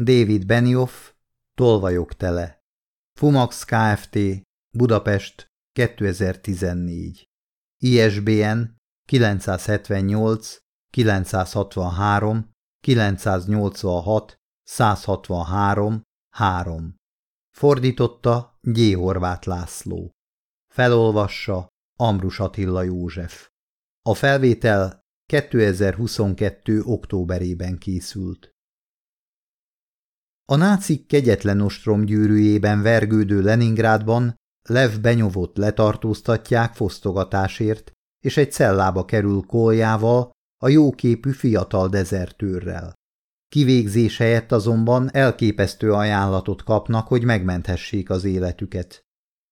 David Benioff, Tolvajok tele. Fumax Kft. Budapest 2014. ISBN 978 963 986 163 3. Fordította G. Horváth László. Felolvassa Ambrus Attila József. A felvétel 2022. októberében készült. A nácik kegyetlen ostrom vergődő Leningrádban Lev Benyovot letartóztatják fosztogatásért, és egy cellába kerül koljával, a jóképű fiatal dezertőrrel. Kivégzés helyett azonban elképesztő ajánlatot kapnak, hogy megmenthessék az életüket.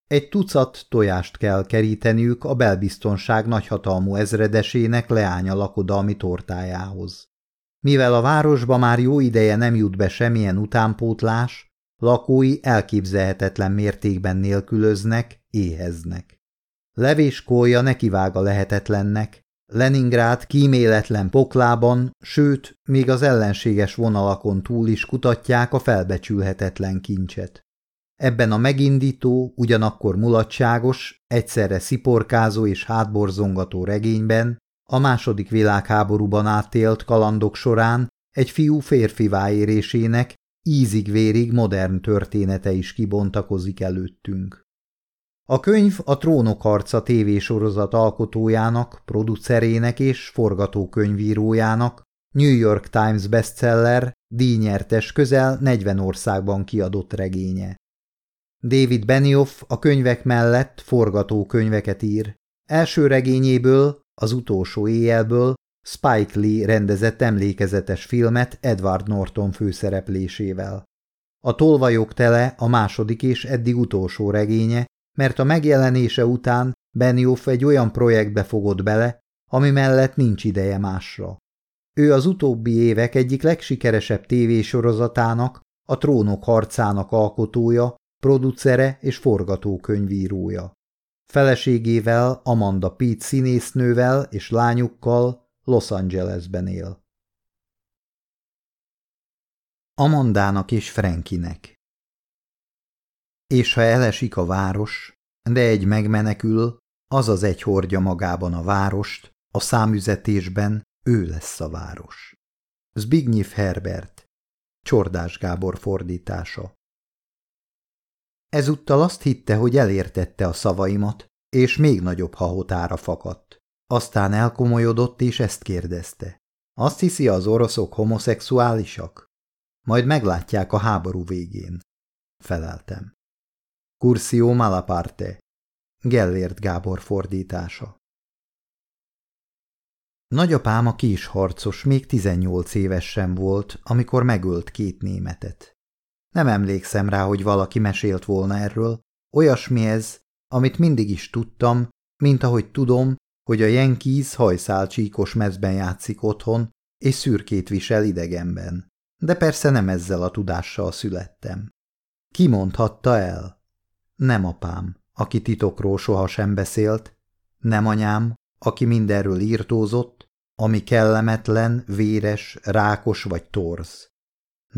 Egy tucat tojást kell keríteniük a belbiztonság nagyhatalmú ezredesének leánya lakodalmi tortájához. Mivel a városba már jó ideje nem jut be semmilyen utánpótlás, lakói elképzelhetetlen mértékben nélkülöznek, éheznek. Levéskója nekivág a lehetetlennek, Leningrád kíméletlen poklában, sőt, még az ellenséges vonalakon túl is kutatják a felbecsülhetetlen kincset. Ebben a megindító, ugyanakkor mulatságos, egyszerre sziporkázó és hátborzongató regényben a második világháborúban átélt kalandok során egy fiú férfivá érésének ízig-vérig modern története is kibontakozik előttünk. A könyv a Trónok harca tévésorozat alkotójának, producerének és forgatókönyvírójának, New York Times bestseller, díjnyertes közel 40 országban kiadott regénye. David Benioff a könyvek mellett forgatókönyveket ír. Első regényéből, az utolsó éjjelből Spike Lee rendezett emlékezetes filmet Edward Norton főszereplésével. A tolvajok tele a második és eddig utolsó regénye, mert a megjelenése után Benioff egy olyan projektbe fogott bele, ami mellett nincs ideje másra. Ő az utóbbi évek egyik legsikeresebb tévésorozatának, a Trónok harcának alkotója, producere és forgatókönyvírója. Feleségével, Amanda Pitt színésznővel és lányukkal Los Angelesben él. Amandának és Frankinek és ha elesik a város, de egy megmenekül, az az egy hordja magában a várost, a számüzetésben ő lesz a város. Zbigniew Herbert, Csordás Gábor fordítása Ezúttal azt hitte, hogy elértette a szavaimat, és még nagyobb hahotára fakadt. Aztán elkomolyodott, és ezt kérdezte. Azt hiszi, az oroszok homoszexuálisak? Majd meglátják a háború végén. Feleltem. Curcio Malaparte Gellért Gábor fordítása Nagyapám a kis harcos még 18 éves sem volt, amikor megölt két németet. Nem emlékszem rá, hogy valaki mesélt volna erről, olyasmi ez, amit mindig is tudtam, mint ahogy tudom, hogy a Yankees hajszálcsíkos mezben játszik otthon, és szürkét visel idegenben. De persze nem ezzel a tudással születtem. Ki mondhatta el? Nem apám, aki titokról sohasem beszélt, nem anyám, aki mindenről írtózott, ami kellemetlen, véres, rákos vagy torz.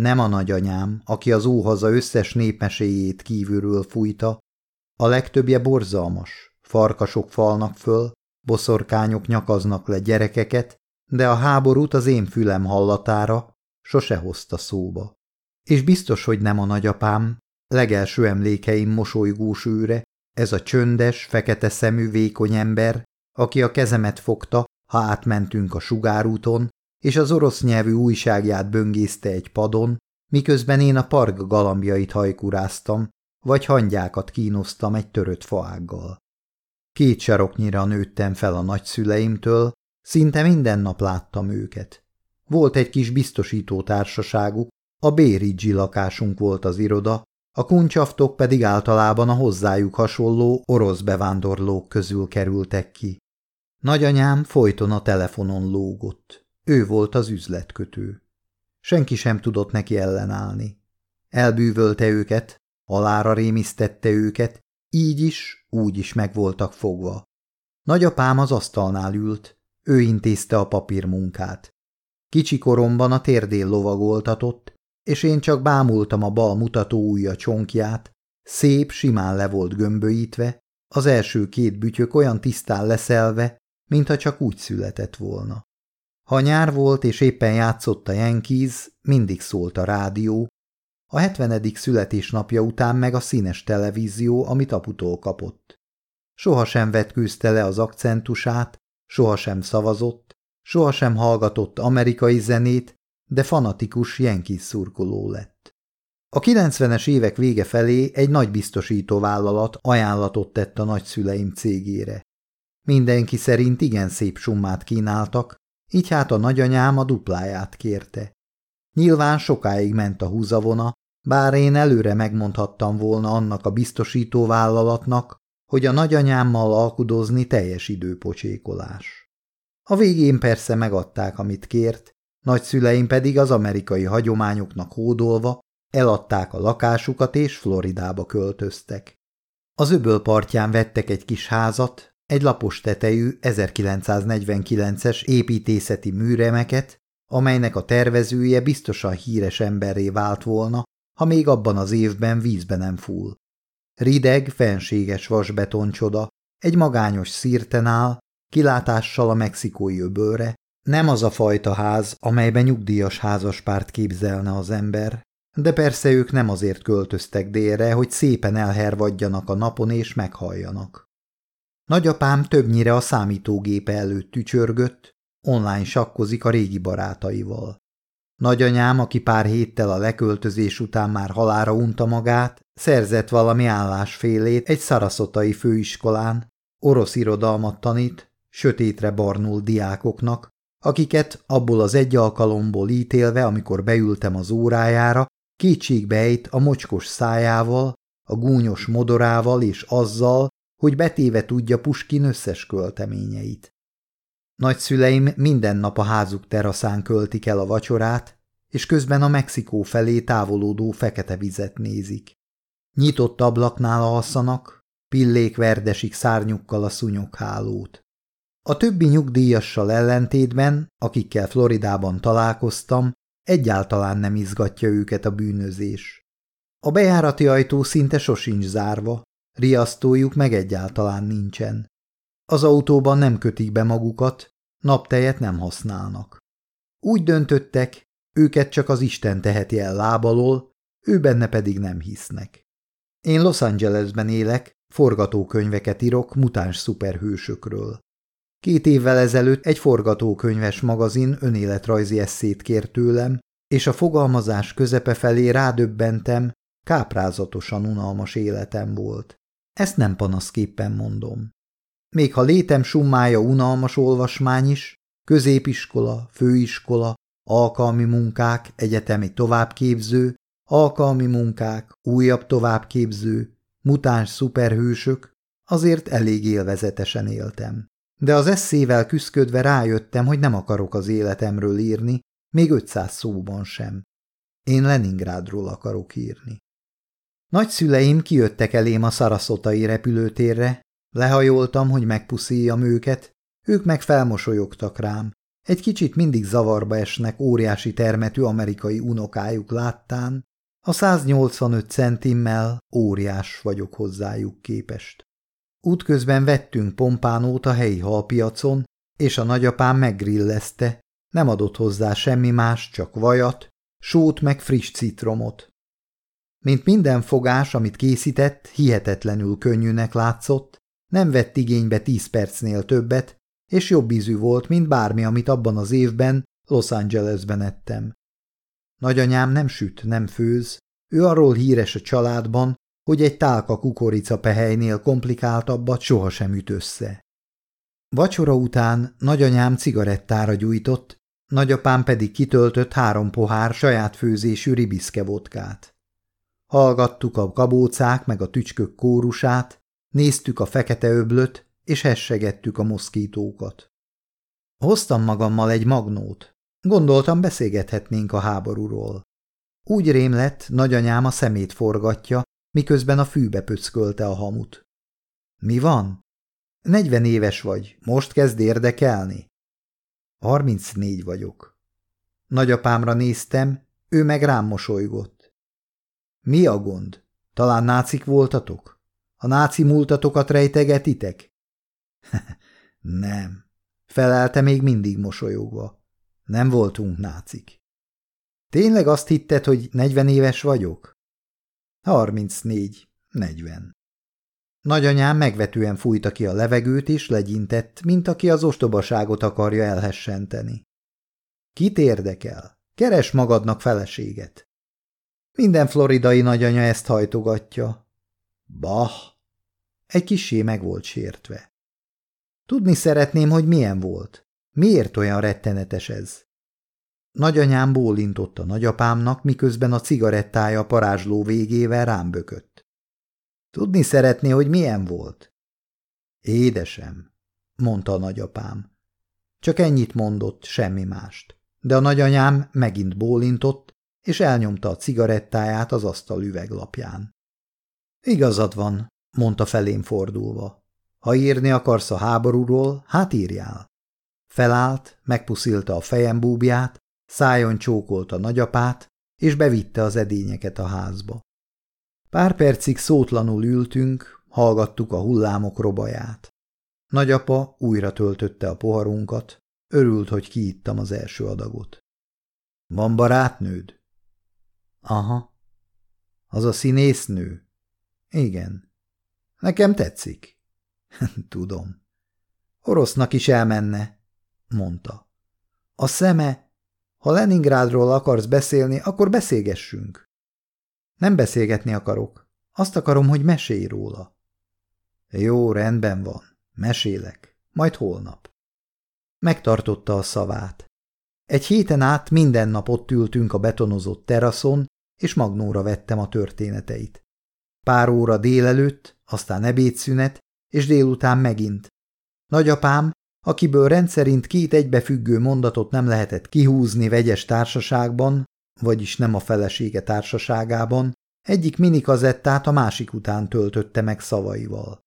Nem a nagyanyám, aki az óhaza összes népmeséjét kívülről fújta, a legtöbbje borzalmas, farkasok falnak föl, boszorkányok nyakaznak le gyerekeket, de a háborút az én fülem hallatára sose hozta szóba. És biztos, hogy nem a nagyapám, Legelső emlékeim mosolygós őre, ez a csöndes, fekete szemű, vékony ember, aki a kezemet fogta, ha átmentünk a sugárúton, és az orosz nyelvű újságját böngészte egy padon, miközben én a park galambjait hajkuráztam, vagy hangyákat kínoztam egy törött faággal. Két saroknyira nőttem fel a nagyszüleimtől, szinte minden nap láttam őket. Volt egy kis biztosító társaságuk, a Béridzsi lakásunk volt az iroda, a kuncsaftok pedig általában a hozzájuk hasonló orosz bevándorlók közül kerültek ki. Nagyanyám folyton a telefonon lógott. Ő volt az üzletkötő. Senki sem tudott neki ellenállni. Elbűvölte őket, alára rémisztette őket, így is, úgy is meg voltak fogva. Nagyapám az asztalnál ült, ő intézte a papírmunkát. Kicsi koromban a térdén lovagoltatott, és én csak bámultam a bal mutató ujja csonkját, szép, simán le volt gömböítve, az első két bütyök olyan tisztán leszelve, mintha csak úgy született volna. Ha nyár volt és éppen játszott a Yankees, mindig szólt a rádió, a hetvenedik születésnapja után meg a színes televízió, amit aputól kapott. Sohasem vetkőzte le az akcentusát, sohasem szavazott, sohasem hallgatott amerikai zenét, de fanatikus Yankees szurkoló lett. A 90-es évek vége felé egy nagy biztosítóvállalat ajánlatot tett a nagyszüleim cégére. Mindenki szerint igen szép summát kínáltak, így hát a nagyanyám a dupláját kérte. Nyilván sokáig ment a húzavona, bár én előre megmondhattam volna annak a biztosítóvállalatnak, hogy a nagyanyámmal alkudozni teljes időpocsékolás. A végén persze megadták, amit kért, nagyszüleim pedig az amerikai hagyományoknak hódolva eladták a lakásukat és Floridába költöztek. Az öböl partján vettek egy kis házat, egy lapos tetejű 1949-es építészeti műremeket, amelynek a tervezője biztosan híres emberré vált volna, ha még abban az évben vízbe nem full. Rideg, fenséges vasbetoncsoda, egy magányos szírten áll, kilátással a mexikói öbölre, nem az a fajta ház, amelyben nyugdíjas házaspárt képzelne az ember, de persze ők nem azért költöztek délre, hogy szépen elhervadjanak a napon és meghalljanak. Nagyapám többnyire a számítógépe előtt tücsörgött, online sakkozik a régi barátaival. Nagyanyám, aki pár héttel a leköltözés után már halára unta magát, szerzett valami állásfélét egy szaraszotai főiskolán, orosz irodalmat tanít, sötétre barnul diákoknak, akiket abból az egy alkalomból ítélve, amikor beültem az órájára, kétségbejt a mocskos szájával, a gúnyos modorával és azzal, hogy betéve tudja Puskin összes költeményeit. Nagyszüleim minden nap a házuk teraszán költik el a vacsorát, és közben a Mexikó felé távolodó fekete vizet nézik. Nyitott ablaknál alszanak, pillék verdesik szárnyukkal a szúnyoghálót. A többi nyugdíjassal ellentétben, akikkel Floridában találkoztam, egyáltalán nem izgatja őket a bűnözés. A bejárati ajtó szinte sosincs zárva, riasztójuk meg egyáltalán nincsen. Az autóban nem kötik be magukat, naptejet nem használnak. Úgy döntöttek, őket csak az Isten teheti el lábalól, ő benne pedig nem hisznek. Én Los Angelesben élek, forgatókönyveket írok mutáns szuperhősökről. Két évvel ezelőtt egy forgatókönyves magazin önéletrajzi eszét kért tőlem, és a fogalmazás közepe felé rádöbbentem, káprázatosan unalmas életem volt. Ezt nem panaszképpen mondom. Még ha létem summája unalmas olvasmány is, középiskola, főiskola, alkalmi munkák, egyetemi továbbképző, alkalmi munkák, újabb továbbképző, mutáns szuperhősök, azért elég élvezetesen éltem. De az eszével küszködve rájöttem, hogy nem akarok az életemről írni, még 500 szóban sem. Én Leningrádról akarok írni. Nagyszüleim kijöttek elém a szaraszotai repülőtérre, lehajoltam, hogy megpuszíjam őket, ők meg felmosolyogtak rám. Egy kicsit mindig zavarba esnek óriási termetű amerikai unokájuk láttán, a 185 centimmel óriás vagyok hozzájuk képest. Útközben vettünk pompánót a helyi halpiacon, és a nagyapám meggrillezte, nem adott hozzá semmi más, csak vajat, sót meg friss citromot. Mint minden fogás, amit készített, hihetetlenül könnyűnek látszott, nem vett igénybe tíz percnél többet, és jobb ízű volt, mint bármi, amit abban az évben Los Angelesben ettem. Nagyanyám nem süt, nem főz, ő arról híres a családban, hogy egy tálka kukorica pehelynél komplikáltabbat sohasem üt össze. Vacsora után nagyanyám cigarettára gyújtott, nagyapám pedig kitöltött három pohár saját főzésű ribiszke vodkát. Hallgattuk a kabócák meg a tücskök kórusát, néztük a fekete öblöt, és hessegettük a moszkítókat. Hoztam magammal egy magnót. Gondoltam, beszélgethetnénk a háborúról. Úgy rém lett, nagyanyám a szemét forgatja, miközben a fűbe pöckölte a hamut. Mi van? Negyven éves vagy, most kezd érdekelni? Harmincnégy vagyok. Nagyapámra néztem, Ő meg rám mosolygott. Mi a gond? Talán nácik voltatok? A náci múltatokat rejtegetitek? nem. Felelte még mindig mosolyogva. Nem voltunk nácik. Tényleg azt hitted, hogy negyven éves vagyok? Harmincnégy, negyven. Nagyanyám megvetően fújta ki a levegőt, és legyintett, mint aki az ostobaságot akarja elhessenteni. Kit érdekel? Keres magadnak feleséget. Minden floridai nagyanya ezt hajtogatja. Bah! Egy kisé meg volt sértve. Tudni szeretném, hogy milyen volt. Miért olyan rettenetes ez? Nagyanyám bólintott a nagyapámnak, miközben a cigarettája parázsló végével rám bökött. Tudni szeretné, hogy milyen volt? Édesem, mondta a nagyapám. Csak ennyit mondott, semmi mást. De a nagyanyám megint bólintott, és elnyomta a cigarettáját az asztal üveglapján. Igazad van, mondta felém fordulva. Ha írni akarsz a háborúról, hát írjál. Felállt, megpuszilta a fejem búbját, szájon csókolta nagyapát, és bevitte az edényeket a házba. Pár percig szótlanul ültünk, hallgattuk a hullámok robaját. Nagyapa újra töltötte a poharunkat, örült, hogy kiittam az első adagot. Van barátnőd? Aha. Az a színésznő? Igen. Nekem tetszik. Tudom. Orosznak is elmenne, mondta. A szeme, ha Leningrádról akarsz beszélni, akkor beszélgessünk. Nem beszélgetni akarok. Azt akarom, hogy mesélj róla. Jó, rendben van. Mesélek. Majd holnap. Megtartotta a szavát. Egy héten át minden nap ott ültünk a betonozott teraszon, és magnóra vettem a történeteit. Pár óra délelőtt, aztán ebédszünet, és délután megint. Nagyapám, akiből rendszerint két egybefüggő mondatot nem lehetett kihúzni vegyes társaságban, vagyis nem a felesége társaságában, egyik minikazettát a másik után töltötte meg szavaival.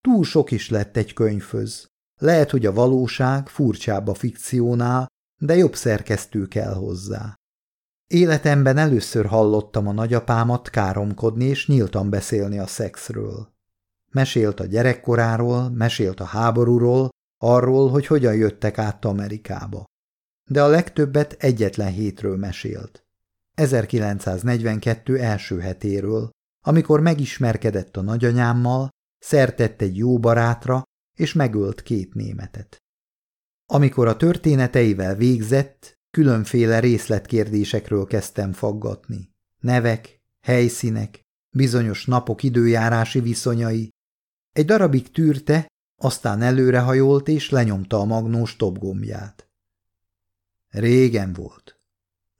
Túl sok is lett egy könyvhöz. Lehet, hogy a valóság furcsább a fikciónál, de jobb szerkesztő kell hozzá. Életemben először hallottam a nagyapámat káromkodni és nyíltan beszélni a szexről. Mesélt a gyerekkoráról, mesélt a háborúról, arról, hogy hogyan jöttek át Amerikába. De a legtöbbet egyetlen hétről mesélt. 1942 első hetéről, amikor megismerkedett a nagyanyámmal, szertett egy jó barátra, és megölt két németet. Amikor a történeteivel végzett, különféle részletkérdésekről kezdtem faggatni. Nevek, helyszínek, bizonyos napok időjárási viszonyai. Egy darabig tűrte, aztán előrehajolt és lenyomta a magnós topgombját. Régen volt,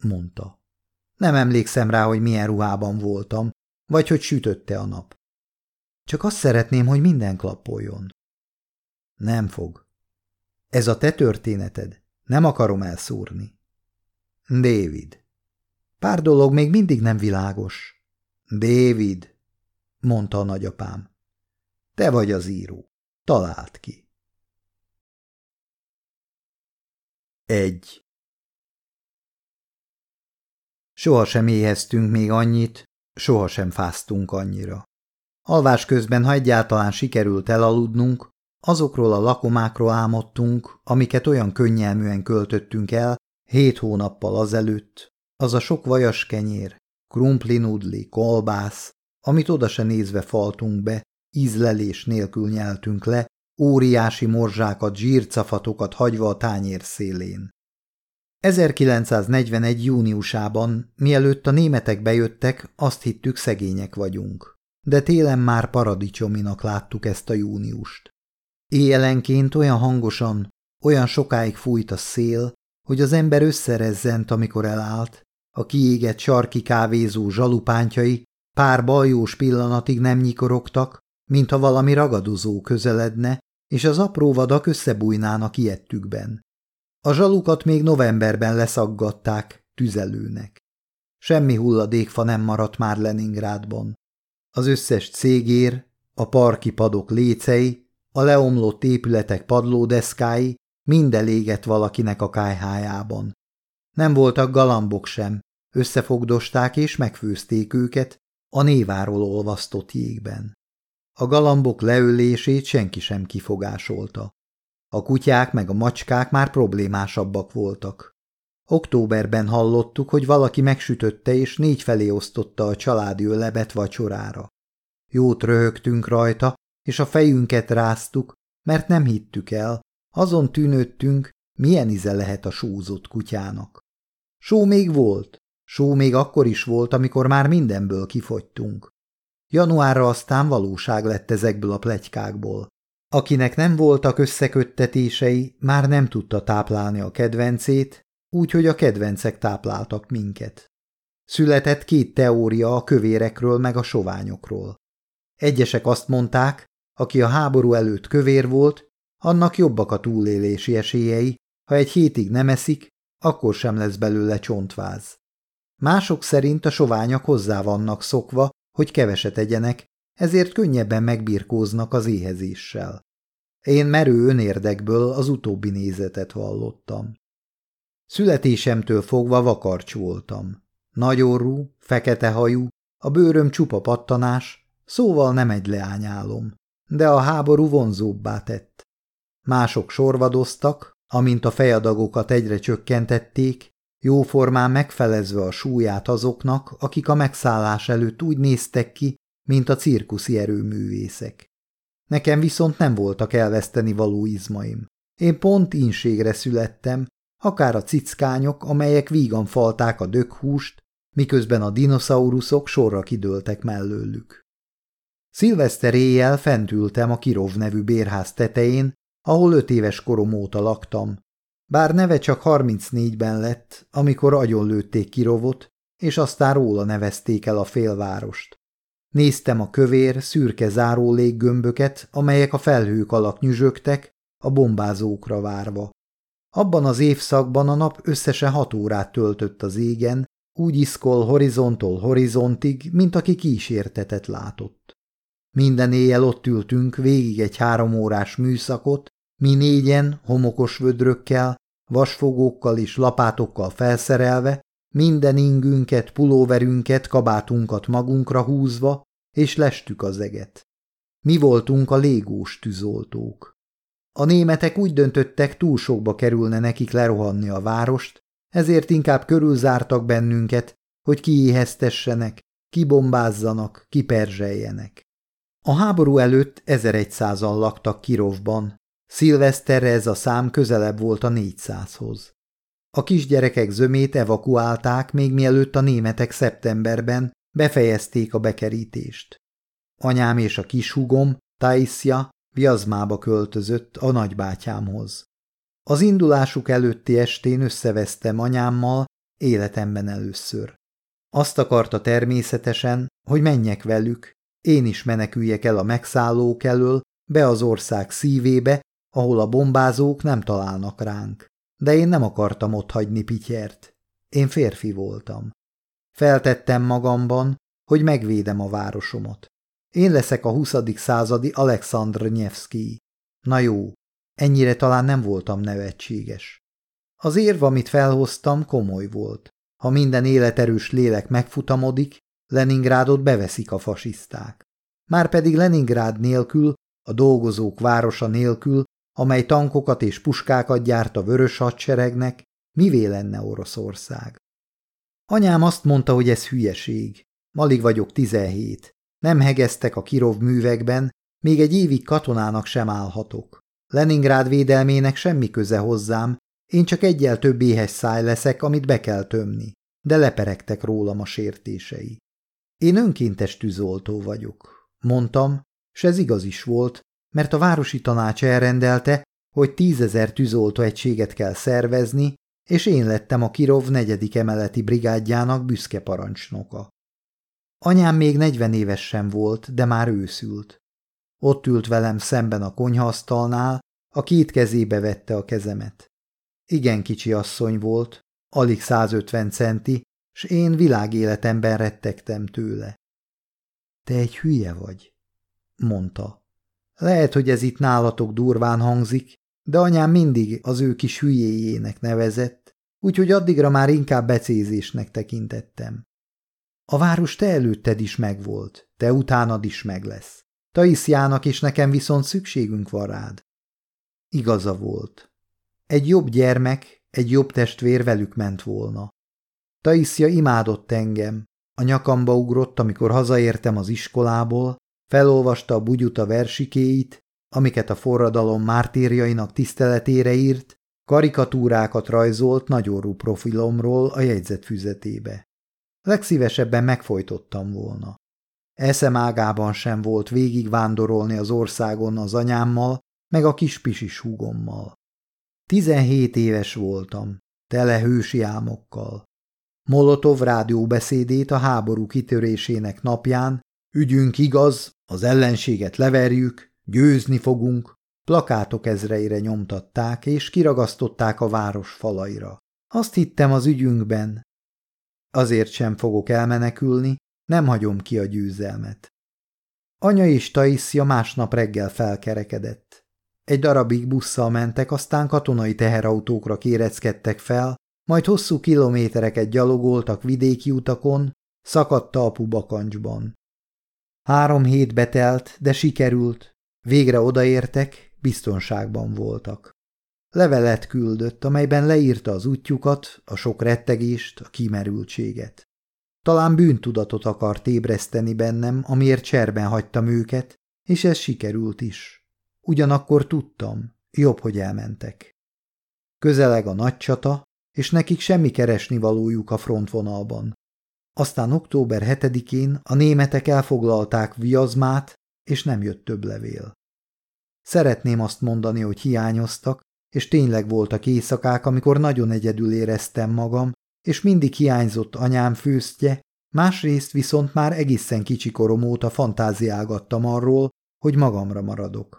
mondta. Nem emlékszem rá, hogy milyen ruhában voltam, vagy hogy sütötte a nap. Csak azt szeretném, hogy minden klappoljon. Nem fog. Ez a te történeted. Nem akarom elszúrni. David. Pár dolog még mindig nem világos. David, mondta a nagyapám. Te vagy az író. Talált ki. Egy. Sohasem éheztünk még annyit, sohasem fáztunk annyira. Alvás közben, ha egyáltalán sikerült elaludnunk, azokról a lakomákról álmodtunk, amiket olyan könnyelműen költöttünk el hét hónappal azelőtt, az a sok vajas kenyér, krumpli nudli, kolbász, amit oda se nézve faltunk be, ízlelés nélkül nyeltünk le, óriási morzsákat, zsírcafatokat hagyva a tányér szélén. 1941. júniusában, mielőtt a németek bejöttek, azt hittük szegények vagyunk. De télen már paradicsominak láttuk ezt a júniust. Éjelenként olyan hangosan, olyan sokáig fújt a szél, hogy az ember összerezzent, amikor elállt, a kiégett sarki kávézó zsalupántjai pár baljós pillanatig nem nyikorogtak, mintha valami ragadozó közeledne, és az apró vadak összebújnának ilyettükben. A zsalukat még novemberben leszaggatták tüzelőnek. Semmi hulladékfa nem maradt már Leningrádban. Az összes cégér, a parki padok lécei, a leomlott épületek padlódeszkái mind elégett valakinek a kájhájában. Nem voltak galambok sem, összefogdosták és megfőzték őket a néváról olvasztott jégben. A galambok leölését senki sem kifogásolta. A kutyák meg a macskák már problémásabbak voltak. Októberben hallottuk, hogy valaki megsütötte és négy felé osztotta a családi ölebet vacsorára. Jót röhögtünk rajta, és a fejünket ráztuk, mert nem hittük el, azon tűnődtünk, milyen ize lehet a sózott kutyának. Só még volt, só még akkor is volt, amikor már mindenből kifogytunk. Januárra aztán valóság lett ezekből a plegykákból. Akinek nem voltak összeköttetései, már nem tudta táplálni a kedvencét, úgyhogy a kedvencek tápláltak minket. Született két teória a kövérekről meg a soványokról. Egyesek azt mondták, aki a háború előtt kövér volt, annak jobbak a túlélési esélyei, ha egy hétig nem eszik, akkor sem lesz belőle csontváz. Mások szerint a soványak hozzá vannak szokva, hogy keveset egyenek, ezért könnyebben megbirkóznak az éhezéssel. Én merő önérdekből az utóbbi nézetet vallottam. Születésemtől fogva vakarcs voltam. Nagyorú, fekete hajú, a bőröm csupa pattanás, szóval nem egy leányálom, de a háború vonzóbbá tett. Mások sorvadoztak, amint a fejadagokat egyre csökkentették, jóformán megfelezve a súlyát azoknak, akik a megszállás előtt úgy néztek ki, mint a cirkuszi erőművészek. Nekem viszont nem voltak elveszteni való izmaim. Én pont inségre születtem, akár a cickányok, amelyek vígan falták a dökhúst, miközben a dinoszauruszok sorra kidőltek mellőlük. Szilveszter éjjel fent ültem a Kirov nevű bérház tetején, ahol öt éves korom óta laktam, bár neve csak 34-ben lett, amikor agyonlőtték Kirovot, és aztán róla nevezték el a félvárost. Néztem a kövér, szürke záró léggömböket, amelyek a felhők alatt nyüzsögtek, a bombázókra várva. Abban az évszakban a nap összesen hat órát töltött az égen, úgy iszkol horizonttól horizontig, mint aki kísértetet látott. Minden éjjel ott ültünk végig egy három órás műszakot, mi négyen, homokos vödrökkel, vasfogókkal és lapátokkal felszerelve, minden ingünket, pulóverünket, kabátunkat magunkra húzva, és lestük az eget. Mi voltunk a légós tűzoltók. A németek úgy döntöttek, túl sokba kerülne nekik lerohanni a várost, ezért inkább körülzártak bennünket, hogy kiéheztessenek, kibombázzanak, kiperzseljenek. A háború előtt 1100-an laktak Kirovban, szilveszterre ez a szám közelebb volt a 400-hoz. A kisgyerekek zömét evakuálták, még mielőtt a németek szeptemberben befejezték a bekerítést. Anyám és a kishúgom, Taisja, Viazmába költözött a nagybátyámhoz. Az indulásuk előtti estén összevesztem anyámmal életemben először. Azt akarta természetesen, hogy menjek velük, én is meneküljek el a megszállók elől, be az ország szívébe, ahol a bombázók nem találnak ránk. De én nem akartam otthagyni Pityert. Én férfi voltam. Feltettem magamban, hogy megvédem a városomat. Én leszek a 20. századi Alexandr Nyevszki. Na jó, ennyire talán nem voltam nevetséges. Az érv, amit felhoztam, komoly volt. Ha minden életerős lélek megfutamodik, Leningrádot beveszik a fasiszták. Márpedig Leningrád nélkül, a dolgozók városa nélkül, amely tankokat és puskákat gyárt a vörös hadseregnek, mivé lenne Oroszország? Anyám azt mondta, hogy ez hülyeség. Malig vagyok tizenhét. Nem hegeztek a Kirov művekben, még egy évig katonának sem állhatok. Leningrád védelmének semmi köze hozzám, én csak egyel több éhes száj leszek, amit be kell tömni, de leperegtek rólam a sértései. Én önkéntes tűzoltó vagyok, mondtam, s ez igaz is volt, mert a városi tanács elrendelte, hogy tízezer tűzoltó egységet kell szervezni, és én lettem a Kirov negyedik emeleti brigádjának büszke parancsnoka. Anyám még negyven éves sem volt, de már őszült. Ott ült velem szemben a konyhasztalnál, a két kezébe vette a kezemet. Igen kicsi asszony volt, alig 150 centi, s én világéletemben rettegtem tőle. Te egy hülye vagy, mondta. Lehet, hogy ez itt nálatok durván hangzik, de anyám mindig az ő kis hülyéjének nevezett, úgyhogy addigra már inkább becézésnek tekintettem. A város te előtted is megvolt, te utánad is meg lesz. Taisziának és nekem viszont szükségünk van rád. Igaza volt. Egy jobb gyermek, egy jobb testvér velük ment volna. Taisja imádott engem, a nyakamba ugrott, amikor hazaértem az iskolából, felolvasta a bugyuta versikéit, amiket a forradalom mártírjainak tiszteletére írt, karikatúrákat rajzolt nagyorú profilomról a jegyzetfüzetébe. Legszívesebben megfojtottam volna. Eszem ágában sem volt végigvándorolni az országon az anyámmal, meg a kis pisis húgommal. Tizenhét éves voltam, tele hősi álmokkal. Molotov rádióbeszédét a háború kitörésének napján, ügyünk igaz, az ellenséget leverjük, győzni fogunk, plakátok ezreire nyomtatták és kiragasztották a város falaira. Azt hittem az ügyünkben. Azért sem fogok elmenekülni, nem hagyom ki a győzelmet. Anya és Taissia másnap reggel felkerekedett. Egy darabig busszal mentek, aztán katonai teherautókra kéreckedtek fel, majd hosszú kilométereket gyalogoltak vidéki utakon, szakadt talpú bakancsban. Három hét betelt, de sikerült. Végre odaértek, biztonságban voltak. Levelet küldött, amelyben leírta az útjukat, a sok rettegést, a kimerültséget. Talán bűntudatot akart ébreszteni bennem, amiért cserben hagytam őket, és ez sikerült is. Ugyanakkor tudtam, jobb, hogy elmentek. Közeleg a nagy csata, és nekik semmi keresni valójuk a frontvonalban. Aztán október 7-én a németek elfoglalták Viazmát, és nem jött több levél. Szeretném azt mondani, hogy hiányoztak, és tényleg voltak éjszakák, amikor nagyon egyedül éreztem magam, és mindig hiányzott anyám főztje, másrészt viszont már egészen kicsi korom óta fantáziálgattam arról, hogy magamra maradok.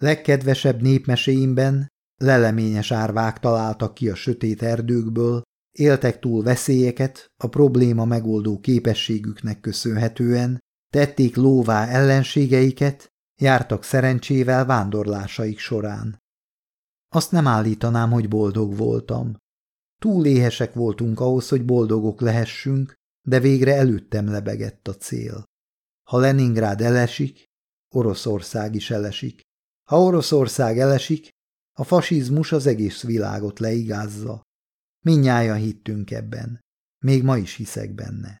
Legkedvesebb népmeséimben leleményes árvák találtak ki a sötét erdőkből, éltek túl veszélyeket a probléma megoldó képességüknek köszönhetően, tették lóvá ellenségeiket, jártak szerencsével vándorlásaik során. Azt nem állítanám, hogy boldog voltam. Túl éhesek voltunk ahhoz, hogy boldogok lehessünk, de végre előttem lebegett a cél. Ha Leningrád elesik, Oroszország is elesik. Ha Oroszország elesik, a fasizmus az egész világot leigázza. Minnyáján hittünk ebben. Még ma is hiszek benne.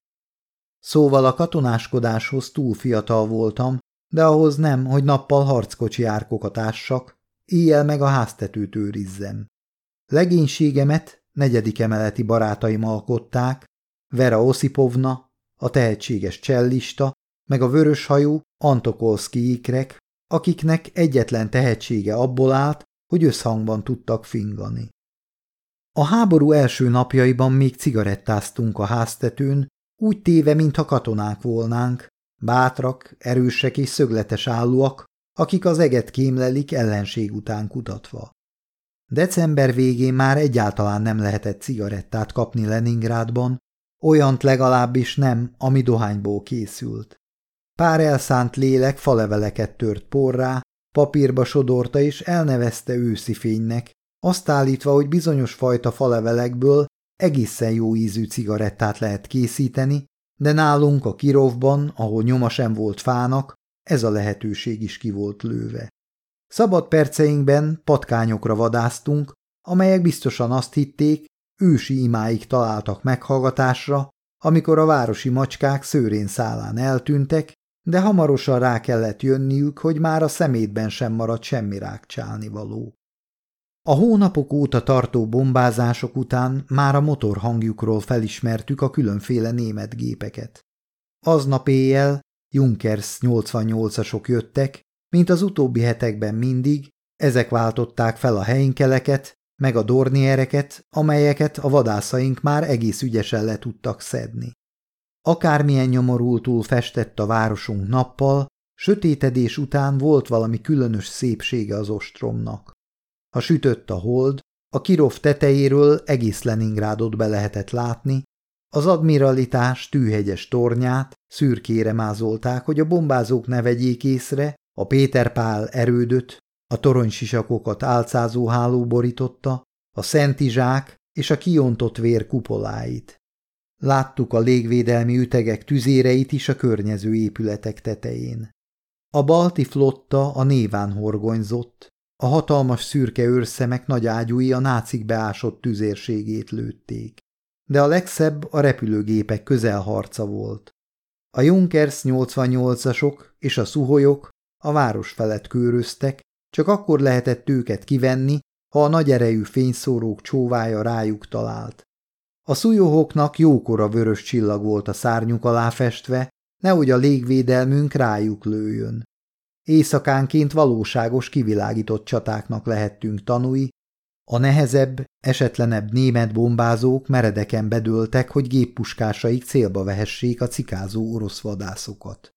Szóval a katonáskodáshoz túl fiatal voltam, de ahhoz nem, hogy nappal harckocsi árkokat ássak, éjjel meg a háztetőt őrizzem. Legénységemet negyedik emeleti barátaim alkották, Vera Osipovna, a tehetséges csellista, meg a vöröshajú Antokolszki ikrek, akiknek egyetlen tehetsége abból állt, hogy összhangban tudtak fingani. A háború első napjaiban még cigarettáztunk a háztetőn, úgy téve, mintha katonák volnánk, bátrak, erősek és szögletes állóak, akik az eget kémlelik ellenség után kutatva. December végén már egyáltalán nem lehetett cigarettát kapni Leningrádban, olyant legalábbis nem, ami dohányból készült. Pár elszánt lélek faleveleket tört porrá, papírba sodorta és elnevezte őszi fénynek, azt állítva, hogy bizonyos fajta falevelekből egészen jó ízű cigarettát lehet készíteni, de nálunk a Kirovban, ahol nyoma sem volt fának, ez a lehetőség is ki volt lőve. Szabad perceinkben patkányokra vadáztunk, amelyek biztosan azt hitték, ősi imáig találtak meghallgatásra, amikor a városi macskák szőrén szálán eltűntek, de hamarosan rá kellett jönniük, hogy már a szemétben sem maradt semmi rákcsálni való. A hónapok óta tartó bombázások után már a motorhangjukról felismertük a különféle német gépeket. Aznap éjjel Junkers 88-asok jöttek, mint az utóbbi hetekben mindig, ezek váltották fel a helyinkeleket, meg a dorniereket, amelyeket a vadászaink már egész ügyesen le tudtak szedni. Akármilyen nyomorultul festett a városunk nappal, sötétedés után volt valami különös szépsége az ostromnak. Ha sütött a hold, a Kirov tetejéről egész Leningrádot be lehetett látni, az admiralitás tűhegyes tornyát szürkére mázolták, hogy a bombázók ne vegyék észre, a Péter Pál erődöt, a toronysisakokat álcázó háló borította, a Szentizsák és a kiontott vér kupoláit. Láttuk a légvédelmi ütegek tüzéreit is a környező épületek tetején. A balti flotta a néván horgonyzott, a hatalmas szürke őrszemek nagy ágyúi a nácik beásott tüzérségét lőtték. De a legszebb a repülőgépek közelharca volt. A Junkers 88-asok és a szuholyok a város felett köröztek, csak akkor lehetett őket kivenni, ha a nagy erejű fényszórók csóvája rájuk talált. A szujohoknak jókora vörös csillag volt a szárnyuk alá festve, nehogy a légvédelmünk rájuk lőjön. Éjszakánként valóságos kivilágított csatáknak lehettünk tanúi, a nehezebb, esetlenebb német bombázók meredeken bedőltek, hogy géppuskásaik célba vehessék a cikázó orosz vadászokat.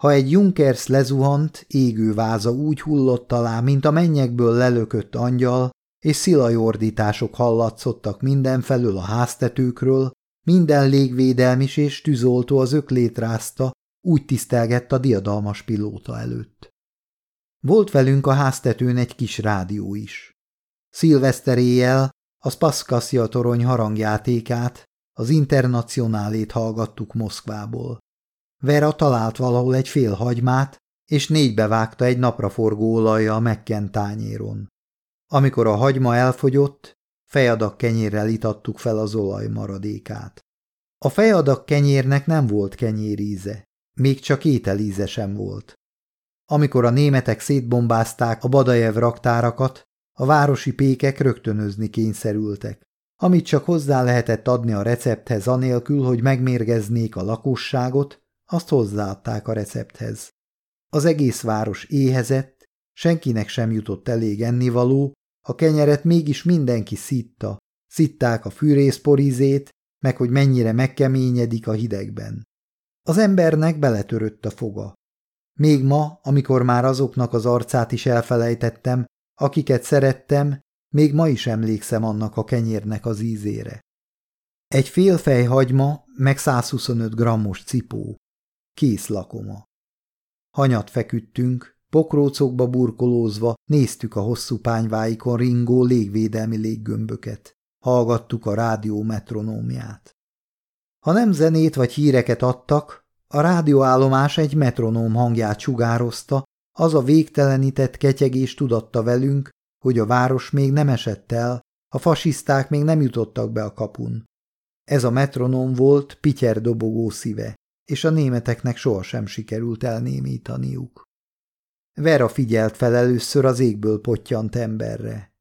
Ha egy Junkers lezuhant, égő váza úgy hullott alá, mint a mennyekből lelökött angyal, és szilajordítások hallatszottak mindenfelől a háztetőkről, minden légvédelmis és tűzoltó az öklét rázta, úgy tisztelgett a diadalmas pilóta előtt. Volt velünk a háztetőn egy kis rádió is. Szilveszter éjjel a Spaszkaszja torony harangjátékát, az internacionálét hallgattuk Moszkvából. Vera talált valahol egy fél hagymát, és négybe vágta egy napraforgó olajjal megkent tányéron. Amikor a hagyma elfogyott, fejadak kenyérrel itattuk fel az olaj maradékát. A fejadak kenyérnek nem volt kenyéríze, még csak ételíze sem volt. Amikor a németek szétbombázták a Badajev raktárakat, a városi pékek rögtönözni kényszerültek. Amit csak hozzá lehetett adni a recepthez anélkül, hogy megmérgeznék a lakosságot, azt hozzáadták a recepthez. Az egész város éhezett, senkinek sem jutott elég ennivaló, a kenyeret mégis mindenki szitta, szitták a fűrészporizét, meg hogy mennyire megkeményedik a hidegben. Az embernek beletörött a foga. Még ma, amikor már azoknak az arcát is elfelejtettem, akiket szerettem, még ma is emlékszem annak a kenyérnek az ízére. Egy félfej hagyma, meg 125 grammos cipó. Kész lakoma. Hanyat feküdtünk, pokrócokba burkolózva néztük a hosszú pányváikon ringó légvédelmi léggömböket. Hallgattuk a rádió metronómját. Ha nem zenét vagy híreket adtak, a rádióállomás egy metronóm hangját sugározta, az a végtelenített ketyegés tudatta velünk, hogy a város még nem esett el, a fasiszták még nem jutottak be a kapun. Ez a metronóm volt Pityer dobogó szíve, és a németeknek sohasem sikerült elnémítaniuk. Vera figyelt fel először az égből pottyant emberre.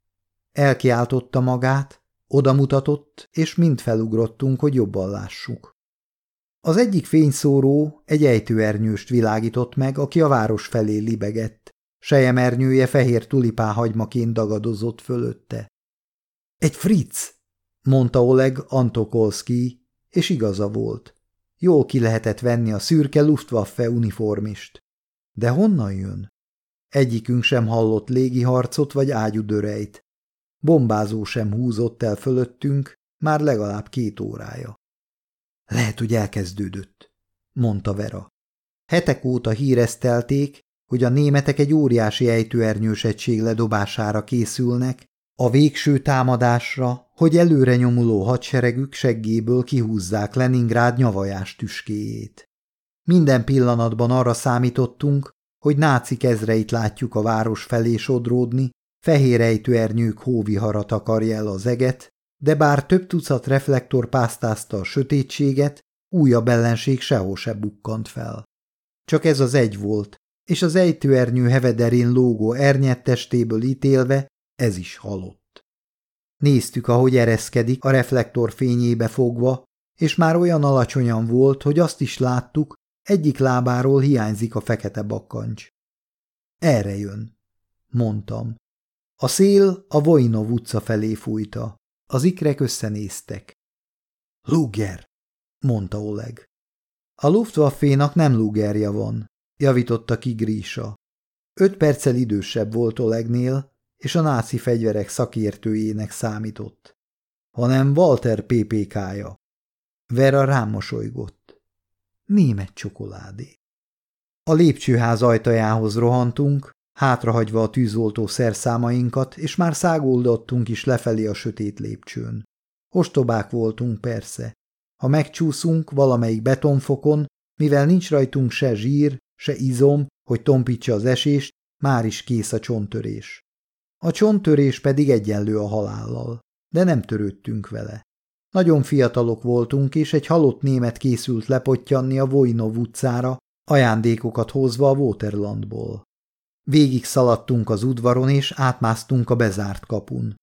Elkiáltotta magát, odamutatott, és mind felugrottunk, hogy jobban lássuk. Az egyik fényszóró egy ejtőernyőst világított meg, aki a város felé libegett. Sejemernyője fehér tulipán hagymaként dagadozott fölötte. Egy fritz, mondta Oleg Antokolszki, és igaza volt. Jól ki lehetett venni a szürke Luftwaffe uniformist. De honnan jön? Egyikünk sem hallott légiharcot vagy ágyudörejt. Bombázó sem húzott el fölöttünk, már legalább két órája. Lehet, hogy elkezdődött, mondta Vera. Hetek óta híreztelték, hogy a németek egy óriási ejtőernyős egység ledobására készülnek, a végső támadásra, hogy előre nyomuló hadseregük seggéből kihúzzák Leningrád nyavajás tüskéjét. Minden pillanatban arra számítottunk, hogy náci kezreit látjuk a város felé sodródni, fehér ejtőernyők hóviharat akarja el az eget, de bár több tucat reflektor pásztázta a sötétséget, újabb ellenség sehol se bukkant fel. Csak ez az egy volt, és az ejtőernyő hevederén lógó ernyett testéből ítélve ez is halott. Néztük, ahogy ereszkedik, a reflektor fényébe fogva, és már olyan alacsonyan volt, hogy azt is láttuk, egyik lábáról hiányzik a fekete bakkancs. Erre jön, mondtam. A szél a Vojnov utca felé fújta. Az ikrek összenéztek. Luger, mondta Oleg. A Luftwaffe-nak nem Lugerja van, javította ki Grísa. Öt perccel idősebb volt Olegnél, és a náci fegyverek szakértőjének számított, hanem Walter PPK-ja. Vera rám mosolygott. Német csokoládé. A lépcsőház ajtajához rohantunk, hátrahagyva a tűzoltó szerszámainkat, és már száguldottunk is lefelé a sötét lépcsőn. Ostobák voltunk persze. Ha megcsúszunk valamelyik betonfokon, mivel nincs rajtunk se zsír, se izom, hogy tompítsa az esést, már is kész a csontörés. A csontörés pedig egyenlő a halállal, de nem törődtünk vele. Nagyon fiatalok voltunk, és egy halott német készült lepottyanni a Vojnov utcára, ajándékokat hozva a Waterlandból. Végig szaladtunk az udvaron, és átmásztunk a bezárt kapun.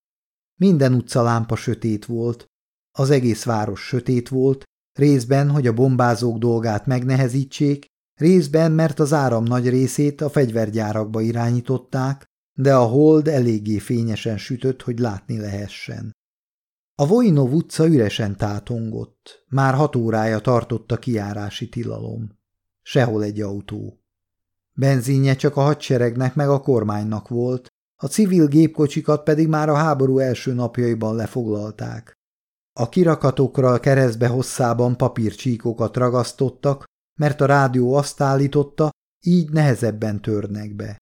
Minden utcalámpa sötét volt, az egész város sötét volt, részben, hogy a bombázók dolgát megnehezítsék, részben, mert az áram nagy részét a fegyvergyárakba irányították, de a hold eléggé fényesen sütött, hogy látni lehessen. A Vojnov utca üresen tátongott, már hat órája tartott a kiárási tilalom. Sehol egy autó. Benzinje csak a hadseregnek meg a kormánynak volt, a civil gépkocsikat pedig már a háború első napjaiban lefoglalták. A kirakatokra keresztbe hosszában papírcsíkokat ragasztottak, mert a rádió azt állította, így nehezebben törnek be.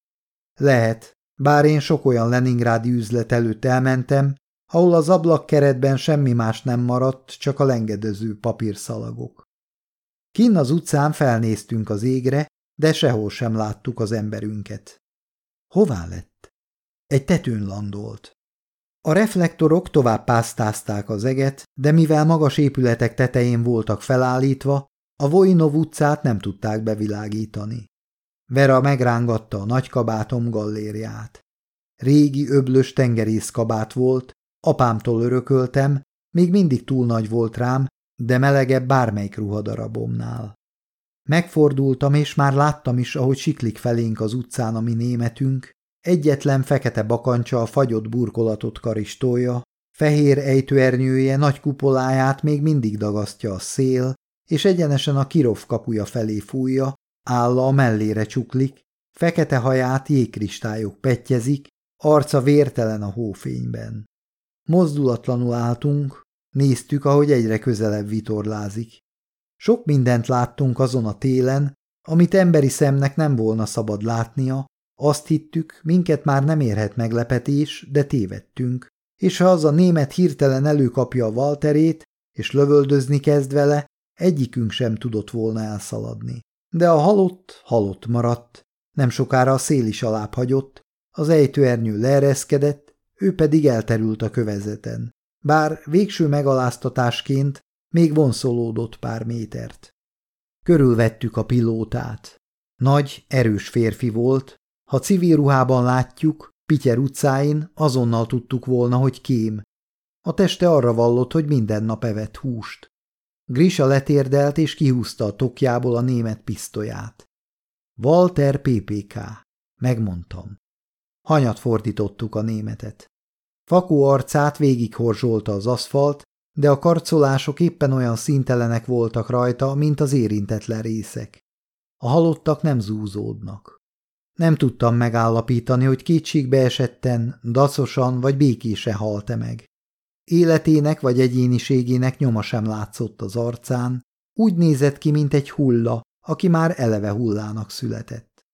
Lehet, bár én sok olyan Leningrádi üzlet előtt elmentem, ahol az ablakkeretben semmi más nem maradt, csak a lengedező papírszalagok. Kinn az utcán felnéztünk az égre, de sehol sem láttuk az emberünket. Hová lett? Egy tetőn landolt. A reflektorok tovább pásztázták az eget, de mivel magas épületek tetején voltak felállítva, a Vojnov utcát nem tudták bevilágítani. Vera megrángatta a nagykabátom gallériát. Régi öblös tengerészkabát volt, apámtól örököltem, még mindig túl nagy volt rám, de melegebb bármelyik ruhadarabomnál. Megfordultam, és már láttam is, ahogy siklik felénk az utcán a mi németünk, egyetlen fekete bakancsa a fagyott burkolatot karistolja, fehér ejtőernyője nagy kupoláját még mindig dagasztja a szél, és egyenesen a kirov kapuja felé fújja, álla a mellére csuklik, fekete haját jégkristályok petjezik, arca vértelen a hófényben. Mozdulatlanul álltunk, néztük, ahogy egyre közelebb vitorlázik. Sok mindent láttunk azon a télen, amit emberi szemnek nem volna szabad látnia, azt hittük, minket már nem érhet meglepetés, de tévedtünk, és ha az a német hirtelen előkapja a Walterét, és lövöldözni kezd vele, egyikünk sem tudott volna elszaladni. De a halott halott maradt, nem sokára a szél is alább hagyott, az ejtőernyő leereszkedett, ő pedig elterült a kövezeten. Bár végső megaláztatásként még vonszolódott pár métert. Körülvettük a pilótát. Nagy, erős férfi volt, ha civil ruhában látjuk, Pityer utcáin azonnal tudtuk volna, hogy kém. A teste arra vallott, hogy minden nap evett húst. Grisa letérdelt és kihúzta a tokjából a német pisztolyát. Walter PPK. Megmondtam. Hanyat fordítottuk a németet. Fakó arcát végighorzsolta az aszfalt, de a karcolások éppen olyan szintelenek voltak rajta, mint az érintetlen részek. A halottak nem zúzódnak. Nem tudtam megállapítani, hogy kétségbe esetten, dacosan vagy békése halt-e meg. Életének vagy egyéniségének nyoma sem látszott az arcán, úgy nézett ki, mint egy hulla, aki már eleve hullának született.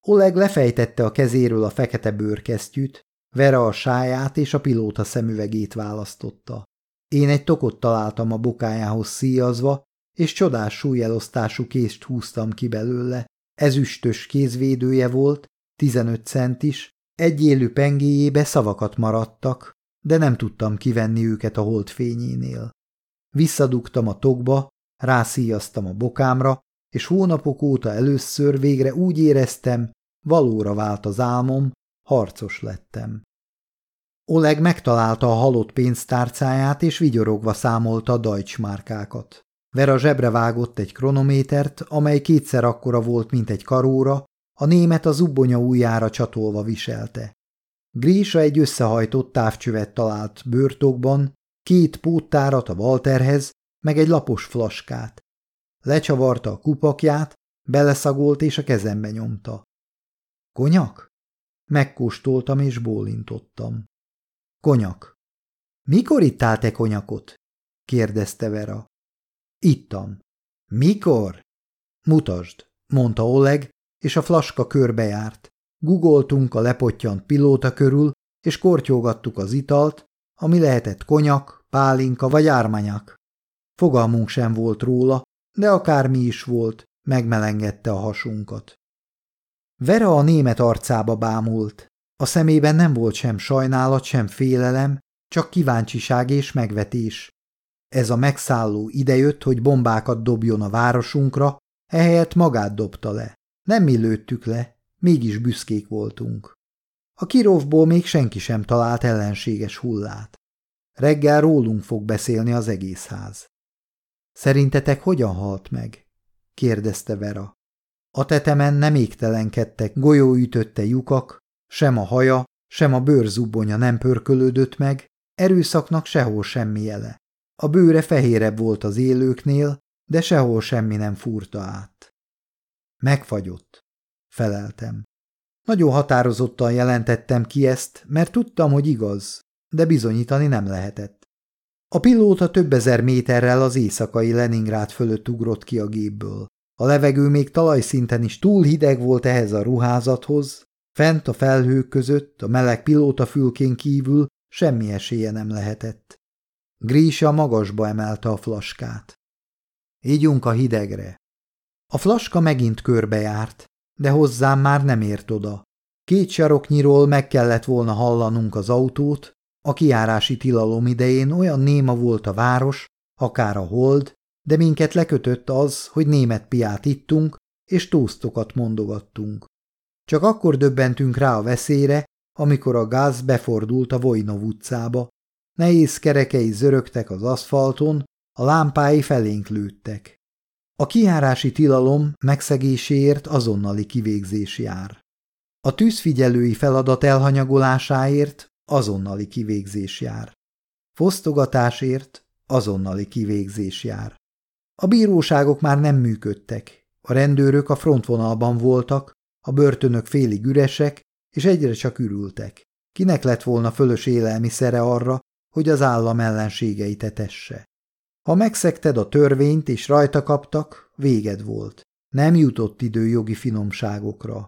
Oleg lefejtette a kezéről a fekete bőrkesztyűt, Vera a sáját és a pilóta szemüvegét választotta. Én egy tokot találtam a bokájához szíjazva, és csodás súlyelosztású kést húztam ki belőle, ezüstös kézvédője volt, 15 centis, egy élő pengéjébe szavakat maradtak, de nem tudtam kivenni őket a holdfényénél. Visszadugtam a tokba, rászíjaztam a bokámra, és hónapok óta először végre úgy éreztem, valóra vált az álmom, harcos lettem. Oleg megtalálta a halott pénztárcáját, és vigyorogva számolta a Deutschmárkákat. Vera zsebre vágott egy kronométert, amely kétszer akkora volt, mint egy karóra, a német a zubbonya ujjára csatolva viselte. Grísa egy összehajtott távcsövet talált bőrtokban, két póttárat a Walterhez, meg egy lapos flaskát. Lecsavarta a kupakját, beleszagolt és a kezembe nyomta. Konyak? Megkóstoltam és bólintottam. Konyak. Mikor ittál te konyakot? kérdezte Vera. Ittam. Mikor? Mutasd, mondta Oleg, és a flaska körbejárt. Gugoltunk a lepottyant pilóta körül, és kortyolgattuk az italt, ami lehetett konyak, pálinka vagy ármanyak. Fogalmunk sem volt róla, de akármi is volt, megmelengedte a hasunkat. Vera a német arcába bámult. A szemében nem volt sem sajnálat, sem félelem, csak kíváncsiság és megvetés. Ez a megszálló idejött, hogy bombákat dobjon a városunkra, ehelyett magát dobta le. Nem mi lőttük le, mégis büszkék voltunk. A kirovból még senki sem talált ellenséges hullát. Reggel rólunk fog beszélni az egész ház. Szerintetek hogyan halt meg? kérdezte Vera. A tetemen nem égtelenkedtek golyóütötte lyukak, sem a haja, sem a bőrzubonya nem pörkölődött meg, erőszaknak sehol semmi jele. A bőre fehérebb volt az élőknél, de sehol semmi nem furta át. Megfagyott, feleltem. Nagyon határozottan jelentettem ki ezt, mert tudtam, hogy igaz, de bizonyítani nem lehetett. A pilóta több ezer méterrel az éjszakai Leningrád fölött ugrott ki a gépből. A levegő még talajszinten is túl hideg volt ehhez a ruházathoz, fent a felhők között, a meleg pilóta fülkén kívül semmi esélye nem lehetett. Grísa magasba emelte a flaskát. Ígyunk a hidegre. A flaska megint körbejárt, de hozzám már nem ért oda. Két saroknyiról meg kellett volna hallanunk az autót, a kiárási tilalom idején olyan néma volt a város, akár a hold, de minket lekötött az, hogy német piát ittunk, és tóztokat mondogattunk. Csak akkor döbbentünk rá a veszélyre, amikor a gáz befordult a Vojnov utcába. Nehéz kerekei zörögtek az aszfalton, a lámpái felénk lőttek. A kiárási tilalom megszegéséért azonnali kivégzés jár. A tűzfigyelői feladat elhanyagolásáért azonnali kivégzés jár. Fosztogatásért azonnali kivégzés jár. A bíróságok már nem működtek, a rendőrök a frontvonalban voltak, a börtönök félig üresek, és egyre csak ürültek. Kinek lett volna fölös élelmiszere arra, hogy az állam ellenségeit etesse? Ha megszekted a törvényt és rajta kaptak, véged volt. Nem jutott idő jogi finomságokra.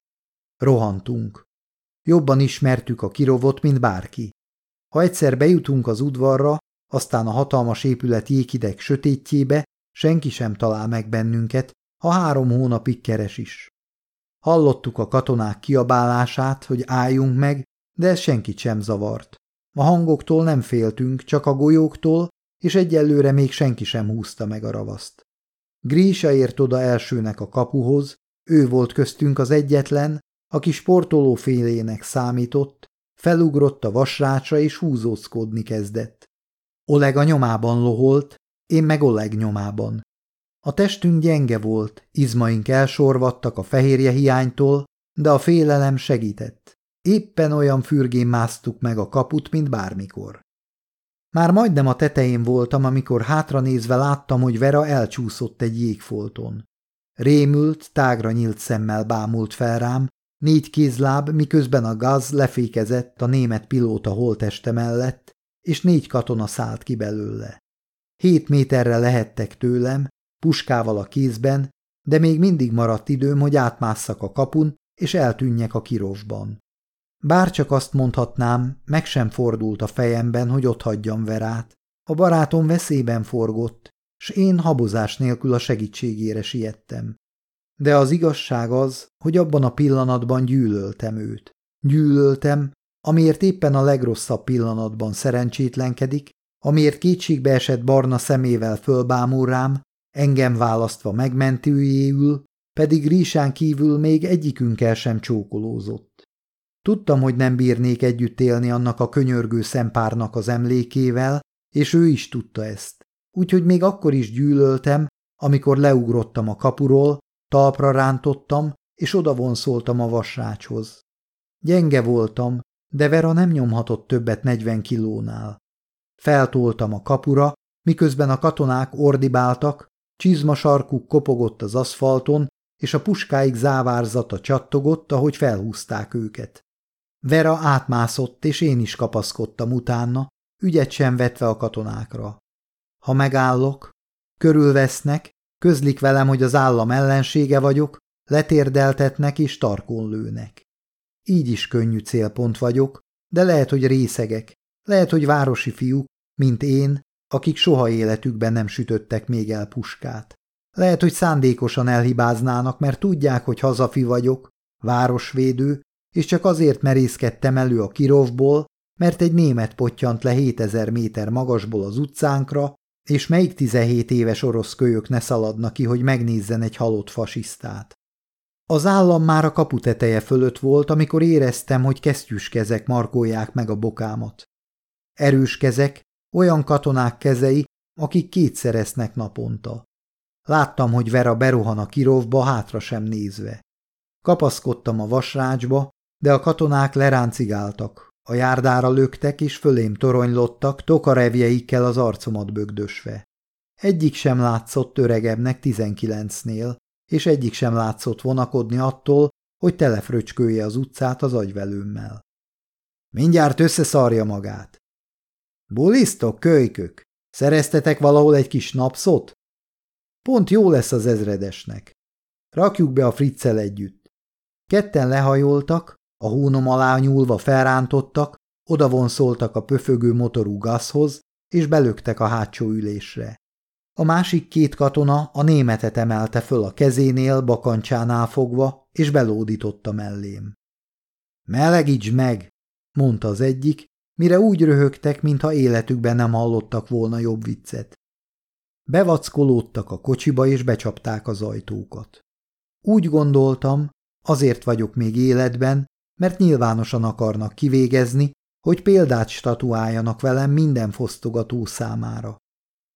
Rohantunk. Jobban ismertük a kirovot, mint bárki. Ha egyszer bejutunk az udvarra, aztán a hatalmas épület jéghideg sötétjébe, senki sem talál meg bennünket, ha három hónapig keres is. Hallottuk a katonák kiabálását, hogy álljunk meg, de ez senkit sem zavart. A hangoktól nem féltünk, csak a golyóktól, és egyelőre még senki sem húzta meg a ravaszt. Grísa ért oda elsőnek a kapuhoz, ő volt köztünk az egyetlen, aki sportoló félének számított, felugrott a vasrácsra és húzózkodni kezdett. Oleg a nyomában loholt, én meg Oleg nyomában. A testünk gyenge volt, izmaink elsorvadtak a fehérje hiánytól, de a félelem segített. Éppen olyan fürgén másztuk meg a kaput, mint bármikor. Már majdnem a tetején voltam, amikor hátranézve láttam, hogy Vera elcsúszott egy jégfolton. Rémült, tágra nyílt szemmel bámult fel rám, négy kézláb, miközben a gaz lefékezett a német pilóta holteste mellett, és négy katona szállt ki belőle. Hét méterre lehettek tőlem, puskával a kézben, de még mindig maradt időm, hogy átmásszak a kapun, és eltűnjek a kirovban. Bárcsak azt mondhatnám, meg sem fordult a fejemben, hogy otthagyjam Verát. A barátom veszélyben forgott, s én habozás nélkül a segítségére siettem. De az igazság az, hogy abban a pillanatban gyűlöltem őt. Gyűlöltem, amiért éppen a legrosszabb pillanatban szerencsétlenkedik, amiért kétségbe esett barna szemével fölbámul rám, engem választva megmentőjéül, pedig Rísán kívül még egyikünkkel sem csókolózott. Tudtam, hogy nem bírnék együtt élni annak a könyörgő szempárnak az emlékével, és ő is tudta ezt. Úgyhogy még akkor is gyűlöltem, amikor leugrottam a kapuról, talpra rántottam, és odavonszoltam a vasrácshoz. Gyenge voltam, de Vera nem nyomhatott többet negyven kilónál. Feltoltam a kapura, miközben a katonák ordibáltak, Csizmasarkuk kopogott az aszfalton, és a puskáik závárzata csattogott, ahogy felhúzták őket. Vera átmászott, és én is kapaszkodtam utána, ügyet sem vetve a katonákra. Ha megállok, körülvesznek, közlik velem, hogy az állam ellensége vagyok, letérdeltetnek és tarkon lőnek. Így is könnyű célpont vagyok, de lehet, hogy részegek, lehet, hogy városi fiúk, mint én, akik soha életükben nem sütöttek még el puskát. Lehet, hogy szándékosan elhibáznának, mert tudják, hogy hazafi vagyok, városvédő, és csak azért merészkedtem elő a kirovból, mert egy német pottyant le 7000 méter magasból az utcánkra, és melyik 17 éves orosz kölyök ne szaladna ki, hogy megnézzen egy halott fasisztát. Az állam már a kaputeteje fölött volt, amikor éreztem, hogy kesztyűs kezek markolják meg a bokámat. Erős kezek, olyan katonák kezei, akik kétszereznek naponta. Láttam, hogy Vera berohan a kirovba, hátra sem nézve. Kapaszkodtam a vasrácsba, de a katonák leráncigáltak, a járdára löktek és fölém toronylottak, tokarevjeikkel az arcomat bögdösve. Egyik sem látszott öregebbnek tizenkilencnél, és egyik sem látszott vonakodni attól, hogy telefröcskölje az utcát az agyvelőmmel. Mindjárt összeszarja magát. Bulisztok, kölykök! Szereztetek valahol egy kis napszot? Pont jó lesz az ezredesnek. Rakjuk be a friccel együtt. Ketten lehajoltak, a hónom alá nyúlva felrántottak, odavonszoltak a pöfögő motorú gazhoz, és belöktek a hátsó ülésre. A másik két katona a németet emelte föl a kezénél, bakancsánál fogva, és belódította mellém. Melegíts meg, mondta az egyik, mire úgy röhögtek, mintha életükben nem hallottak volna jobb viccet. Bevackolódtak a kocsiba, és becsapták az ajtókat. Úgy gondoltam, azért vagyok még életben, mert nyilvánosan akarnak kivégezni, hogy példát statuáljanak velem minden fosztogató számára.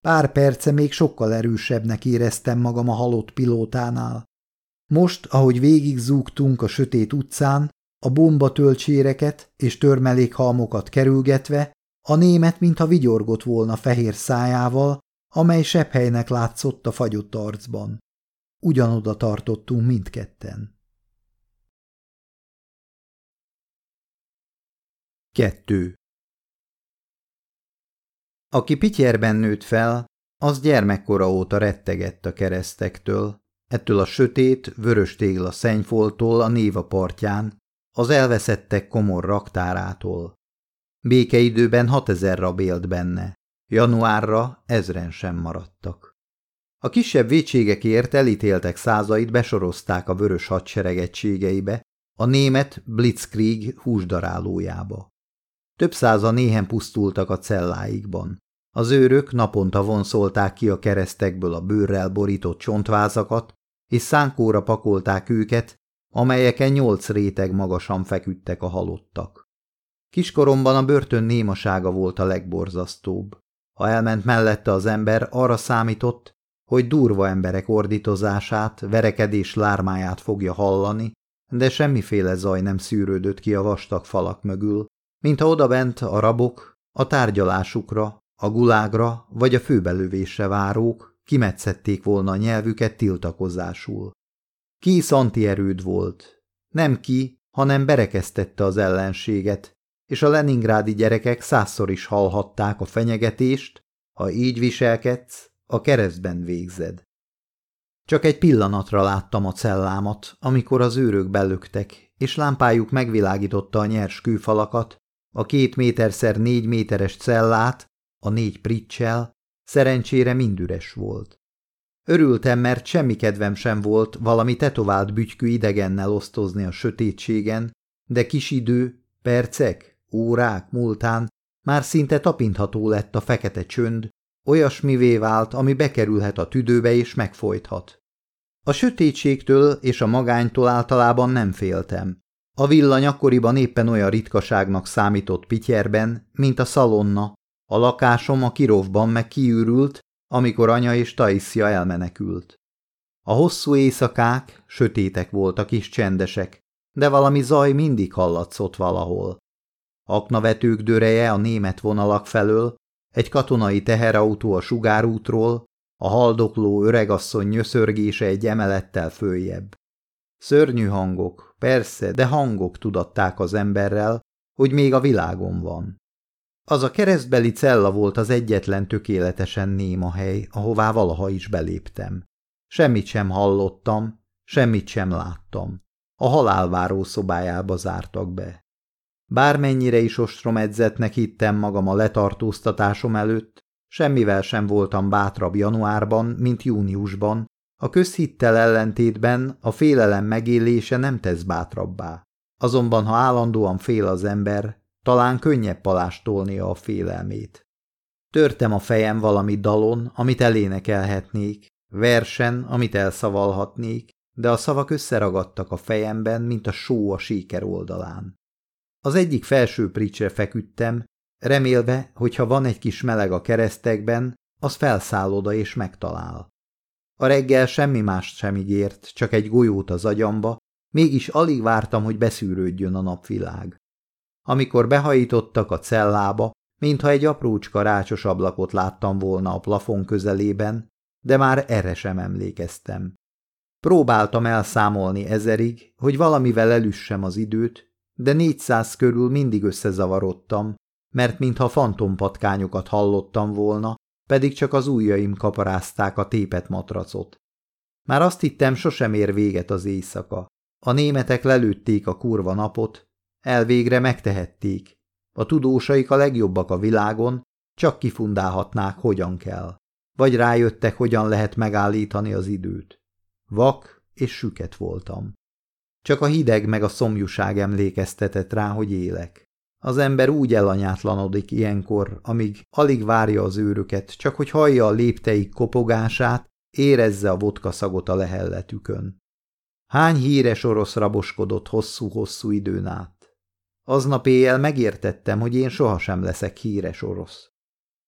Pár perce még sokkal erősebbnek éreztem magam a halott pilótánál. Most, ahogy végigzúgtunk a sötét utcán, a bombatölcséreket és törmelékhalmokat kerülgetve, a német mintha vigyorgott volna fehér szájával, amely sepphelynek látszott a fagyott arcban. Ugyanoda tartottunk mindketten. Kettő Aki pityerben nőtt fel, az gyermekkora óta rettegett a keresztektől, ettől a sötét, vörös tégla szennyfoltól a néva partján, az elveszettek komor raktárától. Békeidőben hatezer rab élt benne, januárra ezren sem maradtak. A kisebb vétségekért elítéltek százait besorozták a vörös hadsereg egységeibe, a német Blitzkrieg húsdarálójába. Több százan néhen pusztultak a celláikban. Az őrök naponta vonszolták ki a keresztekből a bőrrel borított csontvázakat, és szánkóra pakolták őket, amelyeken nyolc réteg magasan feküdtek a halottak. Kiskoromban a börtön némasága volt a legborzasztóbb. Ha elment mellette az ember, arra számított, hogy durva emberek ordítozását, verekedés lármáját fogja hallani, de semmiféle zaj nem szűrődött ki a vastag falak mögül, mintha odabent a rabok, a tárgyalásukra, a gulágra vagy a főbelövésre várók kimetszették volna a nyelvüket tiltakozásul. Ki erőd volt. Nem ki, hanem berekeztette az ellenséget, és a leningrádi gyerekek százszor is hallhatták a fenyegetést, ha így viselkedsz, a keresztben végzed. Csak egy pillanatra láttam a cellámat, amikor az őrök belöktek, és lámpájuk megvilágította a nyers kőfalakat, a két méterszer négy méteres cellát, a négy pricsel, szerencsére mind üres volt. Örültem, mert semmi kedvem sem volt valami tetovált bütykű idegennel osztozni a sötétségen, de kis idő, percek, órák múltán már szinte tapintható lett a fekete csönd, olyasmivé vált, ami bekerülhet a tüdőbe és megfojthat. A sötétségtől és a magánytól általában nem féltem. A villany akkoriban éppen olyan ritkaságnak számított Pityerben, mint a szalonna, a lakásom a kirovban meg kiürült, amikor anya és Taissia elmenekült. A hosszú éjszakák sötétek voltak és csendesek, de valami zaj mindig hallatszott valahol. Aknavetők döreje a német vonalak felől, egy katonai teherautó a sugárútról, a haldokló öregasszony nyöszörgése egy emelettel följebb. Szörnyű hangok, persze, de hangok tudatták az emberrel, hogy még a világon van. Az a keresztbeli cella volt az egyetlen tökéletesen néma hely, ahová valaha is beléptem. Semmit sem hallottam, semmit sem láttam. A halálváró szobájába zártak be. Bármennyire is ostromedzetnek hittem magam a letartóztatásom előtt, Semmivel sem voltam bátrabb januárban, mint júniusban, a közhittel ellentétben a félelem megélése nem tesz bátrabbá. Azonban, ha állandóan fél az ember, talán könnyebb palástolnia a félelmét. Törtem a fejem valami dalon, amit elénekelhetnék, versen, amit elszavalhatnék, de a szavak összeragadtak a fejemben, mint a só a síker oldalán. Az egyik felső pricsre feküdtem, remélve, hogy ha van egy kis meleg a keresztekben, az felszáll oda és megtalál. A reggel semmi mást sem ígért, csak egy golyót az agyamba, mégis alig vártam, hogy beszűrődjön a napvilág. Amikor behajítottak a cellába, mintha egy aprócska rácsos ablakot láttam volna a plafon közelében, de már erre sem emlékeztem. Próbáltam elszámolni ezerig, hogy valamivel elüssem az időt, de négyszáz körül mindig összezavarodtam, mert mintha fantompatkányokat hallottam volna, pedig csak az ujjaim kaparázták a tépet matracot. Már azt hittem, sosem ér véget az éjszaka. A németek lelőtték a kurva napot, elvégre megtehették. A tudósaik a legjobbak a világon, csak kifundálhatnák, hogyan kell. Vagy rájöttek, hogyan lehet megállítani az időt. Vak és süket voltam. Csak a hideg meg a szomjúság emlékeztetett rá, hogy élek. Az ember úgy elanyátlanodik ilyenkor, amíg alig várja az őröket, csak hogy hallja a lépteik kopogását, érezze a vodka szagot a lehelletükön. Hány híres orosz raboskodott hosszú-hosszú időn át? Aznap éjjel megértettem, hogy én sohasem leszek híres orosz.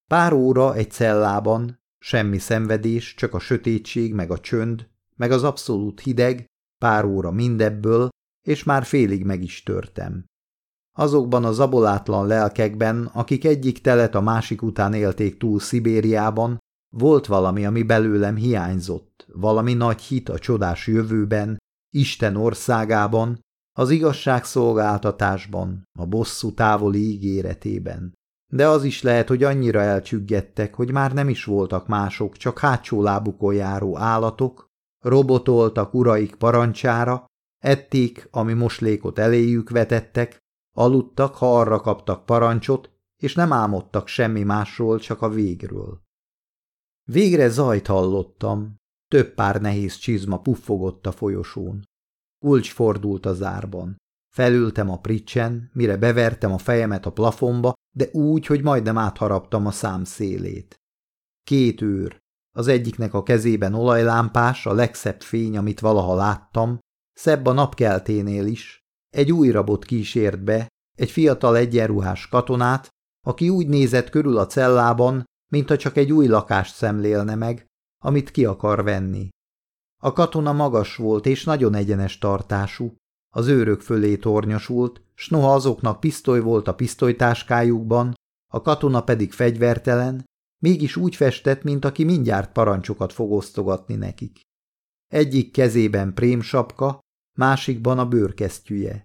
Pár óra egy cellában, semmi szenvedés, csak a sötétség, meg a csönd, meg az abszolút hideg, pár óra mindebből, és már félig meg is törtem. Azokban az abolátlan lelkekben, akik egyik telet a másik után élték túl Szibériában, volt valami, ami belőlem hiányzott, valami nagy hit a csodás jövőben, Isten országában, az igazságszolgáltatásban, a bosszú távoli ígéretében. De az is lehet, hogy annyira elcsüggettek, hogy már nem is voltak mások, csak hátsó lábukon járó állatok, robotoltak uraik parancsára, ették, ami moslékot eléjük vetettek, aludtak, ha arra kaptak parancsot, és nem álmodtak semmi másról, csak a végről. Végre zajt hallottam, több pár nehéz csizma puffogott a folyosón. Kulcs fordult a zárban. Felültem a pricsen, mire bevertem a fejemet a plafonba, de úgy, hogy majdnem átharaptam a szám szélét. Két őr, az egyiknek a kezében olajlámpás, a legszebb fény, amit valaha láttam, szebb a napkelténél is. Egy új rabot kísért be, egy fiatal egyenruhás katonát, aki úgy nézett körül a cellában, mintha csak egy új lakást szemlélne meg, amit ki akar venni. A katona magas volt és nagyon egyenes tartású, az őrök fölé tornyosult, s noha azoknak pisztoly volt a pisztolytáskájukban, a katona pedig fegyvertelen, mégis úgy festett, mint aki mindjárt parancsokat fog osztogatni nekik. Egyik kezében prémsapka, másikban a bőrkesztyűje.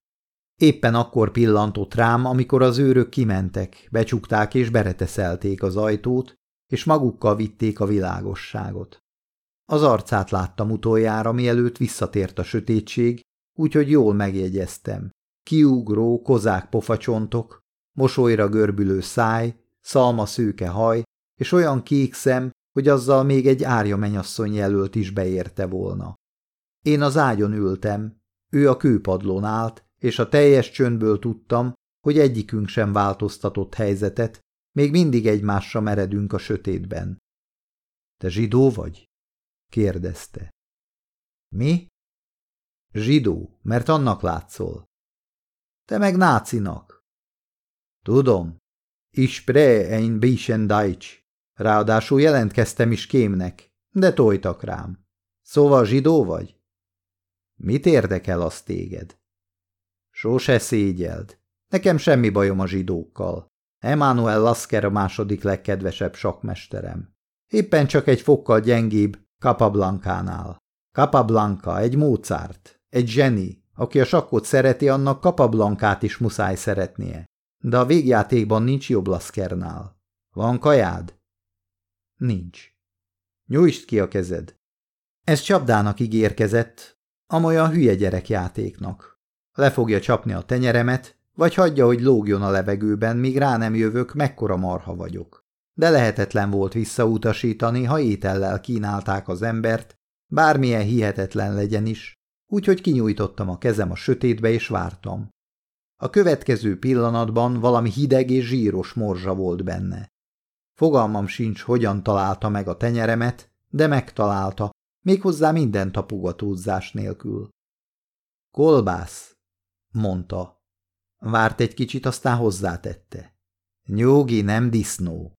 Éppen akkor pillantott rám, amikor az őrök kimentek, becsukták és bereteszelték az ajtót, és magukkal vitték a világosságot. Az arcát láttam utoljára, mielőtt visszatért a sötétség, úgyhogy jól megjegyeztem. Kiugró, kozák pofacsontok, mosolyra görbülő száj, szalma szőke haj, és olyan kék szem, hogy azzal még egy árja menyasszony jelölt is beérte volna. Én az ágyon ültem, ő a kőpadlón állt, és a teljes csöndből tudtam, hogy egyikünk sem változtatott helyzetet, még mindig egymásra meredünk a sötétben. – Te zsidó vagy? – kérdezte. – Mi? – Zsidó, mert annak látszol. – Te meg nácinak. – Tudom. Ich pre ein bisschen Deutsch. Ráadásul jelentkeztem is kémnek, de tojtak rám. Szóval zsidó vagy? Mit érdekel az téged? Sose szégyeld. Nekem semmi bajom a zsidókkal. Emmanuel Lasker a második legkedvesebb sakmesterem. Éppen csak egy fokkal gyengébb Capablancánál. Capablanca, egy Mozart, egy zseni, aki a sakkot szereti, annak Capablancát is muszáj szeretnie. De a végjátékban nincs jobb Laskernál. Van kajád? Nincs. Nyújtsd ki a kezed. Ez csapdának ígérkezett, amolyan hülye gyerekjátéknak. Le fogja csapni a tenyeremet, vagy hagyja, hogy lógjon a levegőben, míg rá nem jövök, mekkora marha vagyok. De lehetetlen volt visszautasítani, ha étellel kínálták az embert, bármilyen hihetetlen legyen is, úgyhogy kinyújtottam a kezem a sötétbe és vártam. A következő pillanatban valami hideg és zsíros morzsa volt benne. Fogalmam sincs, hogyan találta meg a tenyeremet, de megtalálta, méghozzá minden tapogatózás nélkül. Kolbász, mondta. Várt egy kicsit, aztán hozzátette. Nyugi, nem disznó.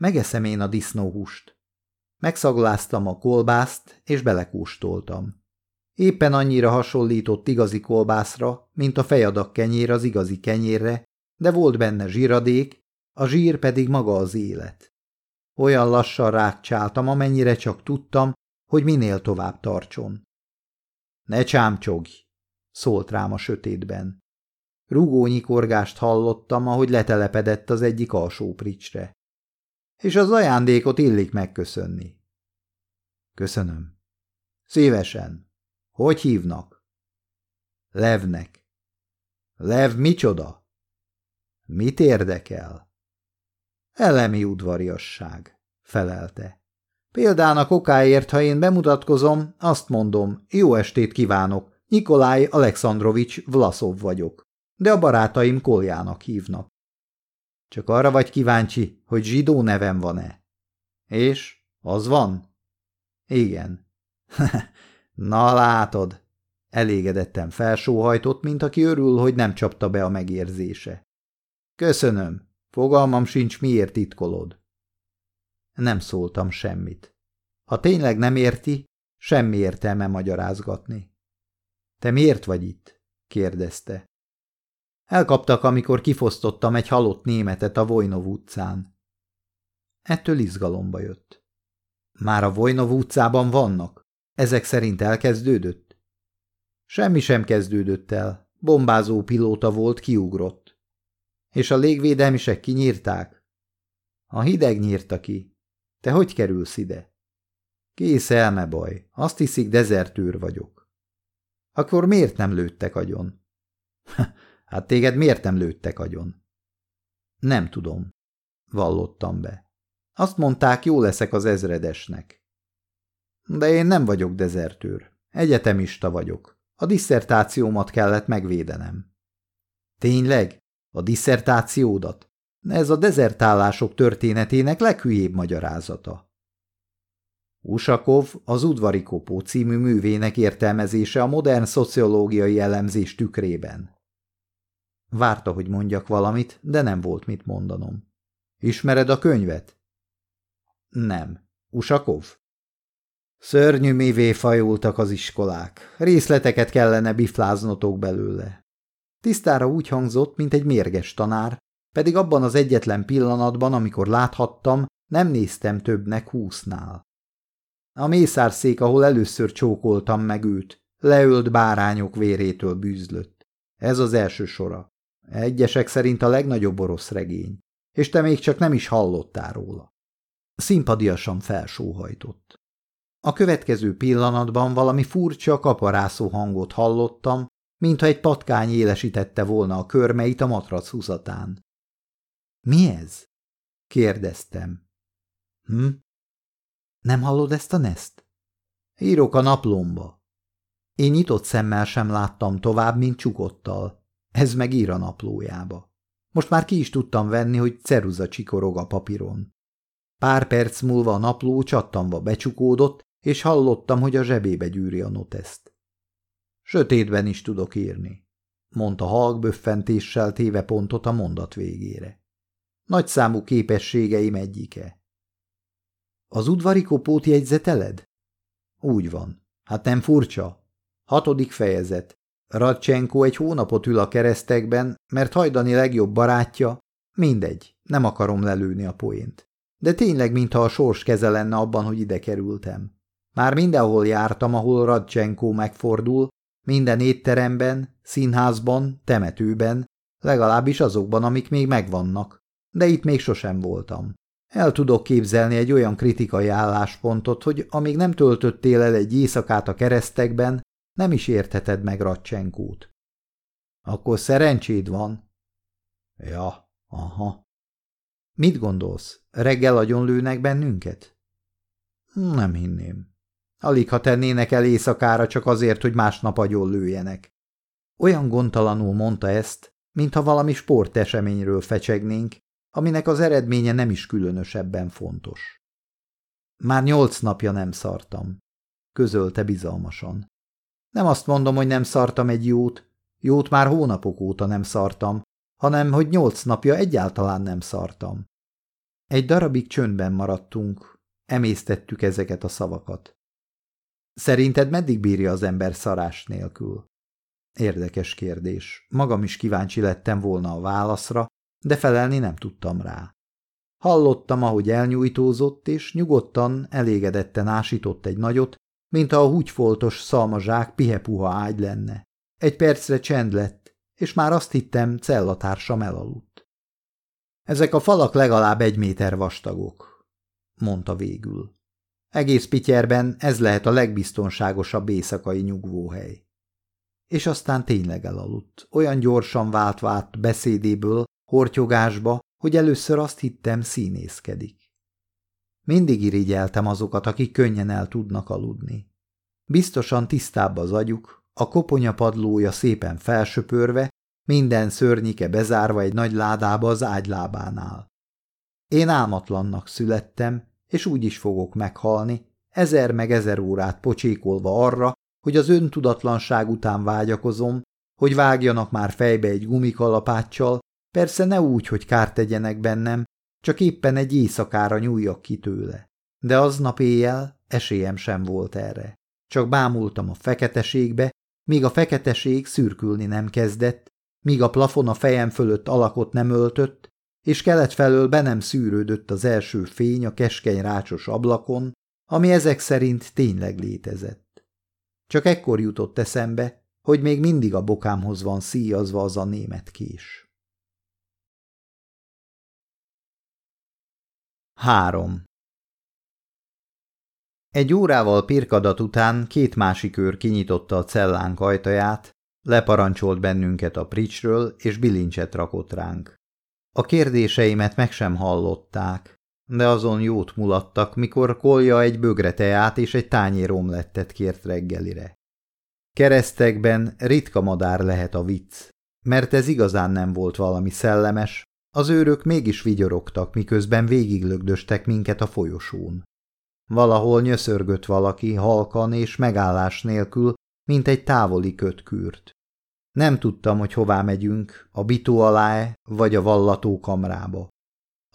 Megeszem én a disznóhúst. Megszagláztam a kolbászt, és belekóstoltam. Éppen annyira hasonlított igazi kolbászra, mint a fejadak kenyér az igazi kenyérre, de volt benne zsíradék, a zsír pedig maga az élet. Olyan lassan rákcsáltam, amennyire csak tudtam, hogy minél tovább tartson. Ne csámcsogj, szólt rám a sötétben. Rugónyi korgást hallottam, ahogy letelepedett az egyik alsó pricsre. És az ajándékot illik megköszönni. Köszönöm. Szívesen. Hogy hívnak? Levnek. Lev micsoda? Mit érdekel? Elemi udvariasság, felelte. Példának okáért, ha én bemutatkozom, azt mondom, jó estét kívánok, Nikolaj Alexandrovics Vlaszov vagyok, de a barátaim Koljának hívnak. Csak arra vagy kíváncsi, hogy zsidó nevem van-e? És? Az van? Igen. Na látod, elégedetten felsóhajtott, mint aki örül, hogy nem csapta be a megérzése. Köszönöm, fogalmam sincs, miért titkolod. Nem szóltam semmit. Ha tényleg nem érti, semmi értelme magyarázgatni. Te miért vagy itt? kérdezte. Elkaptak, amikor kifosztottam egy halott németet a Vojnov utcán. Ettől izgalomba jött. Már a Vojnov utcában vannak? Ezek szerint elkezdődött? Semmi sem kezdődött el. Bombázó pilóta volt, kiugrott. És a légvédelmisek kinyírták? A hideg nyírta ki. Te hogy kerülsz ide? Kész elmebaj. Azt hiszik, dezertőr vagyok. Akkor miért nem lőttek agyon? hát téged miért nem lőttek agyon? Nem tudom. Vallottam be. Azt mondták, jó leszek az ezredesnek. De én nem vagyok dezertőr. Egyetemista vagyok. A disszertációmat kellett megvédenem. Tényleg? A disszertációdat? Ez a dezertálások történetének leghülyébb magyarázata. Usakov az Udvari Kopó című művének értelmezése a modern szociológiai elemzés tükrében. Várta, hogy mondjak valamit, de nem volt mit mondanom. Ismered a könyvet? Nem. Usakov? Szörnyű mivé fajultak az iskolák. Részleteket kellene bifláznotok belőle. Tisztára úgy hangzott, mint egy mérges tanár, pedig abban az egyetlen pillanatban, amikor láthattam, nem néztem többnek húsznál. A mészárszék, ahol először csókoltam meg őt, leölt bárányok vérétől bűzlött. Ez az első sora. Egyesek szerint a legnagyobb orosz regény, és te még csak nem is hallottál róla. Szimpadiasan felsóhajtott. A következő pillanatban valami furcsa, kaparászó hangot hallottam, mintha egy patkány élesítette volna a körmeit a matrac húzatán. – Mi ez? – kérdeztem. – Hm? Nem hallod ezt a neszt? – Írok a naplomba. Én nyitott szemmel sem láttam tovább, mint csukottal. Ez meg ír a naplójába. Most már ki is tudtam venni, hogy ceruza csikorog a papíron. Pár perc múlva a napló csattanva becsukódott, és hallottam, hogy a zsebébe gyűri a noteszt. Sötétben is tudok írni, mondta halk böffentéssel téve pontot a mondat végére. Nagyszámú képességeim egyike. Az udvari kopót jegyzeteled? Úgy van. Hát nem furcsa? Hatodik fejezet. Radcsenko egy hónapot ül a keresztekben, mert hajdani legjobb barátja, mindegy, nem akarom lelőni a poént. De tényleg, mintha a sors keze lenne abban, hogy ide kerültem. Már mindenhol jártam, ahol Radcsenko megfordul, minden étteremben, színházban, temetőben, legalábbis azokban, amik még megvannak, de itt még sosem voltam. El tudok képzelni egy olyan kritikai álláspontot, hogy amíg nem töltöttél el egy éjszakát a keresztekben, nem is értheted meg Radcsenkót. Akkor szerencséd van? Ja, aha. Mit gondolsz, reggel agyonlőnek bennünket? Nem hinném. Alig, ha tennének el éjszakára csak azért, hogy másnap agyon lőjenek. Olyan gondtalanul mondta ezt, mintha valami sporteseményről fecsegnénk, aminek az eredménye nem is különösebben fontos. Már nyolc napja nem szartam, közölte bizalmasan. Nem azt mondom, hogy nem szartam egy jót, jót már hónapok óta nem szartam, hanem hogy nyolc napja egyáltalán nem szartam. Egy darabig csöndben maradtunk, emésztettük ezeket a szavakat. Szerinted meddig bírja az ember szarás nélkül? Érdekes kérdés. Magam is kíváncsi lettem volna a válaszra, de felelni nem tudtam rá. Hallottam, ahogy elnyújtózott, és nyugodtan, elégedetten ásított egy nagyot, mint a húgyfoltos szalmazsák pihepuha ágy lenne. Egy percre csend lett, és már azt hittem, cellatársam elaludt. Ezek a falak legalább egy méter vastagok, mondta végül. Egész Pityerben ez lehet a legbiztonságosabb éjszakai nyugvóhely. És aztán tényleg elaludt, olyan gyorsan vált vált beszédéből, hortyogásba, hogy először azt hittem színészkedik. Mindig irigyeltem azokat, akik könnyen el tudnak aludni. Biztosan tisztább az agyuk, a koponya padlója szépen felsöpörve, minden szörnyike bezárva egy nagy ládába az ágylábánál. Én álmatlannak születtem, és úgy is fogok meghalni, ezer meg ezer órát pocsékolva arra, hogy az öntudatlanság után vágyakozom, hogy vágjanak már fejbe egy gumikalapáccsal, persze ne úgy, hogy kárt tegyenek bennem, csak éppen egy éjszakára nyúljak ki tőle. De aznap éjjel esélyem sem volt erre. Csak bámultam a feketeségbe, míg a feketeség szürkülni nem kezdett, míg a plafon a fejem fölött alakot nem öltött, és kelet felől be nem szűrődött az első fény a keskeny rácsos ablakon, ami ezek szerint tényleg létezett. Csak ekkor jutott eszembe, hogy még mindig a bokámhoz van szíjazva az a német kés. 3. Egy órával pirkadat után két másik őr kinyitotta a cellánk ajtaját, leparancsolt bennünket a pricsről, és bilincset rakott ránk. A kérdéseimet meg sem hallották, de azon jót mulattak, mikor kolja egy bögre teát és egy tányér omlettet kért reggelire. Keresztekben ritka madár lehet a vicc, mert ez igazán nem volt valami szellemes, az őrök mégis vigyorogtak, miközben végiglögdöstek minket a folyosón. Valahol nyöszörgött valaki halkan és megállás nélkül, mint egy távoli kötkürt. Nem tudtam, hogy hová megyünk, a bitó alá -e, vagy a vallató kamrába.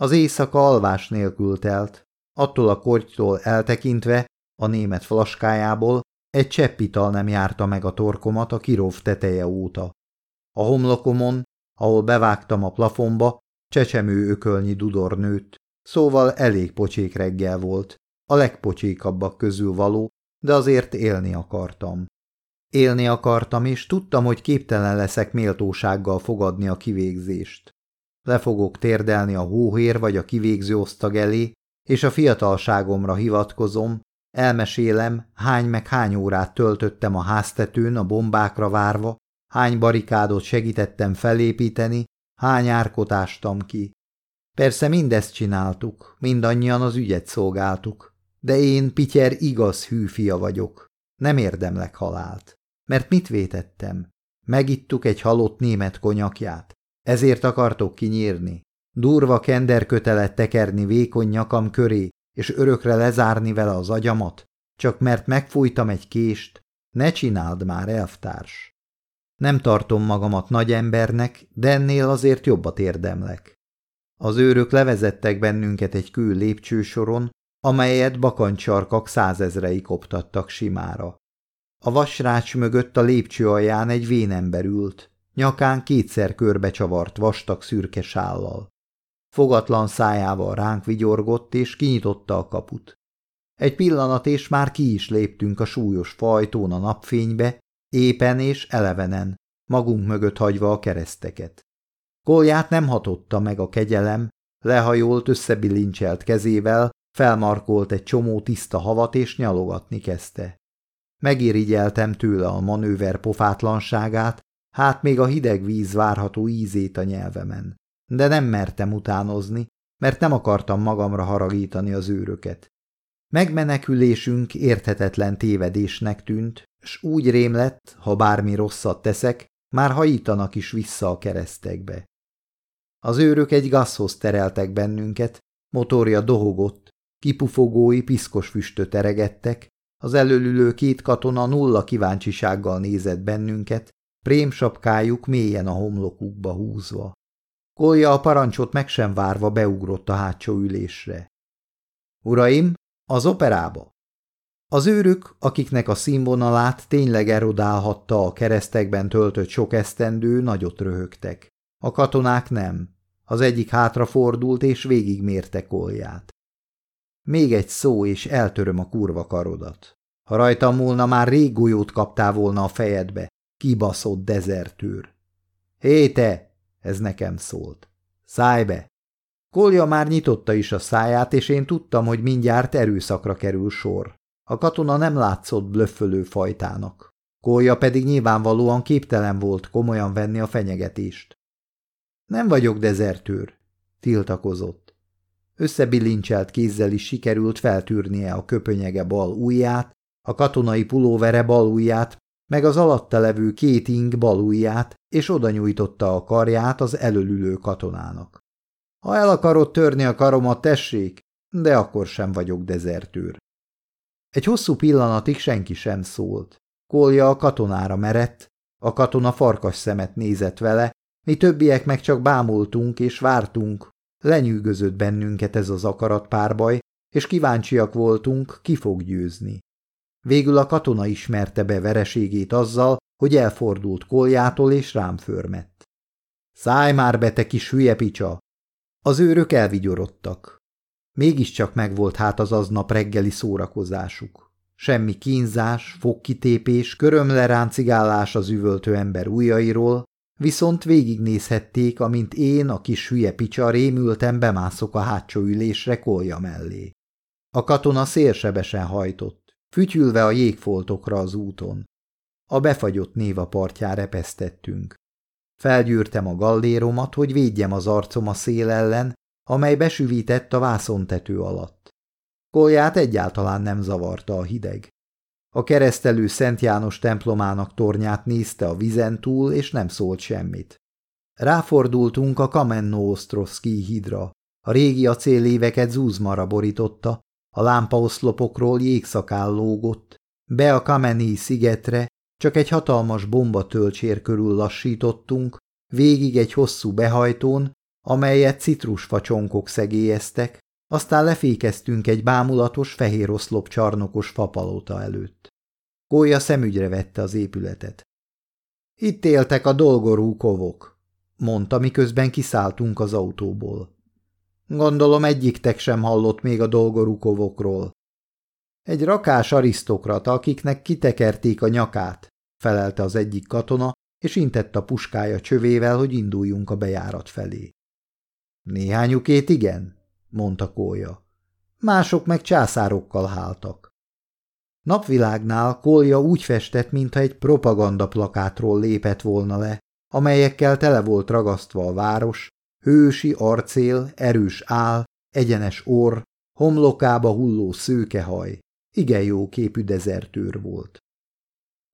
Az éjszaka alvás nélkül telt, attól a kortytól eltekintve, a német flaskájából, egy cseppital nem járta meg a torkomat a kirov teteje óta. A homlokomon, ahol bevágtam a plafonba, csecsemő ökölnyi dudor nőtt, szóval elég pocsék reggel volt, a legpocsékabbak közül való, de azért élni akartam. Élni akartam, és tudtam, hogy képtelen leszek méltósággal fogadni a kivégzést. Le fogok térdelni a hóhér vagy a kivégző osztag elé, és a fiatalságomra hivatkozom, elmesélem, hány meg hány órát töltöttem a háztetőn a bombákra várva, hány barikádot segítettem felépíteni, hány árkot ástam ki. Persze mindezt csináltuk, mindannyian az ügyet szolgáltuk, de én, Pityer, igaz hű vagyok, nem érdemlek halált. Mert mit vétettem? Megittuk egy halott német konyakját. Ezért akartok kinyírni. Durva kenderkötelet tekerni vékony nyakam köré, és örökre lezárni vele az agyamat? Csak mert megfújtam egy kést? Ne csináld már, elvtárs! Nem tartom magamat nagy embernek, de ennél azért jobbat érdemlek. Az őrök levezettek bennünket egy kül lépcsősoron, amelyet bakancsarkak százezrei koptattak simára. A vasrács mögött a lépcső alján egy vénember ült, nyakán kétszer körbecsavart vastag szürke sállal. Fogatlan szájával ránk vigyorgott, és kinyitotta a kaput. Egy pillanat, és már ki is léptünk a súlyos fajtón a napfénybe, épen és elevenen, magunk mögött hagyva a kereszteket. Kolját nem hatotta meg a kegyelem, lehajolt összebilincselt kezével, felmarkolt egy csomó tiszta havat és nyalogatni kezdte. Megirigyeltem tőle a manőver pofátlanságát, hát még a hideg víz várható ízét a nyelvemen. De nem mertem utánozni, mert nem akartam magamra haragítani az őröket. Megmenekülésünk érthetetlen tévedésnek tűnt, s úgy rém lett, ha bármi rosszat teszek, már hajítanak is vissza a keresztekbe. Az őrök egy gazhoz tereltek bennünket, motorja dohogott, kipufogói piszkos füstöt eregettek, az előlülő két katona nulla kíváncsisággal nézett bennünket, prémsapkájuk mélyen a homlokukba húzva. Kolja a parancsot meg sem várva beugrott a hátsó ülésre. Uraim, az operába! Az őrök, akiknek a színvonalát tényleg erodálhatta a keresztekben töltött sok esztendő, nagyot röhögtek. A katonák nem. Az egyik hátrafordult és végigmérte kolját. Még egy szó, és eltöröm a kurva karodat. Ha rajtam múlna, már rég golyót kaptál volna a fejedbe, kibaszott dezertőr. Hé te! Ez nekem szólt. Szállj be! Kolja már nyitotta is a száját, és én tudtam, hogy mindjárt erőszakra kerül sor. A katona nem látszott blöffölő fajtának. Kolja pedig nyilvánvalóan képtelen volt komolyan venni a fenyegetést. Nem vagyok dezertőr, tiltakozott. Összebilincselt kézzel is sikerült feltűrnie a köpönyege bal ujját, a katonai pulóvere bal ujját, meg az alatta levő két ing bal ujját, és oda nyújtotta a karját az elölülő katonának. Ha el akarod törni a karomat, tessék, de akkor sem vagyok dezertőr. Egy hosszú pillanatig senki sem szólt. Kolja a katonára merett, a katona farkas szemet nézett vele, mi többiek meg csak bámultunk és vártunk, lenyűgözött bennünket ez az akaratpárbaj, és kíváncsiak voltunk, ki fog győzni. Végül a katona ismerte be vereségét azzal, hogy elfordult koljától és rám förmett. Szállj már be, te kis hülye picsa! Az őrök elvigyorodtak. Mégiscsak megvolt hát az aznap reggeli szórakozásuk. Semmi kínzás, fogkitépés, körömleráncigálás az üvöltő ember ujjairól, viszont végignézhették, amint én, a kis hülye picsa rémülten bemászok a hátsó ülésre kolja mellé. A katona szélsebesen hajtott, fütyülve a jégfoltokra az úton. A befagyott néva partján repesztettünk. Felgyűrtem a galléromat, hogy védjem az arcom a szél ellen, amely besüvített a vászontető alatt. Kolját egyáltalán nem zavarta a hideg. A keresztelő Szent János templomának tornyát nézte a vizen túl, és nem szólt semmit. Ráfordultunk a Kamenno Ostroszki hídra. A régi acéléveket zúzmara borította, a lámpaoszlopokról jégszakál lógott, be a Kameni szigetre, csak egy hatalmas bombatölcsér körül lassítottunk, végig egy hosszú behajtón, amelyet citrusfacsonkok szegélyeztek, aztán lefékeztünk egy bámulatos fehér oszlop csarnokos fapalota előtt. Kólya szemügyre vette az épületet. Itt éltek a dolgorú kovok, mondta, miközben kiszálltunk az autóból. Gondolom egyiktek sem hallott még a dolgorú kovokról. Egy rakás arisztokrata, akiknek kitekerték a nyakát, felelte az egyik katona, és intett a puskája csövével, hogy induljunk a bejárat felé. Néhányukét igen, mondta Kólya. Mások meg császárokkal háltak. Napvilágnál Kolja úgy festett, mintha egy propaganda plakátról lépett volna le, amelyekkel tele volt ragasztva a város, hősi arcél, erős áll, egyenes orr, homlokába hulló szőkehaj. Igen jó képű dezertőr volt.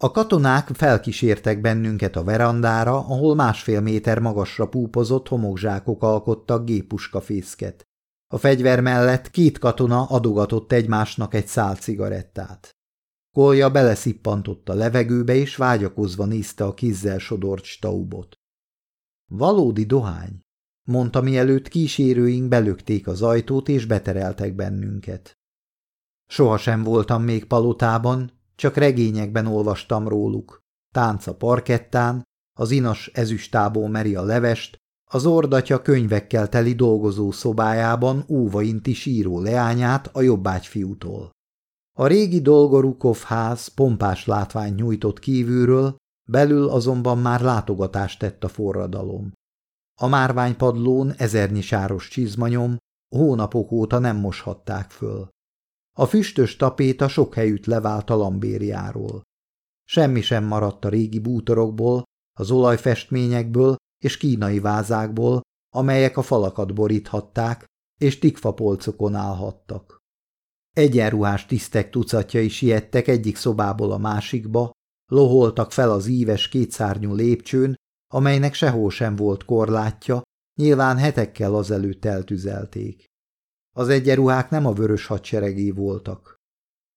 A katonák felkísértek bennünket a verandára, ahol másfél méter magasra púpozott homokzsákok alkottak gépuskafészket. A fegyver mellett két katona adogatott egymásnak egy szál cigarettát. Kolja beleszippantott a levegőbe, és vágyakozva nézte a kizzel sodort staubot. Valódi dohány, mondta mielőtt kísérőink belökték az ajtót, és betereltek bennünket. Sohasem voltam még palotában, csak regényekben olvastam róluk. Tánc a parkettán, az inas ezüstából meri a levest, az ordatya könyvekkel teli dolgozó szobájában óva inti síró leányát a jobbágyfiútól. A régi Dolgorukov ház pompás látvány nyújtott kívülről, belül azonban már látogatást tett a forradalom. A márványpadlón ezernyi sáros csizmanyom, hónapok óta nem moshatták föl. A füstös tapéta sok helyütt levált a lambériáról. Semmi sem maradt a régi bútorokból, az olajfestményekből és kínai vázákból, amelyek a falakat boríthatták, és tikfapolcokon állhattak. Egyenruhás tisztek tucatjai siettek egyik szobából a másikba, loholtak fel az íves kétszárnyú lépcsőn, amelynek sehol sem volt korlátja, nyilván hetekkel azelőtt eltüzelték. Az egyenruhák nem a vörös hadseregé voltak.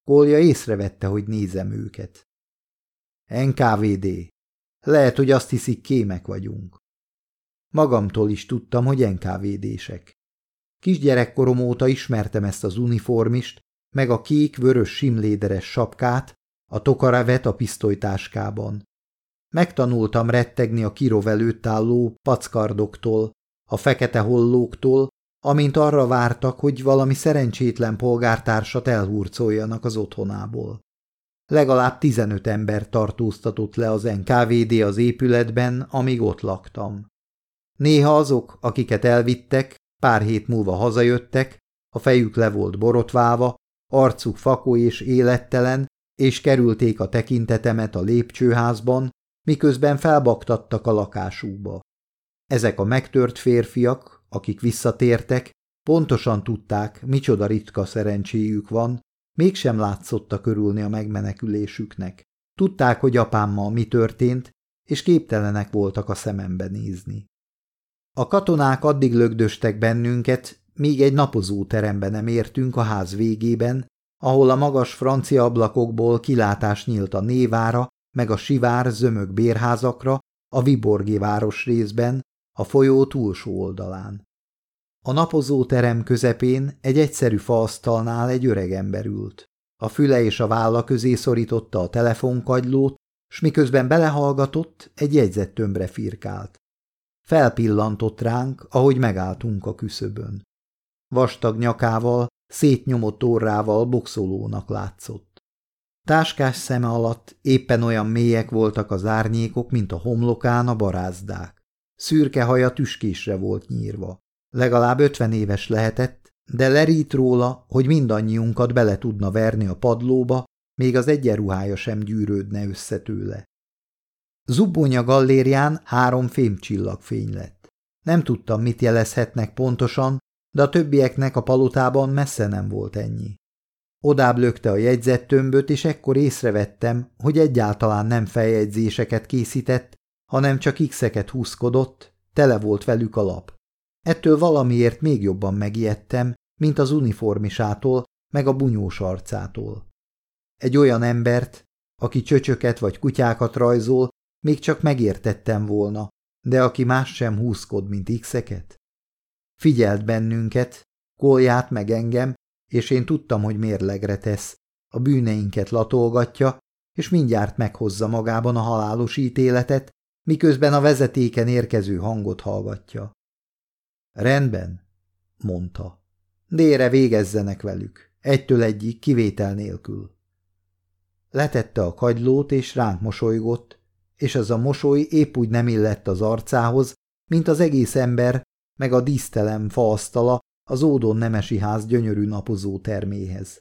Kolja észrevette, hogy nézem őket. NKVD. Lehet, hogy azt hiszik, kémek vagyunk. Magamtól is tudtam, hogy NKVD-sek. Kisgyerekkorom óta ismertem ezt az uniformist, meg a kék-vörös simléderes sapkát, a tokaravet a pisztolytáskában. Megtanultam rettegni a kirov előtt álló packardoktól, a fekete hollóktól, amint arra vártak, hogy valami szerencsétlen polgártársat elhurcoljanak az otthonából. Legalább tizenöt ember tartóztatott le az NKVD az épületben, amíg ott laktam. Néha azok, akiket elvittek, pár hét múlva hazajöttek, a fejük le volt borotválva, arcuk fakó és élettelen, és kerülték a tekintetemet a lépcsőházban, miközben felbaktattak a lakásukba. Ezek a megtört férfiak, akik visszatértek, pontosan tudták, micsoda ritka szerencséjük van, mégsem látszottak körülni a megmenekülésüknek. Tudták, hogy apámmal mi történt, és képtelenek voltak a szemembe nézni. A katonák addig lögdöstek bennünket, míg egy napozó terembe nem értünk a ház végében, ahol a magas francia ablakokból kilátás nyílt a Névára, meg a Sivár zömök bérházakra, a Viborgi város részben, a folyó túlsó oldalán. A napozó terem közepén egy egyszerű faasztalnál egy öreg ember ült. A füle és a válla közé szorította a telefonkagylót, s miközben belehallgatott, egy jegyzettömbre firkált. Felpillantott ránk, ahogy megálltunk a küszöbön. Vastag nyakával, szétnyomott orrával boxolónak látszott. Táskás szeme alatt éppen olyan mélyek voltak az árnyékok, mint a homlokán a barázdák. Szürke haja tüskésre volt nyírva. Legalább ötven éves lehetett, de lerít róla, hogy mindannyiunkat bele tudna verni a padlóba, még az egyenruhája sem gyűrődne össze tőle. Zubbonya gallérián három fémcsillagfény lett. Nem tudtam, mit jelezhetnek pontosan, de a többieknek a palotában messze nem volt ennyi. Odább lökte a jegyzettömböt, és ekkor észrevettem, hogy egyáltalán nem feljegyzéseket készített, hanem csak x-eket húzkodott, tele volt velük a lap. Ettől valamiért még jobban megijedtem, mint az uniformisától, meg a bunyós arcától. Egy olyan embert, aki csöcsöket vagy kutyákat rajzol, még csak megértettem volna, de aki más sem húzkod, mint x-eket. Figyelt bennünket, kolját meg engem, és én tudtam, hogy mérlegre tesz, a bűneinket latolgatja, és mindjárt meghozza magában a halálos ítéletet, miközben a vezetéken érkező hangot hallgatja. Rendben, mondta. Délre végezzenek velük, egytől egyik kivétel nélkül. Letette a kagylót, és ránk mosolygott, és az a mosoly épp úgy nem illett az arcához, mint az egész ember, meg a dísztelem faasztala az ódon nemesi ház gyönyörű napozó terméhez.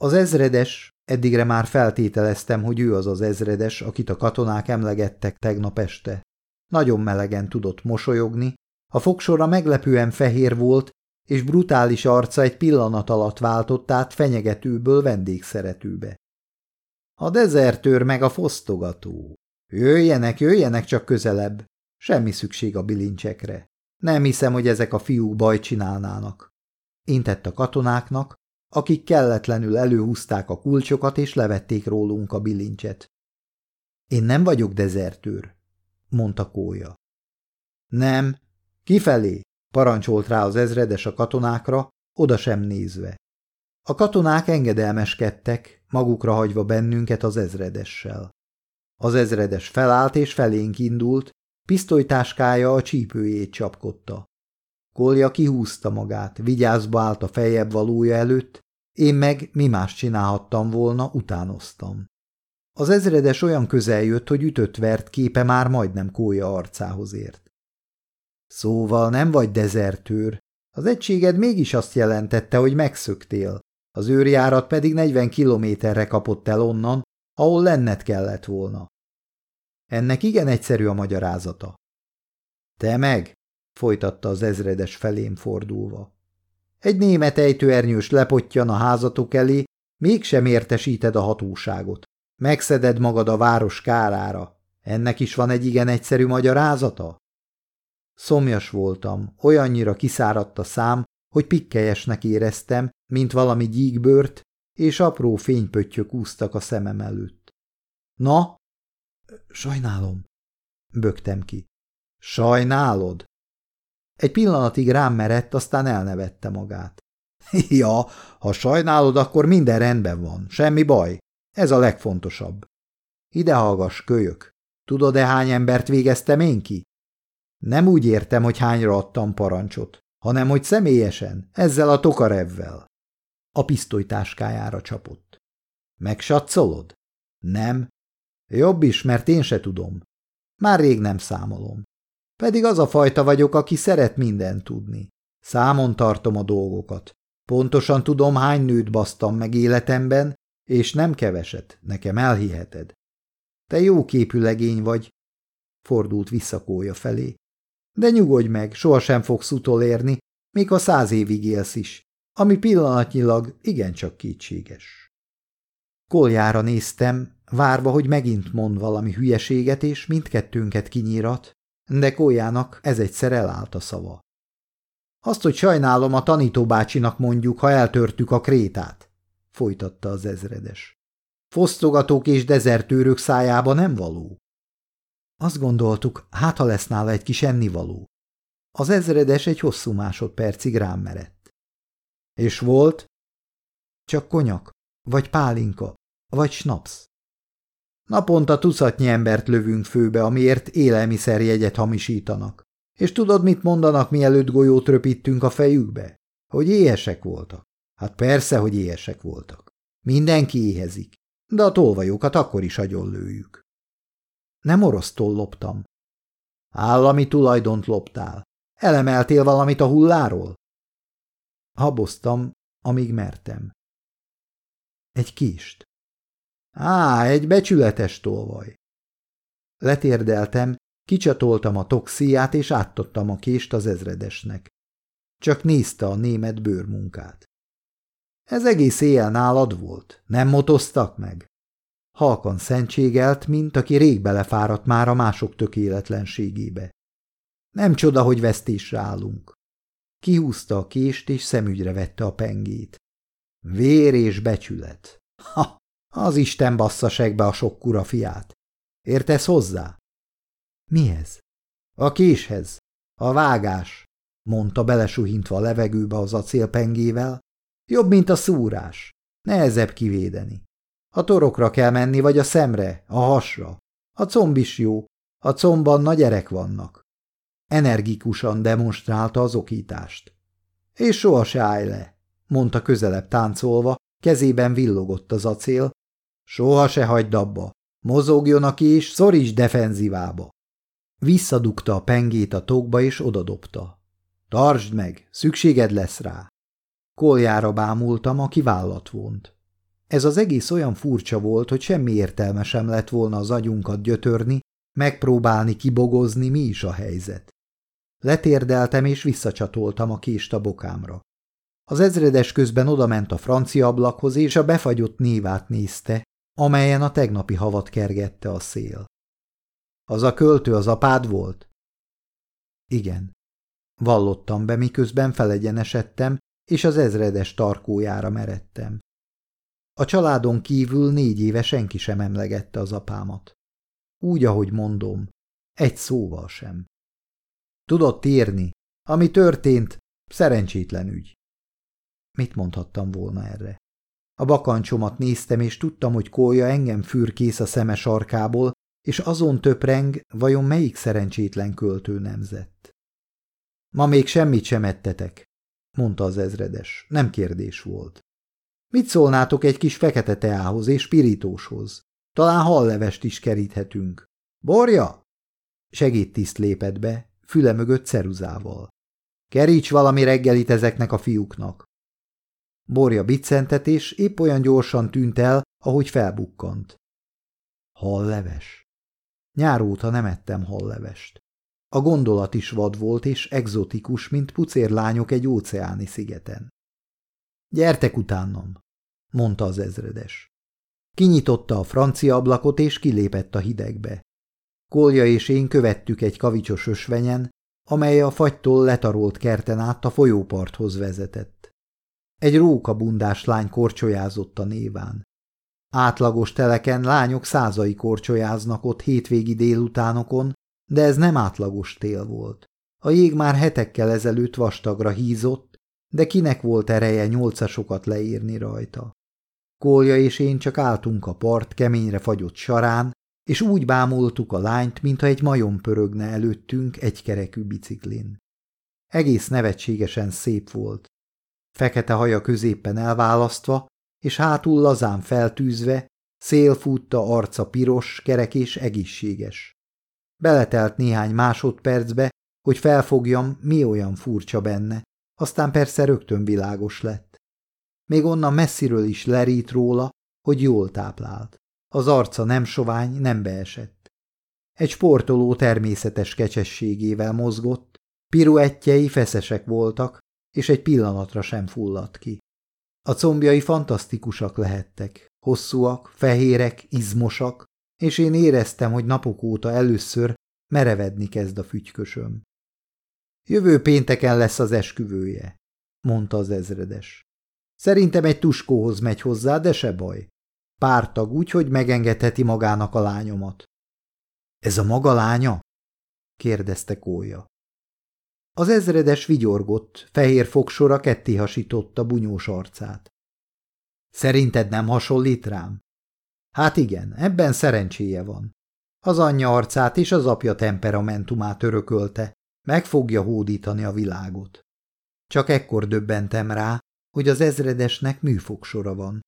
Az ezredes, eddigre már feltételeztem, hogy ő az az ezredes, akit a katonák emlegettek tegnap este. Nagyon melegen tudott mosolyogni, a fogsora meglepően fehér volt, és brutális arca egy pillanat alatt váltott át fenyegetőből vendégszeretőbe. A dezertőr meg a fosztogató. Jöjjenek, jöjjenek csak közelebb. Semmi szükség a bilincsekre. Nem hiszem, hogy ezek a fiúk baj csinálnának. Intett a katonáknak, akik kelletlenül előhúzták a kulcsokat és levették rólunk a bilincset. Én nem vagyok dezertőr, mondta Kója. Nem, kifelé, parancsolt rá az ezredes a katonákra, oda sem nézve. A katonák engedelmeskedtek, magukra hagyva bennünket az ezredessel. Az ezredes felállt és felénk indult, Pisztolytáskája a csípőjét csapkodta. Kolja kihúzta magát, vigyázba állt a fejebb valója előtt, én meg mi más csinálhattam volna, utánoztam. Az ezredes olyan közel jött, hogy ütött vert képe már majdnem kólya arcához ért. Szóval nem vagy dezertőr. Az egységed mégis azt jelentette, hogy megszöktél. Az őrjárat pedig 40 kilométerre kapott el onnan, ahol lenned kellett volna. Ennek igen egyszerű a magyarázata. Te meg, folytatta az ezredes felém fordulva. Egy német ejtőernyős lepottyan a házatok elé, mégsem értesíted a hatóságot. Megszeded magad a város kárára. Ennek is van egy igen egyszerű magyarázata? Szomjas voltam, olyannyira kiszáradt a szám, hogy pikkelyesnek éreztem, mint valami gyíkbört, és apró fénypöttyök úsztak a szemem előtt. Na? Sajnálom, bögtem ki. Sajnálod? Egy pillanatig rám merett, aztán elnevette magát. Ja, ha sajnálod, akkor minden rendben van, semmi baj. Ez a legfontosabb. Ide hallgass, kölyök. Tudod-e, hány embert végeztem én ki? Nem úgy értem, hogy hányra adtam parancsot, hanem hogy személyesen, ezzel a tokarevvel. A pisztolytáskájára csapott. Megsatszolod? Nem. Jobb is, mert én se tudom. Már rég nem számolom. Pedig az a fajta vagyok, aki szeret mindent tudni. Számon tartom a dolgokat. Pontosan tudom, hány nőt basztam meg életemben, és nem keveset, nekem elhiheted. Te jó képű legény vagy, fordult visszakója felé. De nyugodj meg, sohasem fogsz utolérni, még ha száz évig élsz is, ami pillanatnyilag igencsak kétséges. Koljára néztem, várva, hogy megint mond valami hülyeséget, és mindkettőnket kinyírat, de Kójának ez egyszer elállt a szava. Azt, hogy sajnálom, a tanítóbácsinak mondjuk, ha eltörtük a krétát, folytatta az ezredes. Fosztogatók és dezertőrök szájába nem való. Azt gondoltuk, hát ha lesz nála egy kis ennivaló. Az ezredes egy hosszú másodpercig rám merett. És volt? Csak konyak, vagy pálinka, vagy snaps. Naponta tucatnyi embert lövünk főbe, amiért élelmiszerjegyet hamisítanak. És tudod, mit mondanak, mielőtt golyót röpítünk a fejükbe? Hogy éhesek voltak. Hát persze, hogy éhesek voltak. Mindenki éhezik, de a tolvajokat akkor is lőjük. Nem orosztól loptam. Állami tulajdont loptál. Elemeltél valamit a hulláról? Haboztam, amíg mertem. Egy kist. Á, egy becsületes tolvaj. Letérdeltem, kicsatoltam a toxiát, és áttottam a kést az ezredesnek. Csak nézte a német bőrmunkát. Ez egész éjjel nálad volt, nem motoztak meg? Halkan szentségelt, mint aki rég belefáradt már a mások tökéletlenségébe. Nem csoda, hogy vesztésre állunk. Kihúzta a kést, és szemügyre vette a pengét. Vér és becsület. Ha, az Isten bassza segbe a sok kura fiát. Értesz hozzá? Mihez? A késhez. A vágás, mondta belesuhintva a levegőbe az acélpengével. Jobb, mint a szúrás. Nehezebb kivédeni. A torokra kell menni, vagy a szemre, a hasra. A comb is jó. A combban nagy erek vannak. Energikusan demonstrálta az okítást. És soha se állj le, mondta közelebb táncolva, kezében villogott az acél. Soha se hagyd abba. Mozogjon a kés, szoríts defenzivába. Visszadugta a pengét a tokba és odadobta. Tartsd meg, szükséged lesz rá. Koljára bámultam, aki vállat vont. Ez az egész olyan furcsa volt, hogy semmi értelme sem lett volna az agyunkat gyötörni, megpróbálni kibogozni, mi is a helyzet. Letérdeltem és visszacsatoltam a kést a bokámra. Az ezredes közben odament a francia ablakhoz, és a befagyott névát nézte, amelyen a tegnapi havat kergette a szél. Az a költő az apád volt? Igen. Vallottam be, miközben felegyenesedtem, és az ezredes tarkójára meredtem. A családon kívül négy éve senki sem emlegette az apámat. Úgy, ahogy mondom, egy szóval sem. Tudott írni. Ami történt, szerencsétlen ügy. Mit mondhattam volna erre? A bakancsomat néztem, és tudtam, hogy kólya engem fürkész a szeme sarkából, és azon töpreng, vajon melyik szerencsétlen költő nemzett. Ma még semmit sem ettetek, mondta az ezredes. Nem kérdés volt. Mit szólnátok egy kis fekete teához és spirítóshoz? Talán hallevest is keríthetünk. Borja? Segédtiszt lépett be, füle mögött ceruzával. Keríts valami reggelit ezeknek a fiúknak. Borja biccentet, és épp olyan gyorsan tűnt el, ahogy felbukkant. Halleves. Nyár óta nem ettem hallevest. A gondolat is vad volt és egzotikus, mint pucérlányok egy óceáni szigeten. Gyertek utánam, mondta az ezredes. Kinyitotta a francia ablakot és kilépett a hidegbe. Kolja és én követtük egy kavicsos ösvenyen, amely a fagytól letarolt kerten át a folyóparthoz vezetett. Egy rókabundás lány korcsolyázott a néván. Átlagos teleken lányok százai korcsolyáznak ott hétvégi délutánokon, de ez nem átlagos tél volt. A jég már hetekkel ezelőtt vastagra hízott, de kinek volt ereje nyolcasokat leírni rajta. Kólja és én csak álltunk a part keményre fagyott sarán, és úgy bámultuk a lányt, mintha egy majom pörögne előttünk egy kerekű biciklin. Egész nevetségesen szép volt. Fekete haja középpen elválasztva, és hátul lazán feltűzve, szélfutta arca piros, kerek és egészséges. Beletelt néhány másodpercbe, hogy felfogjam, mi olyan furcsa benne, aztán persze rögtön világos lett. Még onnan messziről is lerít róla, hogy jól táplált. Az arca nem sovány, nem beesett. Egy sportoló természetes kecsességével mozgott, piruettjei feszesek voltak, és egy pillanatra sem fulladt ki. A combjai fantasztikusak lehettek, hosszúak, fehérek, izmosak, és én éreztem, hogy napok óta először merevedni kezd a fügykösöm. Jövő pénteken lesz az esküvője, mondta az ezredes. Szerintem egy tuskóhoz megy hozzá, de se baj. Pártag úgy, hogy megengedheti magának a lányomat. Ez a maga lánya? kérdezte Kólya. Az ezredes vigyorgott, fehér fogsora ketté hasította bunyós arcát. Szerinted nem hasonlít rám? Hát igen, ebben szerencséje van. Az anyja arcát és az apja temperamentumát örökölte, meg fogja hódítani a világot. Csak ekkor döbbentem rá, hogy az ezredesnek műfogsora van.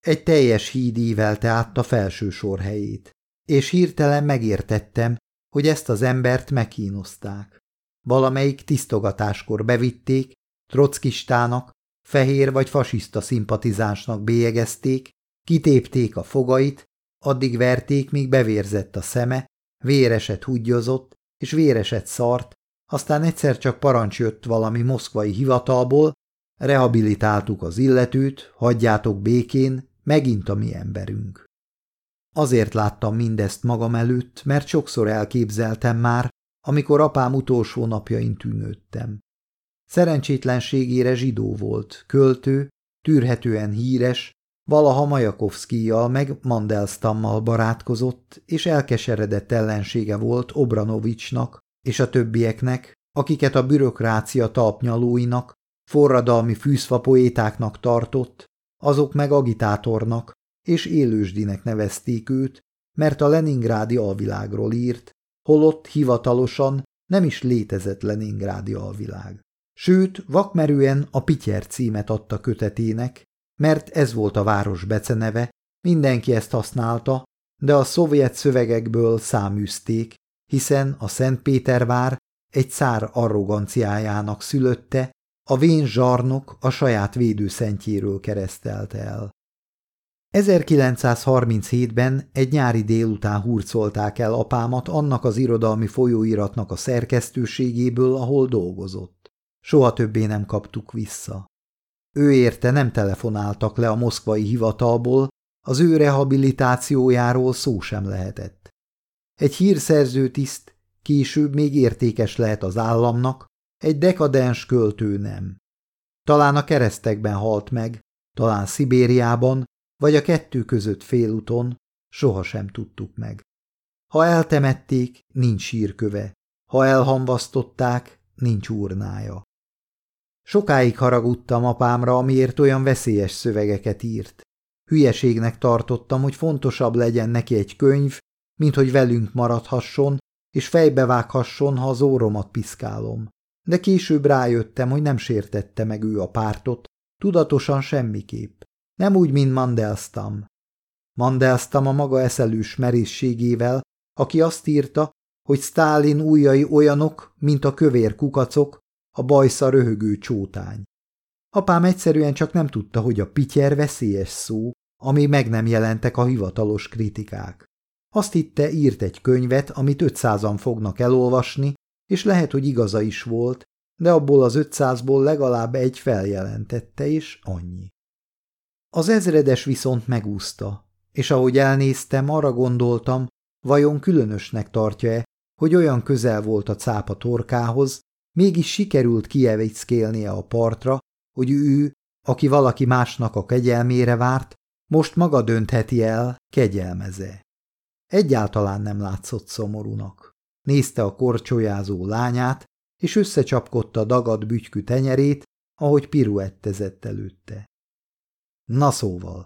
Egy teljes híd ívelte át a felső sor helyét, és hirtelen megértettem, hogy ezt az embert megkínozták. Valamelyik tisztogatáskor bevitték, trockistának, fehér vagy fasiszta szimpatizánsnak bélyegezték, kitépték a fogait, addig verték, míg bevérzett a szeme, véreset húgyozott, és véreset szart, aztán egyszer csak parancs jött valami moszkvai hivatalból, rehabilitáltuk az illetőt, hagyjátok békén, megint a mi emberünk. Azért láttam mindezt magam előtt, mert sokszor elképzeltem már, amikor apám utolsó napjain tűnődtem. Szerencsétlenségére zsidó volt, költő, tűrhetően híres, valaha Majakovszkijjal meg Mandelstammal barátkozott, és elkeseredett ellensége volt Obranovicsnak és a többieknek, akiket a bürokrácia talpnyalóinak, forradalmi fűszfapoétáknak tartott, azok meg agitátornak és élősdinek nevezték őt, mert a Leningrádi alvilágról írt, holott hivatalosan nem is létezett Leningrádi alvilág. Sőt, vakmerően a Pityer címet adta kötetének, mert ez volt a város beceneve, mindenki ezt használta, de a szovjet szövegekből száműzték, hiszen a Szentpétervár egy szár arroganciájának szülötte, a vén zsarnok a saját védőszentjéről keresztelte el. 1937-ben egy nyári délután hurcolták el apámat annak az irodalmi folyóiratnak a szerkesztőségéből, ahol dolgozott. Soha többé nem kaptuk vissza. Ő érte nem telefonáltak le a moszkvai hivatalból, az ő rehabilitációjáról szó sem lehetett. Egy hírszerző tiszt később még értékes lehet az államnak, egy dekadens költő nem. Talán a keresztekben halt meg, talán Szibériában, vagy a kettő között félúton, sohasem tudtuk meg. Ha eltemették, nincs sírköve, ha elhamvasztották, nincs urnája. Sokáig haragudtam apámra, amiért olyan veszélyes szövegeket írt. Hülyeségnek tartottam, hogy fontosabb legyen neki egy könyv, mint hogy velünk maradhasson, és fejbevághasson, ha az óromat piszkálom. De később rájöttem, hogy nem sértette meg ő a pártot, tudatosan semmiképp. Nem úgy, mint Mandelstam. Mandelstam a maga eszelős merészségével, aki azt írta, hogy Stálin újai olyanok, mint a kövér kukacok, a bajsza röhögő csótány. Apám egyszerűen csak nem tudta, hogy a pityer veszélyes szó, ami meg nem jelentek a hivatalos kritikák. Azt hitte, írt egy könyvet, amit ötszázan fognak elolvasni, és lehet, hogy igaza is volt, de abból az ötszázból legalább egy feljelentette, és annyi. Az ezredes viszont megúszta, és ahogy elnéztem, arra gondoltam, vajon különösnek tartja-e, hogy olyan közel volt a cápa torkához, mégis sikerült kievickélnie a partra, hogy ő, aki valaki másnak a kegyelmére várt, most maga döntheti el, kegyelmeze. Egyáltalán nem látszott szomorúnak. Nézte a korcsolyázó lányát, és összecsapkodta dagad bütykű tenyerét, ahogy piruettezett előtte. Na szóval,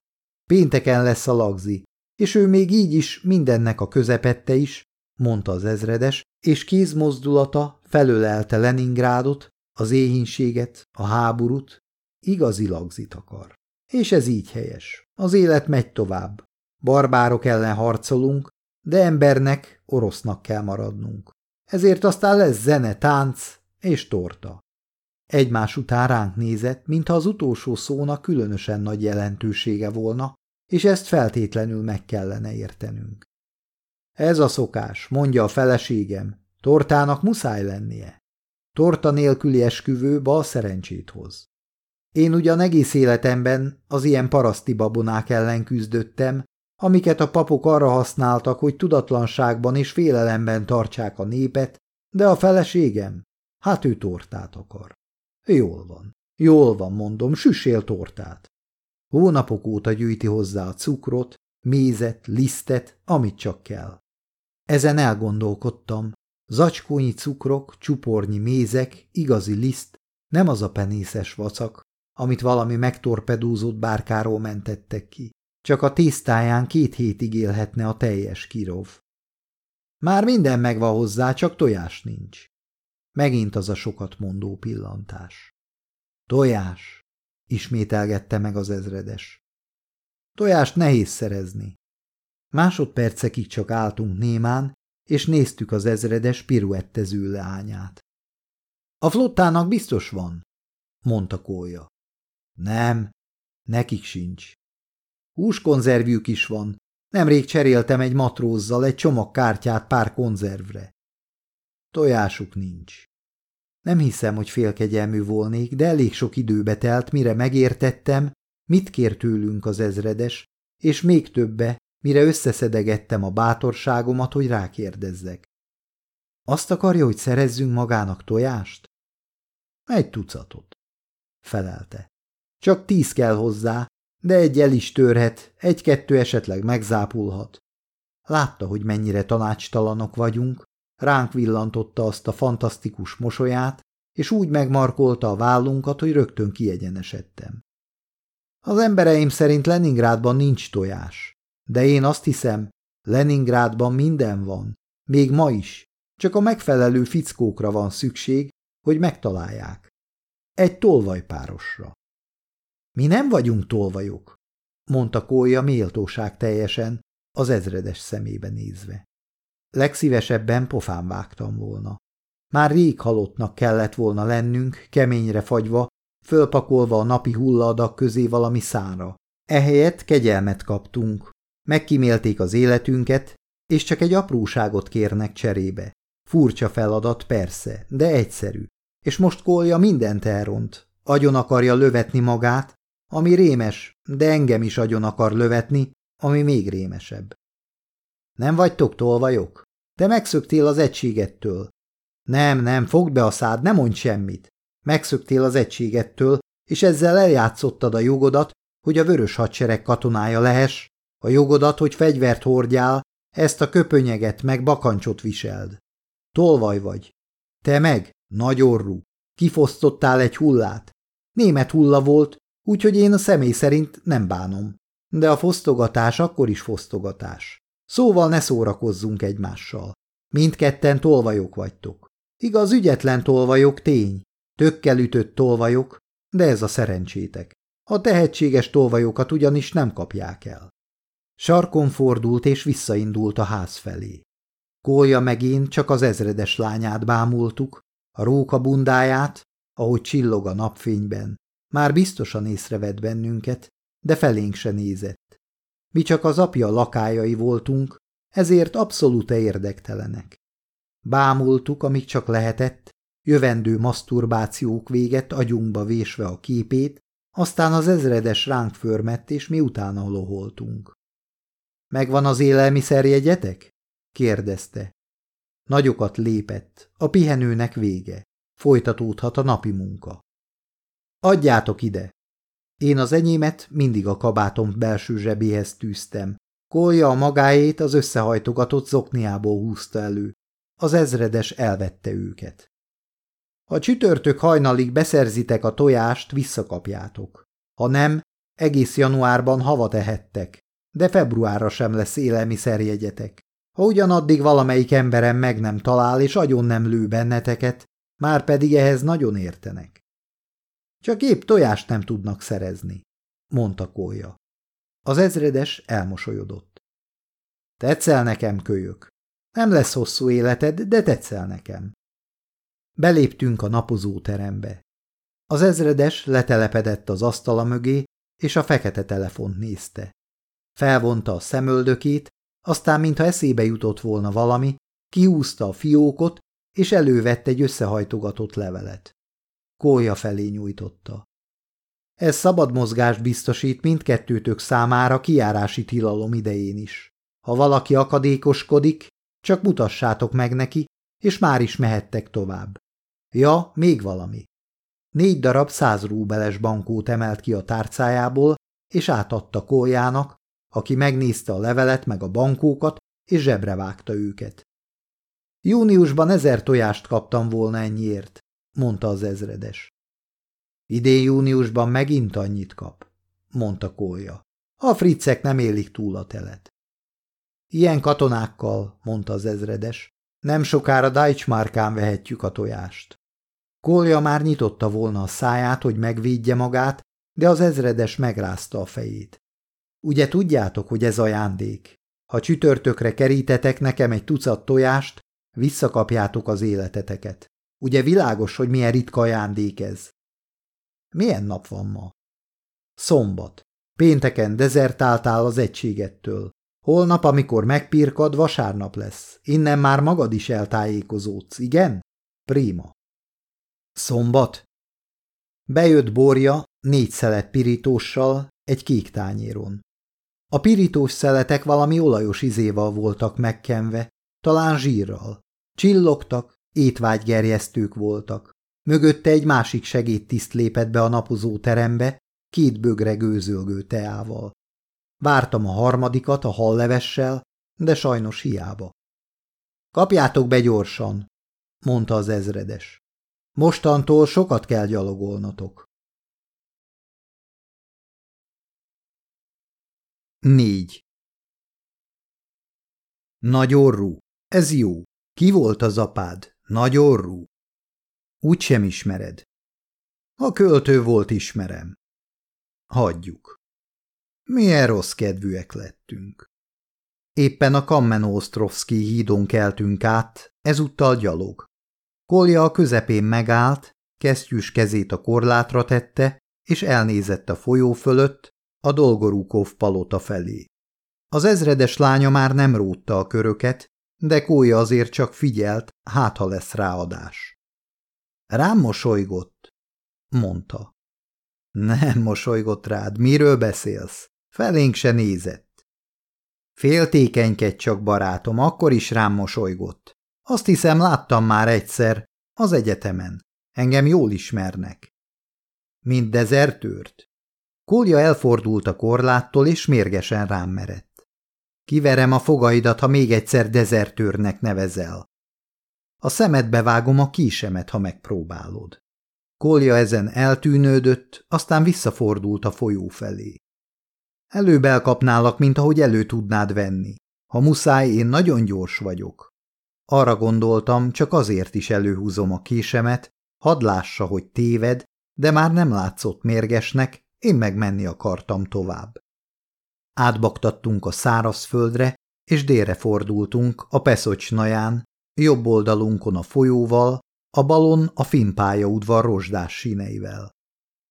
pénteken lesz a lagzi, és ő még így is mindennek a közepette is, mondta az ezredes, és kézmozdulata felölelte Leningrádot, az éhínséget, a háborút, igazi lagzit akar. És ez így helyes. Az élet megy tovább. Barbárok ellen harcolunk, de embernek, orosznak kell maradnunk. Ezért aztán lesz zene, tánc és torta. Egymás után ránk nézett, mintha az utolsó szónak különösen nagy jelentősége volna, és ezt feltétlenül meg kellene értenünk. Ez a szokás, mondja a feleségem, tortának muszáj lennie. Torta nélküli esküvő bal szerencsét hoz. Én ugyan egész életemben az ilyen paraszti babonák ellen küzdöttem, amiket a papok arra használtak, hogy tudatlanságban és félelemben tartsák a népet, de a feleségem, hát ő tortát akar. Jól van, jól van, mondom, süssél tortát. Hónapok óta gyűjti hozzá a cukrot, mézet, lisztet, amit csak kell. Ezen elgondolkodtam. Zacskónyi cukrok, csupornyi mézek, igazi liszt, nem az a penészes vacak, amit valami megtorpedózott bárkáról mentettek ki. Csak a tésztáján két hétig élhetne a teljes kirov. Már minden megvan hozzá, csak tojás nincs. Megint az a sokat mondó pillantás. Tojás, ismételgette meg az ezredes. Tojást nehéz szerezni. Másodpercekig csak álltunk némán, és néztük az ezredes piruettező leányát. A flottának biztos van, mondta Kólya. Nem, nekik sincs. Húskonzervjük is van. Nemrég cseréltem egy matrózzal egy csomag kártyát pár konzervre. Tojásuk nincs. Nem hiszem, hogy félkegyelmű volnék, de elég sok időbe telt, mire megértettem, mit kér tőlünk az ezredes, és még többe, mire összeszedegettem a bátorságomat, hogy rákérdezzek. Azt akarja, hogy szerezzünk magának tojást? Egy tucatot, felelte. Csak tíz kell hozzá, de egy el is törhet, egy-kettő esetleg megzápulhat. Látta, hogy mennyire tanácstalanok vagyunk, ránk villantotta azt a fantasztikus mosolyát, és úgy megmarkolta a vállunkat, hogy rögtön kiegyenesedtem. Az embereim szerint Leningrádban nincs tojás, de én azt hiszem, Leningrádban minden van, még ma is, csak a megfelelő fickókra van szükség, hogy megtalálják. Egy tolvajpárosra. Mi nem vagyunk tolvajok, mondta Kólya méltóság teljesen, az ezredes szemébe nézve. Legszívesebben pofán vágtam volna. Már rég halottnak kellett volna lennünk, keményre fagyva, fölpakolva a napi hulladak közé valami szára. Ehelyett kegyelmet kaptunk. Megkimélték az életünket, és csak egy apróságot kérnek cserébe. Furcsa feladat persze, de egyszerű. És most Kolja mindent elront. Agyon akarja lövetni magát, ami rémes, de engem is agyon akar lövetni, ami még rémesebb. Nem vagytok tolvajok? Te megszöktél az egységettől. Nem, nem, fogd be a szád, ne mondj semmit. Megszöktél az egységettől, és ezzel eljátszottad a jogodat, hogy a vörös hadsereg katonája lehess, a jogodat, hogy fegyvert hordjál, ezt a köpönyeget meg bakancsot viseld. Tolvaj vagy. Te meg, nagy orrú, kifosztottál egy hullát. Német hulla volt, úgyhogy én a személy szerint nem bánom. De a fosztogatás akkor is fosztogatás. Szóval ne szórakozzunk egymással. Mindketten tolvajok vagytok. Igaz, ügyetlen tolvajok tény, tökkel ütött tolvajok, de ez a szerencsétek. A tehetséges tolvajokat ugyanis nem kapják el. Sarkon fordult és visszaindult a ház felé. Kólya megint csak az ezredes lányát bámultuk, a róka bundáját, ahogy csillog a napfényben. Már biztosan észrevett bennünket, de felénk se nézett. Mi csak az apja lakájai voltunk, ezért abszolút érdektelenek. Bámultuk, amíg csak lehetett, jövendő maszturbációk véget agyunkba vésve a képét, aztán az ezredes ránk förmett, és mi utána loholtunk. – Megvan az élelmiszerjegyetek? – kérdezte. Nagyokat lépett, a pihenőnek vége. Folytatódhat a napi munka. – Adjátok ide! Én az enyémet mindig a kabátom belső zsebéhez tűztem. Kolja a magáét az összehajtogatott zokniából húzta elő. Az ezredes elvette őket. Ha csütörtök hajnalig beszerzitek a tojást, visszakapjátok. Ha nem, egész januárban havat ehettek, de februárra sem lesz élelmiszerjegyetek. Ha ugyanaddig valamelyik emberem meg nem talál és agyon nem lő benneteket, már pedig ehhez nagyon értenek. Csak épp tojást nem tudnak szerezni, mondta Kólya. Az ezredes elmosolyodott. Tetszel nekem, kölyök. Nem lesz hosszú életed, de tetszel nekem. Beléptünk a napozóterembe. Az ezredes letelepedett az asztala mögé, és a fekete telefont nézte. Felvonta a szemöldökét, aztán, mintha eszébe jutott volna valami, kihúzta a fiókot, és elővette egy összehajtogatott levelet. Kólya felé nyújtotta. Ez szabad mozgást biztosít mindkettőtök számára kiárási tilalom idején is. Ha valaki akadékoskodik, csak mutassátok meg neki, és már is mehettek tovább. Ja, még valami. Négy darab száz rúbeles bankót emelt ki a tárcájából, és átadta Kójának, aki megnézte a levelet meg a bankókat, és zsebre vágta őket. Júniusban ezer tojást kaptam volna ennyiért, mondta az ezredes. Idén júniusban megint annyit kap, mondta Kólya. A fricek nem élik túl a telet. Ilyen katonákkal, mondta az ezredes, nem sokára Dajcsmárkán vehetjük a tojást. Kolja már nyitotta volna a száját, hogy megvédje magát, de az ezredes megrázta a fejét. Ugye tudjátok, hogy ez ajándék? Ha csütörtökre kerítetek nekem egy tucat tojást, visszakapjátok az életeteket. Ugye világos, hogy milyen ritka ajándék ez? Milyen nap van ma? Szombat. Pénteken dezertáltál az egységettől. Holnap, amikor megpirkad, vasárnap lesz. Innen már magad is eltájékozódsz, igen? Prima. Szombat. Bejött borja négy szelet pirítóssal egy kék tányéron. A pirítós szeletek valami olajos izéval voltak megkenve, talán zsírral. Csillogtak, étvágygerjesztők voltak. Mögötte egy másik segédtiszt lépett be a napozó terembe, két bögre gőzölgő teával. Vártam a harmadikat a hallevessel, de sajnos hiába. Kapjátok be gyorsan, mondta az ezredes. Mostantól sokat kell gyalogolnotok. 4. Nagy orrú. Ez jó. Ki volt az apád? Nagy orrú. Úgy sem ismered. A költő volt ismerem. Hagyjuk. Milyen rossz kedvűek lettünk. Éppen a Kammenostrovszki hídon keltünk át, ezúttal gyalog. Kolja a közepén megállt, kesztyűs kezét a korlátra tette, és elnézett a folyó fölött, a Dolgorúkov palota felé. Az ezredes lánya már nem rótta a köröket, de Kólya azért csak figyelt, hát ha lesz ráadás. Rám mosolygott, mondta. Nem mosolygott rád, miről beszélsz? Felénk se nézett. Féltékenykedj csak, barátom, akkor is rám mosolygott. Azt hiszem, láttam már egyszer, az egyetemen. Engem jól ismernek. Mint dezertőrt? Kolja elfordult a korláttól, és mérgesen rám merett. Kiverem a fogaidat, ha még egyszer dezertőrnek nevezel. A szemedbe vágom a kísemet, ha megpróbálod. Kolja ezen eltűnődött, aztán visszafordult a folyó felé. Előbb elkapnálak, mint ahogy elő tudnád venni. Ha muszáj, én nagyon gyors vagyok. Arra gondoltam, csak azért is előhúzom a késemet, hadd lássa, hogy téved, de már nem látszott mérgesnek, én meg menni akartam tovább. Átbaktattunk a szárazföldre, és délre fordultunk a Peszocsnaján, jobb oldalunkon a folyóval, a balon a finpálya udvar rozsdás síneivel.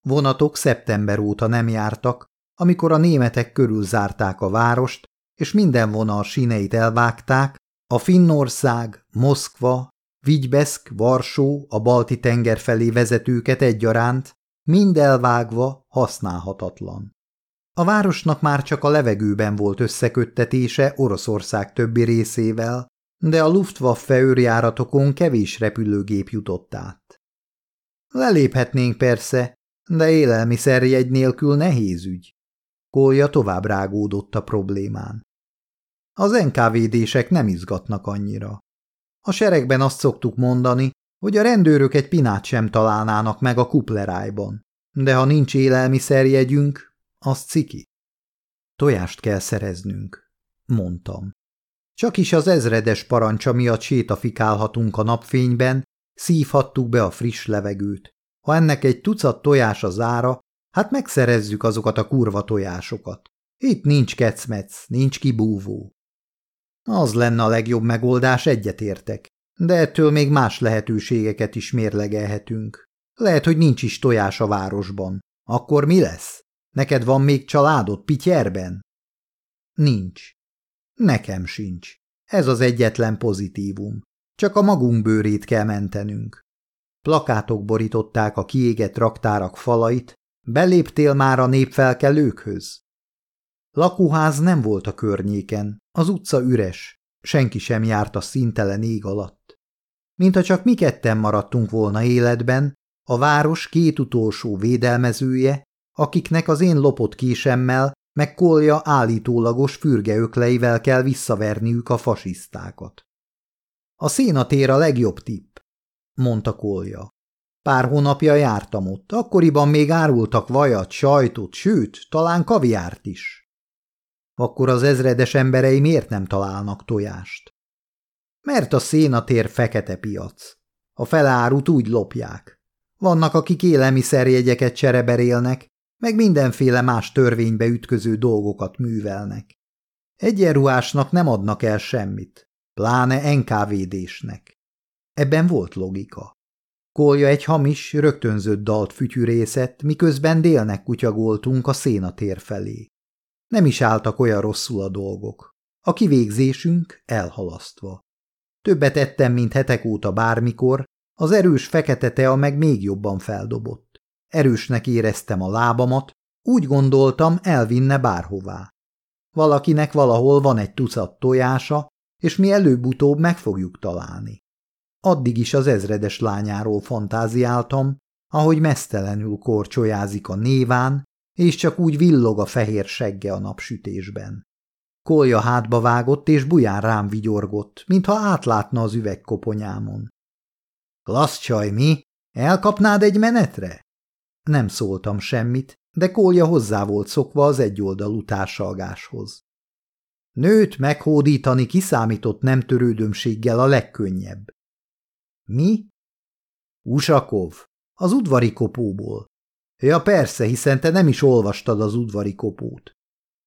Vonatok szeptember óta nem jártak, amikor a németek körül zárták a várost, és minden vonal síneit elvágták, A Finnország, Moszkva, Vigybeszk, Varsó, a balti tenger felé vezetőket egyaránt, mind elvágva, használhatatlan. A városnak már csak a levegőben volt összeköttetése Oroszország többi részével, de a Luftwaffe őrjáratokon kevés repülőgép jutott át. Leléphetnénk persze, de élelmiszerjegy nélkül nehéz ügy. Kolja tovább rágódott a problémán. Az NKVD-sek nem izgatnak annyira. A seregben azt szoktuk mondani, hogy a rendőrök egy pinát sem találnának meg a kuplerájban, de ha nincs élelmiszerjegyünk, az ciki. Tojást kell szereznünk, mondtam. Csak is az ezredes parancsa miatt sétafikálhatunk a napfényben, szívhattuk be a friss levegőt. Ha ennek egy tucat tojás az ára, hát megszerezzük azokat a kurva tojásokat. Itt nincs kecmec, nincs kibúvó. Az lenne a legjobb megoldás, egyetértek. De ettől még más lehetőségeket is mérlegelhetünk. Lehet, hogy nincs is tojás a városban. Akkor mi lesz? Neked van még családod Pityerben? Nincs. Nekem sincs. Ez az egyetlen pozitívum. Csak a magunk bőrét kell mentenünk. Plakátok borították a kiégett raktárak falait, beléptél már a népfelkelőkhöz? Lakóház nem volt a környéken, az utca üres, senki sem járt a szintelen ég alatt. Mintha csak mi ketten maradtunk volna életben, a város két utolsó védelmezője, akiknek az én lopott késemmel meg kolja állítólagos fürgeökleivel kell visszaverniük a fasisztákat. A szénatér a legjobb tipp, mondta kolja. Pár hónapja jártam ott, akkoriban még árultak vajat, sajtot, sőt, talán kaviárt is. Akkor az ezredes emberei miért nem találnak tojást? Mert a szénatér fekete piac. A felárut úgy lopják. Vannak, akik élelmiszerjegyeket csereberélnek, meg mindenféle más törvénybe ütköző dolgokat művelnek. Egyenruhásnak nem adnak el semmit, pláne NKVD-snek. Ebben volt logika. Kolja egy hamis, rögtönzött dalt fütyűrészet, miközben délnek kutyagoltunk a szénatér felé. Nem is álltak olyan rosszul a dolgok. A kivégzésünk elhalasztva. Többet ettem, mint hetek óta bármikor, az erős fekete tea meg még jobban feldobott. Erősnek éreztem a lábamat, úgy gondoltam, elvinne bárhová. Valakinek valahol van egy tucat tojása, és mi előbb-utóbb meg fogjuk találni. Addig is az ezredes lányáról fantáziáltam, ahogy mesztelenül korcsolyázik a néván, és csak úgy villog a fehér segge a napsütésben. Kolja hátba vágott, és buján rám vigyorgott, mintha átlátna az üvegkoponyámon. – Klassz csaj, mi? Elkapnád egy menetre? Nem szóltam semmit, de Kolja hozzá volt szokva az egyoldalú társalgáshoz. Nőt meghódítani kiszámított nem törődömséggel a legkönnyebb. Mi? Usakov, az udvari kopóból. Ja persze, hiszen te nem is olvastad az udvari kopót.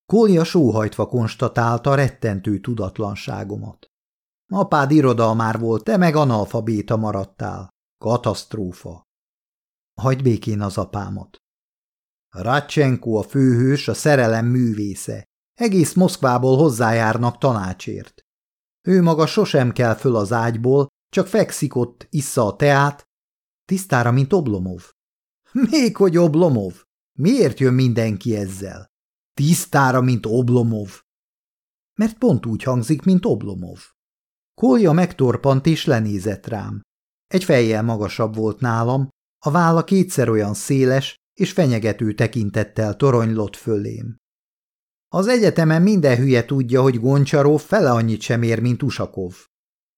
Kolja sóhajtva konstatálta rettentő tudatlanságomat. Apád irodalmár volt, te meg analfabéta maradtál. Katasztrófa. Hagyd békén az apámat. Ratchenko a főhős, a szerelem művésze. Egész Moszkvából hozzájárnak tanácsért. Ő maga sosem kell föl az ágyból, csak fekszik ott, issza a teát, tisztára, mint Oblomov. Még hogy Oblomov? Miért jön mindenki ezzel? Tisztára, mint Oblomov. Mert pont úgy hangzik, mint Oblomov. Kolja megtorpant és lenézett rám. Egy fejjel magasabb volt nálam, a válla kétszer olyan széles és fenyegető tekintettel toronylott fölém. Az egyetemen minden hülye tudja, hogy Goncsarov fele annyit sem ér, mint Usakov.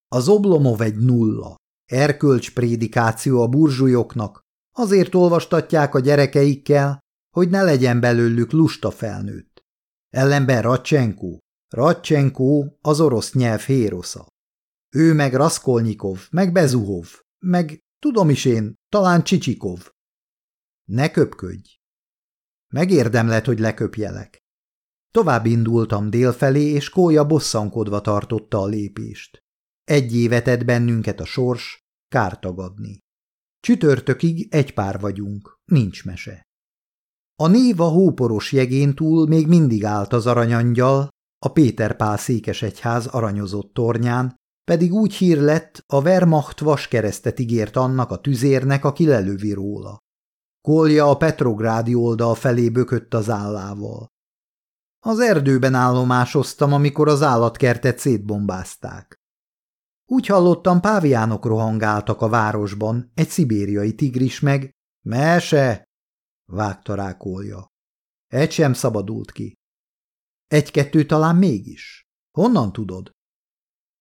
Az Oblomov egy nulla. Erkölcs prédikáció a burzsujoknak, Azért olvastatják a gyerekeikkel, hogy ne legyen belőlük lusta felnőtt. Ellenben Ratchenko. Ratchenko az orosz nyelv hérosza. Ő meg Raskolnikov, meg Bezuhov, meg tudom is én, talán Csicsikov. Ne köpködj! Megérdemlet, hogy leköpjelek. Tovább indultam délfelé, és Kólya bosszankodva tartotta a lépést. Egy évet ed bennünket a sors, kártagadni. Csütörtökig egy pár vagyunk, nincs mese. A néva hóporos jegén túl még mindig állt az aranyangyal, a Péter Pál székesegyház aranyozott tornyán, pedig úgy hír lett, a Wehrmacht vaskeresztet ígért annak a tüzérnek, aki lelövi róla. Kolja a Petrográdi oldal felé bökött az állával. Az erdőben állomásoztam, amikor az állatkertet szétbombázták. Úgy hallottam, páviánok rohangáltak a városban, egy szibériai tigris meg. Mese! vágta rá Kolja. Egy sem szabadult ki. Egy-kettő talán mégis. Honnan tudod?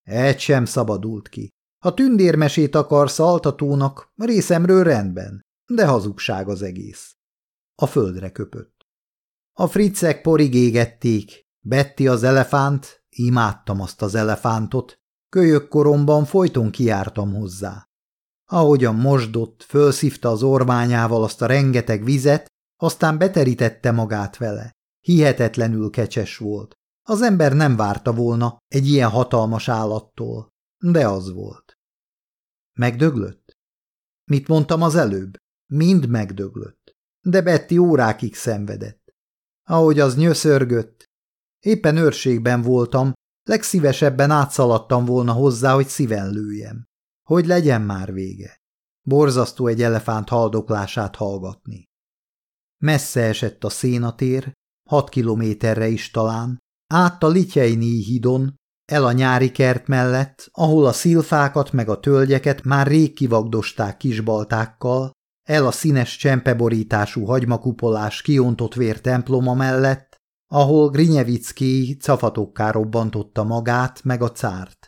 Egy sem szabadult ki. Ha tündérmesét akarsz altatónak, részemről rendben, de hazugság az egész. A földre köpött. A fricek porig égették, Betty az elefánt, imádtam azt az elefántot, kölyök koromban folyton kiártam hozzá. Ahogyan mosdott, fölszívta az orványával azt a rengeteg vizet, aztán beterítette magát vele. Hihetetlenül kecses volt. Az ember nem várta volna egy ilyen hatalmas állattól, de az volt. Megdöglött? Mit mondtam az előbb? Mind megdöglött. De Betty órákig szenvedett. Ahogy az nyöszörgött. Éppen őrségben voltam, legszívesebben átszaladtam volna hozzá, hogy szíven lőjem. Hogy legyen már vége. Borzasztó egy elefánt haldoklását hallgatni. Messze esett a szénatér, hat kilométerre is talán, át a Lityeini hídon, el a nyári kert mellett, ahol a szilfákat meg a tölgyeket már rég kivagdosták kisbaltákkal, el a színes csempeborítású hagymakupolás kiontott vér temploma mellett, ahol Grinyevicki cafatokká robbantotta magát meg a cárt.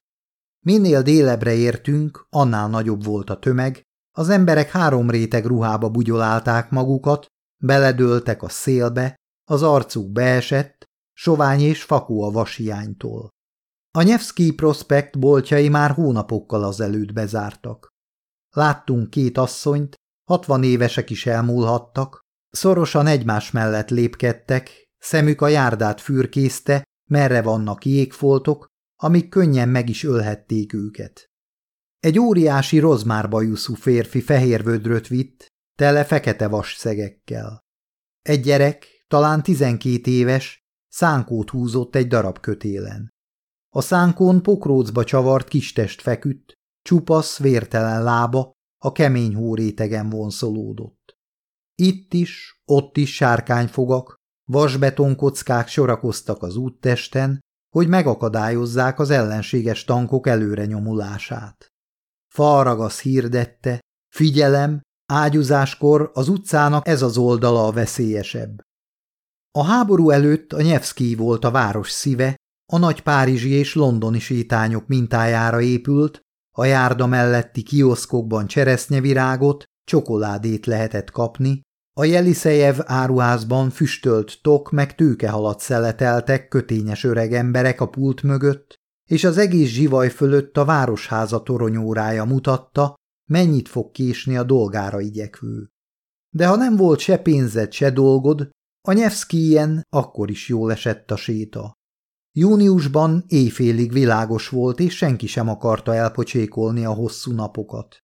Minél délebre értünk, annál nagyobb volt a tömeg, az emberek három réteg ruhába bugyolálták magukat, beledőltek a szélbe, az arcuk beesett, sovány és fakó a vashiánytól. A Nyevszki prospekt boltjai már hónapokkal azelőtt bezártak. Láttunk két asszonyt, hatvan évesek is elmúlhattak, szorosan egymás mellett lépkedtek, szemük a járdát fürkészte, merre vannak jégfoltok, amik könnyen meg is ölhették őket. Egy óriási rozmárbajuszú férfi fehér vödröt vitt, tele fekete vasszegekkel. Egy gyerek, talán tizenkét éves, szánkót húzott egy darab kötélen. A szánkón pokrócba csavart kistest feküdt, csupasz, vértelen lába a kemény hórétegen vonszolódott. Itt is, ott is sárkányfogak, vasbetonkockák sorakoztak az úttesten, hogy megakadályozzák az ellenséges tankok előre nyomulását. Falragasz hirdette, figyelem, ágyuzáskor az utcának ez az oldala a veszélyesebb. A háború előtt a Nyevszki volt a város szíve, a nagy párizsi és londoni sétányok mintájára épült, a járda melletti kioszkokban cseresznyevirágot, csokoládét lehetett kapni, a Jeliszejev áruházban füstölt tok meg tőkehalat szeleteltek kötényes öreg emberek a pult mögött, és az egész zsivaj fölött a városháza toronyórája mutatta, mennyit fog késni a dolgára igyekvő. De ha nem volt se pénzed, se dolgod, a Nyevszkijén akkor is jól esett a séta. Júniusban éjfélig világos volt, és senki sem akarta elpocsékolni a hosszú napokat.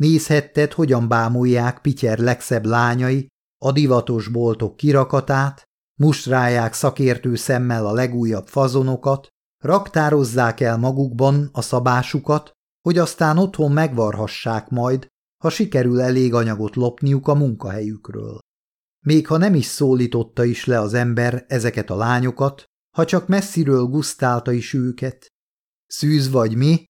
Nézhetted, hogyan bámulják Pityer legszebb lányai a divatos boltok kirakatát, mustrálják szakértő szemmel a legújabb fazonokat, raktározzák el magukban a szabásukat, hogy aztán otthon megvarhassák majd, ha sikerül elég anyagot lopniuk a munkahelyükről. Még ha nem is szólította is le az ember ezeket a lányokat, ha csak messziről gusztálta is őket. Szűz vagy mi?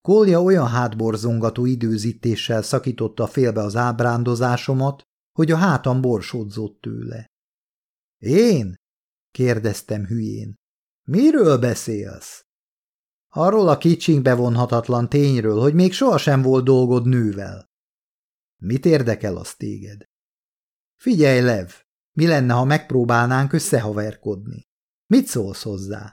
Kolja olyan hátborzongató időzítéssel szakította félbe az ábrándozásomat, hogy a hátam borsodzott tőle. Én? kérdeztem hülyén. Miről beszélsz? Arról a kicsink vonhatatlan tényről, hogy még sohasem volt dolgod nővel. Mit érdekel az téged? Figyelj, Lev, mi lenne, ha megpróbálnánk összehaverkodni? Mit szólsz hozzá?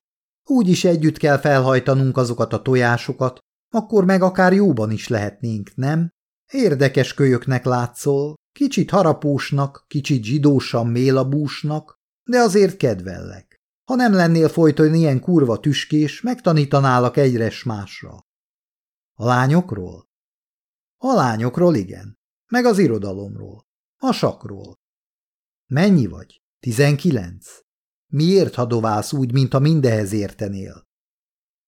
Úgy is együtt kell felhajtanunk azokat a tojásokat, akkor meg akár jóban is lehetnénk, nem? Érdekes kölyöknek látszol, kicsit harapósnak, kicsit zsidósan mélabúsnak, de azért kedvellek. Ha nem lennél folyton ilyen kurva tüskés, megtanítanálak egyre másra. A lányokról? A lányokról igen, meg az irodalomról, a sakról. Mennyi vagy? Tizenkilenc? Miért hadoválsz úgy, mint a mindehez értenél?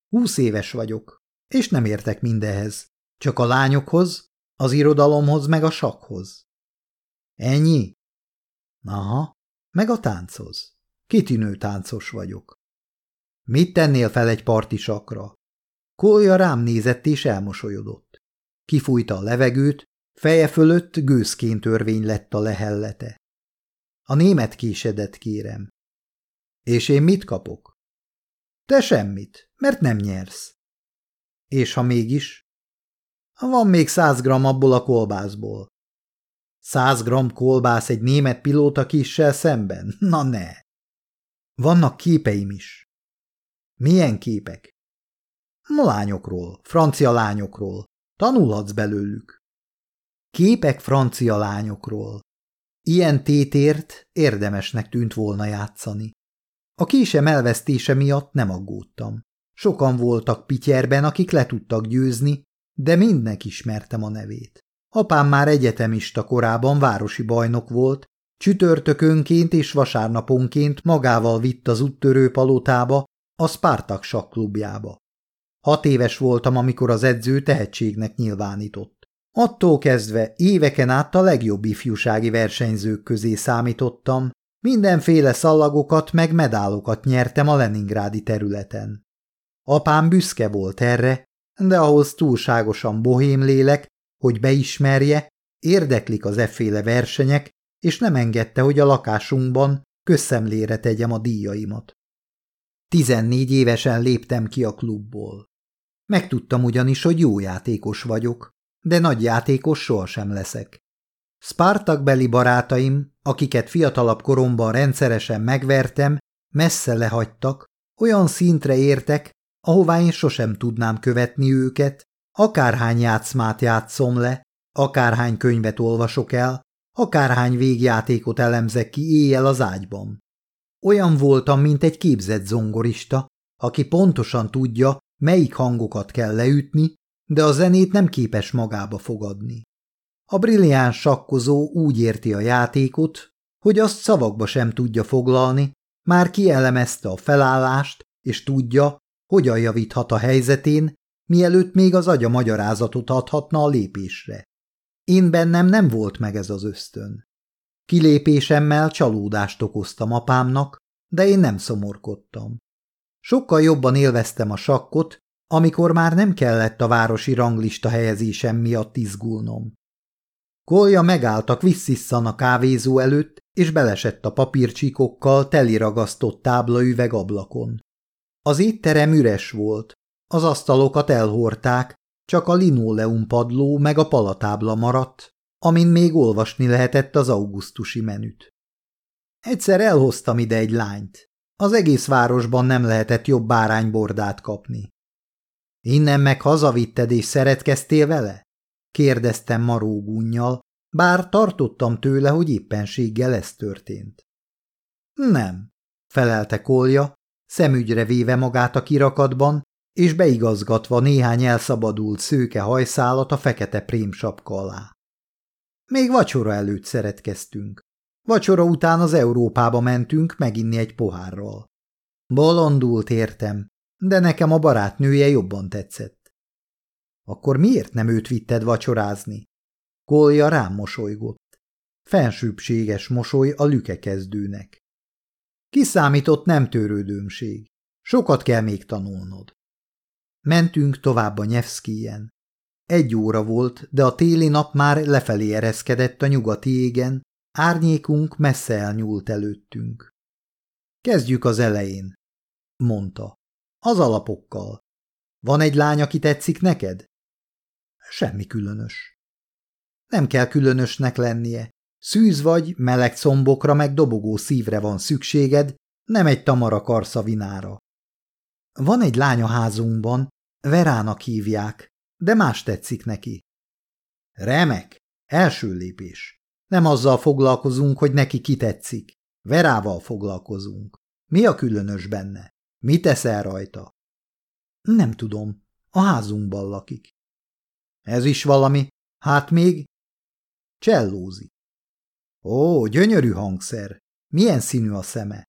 Húsz éves vagyok, és nem értek mindehez. Csak a lányokhoz, az irodalomhoz meg a sakhoz. Ennyi? Aha, meg a tánchoz. Kitűnő táncos vagyok. Mit tennél fel egy partisakra? Kolja rám nézett és elmosolyodott. Kifújta a levegőt, feje fölött gőzként törvény lett a lehellete. A német késedet kérem. És én mit kapok? Te semmit, mert nem nyersz. És ha mégis? Van még száz gram abból a kolbászból. Száz gram kolbász egy német pilóta kissel szemben? Na ne! Vannak képeim is. Milyen képek? Lányokról, francia lányokról. Tanulhatsz belőlük. Képek francia lányokról. Ilyen tétért érdemesnek tűnt volna játszani. A késem elvesztése miatt nem aggódtam. Sokan voltak Pityerben, akik le tudtak győzni, de mindnek ismertem a nevét. Apám már egyetemista korában városi bajnok volt, csütörtökönként és vasárnaponként magával vitt az úttörő palotába, a Spartak sakklubjába. Hat éves voltam, amikor az edző tehetségnek nyilvánított. Attól kezdve éveken át a legjobb ifjúsági versenyzők közé számítottam, mindenféle szallagokat meg medálokat nyertem a Leningrádi területen. Apám büszke volt erre, de ahhoz túlságosan bohém lélek, hogy beismerje, érdeklik az efféle versenyek, és nem engedte, hogy a lakásunkban közszemlére tegyem a díjaimat. Tizennégy évesen léptem ki a klubból. Megtudtam ugyanis, hogy jó játékos vagyok, de nagy játékos sohasem leszek. Spartakbeli barátaim, akiket fiatalabb koromban rendszeresen megvertem, messze lehagytak, olyan szintre értek, ahová én sosem tudnám követni őket, akárhány játszmát játszom le, akárhány könyvet olvasok el, akárhány végjátékot elemzek ki éjjel az ágyban. Olyan voltam, mint egy képzett zongorista, aki pontosan tudja, melyik hangokat kell leütni, de a zenét nem képes magába fogadni. A brilliáns sakkozó úgy érti a játékot, hogy azt szavakba sem tudja foglalni, már kielemezte a felállást, és tudja, hogyan javíthat a helyzetén, mielőtt még az agya magyarázatot adhatna a lépésre. Én bennem nem volt meg ez az ösztön. Kilépésemmel csalódást okoztam apámnak, de én nem szomorkodtam. Sokkal jobban élveztem a sakkot, amikor már nem kellett a városi ranglista helyezésem miatt izgulnom. Kolja megálltak visszisszan a kávézó előtt, és belesett a papírcsíkokkal teliragasztott táblaüveg ablakon. Az étterem üres volt, az asztalokat elhorták, csak a linóleum padló meg a palatábla maradt, amin még olvasni lehetett az augusztusi menüt. Egyszer elhoztam ide egy lányt. Az egész városban nem lehetett jobb báránybordát kapni. Innen meg hazavitted és szeretkeztél vele? kérdeztem marógunnyal, bár tartottam tőle, hogy éppenséggel ez történt. Nem, felelte Kolja, szemügyre véve magát a kirakatban, és beigazgatva néhány elszabadult szőke hajszálat a fekete prémsapka alá. Még vacsora előtt szeretkeztünk. Vacsora után az Európába mentünk meginni egy pohárral. Bolondult értem, de nekem a barátnője jobban tetszett. Akkor miért nem őt vitted vacsorázni? Kolja rám mosolygott. Fensőbséges mosoly a lükekezdőnek. Kiszámított nem törődőmség. Sokat kell még tanulnod. Mentünk tovább a Nyevszkijen. Egy óra volt, de a téli nap már lefelé ereszkedett a nyugati égen, árnyékunk messze elnyúlt előttünk. Kezdjük az elején, mondta. Az alapokkal. Van egy lány, aki tetszik neked? Semmi különös. Nem kell különösnek lennie. Szűz vagy, meleg combokra meg dobogó szívre van szükséged, nem egy tamara karszavinára. Van egy lány a házunkban, Verának hívják, de más tetszik neki. Remek, első lépés. Nem azzal foglalkozunk, hogy neki kitetszik. Verával foglalkozunk. Mi a különös benne? Mit teszel rajta? Nem tudom. A házunkban lakik. Ez is valami. Hát még? Csellózi. Ó, gyönyörű hangszer. Milyen színű a szeme?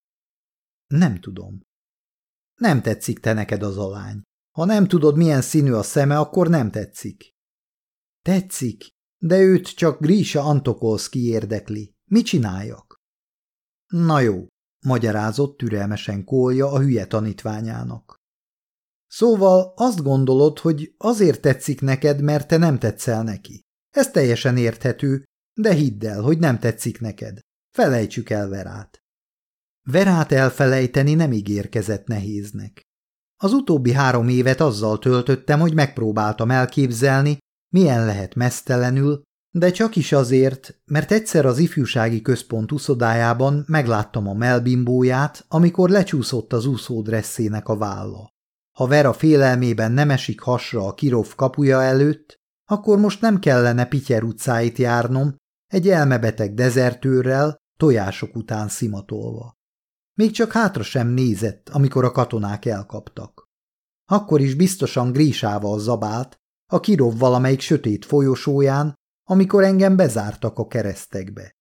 Nem tudom. Nem tetszik te neked az a lány. Ha nem tudod, milyen színű a szeme, akkor nem tetszik. Tetszik, de őt csak Grisha Antokolszki érdekli. Mit csináljak? Na jó, magyarázott türelmesen Kólja a hülye tanítványának. Szóval azt gondolod, hogy azért tetszik neked, mert te nem tetszel neki. Ez teljesen érthető, de hidd el, hogy nem tetszik neked. Felejtsük el Verát. Verát elfelejteni nem ígérkezett nehéznek. Az utóbbi három évet azzal töltöttem, hogy megpróbáltam elképzelni, milyen lehet mesztelenül, de csak is azért, mert egyszer az ifjúsági központ uszodájában megláttam a melbimbóját, amikor lecsúszott az úszódresszének a válla. Ha Vera félelmében nem esik hasra a Kirov kapuja előtt, akkor most nem kellene Pityer utcáit járnom, egy elmebeteg dezertőrrel, tojások után szimatolva. Még csak hátra sem nézett, amikor a katonák elkaptak. Akkor is biztosan Grísával zabált, a Kirov valamelyik sötét folyosóján, amikor engem bezártak a keresztekbe.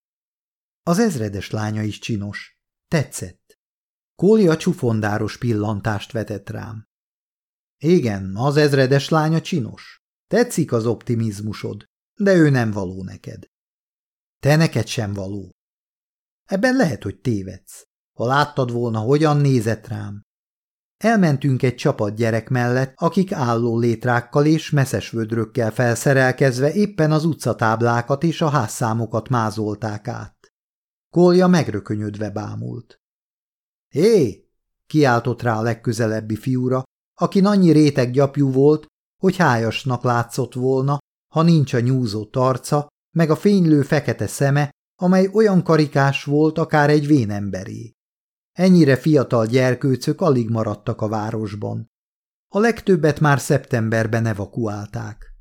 Az ezredes lánya is csinos. Tetszett. Kólia csufondáros pillantást vetett rám. Igen, az ezredes lánya csinos. Tetszik az optimizmusod, de ő nem való neked. Te neked sem való. Ebben lehet, hogy tévedsz. Ha láttad volna, hogyan nézett rám. Elmentünk egy csapat gyerek mellett, akik álló létrákkal és messzes vödrökkel felszerelkezve éppen az utcatáblákat és a házszámokat mázolták át. Kolja megrökönyödve bámult. Hé! kiáltott rá a legközelebbi fiúra, aki annyi réteg gyapjú volt, hogy hájasnak látszott volna, ha nincs a nyúzott arca, meg a fénylő fekete szeme, amely olyan karikás volt, akár egy vénemberé. Ennyire fiatal gyerkőcök alig maradtak a városban. A legtöbbet már szeptemberben evakuálták.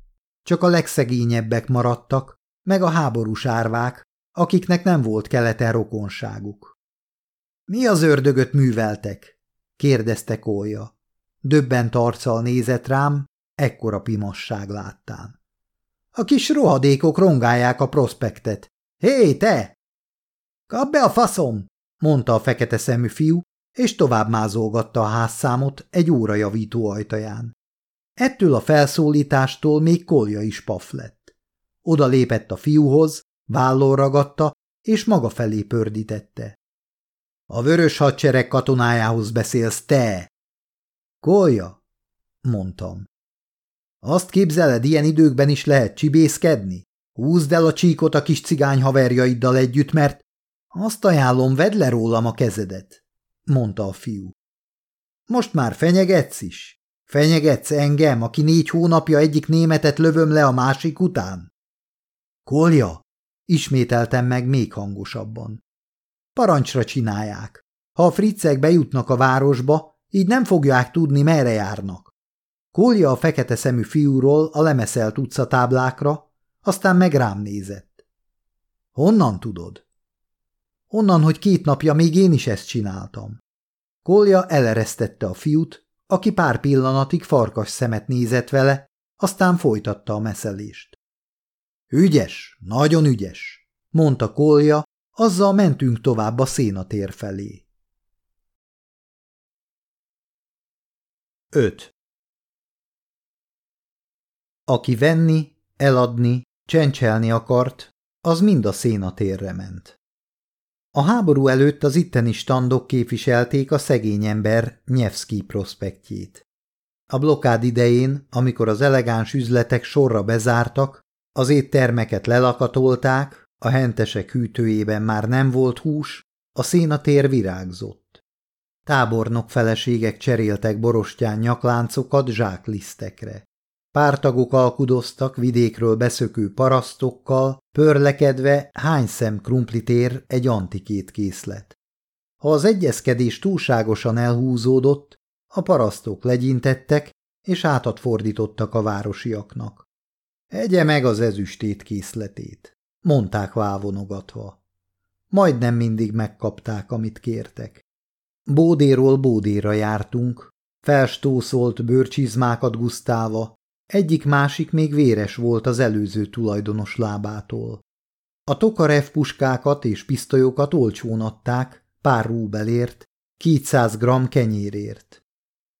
Csak a legszegényebbek maradtak, meg a háborús árvák, akiknek nem volt keleten rokonságuk. – Mi az ördögöt műveltek? – kérdezte Kólya. Döbbent arccal nézett rám, ekkora pimasság láttán. A kis rohadékok rongálják a prospektet. Hé, te! Kap be a faszom! Mondta a fekete szemű fiú, és tovább mázolgatta a házszámot egy órajavító ajtaján. Ettől a felszólítástól még kolja is paf lett. Oda lépett a fiúhoz, vállon ragadta, és maga felé pördítette. A vörös hadsereg katonájához beszélsz te! Kolja, mondtam. Azt képzeled, ilyen időkben is lehet csibészkedni? Húzd el a csíkot a kis cigány haverjaiddal együtt, mert azt ajánlom, vedd le rólam a kezedet, mondta a fiú. Most már fenyegetsz is? Fenyegetsz engem, aki négy hónapja egyik németet lövöm le a másik után? Kolja, ismételtem meg még hangosabban. Parancsra csinálják. Ha a fricek bejutnak a városba, így nem fogják tudni, merre járnak. Kolja a fekete szemű fiúról a lemeszelt utcatáblákra, aztán meg rám nézett. Honnan tudod? Onnan, hogy két napja még én is ezt csináltam. Kolja eleresztette a fiút, aki pár pillanatig farkas szemet nézett vele, aztán folytatta a meszelést. Ügyes, nagyon ügyes, mondta Kolja, azzal mentünk tovább a szénatér felé. 5. Aki venni, eladni, csencselni akart, az mind a szénatérre ment. A háború előtt az itteni standok képviselték a szegény ember Nyevszki prospektjét. A blokád idején, amikor az elegáns üzletek sorra bezártak, az éttermeket lelakatolták, a hentesek hűtőjében már nem volt hús, a szénatér virágzott. Tábornok feleségek cseréltek borostyán nyakláncokat zsáklisztekre. Pártagok alkudoztak vidékről beszökő parasztokkal, pörlekedve hány szem krumplitér egy antikét készlet. Ha az egyezkedés túlságosan elhúzódott, a parasztok legyintettek, és átat fordítottak a városiaknak. Egye meg az ezüstét készletét, mondták vávonogatva. Majdnem mindig megkapták, amit kértek. Bódéról bódéra jártunk, felstószolt bőrcsizmákat gusztálva, egyik-másik még véres volt az előző tulajdonos lábától. A Tokarev puskákat és pisztolyokat olcsón adták, pár rúbelért, 200 gram kenyérért.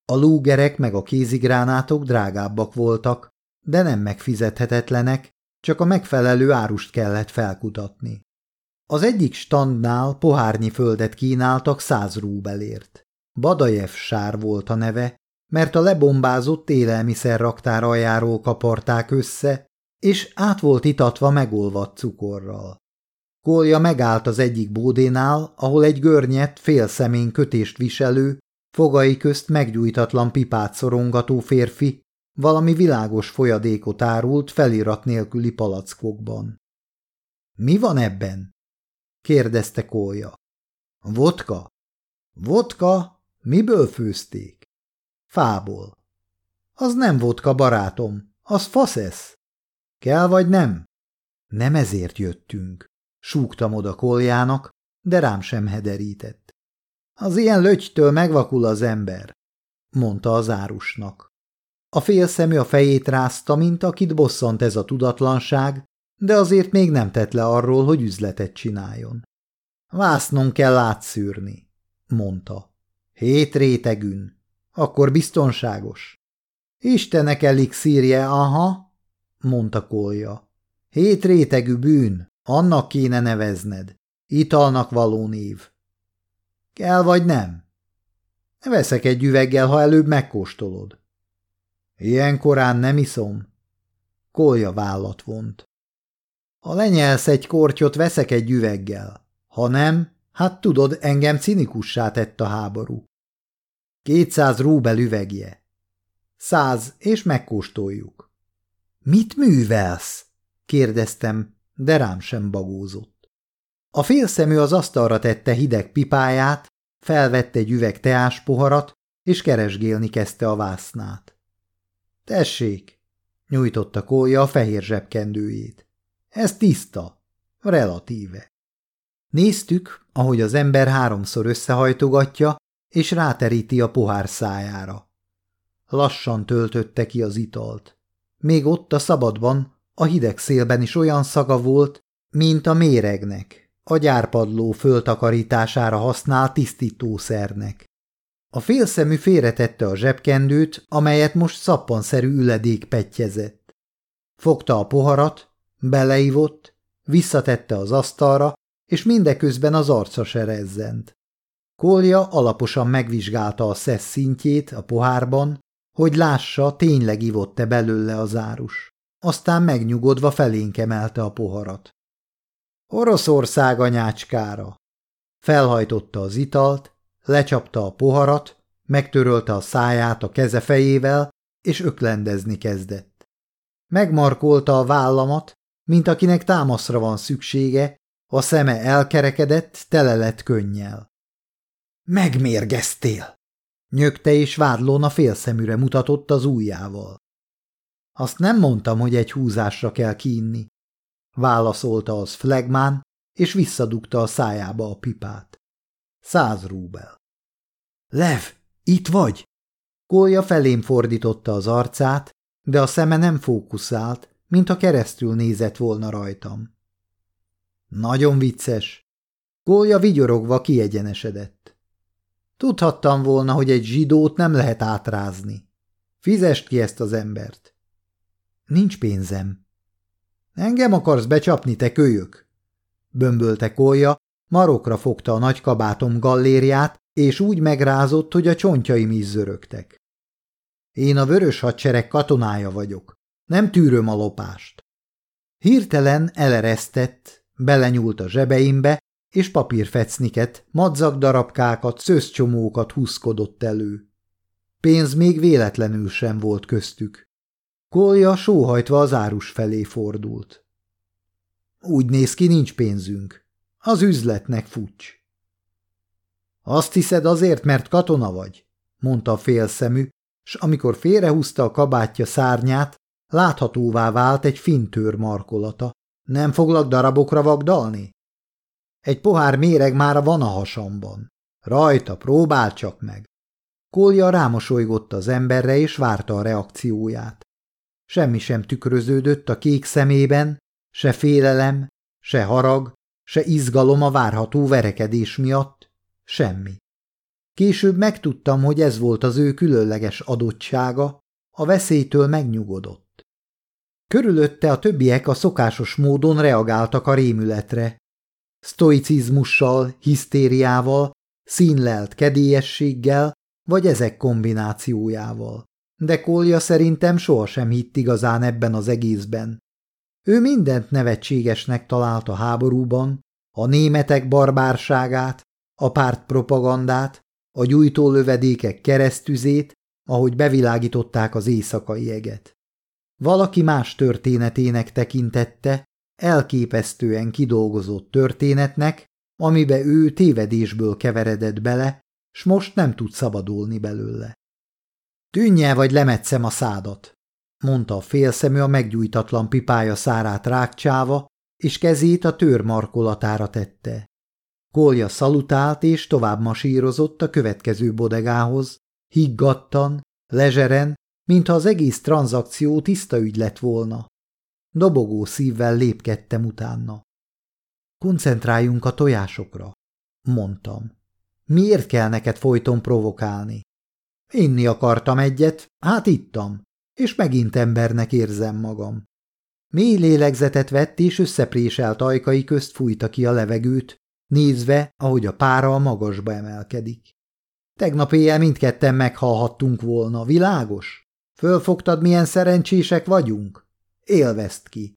A lúgerek meg a kézigránátok drágábbak voltak, de nem megfizethetetlenek, csak a megfelelő árust kellett felkutatni. Az egyik standnál pohárnyi földet kínáltak száz rúbelért. Badajev sár volt a neve, mert a lebombázott élelmiszer raktár aljáról kaparták össze, és át volt itatva megolvadt cukorral. Kolja megállt az egyik bódénál, ahol egy görnyet, fél szemén kötést viselő, fogai közt meggyújtatlan pipát szorongató férfi valami világos folyadékot árult felirat nélküli palackokban. – Mi van ebben? – kérdezte Kolja. – Vodka. – Vodka? Miből főzték? – Fából. – Az nem vodka, barátom, az faszesz. – Kell vagy nem? – Nem ezért jöttünk. Súgtam oda Koljának, de rám sem hederített. Az ilyen lötytől megvakul az ember, mondta az árusnak. A félszemű a fejét rázta, mint akit bosszant ez a tudatlanság, de azért még nem tett le arról, hogy üzletet csináljon. Vásznon kell átszűrni, mondta. Hét rétegűn. Akkor biztonságos. Istenek elixírje, aha, mondta Kolja. Hét rétegű bűn, annak kéne nevezned. Italnak való név. Kell vagy nem? Veszek egy üveggel, ha előbb megkóstolod. Ilyen korán nem iszom. Kolja vállat vont. Ha lenyelsz egy kortyot, veszek egy üveggel. Ha nem, hát tudod, engem cinikussá tett a háború. Kétszáz rúbel üvegje. Száz, és megkóstoljuk. Mit művelsz? kérdeztem, de rám sem bagózott. A félszemű az asztalra tette hideg pipáját, felvette egy üveg teáspoharat, és keresgélni kezdte a vásznát. Tessék, nyújtotta Kólya a fehér zsebkendőjét. Ez tiszta, relatíve. Néztük, ahogy az ember háromszor összehajtogatja, és ráteríti a pohár szájára. Lassan töltötte ki az italt. Még ott a szabadban, a hideg szélben is olyan szaga volt, mint a méregnek, a gyárpadló föltakarítására használt tisztítószernek. A félszemű félretette a zsebkendőt, amelyet most szappanszerű üledék petjezett. Fogta a poharat, beleivott, visszatette az asztalra, és mindeközben az arca se rezzent. Kolja alaposan megvizsgálta a szesz szintjét a pohárban, hogy lássa, tényleg ivott-e belőle az árus. Aztán megnyugodva felénk emelte a poharat. Oroszország anyácskára! Felhajtotta az italt, lecsapta a poharat, megtörölte a száját a keze fejével, és öklendezni kezdett. Megmarkolta a vállamat, mint akinek támaszra van szüksége, a szeme elkerekedett, tele lett könnyel. Megmérgeztél! Nyögte és vádlón a félszeműre mutatott az ujjával. Azt nem mondtam, hogy egy húzásra kell kínni. Válaszolta az flegmán, és visszadugta a szájába a pipát. Száz rúbel. Lev, itt vagy? Kolja felém fordította az arcát, de a szeme nem fókuszált, mintha keresztül nézett volna rajtam. Nagyon vicces. Kolja vigyorogva kiegyenesedett. Tudhattam volna, hogy egy zsidót nem lehet átrázni. Fizest ki ezt az embert. Nincs pénzem. Engem akarsz becsapni, te kölyök? Bömbölte Kolja, marokra fogta a nagy kabátom gallériát, és úgy megrázott, hogy a csontjaim is zörögtek. Én a vörös hadsereg katonája vagyok. Nem tűröm a lopást. Hirtelen eleresztett, belenyúlt a zsebeimbe, és papírfecniket, madzagdarabkákat, szőzcsomókat húzkodott elő. Pénz még véletlenül sem volt köztük. Kolja sóhajtva az árus felé fordult. Úgy néz ki, nincs pénzünk. Az üzletnek fucs. Azt hiszed azért, mert katona vagy? mondta a félszemű, s amikor félrehúzta a kabátja szárnyát, láthatóvá vált egy fintőr markolata. Nem foglak darabokra vagdalni? Egy pohár méreg már van a hasamban. Rajta, próbál csak meg. Kolja rámosolygott az emberre, és várta a reakcióját. Semmi sem tükröződött a kék szemében, se félelem, se harag, se izgalom a várható verekedés miatt, semmi. Később megtudtam, hogy ez volt az ő különleges adottsága, a veszélytől megnyugodott. Körülötte a többiek a szokásos módon reagáltak a rémületre. Stoicizmussal, hisztériával, színlelt kedélyességgel, vagy ezek kombinációjával. De Kolja szerintem sohasem hitt igazán ebben az egészben. Ő mindent nevetségesnek talált a háborúban, a németek barbárságát, a pártpropagandát, a gyújtólövedékek keresztüzét, ahogy bevilágították az éjszakai eget. Valaki más történetének tekintette, elképesztően kidolgozott történetnek, amibe ő tévedésből keveredett bele, s most nem tud szabadulni belőle. Tűnj vagy lemetszem a szádat, mondta a félszemű a meggyújtatlan pipája szárát rákcsáva, és kezét a tör markolatára tette. Kolja szalutált és tovább masírozott a következő bodegához, higgadtan, lezseren, mintha az egész tranzakció tiszta ügy lett volna. Dobogó szívvel lépkedtem utána. Koncentráljunk a tojásokra, mondtam. Miért kell neked folyton provokálni? Inni akartam egyet, hát ittam, és megint embernek érzem magam. Mély lélegzetet vett, és összepréselt ajkai közt fújta ki a levegőt, nézve, ahogy a pára a magasba emelkedik. Tegnap éjjel mindketten meghalhattunk volna, világos? Fölfogtad, milyen szerencsések vagyunk? Élvezt ki.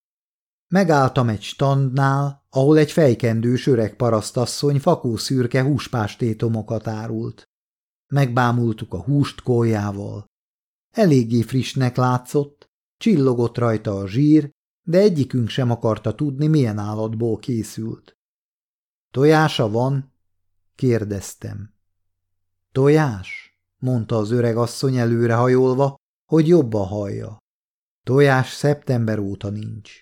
Megálltam egy standnál, ahol egy fejkendős öreg parasztasszony fakószürke húspástétomokat árult. Megbámultuk a húst kójával. Eléggé frissnek látszott, csillogott rajta a zsír, de egyikünk sem akarta tudni, milyen állatból készült. Tojása van? kérdeztem. Tojás? mondta az öreg asszony előrehajolva, hogy jobban hallja. Tojás szeptember óta nincs.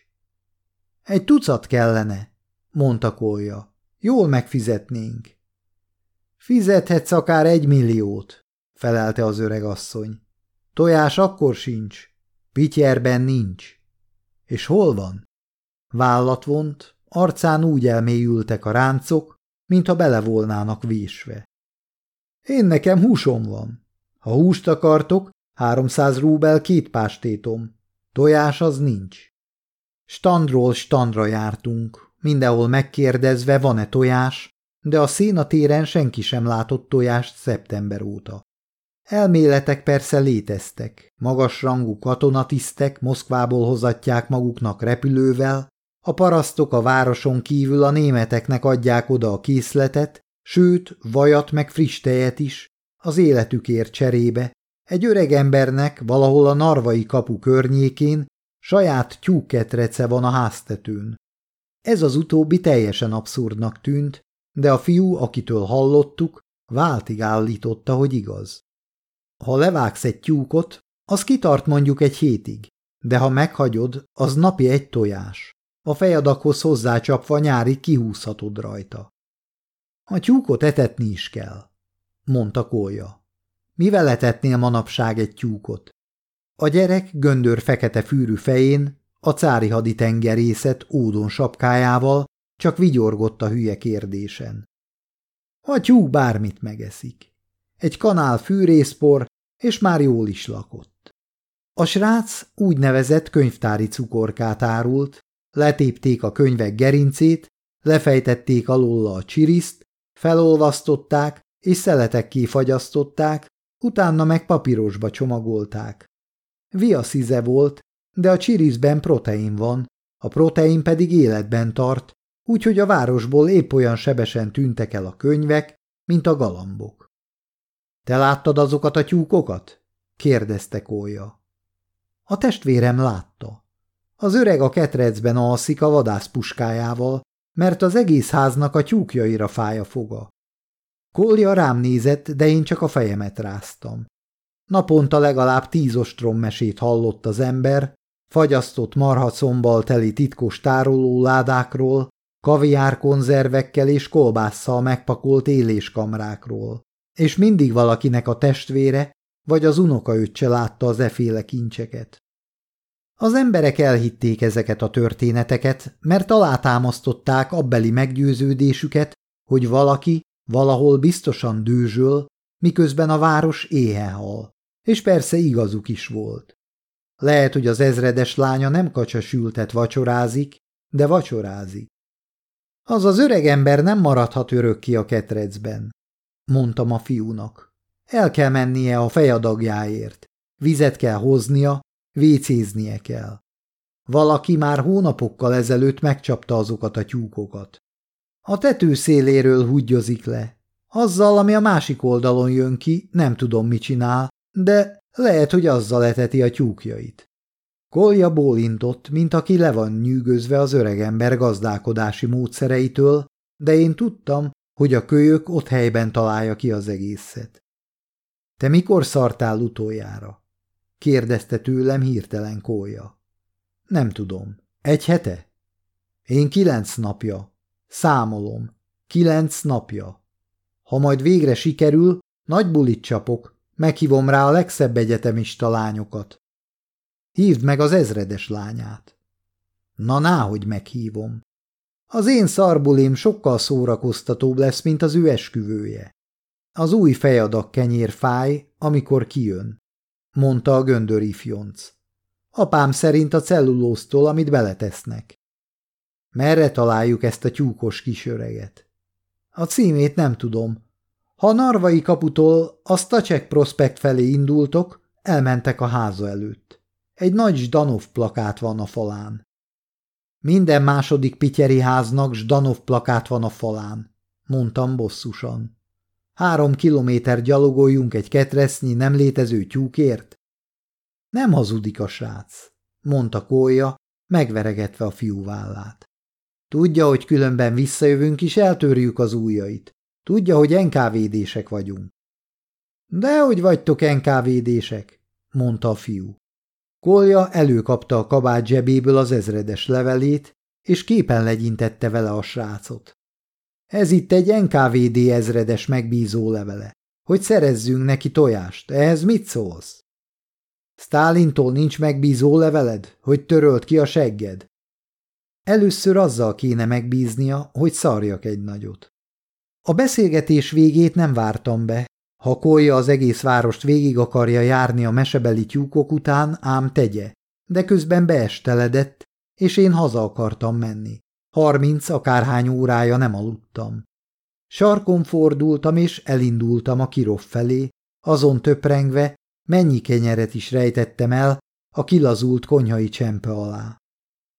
Egy tucat kellene, mondta Kolja. Jól megfizetnénk. Fizethetsz akár egy milliót, felelte az öreg asszony. Tojás akkor sincs, pityerben nincs. És hol van? Vállat vont, arcán úgy elmélyültek a ráncok, mintha bele volnának vésve. Én nekem húsom van. Ha húst akartok, háromszáz rúbel két pástétom. Tojás az nincs. Standról standra jártunk, mindenhol megkérdezve van-e tojás, de a szénatéren senki sem látott tojást szeptember óta. Elméletek persze léteztek, magasrangú katonatisztek Moszkvából hozatják maguknak repülővel, a parasztok a városon kívül a németeknek adják oda a készletet, sőt, vajat meg friss tejet is, az életükért cserébe. Egy öreg embernek valahol a narvai kapu környékén saját tyúkketrece van a háztetőn. Ez az utóbbi teljesen abszurdnak tűnt, de a fiú, akitől hallottuk, váltig állította, hogy igaz. Ha levágsz egy tyúkot, az kitart mondjuk egy hétig, de ha meghagyod, az napi egy tojás. A fejadakhoz hozzácsapva nyári kihúzhatod rajta. A tyúkot etetni is kell, mondta Kólya. Mivel etetnél manapság egy tyúkot? A gyerek göndör fekete fűrű fején, a cári haditengerészet ódon sapkájával csak vigyorgott a hülye kérdésen. A tyúk bármit megeszik. Egy kanál fűrészpor, és már jól is lakott. A srác úgynevezett könyvtári cukorkát árult, letépték a könyvek gerincét, lefejtették alóla a csiriszt, felolvasztották és szeletekké fagyasztották, utána meg papírosba csomagolták. Viaszize volt, de a csiriszben protein van, a protein pedig életben tart, úgyhogy a városból épp olyan sebesen tűntek el a könyvek, mint a galambok. – Te láttad azokat a tyúkokat? – kérdezte Kólya. A testvérem látta. Az öreg a ketrecben alszik a vadászpuskájával, mert az egész háznak a tyúkjaira fáj a foga. Kolja rám nézett, de én csak a fejemet ráztam. Naponta legalább tíz ostrom mesét hallott az ember, fagyasztott marhacombbal teli titkos tárolóládákról, kaviárkonzervekkel és kolbásszal megpakolt éléskamrákról, és mindig valakinek a testvére vagy az unokaöccse látta az eféle kincseket. Az emberek elhitték ezeket a történeteket, mert alátámasztották abbeli meggyőződésüket, hogy valaki valahol biztosan dőzsöl, miközben a város éhe hal. És persze igazuk is volt. Lehet, hogy az ezredes lánya nem kacsasültet vacsorázik, de vacsorázik. Az az öreg ember nem maradhat örökké a ketrecben, mondtam a fiúnak. El kell mennie a fejadagjáért. Vizet kell hoznia, vécéznie kell. Valaki már hónapokkal ezelőtt megcsapta azokat a tyúkokat. A tető széléről húgyozik le. Azzal, ami a másik oldalon jön ki, nem tudom, mit csinál, de lehet, hogy azzal eteti a tyúkjait. Kolja bólintott, mint aki le van nyűgözve az öregember gazdálkodási módszereitől, de én tudtam, hogy a kölyök ott helyben találja ki az egészet. – Te mikor szartál utoljára? – kérdezte tőlem hirtelen Kolja. – Nem tudom. Egy hete? – Én kilenc napja. Számolom. Kilenc napja. Ha majd végre sikerül, nagy bulit csapok, meghívom rá a legszebb egyetemista lányokat. Hívd meg az ezredes lányát. Na náhogy meghívom. Az én szarbulim sokkal szórakoztatóbb lesz, mint az ő esküvője. Az új fejadak kenyér fáj, amikor kijön, mondta a göndör ifjonc. Apám szerint a cellulóztól, amit beletesznek. Merre találjuk ezt a tyúkos kisöreget? A címét nem tudom. Ha Narvai kaputól a Stacek prospekt felé indultok, elmentek a háza előtt. Egy nagy Zdanov plakát van a falán. Minden második pityeri háznak Zdanov plakát van a falán, mondtam bosszusan. Három kilométer gyalogoljunk egy ketresznyi nem létező tyúkért? Nem hazudik a srác, mondta Kólya, megveregetve a fiú vállát. Tudja, hogy különben visszajövünk és eltörjük az ujjait. Tudja, hogy NKVD-sek vagyunk. Dehogy vagytok NKVD-sek, mondta a fiú. Kolja előkapta a kabát zsebéből az ezredes levelét, és képen legyintette vele a srácot. Ez itt egy NKVD ezredes megbízó levele. Hogy szerezzünk neki tojást, ehhez mit szólsz? Stálintól nincs megbízó leveled, hogy törölt ki a segged? Először azzal kéne megbíznia, hogy szarjak egy nagyot. A beszélgetés végét nem vártam be. Ha Kolja az egész várost végig akarja járni a mesebeli tyúkok után, ám tegye. De közben beesteledett, és én haza akartam menni. Harminc akárhány órája nem aludtam. Sarkon fordultam, és elindultam a kirov felé, azon töprengve, mennyi kenyeret is rejtettem el a kilazult konyhai csempe alá.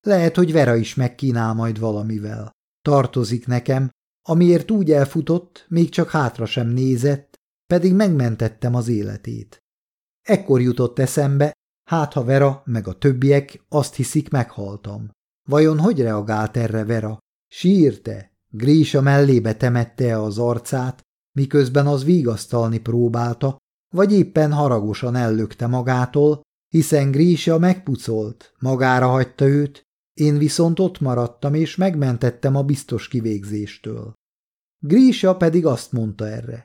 Lehet, hogy Vera is megkínál majd valamivel. Tartozik nekem, amiért úgy elfutott, még csak hátra sem nézett, pedig megmentettem az életét. Ekkor jutott eszembe, hát ha Vera meg a többiek azt hiszik, meghaltam. Vajon hogy reagált erre Vera? Sírte? Grísa mellébe temette az arcát, miközben az vigasztalni próbálta, vagy éppen haragosan ellökte magától, hiszen Grísa megpucolt, magára hagyta őt, én viszont ott maradtam, és megmentettem a biztos kivégzéstől. Grísa pedig azt mondta erre.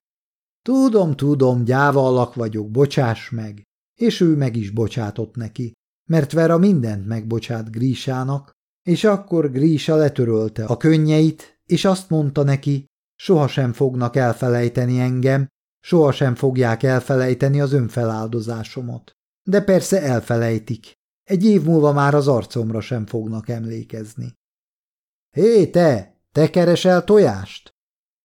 Tudom, tudom, gyáva alak vagyok, bocsáss meg. És ő meg is bocsátott neki, mert Vera mindent megbocsát Grísának, és akkor Grísa letörölte a könnyeit, és azt mondta neki, sohasem fognak elfelejteni engem, sohasem fogják elfelejteni az önfeláldozásomat. De persze elfelejtik, egy év múlva már az arcomra sem fognak emlékezni. Hé, te! Te keresel tojást?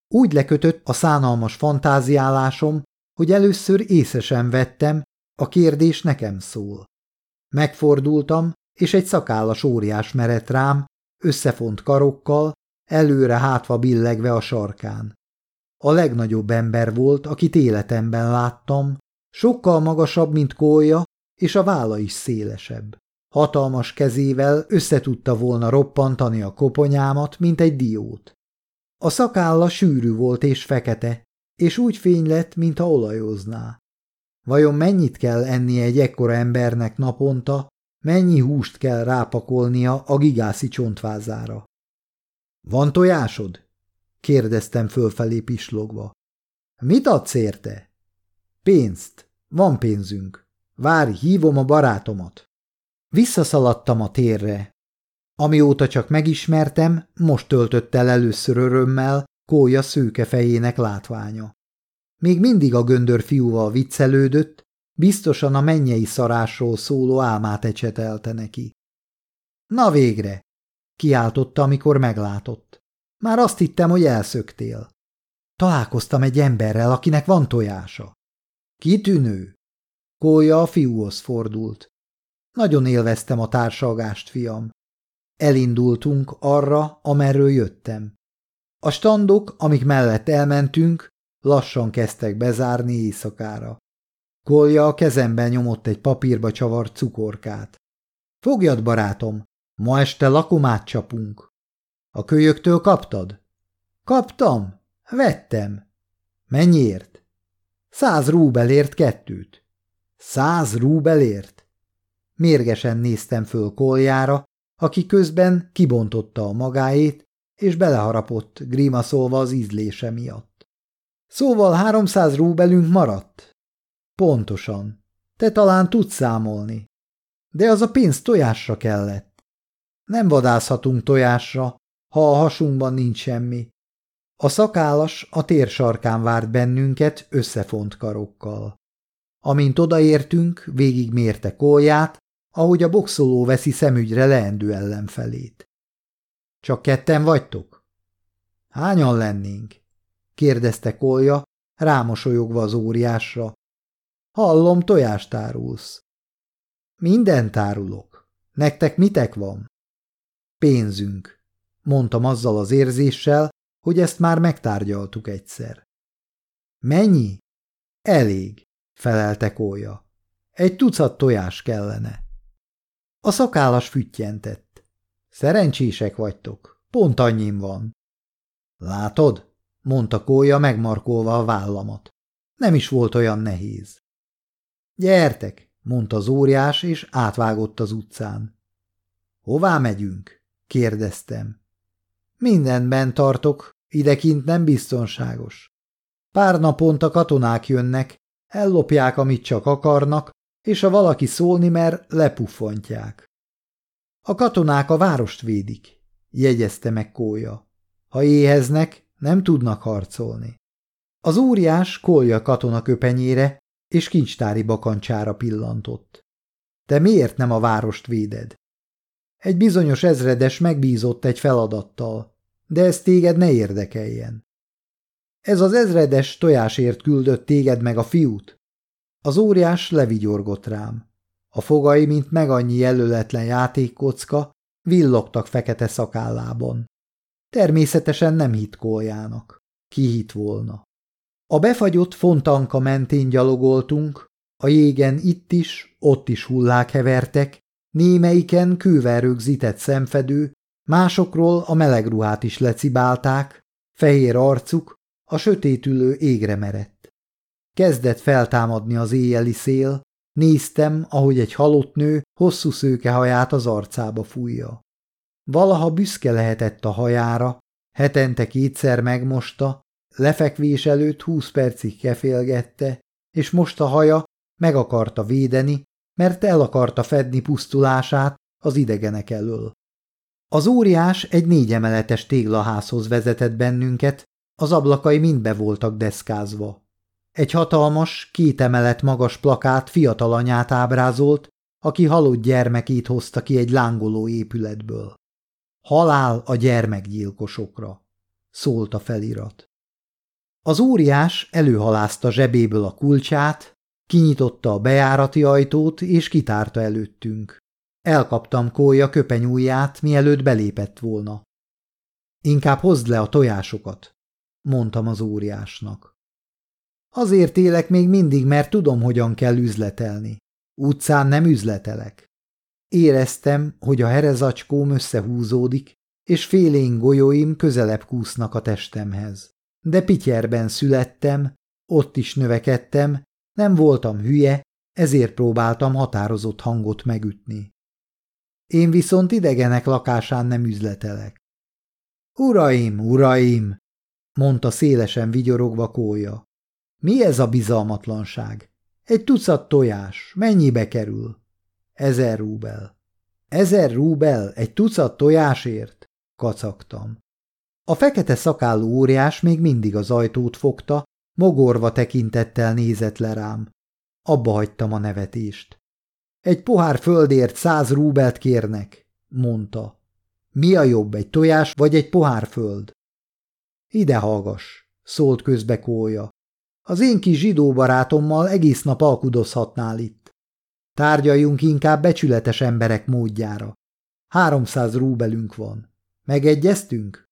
Úgy lekötött a szánalmas fantáziálásom, hogy először észre vettem, a kérdés nekem szól. Megfordultam, és egy szakállas óriás merett rám, összefont karokkal, előre hátva billegve a sarkán. A legnagyobb ember volt, akit életemben láttam, sokkal magasabb, mint kólya, és a válla is szélesebb. Hatalmas kezével összetudta volna roppantani a koponyámat, mint egy diót. A szakálla sűrű volt és fekete, és úgy fény lett, mintha olajozná. Vajon mennyit kell enni egy ekkora embernek naponta, mennyi húst kell rápakolnia a gigászi csontvázára? – Van tojásod? – kérdeztem fölfelé pislogva. – Mit adsz érte? – Pénzt. Van pénzünk. Várj, hívom a barátomat. Visszaszaladtam a térre. Amióta csak megismertem, most töltött el először örömmel kólya szőke fejének látványa. Még mindig a göndör fiúval viccelődött, biztosan a mennyei szarásról szóló álmát ecsetelte neki. Na végre! kiáltotta, amikor meglátott. Már azt hittem, hogy elszöktél. Találkoztam egy emberrel, akinek van tojása. Kitűnő! Kólya a fiúhoz fordult. Nagyon élveztem a társalgást, fiam. Elindultunk arra, amerről jöttem. A standok, amik mellett elmentünk, lassan kezdtek bezárni éjszakára. Kolja a kezemben nyomott egy papírba csavart cukorkát. Fogjad, barátom, ma este lakomát csapunk. A kölyöktől kaptad? Kaptam, vettem. Mennyiért? Száz rúbelért kettőt. Száz rúbelért? Mérgesen néztem föl koljára, aki közben kibontotta a magáét, és beleharapott, grímaszolva az ízlése miatt. Szóval háromszáz rúbelünk maradt? Pontosan. Te talán tudsz számolni. De az a pénz tojásra kellett. Nem vadászhatunk tojásra, ha a hasunkban nincs semmi. A szakállas a térsarkán várt bennünket összefont karokkal. Amint odaértünk, végigmérte kólját, ahogy a boxoló veszi szemügyre leendő ellenfelét. Csak ketten vagytok? Hányan lennénk? kérdezte Kolja, rámosolyogva az óriásra. Hallom, tojást árulsz. Minden tárulok. Nektek mitek van? Pénzünk, mondtam azzal az érzéssel, hogy ezt már megtárgyaltuk egyszer. Mennyi? Elég, felelte Kólya. Egy tucat tojás kellene. A szakállas füttyentett. Szerencsések vagytok, pont annyim van. Látod? mondta Kólya megmarkolva a vállamat. Nem is volt olyan nehéz. Gyertek, mondta az óriás, és átvágott az utcán. Hová megyünk? kérdeztem. Mindenben tartok, idekint nem biztonságos. Pár naponta katonák jönnek, ellopják, amit csak akarnak, és ha valaki szólni mer, lepuffantják. A katonák a várost védik, jegyezte meg Kólya. Ha éheznek, nem tudnak harcolni. Az óriás Kólya katona köpenyére és kincstári bakancsára pillantott. Te miért nem a várost véded? Egy bizonyos ezredes megbízott egy feladattal, de ez téged ne érdekeljen. Ez az ezredes tojásért küldött téged meg a fiút? Az óriás levigyorgott rám. A fogai, mint meg annyi jelöletlen játékkocka, villogtak fekete szakállában. Természetesen nem hit Kóljának. Ki hit volna. A befagyott fontanka mentén gyalogoltunk, a jégen itt is, ott is hullák hevertek, némeiken kővel rögzített szemfedő, másokról a meleg ruhát is lecibálták, fehér arcuk a sötétülő égre merett. Kezdett feltámadni az éjjeli szél, néztem, ahogy egy halott nő hosszú szőkehaját az arcába fújja. Valaha büszke lehetett a hajára, hetente kétszer megmosta, lefekvés előtt húsz percig kefélgette, és most a haja meg akarta védeni, mert el akarta fedni pusztulását az idegenek elől. Az óriás egy négyemeletes téglaházhoz vezetett bennünket, az ablakai mind be voltak deszkázva. Egy hatalmas, két emelet magas plakát fiatal anyát ábrázolt, aki halott gyermekét hozta ki egy lángoló épületből. Halál a gyermekgyilkosokra, szólt a felirat. Az óriás előhalázta zsebéből a kulcsát, kinyitotta a bejárati ajtót és kitárta előttünk. Elkaptam kólya köpenyújját, mielőtt belépett volna. Inkább hozd le a tojásokat, mondtam az óriásnak. Azért élek még mindig, mert tudom, hogyan kell üzletelni. Utcán nem üzletelek. Éreztem, hogy a herezacskóm összehúzódik, és félénk golyóim közelebb kúsznak a testemhez. De Pityerben születtem, ott is növekedtem, nem voltam hülye, ezért próbáltam határozott hangot megütni. Én viszont idegenek lakásán nem üzletelek. Uraim, uraim, mondta szélesen vigyorogva kója. Mi ez a bizalmatlanság? Egy tucat tojás, mennyibe kerül? Ezer rúbel. Ezer rúbel egy tucat tojásért? Kacagtam. A fekete szakállú óriás még mindig az ajtót fogta, Mogorva tekintettel nézett le rám. Abba hagytam a nevetést. Egy pohár földért száz rúbelt kérnek, mondta. Mi a jobb, egy tojás vagy egy pohár föld? Ide hallgass, szólt közbe kólya. Az én kis zsidó barátommal egész nap alkudozhatnál itt. Tárgyaljunk inkább becsületes emberek módjára. Háromszáz rúbelünk van. Megegyeztünk?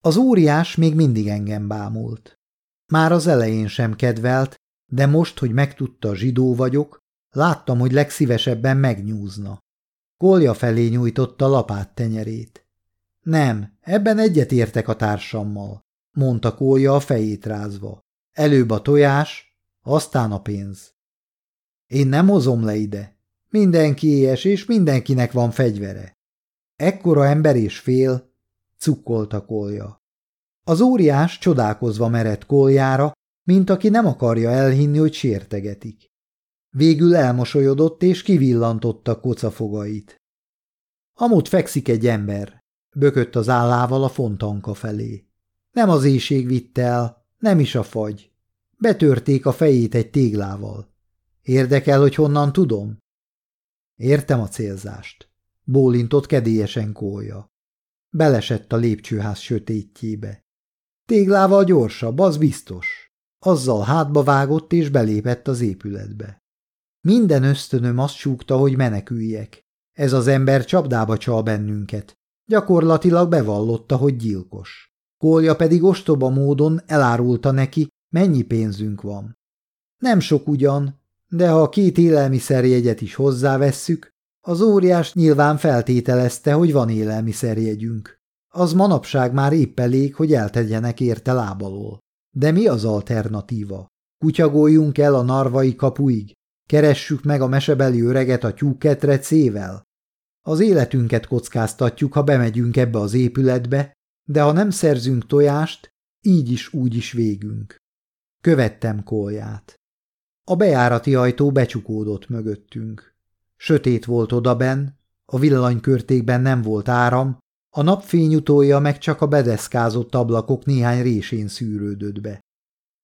Az óriás még mindig engem bámult. Már az elején sem kedvelt, de most, hogy megtudta, zsidó vagyok, láttam, hogy legszívesebben megnyúzna. Kolja felé nyújtotta lapát tenyerét. Nem, ebben egyetértek a társammal, mondta Kolja a fejét rázva. Előbb a tojás, aztán a pénz. Én nem hozom le ide. Mindenki éhes, és mindenkinek van fegyvere. Ekkora ember és fél, cukkolta kolja. Az óriás csodálkozva merett koljára, mint aki nem akarja elhinni, hogy sértegetik. Végül elmosolyodott és kivillantotta kocafogait. Amúgy fekszik egy ember, bökött az állával a fontanka felé. Nem az éjség vitt el, nem is a fagy. Betörték a fejét egy téglával. Érdekel, hogy honnan tudom? Értem a célzást. Bólintott kedélyesen kólja. Belesett a lépcsőház sötétjébe. Téglával gyorsabb, az biztos. Azzal hátba vágott és belépett az épületbe. Minden ösztönöm azt súgta, hogy meneküljek. Ez az ember csapdába csal bennünket. Gyakorlatilag bevallotta, hogy gyilkos. Kolja pedig ostoba módon elárulta neki, mennyi pénzünk van. Nem sok ugyan, de ha a két élelmiszerjegyet is hozzávesszük, az óriás nyilván feltételezte, hogy van élelmiszerjegyünk. Az manapság már épp elég, hogy eltegyenek érte lábalól. De mi az alternatíva? Kutyagoljunk el a narvai kapuig? Keressük meg a mesebeli öreget a tyúkketrecével? Az életünket kockáztatjuk, ha bemegyünk ebbe az épületbe, de ha nem szerzünk tojást, így is úgy is végünk. Követtem kolját. A bejárati ajtó becsukódott mögöttünk. Sötét volt odaben, a villanykörtékben nem volt áram, a napfény utója meg csak a bedeszkázott ablakok néhány résén szűrődött be.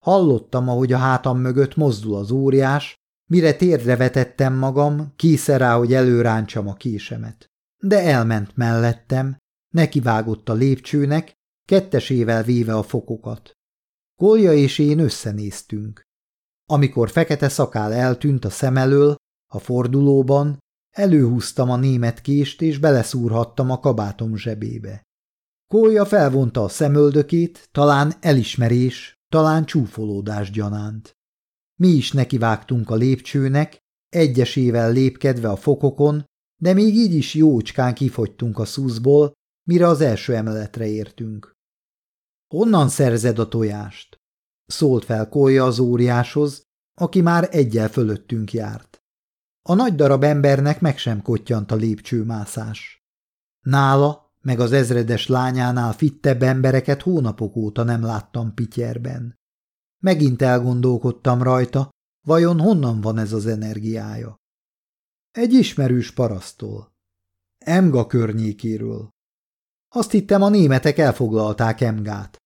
Hallottam, ahogy a hátam mögött mozdul az óriás, mire térdre vetettem magam, készen rá, hogy előráncsam a késemet. De elment mellettem, nekivágott a lépcsőnek, kettesével véve a fokokat. Kolja és én összenéztünk. Amikor fekete szakál eltűnt a szem elől, a fordulóban, előhúztam a német kést, és beleszúrhattam a kabátom zsebébe. Kólya felvonta a szemöldökét, talán elismerés, talán csúfolódás gyanánt. Mi is nekivágtunk a lépcsőnek, egyesével lépkedve a fokokon, de még így is jócskán kifogytunk a szuszból, mire az első emeletre értünk. – Honnan szerzed a tojást? – szólt fel Kólya az óriáshoz, aki már egyel fölöttünk járt. A nagy darab embernek meg sem kottyant a lépcsőmászás. Nála, meg az ezredes lányánál fittebb embereket hónapok óta nem láttam pityerben. Megint elgondolkodtam rajta, vajon honnan van ez az energiája. Egy ismerős parasztól. Emga környékéről. Azt hittem, a németek elfoglalták Emgát.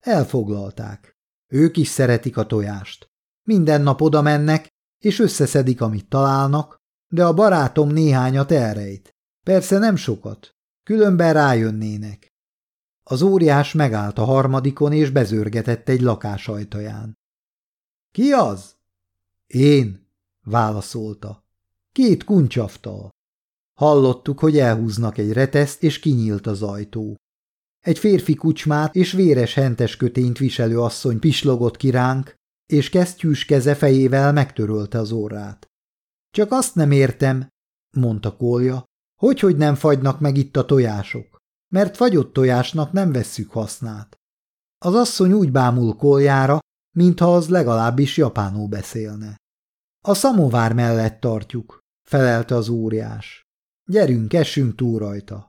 Elfoglalták. Ők is szeretik a tojást. Minden nap oda mennek, és összeszedik, amit találnak, de a barátom néhányat elrejt. Persze nem sokat, különben rájönnének. Az óriás megállt a harmadikon, és bezörgetett egy lakás ajtaján. – Ki az? – Én – válaszolta. – Két kuncsaftal. Hallottuk, hogy elhúznak egy reteszt, és kinyílt az ajtó. Egy férfi kucsmát és véres hentes kötényt viselő asszony pislogott ki ránk, és kesztyűs keze fejével megtörölte az orrát. Csak azt nem értem, mondta Kolja, hogy hogy nem fagynak meg itt a tojások, mert fagyott tojásnak nem vesszük hasznát. Az asszony úgy bámul Koljára, mintha az legalábbis japánul beszélne. A szamovár mellett tartjuk, felelte az óriás. Gyerünk, essünk túl rajta.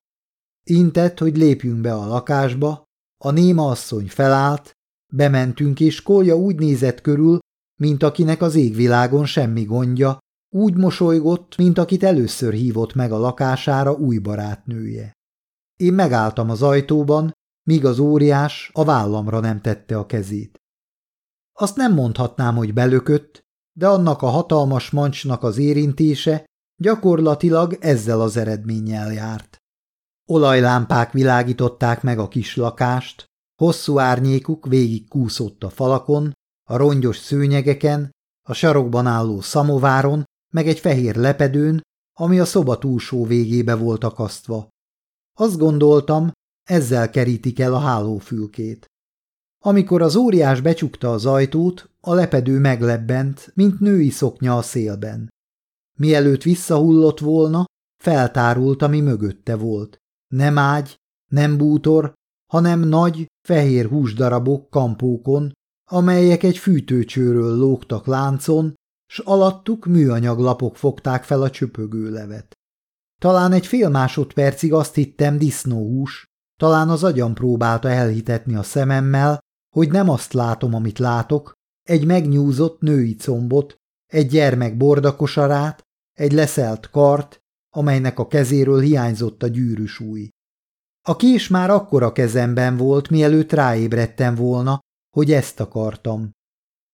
Intett, hogy lépjünk be a lakásba, a néma asszony felállt, Bementünk, és Kolja úgy nézett körül, mint akinek az égvilágon semmi gondja, úgy mosolygott, mint akit először hívott meg a lakására új barátnője. Én megálltam az ajtóban, míg az óriás a vállamra nem tette a kezét. Azt nem mondhatnám, hogy belökött, de annak a hatalmas mancsnak az érintése gyakorlatilag ezzel az eredménnyel járt. Olajlámpák világították meg a kis lakást, hosszú árnyékuk végig kúszott a falakon, a rongyos szőnyegeken, a sarokban álló szamováron, meg egy fehér lepedőn, ami a szoba túlsó végébe volt akasztva. Azt gondoltam, ezzel kerítik el a hálófülkét. Amikor az óriás becsukta az ajtót, a lepedő meglebbent, mint női szoknya a szélben. Mielőtt visszahullott volna, feltárult, ami mögötte volt. Nem ágy, nem bútor, hanem nagy, fehér húsdarabok kampókon, amelyek egy fűtőcsőről lógtak láncon, s alattuk műanyag lapok fogták fel a csöpögő levet. Talán egy fél másodpercig azt hittem disznóhús, talán az agyam próbálta elhitetni a szememmel, hogy nem azt látom, amit látok, egy megnyúzott női combot, egy gyermek bordakosarát, egy leszelt kart, amelynek a kezéről hiányzott a gyűrűs új. A kés már akkora kezemben volt, mielőtt ráébredtem volna, hogy ezt akartam.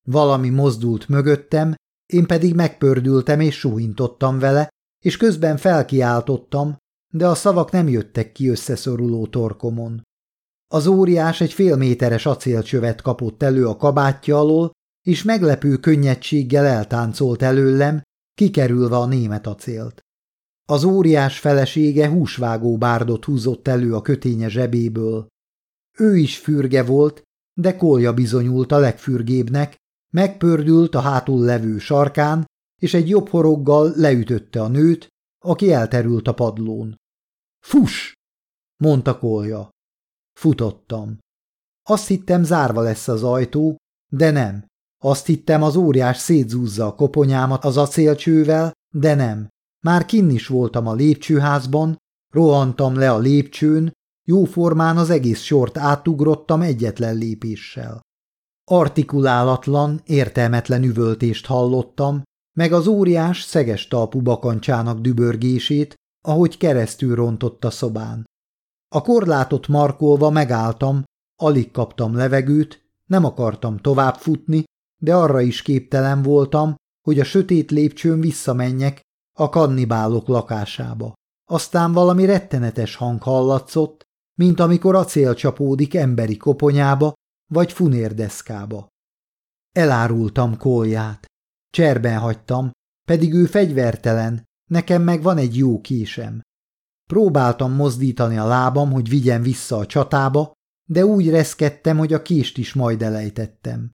Valami mozdult mögöttem, én pedig megpördültem és suhintottam vele, és közben felkiáltottam, de a szavak nem jöttek ki összeszoruló torkomon. Az óriás egy fél méteres acélcsövet kapott elő a kabátja alól, és meglepő könnyedséggel eltáncolt előlem, kikerülve a német acélt. Az óriás felesége húsvágó bárdot húzott elő a köténye zsebéből. Ő is fürge volt, de kolja bizonyult a legfürgébbnek, megpördült a hátul levő sarkán, és egy jobb horoggal leütötte a nőt, aki elterült a padlón. – Fuss! – mondta kolja. Futottam. Azt hittem zárva lesz az ajtó, de nem. Azt hittem az óriás szétzúzza a koponyámat az acélcsővel, de nem. Már kinn is voltam a lépcsőházban, rohantam le a lépcsőn, jóformán az egész sort átugrottam egyetlen lépéssel. Artikulálatlan, értelmetlen üvöltést hallottam, meg az óriás szeges talpú bakancsának dübörgését, ahogy keresztül rontott a szobán. A korlátot markolva megálltam, alig kaptam levegőt, nem akartam tovább futni, de arra is képtelen voltam, hogy a sötét lépcsőn visszamenjek a kannibálok lakásába. Aztán valami rettenetes hang hallatszott, mint amikor acél csapódik emberi koponyába vagy funérdeszkába. Elárultam kólját. Cserben hagytam, pedig ő fegyvertelen, nekem meg van egy jó késem. Próbáltam mozdítani a lábam, hogy vigyen vissza a csatába, de úgy reszkedtem, hogy a kést is majd elejtettem.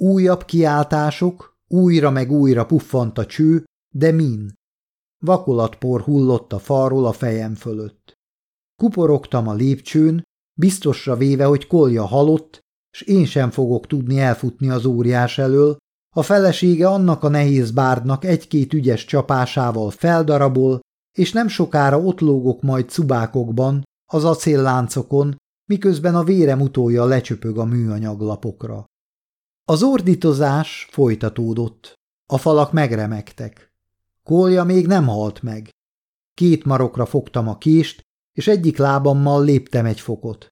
Újabb kiáltások, újra meg újra puffant a cső, de min. Vakolatpor hullott a falról a fejem fölött. Kuporogtam a lépcsőn, biztosra véve, hogy kolja halott, s én sem fogok tudni elfutni az óriás elől, a felesége annak a nehéz bárdnak egy-két ügyes csapásával feldarabol, és nem sokára ott lógok majd cubákokban, az acélláncokon, miközben a vérem utolja lecsöpög a műanyaglapokra. Az ordítozás folytatódott. A falak megremegtek. Kolja még nem halt meg. Két marokra fogtam a kést, és egyik lábammal léptem egy fokot.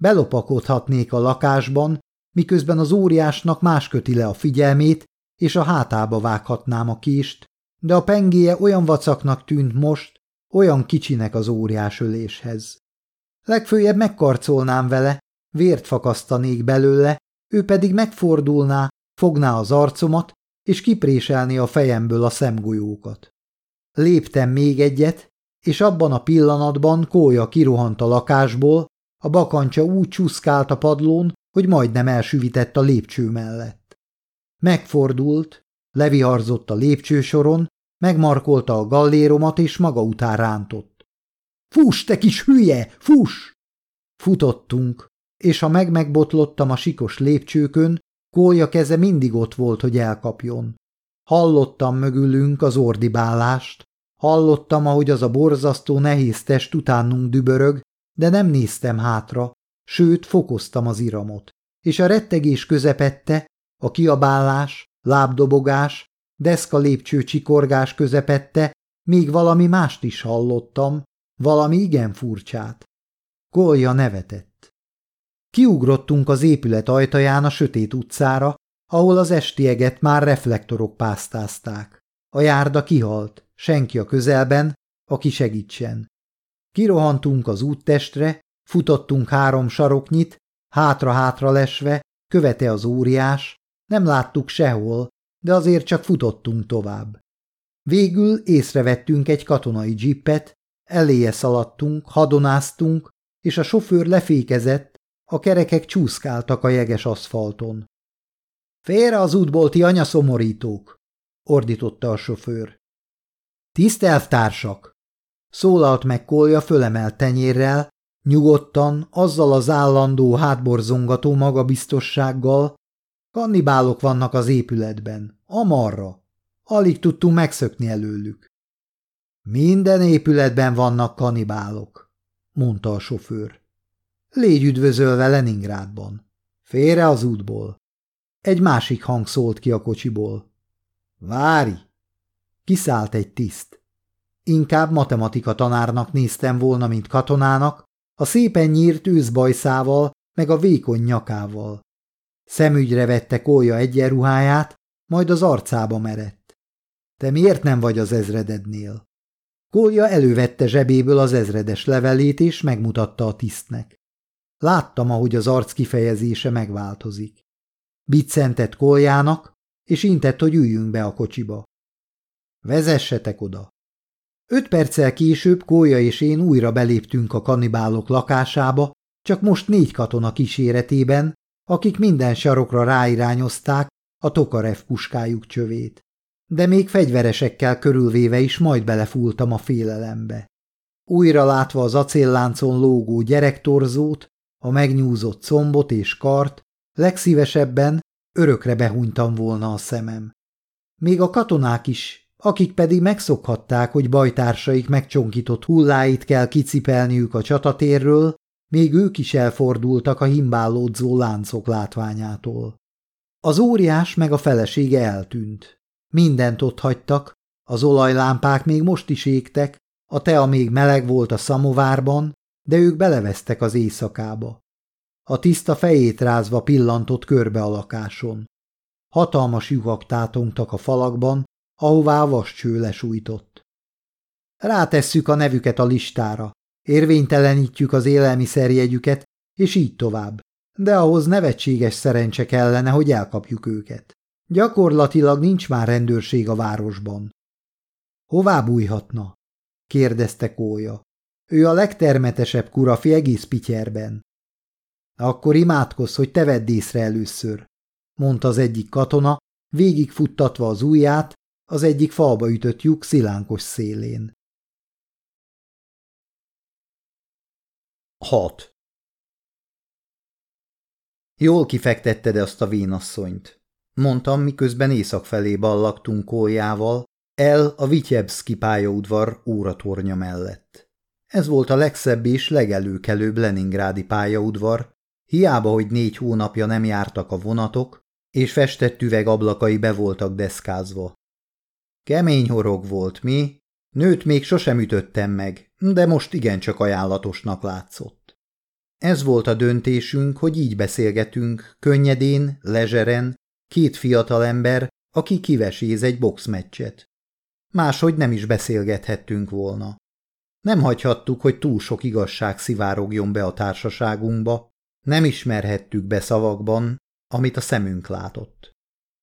Belopakodhatnék a lakásban, miközben az óriásnak más köti le a figyelmét, és a hátába vághatnám a kést, de a pengéje olyan vacaknak tűnt most, olyan kicsinek az óriás öléshez. Legfőjebb megkarcolnám vele, vért fakasztanék belőle, ő pedig megfordulná, fogná az arcomat, és kipréselni a fejemből a szemgolyókat. Léptem még egyet, és abban a pillanatban kólya kirohant a lakásból, a bakancsa úgy csúszkált a padlón, hogy majdnem elsüvitett a lépcső mellett. Megfordult, leviharzott a lépcsősoron, megmarkolta a galléromat, és maga után rántott. – Fuss, te kis hülye, fuss! Futottunk, és ha meg-megbotlottam a sikos lépcsőkön, kólya keze mindig ott volt, hogy elkapjon. Hallottam mögülünk az ordibálást, hallottam, ahogy az a borzasztó nehéz test utánunk dübörög, de nem néztem hátra, sőt fokoztam az iramot. És a rettegés közepette, a kiabálás, lábdobogás, deszka lépcső csikorgás közepette, még valami mást is hallottam, valami igen furcsát. Kolja nevetett. Kiugrottunk az épület ajtaján a sötét utcára, ahol az estieget már reflektorok pásztázták. A járda kihalt, senki a közelben, aki segítsen. Kirohantunk az úttestre, futottunk három saroknyit, hátra-hátra lesve, követe az óriás, nem láttuk sehol, de azért csak futottunk tovább. Végül észrevettünk egy katonai dzsippet, eléje szaladtunk, hadonáztunk, és a sofőr lefékezett, a kerekek csúszkáltak a jeges aszfalton. – Félre az útból, ti anyaszomorítók! – ordította a sofőr. – Tisztelvtársak! – szólalt meg Kolja fölemelt tenyérrel, nyugodtan, azzal az állandó hátborzongató magabiztossággal, kannibálok vannak az épületben, amarra. Alig tudtunk megszökni előlük. Minden épületben vannak kanibálok, mondta a sofőr. Légy üdvözölve Leningrádban. Félre az útból. Egy másik hang szólt ki a kocsiból. Várj! Kiszállt egy tiszt. Inkább matematika tanárnak néztem volna, mint katonának, a szépen nyírt őszbajszával, meg a vékony nyakával. Szemügyre vette kólya egyenruháját, majd az arcába merett. Te miért nem vagy az ezredednél? Kólya elővette zsebéből az ezredes levelét, és megmutatta a tisztnek. Láttam, ahogy az arc kifejezése megváltozik. Biccentett Kóljának, és intett, hogy üljünk be a kocsiba. Vezessetek oda. Öt perccel később Kólya és én újra beléptünk a kannibálok lakásába, csak most négy katona kíséretében, akik minden sarokra ráirányozták a Tokarev puskájuk csövét. De még fegyveresekkel körülvéve is majd belefúltam a félelembe. Újra látva az acélláncon lógó gyerektorzót, a megnyúzott combot és kart, legszívesebben örökre behunytam volna a szemem. Még a katonák is, akik pedig megszokhatták, hogy bajtársaik megcsonkított hulláit kell kicipelniük a csatatérről, még ők is elfordultak a himbálódzó láncok látványától. Az óriás meg a felesége eltűnt. Mindent ott hagytak, az olajlámpák még most is égtek, a tea még meleg volt a szamovárban, de ők belevesztek az éjszakába. A tiszta fejét rázva pillantott körbe a lakáson. Hatalmas lyukak tátongtak a falakban, ahová a vascső lesújtott. Rátesszük a nevüket a listára, Érvénytelenítjük az élelmiszerjegyüket, és így tovább. De ahhoz nevetséges szerencse kellene, hogy elkapjuk őket. Gyakorlatilag nincs már rendőrség a városban. Hová bújhatna? kérdezte Kója. Ő a legtermetesebb kurafi egész pityerben. Akkor imádkozz, hogy te vedd észre először, mondta az egyik katona, végigfuttatva az ujját az egyik falba ütött lyuk szilánkos szélén. 6. Jól kifektetted azt a vénasszonyt, mondtam, miközben észak felé ballagtunk kóljával, el a Vityebszki pályaudvar óratornya mellett. Ez volt a legszebb és legelőkelőbb Leningrádi pályaudvar, hiába, hogy négy hónapja nem jártak a vonatok, és festett üveg ablakai be voltak deszkázva. Kemény horog volt, mi? Nőt még sosem ütöttem meg, de most igencsak ajánlatosnak látszott. Ez volt a döntésünk, hogy így beszélgetünk, könnyedén, lezseren, két fiatal ember, aki kiveséz egy boxmeccset. Máshogy nem is beszélgethettünk volna. Nem hagyhattuk, hogy túl sok igazság szivárogjon be a társaságunkba, nem ismerhettük be szavakban, amit a szemünk látott.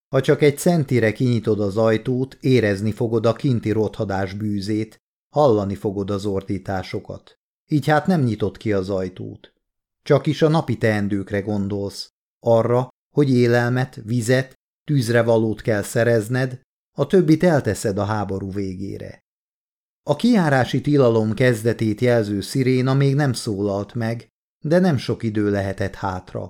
Ha csak egy centire kinyitod az ajtót, érezni fogod a kinti rothadás bűzét, hallani fogod az ordításokat. Így hát nem nyitott ki az ajtót. Csak is a napi teendőkre gondolsz, arra, hogy élelmet, vizet, tűzre valót kell szerezned, a többit elteszed a háború végére. A kiárási tilalom kezdetét jelző sziréna még nem szólalt meg, de nem sok idő lehetett hátra.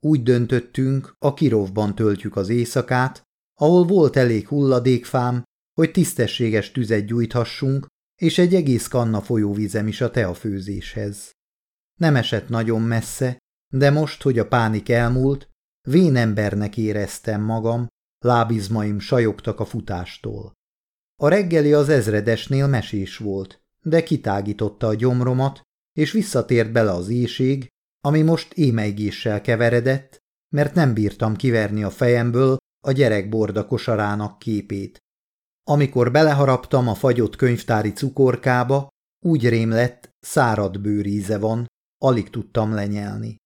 Úgy döntöttünk, a kirovban töltjük az éjszakát, ahol volt elég hulladékfám, hogy tisztességes tüzet gyújthassunk, és egy egész kanna folyóvizem is a teafőzéshez. Nem esett nagyon messze, de most, hogy a pánik elmúlt, vén embernek éreztem magam, lábizmaim sajogtak a futástól. A reggeli az ezredesnél mesés volt, de kitágította a gyomromat, és visszatért bele az éjség, ami most émeigéssel keveredett, mert nem bírtam kiverni a fejemből a gyerek borda kosarának képét. Amikor beleharaptam a fagyott könyvtári cukorkába, úgy rém lett, szárad bőríze van, alig tudtam lenyelni.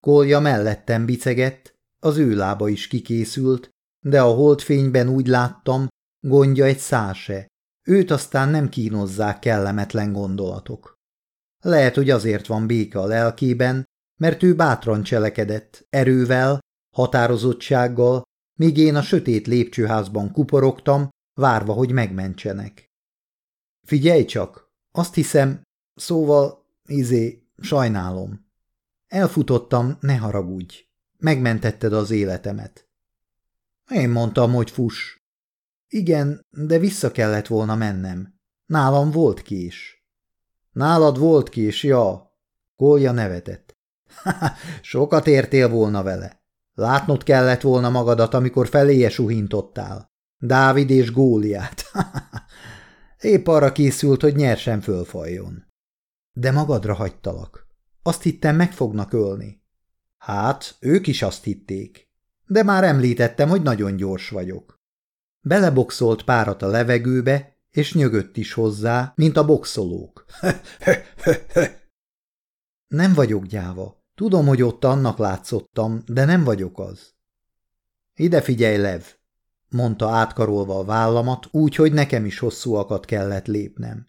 Kolja mellettem bicegett, az ő lába is kikészült, de a holdfényben úgy láttam, gondja egy száse. Őt aztán nem kínozzák kellemetlen gondolatok. Lehet, hogy azért van béke a lelkében, mert ő bátran cselekedett, erővel, határozottsággal, míg én a sötét lépcsőházban kuporogtam, várva, hogy megmentsenek. Figyelj csak, azt hiszem, szóval, izé, sajnálom. Elfutottam, ne haragudj. Megmentetted az életemet. Én mondtam, hogy fuss. Igen, de vissza kellett volna mennem. Nálam volt kés. Nálad volt kés, ja. Kolja nevetett. Sokat értél volna vele. Látnod kellett volna magadat, amikor feléje suhintottál. Dávid és Góliát. Épp arra készült, hogy nyersen fölfaljon. De magadra hagytalak. Azt hittem, meg fognak ölni. Hát, ők is azt hitték. De már említettem, hogy nagyon gyors vagyok. Beleboxolt párat a levegőbe, és nyögött is hozzá, mint a boxolók. nem vagyok gyáva. Tudom, hogy ott annak látszottam, de nem vagyok az. Ide figyelj, Lev, mondta átkarolva a vállamat, úgy, hogy nekem is hosszúakat kellett lépnem.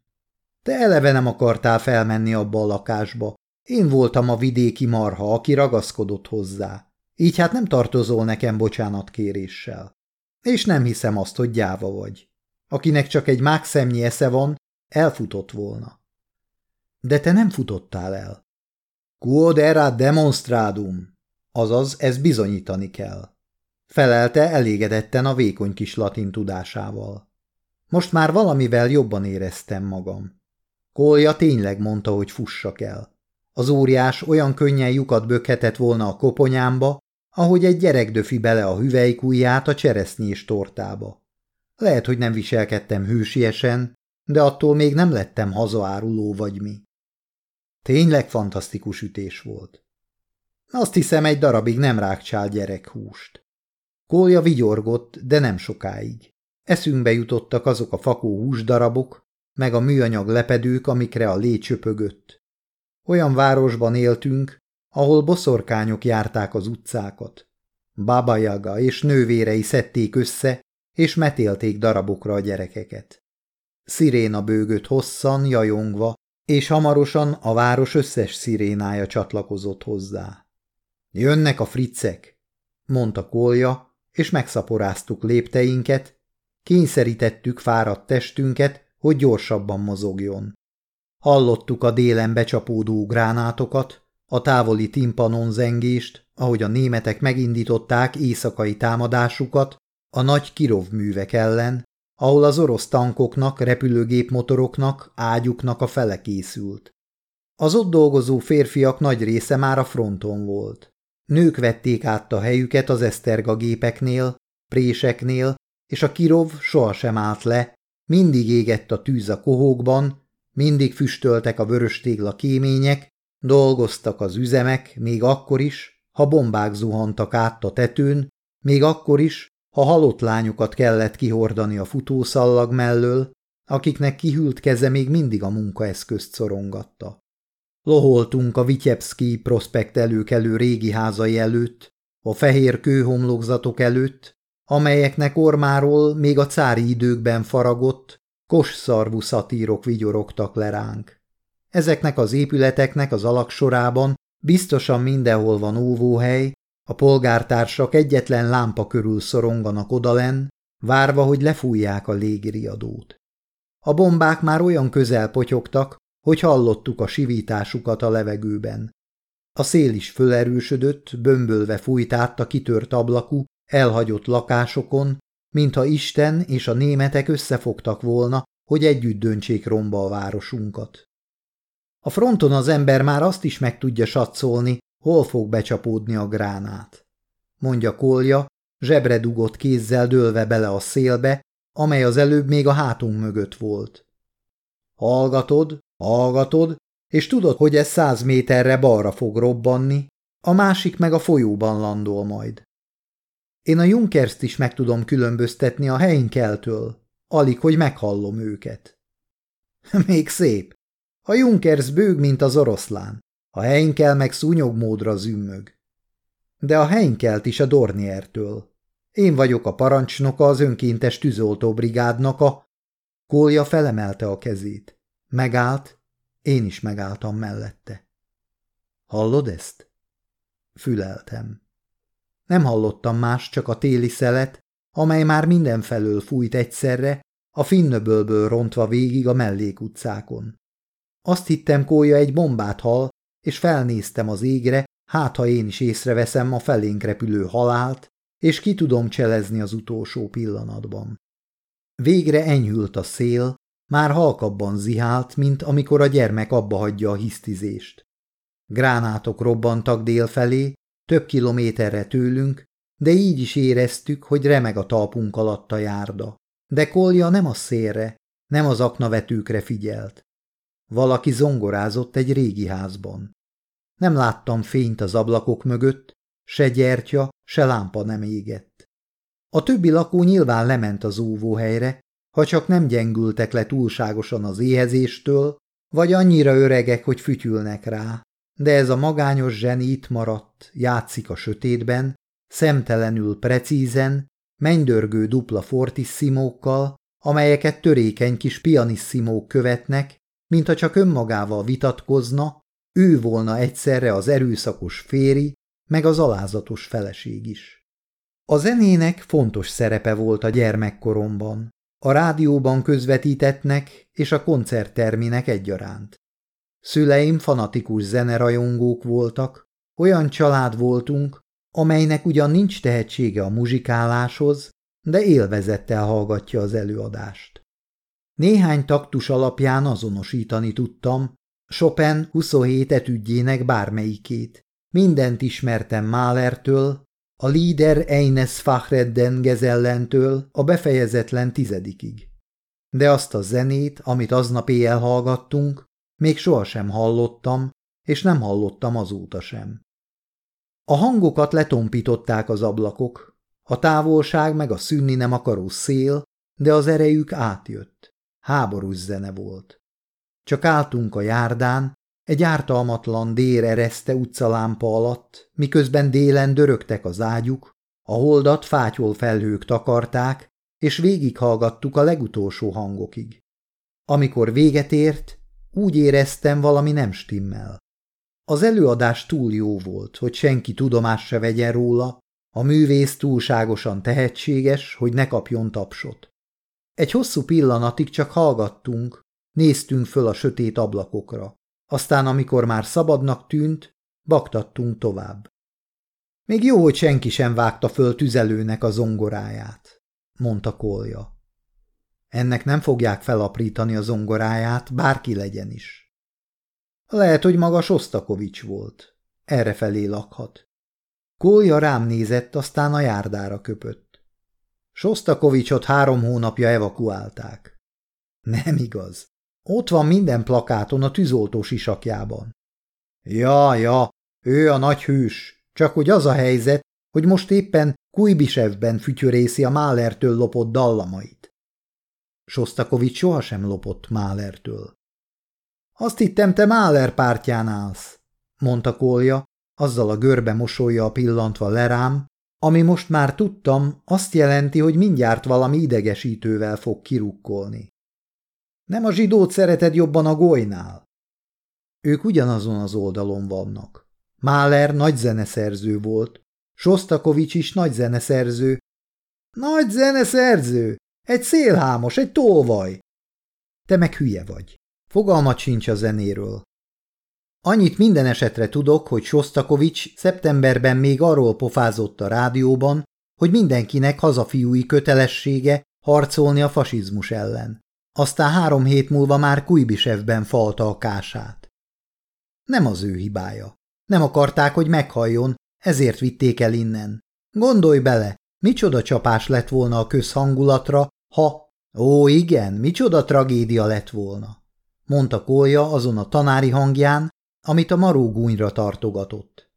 Te eleve nem akartál felmenni abba a lakásba. Én voltam a vidéki marha, aki ragaszkodott hozzá. Így hát nem tartozol nekem bocsánatkéréssel. És nem hiszem azt, hogy gyáva vagy. Akinek csak egy mákszemnyi esze van, elfutott volna. De te nem futottál el. Quod erat demonstradum, azaz ez bizonyítani kell. Felelte elégedetten a vékony kis latin tudásával. Most már valamivel jobban éreztem magam. Kolja tényleg mondta, hogy fussak el. Az óriás olyan könnyen lyukat bökhetett volna a koponyámba, ahogy egy gyerek döfi bele a hüvelykujját a cseresznyés tortába. Lehet, hogy nem viselkedtem hősiesen, de attól még nem lettem hazaáruló vagy mi. Tényleg fantasztikus ütés volt. Azt hiszem, egy darabig nem rákcsál gyerekhúst. Kólya vigyorgott, de nem sokáig. Eszünkbe jutottak azok a fakó húsdarabok, meg a műanyag lepedők, amikre a lé csöpögött. Olyan városban éltünk, ahol boszorkányok járták az utcákat. Baba Yaga és nővérei szedték össze, és metélték darabokra a gyerekeket. Sziréna bőgött hosszan, jajongva, és hamarosan a város összes szirénája csatlakozott hozzá. Jönnek a fricek, mondta Kolja, és megszaporáztuk lépteinket, kényszerítettük fáradt testünket, hogy gyorsabban mozogjon. Hallottuk a délen becsapódó gránátokat, a távoli timpanon zengést, ahogy a németek megindították éjszakai támadásukat a nagy Kirov művek ellen, ahol az orosz tankoknak, repülőgépmotoroknak, ágyuknak a fele készült. Az ott dolgozó férfiak nagy része már a fronton volt. Nők vették át a helyüket az eszterga gépeknél, préseknél, és a kirov sohasem állt le, mindig égett a tűz a kohókban, mindig füstöltek a vörös tégla kémények, dolgoztak az üzemek, még akkor is, ha bombák zuhantak át a tetőn, még akkor is, ha halott lányokat kellett kihordani a futószallag mellől, akiknek kihűlt keze még mindig a munkaeszközt szorongatta. Loholtunk a Vityebszki prospekt előkelő régi házai előtt, a fehér kőhomlokzatok előtt, amelyeknek ormáról még a cári időkben faragott, kosszarvú szatírok vigyorogtak le ránk. Ezeknek az épületeknek az alaksorában biztosan mindenhol van óvóhely, a polgártársak egyetlen lámpa körül szoronganak odalen, várva, hogy lefújják a légiriadót. A bombák már olyan közel potyogtak, hogy hallottuk a sivításukat a levegőben. A szél is fölerősödött, bömbölve fújt át a kitört ablakú, elhagyott lakásokon, mintha Isten és a németek összefogtak volna, hogy együtt döntsék romba a városunkat. A fronton az ember már azt is meg tudja satszolni, hol fog becsapódni a gránát. Mondja Kolja, zsebre dugott kézzel dőlve bele a szélbe, amely az előbb még a hátunk mögött volt. Hallgatod, hallgatod, és tudod, hogy ez száz méterre balra fog robbanni, a másik meg a folyóban landol majd. Én a Junkerst is meg tudom különböztetni a helyinkeltől, alig, hogy meghallom őket. Még szép. A Junkers bőg, mint az oroszlán, a helyinkel meg szúnyogmódra zümmög. De a helyinkelt is a Dorniertől. Én vagyok a parancsnoka az önkéntes tűzoltóbrigádnak a... Kólja felemelte a kezét. Megállt, én is megálltam mellette. Hallod ezt? Füleltem. Nem hallottam más, csak a téli szelet, amely már mindenfelől fújt egyszerre, a finnöbölből rontva végig a mellékutcákon. Azt hittem, kólya egy bombát hal, és felnéztem az égre, hát ha én is észreveszem a felénk repülő halált, és ki tudom cselezni az utolsó pillanatban. Végre enyhült a szél, már halkabban zihált, mint amikor a gyermek abba hagyja a hisztizést. Gránátok robbantak délfelé, több kilométerre tőlünk, de így is éreztük, hogy remeg a talpunk alatt a járda. De Kolja nem a szélre, nem az aknavetőkre figyelt. Valaki zongorázott egy régi házban. Nem láttam fényt az ablakok mögött, se gyertya, se lámpa nem égett. A többi lakó nyilván lement az óvóhelyre, ha csak nem gyengültek le túlságosan az éhezéstől, vagy annyira öregek, hogy fütyülnek rá. De ez a magányos zseni itt maradt, játszik a sötétben, szemtelenül precízen, mennydörgő dupla fortisszimókkal, amelyeket törékeny kis pianisszimók követnek, mintha csak önmagával vitatkozna, ő volna egyszerre az erőszakos féri, meg az alázatos feleség is. A zenének fontos szerepe volt a gyermekkoromban, a rádióban közvetítetnek és a koncertterminek egyaránt. Szüleim fanatikus zenerajongók voltak, olyan család voltunk, amelynek ugyan nincs tehetsége a muzsikáláshoz, de élvezettel hallgatja az előadást. Néhány taktus alapján azonosítani tudtam Chopin 27 etüdjének bármelyikét. Mindent ismertem Mahlertől, a Lieder eines Fachredden Gezellentől a befejezetlen tizedikig. De azt a zenét, amit aznap éjjel hallgattunk, még sohasem hallottam, és nem hallottam azóta sem. A hangokat letompították az ablakok, a távolság meg a szűnni nem akaró szél, de az erejük átjött. Háborús zene volt. Csak álltunk a járdán, egy ártalmatlan dér ereszte utcalámpa alatt, miközben délen dörögtek az ágyuk, a holdat fátyol felhők takarták, és végighallgattuk a legutolsó hangokig. Amikor véget ért, úgy éreztem, valami nem stimmel. Az előadás túl jó volt, hogy senki tudomás se vegyen róla, a művész túlságosan tehetséges, hogy ne kapjon tapsot. Egy hosszú pillanatig csak hallgattunk, néztünk föl a sötét ablakokra. Aztán, amikor már szabadnak tűnt, baktattunk tovább. Még jó, hogy senki sem vágta föl tüzelőnek a zongoráját, mondta Kolja. Ennek nem fogják felaprítani a zongoráját, bárki legyen is. Lehet, hogy maga Sostakovics volt. Errefelé lakhat. Kolja rám nézett, aztán a járdára köpött. Sostakovicsot három hónapja evakuálták. Nem igaz. Ott van minden plakáton a tűzoltó sisakjában. Ja, ja, ő a nagy hős, csak hogy az a helyzet, hogy most éppen Kujbisevben fütyörészi a Málertől lopott dallamait. Sostakovics sohasem lopott Málertől. Azt hittem, te Máler pártján állsz, mondta Kolja, azzal a görbe mosolya pillantva lerám, ami most már tudtam, azt jelenti, hogy mindjárt valami idegesítővel fog kirukkolni. Nem a zsidót szereted jobban a golynál? Ők ugyanazon az oldalon vannak. Máler nagy zeneszerző volt, Sostakovics is nagy zeneszerző. Nagy zeneszerző? Egy szélhámos, egy tolvaj. Te meg hülye vagy. Fogalmat sincs a zenéről. Annyit minden esetre tudok, hogy Sostakovics szeptemberben még arról pofázott a rádióban, hogy mindenkinek hazafiúi kötelessége harcolni a fasizmus ellen. Aztán három hét múlva már Kujbisevben falta a kását. Nem az ő hibája. Nem akarták, hogy meghalljon, ezért vitték el innen. Gondolj bele, micsoda csapás lett volna a közhangulatra, ha... Ó, igen, micsoda tragédia lett volna, mondta Kólya azon a tanári hangján, amit a marógúnyra tartogatott.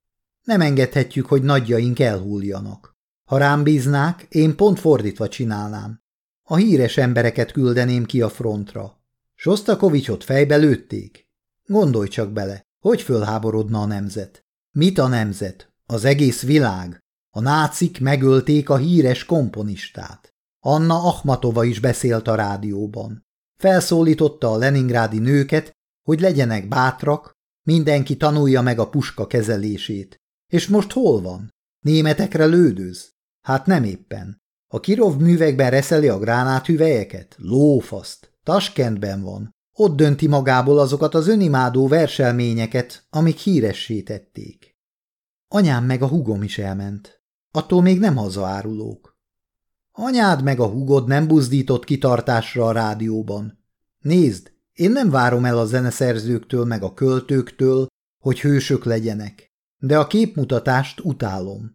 Nem engedhetjük, hogy nagyjaink elhúljanak. Ha rám bíznák, én pont fordítva csinálnám. A híres embereket küldeném ki a frontra. Sostakovicsot fejbe lőtték? Gondolj csak bele, hogy fölháborodna a nemzet. Mit a nemzet? Az egész világ. A nácik megölték a híres komponistát. Anna Ahmatova is beszélt a rádióban. Felszólította a leningrádi nőket, hogy legyenek bátrak, mindenki tanulja meg a puska kezelését. És most hol van? Németekre lődöz? Hát nem éppen. A Kirov művekben reszeli a gránáthüvelyeket? Lófaszt. Taskentben van. Ott dönti magából azokat az önimádó verselményeket, amik híressé tették. Anyám meg a hugom is elment. Attól még nem hazaárulók. Anyád meg a hugod nem buzdított kitartásra a rádióban. Nézd, én nem várom el a zeneszerzőktől meg a költőktől, hogy hősök legyenek, de a képmutatást utálom.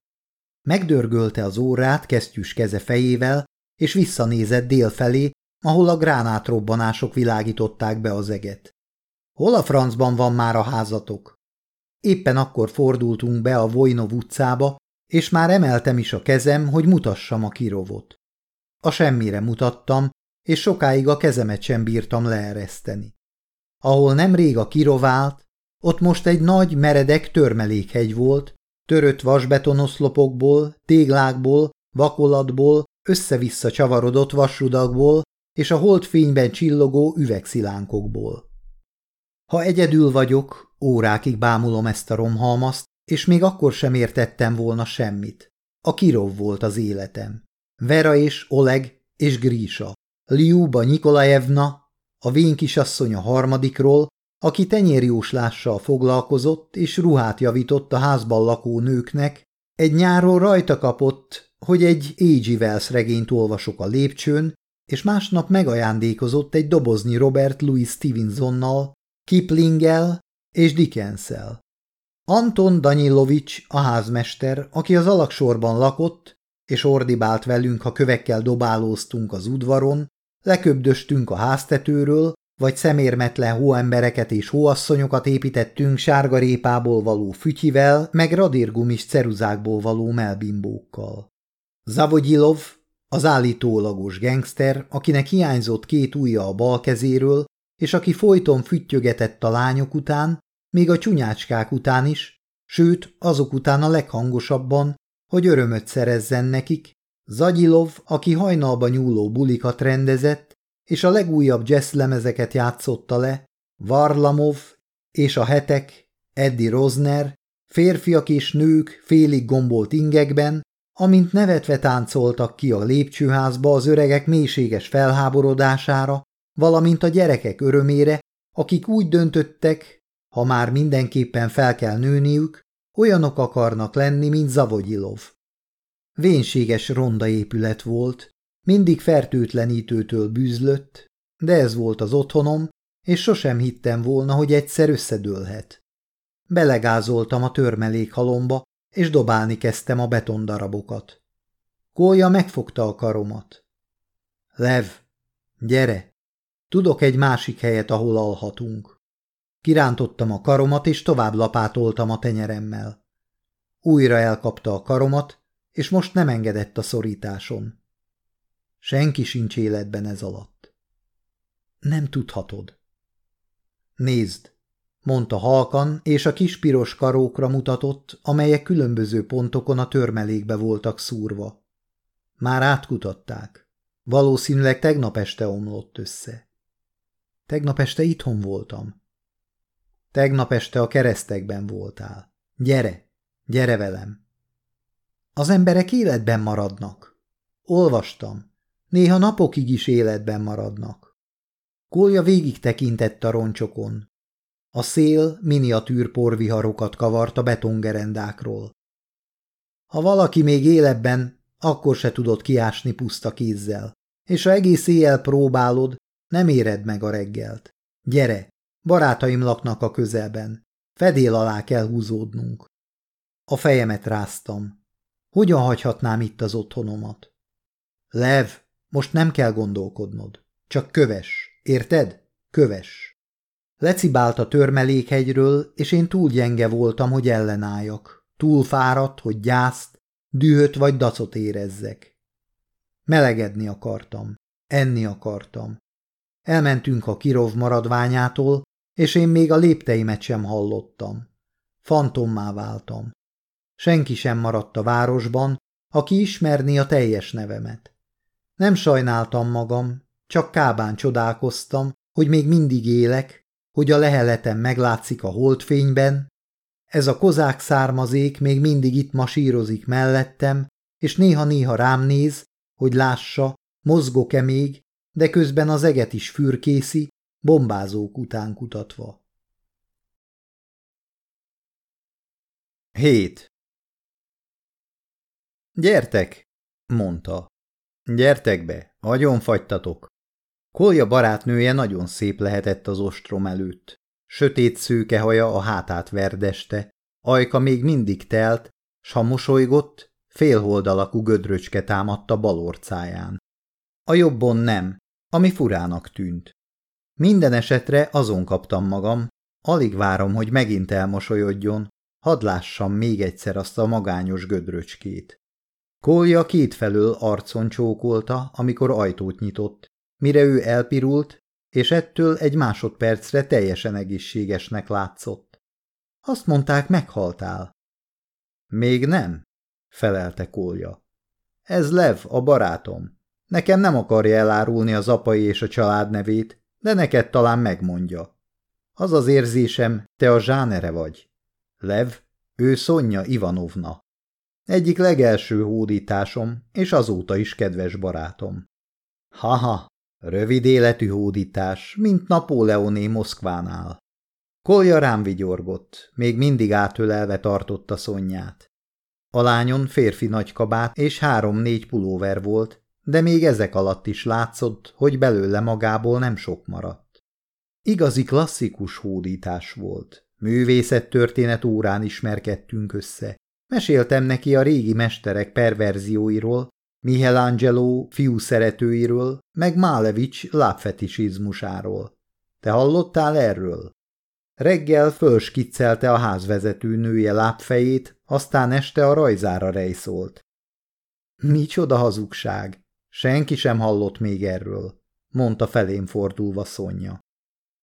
Megdörgölte az órát kesztyűs keze fejével, és visszanézett dél felé, ahol a gránátrobbanások világították be az eget. Hol a francban van már a házatok? Éppen akkor fordultunk be a Vojnov utcába, és már emeltem is a kezem, hogy mutassam a kirovot. A semmire mutattam, és sokáig a kezemet sem bírtam leereszteni. Ahol nemrég a kirovált, ott most egy nagy, meredek törmelékhegy volt, törött vasbetonoszlopokból, téglákból, vakolatból, össze-vissza csavarodott vasrudakból és a holdfényben csillogó üvegszilánkokból. Ha egyedül vagyok, órákig bámulom ezt a romhalmaszt, és még akkor sem értettem volna semmit. A kirov volt az életem. Vera és Oleg és Grísa. Liuba Nikolajevna, a vén kisasszony a harmadikról, aki tenyérjóslással foglalkozott és ruhát javított a házban lakó nőknek, egy nyáron rajta kapott, hogy egy A.G. Wells regényt olvasok a lépcsőn, és másnap megajándékozott egy dobozni Robert Louis Stevensonnal, Kiplinggel és Dickenssel. Anton Danilovics, a házmester, aki az alaksorban lakott, és ordibált velünk, ha kövekkel dobálóztunk az udvaron, leköbdöstünk a háztetőről, vagy szemérmetlen hóembereket és hóasszonyokat építettünk sárgarépából való fütyivel, meg radírgumis ceruzákból való melbimbókkal. Zavogyilov, az állítólagos gengszter, akinek hiányzott két ujja a bal kezéről, és aki folyton füttyögetett a lányok után, még a csúnyácskák után is, sőt, azok után a leghangosabban, hogy örömöt szerezzen nekik, Zagyilov, aki hajnalba nyúló bulikat rendezett, és a legújabb jazzlemezeket játszotta le, Varlamov és a hetek, Eddie Rosner, férfiak és nők félig gombolt ingekben, amint nevetve táncoltak ki a lépcsőházba az öregek mélységes felháborodására, valamint a gyerekek örömére, akik úgy döntöttek, ha már mindenképpen fel kell nőniük, olyanok akarnak lenni, mint Zavogyilov. Vénséges ronda épület volt, mindig fertőtlenítőtől bűzlött, de ez volt az otthonom, és sosem hittem volna, hogy egyszer összedőlhet. Belegázoltam a törmelék halomba, és dobálni kezdtem a betondarabokat. Kólya megfogta a karomat. Lev, gyere! Tudok egy másik helyet, ahol alhatunk. Kirántottam a karomat, és tovább lapátoltam a tenyeremmel. Újra elkapta a karomat, és most nem engedett a szorításon. Senki sincs életben ez alatt. Nem tudhatod. Nézd, mondta halkan, és a kis piros karókra mutatott, amelyek különböző pontokon a törmelékbe voltak szúrva. Már átkutatták. Valószínűleg tegnap este omlott össze. Tegnap este itthon voltam. Tegnap este a keresztekben voltál. Gyere, gyere velem. Az emberek életben maradnak. Olvastam. Néha napokig is életben maradnak. Kolja végig tekintett a roncsokon. A szél miniatűr porviharokat kavart a betongerendákról. Ha valaki még életben, akkor se tudod kiásni puszta kézzel, és ha egész éjjel próbálod, nem éred meg a reggelt. Gyere, barátaim laknak a közelben, fedél alá kell húzódnunk. A fejemet ráztam. Hogyan hagyhatnám itt az otthonomat? Lev, most nem kell gondolkodnod. Csak köves, érted? Köves. Lecibált a törmelékhegyről, és én túl gyenge voltam, hogy ellenálljak. túl fáradt, hogy gyászt, dühöt vagy dacot érezzek. Melegedni akartam, enni akartam. Elmentünk a kirov maradványától, és én még a lépteimet sem hallottam. Fantommá váltam. Senki sem maradt a városban, aki ismerni a teljes nevemet. Nem sajnáltam magam, csak kábán csodálkoztam, hogy még mindig élek, hogy a leheletem meglátszik a holdfényben, ez a kozák származék még mindig itt masírozik mellettem, és néha-néha rám néz, hogy lássa, mozgok-e még, de közben az eget is fürkészi, bombázók után kutatva. 7. Gyertek, mondta. Gyertek be, agyon fagytatok. Kolja barátnője nagyon szép lehetett az ostrom előtt. Sötét szőke haja a hátát verdeste, ajka még mindig telt, s ha mosolygott, félhold alakú gödröcske támadta bal orcáján. A jobbon nem, ami furának tűnt. Minden esetre azon kaptam magam, alig várom, hogy megint elmosolyodjon, hadd lássam még egyszer azt a magányos gödröcskét. Kolja kétfelől arcon csókolta, amikor ajtót nyitott, mire ő elpirult, és ettől egy másodpercre teljesen egészségesnek látszott. Azt mondták, meghaltál. Még nem, felelte Kolja. Ez Lev, a barátom. Nekem nem akarja elárulni az apai és a család nevét, de neked talán megmondja. Az az érzésem, te a zsánere vagy. Lev, ő Szonya Ivanovna. Egyik legelső hódításom, és azóta is kedves barátom. Haha, Rövid életű hódítás, mint Napóleoné Moszkvánál. Kolja rám vigyorgott, még mindig átölelve tartotta szonyját. A lányon férfi nagykabát és három-négy pulóver volt, de még ezek alatt is látszott, hogy belőle magából nem sok maradt. Igazi klasszikus hódítás volt. Művészettörténet órán ismerkedtünk össze. Meséltem neki a régi mesterek perverzióiról, Michelangelo fiú szeretőiről, meg Málevics lábfetisizmusáról. Te hallottál erről? Reggel fölskiccelte a házvezető nője lábfejét, aztán este a rajzára rejszolt. Micsoda hazugság! Senki sem hallott még erről, mondta felém fordulva Szonya.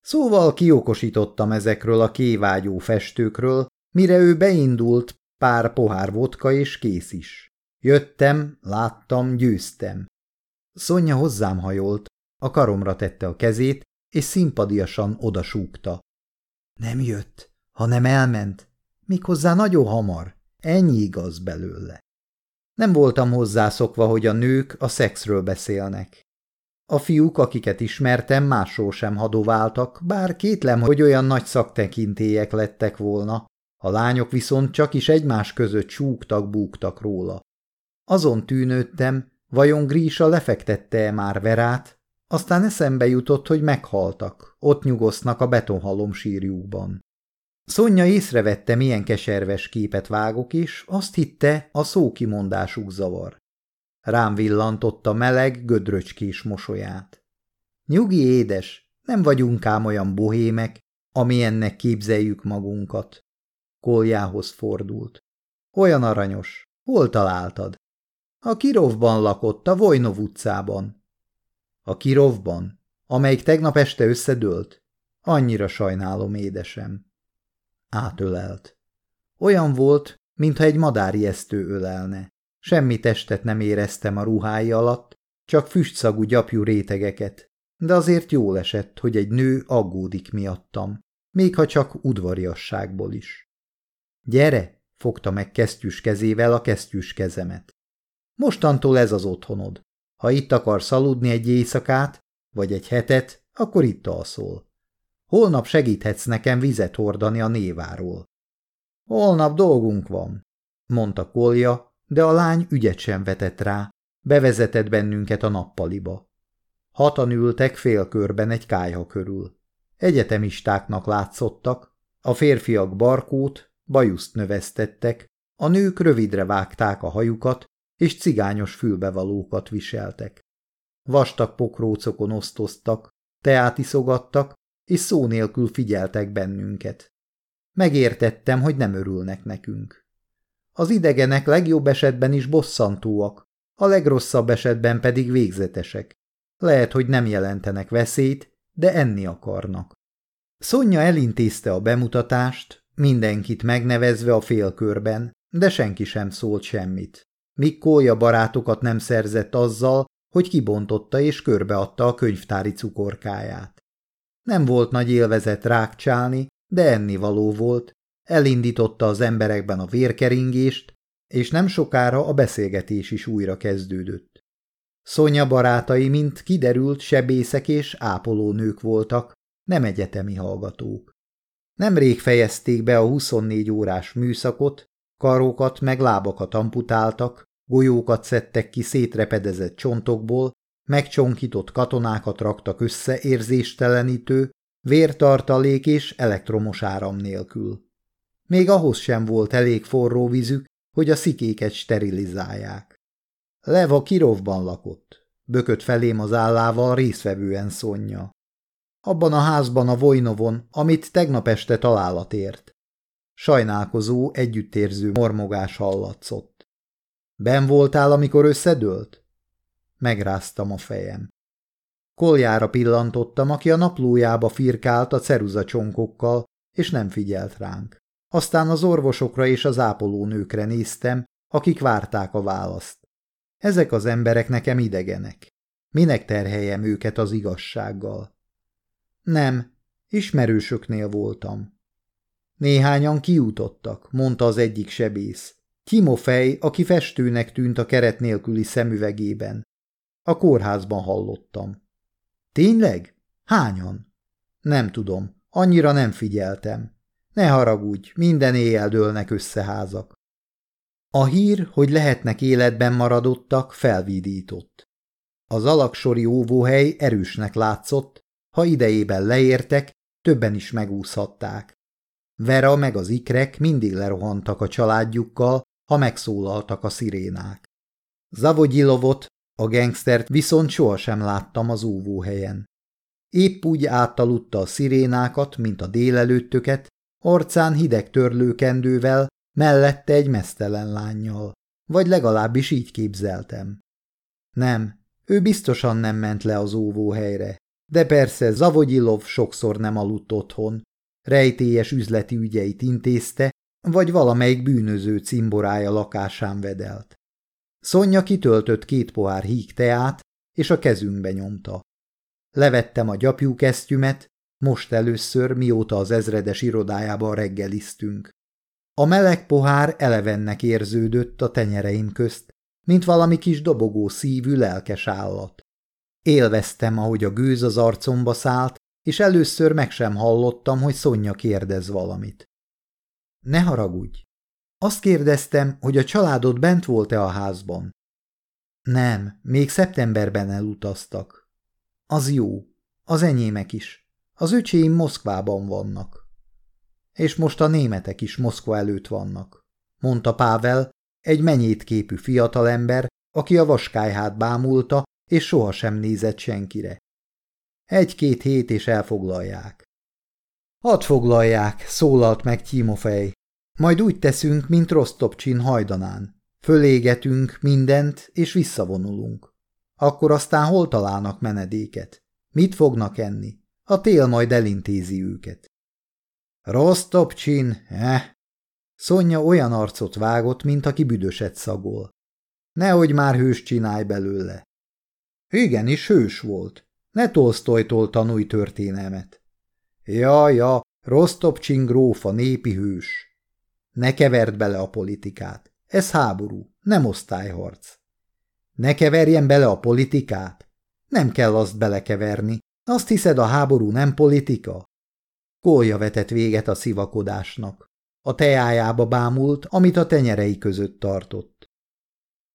Szóval kiokosítottam ezekről a kévágyó festőkről, mire ő beindult, pár pohár vodka és kész is. Jöttem, láttam, győztem. Szonya hozzám hajolt, a karomra tette a kezét, és szimpadiasan odasúgta. Nem jött, hanem elment. Méghozzá nagyon hamar. Ennyi igaz belőle. Nem voltam hozzászokva, hogy a nők a szexről beszélnek. A fiúk, akiket ismertem, másról sem hadováltak, bár kétlem, hogy olyan nagy szaktekintélyek lettek volna. A lányok viszont csak is egymás között súgtak-búgtak róla. Azon tűnődtem, vajon Grísa lefektette-e már Verát, aztán eszembe jutott, hogy meghaltak, ott nyugosznak a betonhalom sírjukban. Szonya észrevette, milyen keserves képet vágok, és azt hitte, a szókimondásuk zavar. Rám villantotta meleg, gödröcskés mosolyát. Nyugi édes, nem vagyunk ám olyan bohémek, amilyennek képzeljük magunkat. Koljához fordult. Olyan aranyos. Hol találtad? A Kirovban lakott, a Vojnov utcában. A Kirovban, amelyik tegnap este összedőlt? Annyira sajnálom, édesem. Átölelt. Olyan volt, mintha egy madárjesztő ölelne. Semmi testet nem éreztem a ruhája alatt, csak füstszagú gyapjú rétegeket, de azért jól esett, hogy egy nő aggódik miattam, még ha csak udvariasságból is. Gyere, fogta meg kesztyűs kezével a kesztyűs kezemet. Mostantól ez az otthonod. Ha itt akarsz aludni egy éjszakát, vagy egy hetet, akkor itt alszol. Holnap segíthetsz nekem vizet hordani a néváról. Holnap dolgunk van, mondta Kolja, de a lány ügyet sem vetett rá, bevezetett bennünket a nappaliba. Hatan ültek félkörben egy kájha körül. Egyetemistáknak látszottak, a férfiak barkót, bajuszt növesztettek, a nők rövidre vágták a hajukat, és cigányos fülbevalókat viseltek. Vastag pokrócokon osztoztak, teát iszogattak, és szó nélkül figyeltek bennünket. Megértettem, hogy nem örülnek nekünk. Az idegenek legjobb esetben is bosszantóak, a legrosszabb esetben pedig végzetesek. Lehet, hogy nem jelentenek veszélyt, de enni akarnak. Szonya elintézte a bemutatást, mindenkit megnevezve a félkörben, de senki sem szólt semmit. Mikkója barátokat nem szerzett azzal, hogy kibontotta és körbeadta a könyvtári cukorkáját. Nem volt nagy élvezet rákcsálni, de ennivaló volt, elindította az emberekben a vérkeringést, és nem sokára a beszélgetés is újra kezdődött. Szonya barátai, mint kiderült, sebészek és ápolónők voltak, nem egyetemi hallgatók. Nemrég fejezték be a 24 órás műszakot, karokat meg lábakat amputáltak, golyókat szedtek ki szétrepedezett csontokból, megcsonkított katonákat raktak össze érzéstelenítő, vértartalék és elektromos áram nélkül. Még ahhoz sem volt elég forró vízük, hogy a szikéket sterilizálják. Leva Kirovban lakott, bökött felém az állával részvevően szonja. Abban a házban a Vojnovon, amit tegnap este találat ért. Sajnálkozó, együttérző mormogás hallatszott. Ben voltál, amikor összedőlt? Megráztam a fejem. Koljára pillantottam, aki a naplójába firkált a ceruza csonkokkal, és nem figyelt ránk. Aztán az orvosokra és az ápolónőkre néztem, akik várták a választ. Ezek az emberek nekem idegenek. Minek terheljem őket az igazsággal? Nem, ismerősöknél voltam. Néhányan kiutottak, mondta az egyik sebész. Timofej, aki festőnek tűnt a keret nélküli szemüvegében. A kórházban hallottam. Tényleg? Hányan? Nem tudom, annyira nem figyeltem. Ne haragudj, minden éjjel dőlnek összeházak. A hír, hogy lehetnek életben maradottak, felvidított. Az alaksori óvóhely erősnek látszott, ha idejében leértek, többen is megúszhatták. Vera meg az ikrek mindig lerohantak a családjukkal, ha megszólaltak a szirénák. Zavodyilovot, a gengsztert viszont sohasem láttam az óvóhelyen. Épp úgy átaludta a szirénákat, mint a délelőttöket, arcán hideg törlőkendővel, mellette egy mesztelen lányjal. Vagy legalábbis így képzeltem. Nem, ő biztosan nem ment le az óvóhelyre. De persze Zavogyilov sokszor nem aludt otthon, rejtélyes üzleti ügyeit intézte, vagy valamelyik bűnöző cimborája lakásán vedelt. Szonya kitöltött két pohár híg teát, és a kezünkbe nyomta. Levettem a gyapjúkesztyümet, most először, mióta az ezredes irodájában reggeliztünk. A meleg pohár elevennek érződött a tenyereim közt, mint valami kis dobogó szívű lelkes állat. Élveztem, ahogy a gőz az arcomba szállt, és először meg sem hallottam, hogy Szonya kérdez valamit. Ne haragudj! Azt kérdeztem, hogy a családod bent volt-e a házban. Nem, még szeptemberben elutaztak. Az jó. Az enyémek is. Az öcséim Moszkvában vannak. És most a németek is Moszkva előtt vannak, mondta Pável, egy menyét képű fiatalember, aki a vaskályhát bámulta, és sohasem nézett senkire. Egy-két hét és elfoglalják. Hadd foglalják, szólalt meg Timofej. Majd úgy teszünk, mint Rostopcsin hajdanán. Fölégetünk mindent, és visszavonulunk. Akkor aztán hol találnak menedéket? Mit fognak enni? A tél majd elintézi őket. Rostopcsin, eh? Szonya olyan arcot vágott, mint aki büdöset szagol. Nehogy már hős csinálj belőle. Igenis hős volt. Ne Tolsztojtól tanulj történelmet. Ja, ja, Rostopcsin grófa népi hős. Ne keverd bele a politikát. Ez háború, nem osztályharc. Ne keverjen bele a politikát? Nem kell azt belekeverni. Azt hiszed, a háború nem politika? Kólya vetett véget a szivakodásnak. A teájába bámult, amit a tenyerei között tartott.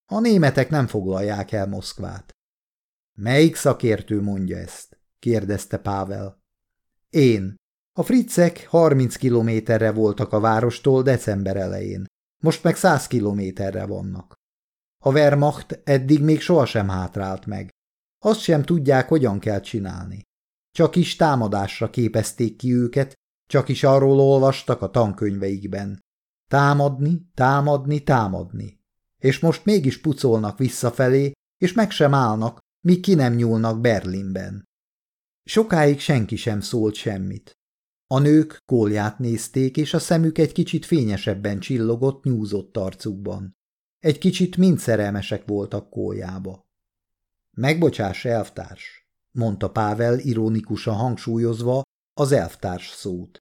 A németek nem foglalják el Moszkvát. Melyik szakértő mondja ezt? kérdezte Pável. Én. A fricek 30 kilométerre voltak a várostól december elején, most meg 100 kilométerre vannak. A Wehrmacht eddig még sohasem hátrált meg. Azt sem tudják, hogyan kell csinálni. Csak is támadásra képezték ki őket, csak is arról olvastak a tankönyveikben. Támadni, támadni, támadni. És most mégis pucolnak visszafelé, és meg sem állnak, míg ki nem nyúlnak Berlinben. Sokáig senki sem szólt semmit. A nők kólját nézték, és a szemük egy kicsit fényesebben csillogott nyúzott arcukban. Egy kicsit mind szerelmesek voltak kóljába. Megbocsáss, elvtárs, mondta Pável ironikusan hangsúlyozva az elvtárs szót.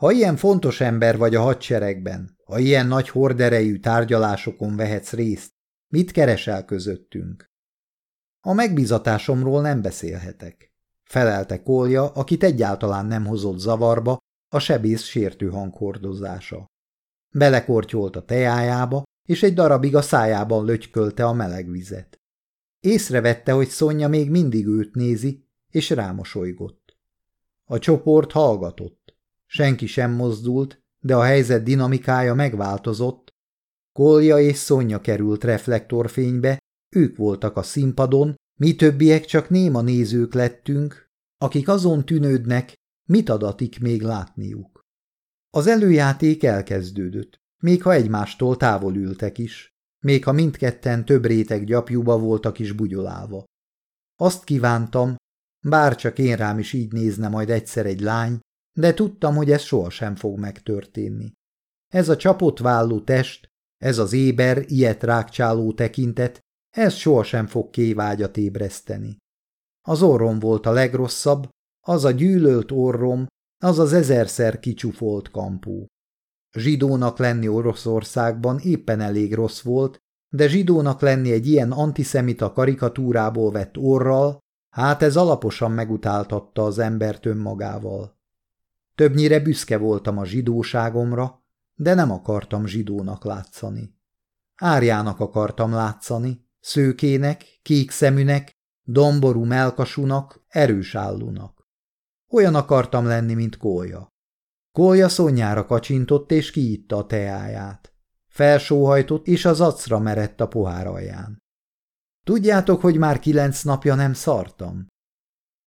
Ha ilyen fontos ember vagy a hadseregben, ha ilyen nagy horderejű tárgyalásokon vehetsz részt, mit keresel közöttünk? A megbízatásomról nem beszélhetek, felelte Kolja, akit egyáltalán nem hozott zavarba a sebész sértő hanghordozása. Belekortyolt a teájába, és egy darabig a szájában lötykölte a meleg vizet. Észrevette, hogy Szonya még mindig őt nézi, és rámosolygott. A csoport hallgatott. Senki sem mozdult, de a helyzet dinamikája megváltozott. Kolja és Szonya került reflektorfénybe, ők voltak a színpadon, mi többiek csak néma nézők lettünk, akik azon tűnődnek, mit adatik még látniuk. Az előjáték elkezdődött, még ha egymástól távol ültek is, még ha mindketten több réteg gyapjúba voltak is bugyolálva. Azt kívántam, bár csak én rám is így nézne majd egyszer egy lány, de tudtam, hogy ez sohasem fog megtörténni. Ez a csapott vállú test, ez az éber, ilyet rákcsáló tekintet, ez sohasem fog kévágyat ébreszteni. Az orrom volt a legrosszabb, az a gyűlölt orrom, az az ezerszer kicsúfolt kampó. Zsidónak lenni Oroszországban éppen elég rossz volt, de zsidónak lenni egy ilyen antiszemita karikatúrából vett orral, hát ez alaposan megutáltatta az embert önmagával. Többnyire büszke voltam a zsidóságomra, de nem akartam zsidónak látszani. Árjának akartam látszani, szőkének, kék szeműnek, domború melkasúnak, erős állónak. Olyan akartam lenni, mint Kólya. Kólya szonyára kacsintott és kiitta a teáját. Felsóhajtott, és az acra merett a pohár alján. Tudjátok, hogy már kilenc napja nem szartam?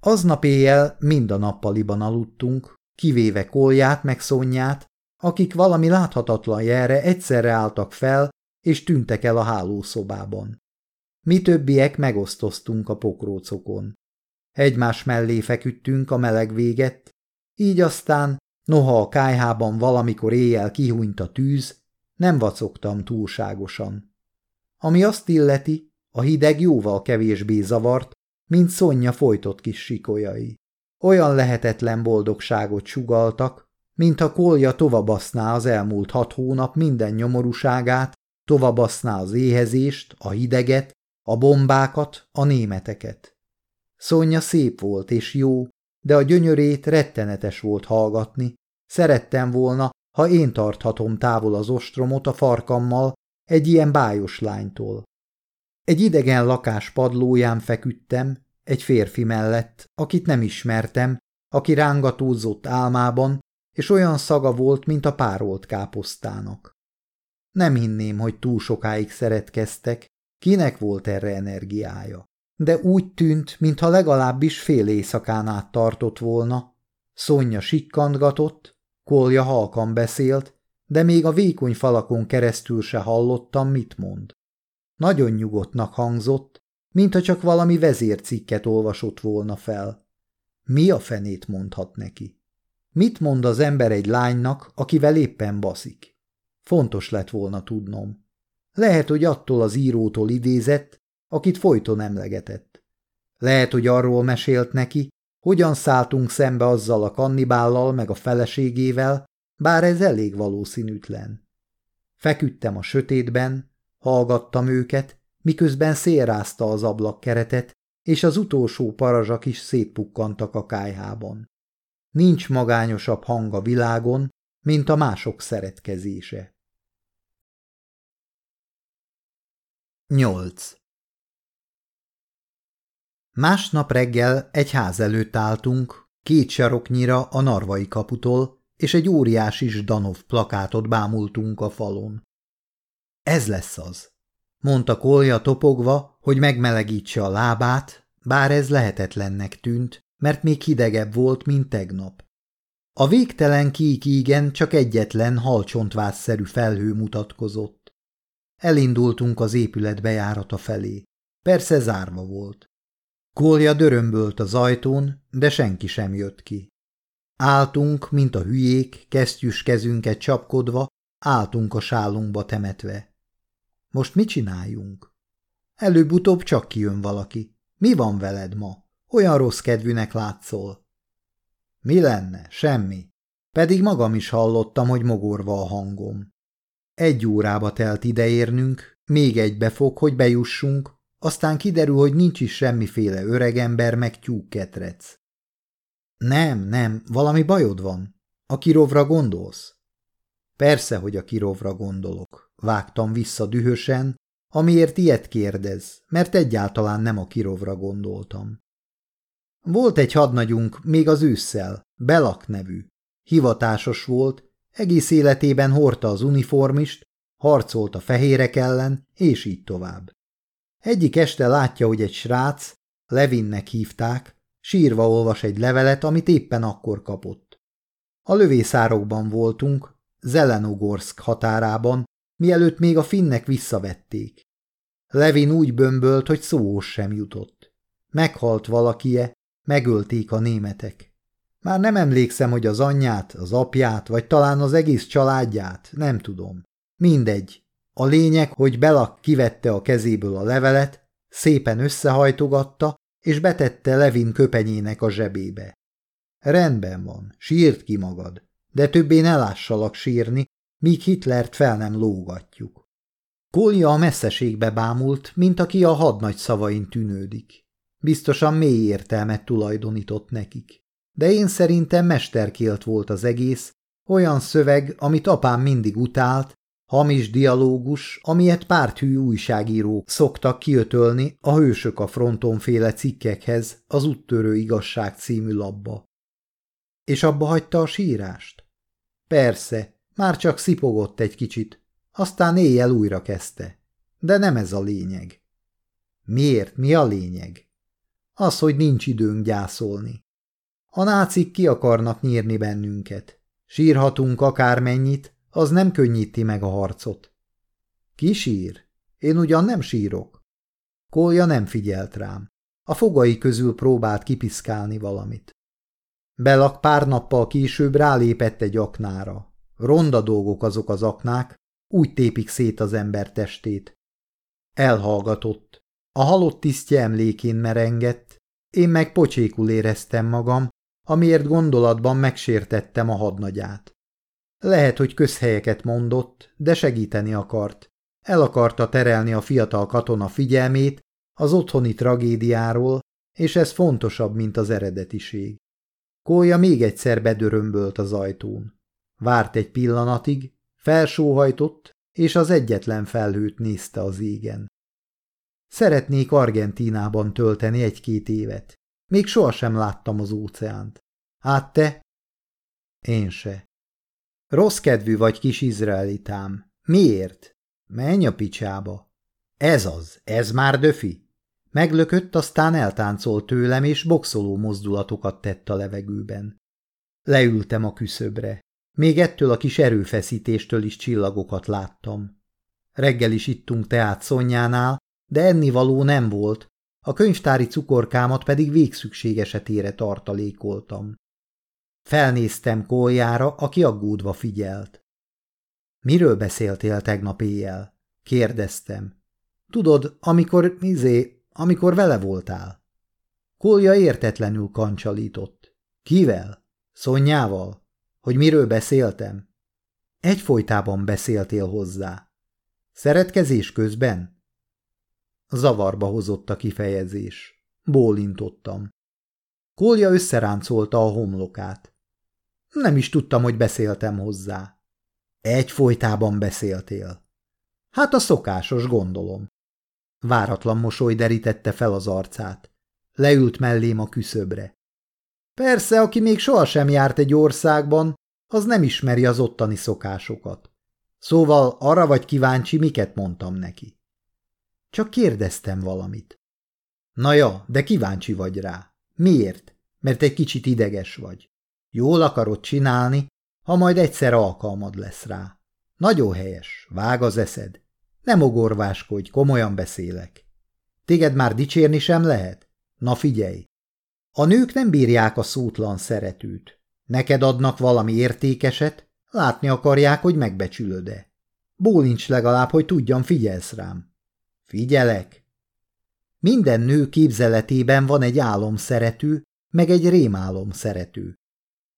Aznap éjjel mind a nappaliban aludtunk, kivéve Kólját meg Szonyát, akik valami láthatatlan jelre egyszerre álltak fel, és tűntek el a hálószobában. Mi többiek megosztoztunk a pokrócokon. Egymás mellé feküdtünk a meleg véget, így aztán, noha a kájhában valamikor éjjel kihúnyt a tűz, nem vacogtam túlságosan. Ami azt illeti, a hideg jóval kevésbé zavart, mint Szonya folytott kis sikolyai. Olyan lehetetlen boldogságot sugaltak, mintha Kolja tovabaszná az elmúlt hat hónap minden nyomorúságát, tovabaszná az éhezést, a hideget, a bombákat, a németeket. Szonya szép volt és jó, de a gyönyörét rettenetes volt hallgatni. Szerettem volna, ha én tarthatom távol az ostromot a farkammal egy ilyen bájos lánytól. Egy idegen lakás padlóján feküdtem, egy férfi mellett, akit nem ismertem, aki rángatózott álmában, és olyan szaga volt, mint a párolt káposztának. Nem hinném, hogy túl sokáig szeretkeztek, kinek volt erre energiája. De úgy tűnt, mintha legalábbis fél éjszakán át tartott volna. Szonya sikkantgatott, Kolja halkan beszélt, de még a vékony falakon keresztül se hallottam, mit mond. Nagyon nyugodtnak hangzott, mintha csak valami vezércikket olvasott volna fel. Mi a fenét mondhat neki? Mit mond az ember egy lánynak, akivel éppen baszik? Fontos lett volna tudnom. Lehet, hogy attól az írótól idézett, akit folyton emlegetett. Lehet, hogy arról mesélt neki, hogyan szálltunk szembe azzal a kannibállal meg a feleségével, bár ez elég valószínűtlen. Feküdtem a sötétben, hallgattam őket, miközben szélrázta az ablakkeretet, és az utolsó parazsak is szétpukkantak a kájhában. Nincs magányosabb hang a világon, mint a mások szeretkezése. 8. Másnap reggel egy ház előtt álltunk, két saroknyira a narvai kaputól, és egy óriási Zdanov plakátot bámultunk a falon. Ez lesz az, mondta Kolja topogva, hogy megmelegítse a lábát, bár ez lehetetlennek tűnt, mert még hidegebb volt, mint tegnap. A végtelen kék csak egyetlen halcsontvázszerű felhő mutatkozott. Elindultunk az épület bejárata felé. Persze zárva volt. Kólja dörömbölt az ajtón, de senki sem jött ki. Áltunk, mint a hülyék, kesztyűs kezünket csapkodva, álltunk a sálunkba temetve. Most mit csináljunk? Előbb-utóbb csak kijön valaki. Mi van veled ma? Olyan rossz kedvűnek látszol. Mi lenne? Semmi. Pedig magam is hallottam, hogy mogorva a hangom. Egy órába telt ideérnünk, még egy befog, hogy bejussunk, aztán kiderül, hogy nincs is semmiféle öregember meg tyúkketrec. Nem, nem, valami bajod van. A kirovra gondolsz? Persze, hogy a kirovra gondolok. Vágtam vissza dühösen, amiért ilyet kérdez, mert egyáltalán nem a kirovra gondoltam. Volt egy hadnagyunk még az ősszel, Belak nevű. Hivatásos volt, egész életében hordta az uniformist, harcolt a fehérek ellen, és így tovább. Egyik este látja, hogy egy srác, Levinnek hívták, sírva olvas egy levelet, amit éppen akkor kapott. A lövészárokban voltunk, Zelenogorsk határában, mielőtt még a finnek visszavették. Levin úgy bömbölt, hogy szóhoz sem jutott. Meghalt valakie, megölték a németek. Már nem emlékszem, hogy az anyját, az apját, vagy talán az egész családját, nem tudom. Mindegy. A lényeg, hogy Belak kivette a kezéből a levelet, szépen összehajtogatta, és betette Levin köpenyének a zsebébe. Rendben van, sírt ki magad, de többé ne lássalak sírni, míg Hitlert fel nem lógatjuk. Kolja a messzeségbe bámult, mint aki a hadnagy szavain tűnődik. Biztosan mély értelmet tulajdonított nekik. De én szerintem mesterkélt volt az egész, olyan szöveg, amit apám mindig utált, hamis dialógus, amilyet párthű újságírók szoktak kiötölni a Hősök a fronton féle cikkekhez az Úttörő igazság című labba. És abba hagyta a sírást? Persze, már csak szipogott egy kicsit, aztán éjjel újra kezdte. De nem ez a lényeg. Miért? Mi a lényeg? Az, hogy nincs időnk gyászolni. A nácik ki akarnak nyírni bennünket. Sírhatunk akármennyit, az nem könnyíti meg a harcot. Ki sír? Én ugyan nem sírok. Kolja nem figyelt rám. A fogai közül próbált kipiszkálni valamit. Belak pár nappal később rálépett egy aknára. Ronda dolgok azok az aknák, úgy tépik szét az ember testét. Elhallgatott. A halott tisztje emlékén merengett, én meg pocsékul éreztem magam, amiért gondolatban megsértettem a hadnagyát. Lehet, hogy közhelyeket mondott, de segíteni akart. El akarta terelni a fiatal katona figyelmét az otthoni tragédiáról, és ez fontosabb, mint az eredetiség. Kólya még egyszer bedörömbölt az ajtón. Várt egy pillanatig, felsóhajtott, és az egyetlen felhőt nézte az égen. Szeretnék Argentínában tölteni egy-két évet. Még sohasem láttam az óceánt. Hát te? Én se. Rossz kedvű vagy, kis izraelitám. Miért? Menj a picsába. Ez az, ez már döfi. Meglökött, aztán eltáncolt tőlem, és boxoló mozdulatokat tett a levegőben. Leültem a küszöbre. Még ettől a kis erőfeszítéstől is csillagokat láttam. Reggel is ittunk teát Szonyánál, de ennivaló nem volt, a könyvtári cukorkámat pedig végszükség esetére tartalékoltam. Felnéztem kóljára, aki aggódva figyelt. Miről beszéltél tegnap éjjel? kérdeztem. Tudod, amikor, izé, amikor vele voltál? Kolja értetlenül kancsalított. Kivel? Szonyával? Hogy miről beszéltem? Egyfolytában beszéltél hozzá. Szeretkezés közben? Zavarba hozott a kifejezés. Bólintottam. Kolja összeráncolta a homlokát. Nem is tudtam, hogy beszéltem hozzá. Egyfolytában beszéltél. Hát a szokásos, gondolom. Váratlan mosoly derítette fel az arcát. Leült mellém a küszöbre. Persze, aki még sohasem járt egy országban, az nem ismeri az ottani szokásokat. Szóval arra vagy kíváncsi, miket mondtam neki. Csak kérdeztem valamit. Na ja, de kíváncsi vagy rá. Miért? Mert egy kicsit ideges vagy. Jól akarod csinálni, ha majd egyszer alkalmad lesz rá. Nagyon helyes, vág az eszed. Nem ogorváskodj, komolyan beszélek. Téged már dicsérni sem lehet? Na figyelj! A nők nem bírják a szótlan szeretőt. Neked adnak valami értékeset, látni akarják, hogy megbecsülöd-e. Bólincs legalább, hogy tudjam, figyelsz rám. Figyelek. Minden nő képzeletében van egy álom szerető, meg egy rémálom szerető.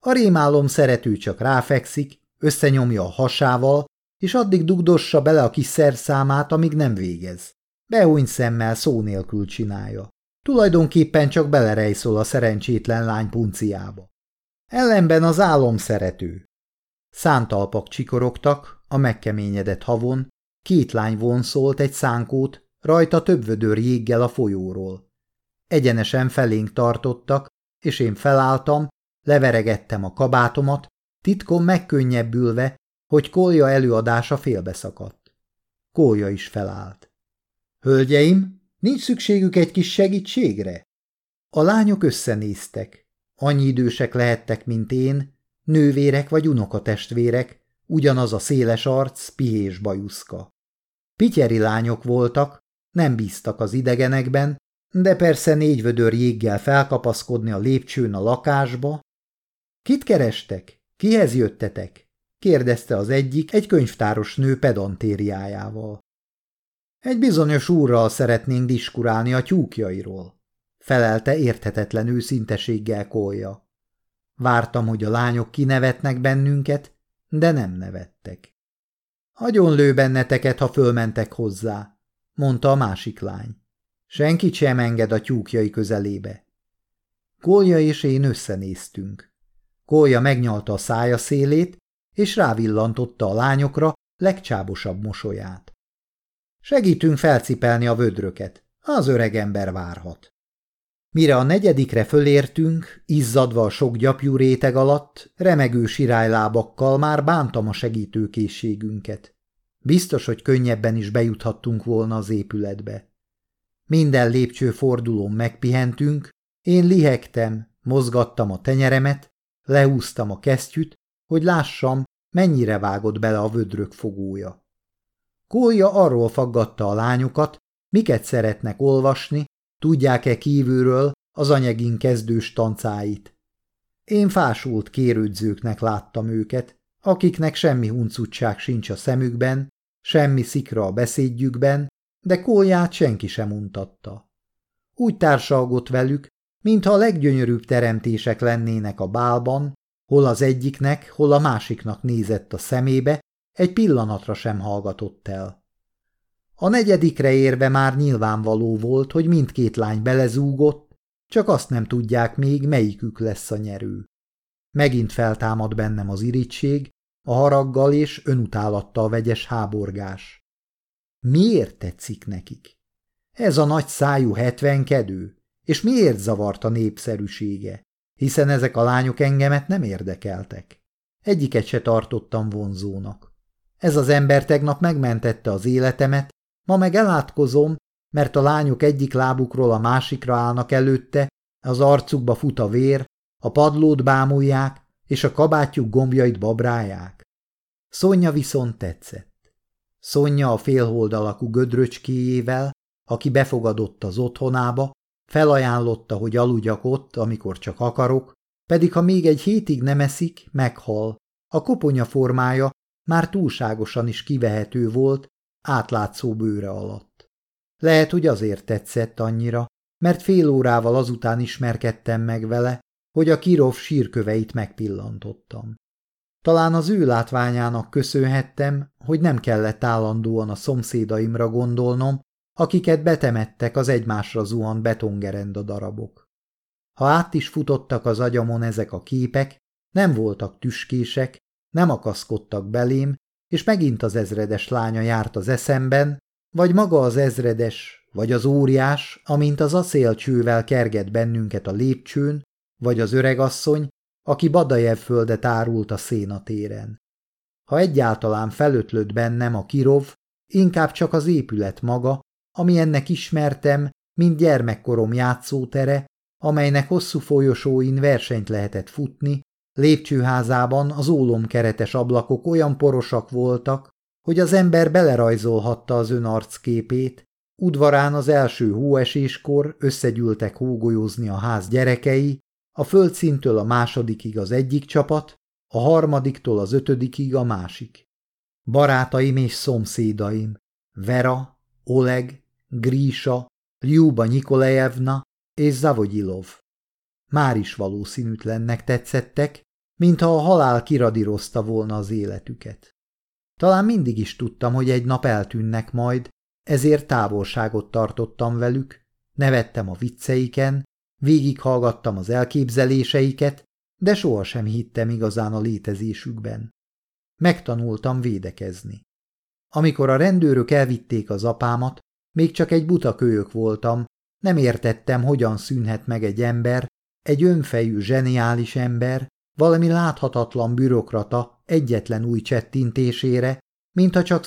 A rémálom szerető csak ráfekszik, összenyomja a hasával, és addig dugdossa bele a kis szerszámát, amíg nem végez. Behúny szemmel szó nélkül csinálja. Tulajdonképpen csak belerejszol a szerencsétlen lány punciába. Ellenben az álom szerető. Szántalpak csikorogtak, a megkeményedett havon, két lány vonszolt egy szánkót, rajta több vödör jéggel a folyóról. Egyenesen felénk tartottak, és én felálltam, leveregettem a kabátomat, titkon megkönnyebbülve, hogy Kolja előadása félbeszakadt. Kolja is felállt. Hölgyeim, nincs szükségük egy kis segítségre? A lányok összenéztek. Annyi idősek lehettek, mint én, nővérek vagy unokatestvérek, ugyanaz a széles arc, pihés bajuszka. Pityeri lányok voltak, nem bíztak az idegenekben, de persze négy vödör jéggel felkapaszkodni a lépcsőn a lakásba. Kit kerestek? Kihez jöttetek? kérdezte az egyik egy könyvtáros nő pedantériájával. Egy bizonyos úrral szeretnénk diskurálni a tyúkjairól, felelte érthetetlen őszinteséggel kolja. Vártam, hogy a lányok kinevetnek bennünket, de nem nevettek. Agyon lő benneteket, ha fölmentek hozzá, mondta a másik lány. Senkit sem enged a tyúkjai közelébe. Kolja és én összenéztünk. Kolja megnyalta a szája szélét, és rávillantotta a lányokra legcsábosabb mosolyát. Segítünk felcipelni a vödröket, az öreg ember várhat. Mire a negyedikre fölértünk, izzadva a sok gyapjú réteg alatt, remegő sirálylábakkal már bántam a segítőkészségünket. Biztos, hogy könnyebben is bejuthattunk volna az épületbe. Minden lépcső fordulón megpihentünk, én lihegtem, mozgattam a tenyeremet, lehúztam a kesztyűt, hogy lássam, mennyire vágott bele a vödrök fogója. Kólya arról faggatta a lányokat, miket szeretnek olvasni, tudják-e kívülről az anyagin kezdős tancáit. Én fásult kérődzőknek láttam őket, akiknek semmi huncutság sincs a szemükben, semmi szikra a beszédjükben, de kólját senki sem untatta. Úgy társalgott velük, mintha a leggyönyörűbb teremtések lennének a bálban, hol az egyiknek, hol a másiknak nézett a szemébe, egy pillanatra sem hallgatott el. A negyedikre érve már nyilvánvaló volt, hogy mindkét lány belezúgott, csak azt nem tudják még, melyikük lesz a nyerő. Megint feltámad bennem az irítség, a haraggal és önutálattal vegyes háborgás. Miért tetszik nekik? Ez a nagy szájú hetvenkedő, és miért zavart a népszerűsége? Hiszen ezek a lányok engemet nem érdekeltek. Egyiket se tartottam vonzónak. Ez az ember tegnap megmentette az életemet, ma meg elátkozom, mert a lányok egyik lábukról a másikra állnak előtte, az arcukba fut a vér, a padlót bámulják, és a kabátjuk gombjait babrálják. Szonya viszont tetszett. Szonya a félhold alakú gödröcskéjével, aki befogadott az otthonába, felajánlotta, hogy aludjak ott, amikor csak akarok, pedig ha még egy hétig nem eszik, meghal. A koponya formája már túlságosan is kivehető volt, átlátszó bőre alatt. Lehet, hogy azért tetszett annyira, mert fél órával azután ismerkedtem meg vele, hogy a Kirov sírköveit megpillantottam. Talán az ő látványának köszönhettem, hogy nem kellett állandóan a szomszédaimra gondolnom, akiket betemettek az egymásra zuhant betongerenda darabok. Ha át is futottak az agyamon ezek a képek, nem voltak tüskések, nem akaszkodtak belém, és megint az ezredes lánya járt az eszemben, vagy maga az ezredes, vagy az óriás, amint az acélcsővel kerget bennünket a lépcsőn, vagy az öregasszony, aki Badajev földet árult a szénatéren. Ha egyáltalán felötlött bennem a kirov, inkább csak az épület maga, ami ennek ismertem, mint gyermekkorom játszótere, amelynek hosszú folyosóin versenyt lehetett futni, Lépcsőházában az ólomkeretes ablakok olyan porosak voltak, hogy az ember belerajzolhatta az ön arcképét, udvarán az első hóeséskor összegyűltek hógolyózni a ház gyerekei, a földszintől a másodikig az egyik csapat, a harmadiktól az ötödikig a másik. Barátaim és szomszédaim, Vera, Oleg, Grísa, Ljuba Nikolajevna és Zavogyilov. Már is valószínűtlennek tetszettek, mintha a halál kiradírozta volna az életüket. Talán mindig is tudtam, hogy egy nap eltűnnek majd, ezért távolságot tartottam velük, nevettem a vicceiken, végighallgattam az elképzeléseiket, de sohasem hittem igazán a létezésükben. Megtanultam védekezni. Amikor a rendőrök elvitték az apámat, még csak egy buta kölyök voltam, nem értettem, hogyan szűnhet meg egy ember, egy önfejű, zseniális ember, valami láthatatlan bürokrata egyetlen új csettintésére, mintha csak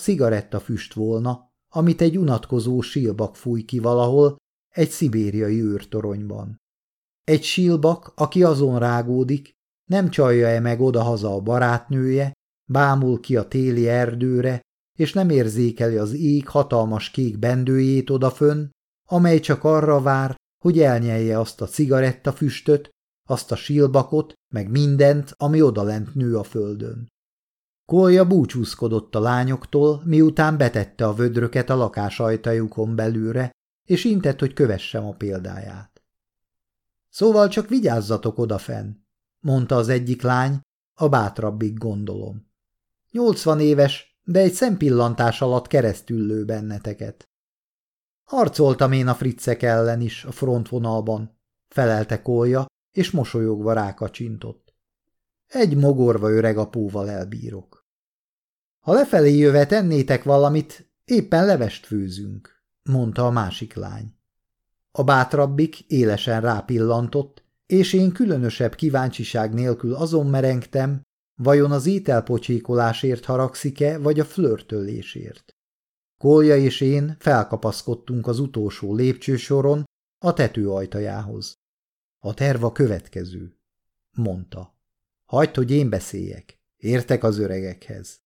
füst volna, amit egy unatkozó sílbak fúj ki valahol egy szibériai őrtoronyban. Egy sílbak, aki azon rágódik, nem csalja-e meg odahaza a barátnője, bámul ki a téli erdőre, és nem érzékeli az ég hatalmas kék bendőjét odafönn, amely csak arra vár, hogy elnyelje azt a cigarettafüstöt, azt a sílbakot, meg mindent, ami odalent nő a földön. Kolja búcsúzkodott a lányoktól, miután betette a vödröket a lakás ajtajukon belőle, és intett, hogy kövessem a példáját. Szóval csak vigyázzatok odafenn, mondta az egyik lány, a bátrabbik gondolom. Nyolcvan éves, de egy szempillantás alatt keresztül lő benneteket. Harcoltam én a friccek ellen is a frontvonalban, felelte Kolja, és mosolyogva rákacsintott. Egy mogorva öreg apóval elbírok. Ha lefelé jöve tennétek valamit, éppen levest főzünk, mondta a másik lány. A bátrabbik élesen rápillantott, és én különösebb kíváncsiság nélkül azon merengtem, vajon az ételpocsékolásért haragszik-e, vagy a flörtölésért. Kolja és én felkapaszkodtunk az utolsó lépcsősoron a tető ajtajához. A terv következő, mondta. Hagyd, hogy én beszéljek. Értek az öregekhez.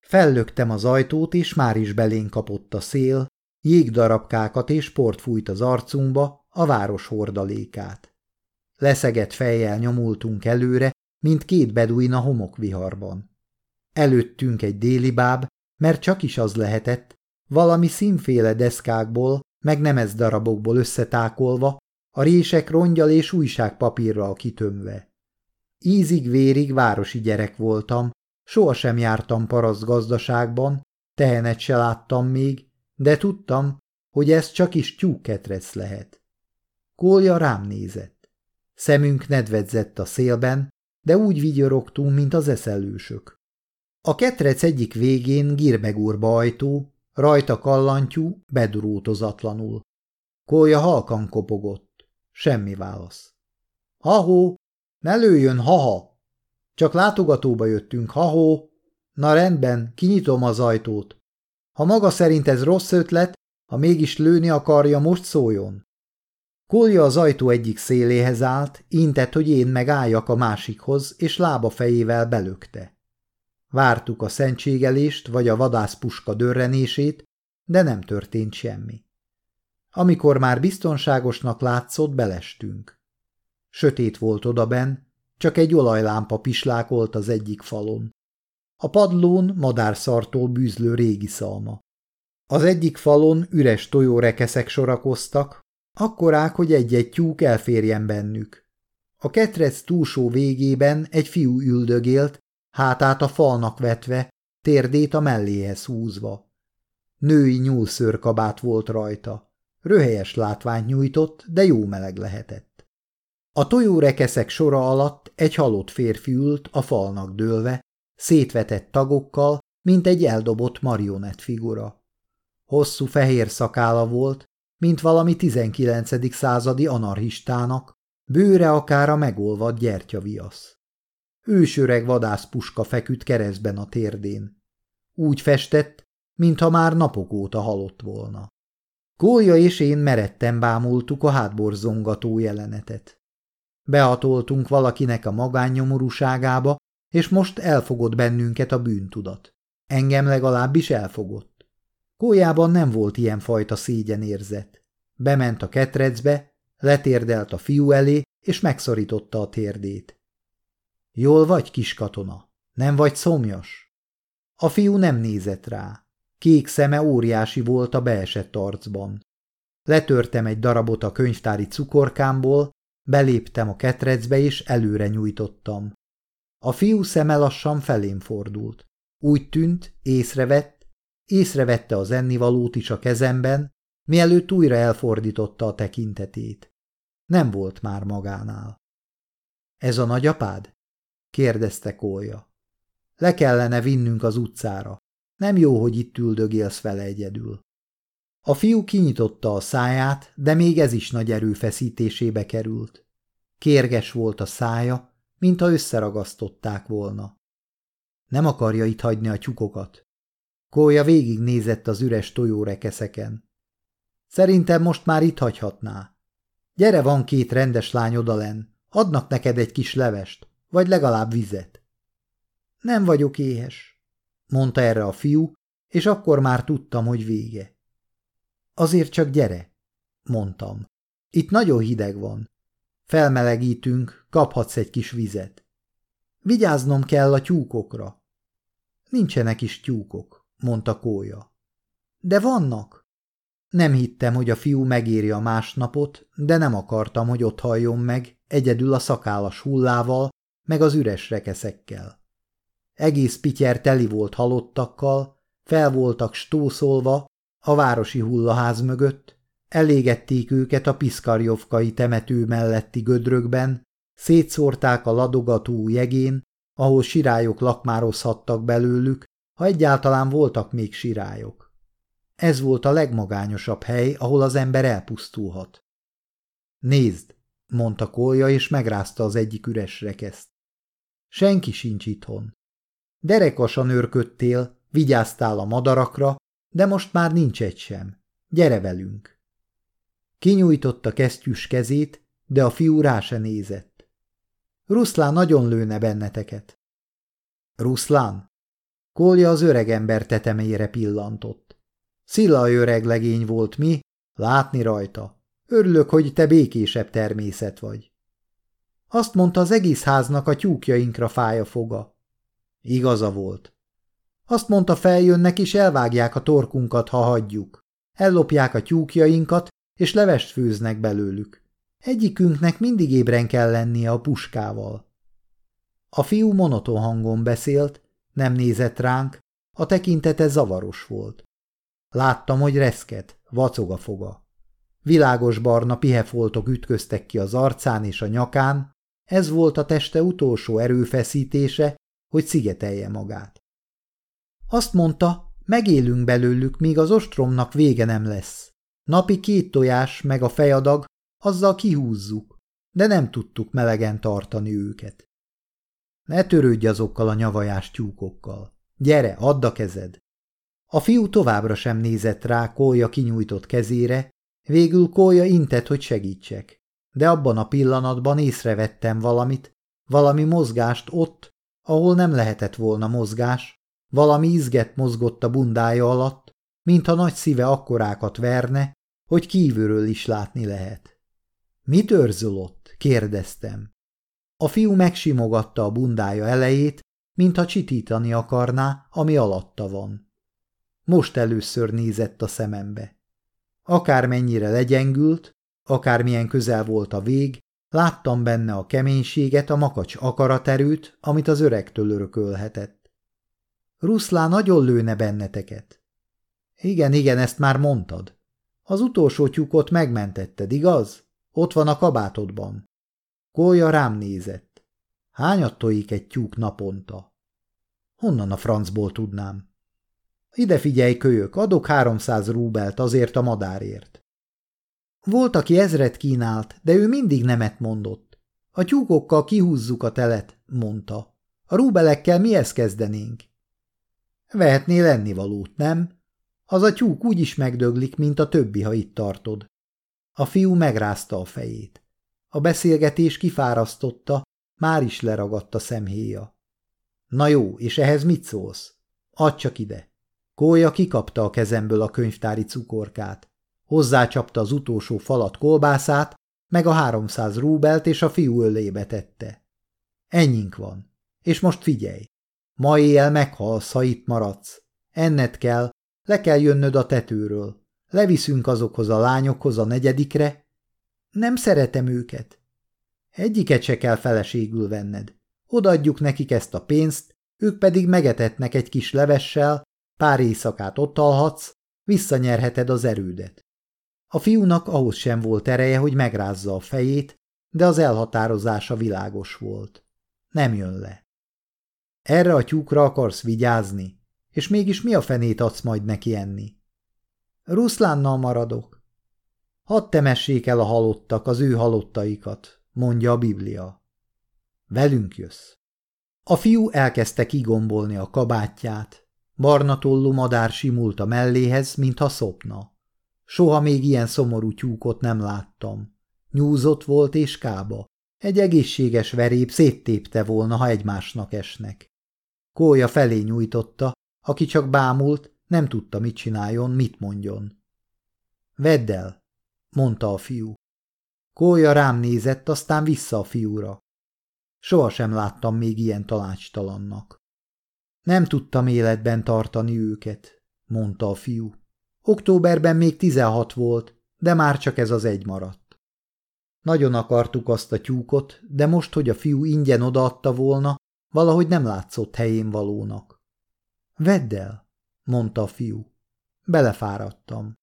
Fellöktem az ajtót, és már is belén kapott a szél, jégdarabkákat és port fújt az arcunkba, a város hordalékát. Leszegett fejjel nyomultunk előre, mint két beduin a homokviharban. Előttünk egy déli báb, mert csak is az lehetett, valami színféle deszkákból, meg nemez darabokból összetákolva, a rések rongyal és újságpapírral kitömve. Ízig-vérig városi gyerek voltam, sohasem jártam paraszt gazdaságban, tehenet se láttam még, de tudtam, hogy ez csak is tyúkketrec lehet. Kólya rám nézett. Szemünk nedvedzett a szélben, de úgy vigyorogtunk, mint az eszelősök. A ketrec egyik végén girbegurba ajtó, rajta kallantyú, bedurultozatlanul. Kólya halkan kopogott. Semmi válasz. Hahó, ne lőjön, haha! Csak látogatóba jöttünk, hahó. Na rendben, kinyitom az ajtót. Ha maga szerint ez rossz ötlet, ha mégis lőni akarja, most szóljon. Kolja az ajtó egyik széléhez állt, intett, hogy én megálljak a másikhoz, és lába fejével belökte. Vártuk a szentségelést vagy a vadászpuska dörrenését, de nem történt semmi. Amikor már biztonságosnak látszott, belestünk. Sötét volt odaben, csak egy olajlámpa pislákolt az egyik falon. A padlón madárszartól bűzlő régi szalma. Az egyik falon üres tojórekeszek sorakoztak, akkorák, hogy egy-egy tyúk elférjen bennük. A ketrec túlsó végében egy fiú üldögélt, hátát a falnak vetve, térdét a melléhez húzva. Női nyúlszőrkabát volt rajta. Röhelyes látványt nyújtott, de jó meleg lehetett. A tojórekeszek sora alatt egy halott férfi ült a falnak dőlve, szétvetett tagokkal, mint egy eldobott marionett figura. Hosszú fehér szakála volt, mint valami 19. századi anarchistának, bőre akár a megolvadt gyertyaviasz. Ősöreg vadászpuska feküdt keresztben a térdén. Úgy festett, mintha már napok óta halott volna. Kólya és én meretten bámultuk a hátborzongató jelenetet. Behatoltunk valakinek a magánnyomorúságába, és most elfogott bennünket a bűntudat. Engem legalábbis elfogott. Kójában nem volt ilyen fajta szégyenérzet. Bement a ketrecbe, letérdelt a fiú elé, és megszorította a térdét. Jól vagy, kis katona? Nem vagy szomjas? A fiú nem nézett rá. Kék szeme óriási volt a beesett arcban. Letörtem egy darabot a könyvtári cukorkámból, beléptem a ketrecbe és előre nyújtottam. A fiú szeme lassan felém fordult. Úgy tűnt, észrevett, észrevette az ennivalót is a kezemben, mielőtt újra elfordította a tekintetét. Nem volt már magánál. – Ez a nagyapád? – kérdezte Kólya. – Le kellene vinnünk az utcára. Nem jó, hogy itt üldögélsz vele egyedül. A fiú kinyitotta a száját, de még ez is nagy erőfeszítésébe került. Kérges volt a szája, mintha összeragasztották volna. Nem akarja itt hagyni a tyukokat. Kólya végignézett az üres tojórekeszeken. Szerintem most már itt hagyhatná. Gyere, van két rendes lány odalen, adnak neked egy kis levest, vagy legalább vizet. Nem vagyok éhes, mondta erre a fiú, és akkor már tudtam, hogy vége. Azért csak gyere, mondtam. Itt nagyon hideg van. Felmelegítünk, kaphatsz egy kis vizet. Vigyáznom kell a tyúkokra. Nincsenek is tyúkok, mondta Kója. De vannak. Nem hittem, hogy a fiú megéri a másnapot, de nem akartam, hogy ott halljon meg, egyedül a szakállas hullával, meg az üres rekeszekkel. Egész pityer teli volt halottakkal, fel voltak stószolva a városi hullaház mögött, elégették őket a piszkarjovkai temető melletti gödrökben, szétszórták a ladogató jegén, ahol sirályok lakmározhattak belőlük, ha egyáltalán voltak még sirályok. Ez volt a legmagányosabb hely, ahol az ember elpusztulhat. Nézd, mondta Kolja, és megrázta az egyik üres rekeszt. Senki sincs itthon. Derekasan őrködtél, vigyáztál a madarakra, de most már nincs egy sem. Gyere velünk! Kinyújtotta kesztyűs kezét, de a fiú rá se nézett. Ruszlán nagyon lőne benneteket. Ruszlán? Kolja az öregember tetemére pillantott. Szilla öreg legény volt mi, látni rajta. Örülök, hogy te békésebb természet vagy. Azt mondta, az egész háznak a tyúkjainkra fáj a foga. Igaza volt. Azt mondta, feljönnek és elvágják a torkunkat, ha hagyjuk. Ellopják a tyúkjainkat, és levest főznek belőlük. Egyikünknek mindig ébren kell lennie a puskával. A fiú monoton hangon beszélt, nem nézett ránk, a tekintete zavaros volt. Láttam, hogy reszket, vacog a foga. Világos barna pihefoltok ütköztek ki az arcán és a nyakán, ez volt a teste utolsó erőfeszítése, hogy szigetelje magát. Azt mondta, megélünk belőlük, míg az ostromnak vége nem lesz. Napi két tojás meg a fejadag, azzal kihúzzuk, de nem tudtuk melegen tartani őket. Ne törődj azokkal a nyavajás tyúkokkal. Gyere, add a kezed. A fiú továbbra sem nézett rá Kólya kinyújtott kezére, végül Kólya intett, hogy segítsek. De abban a pillanatban észrevettem valamit, valami mozgást ott, ahol nem lehetett volna mozgás, valami izget mozgott a bundája alatt, mintha nagy szíve akkorákat verne, hogy kívülről is látni lehet. Mit őrzölott? kérdeztem. A fiú megsimogatta a bundája elejét, mintha csitítani akarná, ami alatta van. Most először nézett a szemembe. Akármennyire legyengült, akármilyen közel volt a vég, láttam benne a keménységet, a makacs akaraterőt, amit az öregtől örökölhetett. Ruszlán nagyon lőne benneteket. Igen, igen, ezt már mondtad. Az utolsó tyúkot megmentetted, igaz? Ott van a kabátodban. Kólya rám nézett. Hányat tojik egy tyúk naponta? Honnan a francból tudnám? Ide figyelj, kölyök, adok háromszáz rúbelt azért a madárért. Volt, aki ezret kínált, de ő mindig nemet mondott. A tyúkokkal kihúzzuk a telet, mondta. A rúbelekkel mihez kezdenénk? Vehetnél ennivalót, nem? Az a tyúk úgy is megdöglik, mint a többi, ha itt tartod. A fiú megrázta a fejét. A beszélgetés kifárasztotta, már is leragadt a szemhéja. Na jó, és ehhez mit szólsz? Add csak ide. Kólya kikapta a kezemből a könyvtári cukorkát. Hozzácsapta az utolsó falat kolbászát, meg a háromszáz rúbelt, és a fiú ölébe tette. Ennyink van. És most figyelj. Ma éjjel meghalsz, ha itt maradsz. Enned kell, le kell jönnöd a tetőről. Leviszünk azokhoz a lányokhoz a negyedikre. Nem szeretem őket. Egyiket se kell feleségül venned. Odaadjuk nekik ezt a pénzt, ők pedig megetetnek egy kis levessel, pár éjszakát ott alhatsz, visszanyerheted az erődet. A fiúnak ahhoz sem volt ereje, hogy megrázza a fejét, de az elhatározása világos volt. Nem jön le. Erre a tyúkra akarsz vigyázni, és mégis mi a fenét adsz majd neki enni? Ruszlánnal maradok. Hadd temessék el a halottak az ő halottaikat, mondja a Biblia. Velünk jössz. A fiú elkezdte kigombolni a kabátját. Barna tollú madár simult a melléhez, mintha szopna. Soha még ilyen szomorú tyúkot nem láttam. Nyúzott volt és kába. Egy egészséges verép széttépte volna, ha egymásnak esnek. Kólya felé nyújtotta, aki csak bámult, nem tudta, mit csináljon, mit mondjon. Vedd el, mondta a fiú. Kólya rám nézett, aztán vissza a fiúra. Sohasem láttam még ilyen tanácstalannak. Nem tudtam életben tartani őket, mondta a fiú. Októberben még tizenhat volt, de már csak ez az egy maradt. Nagyon akartuk azt a tyúkot, de most, hogy a fiú ingyen odaadta volna, valahogy nem látszott helyén valónak. Vedd el, mondta a fiú. Belefáradtam.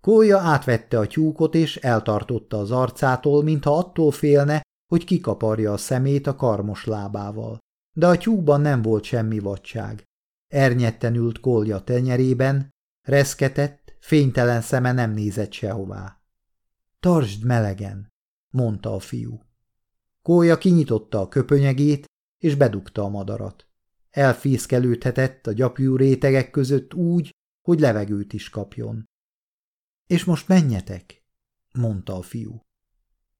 Kólya átvette a tyúkot és eltartotta az arcától, mintha attól félne, hogy kikaparja a szemét a karmos lábával. De a tyúkban nem volt semmi vadság. Ernyetten ült Kólya tenyerében, reszketett, fénytelen szeme nem nézett sehová. Tartsd melegen, mondta a fiú. Kólya kinyitotta a köpönyegét, és bedugta a madarat. Elfészkelődhetett a gyapjú rétegek között úgy, hogy levegőt is kapjon. És most menjetek, mondta a fiú.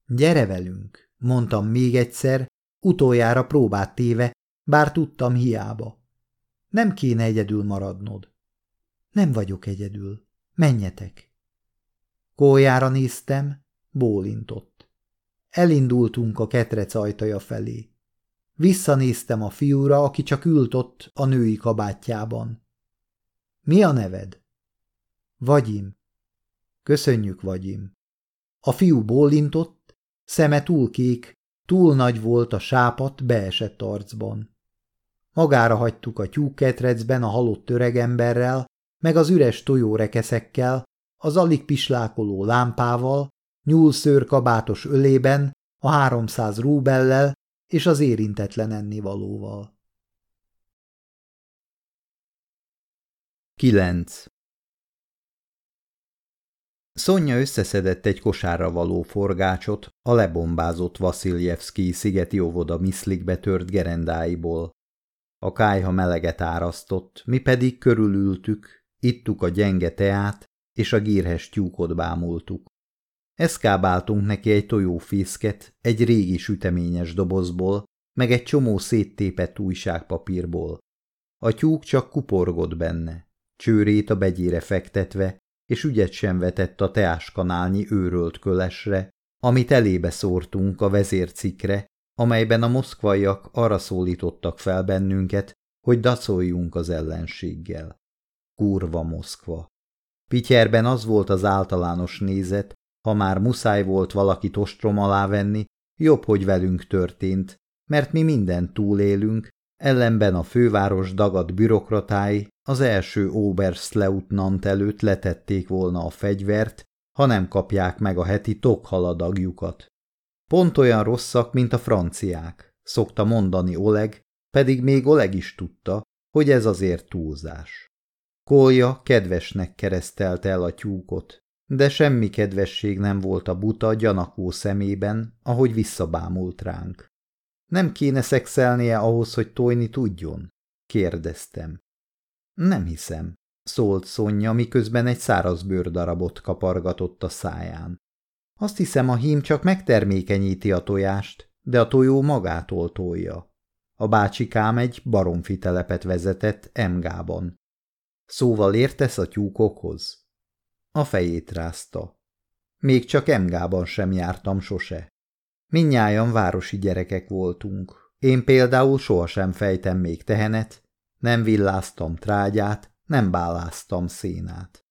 Gyere velünk, mondtam még egyszer, utoljára próbát téve, bár tudtam hiába. Nem kéne egyedül maradnod. Nem vagyok egyedül. Menjetek. Kójára néztem, bólintott. Elindultunk a ketrec ajtaja felé. Visszanéztem a fiúra, aki csak ült ott a női kabátjában. Mi a neved? Vagyim. Köszönjük, Vagyim. A fiú bólintott, szeme túl kék, túl nagy volt a sápat beesett arcban. Magára hagytuk a tyúkketrecben a halott öregemberrel, meg az üres tojórekeszekkel, az alig pislákoló lámpával, nyúlszőr kabátos ölében, a háromszáz rúbellel és az érintetlen ennivalóval. 9. Szonya összeszedett egy kosárra való forgácsot a lebombázott Vasiljevszki szigeti óvoda miszlikbe tört gerendáiból. A kájha meleget árasztott, mi pedig körülültük, ittuk a gyenge teát, és a gírhes tyúkot bámultuk. Eszkábáltunk neki egy tojófészket, egy régi süteményes dobozból, meg egy csomó széttépett újságpapírból. A tyúk csak kuporgott benne, csőrét a begyére fektetve, és ügyet sem vetett a teáskanálnyi őrölt kölesre, amit elébe szórtunk a vezércikre, amelyben a moszkvaiak arra szólítottak fel bennünket, hogy dacoljunk az ellenséggel. Kurva Moszkva. Pityerben az volt az általános nézet, ha már muszáj volt valaki ostrom alá venni, jobb, hogy velünk történt, mert mi mindent túlélünk, ellenben a főváros dagadt bürokratái az első Oberstleutnant előtt letették volna a fegyvert, ha nem kapják meg a heti tokhaladagjukat. Pont olyan rosszak, mint a franciák, szokta mondani Oleg, pedig még Oleg is tudta, hogy ez azért túlzás. Kolja kedvesnek keresztelte el a tyúkot, de semmi kedvesség nem volt a buta gyanakvó szemében, ahogy visszabámult ránk. Nem kéne szexelnie ahhoz, hogy tojni tudjon? kérdeztem. Nem hiszem, szólt Szonya, miközben egy száraz bőrdarabot kapargatott a száján. Azt hiszem, a hím csak megtermékenyíti a tojást, de a tojó magától tolja. A bácsikám egy baromfi telepet vezetett Emgában. Szóval értesz a tyúkokhoz? A fejét rázta. Még csak Emgában sem jártam sose. Minnyájan városi gyerekek voltunk. Én például sohasem fejtem még tehenet, nem villáztam trágyát, nem báláztam szénát.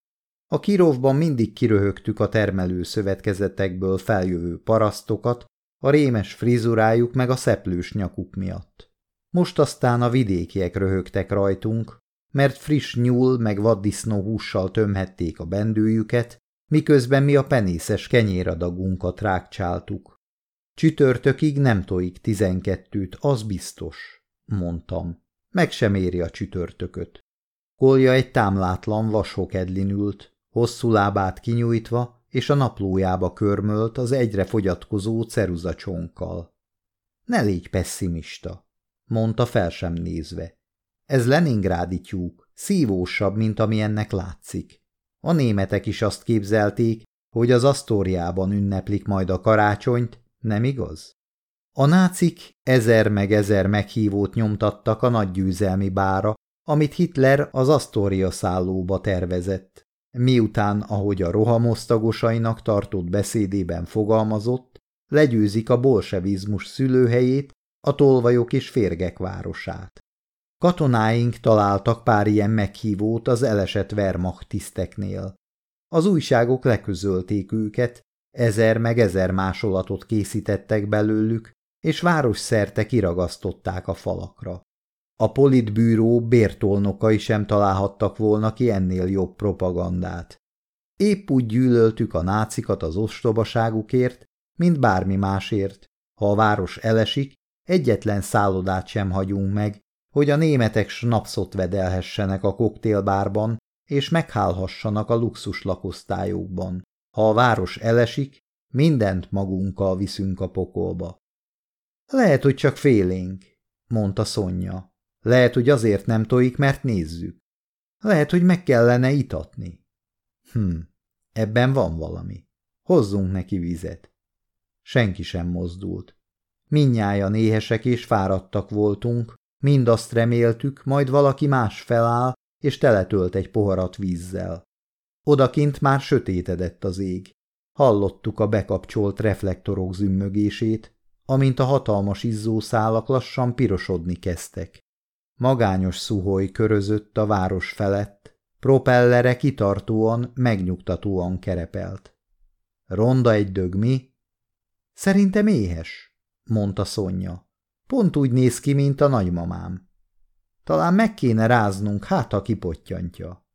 A kirovban mindig kiröhögtük a termelő szövetkezetekből feljövő parasztokat, a rémes frizurájuk meg a szeplős nyakuk miatt. Most aztán a vidékiek röhögtek rajtunk, mert friss nyúl meg vaddisznó hússal tömhették a bendőjüket, miközben mi a penészes kenyéradagunkat rákcsáltuk. Csütörtökig nem tojik tizenkettőt, az biztos, mondtam. Meg sem éri a csütörtököt. Kolja egy támlátlan vashokedlin ült, hosszú lábát kinyújtva, és a naplójába körmölt az egyre fogyatkozó ceruzacsonkkal. Ne légy pessimista, mondta fel sem nézve. Ez Leningrádi tyúk, szívósabb, mint ami ennek látszik. A németek is azt képzelték, hogy az Asztóriában ünneplik majd a karácsonyt, nem igaz? A nácik ezer meg ezer meghívót nyomtattak a nagygyőzelmi bára, amit Hitler az Asztória szállóba tervezett. Miután, ahogy a rohamosztagosainak tartott beszédében fogalmazott, legyőzik a bolsevizmus szülőhelyét, a tolvajok és férgek városát. Katonáink találtak pár ilyen meghívót az elesett Wehrmacht tiszteknél. Az újságok leközölték őket, ezer meg ezer másolatot készítettek belőlük, és városszerte kiragasztották a falakra. A politbűró bértolnokai sem találhattak volna ki ennél jobb propagandát. Épp úgy gyűlöltük a nácikat az ostobaságukért, mint bármi másért. Ha a város elesik, egyetlen szállodát sem hagyunk meg, hogy a németek snapszot vedelhessenek a koktélbárban, és meghálhassanak a luxus lakosztályokban. Ha a város elesik, mindent magunkkal viszünk a pokolba. Lehet, hogy csak félénk, mondta Szonya. Lehet, hogy azért nem tojik, mert nézzük. Lehet, hogy meg kellene itatni. Hm, ebben van valami. Hozzunk neki vizet. Senki sem mozdult. Minnyájan éhesek és fáradtak voltunk, mind azt reméltük, majd valaki más feláll, és teletölt egy poharat vízzel. Odakint már sötétedett az ég. Hallottuk a bekapcsolt reflektorok zümmögését, amint a hatalmas izzószálak lassan pirosodni kezdtek. Magányos szuhoj körözött a város felett, propellere kitartóan, megnyugtatóan kerepelt. Ronda egy dög, mi? Szerintem éhes, mondta Szonya. Pont úgy néz ki, mint a nagymamám. Talán meg kéne ráznunk, hát ha kipottyantja.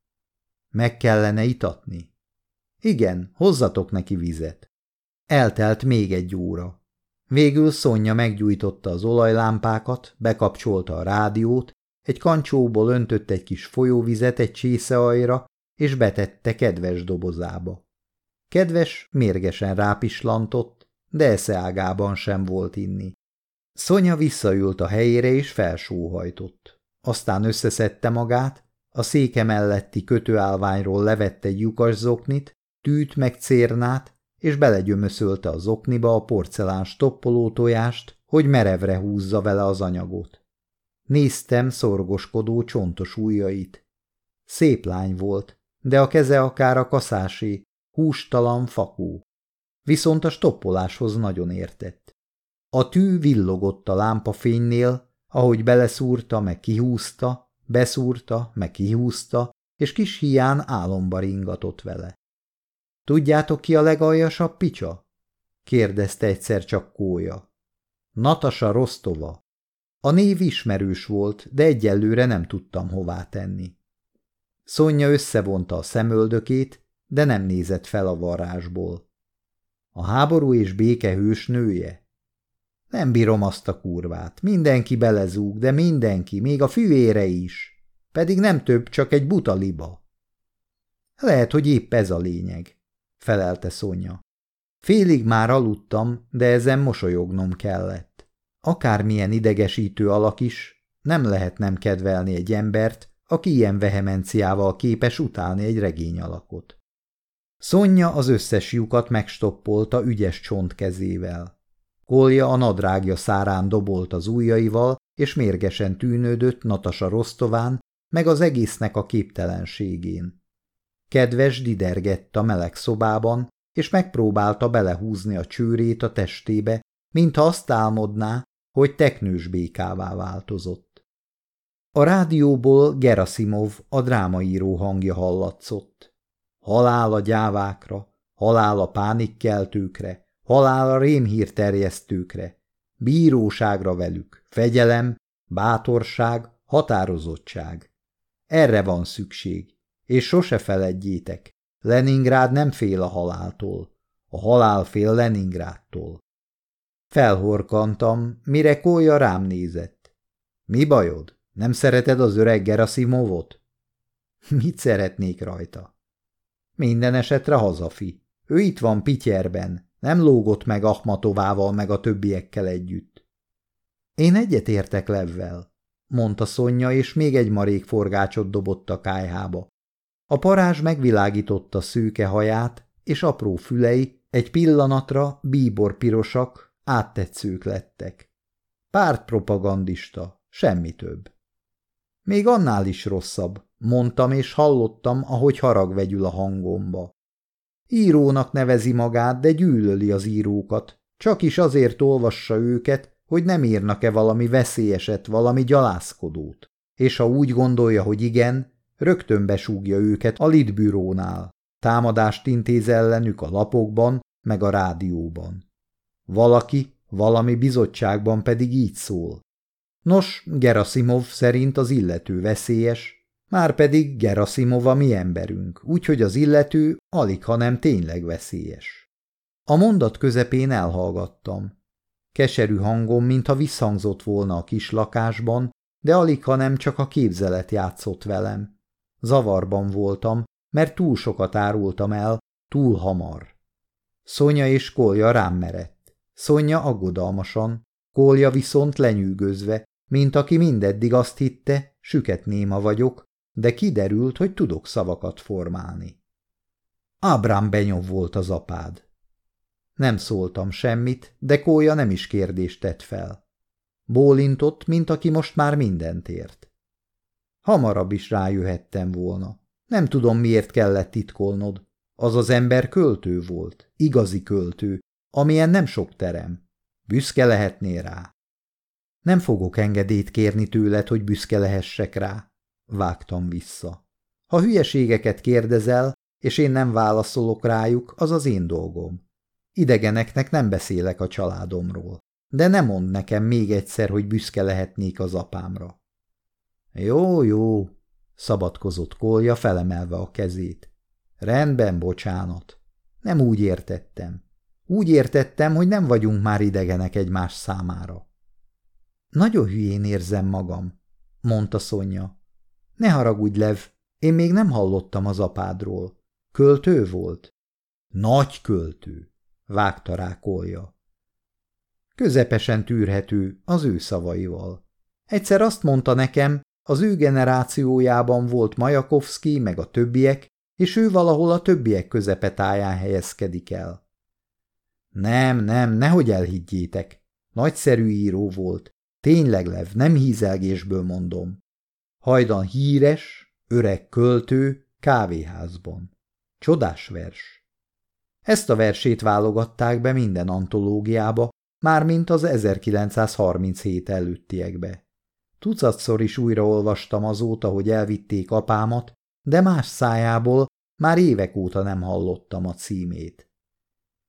Meg kellene itatni. Igen, hozzatok neki vizet. Eltelt még egy óra. Végül Szonya meggyújtotta az olajlámpákat, bekapcsolta a rádiót, egy kancsóból öntött egy kis folyóvizet egy csészeajra, és betette kedves dobozába. Kedves mérgesen rápislantott, de eszeágában sem volt inni. Szonya visszaült a helyére és felsóhajtott. Aztán összeszedte magát, a széke melletti kötőállványról levette egy lyukas zoknit, tűt meg cérnát, és belegyömöszölte az okniba a porcelán stoppoló tojást, hogy merevre húzza vele az anyagot. Néztem szorgoskodó csontos ujjait. Szép lány volt, de a keze akár a kaszásé, hústalan fakó. Viszont a stoppoláshoz nagyon értett. A tű villogott a lámpafénynél, ahogy beleszúrta, meg kihúzta, beszúrta, meg kihúzta, és kis hián álomba ringatott vele. Tudjátok ki a legaljasabb picsa? kérdezte egyszer csak kója. Natasa Rostova. A név ismerős volt, de egyelőre nem tudtam hová tenni. Szonya összevonta a szemöldökét, de nem nézett fel a varázsból. A háború és béke hős nője? Nem bírom azt a kurvát. Mindenki belezúg, de mindenki, még a fűére is. Pedig nem több, csak egy buta liba. Lehet, hogy épp ez a lényeg, felelte Szonya. Félig már aludtam, de ezen mosolyognom kellett. Akármilyen idegesítő alak is, nem lehet nem kedvelni egy embert, aki ilyen vehemenciával képes utálni egy regény alakot. Szonya az összes lyukat megstoppolta ügyes csontkezével. Kolja a nadrágja szárán dobolt az ujjaival, és mérgesen tűnődött Natasa Rostován, meg az egésznek a képtelenségén. Kedves didergett a meleg szobában, és megpróbálta belehúzni a csőrét a testébe, mintha azt álmodná, hogy teknős békává változott. A rádióból Gerasimov, a drámaíró hangja hallatszott. Halál a gyávákra, halál a pánikkeltőkre, halál a rémhírterjesztőkre, bíróságra velük, fegyelem, bátorság, határozottság. Erre van szükség, és sose feledjétek, Leningrád nem fél a haláltól, a halál fél Leningrádtól. Felhorkantam, mire Kólya rám nézett. Mi bajod? Nem szereted az öreg Gerasimovot? Mit szeretnék rajta? Minden esetre hazafi. Ő itt van Pityerben, nem lógott meg Ahmatovával meg a többiekkel együtt. Én egyet értek Levvel, mondta Szonya, és még egy marék forgácsot dobott a kájhába. A parázs megvilágította szőke haját, és apró fülei egy pillanatra bíbor pirosak, áttetszők lettek. Pártpropagandista, semmi több. Még annál is rosszabb, mondtam, és hallottam, ahogy harag vegyül a hangomba. Írónak nevezi magát, de gyűlöli az írókat. Csak is azért olvassa őket, hogy nem írnak-e valami veszélyeset, valami gyalászkodót. És ha úgy gondolja, hogy igen, rögtön besúgja őket a lidbürónál. Támadást intéz ellenük a lapokban, meg a rádióban. Valaki, valami bizottságban pedig így szól. Nos, Gerasimov szerint az illető veszélyes, már pedig Gerasimov a mi emberünk, úgyhogy az illető alig, ha nem tényleg veszélyes. A mondat közepén elhallgattam. Keserű hangom, mintha visszhangzott volna a kis lakásban, de alig, ha nem csak a képzelet játszott velem. Zavarban voltam, mert túl sokat árultam el, túl hamar. Szonya és Kolja rám merett. Szonya aggodalmasan, Kolja viszont lenyűgözve, mint aki mindeddig azt hitte, süket néma vagyok, de kiderült, hogy tudok szavakat formálni. Ábrám Benyov volt az apád. Nem szóltam semmit, de Kólya nem is kérdést tett fel. Bólintott, mint aki most már mindent ért. Hamarabb is rájöhettem volna. Nem tudom, miért kellett titkolnod. Az az ember költő volt, igazi költő, amilyen nem sok terem. Büszke lehetnél rá. Nem fogok engedélyt kérni tőled, hogy büszke lehessek rá. Vágtam vissza. Ha hülyeségeket kérdezel, és én nem válaszolok rájuk, az az én dolgom. Idegeneknek nem beszélek a családomról. De nem mond nekem még egyszer, hogy büszke lehetnék az apámra. Jó, jó, szabadkozott Kolja felemelve a kezét. Rendben, bocsánat. Nem úgy értettem. Úgy értettem, hogy nem vagyunk már idegenek egymás számára. Nagyon hülyén érzem magam, mondta Szonya. Ne haragudj, Lev, én még nem hallottam az apádról. Költő volt? Nagy költő, vágta rá Kolja. Közepesen tűrhető az ő szavaival. Egyszer azt mondta nekem, az ő generációjában volt Majakovszki meg a többiek, és ő valahol a többiek közepetáján helyezkedik el. Nem, nem, nehogy elhiggyétek. Nagyszerű író volt. Tényleg, Lev, nem hízelgésből mondom. Hajdan híres, öreg költő, kávéházban. Csodás vers. Ezt a versét válogatták be minden antológiába, mármint az 1937 előttiekbe. Tucatszor is újraolvastam azóta, hogy elvitték apámat, de más szájából már évek óta nem hallottam a címét.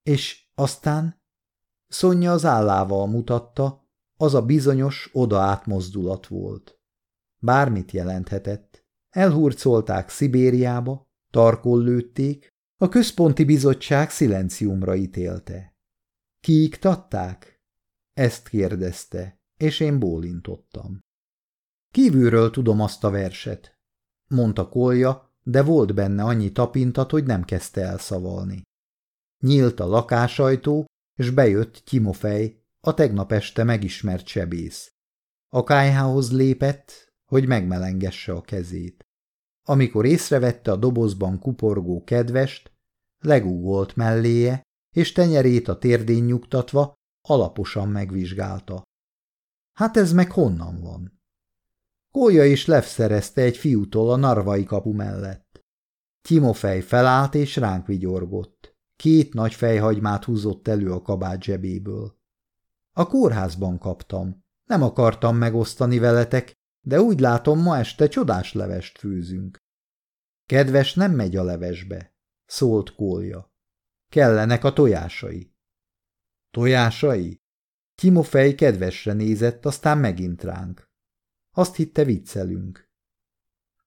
És aztán? Szonya az állával mutatta, az a bizonyos oda átmozdulat volt. Bármit jelenthetett. Elhurcolták Szibériába, tarkol lőtték, a központi bizottság szilenciumra ítélte. Kiiktatták? Ezt kérdezte, és én bólintottam. Kívülről tudom azt a verset, mondta Kolja, de volt benne annyi tapintat, hogy nem kezdte elszavalni. Nyílt a lakásajtó, és bejött Timofej, a tegnap este megismert sebész. A kájhához lépett, hogy megmelengesse a kezét. Amikor észrevette a dobozban kuporgó kedvest, legúgolt melléje, és tenyerét a térdén nyugtatva alaposan megvizsgálta. Hát ez meg honnan van? Kólya is Lev szerezte egy fiútól a narvai kapu mellett. Timofej felállt és ránk vigyorgott. Két nagy fejhagymát húzott elő a kabát zsebéből. A kórházban kaptam. Nem akartam megosztani veletek, de úgy látom, ma este csodás levest főzünk. Kedves nem megy a levesbe, szólt Kólja. Kellenek a tojásai. Tojásai? Timofej kedvesre nézett, aztán megint ránk. Azt hitte viccelünk.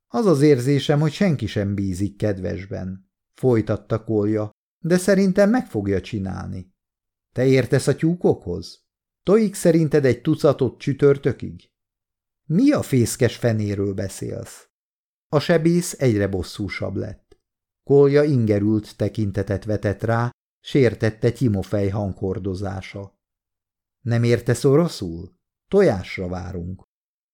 Az az érzésem, hogy senki sem bízik kedvesben, folytatta Kólja, de szerintem meg fogja csinálni. Te értesz a tyúkokhoz? Tojik szerinted egy tucatot csütörtökig? Mi a fészkes fenéről beszélsz? A sebész egyre bosszúsabb lett. Kolja ingerült tekintetet vetett rá, sértette Timofej hanghordozása. Nem értesz oroszul? Tojásra várunk.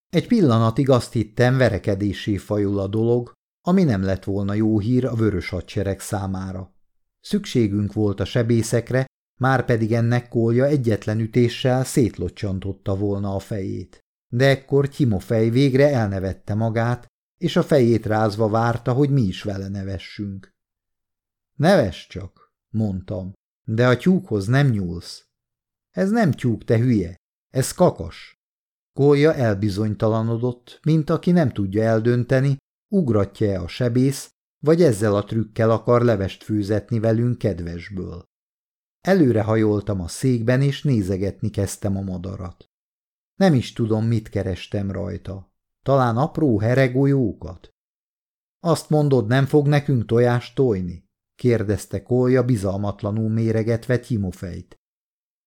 Egy pillanatig azt hittem, verekedésé fajul a dolog, ami nem lett volna jó hír a vörös hadsereg számára. Szükségünk volt a sebészekre, már pedig ennek kólja egyetlen ütéssel szétlocsantotta volna a fejét. De ekkor Timofej végre elnevette magát, és a fejét rázva várta, hogy mi is vele nevessünk. Neves csak, mondtam, de a tyúkhoz nem nyúlsz. Ez nem tyúk, te hülye, ez kakas. Kólya elbizonytalanodott, mint aki nem tudja eldönteni, ugratja-e a sebész, vagy ezzel a trükkel akar levest főzetni velünk kedvesből. Előre hajoltam a székben, és nézegetni kezdtem a madarat. Nem is tudom, mit kerestem rajta. Talán apró heregolyókat? Azt mondod, nem fog nekünk tojást tojni? kérdezte Kolja bizalmatlanul méregetve Timofejt.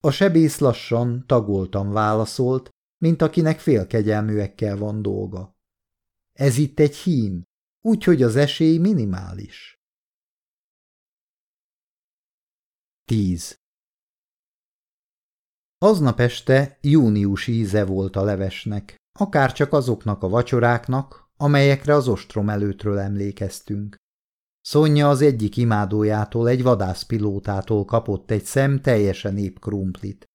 A sebész lassan, tagoltan válaszolt, mint akinek félkegyelműekkel van dolga. Ez itt egy hím, úgyhogy az esély minimális. 10. Aznap este június íze volt a levesnek, akár csak azoknak a vacsoráknak, amelyekre az ostrom előttről emlékeztünk. Szonya az egyik imádójától, egy vadászpilótától kapott egy szem teljesen épp krumplit.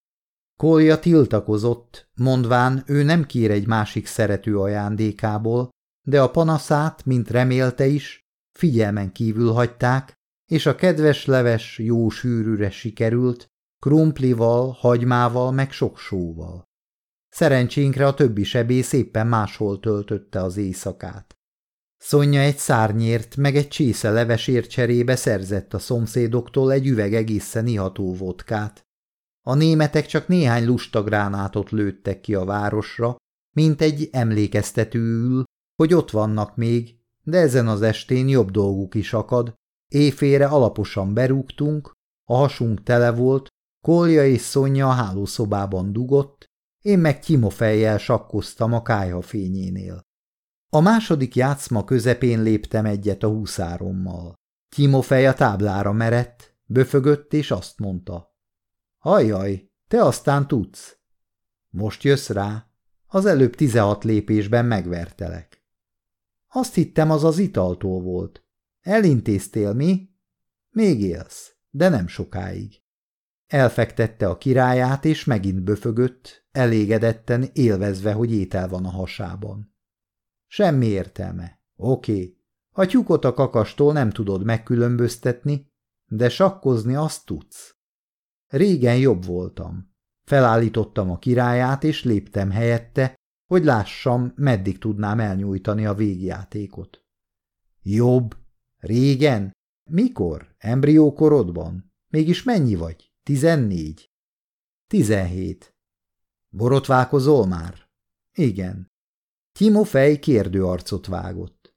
Kolja tiltakozott, mondván ő nem kér egy másik szerető ajándékából, de a panaszát, mint remélte is, figyelmen kívül hagyták, és a kedves leves jó sűrűre sikerült, krumplival, hagymával meg sok sóval. Szerencsénkre a többi sebész éppen máshol töltötte az éjszakát. Szonya egy szárnyért meg egy csésze levesért cserébe szerzett a szomszédoktól egy üveg egészen iható vodkát. A németek csak néhány lusta gránátot lőttek ki a városra, mint egy emlékeztetőül, hogy ott vannak még, de ezen az estén jobb dolguk is akad, éjfére alaposan berúgtunk, a hasunk tele volt, Kolja és Szonya a hálószobában dugott, én meg Timofejjel sakkoztam a kájha fényénél. A második játszma közepén léptem egyet a húszárommal. Timofej a táblára merett, böfögött és azt mondta. Hajjaj, te aztán tudsz. Most jössz rá, az előbb tizenhat lépésben megvertelek. Azt hittem, az az italtól volt. Elintéztél mi? Még élsz, de nem sokáig. Elfektette a királyát, és megint böfögött, elégedetten élvezve, hogy étel van a hasában. Semmi értelme. Oké, a tyúkot a kakastól nem tudod megkülönböztetni, de sakkozni azt tudsz. Régen jobb voltam. Felállítottam a királyát, és léptem helyette, hogy lássam, meddig tudnám elnyújtani a végjátékot. Jobb? Régen? Mikor? Embriókorodban? Mégis mennyi vagy? Tizennégy? Tizenhét. Borotválkozol már? Igen. fej kérdő arcot vágott.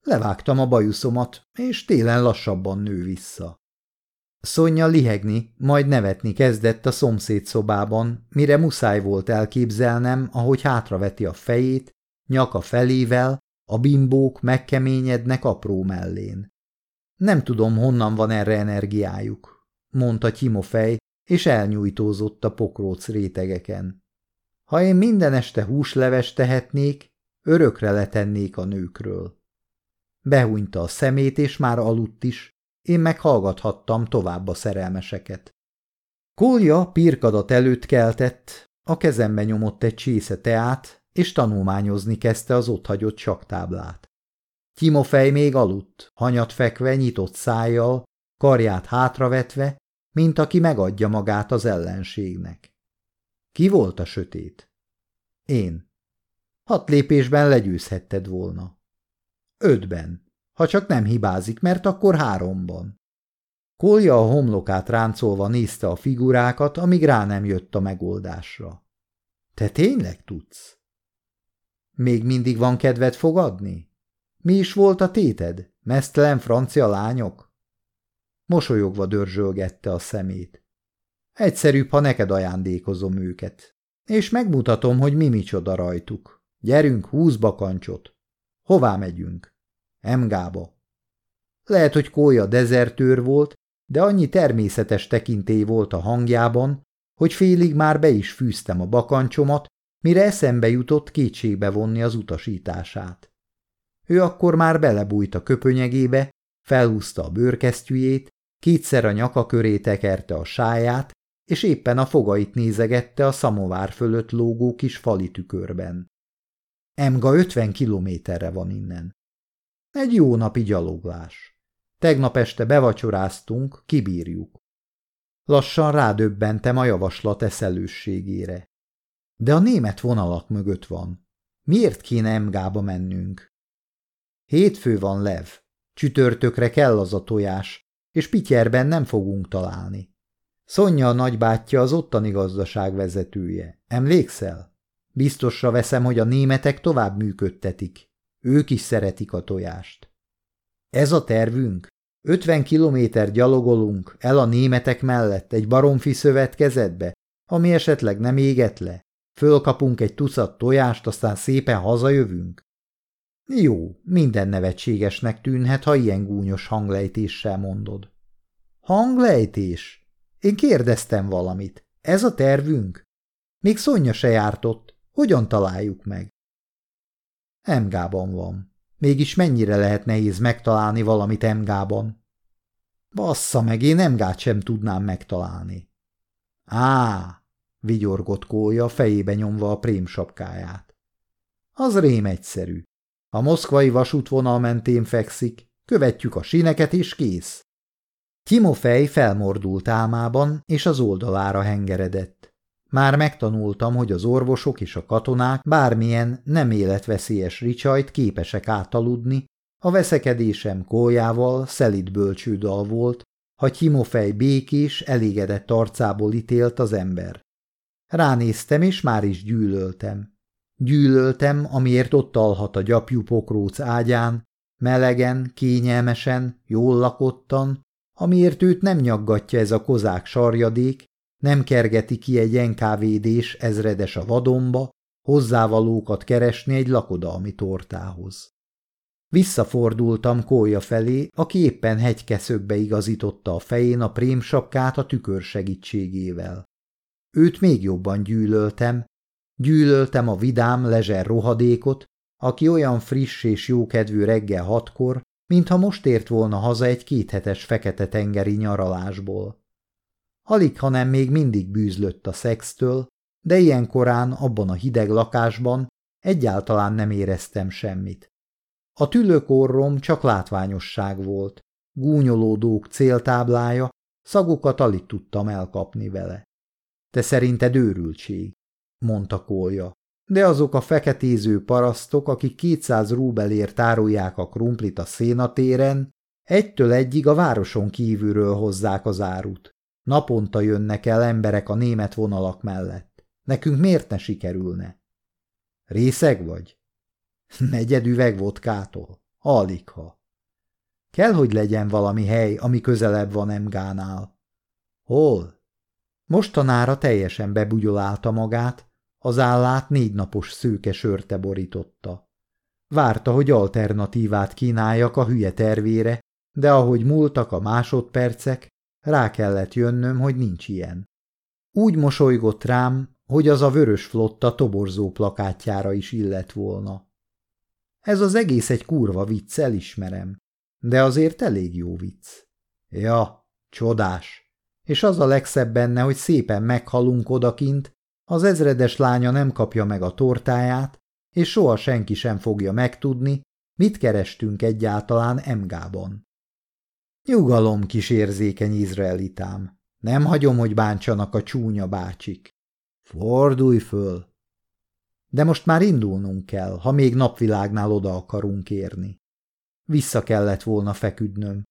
Levágtam a bajuszomat, és télen lassabban nő vissza. Szonya lihegni, majd nevetni kezdett a szomszéd szobában, mire muszáj volt elképzelnem, ahogy hátraveti a fejét, nyaka felével, a bimbók megkeményednek apró mellén. Nem tudom, honnan van erre energiájuk, mondta Timofej, és elnyújtózott a pokróc rétegeken. Ha én minden este húsleves tehetnék, örökre letennék a nőkről. Behúnyta a szemét, és már aludt is, én meghallgathattam tovább a szerelmeseket. Kólya pirkadat előtt keltett, a kezembe nyomott egy csésze teát, és tanulmányozni kezdte az otthagyott saktáblát. Timofej még aludt, hanyat fekve, nyitott szájjal, karját hátravetve, mint aki megadja magát az ellenségnek. Ki volt a sötét? Én. Hat lépésben legyőzhetted volna. Ötben, ha csak nem hibázik, mert akkor háromban. Kolja a homlokát ráncolva nézte a figurákat, amíg rá nem jött a megoldásra. Te tényleg tudsz? Még mindig van kedved fogadni? Mi is volt a téted? Mesztelen francia lányok? Mosolyogva dörzsölgette a szemét. Egyszerűbb, ha neked ajándékozom őket. És megmutatom, hogy mi micsoda rajtuk. Gyerünk, húsz bakancsot. Hová megyünk? Emgába. Lehet, hogy Kója dezertőr volt, de annyi természetes tekintély volt a hangjában, hogy félig már be is fűztem a bakancsomat, mire eszembe jutott kétségbe vonni az utasítását. Ő akkor már belebújt a köpönyegébe, felhúzta a bőrkesztyűjét, kétszer a nyaka köré tekerte a sáját, és éppen a fogait nézegette a szamovár fölött lógó kis fali tükörben. Emga ötven kilométerre van innen. Egy jó napi gyaloglás. Tegnap este bevacsoráztunk, kibírjuk. Lassan rádöbbentem a javaslat eszelősségére. De a német vonalak mögött van. Miért kéne Emgába mennünk? Hétfő van lev. Csütörtökre kell az a tojás, és Pityerben nem fogunk találni. Szonya a nagybátyja az ottani gazdaság vezetője. Emlékszel? Biztosra veszem, hogy a németek tovább működtetik. Ők is szeretik a tojást. Ez a tervünk? Ötven kilométer gyalogolunk el a németek mellett egy baromfi szövetkezetbe, ami esetleg nem éget le. Fölkapunk egy tucat tojást, aztán szépen hazajövünk. Jó, minden nevetségesnek tűnhet, ha ilyen gúnyos hanglejtéssel mondod. Hanglejtés? Én kérdeztem valamit. Ez a tervünk? Még Szonya se járt ott. Hogyan találjuk meg? Emgában van. Mégis mennyire lehet nehéz megtalálni valamit Emgában? Bassza meg, én Emgát sem tudnám megtalálni. Á, vigyorgott kólya, fejébe nyomva a prém sapkáját. Az rém egyszerű. A moszkvai vasútvonal mentén fekszik, követjük a síneket és kész. Timofej felmordult álmában, és az oldalára hengeredett. Már megtanultam, hogy az orvosok és a katonák bármilyen nem életveszélyes ricsajt képesek átaludni, a veszekedésem kójával szelid bölcsődal volt, ha Timofej békés, elégedett arcából ítélt az ember. Ránéztem, és már is gyűlöltem. Gyűlöltem, amiért ott alhat a gyapjú pokróc ágyán, melegen, kényelmesen, jól lakottan, amiért őt nem nyaggatja ez a kozák sarjadék, nem kergeti ki egy enkávédés ezredes a vadonba, hozzávalókat keresni egy lakodalmi tortához. Visszafordultam Kólya felé, aki éppen hegykeszökbe igazította a fején a prémsapkát a tükör segítségével. Őt még jobban gyűlöltem, Gyűlöltem a vidám, lezser rohadékot, aki olyan friss és jókedvű reggel hatkor, mintha most ért volna haza egy kéthetes fekete-tengeri nyaralásból. Alig, hanem még mindig bűzlött a szextől, de ilyen korán abban a hideg lakásban egyáltalán nem éreztem semmit. A tülőkorrom csak látványosság volt, gúnyolódók céltáblája, szagokat alig tudtam elkapni vele. Te szerinted őrültség? Mondta Kólya. De azok a feketéző parasztok, akik 200 rúbelért árulják a krumplit a szénatéren, egytől egyig a városon kívülről hozzák az árut. Naponta jönnek el emberek a német vonalak mellett. Nekünk miért ne sikerülne? Részeg vagy? Negyed üveg vodkától? Aligha. Kell, hogy legyen valami hely, ami közelebb van Emgánál. Hol? Mostanára teljesen bebugyolálta magát, az állát négy napos szőke sörte borította. Várta, hogy alternatívát kínáljak a hülye tervére, de ahogy múltak a másodpercek, rá kellett jönnöm, hogy nincs ilyen. Úgy mosolygott rám, hogy az a vörös flotta toborzó plakátjára is illett volna. Ez az egész egy kurva vicc, elismerem, de azért elég jó vicc. Ja, csodás. És az a legszebb benne, hogy szépen meghalunk odakint, az ezredes lánya nem kapja meg a tortáját, és soha senki sem fogja megtudni, mit kerestünk egyáltalán Emgában. Nyugalom, kis érzékeny izraelitám. Nem hagyom, hogy bántsanak a csúnya bácsik. Fordulj föl! De most már indulnunk kell, ha még napvilágnál oda akarunk érni. Vissza kellett volna feküdnöm.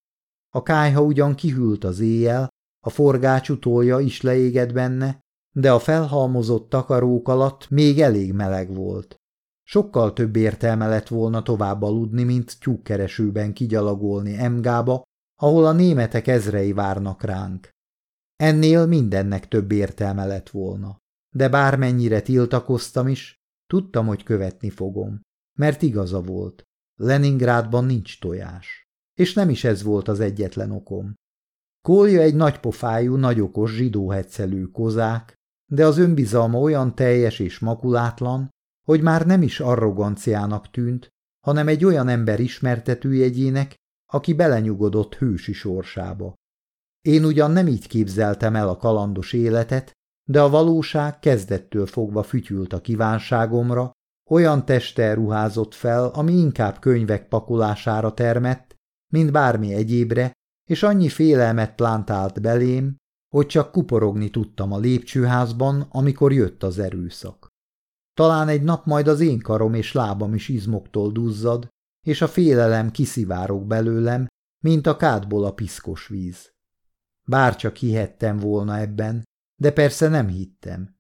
A kájha ugyan kihűlt az éjjel, a forgács utolja is leégett benne, de a felhalmozott takarók alatt még elég meleg volt. Sokkal több értelme lett volna tovább aludni, mint tyúkkeresőben kigyalogolni Emgába, ahol a németek ezrei várnak ránk. Ennél mindennek több értelme lett volna. De bármennyire tiltakoztam is, tudtam, hogy követni fogom, mert igaza volt. Leningrádban nincs tojás. És nem is ez volt az egyetlen okom. Kólja egy nagypofájú, nagyokos zsidóhetszelő kozák, de az önbizalma olyan teljes és makulátlan, hogy már nem is arroganciának tűnt, hanem egy olyan ember ismertetőjegyének, aki belenyugodott hősi sorsába. Én ugyan nem így képzeltem el a kalandos életet, de a valóság kezdettől fogva fütyült a kívánságomra, olyan testtel ruházott fel, ami inkább könyvek pakolására termett, mint bármi egyébre, és annyi félelmet plántált belém, hogy csak kuporogni tudtam a lépcsőházban, amikor jött az erőszak. Talán egy nap majd az én karom és lábam is izmoktól duzzad, és a félelem kiszivárok belőlem, mint a kádból a piszkos víz. Bárcsak hihettem volna ebben, de persze nem hittem.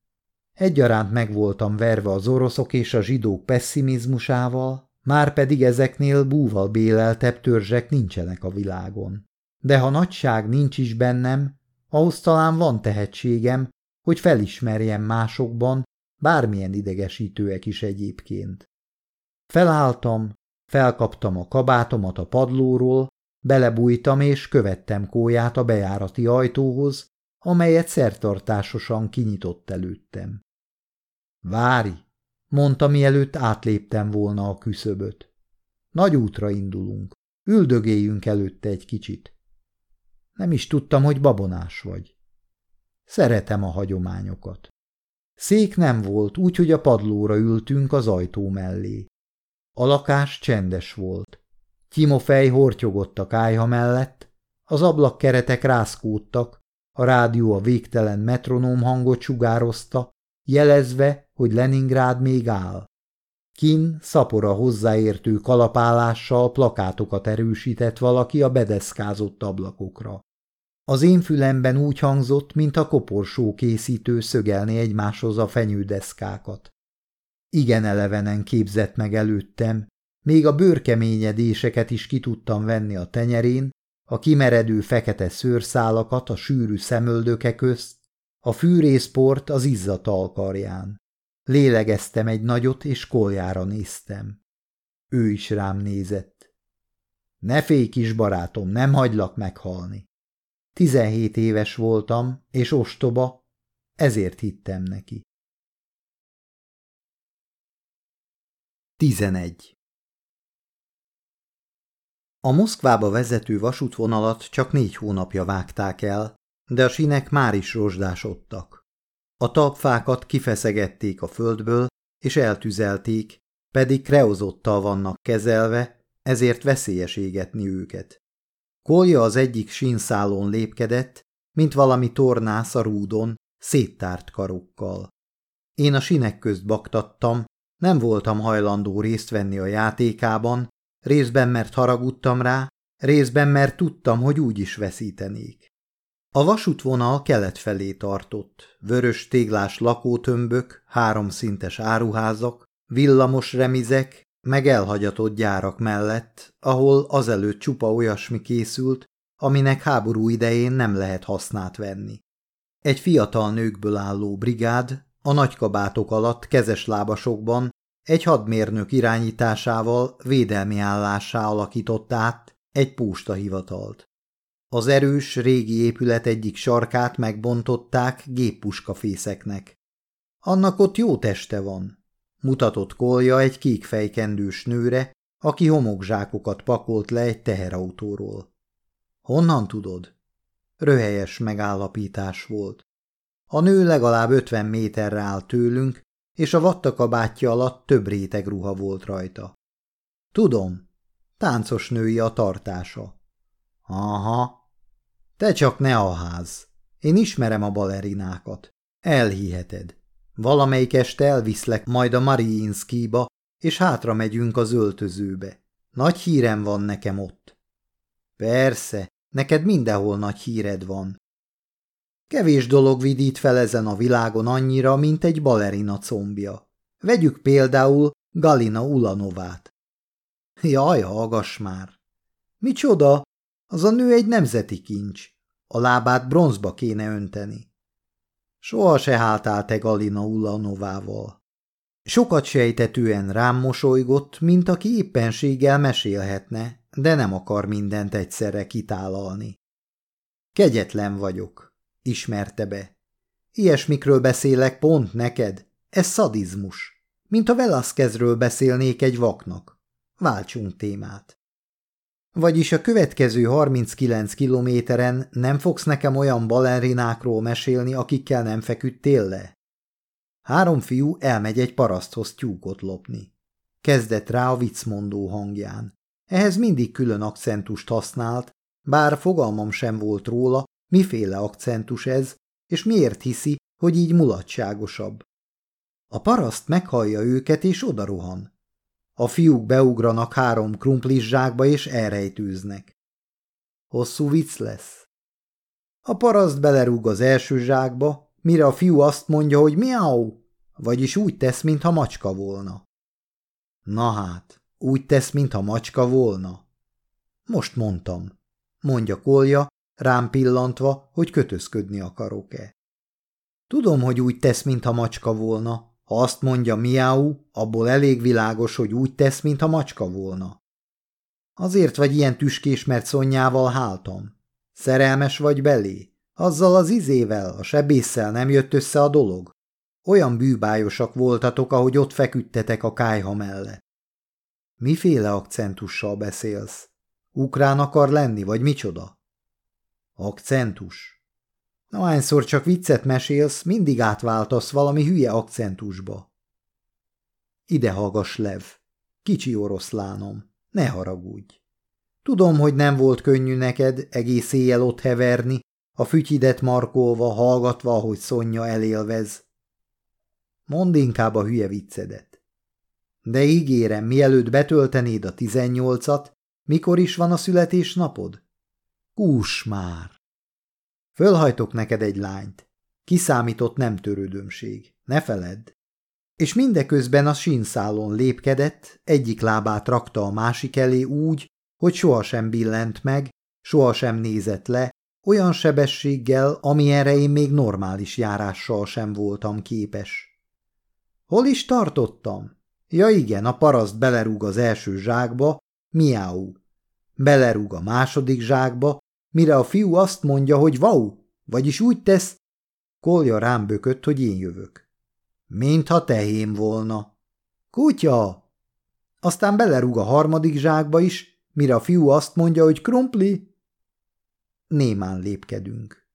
Egyaránt meg voltam verve az oroszok és a zsidók pessimizmusával, már pedig ezeknél búval béleltebb törzsek nincsenek a világon. De ha nagyság nincs is bennem, ahhoz talán van tehetségem, hogy felismerjem másokban, bármilyen idegesítőek is egyébként. Felálltam, felkaptam a kabátomat a padlóról, belebújtam és követtem kóját a bejárati ajtóhoz, amelyet szertartásosan kinyitott előttem. Várj, mondta, mielőtt átléptem volna a küszöböt. Nagy útra indulunk, üldögéljünk előtte egy kicsit. Nem is tudtam, hogy babonás vagy. Szeretem a hagyományokat. Szék nem volt, úgyhogy a padlóra ültünk az ajtó mellé. A lakás csendes volt. Timofej hortyogott a kájha mellett, az ablakkeretek rászkódtak, a rádió a végtelen metronóm hangot sugározta, jelezve, hogy Leningrád még áll. Kin szapora hozzáértő kalapálással plakátokat erősített valaki a bedeszkázott ablakokra. Az én fülemben úgy hangzott, mint a koporsó készítő szögelni egymáshoz a fenyődeszkákat. Igen elevenen képzett meg előttem, még a bőrkeményedéseket is ki tudtam venni a tenyerén, a kimeredő fekete szőrszálakat a sűrű szemöldöke közt, a fűrészport az izzat alkarján. Lélegeztem egy nagyot, és koljára néztem. Ő is rám nézett. Ne félj, kis barátom, nem hagylak meghalni. Tizenhét éves voltam, és ostoba, ezért hittem neki. Tizenegy A Moszkvába vezető vasútvonalat csak négy hónapja vágták el, de a sinek már is rozsdásodtak. A talpfákat kifeszegették a földből, és eltüzelték, pedig kreozottal vannak kezelve, ezért veszélyes égetni őket. Kolja az egyik sínszálon lépkedett, mint valami tornász a rúdon, széttárt karokkal. Én a sinek közt baktattam, nem voltam hajlandó részt venni a játékában, részben mert haragudtam rá, részben mert tudtam, hogy úgy is veszítenék. A vasútvonal kelet felé tartott, vörös téglás lakótömbök, háromszintes áruházak, villamos remizek, meg elhagyatott gyárak mellett, ahol azelőtt csupa olyasmi készült, aminek háború idején nem lehet hasznát venni. Egy fiatal nőkből álló brigád a nagykabátok alatt kezes lábasokban egy hadmérnök irányításával védelmi állásá alakított át egy hivatalt. Az erős, régi épület egyik sarkát megbontották géppuskafészeknek. Annak ott jó teste van, mutatott kolja egy kék nőre, aki homokzsákokat pakolt le egy teherautóról. Honnan tudod? Röhelyes megállapítás volt. A nő legalább ötven méterre áll tőlünk, és a vattakabátja alatt több réteg ruha volt rajta. Tudom, táncos női a tartása. Aha. Te csak ne a ház. Én ismerem a balerinákat. Elhiheted. Valamelyik este elviszlek majd a Mariinszkiba, és hátra megyünk az öltözőbe. Nagy hírem van nekem ott. Persze, neked mindenhol nagy híred van. Kevés dolog vidít fel ezen a világon annyira, mint egy balerina combja. Vegyük például Galina Ulanovát. Jaj, hallgass már! Micsoda? Az a nő egy nemzeti kincs. A lábát bronzba kéne önteni. Soha se háltál te Galina Ulanovával. Sokat sejtetően rám mosolygott, mint aki éppenséggel mesélhetne, de nem akar mindent egyszerre kitálalni. Kegyetlen vagyok, ismerte be. Ilyesmikről beszélek pont neked, ez szadizmus, mint a Velasquezről beszélnék egy vaknak. Váltsunk témát. Vagyis a következő 39 kilométeren nem fogsz nekem olyan balerinákról mesélni, akikkel nem feküdtél le? Három fiú elmegy egy paraszthoz tyúkot lopni. Kezdett rá a viccmondó hangján. Ehhez mindig külön akcentust használt, bár fogalmam sem volt róla, miféle akcentus ez, és miért hiszi, hogy így mulatságosabb. A paraszt meghallja őket, és odarohan. A fiúk beugranak három krumplis zsákba, és elrejtőznek. Hosszú vicc lesz. A paraszt belerúg az első zsákba, mire a fiú azt mondja, hogy miau, vagyis úgy tesz, mintha macska volna. Na hát, úgy tesz, mintha macska volna. Most mondtam, mondja Kolja, rám pillantva, hogy kötözködni akarok-e. Tudom, hogy úgy tesz, mintha macska volna. Ha azt mondja miau, abból elég világos, hogy úgy tesz, mintha macska volna. Azért vagy ilyen tüskés, mert szonyával háltam. Szerelmes vagy belé? Azzal az izével, a sebésszel nem jött össze a dolog? Olyan bűbájosak voltatok, ahogy ott feküdtetek a kájha mellett. Miféle akcentussal beszélsz? Ukrán akar lenni, vagy micsoda? Akcentus. Na, hányszor csak viccet mesélsz, mindig átváltasz valami hülye akcentusba. Ide hallgass, Lev. Kicsi oroszlánom, ne haragudj. Tudom, hogy nem volt könnyű neked egész éjjel ott heverni, a fütyidet markolva, hallgatva, ahogy Szonya elélvez. Mondd inkább a hülye viccedet. De ígérem, mielőtt betöltenéd a tizennyolcat, mikor is van a születésnapod? Kús már! Fölhajtok neked egy lányt. Kiszámított nem törődömség. Ne feledd. És mindeközben a sínszálon lépkedett, egyik lábát rakta a másik elé úgy, hogy sohasem billent meg, sohasem nézett le, olyan sebességgel, amilyenre én még normális járással sem voltam képes. Hol is tartottam? Ja igen, a paraszt belerúg az első zsákba, miáú. Belerúg a második zsákba, mire a fiú azt mondja, hogy vau, vagyis úgy tesz, Kolja rám bökött, hogy én jövök. Mintha tehém volna. Kutya! Aztán belerúg a harmadik zsákba is, mire a fiú azt mondja, hogy krumpli. Némán lépkedünk.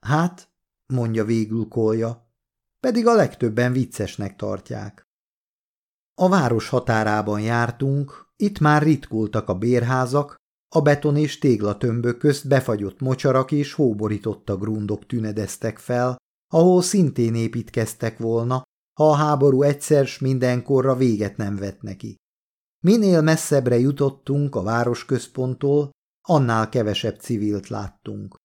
Hát, mondja végül Kolja, pedig a legtöbben viccesnek tartják. A város határában jártunk, itt már ritkultak a bérházak, a beton és téglatömbök közt befagyott mocsarak és hóborította grundok tünedeztek fel, ahol szintén építkeztek volna, ha a háború egyszer s mindenkorra véget nem vett neki. Minél messzebbre jutottunk a városközponttól, annál kevesebb civilt láttunk.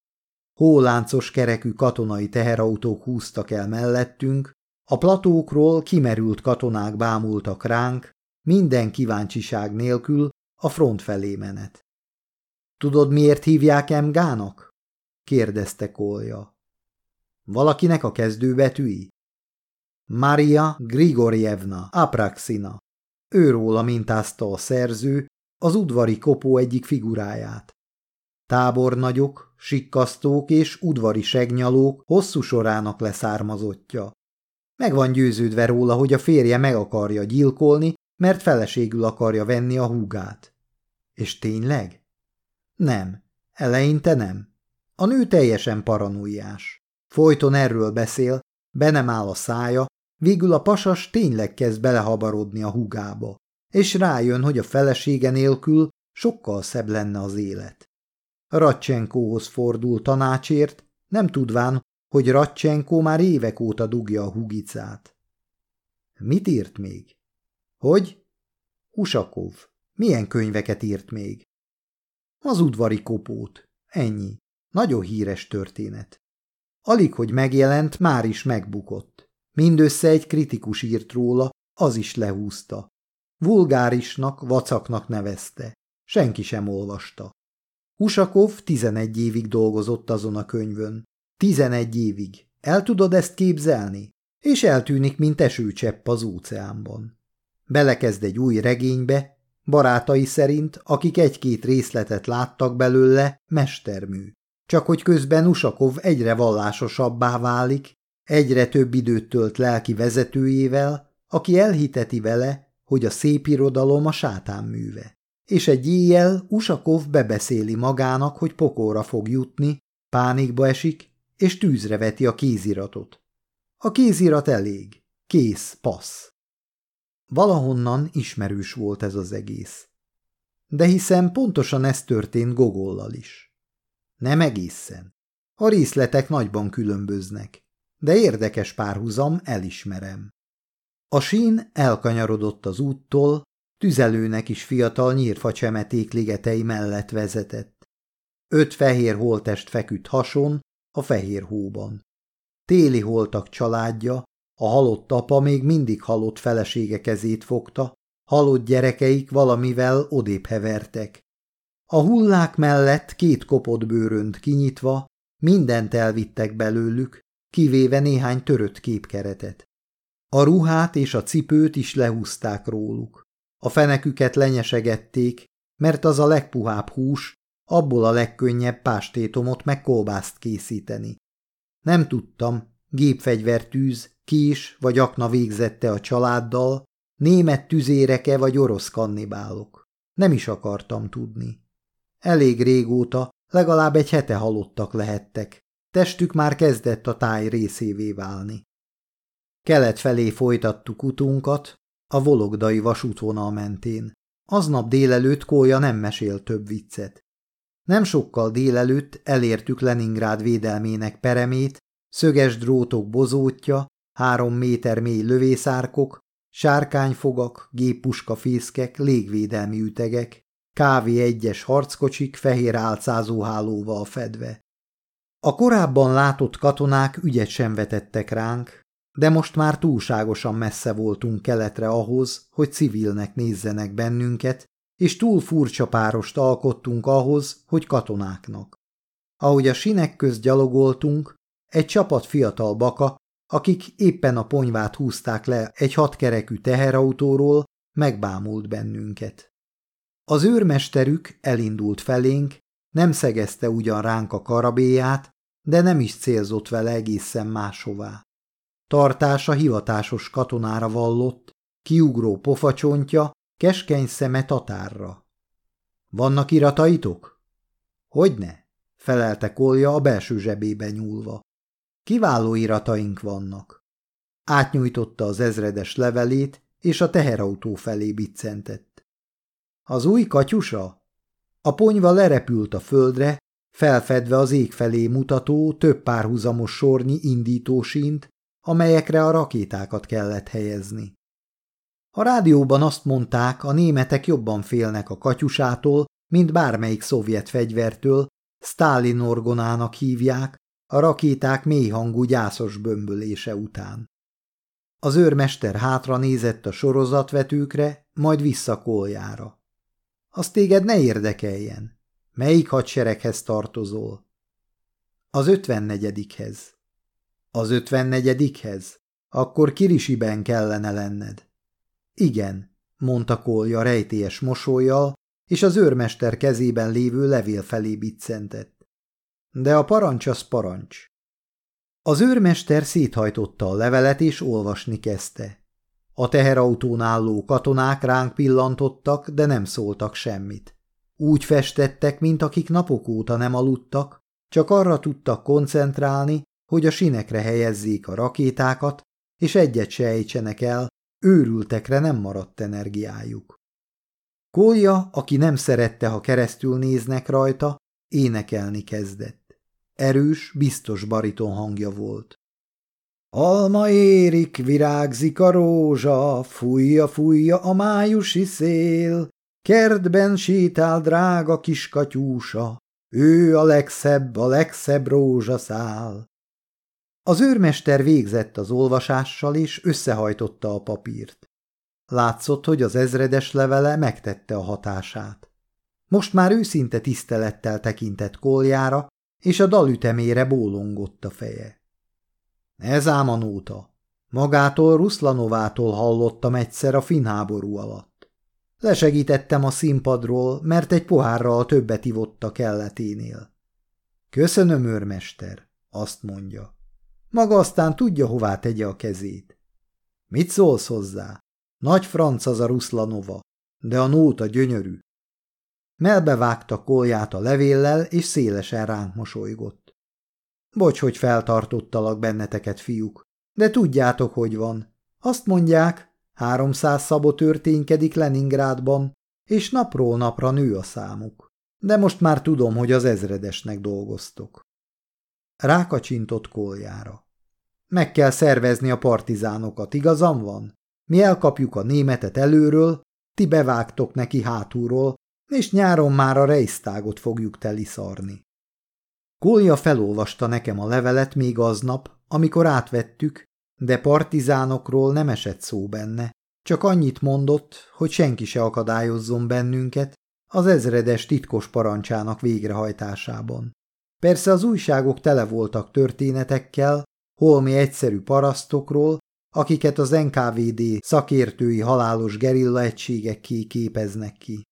Hóláncos kerekű katonai teherautók húztak el mellettünk, a platókról kimerült katonák bámultak ránk, minden kíváncsiság nélkül a front felé menet. Tudod, miért hívják Emgának? kérdezte Kolja. Valakinek a kezdőbetűi? Maria Grigorjevna Apraxina. Őróla mintázta a szerző az udvari kopó egyik figuráját. Tábornagyok, sikkasztók és udvari segnyalók hosszú sorának leszármazottja. Meg van győződve róla, hogy a férje meg akarja gyilkolni, mert feleségül akarja venni a húgát. És tényleg? Nem. Eleinte nem. A nő teljesen paranoiás. Folyton erről beszél, be nem áll a szája, végül a pasas tényleg kezd belehabarodni a húgába, és rájön, hogy a felesége nélkül sokkal szebb lenne az élet. Ratcsenkóhoz fordul tanácsért, nem tudván, hogy Ratcsenkó már évek óta dugja a hugicát. Mit írt még? Hogy? Usakov. Milyen könyveket írt még? Az udvari kopót. Ennyi. Nagyon híres történet. Alig, hogy megjelent, már is megbukott. Mindössze egy kritikus írt róla, az is lehúzta. Vulgárisnak, vacaknak nevezte. Senki sem olvasta. Usakov tizenegy évig dolgozott azon a könyvön. Tizenegy évig. El tudod ezt képzelni? És eltűnik, mint esőcsepp az óceánban. Belekezd egy új regénybe, barátai szerint, akik egy-két részletet láttak belőle, mestermű. Csak hogy közben Usakov egyre vallásosabbá válik, egyre több időt tölt lelki vezetőjével, aki elhiteti vele, hogy a szép irodalom a sátán műve. És egy éjjel Usakov bebeszéli magának, hogy pokóra fog jutni, pánikba esik, és tűzre veti a kéziratot. A kézirat elég. Kész, passz. Valahonnan ismerős volt ez az egész. De hiszen pontosan ez történt Gogollal is. Nem egészen. A részletek nagyban különböznek, de érdekes párhuzam, elismerem. A sín elkanyarodott az úttól, tüzelőnek is fiatal nyírfa csemeték ligetei mellett vezetett. Öt fehér holtest feküdt hason, a fehér hóban. Téli holtak családja, a halott apa még mindig halott felesége kezét fogta, halott gyerekeik valamivel odébb hevertek. A hullák mellett két kopott bőrönt kinyitva, mindent elvittek belőlük, kivéve néhány törött képkeretet. A ruhát és a cipőt is lehúzták róluk. A feneküket lenyesegették, mert az a legpuhább hús, abból a legkönnyebb pástétomot meg kolbászt készíteni. Nem tudtam, gépfegyvertűz, kés vagy akna végzette a családdal, német tüzéreke vagy orosz kannibálok. Nem is akartam tudni. Elég régóta, legalább egy hete halottak lehettek. Testük már kezdett a táj részévé válni. Kelet felé folytattuk utunkat, a vologdai vasútvonal mentén. Aznap délelőtt Kólya nem mesél több viccet. Nem sokkal délelőtt elértük Leningrád védelmének peremét, szöges drótok bozótja, három méter mély lövészárkok, sárkányfogak, géppuska fészkek, légvédelmi ütegek, kávé egyes harckocsik fehér álcázóhálóval fedve. A korábban látott katonák ügyet sem vetettek ránk, de most már túlságosan messze voltunk keletre ahhoz, hogy civilnek nézzenek bennünket, és túl furcsa párost alkottunk ahhoz, hogy katonáknak. Ahogy a sinek köz gyalogoltunk, egy csapat fiatal baka, akik éppen a ponyvát húzták le egy hatkerekű teherautóról, megbámult bennünket. Az őrmesterük elindult felénk, nem szegezte ugyan ránk a karabéját, de nem is célzott vele egészen máshová. Tartása hivatásos katonára vallott, kiugró pofacsontja, keskeny szeme tatárra. Vannak irataitok? Hogyne? felelte Kolja a belső zsebébe nyúlva. Kiváló irataink vannak. Átnyújtotta az ezredes levelét, és a teherautó felé biccentett. Az új katyusa? A ponyva lerepült a földre, felfedve az ég felé mutató több párhuzamos sornyi indítósint, amelyekre a rakétákat kellett helyezni. A rádióban azt mondták, a németek jobban félnek a katyusától, mint bármelyik szovjet fegyvertől, Stálin orgonának hívják, a rakéták mélyhangú gyászos bömbölése után. Az őrmester hátra nézett a sorozatvetőkre, majd vissza koljára. Az téged ne érdekeljen. Melyik hadsereghez tartozol? Az ötvennegyedikhez. Az ötvennegyedikhez? Akkor Kirisiben kellene lenned. Igen, mondta Kolja rejtélyes mosolyjal, és az őrmester kezében lévő levél felé biccentett. De a parancs az parancs. Az őrmester széthajtotta a levelet, és olvasni kezdte. A teherautón álló katonák ránk pillantottak, de nem szóltak semmit. Úgy festettek, mint akik napok óta nem aludtak, csak arra tudtak koncentrálni, hogy a sinekre helyezzék a rakétákat, és egyet se el, őrültekre nem maradt energiájuk. Kólya, aki nem szerette, ha keresztül néznek rajta, énekelni kezdett. Erős, biztos bariton hangja volt. Alma érik, virágzik a rózsa, fújja, fújja a májusi szél, kertben sétál drága kis katyúsa, ő a legszebb, a legszebb rózsaszál. Az őrmester végzett az olvasással, és összehajtotta a papírt. Látszott, hogy az ezredes levele megtette a hatását. Most már őszinte tisztelettel tekintett koljára, és a dalütemére bólongott a feje. Ez ám a nóta. Magától Ruszlanovától hallottam egyszer a finháború alatt. Lesegítettem a színpadról, mert egy pohárral többet ivott a kelleténél. Köszönöm, őrmester, azt mondja. Maga aztán tudja, hová tegye a kezét. Mit szólsz hozzá? Nagy franc az a Ruszlanova, de a nóta gyönyörű. Melbevágta kolját a levéllel, és szélesen ránk mosolygott. Bocs, hogy feltartottalak benneteket, fiúk, de tudjátok, hogy van. Azt mondják, háromszáz szabot történkedik Leningrádban, és napról napra nő a számuk. De most már tudom, hogy az ezredesnek dolgoztok. Rákacsintott koljára. Meg kell szervezni a partizánokat, igazam van? Mi elkapjuk a németet előről, ti bevágtok neki hátulról, és nyáron már a Reichstagot fogjuk teliszarni. Kolja felolvasta nekem a levelet még aznap, amikor átvettük, de partizánokról nem esett szó benne, csak annyit mondott, hogy senki se akadályozzon bennünket az ezredes titkos parancsának végrehajtásában. Persze az újságok tele voltak történetekkel, holmi egyszerű parasztokról, akiket az NKVD szakértői halálos gerilla egységek képeznek ki.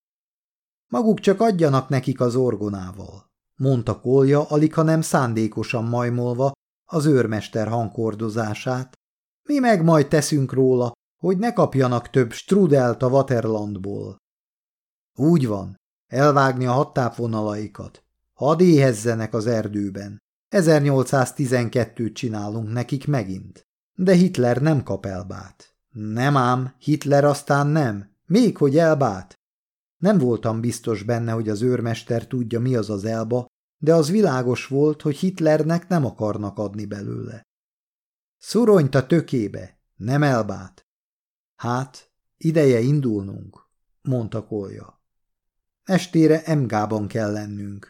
Maguk csak adjanak nekik az orgonával, mondta Kolja, alig nem szándékosan majmolva az őrmester hangkordozását. Mi meg majd teszünk róla, hogy ne kapjanak több strudelt a Waterlandból. Úgy van, elvágni a hattápvonalaikat. Hadd éhezzenek az erdőben. 1812-t csinálunk nekik megint. De Hitler nem kap elbát. Nem ám, Hitler aztán nem. Még hogy elbát. Nem voltam biztos benne, hogy az őrmester tudja, mi az az elba, de az világos volt, hogy Hitlernek nem akarnak adni belőle. Szuronyt a tökébe, nem elbát. Hát, ideje indulnunk, mondta Kolja. Estére Emgában kell lennünk.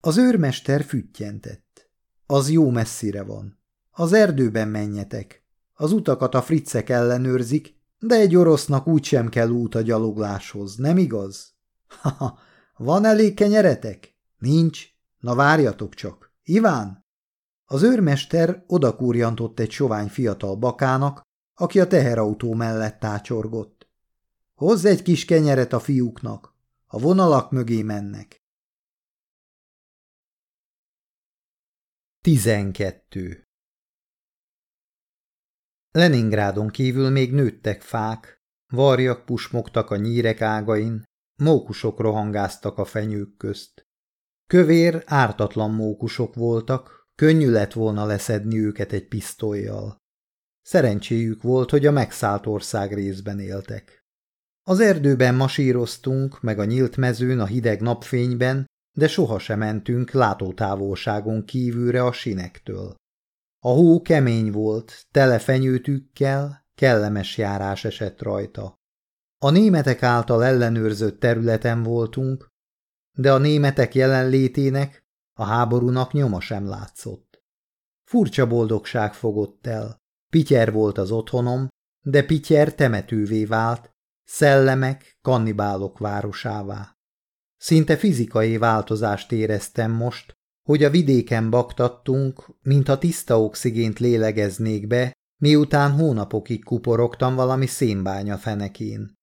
Az őrmester füttyentett. Az jó messzire van. Az erdőben menjetek. Az utakat a fricek ellenőrzik, de egy orosznak úgysem kell út a gyalogláshoz, nem igaz? Haha, van elég kenyeretek? Nincs? Na várjatok csak. Iván? Az őrmester odakúrjantott egy sovány fiatal bakának, aki a teherautó mellett tácsorgott. Hozz egy kis kenyeret a fiúknak, a vonalak mögé mennek. 12. Leningrádon kívül még nőttek fák, varjak pusmogtak a nyírek ágain, mókusok rohangáztak a fenyők közt. Kövér, ártatlan mókusok voltak, könnyű lett volna leszedni őket egy pisztolyjal. Szerencséjük volt, hogy a megszállt ország részben éltek. Az erdőben masíroztunk, meg a nyílt mezőn a hideg napfényben, de sohasem mentünk látótávolságon kívülre a sinektől. A hó kemény volt, tele fenyőtükkel, kellemes járás esett rajta. A németek által ellenőrzött területen voltunk, de a németek jelenlétének, a háborúnak nyoma sem látszott. Furcsa boldogság fogott el. Pityer volt az otthonom, de Pityer temetővé vált, szellemek, kannibálok városává. Szinte fizikai változást éreztem most, hogy a vidéken baktattunk, mintha tiszta oxigént lélegeznék be, miután hónapokig kuporogtam valami szénbánya fenekén.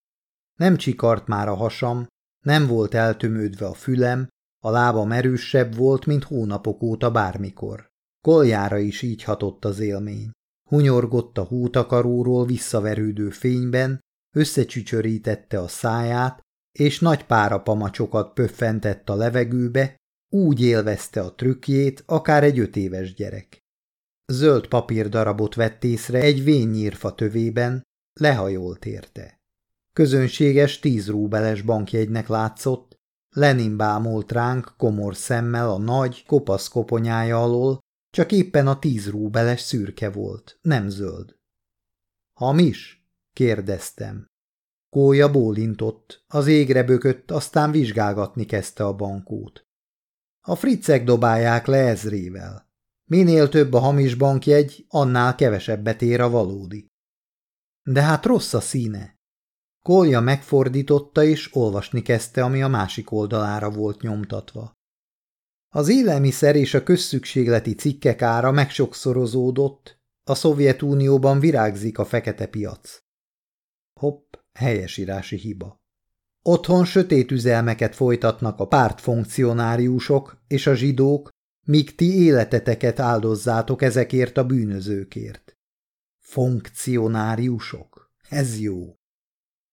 Nem csikart már a hasam, nem volt eltömődve a fülem, a lábam erősebb volt, mint hónapok óta bármikor. Koljára is így hatott az élmény. Hunyorgott a hútakaróról visszaverődő fényben, összecsücsörítette a száját, és nagy párapamacsokat pöffentett a levegőbe, úgy élvezte a trükkjét, akár egy öt éves gyerek. Zöld papírdarabot vett észre egy vényírfa tövében, lehajolt érte. Közönséges tíz rúbeles bankjegynek látszott, Lenin bámolt ránk komor szemmel a nagy, kopasz koponyája alól, csak éppen a tíz rúbeles szürke volt, nem zöld. Hamis? kérdeztem. Kólya bólintott, az égre bökött, aztán vizsgálgatni kezdte a bankót. A fricek dobálják le ezrével. Minél több a hamis bankjegy, annál kevesebbet ér a valódi. De hát rossz a színe. Kolja megfordította és olvasni kezdte, ami a másik oldalára volt nyomtatva. Az élelmiszer és a közszükségleti cikkek ára megsokszorozódott, a Szovjetunióban virágzik a fekete piac. Hopp, helyesírási hiba. Otthon sötét üzelmeket folytatnak a pártfunkcionáriusok és a zsidók, míg ti életeteket áldozzátok ezekért a bűnözőkért. Funkcionáriusok? Ez jó.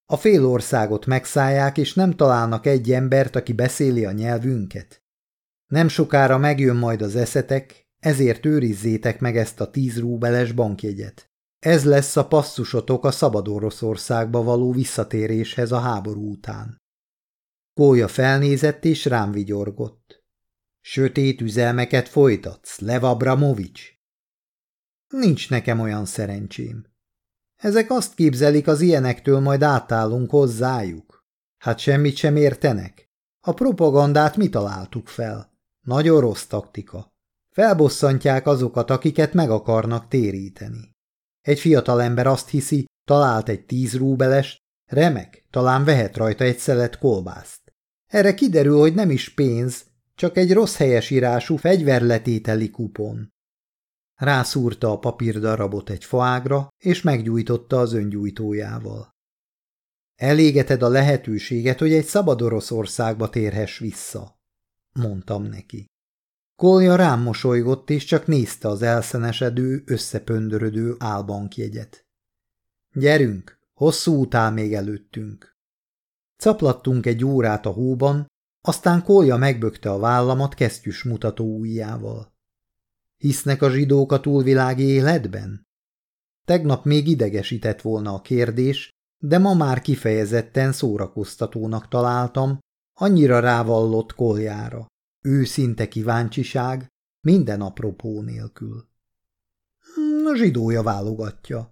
A fél országot megszállják, és nem találnak egy embert, aki beszéli a nyelvünket. Nem sokára megjön majd az eszetek, ezért őrizzétek meg ezt a tíz rúbeles bankjegyet. Ez lesz a passzusotok a szabad Oroszországba való visszatéréshez a háború után. Kólya felnézett és rám vigyorgott. Sötét üzelmeket folytatsz, Lev Abramovics? Nincs nekem olyan szerencsém. Ezek azt képzelik, az ilyenektől majd átállunk hozzájuk. Hát semmit sem értenek. A propagandát mi találtuk fel? Nagyon rossz taktika. Felbosszantják azokat, akiket meg akarnak téríteni. Egy fiatalember azt hiszi, talált egy tíz rúbelest, remek, talán vehet rajta egy szelet kolbászt. Erre kiderül, hogy nem is pénz, csak egy rossz helyes írású fegyverletételi kupon. Rászúrta a papírdarabot egy faágra, és meggyújtotta az öngyújtójával. Elégeted a lehetőséget, hogy egy szabad Oroszországba térhess vissza, mondtam neki. Kolja rám mosolygott, és csak nézte az elszenesedő, összepöndörödő álbankjegyet. Gyerünk, hosszú után még előttünk. Caplattunk egy órát a hóban, aztán Kolja megbökte a vállamat kesztyűs mutató ujjával. Hisznek a zsidók a túlvilági életben? Tegnap még idegesített volna a kérdés, de ma már kifejezetten szórakoztatónak találtam, annyira rávallott koljára. Őszinte kíváncsiság, minden apropó nélkül. A zsidója válogatja.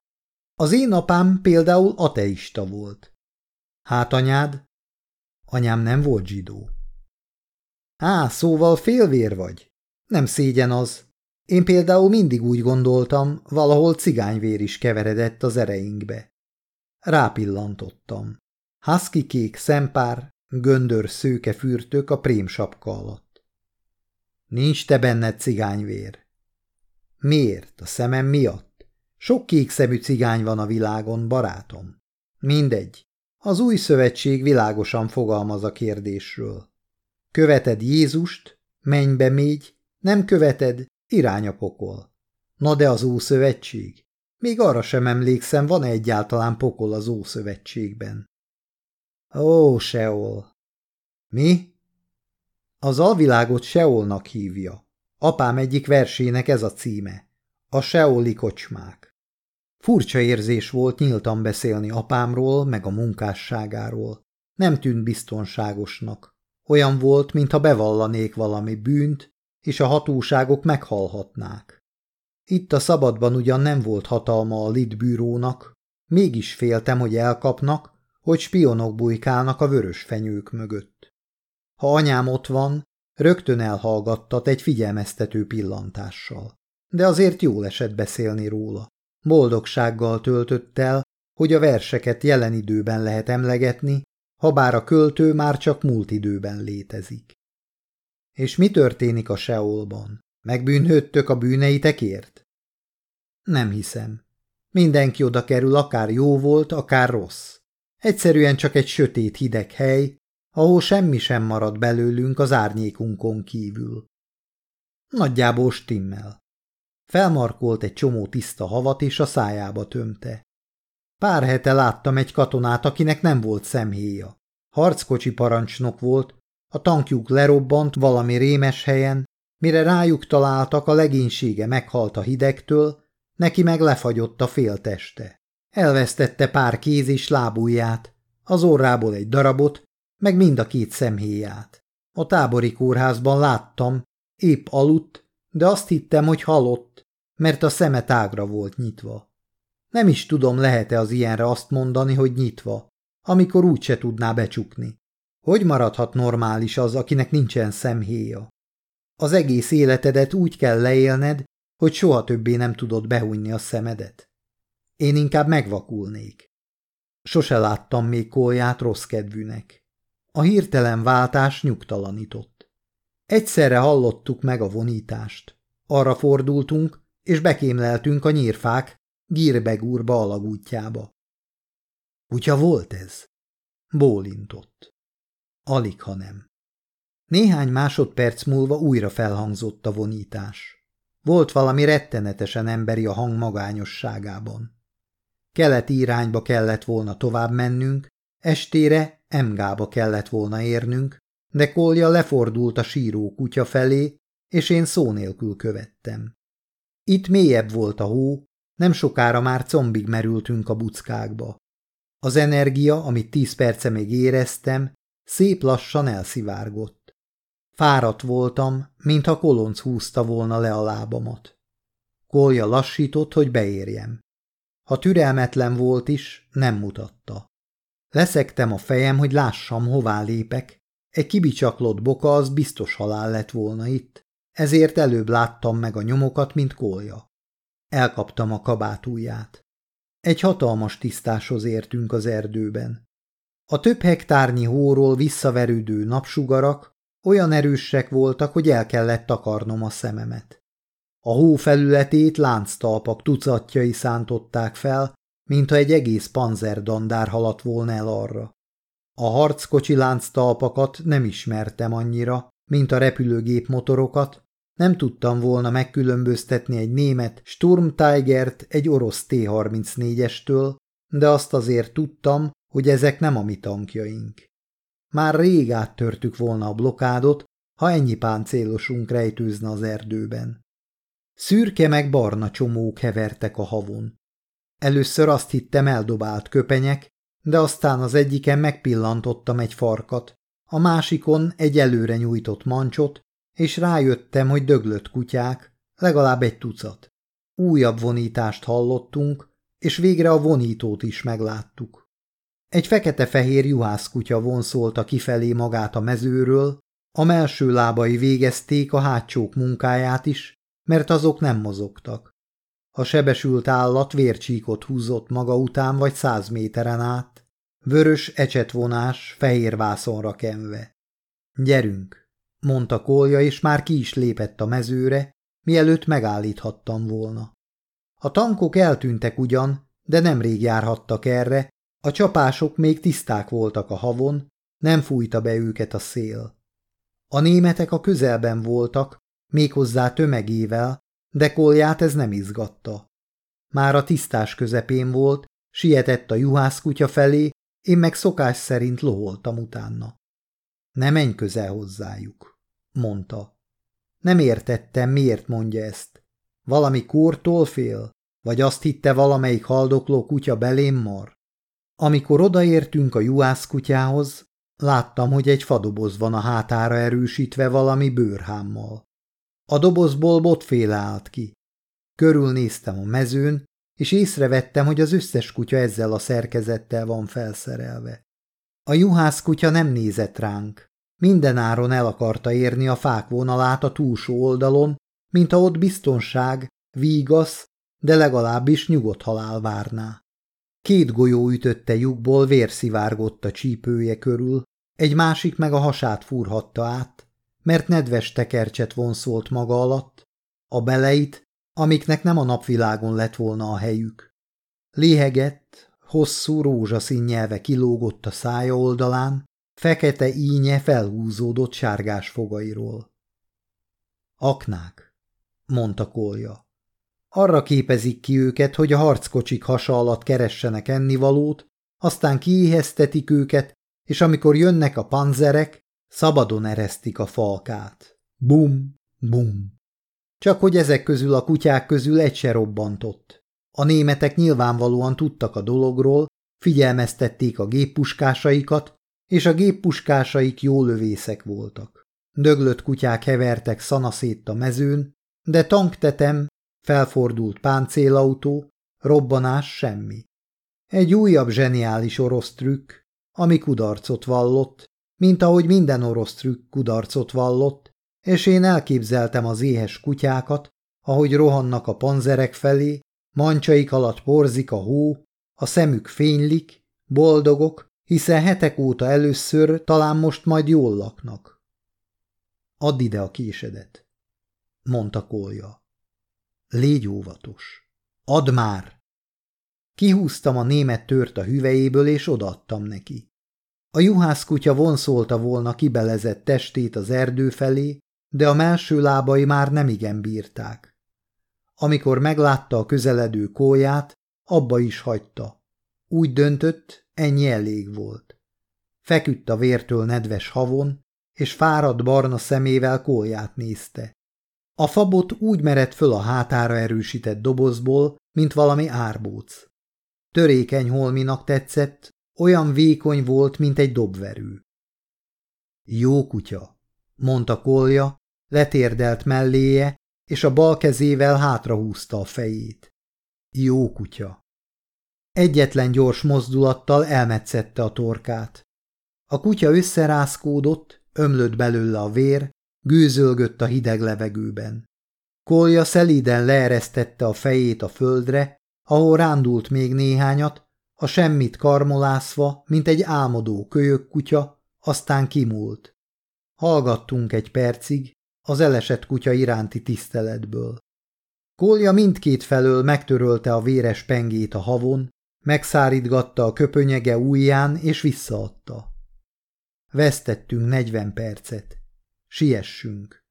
Az én apám például ateista volt. Hát anyád? Anyám nem volt zsidó. Á, szóval félvér vagy? Nem szégyen az. Én például mindig úgy gondoltam, valahol cigányvér is keveredett az ereinkbe. Rápillantottam. Husky kék szempár, göndör szőke fürtök a prémsapka alatt. Nincs te benned cigányvér. Miért? A szemem miatt? Sok kékszemű cigány van a világon, barátom. Mindegy. Az új szövetség világosan fogalmaz a kérdésről. Követed Jézust, mennybe mégy, nem követed, irány a pokol. Na de az Ószövetség? Még arra sem emlékszem, van -e egyáltalán pokol az Ószövetségben. Ó, Seol! Mi? Az alvilágot Seolnak hívja. Apám egyik versének ez a címe. A Seoli kocsmák. Furcsa érzés volt nyíltan beszélni apámról, meg a munkásságáról. Nem tűnt biztonságosnak. Olyan volt, mintha bevallanék valami bűnt, és a hatóságok meghalhatnák. Itt a szabadban ugyan nem volt hatalma a lidbűrónak, mégis féltem, hogy elkapnak, hogy spionok bujkálnak a vörös fenyők mögött. Ha anyám ott van, rögtön elhallgattat egy figyelmeztető pillantással. De azért jól esett beszélni róla. Boldogsággal töltött el, hogy a verseket jelen időben lehet emlegetni, ha bár a költő már csak múlt időben létezik. És mi történik a Seolban? Megbűnhődtök a bűneitekért? Nem hiszem. Mindenki oda kerül, akár jó volt, akár rossz. Egyszerűen csak egy sötét hideg hely, ahol semmi sem marad belőlünk az árnyékunkon kívül. Nagyjából stimmel. Felmarkolt egy csomó tiszta havat, és a szájába tömte. Pár hete láttam egy katonát, akinek nem volt szemhéja. Harckocsi parancsnok volt, a tankjuk lerobbant valami rémes helyen, mire rájuk találtak, a legénysége meghalt a hidegtől, neki meg lefagyott a félteste. Elvesztette pár kéz és lábujját, az orrából egy darabot, meg mind a két szemhéját. A tábori kórházban láttam, épp aludt, de azt hittem, hogy halott, mert a szeme tágra volt nyitva. Nem is tudom, lehet-e az ilyenre azt mondani, hogy nyitva, amikor úgy se tudná becsukni. Hogy maradhat normális az, akinek nincsen szemhéja? Az egész életedet úgy kell leélned, hogy soha többé nem tudod behújni a szemedet. Én inkább megvakulnék. Sose láttam még kolját rossz kedvűnek. A hirtelen váltás nyugtalanított. Egyszerre hallottuk meg a vonítást. Arra fordultunk, és bekémleltünk a nyírfák Gírbegúrba alagútjába. Kutya volt ez? Bólintott. Alig, ha nem. Néhány másodperc múlva újra felhangzott a vonítás. Volt valami rettenetesen emberi a hang magányosságában. Keleti irányba kellett volna tovább mennünk, estére Emgába kellett volna érnünk, de Kolja lefordult a síró kutya felé, és én szó nélkül követtem. Itt mélyebb volt a hó, nem sokára már combig merültünk a buckákba. Az energia, amit tíz perce még éreztem, szép lassan elszivárgott. Fáradt voltam, mintha kolonc húzta volna le a lábamat. Kolja lassított, hogy beérjem. Ha türelmetlen volt is, nem mutatta. Leszektem a fejem, hogy lássam, hová lépek. Egy kibicsaklott boka az biztos halál lett volna itt, ezért előbb láttam meg a nyomokat, mint Kolja. Elkaptam a kabátúját. Egy hatalmas tisztáshoz értünk az erdőben. A több hektárnyi hóról visszaverődő napsugarak olyan erősek voltak, hogy el kellett takarnom a szememet. A hó felületét lánctalpak tucatjai szántották fel, mintha egy egész panzerdandár haladt volna el arra. A harckocsi lánctalpakat nem ismertem annyira, mint a repülőgép motorokat, nem tudtam volna megkülönböztetni egy német Sturm Tigert egy orosz T-34-estől, de azt azért tudtam, hogy ezek nem a mi tankjaink. Már rég áttörtük volna a blokádot, ha ennyi páncélosunk rejtőzne az erdőben. Szürke meg barna csomók hevertek a havon. Először azt hittem eldobált köpenyek, de aztán az egyiken megpillantottam egy farkat, a másikon egy előre nyújtott mancsot, és rájöttem, hogy döglött kutyák, legalább egy tucat. Újabb vonítást hallottunk, és végre a vonítót is megláttuk. Egy fekete-fehér juhászkutya vonszolta kifelé magát a mezőről, a melső lábai végezték a hátsók munkáját is, mert azok nem mozogtak. A sebesült állat vércsíkot húzott maga után vagy száz méteren át, vörös ecsetvonás fehér vászonra kenve. Gyerünk! mondta Kolja, és már ki is lépett a mezőre, mielőtt megállíthattam volna. A tankok eltűntek ugyan, de nemrég járhattak erre, a csapások még tiszták voltak a havon, nem fújta be őket a szél. A németek a közelben voltak, méghozzá tömegével, de Kolját ez nem izgatta. Már a tisztás közepén volt, sietett a juhászkutya felé, én meg szokás szerint loholtam utána. Ne menj közel hozzájuk, mondta. Nem értettem, miért mondja ezt. Valami kórtól fél? Vagy azt hitte valamelyik haldokló kutya belém mar? Amikor odaértünk a juhászkutyához, láttam, hogy egy fadoboz van a hátára erősítve valami bőrhámmal. A dobozból botféle állt ki. Körülnéztem a mezőn, és észrevettem, hogy az összes kutya ezzel a szerkezettel van felszerelve. A juhász kutya nem nézett ránk. Minden áron el akarta érni a fák vonalát a túlsó oldalon, mint a ott biztonság, vígasz, de legalábbis nyugodt halál várná. Két golyó ütötte lyukból, vérszivárgott a csípője körül, egy másik meg a hasát fúrhatta át, mert nedves tekercset vonszolt maga alatt, a beleit, amiknek nem a napvilágon lett volna a helyük. Léhegett, hosszú rózsaszín nyelve kilógott a szája oldalán, fekete ínye felhúzódott sárgás fogairól. Aknák, mondta Kolja. Arra képezik ki őket, hogy a harckocsik hasa alatt keressenek ennivalót, aztán kiéheztetik őket, és amikor jönnek a panzerek, szabadon eresztik a falkát. Bum, bum. Csak hogy ezek közül a kutyák közül egy se robbantott. A németek nyilvánvalóan tudtak a dologról, figyelmeztették a géppuskásaikat, és a géppuskásaik jó lövészek voltak. Döglött kutyák hevertek szanaszét a mezőn, de tanktetem, felfordult páncélautó, robbanás semmi. Egy újabb zseniális orosz trükk, ami kudarcot vallott, mint ahogy minden orosz trükk kudarcot vallott, és én elképzeltem az éhes kutyákat, ahogy rohannak a panzerek felé, mancsaik alatt porzik a hó, a szemük fénylik, boldogok, hiszen hetek óta először, talán most majd jól laknak. Add ide a késedet, mondta Kolja. Légy óvatos. Add már! Kihúztam a német tört a hüvejéből, és odaadtam neki. A juhászkutya vonszolta volna kibelezett testét az erdő felé, de a melső lábai már nemigen bírták. Amikor meglátta a közeledő kóját, abba is hagyta. Úgy döntött, ennyi elég volt. Feküdt a vértől nedves havon, és fáradt barna szemével kóját nézte. A fabot úgy merett föl a hátára erősített dobozból, mint valami árbóc. Törékeny holminak tetszett, olyan vékony volt, mint egy dobverő. Jó kutya, mondta Kolja, letérdelt melléje, és a bal kezével hátrahúzta a fejét. Jó kutya. Egyetlen gyors mozdulattal elmetszette a torkát. A kutya összerázkódott, ömlött belőle a vér, gőzölgött a hideg levegőben. Kolja szelíden leeresztette a fejét a földre, ahol rándult még néhányat, a semmit karmolászva, mint egy álmodó kölyök kutya, aztán kimúlt. Hallgattunk egy percig, az elesett kutya iránti tiszteletből. Kolja mindkét felől megtörölte a véres pengét a havon, megszárítgatta a köpönyege ujján és visszaadta. Vesztettünk negyven percet. Siessünk.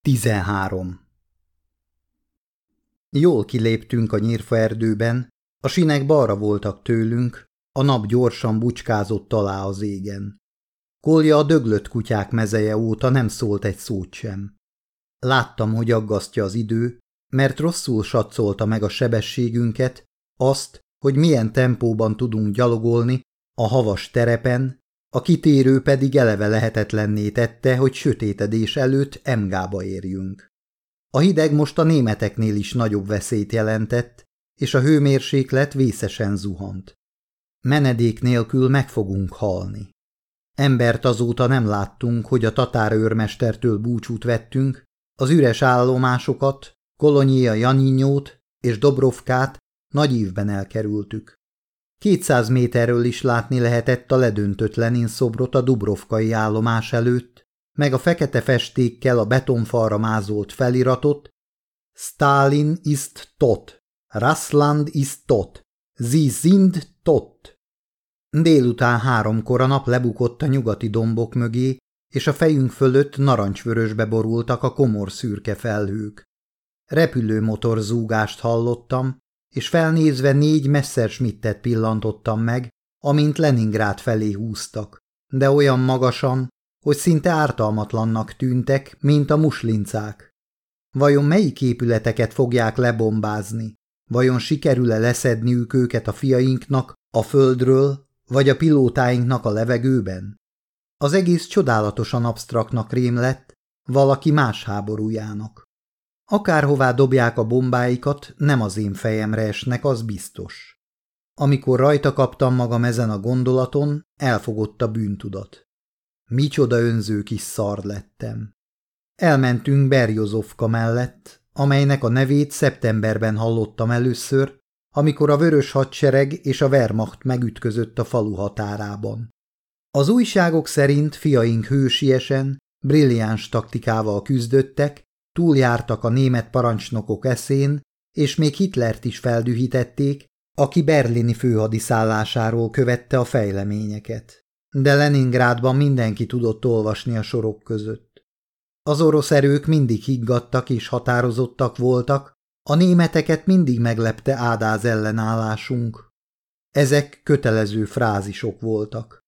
13. Jól kiléptünk a nyírfaerdőben, a sinek balra voltak tőlünk, a nap gyorsan bucskázott alá az égen. Kolja a döglött kutyák mezeje óta nem szólt egy szót sem. Láttam, hogy aggasztja az idő, mert rosszul satszolta meg a sebességünket, azt, hogy milyen tempóban tudunk gyalogolni a havas terepen, a kitérő pedig eleve lehetetlenné tette, hogy sötétedés előtt emgába érjünk. A hideg most a németeknél is nagyobb veszélyt jelentett, és a hőmérséklet vészesen zuhant. Menedék nélkül meg fogunk halni. Embert azóta nem láttunk, hogy a tatárőrmestertől búcsút vettünk, az üres állomásokat, Kolonyia Janinyót és Dobrovkát nagy ívben elkerültük. Kétszáz méterről is látni lehetett a ledöntött Lenin szobrot a Dubrovkai állomás előtt, meg a fekete festékkel a betonfalra mázolt feliratot Stalin ist tot, Rassland ist tot, Sie sind tot. Délután háromkor a nap lebukott a nyugati dombok mögé, és a fejünk fölött narancsvörösbe borultak a komor szürke felhők. Repülőmotor zúgást hallottam, és felnézve négy Messerschmittet pillantottam meg, amint Leningrád felé húztak, de olyan magasan, hogy szinte ártalmatlannak tűntek, mint a muslincák. Vajon melyik épületeket fogják lebombázni? Vajon sikerül-e leszedniük őket a fiainknak a földről, vagy a pilótáinknak a levegőben? Az egész csodálatosan absztraktnak rém lett, valaki más háborújának. Akárhová dobják a bombáikat, nem az én fejemre esnek, az biztos. Amikor rajta kaptam magam ezen a gondolaton, elfogott a bűntudat. Micsoda önző kis szar lettem. Elmentünk Berjozovka mellett, amelynek a nevét szeptemberben hallottam először, amikor a vörös hadsereg és a Wehrmacht megütközött a falu határában. Az újságok szerint fiaink hősiesen, brilliáns taktikával küzdöttek, túljártak a német parancsnokok eszén, és még Hitlert is feldühítették, aki berlini főhadiszállásáról követte a fejleményeket de Leningrádban mindenki tudott olvasni a sorok között. Az orosz erők mindig higgadtak és határozottak voltak, a németeket mindig meglepte ádáz ellenállásunk. Ezek kötelező frázisok voltak.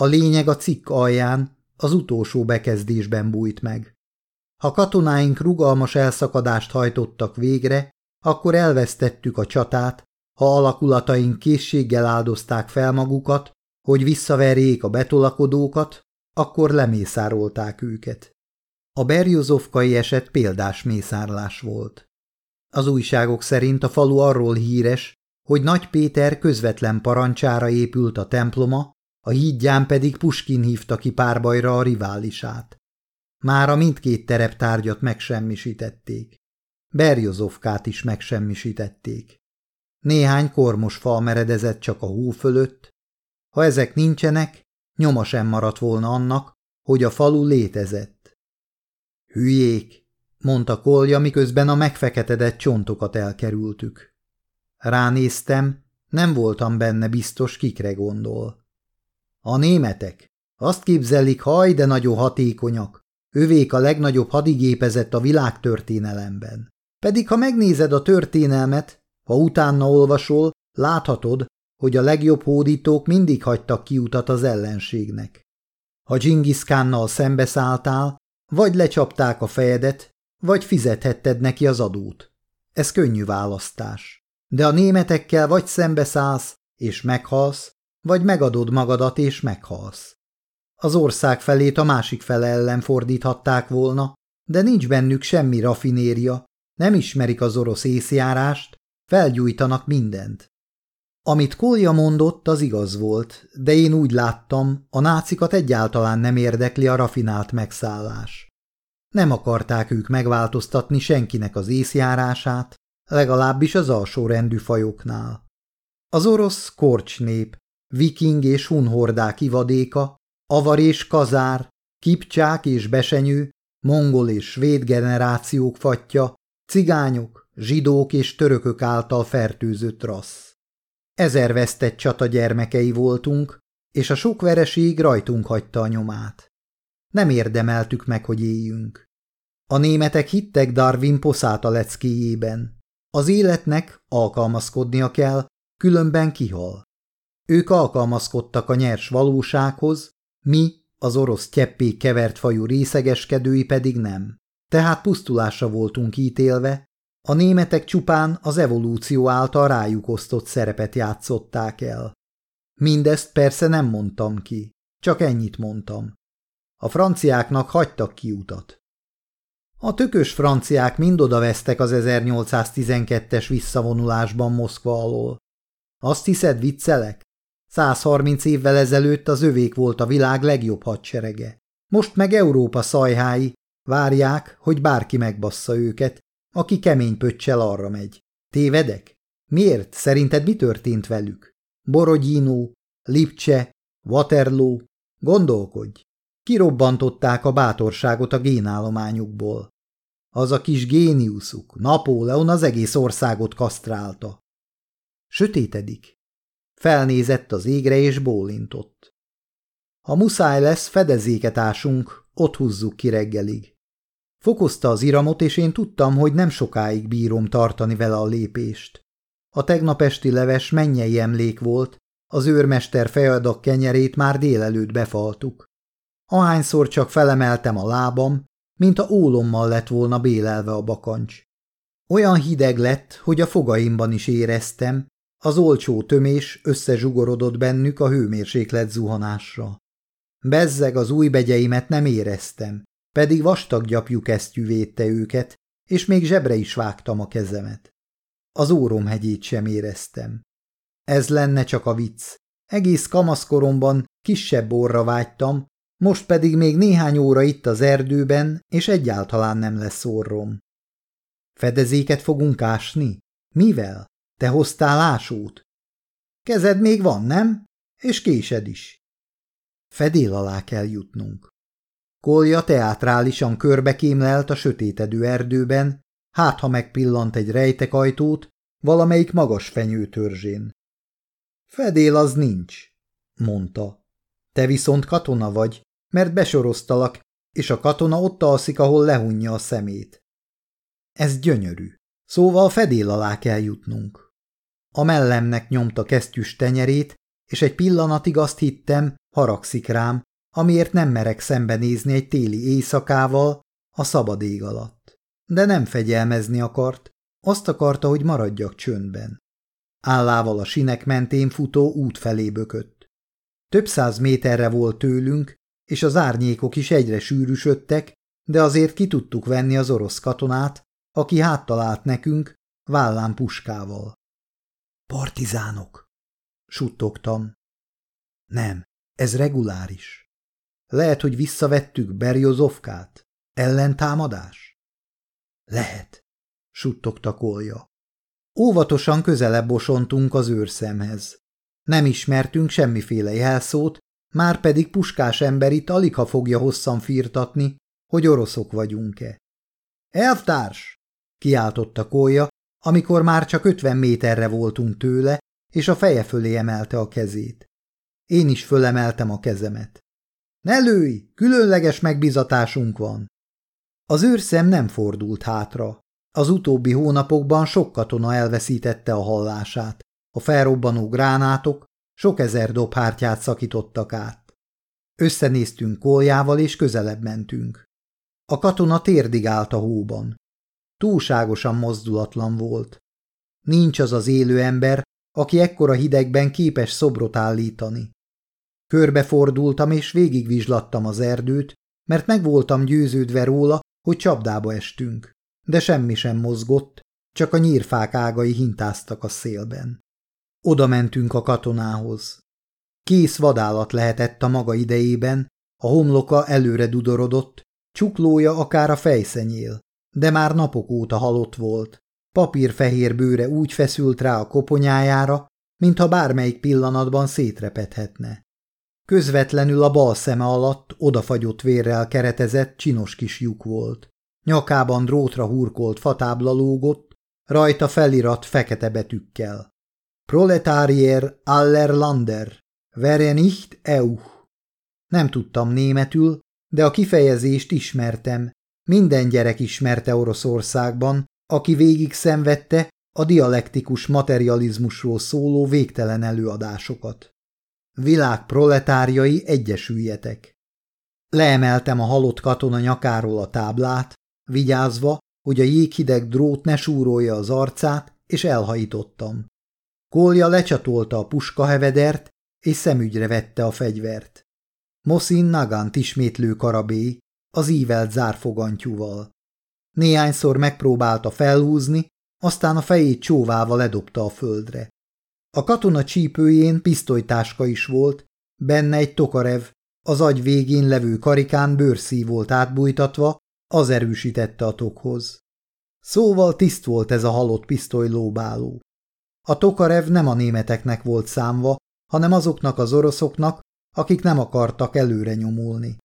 A lényeg a cikk alján, az utolsó bekezdésben bújt meg. Ha katonáink rugalmas elszakadást hajtottak végre, akkor elvesztettük a csatát, ha alakulataink készséggel áldozták fel magukat, hogy visszaverjék a betolakodókat, akkor lemészárolták őket. A Berjozovkai eset példás mészárlás volt. Az újságok szerint a falu arról híres, hogy Nagy Péter közvetlen parancsára épült a temploma, a hídján pedig Puskin hívta ki párbajra a riválisát. Már a mindkét tereptárgyat megsemmisítették. Berjozovkát is megsemmisítették. Néhány kormos fal meredezett csak a hó fölött. Ha ezek nincsenek, nyoma sem maradt volna annak, hogy a falu létezett. Hülyék, mondta Kolja, miközben a megfeketedett csontokat elkerültük. Ránéztem, nem voltam benne biztos, kikre gondol. A németek. Azt képzelik, haj, de nagyon hatékonyak. Övék a legnagyobb hadigépezett a világtörténelemben. Pedig ha megnézed a történelmet, ha utána olvasol, láthatod, hogy a legjobb hódítók mindig hagytak kiutat az ellenségnek. Ha Dzsingiszkánnal szembeszálltál, vagy lecsapták a fejedet, vagy fizethetted neki az adót. Ez könnyű választás. De a németekkel vagy szembeszállsz, és meghalsz, vagy megadod magadat, és meghalsz. Az ország felét a másik fele ellen fordíthatták volna, de nincs bennük semmi rafinéria, nem ismerik az orosz észjárást, felgyújtanak mindent. Amit Kolja mondott, az igaz volt, de én úgy láttam, a nácikat egyáltalán nem érdekli a rafinált megszállás. Nem akarták ők megváltoztatni senkinek az észjárását, legalábbis az alsórendű fajoknál. Az orosz korcsnép, viking és hunhordák ivadéka, avar és kazár, kipcsák és besenyő, mongol és svéd generációk fatja, cigányok, zsidók és törökök által fertőzött rassz. Ezer vesztett csata gyermekei voltunk, és a sok vereség rajtunk hagyta a nyomát. Nem érdemeltük meg, hogy éljünk. A németek hittek Darwin poszáta leckéjében. Az életnek alkalmazkodnia kell, különben kihal. Ők alkalmazkodtak a nyers valósághoz, mi, az orosz cseppé kevert fajú részegeskedői pedig nem. Tehát pusztulásra voltunk ítélve, a németek csupán az evolúció által rájuk osztott szerepet játszották el. Mindezt persze nem mondtam ki, csak ennyit mondtam. A franciáknak hagytak kiutat. A tökös franciák mind odavesztek az 1812-es visszavonulásban Moszkva alól. Azt hiszed, viccelek? 130 évvel ezelőtt az övék volt a világ legjobb hadserege. Most meg Európa szajhái várják, hogy bárki megbassza őket, aki kemény pöccsel arra megy. Tévedek? Miért? Szerinted mi történt velük? Borogyino, Lipcse, Waterloo? Gondolkodj! Kirobbantották a bátorságot a génállományukból. Az a kis géniuszuk, Napóleon az egész országot kasztrálta. Sötétedik. Felnézett az égre és bólintott. Ha muszáj lesz, fedezéket ásunk, ott húzzuk ki reggelig. Fokozta az iramot, és én tudtam, hogy nem sokáig bírom tartani vele a lépést. A tegnap esti leves mennyei emlék volt, az őrmester fejadak kenyerét már délelőtt befaltuk. Ahányszor csak felemeltem a lábam, mint a ólommal lett volna bélelve a bakancs. Olyan hideg lett, hogy a fogaimban is éreztem, az olcsó tömés összezsugorodott bennük a hőmérséklet zuhanásra. Bezzeg az új begyeimet nem éreztem, pedig vastag gyapjú kesztyű védte őket, és még zsebre is vágtam a kezemet. Az óromhegyét sem éreztem. Ez lenne csak a vicc. Egész kamaszkoromban kisebb orra vágytam, most pedig még néhány óra itt az erdőben, és egyáltalán nem lesz orrom. Fedezéket fogunk ásni? Mivel? Te hoztál ásót? Kezed még van, nem? És késed is. Fedél alá kell jutnunk. Kolja teátrálisan körbekémlelt a sötétedő erdőben, hát ha megpillant egy rejtekajtót, valamelyik magas fenyőtörzsén. Fedél az nincs, mondta. Te viszont katona vagy, mert besoroztalak, és a katona ott alszik, ahol lehunja a szemét. Ez gyönyörű. Szóval fedél alá kell jutnunk. a mellemnek nyomta kesztyűs tenyerét, és egy pillanatig azt hittem, haragszik rám, amiért nem merek szembenézni egy téli éjszakával a szabad ég alatt. De nem fegyelmezni akart, azt akarta, hogy maradjak csöndben. Állával a sinek mentén futó út felé bökött. Több száz méterre volt tőlünk, és az árnyékok is egyre sűrűsödtek, de azért ki tudtuk venni az orosz katonát, aki háttalált nekünk, vállán puskával. Partizánok! Suttogtam. Nem, ez reguláris. Lehet, hogy visszavettük Berjozovkát? Ellentámadás? Lehet, suttogta Kolja. Óvatosan közelebb bosontunk az őrszemhez. Nem ismertünk semmiféle jelszót, már pedig puskás ember alig ha fogja hosszan firtatni, hogy oroszok vagyunk-e. Elvtárs! kiáltotta Kólya, amikor már csak ötven méterre voltunk tőle, és a feje fölé emelte a kezét. Én is fölemeltem a kezemet. Ne lőj, különleges megbizatásunk van. Az őrszem nem fordult hátra. Az utóbbi hónapokban sok katona elveszítette a hallását. A felrobbanó gránátok sok ezer dobhártyát szakítottak át. Összenéztünk koljával és közelebb mentünk. A katona térdig állt a hóban. Túlságosan mozdulatlan volt. Nincs az az élő ember, aki ekkora hidegben képes szobrot állítani. Körbefordultam és végigvizslattam az erdőt, mert meg voltam győződve róla, hogy csapdába estünk, de semmi sem mozgott, csak a nyírfák ágai hintáztak a szélben. Oda mentünk a katonához. Kész vadállat lehetett a maga idejében, a homloka előre dudorodott, csuklója akár a fejszenyél, de már napok óta halott volt. Papírfehér bőre úgy feszült rá a koponyájára, mintha bármelyik pillanatban szétrepethetne. Közvetlenül a bal szeme alatt odafagyott vérrel keretezett csinos kis lyuk volt. Nyakában drótra hurkolt fatábla lógott, rajta felirat fekete betűkkel. Proletarier vere nicht euch. Nem tudtam németül, de a kifejezést ismertem. Minden gyerek ismerte Oroszországban, aki végig szenvedte a dialektikus materializmusról szóló végtelen előadásokat. Világ proletárjai egyesüljetek! Leemeltem a halott katona nyakáról a táblát, vigyázva, hogy a jéghideg drót ne súrolja az arcát, és elhajítottam. Kolja lecsatolta a puskahevedert, és szemügyre vette a fegyvert. Moszin Nagant ismétlő karabé, az ívelt zárfogantyúval. Néhányszor megpróbálta felhúzni, aztán a fejét csóvával ledobta a földre. A katona csípőjén pisztolytáska is volt, benne egy tokarev, az agy végén levő karikán bőrszív volt átbújtatva, az erősítette a tokhoz. Szóval tiszt volt ez a halott pisztoly lóbáló. A tokarev nem a németeknek volt számva, hanem azoknak az oroszoknak, akik nem akartak előre nyomulni.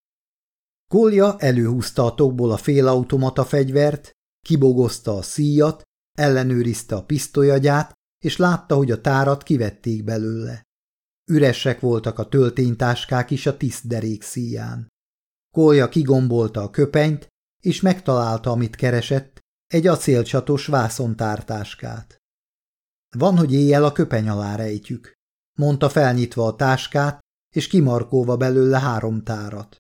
Kolja előhúzta a tokból a félautomata fegyvert, kibogozta a szíjat, ellenőrizte a pisztolyagyát, és látta, hogy a tárat kivették belőle. Üresek voltak a tölténytáskák is a tiszt derék szíján. Kolja kigombolta a köpenyt, és megtalálta, amit keresett, egy acélcsatos vászontártáskát. Van, hogy éjjel a köpeny alá rejtjük, mondta felnyitva a táskát, és kimarkóva belőle három tárat.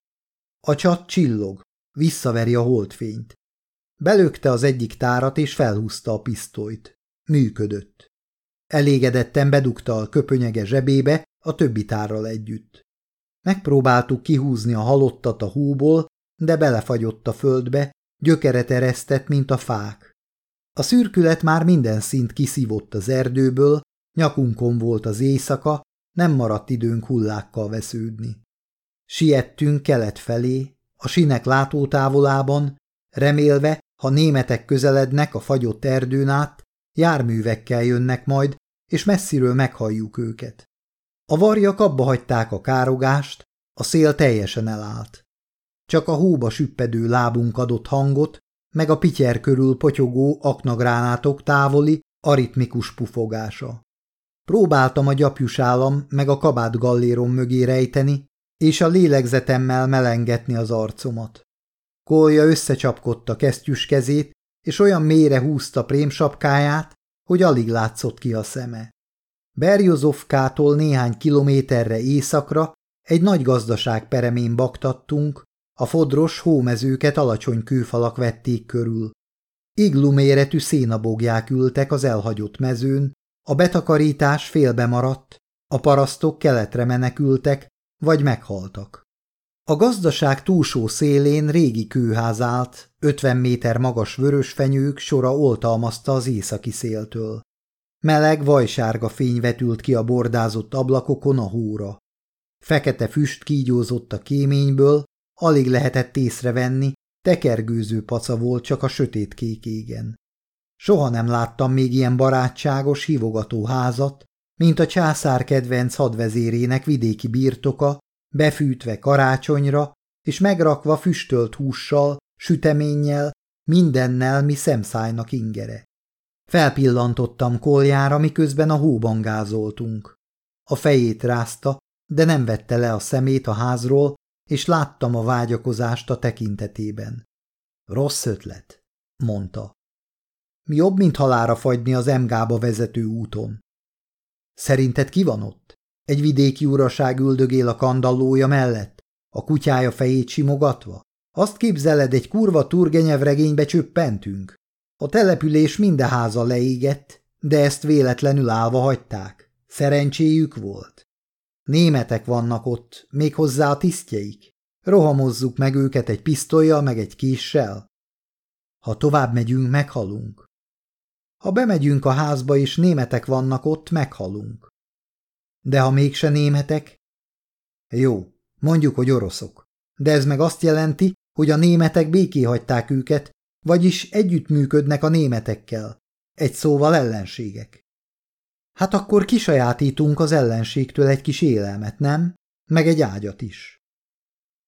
A csat csillog, visszaveri a holdfényt. Belökte az egyik tárat, és felhúzta a pisztolyt. Működött. Elégedetten bedugta a köpönyege zsebébe a többi tárral együtt. Megpróbáltuk kihúzni a halottat a húból, de belefagyott a földbe, gyökeret eresztett, mint a fák. A szürkület már minden szint kiszívott az erdőből, nyakunkon volt az éjszaka, nem maradt időnk hullákkal vesződni. Siettünk kelet felé, a sinek látótávolában, remélve, ha németek közelednek a fagyott erdőn át, járművekkel jönnek majd, és messziről meghalljuk őket. A varjak abba hagyták a károgást, a szél teljesen elállt. Csak a hóba süppedő lábunk adott hangot, meg a pityer körül potyogó aknagránátok távoli, aritmikus pufogása. Próbáltam a gyapjus állam meg a kabát gallérom mögé rejteni, és a lélegzetemmel melengetni az arcomat. Kolja összecsapkodta kesztyűs kezét, és olyan mélyre húzta prémsapkáját, hogy alig látszott ki a szeme. Berjozovkától néhány kilométerre északra egy nagy gazdaság peremén baktattunk, a fodros hómezőket alacsony kőfalak vették körül. Igluméretű szénabogják ültek az elhagyott mezőn, a betakarítás félbe maradt, a parasztok keletre menekültek, vagy meghaltak. A gazdaság túlsó szélén régi kőház állt, 50 méter magas vörös fenyők sora oltalmazta az északi széltől. Meleg, vajsárga fény vetült ki a bordázott ablakokon a hóra. Fekete füst kígyózott a kéményből, alig lehetett észrevenni, tekergőző paca volt csak a sötét kék égen. Soha nem láttam még ilyen barátságos, hívogató házat, mint a császár kedvenc hadvezérének vidéki birtoka, befűtve karácsonyra, és megrakva füstölt hússal, süteménnyel, mindennel, mi szemszájnak ingere. Felpillantottam koljára, miközben a hóban gázoltunk. A fejét rázta, de nem vette le a szemét a házról, és láttam a vágyakozást a tekintetében. Rossz ötlet, mondta. Jobb, mint halára fagyni az Emgába vezető úton. Szerinted ki van ott? Egy vidéki uraság üldögél a kandallója mellett, a kutyája fejét simogatva? Azt képzeled, egy kurva turgenyevregénybe csöppentünk? A település minden háza leégett, de ezt véletlenül állva hagyták. Szerencséjük volt. Németek vannak ott, méghozzá a tisztjeik. Rohamozzuk meg őket egy pisztolyjal, meg egy késsel. Ha tovább megyünk, meghalunk. Ha bemegyünk a házba, és németek vannak ott, meghalunk. De ha mégse németek? Jó, mondjuk, hogy oroszok. De ez meg azt jelenti, hogy a németek béké hagyták őket, vagyis együttműködnek a németekkel. Egy szóval ellenségek. Hát akkor kisajátítunk az ellenségtől egy kis élelmet, nem? Meg egy ágyat is.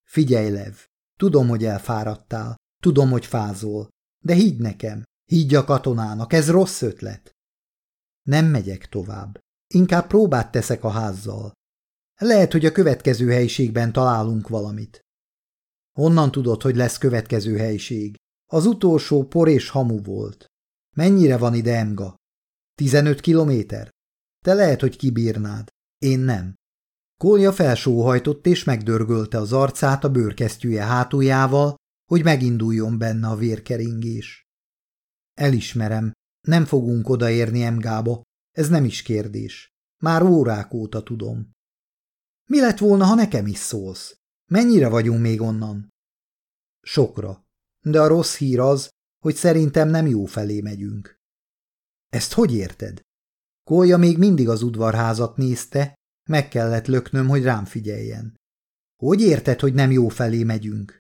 Figyelj, Lev, tudom, hogy elfáradtál, tudom, hogy fázol, de higgy nekem, higgy a katonának, ez rossz ötlet. Nem megyek tovább. Inkább próbát teszek a házzal. Lehet, hogy a következő helyiségben találunk valamit. Honnan tudod, hogy lesz következő helyiség? Az utolsó por és hamu volt. Mennyire van ide Emga? Tizenöt kilométer? Te lehet, hogy kibírnád. Én nem. Kolja felsóhajtott és megdörgölte az arcát a bőrkesztyűje hátuljával, hogy meginduljon benne a vérkeringés. Elismerem, nem fogunk odaérni Emgába, ez nem is kérdés. Már órák óta tudom. Mi lett volna, ha nekem is szólsz? Mennyire vagyunk még onnan? Sokra. De a rossz hír az, hogy szerintem nem jó felé megyünk. Ezt hogy érted? Kolja még mindig az udvarházat nézte, meg kellett löknöm, hogy rám figyeljen. Hogy érted, hogy nem jó felé megyünk?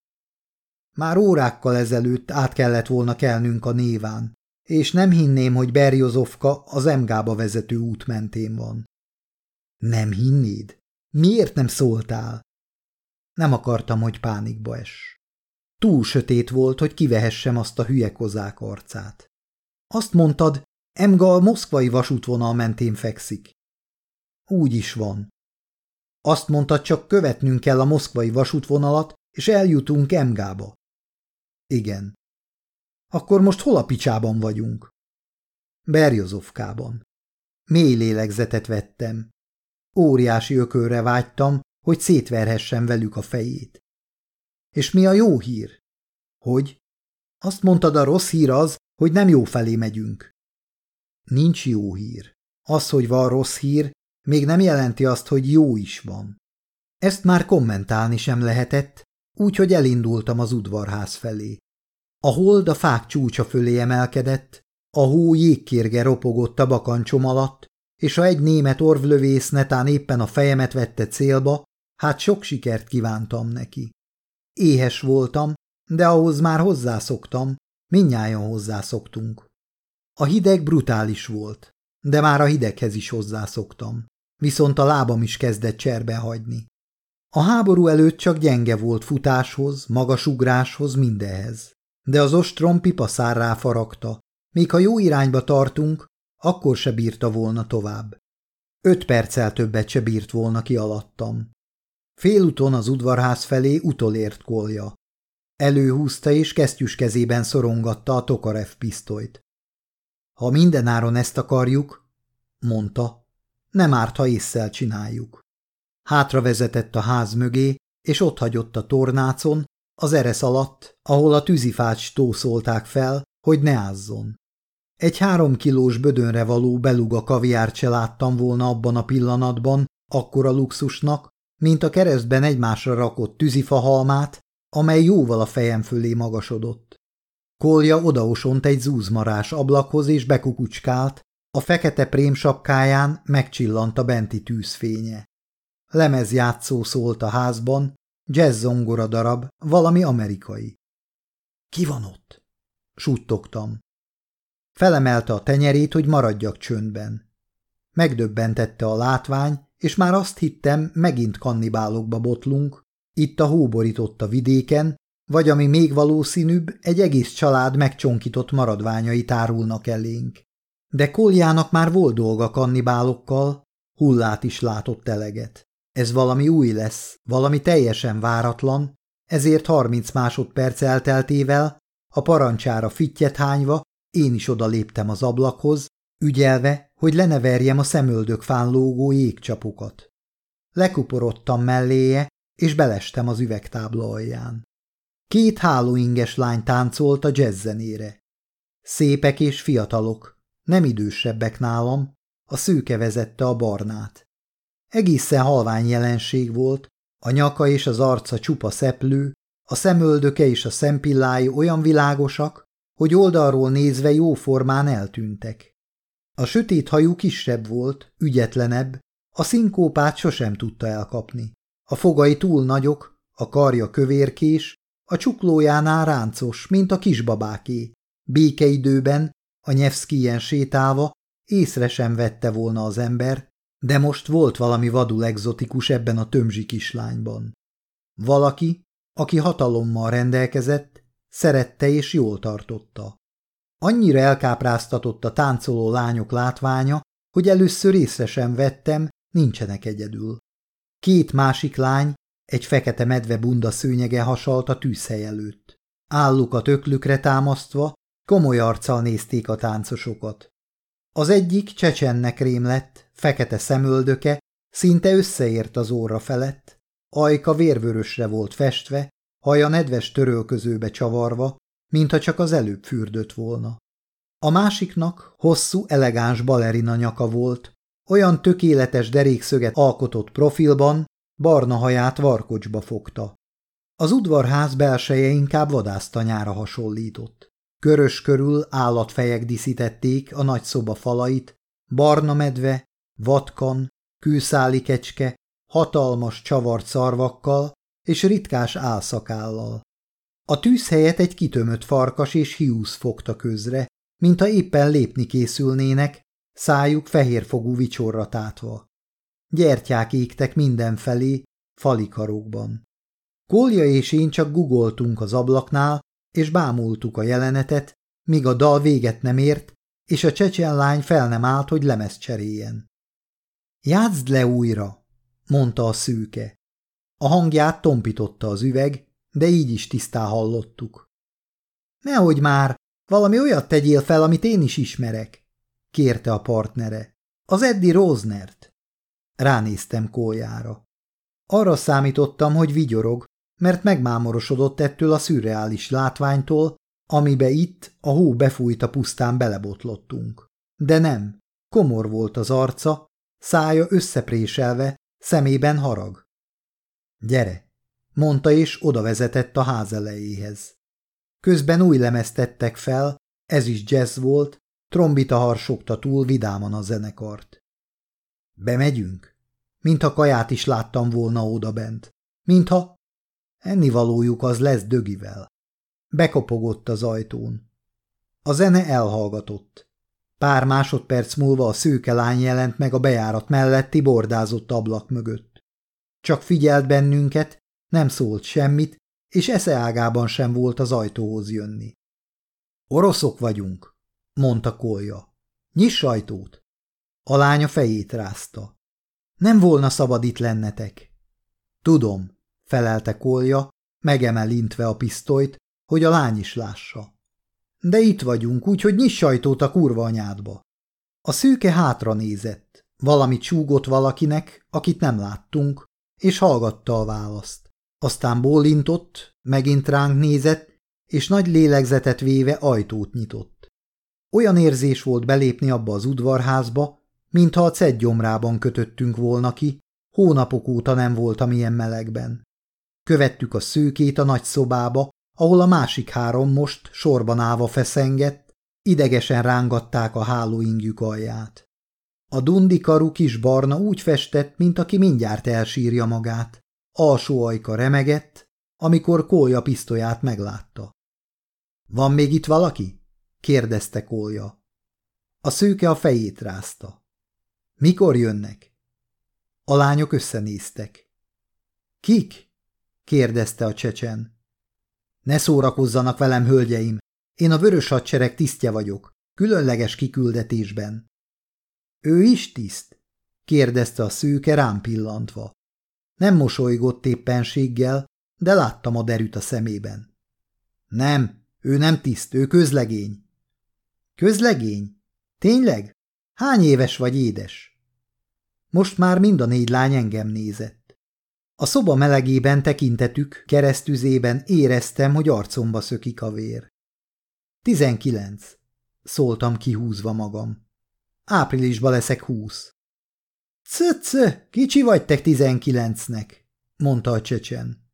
Már órákkal ezelőtt át kellett volna kelnünk a néván, és nem hinném, hogy Berjozovka az Emgába vezető út mentén van. Nem hinnéd? Miért nem szóltál? Nem akartam, hogy pánikba es. Túl sötét volt, hogy kivehessem azt a hülye kozák arcát. Azt mondtad, Emga a moszkvai vasútvonal mentén fekszik. Úgy is van. Azt mondtad, csak követnünk kell a moszkvai vasútvonalat, és eljutunk Emgába. Igen. Akkor most hol a picsában vagyunk? Berjozovkában. Mély lélegzetet vettem. Óriási ökörre vágytam, hogy szétverhessem velük a fejét. És mi a jó hír? Hogy? Azt mondtad, a rossz hír az, hogy nem jó felé megyünk. Nincs jó hír. Az, hogy van rossz hír, még nem jelenti azt, hogy jó is van. Ezt már kommentálni sem lehetett, úgyhogy elindultam az udvarház felé. A hold a fák csúcsa fölé emelkedett, a hó jégkérge ropogott a bakancsom alatt, és ha egy német orvlövész netán éppen a fejemet vette célba, hát sok sikert kívántam neki. Éhes voltam, de ahhoz már hozzászoktam, minnyáján hozzászoktunk. A hideg brutális volt, de már a hideghez is hozzászoktam, viszont a lábam is kezdett cserbe hagyni. A háború előtt csak gyenge volt futáshoz, magasugráshoz, mindenhez, de az ostrom pipaszárrá faragta, még ha jó irányba tartunk, akkor se bírta volna tovább. Öt perccel többet se bírt volna ki alattam. Félúton az udvarház felé utolért kolja. Előhúzta és kesztyűs kezében szorongatta a Tokarev pisztolyt. Ha mindenáron ezt akarjuk, mondta, nem árt, ha észszel csináljuk. Hátra vezetett a ház mögé, és ott hagyott a tornácon, az eresz alatt, ahol a tűzifát tószolták fel, hogy ne ázzon. Egy három kilós bödönre való beluga kaviárt se láttam volna abban a pillanatban, akkora luxusnak, mint a keresztben egymásra rakott tűzifahalmát, amely jóval a fejem fölé magasodott. Kolja odaosont egy zúzmarás ablakhoz és bekukucskált, a fekete prémsapkáján megcsillant a benti tűzfénye. Lemezjátszó szólt a házban, jazz zongora darab, valami amerikai. Ki van ott? Suttogtam. Felemelte a tenyerét, hogy maradjak csöndben. Megdöbbentette a látvány, és már azt hittem, megint kannibálokba botlunk, itt a hóborított a vidéken, vagy ami még valószínűbb, egy egész család megcsonkított maradványai tárulnak elénk. De Koljának már volt dolga kannibálokkal, hullát is látott eleget. Ez valami új lesz, valami teljesen váratlan, ezért harminc másodperc elteltével, a parancsára fittyet hányva, én is odaléptem az ablakhoz, ügyelve, hogy leneverjem a szemöldök lógó jégcsapokat. Lekuporodtam melléje, és belestem az üvegtábla alján. Két hálóinges lány táncolt a jazzzenére. Szépek és fiatalok, nem idősebbek nálam, a szőke vezette a barnát. Egészen halvány jelenség volt, a nyaka és az arca csupa szeplő, a szemöldöke és a szempillái olyan világosak, hogy oldalról nézve jóformán eltűntek. A sötét hajú kisebb volt, ügyetlenebb, a szinkópát sosem tudta elkapni. A fogai túl nagyok, a karja kövérkés, a csuklójánál ráncos, mint a kisbabáké. Békeidőben, a nyevszkíjen sétálva észre sem vette volna az ember, de most volt valami vadul egzotikus ebben a tömzsi kislányban. Valaki, aki hatalommal rendelkezett, szerette és jól tartotta. Annyira elkápráztatott a táncoló lányok látványa, hogy először észre sem vettem, nincsenek egyedül. Két másik lány, egy fekete medve bunda szőnyege hasalt a tűzhely előtt. Állukat öklükre támasztva, komoly arccal nézték a táncosokat. Az egyik csecsennek rém lett, fekete szemöldöke, szinte összeért az óra felett, ajka vérvörösre volt festve, haja nedves törölközőbe csavarva, mintha csak az előbb fürdött volna. A másiknak hosszú, elegáns balerina nyaka volt, olyan tökéletes derékszöget alkotott profilban, barna haját varkocsba fogta. Az udvarház belseje inkább vadásztanyára hasonlított. Körös körül állatfejek díszítették a nagy szoba falait, barna medve, vatkan, kőszáli kecske, hatalmas csavart szarvakkal és ritkás álszakállal. A tűz egy kitömött farkas és hiúz fogta közre, mintha éppen lépni készülnének, szájuk fehérfogú vicsorra tátva. Gyertyák égtek mindenfelé, falikarokban. Kolja és én csak gugoltunk az ablaknál, és bámultuk a jelenetet, míg a dal véget nem ért, és a csecsenlány fel nem állt, hogy lemez cseréljen. Játszd le újra, mondta a szűke. A hangját tompította az üveg, de így is tisztán hallottuk. Nehogy már, valami olyat tegyél fel, amit én is ismerek, kérte a partnere. Az Eddi Rosnert. Ránéztem kójára. Arra számítottam, hogy vigyorog, mert megmámorosodott ettől a szürreális látványtól, amibe itt a hó befújta pusztán belebotlottunk. De nem, komor volt az arca, szája összepréselve, szemében harag. Gyere, mondta és oda vezetett a ház elejéhez. Közben új lemezt tettek fel, ez is jazz volt, trombita harsogta túl vidáman a zenekart. Bemegyünk? Mintha kaját is láttam volna odabent. Mintha ennivalójuk az lesz dögivel. Bekopogott az ajtón. A zene elhallgatott. Pár másodperc múlva a szőke lány jelent meg a bejárat melletti bordázott ablak mögött. Csak figyelt bennünket, nem szólt semmit, és eszeágában sem volt az ajtóhoz jönni. Oroszok vagyunk, mondta Kolja. Nyiss ajtót! A lánya fejét rázta. Nem volna szabad itt lennetek. Tudom, felelte Kolja, megemelintve a pisztolyt, hogy a lány is lássa. De itt vagyunk, úgyhogy nyiss ajtót a kurva anyádba. A szűke hátra nézett. Valami csúgott valakinek, akit nem láttunk, és hallgatta a választ. Aztán bólintott, megint ránk nézett, és nagy lélegzetet véve ajtót nyitott. Olyan érzés volt belépni abba az udvarházba, mintha a gyomrában kötöttünk volna ki, hónapok óta nem voltam ilyen melegben. Követtük a szőkét a nagy szobába, ahol a másik három most sorban állva feszengett, idegesen rángatták a hálóingjük alját. A dundi karú kis barna úgy festett, mint aki mindjárt elsírja magát. Alsó ajka remegett, amikor Kólya pisztolyát meglátta. – Van még itt valaki? – kérdezte Kólya. A szőke a fejét rázta. – Mikor jönnek? A lányok összenéztek. – Kik? – kérdezte a csecsen. – Ne szórakozzanak velem, hölgyeim! Én a vörös hadsereg tisztje vagyok, különleges kiküldetésben. – Ő is tiszt? – kérdezte a szőke rám pillantva. Nem mosolygott éppenséggel, de láttam a derűt a szemében. – Nem, ő nem tiszt, ő közlegény. – Közlegény? Tényleg? Hány éves vagy, édes? Most már mind a négy lány engem nézett. A szoba melegében tekintetük, keresztüzében éreztem, hogy arcomba szökik a vér. Tizenkilenc. Szóltam kihúzva magam. Áprilisba leszek húsz. Cöccö, kicsi vagy te tizenkilencnek, mondta a csecsen.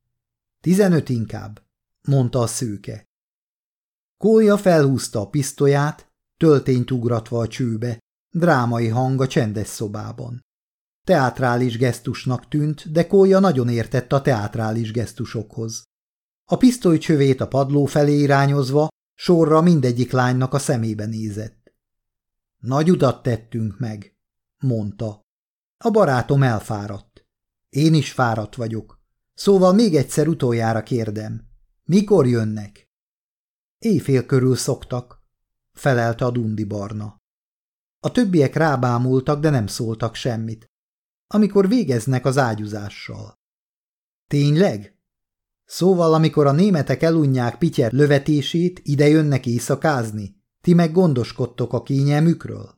Tizenöt inkább, mondta a szőke. Kólya felhúzta a pisztolyát, töltényt ugratva a csőbe, drámai hang a csendes szobában. Teátrális gesztusnak tűnt, de Kólya nagyon értett a teátrális gesztusokhoz. A pisztoly csövét a padló felé irányozva, sorra mindegyik lánynak a szemébe nézett. Nagy utat tettünk meg, mondta. A barátom elfáradt. Én is fáradt vagyok. Szóval még egyszer utoljára kérdem. Mikor jönnek? Éjfél körül szoktak, felelte a dundi barna. A többiek rábámultak, de nem szóltak semmit. Amikor végeznek az ágyuzással. Tényleg? Szóval, amikor a németek elunják Pityer lövetését, ide jönnek éjszakázni, ti meg gondoskodtok a kényelmükről?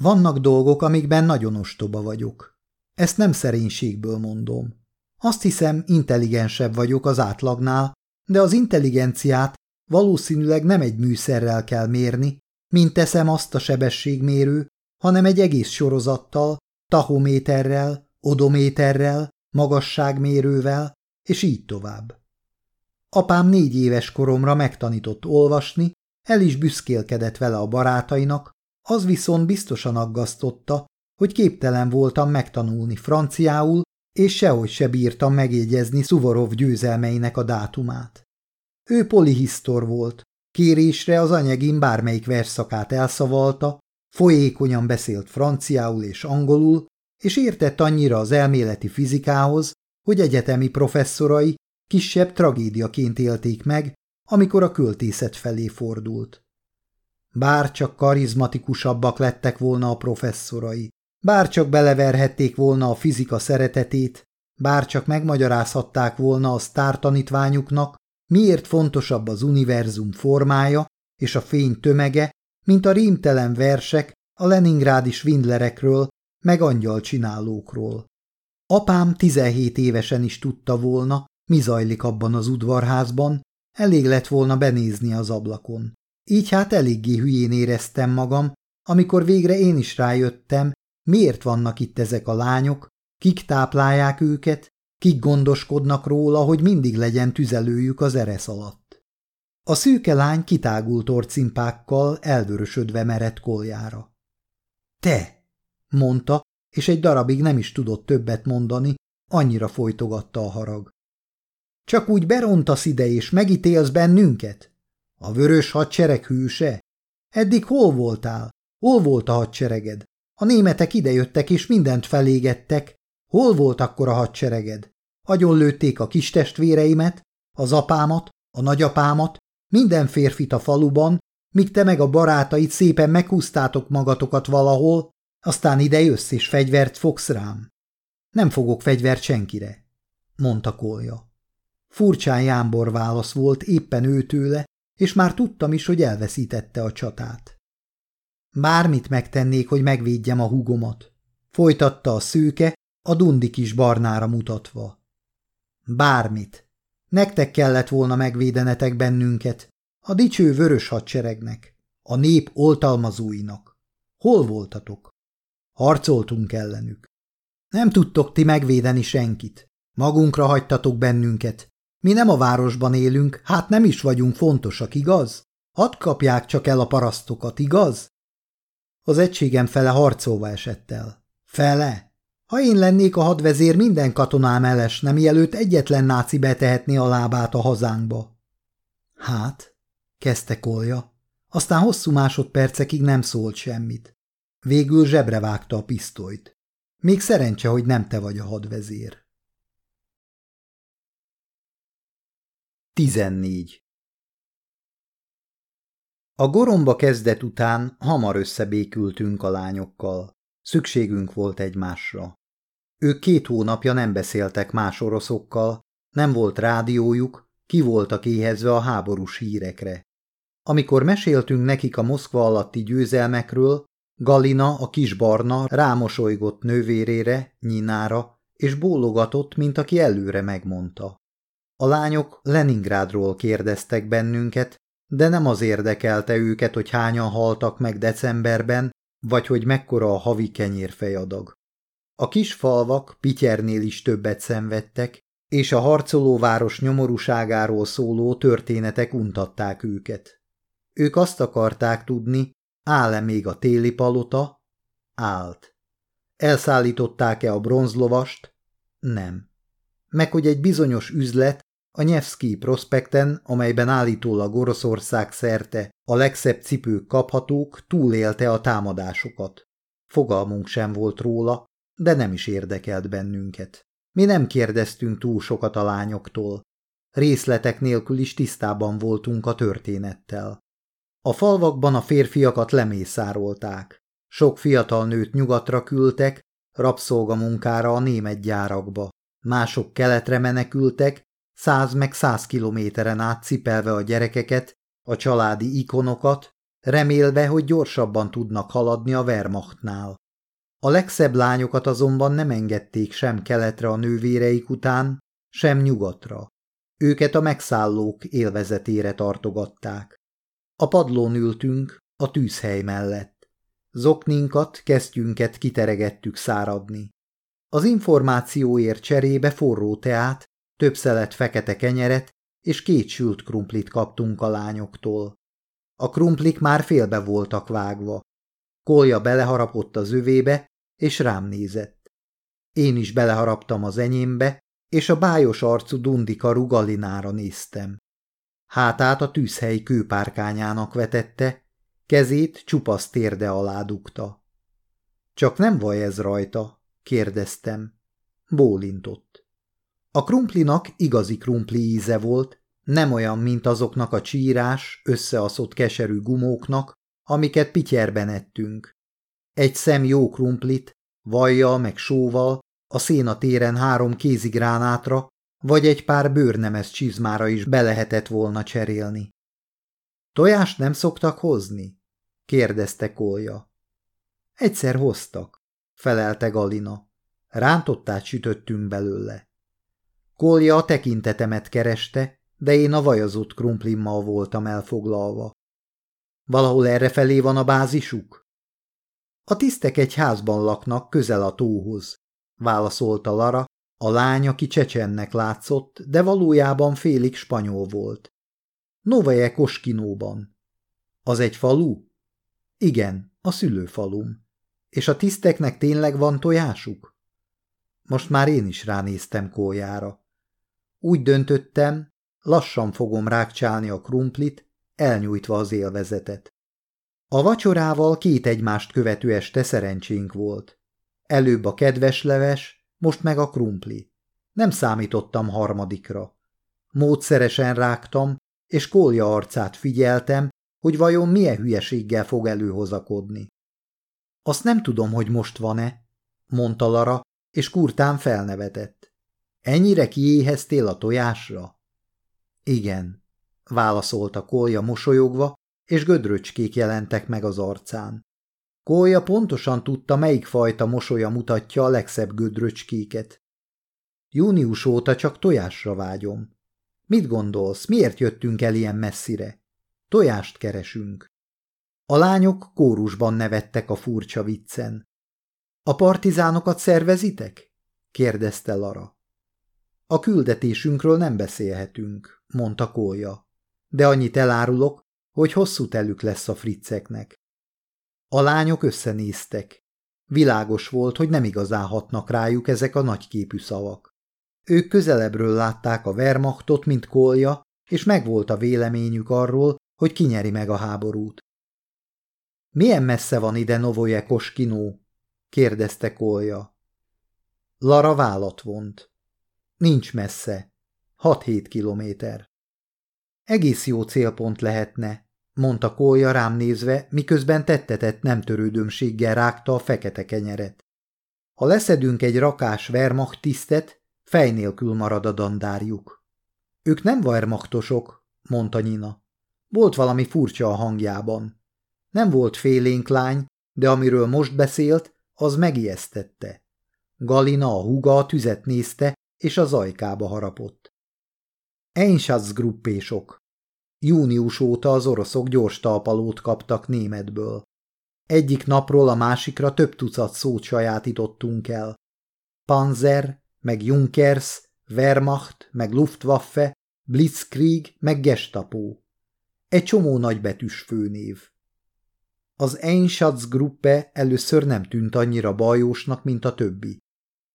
Vannak dolgok, amikben nagyon ostoba vagyok. Ezt nem szerénységből mondom. Azt hiszem, intelligensebb vagyok az átlagnál, de az intelligenciát valószínűleg nem egy műszerrel kell mérni, mint teszem azt a sebességmérő, hanem egy egész sorozattal, tahométerrel, odométerrel, magasságmérővel, és így tovább. Apám négy éves koromra megtanított olvasni, el is büszkélkedett vele a barátainak, az viszont biztosan aggasztotta, hogy képtelen voltam megtanulni franciául, és sehogy se bírtam megjegyezni Szuvorov győzelmeinek a dátumát. Ő polihisztor volt, kérésre az anyagim bármelyik versszakát elszavalta, folyékonyan beszélt franciául és angolul, és értett annyira az elméleti fizikához, hogy egyetemi professzorai kisebb tragédiaként élték meg, amikor a költészet felé fordult. Bár csak karizmatikusabbak lettek volna a professzorai, bár csak beleverhették volna a fizika szeretetét, bár csak megmagyarázhatták volna a sztártanítványuknak, miért fontosabb az univerzum formája és a fény tömege, mint a rímtelen versek a leningrádi svindlerekről, meg angyalcsinálókról. Apám 17 évesen is tudta volna, mi zajlik abban az udvarházban, elég lett volna benézni az ablakon. Így hát eléggé hülyén éreztem magam, amikor végre én is rájöttem, miért vannak itt ezek a lányok, kik táplálják őket, kik gondoskodnak róla, hogy mindig legyen tüzelőjük az eresz alatt. A szűke lány kitágult orcimpákkal elvörösödve merett koljára. Te! mondta, és egy darabig nem is tudott többet mondani, annyira folytogatta a harag. Csak úgy berontasz ide és megítélsz bennünket? A vörös hadsereg hűse? Eddig hol voltál? Hol volt a hadsereged? A németek idejöttek és mindent felégettek. Hol volt akkor a hadsereged? Agyon lőtték a kis testvéreimet, az apámat, a nagyapámat, minden férfit a faluban, míg te meg a barátait szépen meghúztátok magatokat valahol, aztán ide jössz és fegyvert fogsz rám. Nem fogok fegyvert senkire, mondta Kolja. Furcsán jámbor válasz volt éppen őtőle, és már tudtam is, hogy elveszítette a csatát. Bármit megtennék, hogy megvédjem a húgomat, Folytatta a szőke, a dundi kis barnára mutatva. Bármit. Nektek kellett volna megvédenetek bennünket, a dicső vörös hadseregnek, a nép oltalmazóinak. Hol voltatok? Harcoltunk ellenük. Nem tudtok ti megvédeni senkit. Magunkra hagytatok bennünket. Mi nem a városban élünk, hát nem is vagyunk fontosak, igaz? Hadd kapják csak el a parasztokat, igaz? Az egységem fele harcolva esett el. Fele? Ha én lennék a hadvezér, minden katonám elesne, mielőtt egyetlen náci betehetné a lábát a hazánkba. Hát, kezdte Kolja. Aztán hosszú másodpercekig nem szólt semmit. Végül zsebre vágta a pisztolyt. Még szerencse, hogy nem te vagy a hadvezér. 14. A goromba kezdet után hamar összebékültünk a lányokkal. Szükségünk volt egymásra. Ők két hónapja nem beszéltek más oroszokkal, nem volt rádiójuk, ki voltak éhezve a háborús hírekre. Amikor meséltünk nekik a Moszkva alatti győzelmekről, Galina, a kis barna rámosolygott nővérére, Nyinára, és bólogatott, mint aki előre megmondta. A lányok Leningrádról kérdeztek bennünket, de nem az érdekelte őket, hogy hányan haltak meg decemberben, vagy hogy mekkora a havi kenyérfejadag. A kis falvak Pityernél is többet szenvedtek, és a harcolóváros nyomorúságáról szóló történetek untatták őket. Ők azt akarták tudni, áll-e még a téli palota? Állt. Elszállították-e a bronzlovast? Nem. Meg hogy egy bizonyos üzlet a Nyevszki prospekten, amelyben állítólag Oroszország szerte a legszebb cipők kaphatók, túlélte a támadásokat. Fogalmunk sem volt róla, de nem is érdekelt bennünket. Mi nem kérdeztünk túl sokat a lányoktól. Részletek nélkül is tisztában voltunk a történettel. A falvakban a férfiakat lemészárolták. Sok fiatal nőt nyugatra küldtek, rabszolgamunkára a német gyárakba. Mások keletre menekültek, száz meg száz kilométeren át cipelve a gyerekeket, a családi ikonokat, remélve, hogy gyorsabban tudnak haladni a Wehrmachtnál. A legszebb lányokat azonban nem engedték sem keletre a nővéreik után, sem nyugatra. Őket a megszállók élvezetére tartogatták. A padlón ültünk, a tűzhely mellett. Zokninkat, kesztyünket kiteregettük száradni. Az információért cserébe forró teát, több szelet fekete kenyeret és két sült krumplit kaptunk a lányoktól. A krumplik már félbe voltak vágva. Kolja beleharapott az övébe, és rám nézett. Én is beleharaptam az enyémbe, és a bájos arcú dundika rugalinára néztem. Hátát a tűzhely kőpárkányának vetette, kezét csupasz térde alá dugta. Csak nem vaj ez rajta? kérdeztem. Bólintott. A krumplinak igazi krumpli íze volt, nem olyan, mint azoknak a csírás, összeaszott keserű gumóknak, amiket pityerben ettünk. Egy szem jó krumplit, vajjal meg sóval, a szénatéren három kézigránátra, vagy egy pár bőrnemes csizmára is be lehetett volna cserélni. Tojást nem szoktak hozni? kérdezte Kolja. Egyszer hoztak, felelte Galina. Rántottát sütöttünk belőle. Kolja a tekintetemet kereste, de én a vajazott krumplimmal voltam elfoglalva. Valahol errefelé van a bázisuk? A tisztek egy házban laknak, közel a tóhoz, válaszolta Lara, a lány, aki csecsennek látszott, de valójában félig spanyol volt. Novaje Koskinóban. Az egy falu? Igen, a szülőfalum. És a tiszteknek tényleg van tojásuk? Most már én is ránéztem kójára. Úgy döntöttem, lassan fogom rákcsálni a krumplit, elnyújtva az élvezetet. A vacsorával két egymást követő este szerencsénk volt. Előbb a kedves leves, most meg a krumpli. Nem számítottam harmadikra. Módszeresen rágtam, és Kolja arcát figyeltem, hogy vajon milyen hülyeséggel fog előhozakodni. Azt nem tudom, hogy most van-e, mondta Lara, és kurtán felnevetett. Ennyire kiéheztél a tojásra? Igen, válaszolta Kolja mosolyogva, és gödröcskék jelentek meg az arcán. Kólya pontosan tudta, melyik fajta mosolya mutatja a legszebb gödröcskéket. Június óta csak tojásra vágyom. Mit gondolsz, miért jöttünk el ilyen messzire? Tojást keresünk. A lányok kórusban nevettek a furcsa viccen. A partizánokat szervezitek? kérdezte Lara. A küldetésünkről nem beszélhetünk, mondta Kólya, de annyit elárulok, hogy hosszú telük lesz a fricceknek. A lányok összenéztek. Világos volt, hogy nem igazán hatnak rájuk ezek a nagyképű szavak. Ők közelebbről látták a Wehrmachtot, mint Kolja, és megvolt a véleményük arról, hogy kinyeri meg a háborút. Milyen messze van ide Novoje Koskinó? kérdezte Kolja. Lara vállat vont. Nincs messze. Hat-hét kilométer. Egész jó célpont lehetne, mondta Kolja rám nézve, miközben tettetett nem törődömséggel rágta a fekete kenyeret. Ha leszedünk egy rakás Wehrmacht tisztet, Fej nélkül marad a dandárjuk. Ők nem Wehrmachtosok, mondta Nina. Volt valami furcsa a hangjában. Nem volt félénk lány, de amiről most beszélt, az megijesztette. Galina a húga a tüzet nézte, és az ajkába harapott. Einsatzgruppésok. Június óta az oroszok gyors talpalót kaptak németből. Egyik napról a másikra több tucat szót sajátítottunk el. Panzer, meg Junkers, Wehrmacht, meg Luftwaffe, Blitzkrieg, meg Gestapo. Egy csomó nagybetűs főnév. Az Einschatzgruppe először nem tűnt annyira bajósnak, mint a többi.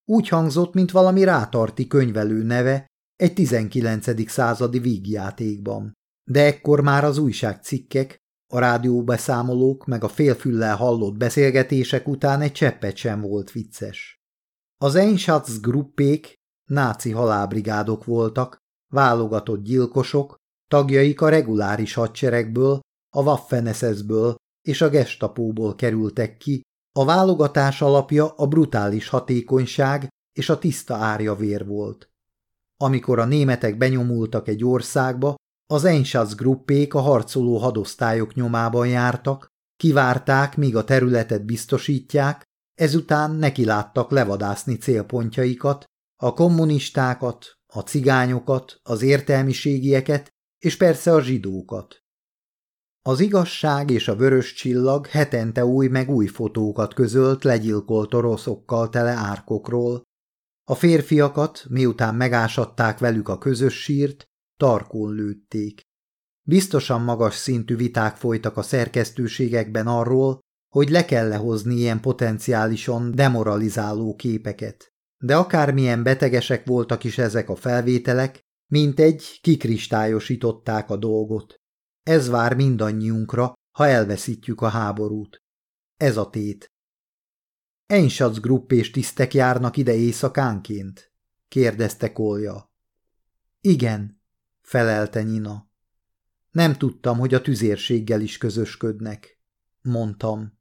Úgy hangzott, mint valami rátarti könyvelő neve egy 19. századi vígjátékban. De ekkor már az újságcikkek, a rádióbeszámolók meg a félfüllel hallott beszélgetések után egy cseppet sem volt vicces. Az Einsatz-gruppék náci halálbrigádok voltak, válogatott gyilkosok, tagjaik a reguláris hadseregből, a Waffen-SS-ből és a gestapóból kerültek ki, a válogatás alapja a brutális hatékonyság és a tiszta árja vér volt. Amikor a németek benyomultak egy országba, az Einsatz-gruppék a harcoló hadosztályok nyomában jártak, kivárták, míg a területet biztosítják, Ezután nekiláttak levadászni célpontjaikat, a kommunistákat, a cigányokat, az értelmiségieket, és persze a zsidókat. Az igazság és a vörös csillag hetente új meg új fotókat közölt legyilkolt oroszokkal tele árkokról. A férfiakat, miután megásatták velük a közös sírt, tarkón lőtték. Biztosan magas szintű viták folytak a szerkesztőségekben arról, hogy le kell lehozni ilyen potenciálisan demoralizáló képeket. De akármilyen betegesek voltak is ezek a felvételek, mint egy kikristályosították a dolgot. Ez vár mindannyiunkra, ha elveszítjük a háborút. Ez a tét. Einsatz és tisztek járnak ide éjszakánként? kérdezte Kolja. Igen, felelte Nina. Nem tudtam, hogy a tüzérséggel is közösködnek, mondtam.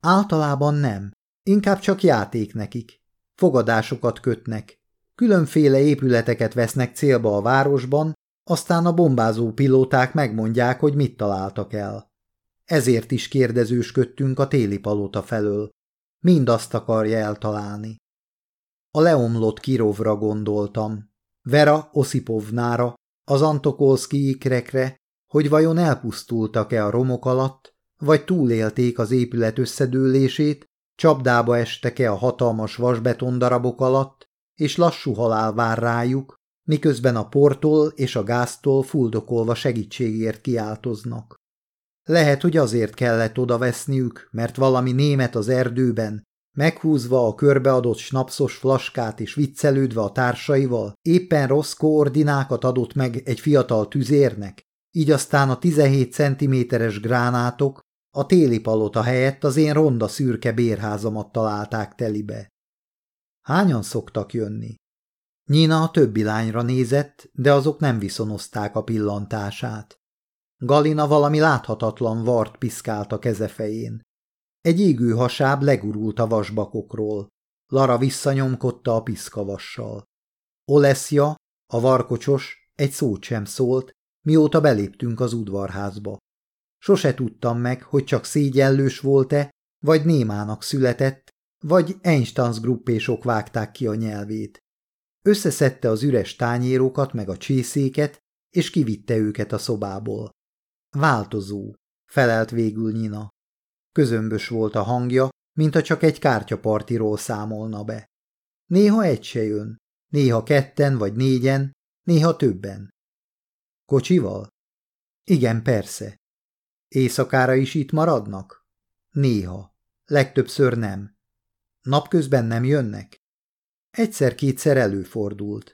Általában nem, inkább csak játék nekik. Fogadásokat kötnek. Különféle épületeket vesznek célba a városban, aztán a bombázó pilóták megmondják, hogy mit találtak el. Ezért is kérdezősködtünk a téli palota felől. Mind azt akarja eltalálni. A leomlott Kirovra gondoltam. Vera Osipovnára, az Antokolszki ikrekre, hogy vajon elpusztultak-e a romok alatt, vagy túlélték az épület összedőlését, csapdába estek-e a hatalmas vasbetondarabok alatt, és lassú halál vár rájuk, miközben a portól és a gáztól fuldokolva segítségért kiáltoznak. Lehet, hogy azért kellett odaveszniük, mert valami német az erdőben, meghúzva a körbeadott snapszos flaskát és viccelődve a társaival, éppen rossz koordinákat adott meg egy fiatal tüzérnek, így aztán a 17 centiméteres gránátok a téli palota helyett az én ronda szürke bérházamat találták telibe. Hányan szoktak jönni? Nyina a többi lányra nézett, de azok nem viszonozták a pillantását. Galina valami láthatatlan vart piszkált a keze fején. Egy égő hasáb legurult a vasbakokról. Lara visszanyomkodta a piszkavassal. Oleszja, a varkocsos, egy szót sem szólt, mióta beléptünk az udvarházba. Sose tudtam meg, hogy csak szégyellős volt-e, vagy némának született, vagy Einsteinsgruppésok vágták ki a nyelvét. Összeszedte az üres tányérokat meg a csészéket, és kivitte őket a szobából. Változó, felelt végül Nina. Közömbös volt a hangja, mintha csak egy kártyapartiról számolna be. Néha egy se jön, néha ketten vagy négyen, néha többen. Kocsival? Igen, persze. Éjszakára is itt maradnak? Néha. Legtöbbször nem. Napközben nem jönnek? Egyszer-kétszer előfordult.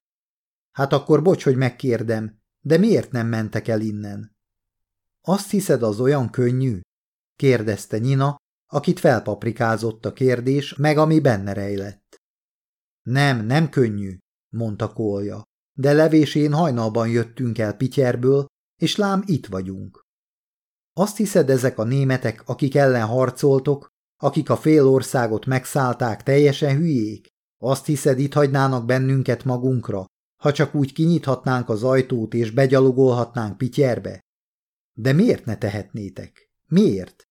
Hát akkor bocs, hogy megkérdem, de miért nem mentek el innen? Azt hiszed, az olyan könnyű? Kérdezte Nina, akit felpaprikázott a kérdés, meg ami benne rejlett. Nem, nem könnyű, mondta Kolja, de levésén hajnalban jöttünk el Pityerből, és lám itt vagyunk. Azt hiszed, ezek a németek, akik ellen harcoltok, akik a fél országot megszállták, teljesen hülyék? Azt hiszed, itt hagynának bennünket magunkra, ha csak úgy kinyithatnánk az ajtót és begyalogolhatnánk Pityerbe? De miért ne tehetnétek? Miért?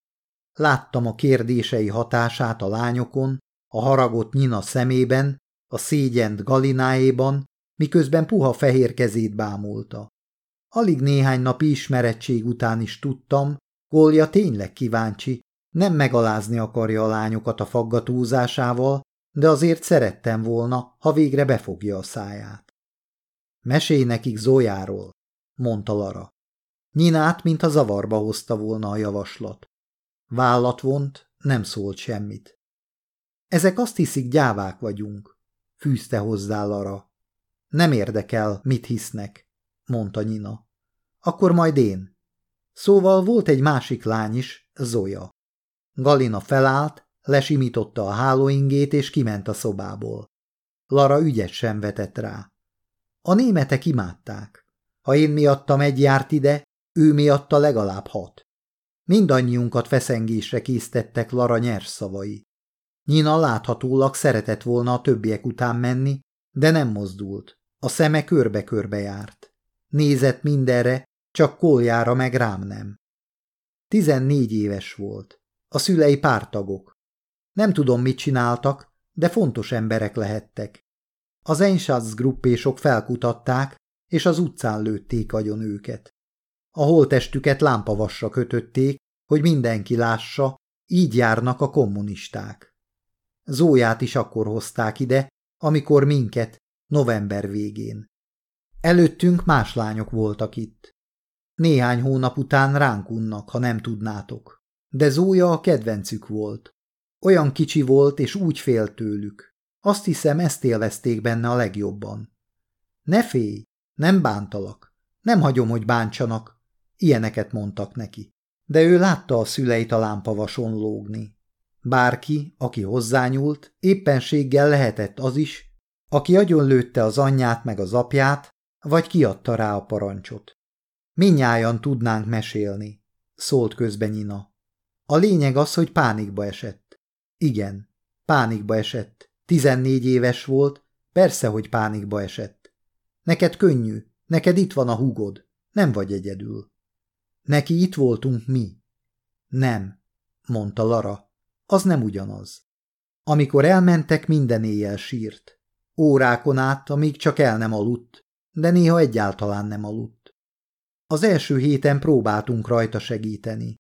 Láttam a kérdései hatását a lányokon, a haragot Nina szemében, a szégyent Galináéban, miközben puha fehér kezét bámulta. Alig néhány napi ismerettség után is tudtam, Golja tényleg kíváncsi, nem megalázni akarja a lányokat a faggatózásával, de azért szerettem volna, ha végre befogja a száját. Mesélj nekik Zójáról, mondta Lara. Nyinát, a zavarba hozta volna a javaslat. Vállat vont, nem szólt semmit. Ezek azt hiszik, gyávák vagyunk, fűzte hozzá Lara. Nem érdekel, mit hisznek, mondta Nyina. Akkor majd én. Szóval volt egy másik lány is, Zoya. Galina felállt, lesimította a hálóingét és kiment a szobából. Lara ügyet sem vetett rá. A németek imádták. Ha én miattam egy járt ide, ő miatta legalább hat. Mindannyiunkat feszengésre készítettek Lara nyers szavai. Nyina láthatólag szeretett volna a többiek után menni, de nem mozdult. A szeme körbe-körbe járt. Nézett mindenre, csak koljára meg rám nem. Tizennégy éves volt. A szülei pártagok. Nem tudom, mit csináltak, de fontos emberek lehettek. Az Einsatzgruppésok felkutatták, és az utcán lőtték agyon őket. A holtestüket lámpavasra kötötték, hogy mindenki lássa, így járnak a kommunisták. Zóját is akkor hozták ide, amikor minket, november végén. Előttünk más lányok voltak itt. Néhány hónap után ránk unnak, ha nem tudnátok. De Zója a kedvencük volt. Olyan kicsi volt, és úgy félt tőlük. Azt hiszem, ezt élvezték benne a legjobban. Ne félj, nem bántalak. Nem hagyom, hogy bántsanak. Ilyeneket mondtak neki. De ő látta a szüleit a lámpavason lógni. Bárki, aki hozzányúlt, éppenséggel lehetett az is, aki agyonlőtte az anyját meg az apját, vagy kiadta rá a parancsot. Minnyájan tudnánk mesélni, szólt közben Nina. A lényeg az, hogy pánikba esett. Igen, pánikba esett. Tizennégy éves volt, persze, hogy pánikba esett. Neked könnyű, neked itt van a húgod, nem vagy egyedül. Neki itt voltunk mi. Nem, mondta Lara, az nem ugyanaz. Amikor elmentek, minden éjjel sírt. Órákon át, amíg csak el nem aludt, de néha egyáltalán nem aludt. Az első héten próbáltunk rajta segíteni.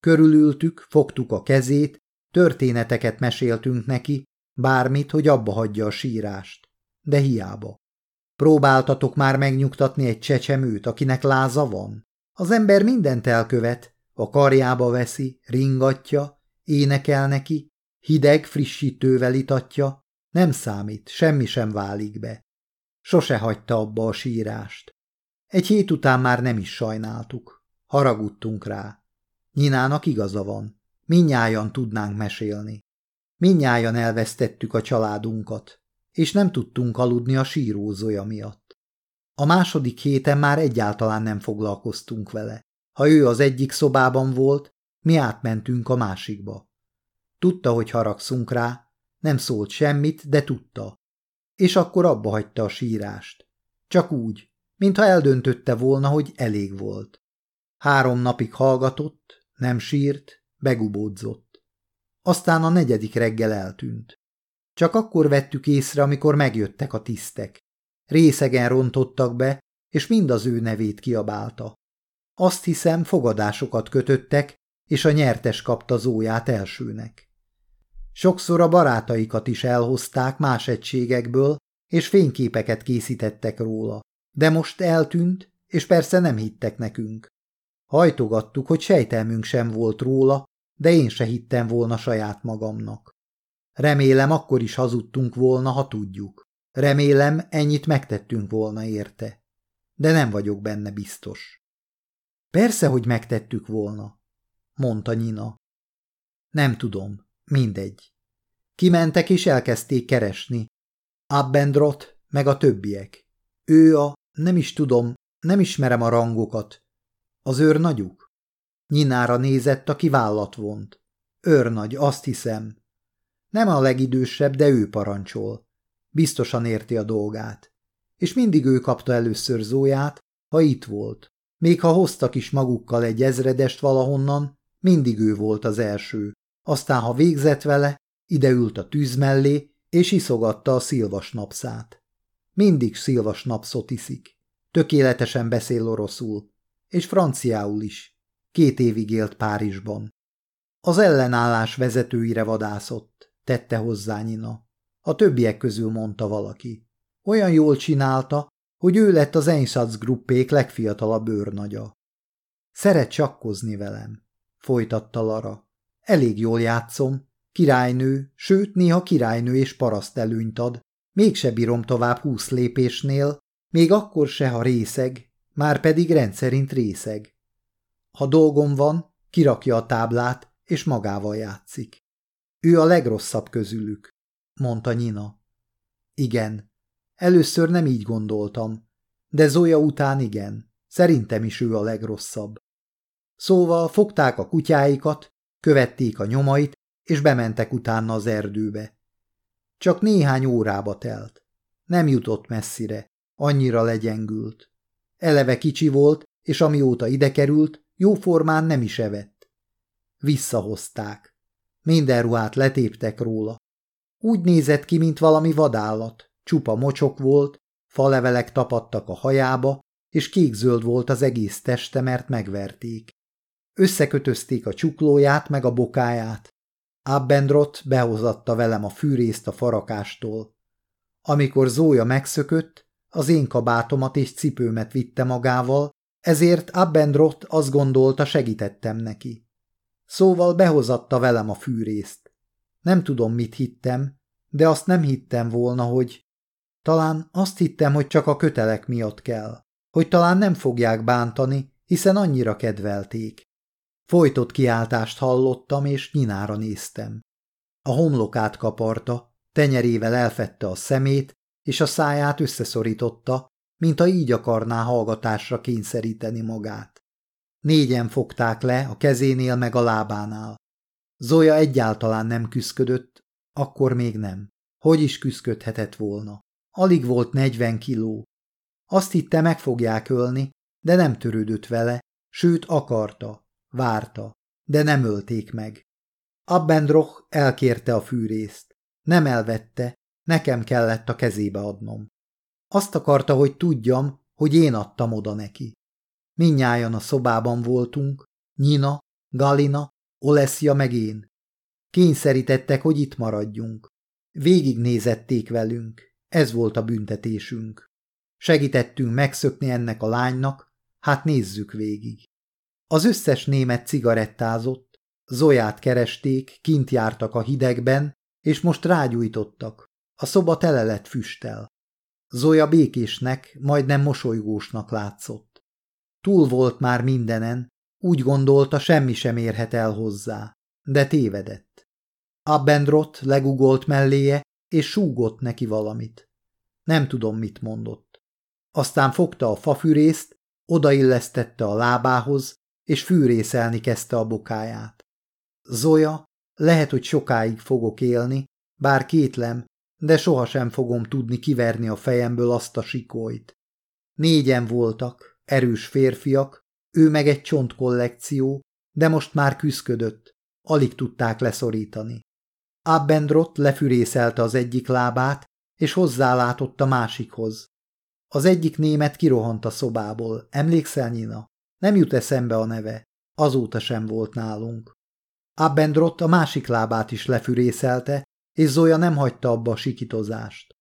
Körülültük, fogtuk a kezét, történeteket meséltünk neki, bármit, hogy abba hagyja a sírást. De hiába. Próbáltatok már megnyugtatni egy csecsemőt, akinek láza van? Az ember mindent elkövet, a karjába veszi, ringatja, énekel neki, hideg frissítővel itatja, nem számít, semmi sem válik be. Sose hagyta abba a sírást. Egy hét után már nem is sajnáltuk. Haragudtunk rá. Nyinának igaza van. Minnyájan tudnánk mesélni. Minnyájan elvesztettük a családunkat, és nem tudtunk aludni a sírózója miatt. A második héten már egyáltalán nem foglalkoztunk vele. Ha ő az egyik szobában volt, mi átmentünk a másikba. Tudta, hogy haragszunk rá, nem szólt semmit, de tudta. És akkor abba hagyta a sírást. Csak úgy, mintha eldöntötte volna, hogy elég volt. Három napig hallgatott, nem sírt, begubódzott. aztán a negyedik reggel eltűnt. Csak akkor vettük észre, amikor megjöttek a tisztek. Részegen rontottak be, és mind az ő nevét kiabálta. Azt hiszem, fogadásokat kötöttek, és a nyertes kapta Zóját elsőnek. Sokszor a barátaikat is elhozták más egységekből, és fényképeket készítettek róla, de most eltűnt, és persze nem hittek nekünk. Hajtogattuk, hogy sejtelmünk sem volt róla, de én se hittem volna saját magamnak. Remélem, akkor is hazudtunk volna, ha tudjuk. Remélem, ennyit megtettünk volna érte. De nem vagyok benne biztos. Persze, hogy megtettük volna, mondta Nina. Nem tudom, mindegy. Kimentek és elkezdték keresni. Abbendrot, meg a többiek. Ő a, nem is tudom, nem ismerem a rangokat. Az őr nagyuk? Nyinára nézett, aki vállat vont. Őrnagy, azt hiszem. Nem a legidősebb, de ő parancsol. Biztosan érti a dolgát. És mindig ő kapta először Zóját, ha itt volt. Még ha hoztak is magukkal egy ezredest valahonnan, mindig ő volt az első. Aztán, ha végzett vele, ideült a tűz mellé, és iszogatta a szilvas napszát. Mindig szilvas napszot iszik. Tökéletesen beszél oroszul, és franciául is. Két évig élt Párizsban. Az ellenállás vezetőire vadászott, tette hozzá Nina. A többiek közül mondta valaki. Olyan jól csinálta, hogy ő lett az Einsatz gruppék legfiatalabb őrnagya. Szeret csakkozni velem, folytatta Lara. Elég jól játszom, királynő, sőt néha királynő és paraszt előnyt ad, mégse bírom tovább húsz lépésnél, még akkor se, ha részeg, már pedig rendszerint részeg. Ha dolgom van, kirakja a táblát, és magával játszik. Ő a legrosszabb közülük, mondta Nina. Igen, először nem így gondoltam, de Zoya után igen, szerintem is ő a legrosszabb. Szóval fogták a kutyáikat, követték a nyomait, és bementek utána az erdőbe. Csak néhány órába telt. Nem jutott messzire, annyira legyengült. Eleve kicsi volt, és amióta ide került, Jóformán nem is evett. Visszahozták. Minden ruhát letéptek róla. Úgy nézett ki, mint valami vadállat. Csupa mocsok volt, falevelek tapadtak a hajába, és kékzöld volt az egész teste, mert megverték. Összekötözték a csuklóját meg a bokáját. Abbendrot behozatta velem a fűrészt a farakástól. Amikor Zója megszökött, az én kabátomat és cipőmet vitte magával, ezért Abbendrot azt gondolta, segítettem neki. Szóval behozatta velem a fűrészt. Nem tudom, mit hittem, de azt nem hittem volna, hogy... Talán azt hittem, hogy csak a kötelek miatt kell. Hogy talán nem fogják bántani, hiszen annyira kedvelték. Folytott kiáltást hallottam, és nyinára néztem. A homlokát kaparta, tenyerével elfette a szemét, és a száját összeszorította, mint a így akarná hallgatásra kényszeríteni magát. Négyen fogták le, a kezénél meg a lábánál. Zoya egyáltalán nem küszködött, akkor még nem. Hogy is küszködhetett volna? Alig volt negyven kiló. Azt hitte, meg fogják ölni, de nem törődött vele, sőt akarta, várta, de nem ölték meg. Abbendroch elkérte a fűrészt. Nem elvette, nekem kellett a kezébe adnom. Azt akarta, hogy tudjam, hogy én adtam oda neki. Minnyájan a szobában voltunk, Nina, Galina, Olesja meg én. Kényszerítettek, hogy itt maradjunk. Végignézették velünk, ez volt a büntetésünk. Segítettünk megszökni ennek a lánynak, hát nézzük végig. Az összes német cigarettázott, Zoját keresték, kint jártak a hidegben, és most rágyújtottak. A szoba tele lett füsttel. Zoya békésnek, majdnem mosolygósnak látszott. Túl volt már mindenen, úgy gondolta, semmi sem érhet el hozzá, de tévedett. Abbendrot legugolt melléje, és súgott neki valamit. Nem tudom, mit mondott. Aztán fogta a fafűrészt, odaillesztette a lábához, és fűrészelni kezdte a bokáját. Zoya, lehet, hogy sokáig fogok élni, bár kétlem, de sohasem fogom tudni kiverni a fejemből azt a sikolyt. Négyen voltak, erős férfiak, ő meg egy csontkollekció, de most már küszködött. alig tudták leszorítani. Abbendrott lefürészelte az egyik lábát, és hozzálátott a másikhoz. Az egyik német kirohant a szobából. Emlékszel, Nina? Nem jut eszembe a neve. Azóta sem volt nálunk. Abbendrott a másik lábát is lefürészelte, és Zoya nem hagyta abba a sikitozást.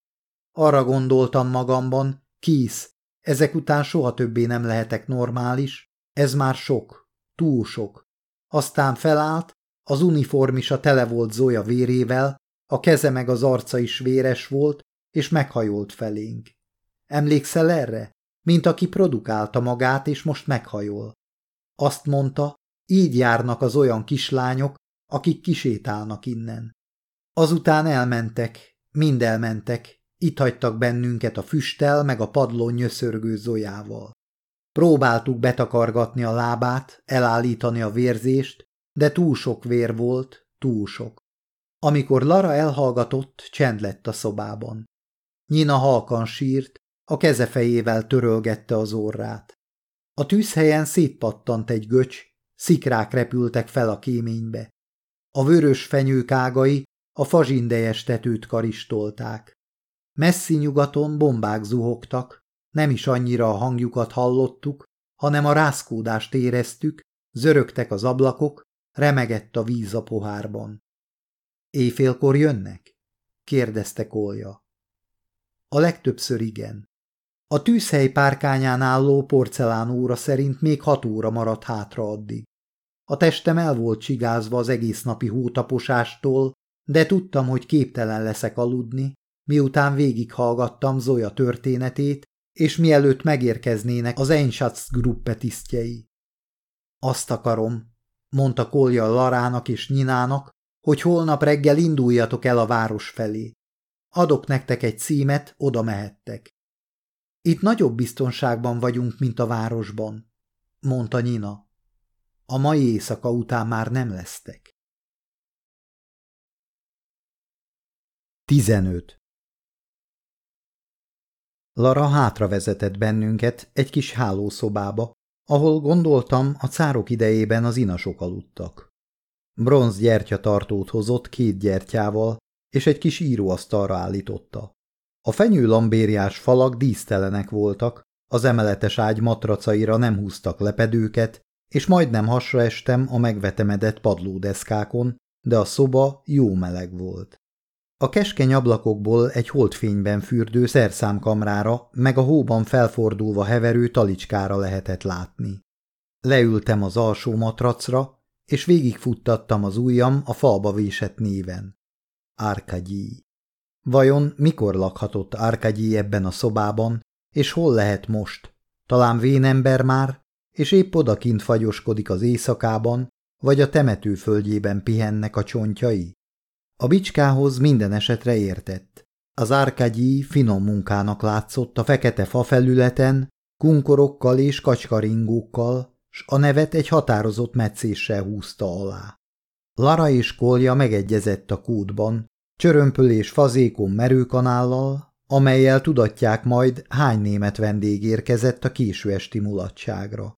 Arra gondoltam magamban, kísz, ezek után soha többé nem lehetek normális, ez már sok, túl sok. Aztán felállt, az uniformisa tele volt Zoya vérével, a keze meg az arca is véres volt, és meghajolt felénk. Emlékszel erre? Mint aki produkálta magát, és most meghajol. Azt mondta, így járnak az olyan kislányok, akik kisétálnak innen. Azután elmentek, mind elmentek, itt hagytak bennünket a füstel meg a padlón nyöszörgő zojával. Próbáltuk betakargatni a lábát, elállítani a vérzést, de túl sok vér volt, túl sok. Amikor Lara elhallgatott, csend lett a szobában. Nyina halkan sírt, a kezefejével törölgette az orrát. A tűzhelyen szétpattant egy göcs, szikrák repültek fel a kéménybe. A vörös fenyők ágai a fazsindejes tetőt karistolták. Messzi nyugaton bombák zuhogtak, nem is annyira a hangjukat hallottuk, hanem a rászkódást éreztük, zörögtek az ablakok, remegett a víz a pohárban. Éjfélkor jönnek? kérdezte Kolja. A legtöbbször igen. A tűzhely párkányán álló porcelán óra szerint még hat óra maradt hátra addig. A testem el volt csigázva az egész napi hótaposástól, de tudtam, hogy képtelen leszek aludni, miután végighallgattam Zoya történetét, és mielőtt megérkeznének az Einschatz-gruppe tisztjei. Azt akarom, mondta Kolja Larának és Nyinának, hogy holnap reggel induljatok el a város felé. Adok nektek egy címet, oda mehettek. Itt nagyobb biztonságban vagyunk, mint a városban, mondta Nyina. A mai éjszaka után már nem lesztek. 15. Lara hátra vezetett bennünket egy kis hálószobába, ahol gondoltam a cárok idejében az inasok aludtak. Bronz gyertyatartót hozott két gyertyával, és egy kis íróasztalra állította. A fenyőlambériás falak dísztelenek voltak, az emeletes ágy matracaira nem húztak lepedőket, és majdnem hasra estem a megvetemedett padlódeszkákon, de a szoba jó meleg volt. A keskeny ablakokból egy holdfényben fürdő szerszámkamrára, meg a hóban felfordulva heverő talicskára lehetett látni. Leültem az alsó matracra, és végigfuttattam az ujjam a falba vésett néven. Árkagyi. Vajon mikor lakhatott Árkagyi ebben a szobában, és hol lehet most? Talán vénember már, és épp odakint fagyoskodik az éjszakában, vagy a temetőföldjében pihennek a csontjai? A bicskához minden esetre értett. Az árkagyi finom munkának látszott a fekete fa felületen, kunkorokkal és kacskaringókkal, s a nevet egy határozott metszéssel húzta alá. Lara és Kolja megegyezett a kútban, csörömpölés fazékon merőkanállal, amelyel tudatják majd, hány német vendég érkezett a késő esti mulatságra.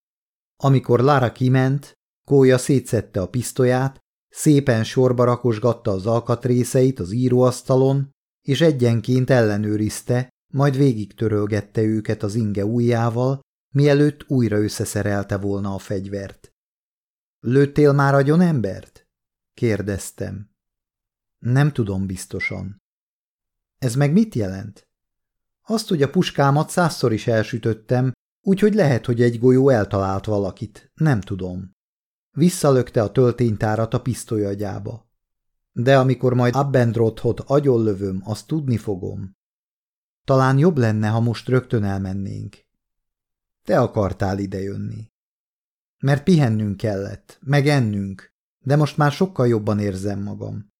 Amikor Lara kiment, Kólya szétszette a pisztolyát, szépen sorba rakosgatta az alkatrészeit az íróasztalon, és egyenként ellenőrizte, majd végig törölgette őket az inge ujjával, mielőtt újra összeszerelte volna a fegyvert. Lőttél már agyon embert? kérdeztem. Nem tudom biztosan. Ez meg mit jelent? Azt, hogy a puskámat százszor is elsütöttem, úgyhogy lehet, hogy egy golyó eltalált valakit, nem tudom. Visszalökte a tölténytárat a pisztolyagyába. De amikor majd Abbendrothot agyonlövöm, azt tudni fogom. Talán jobb lenne, ha most rögtön elmennénk. Te akartál idejönni. Mert pihennünk kellett, meg ennünk, de most már sokkal jobban érzem magam.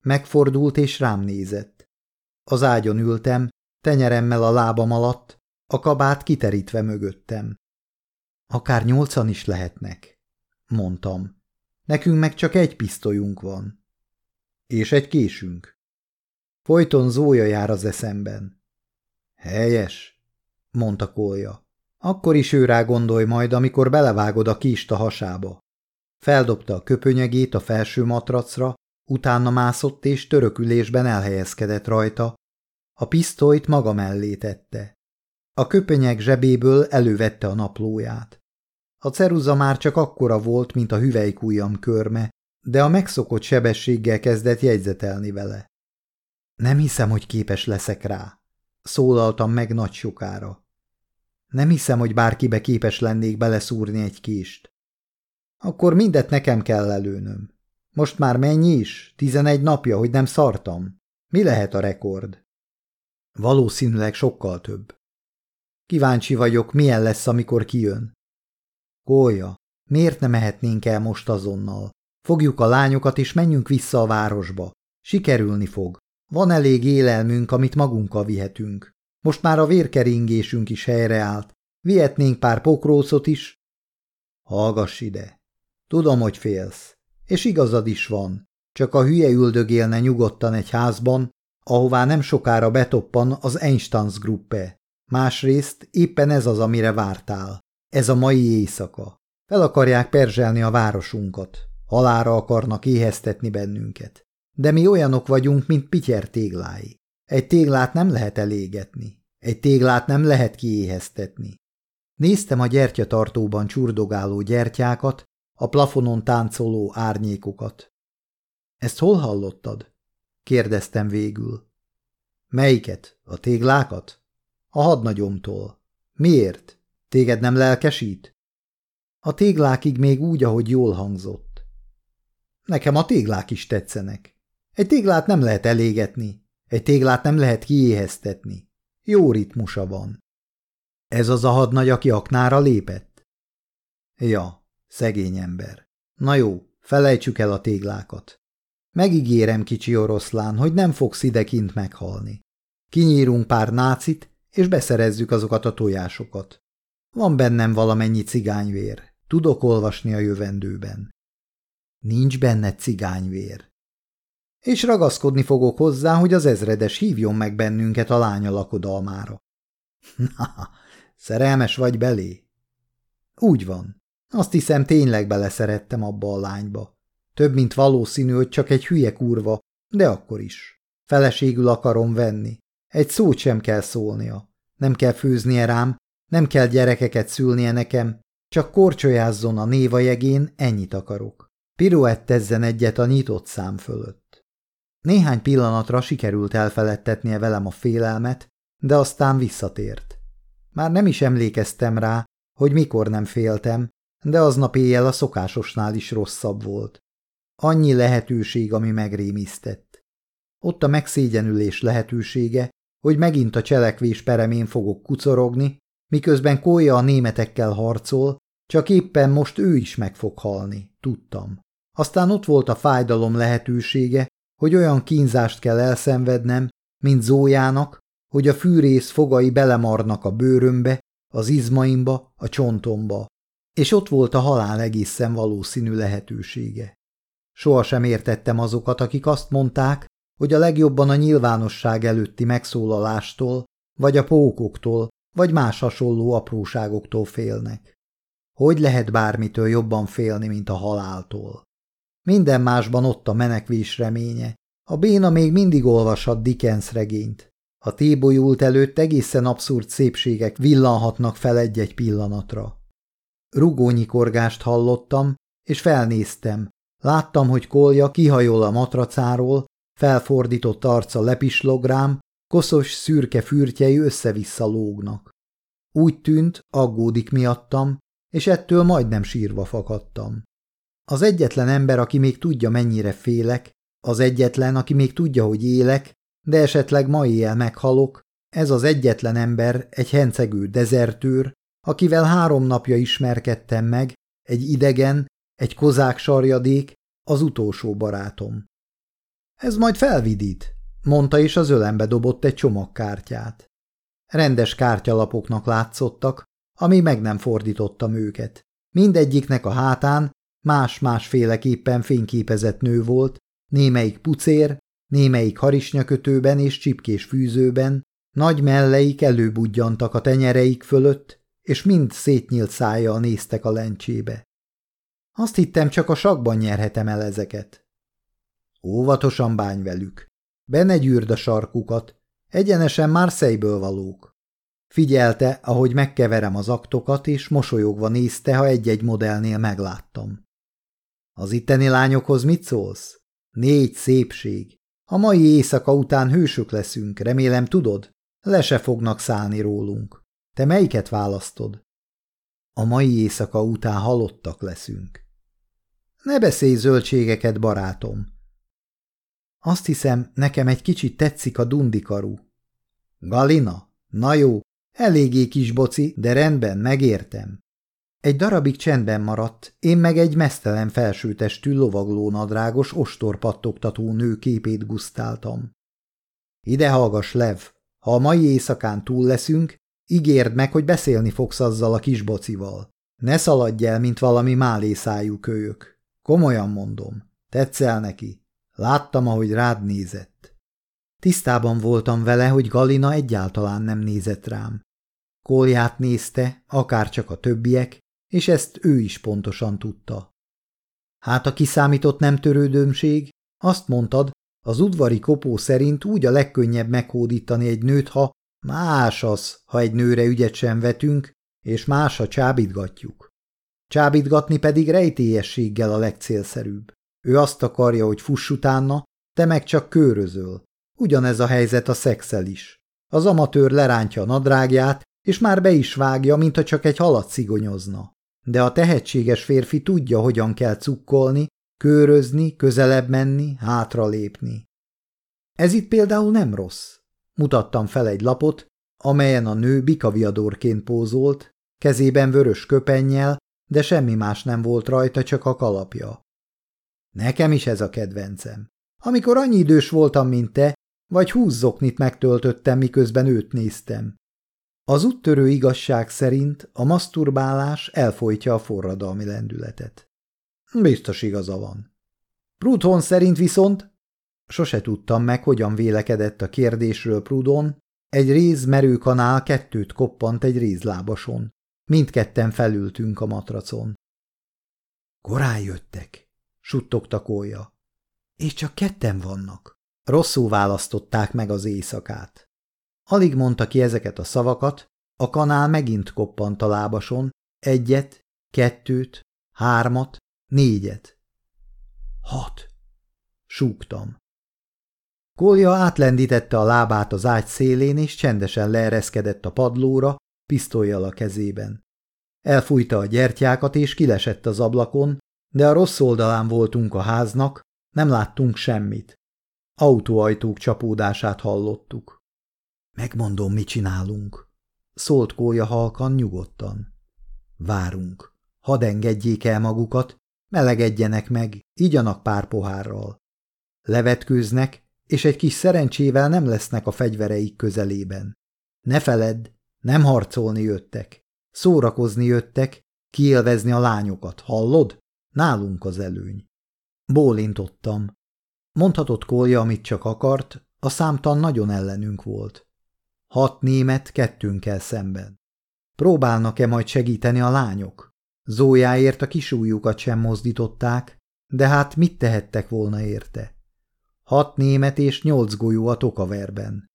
Megfordult és rám nézett. Az ágyon ültem, tenyeremmel a lábam alatt, a kabát kiterítve mögöttem. Akár nyolcan is lehetnek, mondtam. Nekünk meg csak egy pisztolyunk van. És egy késünk. Folyton zója jár az eszemben. Helyes, mondta Kolja. Akkor is ő rá gondolj majd, amikor belevágod a kist a hasába. Feldobta a köpönyegét a felső matracra, utána mászott és törökülésben elhelyezkedett rajta. A pisztolyt maga mellé tette. A köpönyeg zsebéből elővette a naplóját. A ceruza már csak akkora volt, mint a hüvelykújjam körme, de a megszokott sebességgel kezdett jegyzetelni vele. Nem hiszem, hogy képes leszek rá, szólaltam meg nagy sokára. Nem hiszem, hogy bárkibe képes lennék beleszúrni egy kést. Akkor mindet nekem kell előnöm. Most már mennyi is? Tizenegy napja, hogy nem szartam. Mi lehet a rekord? Valószínűleg sokkal több. Kíváncsi vagyok, milyen lesz, amikor kijön. Gólya, miért nem mehetnénk el most azonnal? Fogjuk a lányokat, és menjünk vissza a városba. Sikerülni fog. Van elég élelmünk, amit magunkkal vihetünk. Most már a vérkeringésünk is helyreállt. Vihetnénk pár pokrócot is. Hallgass ide. Tudom, hogy félsz. És igazad is van. Csak a hülye üldögélne nyugodtan egy házban, ahová nem sokára betoppan az Einsteins gruppe. Másrészt éppen ez az, amire vártál. Ez a mai éjszaka. Fel akarják perzselni a városunkat. Halára akarnak éheztetni bennünket. De mi olyanok vagyunk, mint pityer téglái. Egy téglát nem lehet elégetni. Egy téglát nem lehet kiéheztetni. Néztem a gyertyatartóban csurdogáló gyertyákat, a plafonon táncoló árnyékokat. Ezt hol hallottad? kérdeztem végül. Melyiket? A téglákat? A hadnagyomtól. Miért? Téged nem lelkesít? A téglákig még úgy, ahogy jól hangzott. Nekem a téglák is tetszenek. Egy téglát nem lehet elégetni, egy téglát nem lehet kiéheztetni. Jó ritmusa van. Ez az a hadnagy, aki aknára lépett? Ja, szegény ember. Na jó, felejtsük el a téglákat. Megígérem, kicsi oroszlán, hogy nem fogsz idekint meghalni. Kinyírunk pár nácit, és beszerezzük azokat a tojásokat. Van bennem valamennyi cigányvér. Tudok olvasni a jövendőben. Nincs benne cigányvér. És ragaszkodni fogok hozzá, hogy az ezredes hívjon meg bennünket a lánya lakodalmára. Na, szerelmes vagy belé? Úgy van. Azt hiszem, tényleg beleszerettem abba a lányba. Több, mint valószínű, hogy csak egy hülye kurva, de akkor is. Feleségül akarom venni. Egy szót sem kell szólnia. Nem kell főznie rám, nem kell gyerekeket szülnie nekem, csak korcsolyázzon a névajegén, ennyit akarok. Piruettezzen egyet a nyitott szám fölött. Néhány pillanatra sikerült elfeledtetnie velem a félelmet, de aztán visszatért. Már nem is emlékeztem rá, hogy mikor nem féltem, de aznap éjjel a szokásosnál is rosszabb volt. Annyi lehetőség, ami megrémisztett. Ott a megszégyenülés lehetősége, hogy megint a cselekvés peremén fogok kucorogni, miközben Kólya a németekkel harcol, csak éppen most ő is meg fog halni, tudtam. Aztán ott volt a fájdalom lehetősége, hogy olyan kínzást kell elszenvednem, mint Zójának, hogy a fűrész fogai belemarnak a bőrömbe, az izmaimba, a csontomba. És ott volt a halál egészen valószínű lehetősége. Sohasem értettem azokat, akik azt mondták, hogy a legjobban a nyilvánosság előtti megszólalástól, vagy a pókoktól, vagy más hasonló apróságoktól félnek. Hogy lehet bármitől jobban félni, mint a haláltól? Minden másban ott a menekvés reménye. A béna még mindig olvashat Dickens regényt. A tébolyult előtt egészen abszurd szépségek villanhatnak fel egy-egy pillanatra. Rugónyi korgást hallottam, és felnéztem. Láttam, hogy Kolja kihajol a matracáról, felfordított arca lepislog rám, koszos szürke fürtjei össze-vissza lógnak. Úgy tűnt, aggódik miattam, és ettől majdnem sírva fakadtam. Az egyetlen ember, aki még tudja, mennyire félek, az egyetlen, aki még tudja, hogy élek, de esetleg ma éjjel meghalok, ez az egyetlen ember egy hencegő dezertőr, akivel három napja ismerkedtem meg, egy idegen, egy kozák sarjadék, az utolsó barátom. Ez majd felvidít, mondta, és az ölembe dobott egy csomagkártyát. Rendes kártyalapoknak látszottak, ami meg nem fordítottam őket. Mindegyiknek a hátán más-másféleképpen fényképezett nő volt, némelyik pucér, némelyik harisnyakötőben és csipkés fűzőben, nagy melleik előbudjantak a tenyereik fölött, és mind szétnyílt szájjal néztek a lencsébe. Azt hittem, csak a sakban nyerhetem el ezeket. Óvatosan bánj velük. Be ne gyűrd a sarkukat, egyenesen Marseille-ből valók. Figyelte, ahogy megkeverem az aktokat, és mosolyogva nézte, ha egy-egy modellnél megláttam. Az itteni lányokhoz mit szólsz? Négy szépség. A mai éjszaka után hősök leszünk, remélem tudod? Le se fognak szállni rólunk. Te melyiket választod? A mai éjszaka után halottak leszünk. Ne beszélj zöldségeket, barátom. Azt hiszem, nekem egy kicsit tetszik a dundikaru. Galina? Na jó, eléggé kis boci, de rendben, megértem. Egy darabig csendben maradt, én meg egy mesztelen felsőtestű lovagló nadrágos ostorpattogtató nő képét gusztáltam. Ide hallgass, Lev, ha a mai éjszakán túl leszünk, ígérd meg, hogy beszélni fogsz azzal a kisbocival. Ne szaladj el, mint valami málészájú kölyök. Komolyan mondom, tetszel neki. Láttam, ahogy rád nézett. Tisztában voltam vele, hogy Galina egyáltalán nem nézett rám. Kolját nézte, akár csak a többiek, és ezt ő is pontosan tudta. Hát a kiszámított nem törődömség, azt mondtad, az udvari kopó szerint úgy a legkönnyebb meghódítani egy nőt, ha más az, ha egy nőre ügyet sem vetünk, és más, ha csábítgatjuk. Csábítgatni pedig rejtélyességgel a legcélszerűbb. Ő azt akarja, hogy fuss utána, te meg csak körözöl. Ugyanez a helyzet a szexel is. Az amatőr lerántja a nadrágját, és már be is vágja, mintha csak egy halat szigonyozna. De a tehetséges férfi tudja, hogyan kell cukkolni, körözni, közelebb menni, hátralépni. Ez itt például nem rossz. Mutattam fel egy lapot, amelyen a nő bikaviadorként pózolt, kezében vörös köpennyel, de semmi más nem volt rajta, csak a kalapja. Nekem is ez a kedvencem. Amikor annyi idős voltam, mint te, vagy húsz megtöltöttem, miközben őt néztem. Az úttörő igazság szerint a maszturbálás elfolytja a forradalmi lendületet. Biztos igaza van. Prudhon szerint viszont, sose tudtam meg, hogyan vélekedett a kérdésről Prudon, egy réz merőkanál kettőt koppant egy rézlábason. Mindketten felültünk a matracon. Korán jöttek, suttogta kólya. És csak ketten vannak. Rosszul választották meg az éjszakát. Alig mondta ki ezeket a szavakat, a kanál megint koppant a lábason, egyet, kettőt, hármat, négyet. Hat. Súgtam. Kolja átlendítette a lábát az ágy szélén, és csendesen leereszkedett a padlóra, pisztolyjal a kezében. Elfújta a gyertyákat, és kilesett az ablakon, de a rossz oldalán voltunk a háznak, nem láttunk semmit. Autóajtók csapódását hallottuk. Megmondom, mit csinálunk. Szólt kólya halkan nyugodtan. Várunk. Hadd engedjék el magukat, melegedjenek meg, igyanak pár pohárral. Levetkőznek, és egy kis szerencsével nem lesznek a fegyvereik közelében. Ne feledd, nem harcolni jöttek. Szórakozni jöttek, kiélvezni a lányokat, hallod? Nálunk az előny. Bólintottam. Mondhatott Kolja, amit csak akart, a számtan nagyon ellenünk volt. Hat német kettőnkkel szemben. Próbálnak-e majd segíteni a lányok? Zójáért a kisújukat sem mozdították, de hát mit tehettek volna érte? Hat német és nyolc golyó a tokaverben.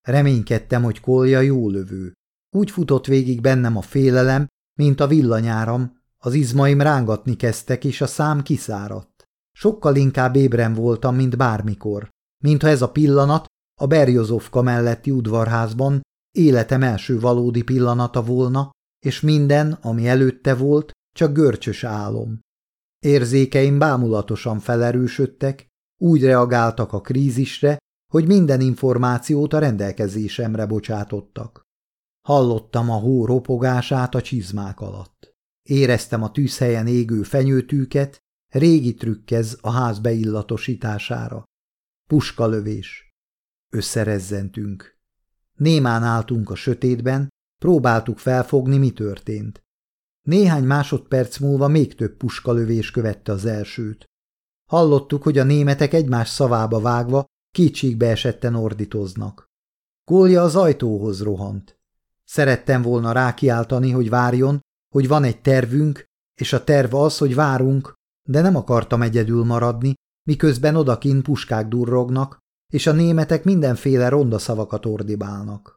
Reménykedtem, hogy kolja jó lövő. Úgy futott végig bennem a félelem, mint a villanyáram, az izmaim rángatni kezdtek, és a szám kiszáradt. Sokkal inkább ébren voltam, mint bármikor, mintha ez a pillanat a Berjozovka melletti udvarházban életem első valódi pillanata volna, és minden, ami előtte volt, csak görcsös álom. Érzékeim bámulatosan felerősödtek, úgy reagáltak a krízisre, hogy minden információt a rendelkezésemre bocsátottak. Hallottam a hó ropogását a csizmák alatt. Éreztem a tűzhelyen égő fenyőtűket, régi trükkez a ház beillatosítására. Puskalövés. Összerezzentünk. Némán álltunk a sötétben, próbáltuk felfogni, mi történt. Néhány másodperc múlva még több puskalövés követte az elsőt. Hallottuk, hogy a németek egymás szavába vágva kétségbe esetten ordítoznak. Kolja az ajtóhoz rohant. Szerettem volna rákiáltani, hogy várjon, hogy van egy tervünk, és a terv az, hogy várunk, de nem akartam egyedül maradni, miközben odakin puskák durrognak, és a németek mindenféle ronda szavakat ordibálnak.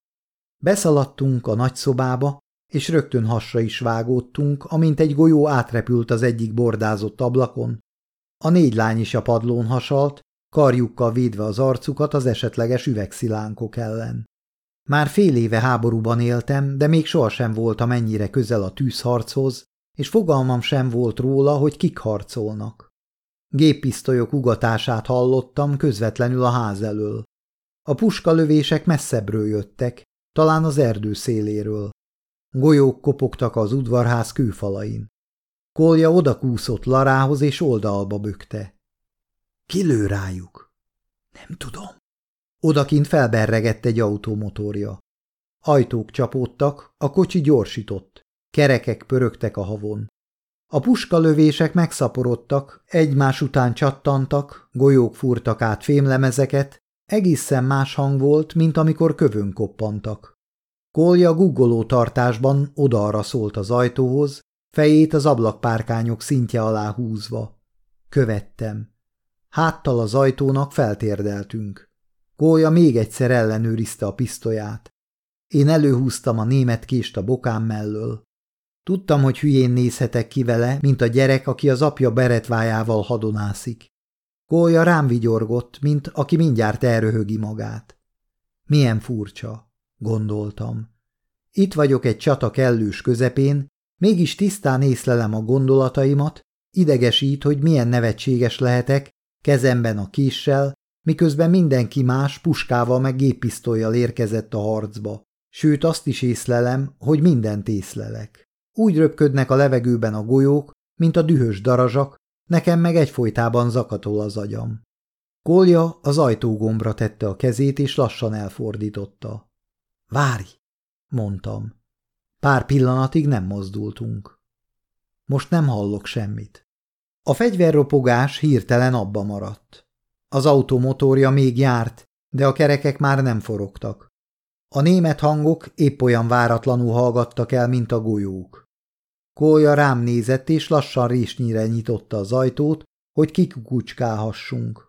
Beszaladtunk a nagyszobába, és rögtön hasra is vágódtunk, amint egy golyó átrepült az egyik bordázott ablakon. A négy lány is a padlón hasalt, karjukkal védve az arcukat az esetleges üvegszilánkok ellen. Már fél éve háborúban éltem, de még sohasem voltam ennyire közel a tűzharchoz, és fogalmam sem volt róla, hogy kik harcolnak. Géppisztolyok ugatását hallottam közvetlenül a ház elől. A puskalövések messzebbről jöttek, talán az erdő széléről. Golyók kopogtak az udvarház kőfalain. Kolja odakúszott Larához és oldalba bökte. Ki lő rájuk? Nem tudom. Odakint felberregett egy automotorja. Ajtók csapódtak, a kocsi gyorsított. Kerekek pörögtek a havon. A puskalövések megszaporodtak, egymás után csattantak, golyók fúrtak át fémlemezeket, egészen más hang volt, mint amikor kövön koppantak. Kolja guggoló tartásban odaarra szólt az ajtóhoz, fejét az ablakpárkányok szintje alá húzva. Követtem. Háttal az ajtónak feltérdeltünk. Kólya még egyszer ellenőrizte a pisztolyát. Én előhúztam a német kést a bokám mellől. Tudtam, hogy hülyén nézhetek ki vele, mint a gyerek, aki az apja beretvájával hadonászik. Kólya rám vigyorgott, mint aki mindjárt elröhögi magát. Milyen furcsa, gondoltam. Itt vagyok egy csata kellős közepén, mégis tisztán észlelem a gondolataimat, idegesít, hogy milyen nevetséges lehetek, kezemben a késsel, miközben mindenki más puskával meg géppisztolyjal érkezett a harcba. Sőt, azt is észlelem, hogy mindent észlelek. Úgy röpködnek a levegőben a golyók, mint a dühös darazsak, nekem meg egyfolytában zakatol az agyam. Kolja az ajtógombra tette a kezét, és lassan elfordította. Várj, mondtam. Pár pillanatig nem mozdultunk. Most nem hallok semmit. A fegyverropogás hirtelen abba maradt. Az automotorja még járt, de a kerekek már nem forogtak. A német hangok épp olyan váratlanul hallgattak el, mint a golyók. Kólya rám nézett, és lassan résnyire nyitotta az ajtót, hogy kikukucskálhassunk.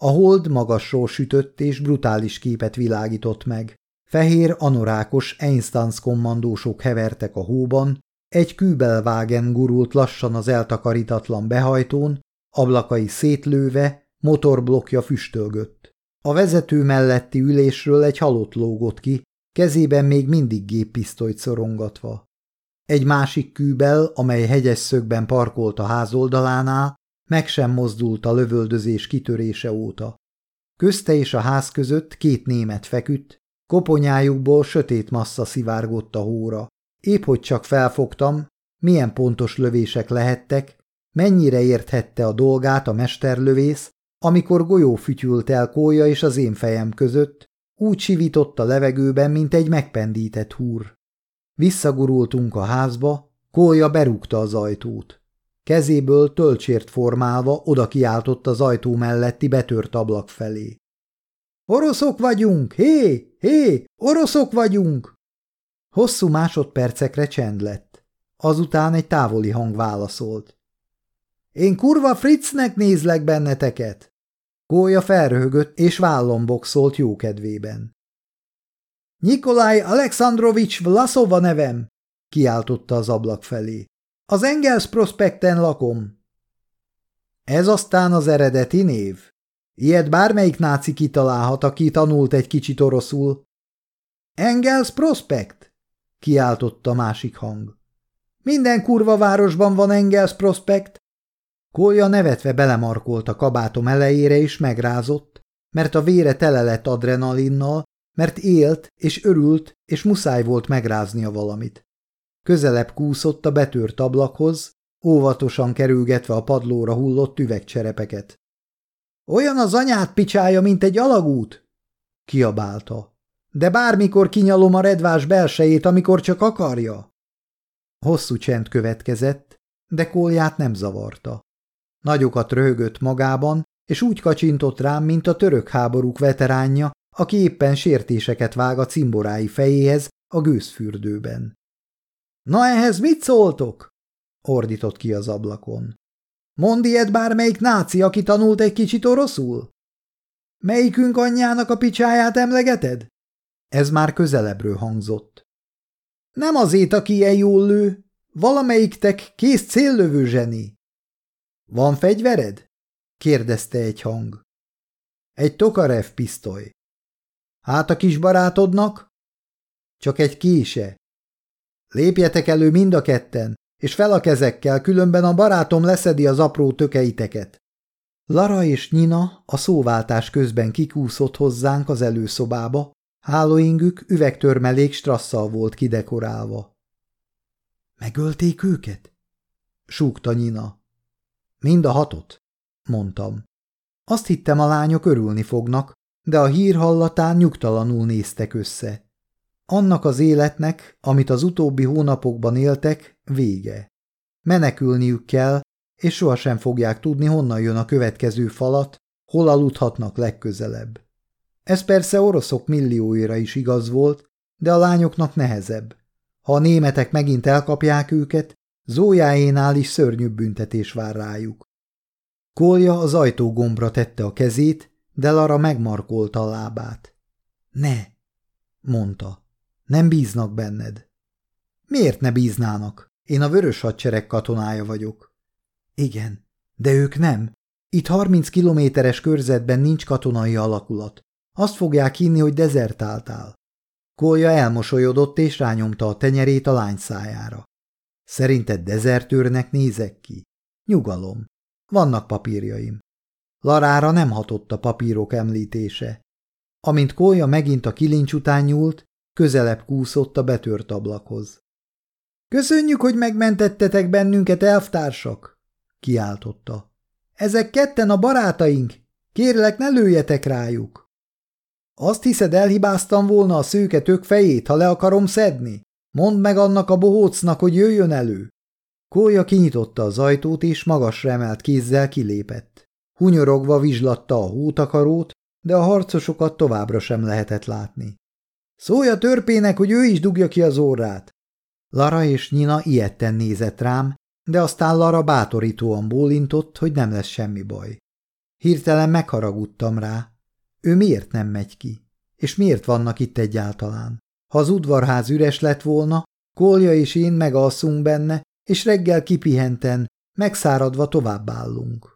A hold magasról sütött és brutális képet világított meg. Fehér, anorákos Einsteins kommandósok hevertek a hóban, egy kűbelvágen gurult lassan az eltakarítatlan behajtón, ablakai szétlőve, motorblokja füstölgött. A vezető melletti ülésről egy halott lógott ki, kezében még mindig géppisztolyt szorongatva. Egy másik kűbel, amely hegyes szögben parkolt a ház oldalánál, meg sem mozdult a lövöldözés kitörése óta. Közte és a ház között két német feküdt, koponyájukból sötét massza szivárgott a hóra. Épp hogy csak felfogtam, milyen pontos lövések lehettek, mennyire érthette a dolgát a mesterlövész, amikor golyó fütyült el kólya és az én fejem között, úgy sivított a levegőben, mint egy megpendített húr. Visszagurultunk a házba, kólya berúgta az ajtót. Kezéből töltsért formálva oda kiáltott az ajtó melletti betört ablak felé. Oroszok vagyunk! Hé! Hé! Oroszok vagyunk! Hosszú másodpercekre csend lett. Azután egy távoli hang válaszolt. Én kurva Fritznek nézlek benneteket! Gólya felröhögött és vállon boxolt jókedvében. Nikolaj Alexandrovics Vlaszova nevem! kiáltotta az ablak felé. Az Engels prospekten lakom. Ez aztán az eredeti név. Ilyet bármelyik náci kitalálhat, aki tanult egy kicsit oroszul. Engels prospekt! kiáltotta másik hang. Minden kurva városban van Engels prospekt. Kolja nevetve belemarkolt a kabátom elejére és megrázott, mert a vére tele lett adrenalinnal, mert élt és örült, és muszáj volt megráznia valamit. Közelebb kúszott a betört ablakhoz, óvatosan kerülgetve a padlóra hullott üvegcserepeket. Olyan az anyát picsája, mint egy alagút? kiabálta. De bármikor kinyalom a redvás belsejét, amikor csak akarja. Hosszú csend következett, de kolját nem zavarta. Nagyokat röhögött magában, és úgy kacsintott rám, mint a török háborúk veteránja, aki éppen sértéseket vág a cimborái fejéhez a gőzfürdőben. – Na ehhez mit szóltok? ordított ki az ablakon. Mondd ilyet bármelyik náci, aki tanult egy kicsit oroszul? Melyikünk anyjának a picsáját emlegeted? Ez már közelebbről hangzott. Nem azért, aki ilyen jól lő, valamelyiktek kész céllövő zseni. Van fegyvered? kérdezte egy hang. Egy Tokarev pisztoly. Hát a kis barátodnak? Csak egy kése. Lépjetek elő mind a ketten, és fel a kezekkel, különben a barátom leszedi az apró tökeiteket. Lara és Nina a szóváltás közben kikúszott hozzánk az előszobába, hálóingük üvegtörmelék strasszal volt kidekorálva. Megölték őket? súgta Nina. Mind a hatot, mondtam. Azt hittem a lányok örülni fognak, de a hír hallatán nyugtalanul néztek össze. Annak az életnek, amit az utóbbi hónapokban éltek, vége. Menekülniük kell, és sohasem fogják tudni, honnan jön a következő falat, hol aludhatnak legközelebb. Ez persze oroszok millióira is igaz volt, de a lányoknak nehezebb. Ha a németek megint elkapják őket, Zójáénál is szörnyűbb büntetés vár rájuk. Kolja az ajtógombra tette a kezét, de Lara megmarkolta a lábát. Ne, mondta, nem bíznak benned. Miért ne bíznának? Én a vörös hadsereg katonája vagyok. Igen, de ők nem. Itt 30 kilométeres körzetben nincs katonai alakulat. Azt fogják hinni, hogy dezertáltál. Kolja elmosolyodott és rányomta a tenyerét a lány szájára. Szerinted dezertőrnek nézek ki? Nyugalom. Vannak papírjaim. Larára nem hatott a papírok említése. Amint Kolja megint a kilincs után nyúlt, közelebb kúszott a betört ablakhoz. – Köszönjük, hogy megmentettetek bennünket, elvtársak! – kiáltotta. – Ezek ketten a barátaink! Kérlek, ne lőjetek rájuk! Azt hiszed, elhibáztam volna a szőke tök fejét, ha le akarom szedni? Mondd meg annak a bohócnak, hogy jöjjön elő! Kólya kinyitotta az ajtót, és magasra emelt kézzel kilépett. Hunyorogva vizslatta a hótakarót, de a harcosokat továbbra sem lehetett látni. Szólj a törpének, hogy ő is dugja ki az órát! Lara és Nina ilyetten nézett rám, de aztán Lara bátorítóan bólintott, hogy nem lesz semmi baj. Hirtelen megharagudtam rá. Ő miért nem megy ki? És miért vannak itt egyáltalán? Ha az udvarház üres lett volna, Kolja és én megalszunk benne, és reggel kipihenten, megszáradva továbbállunk.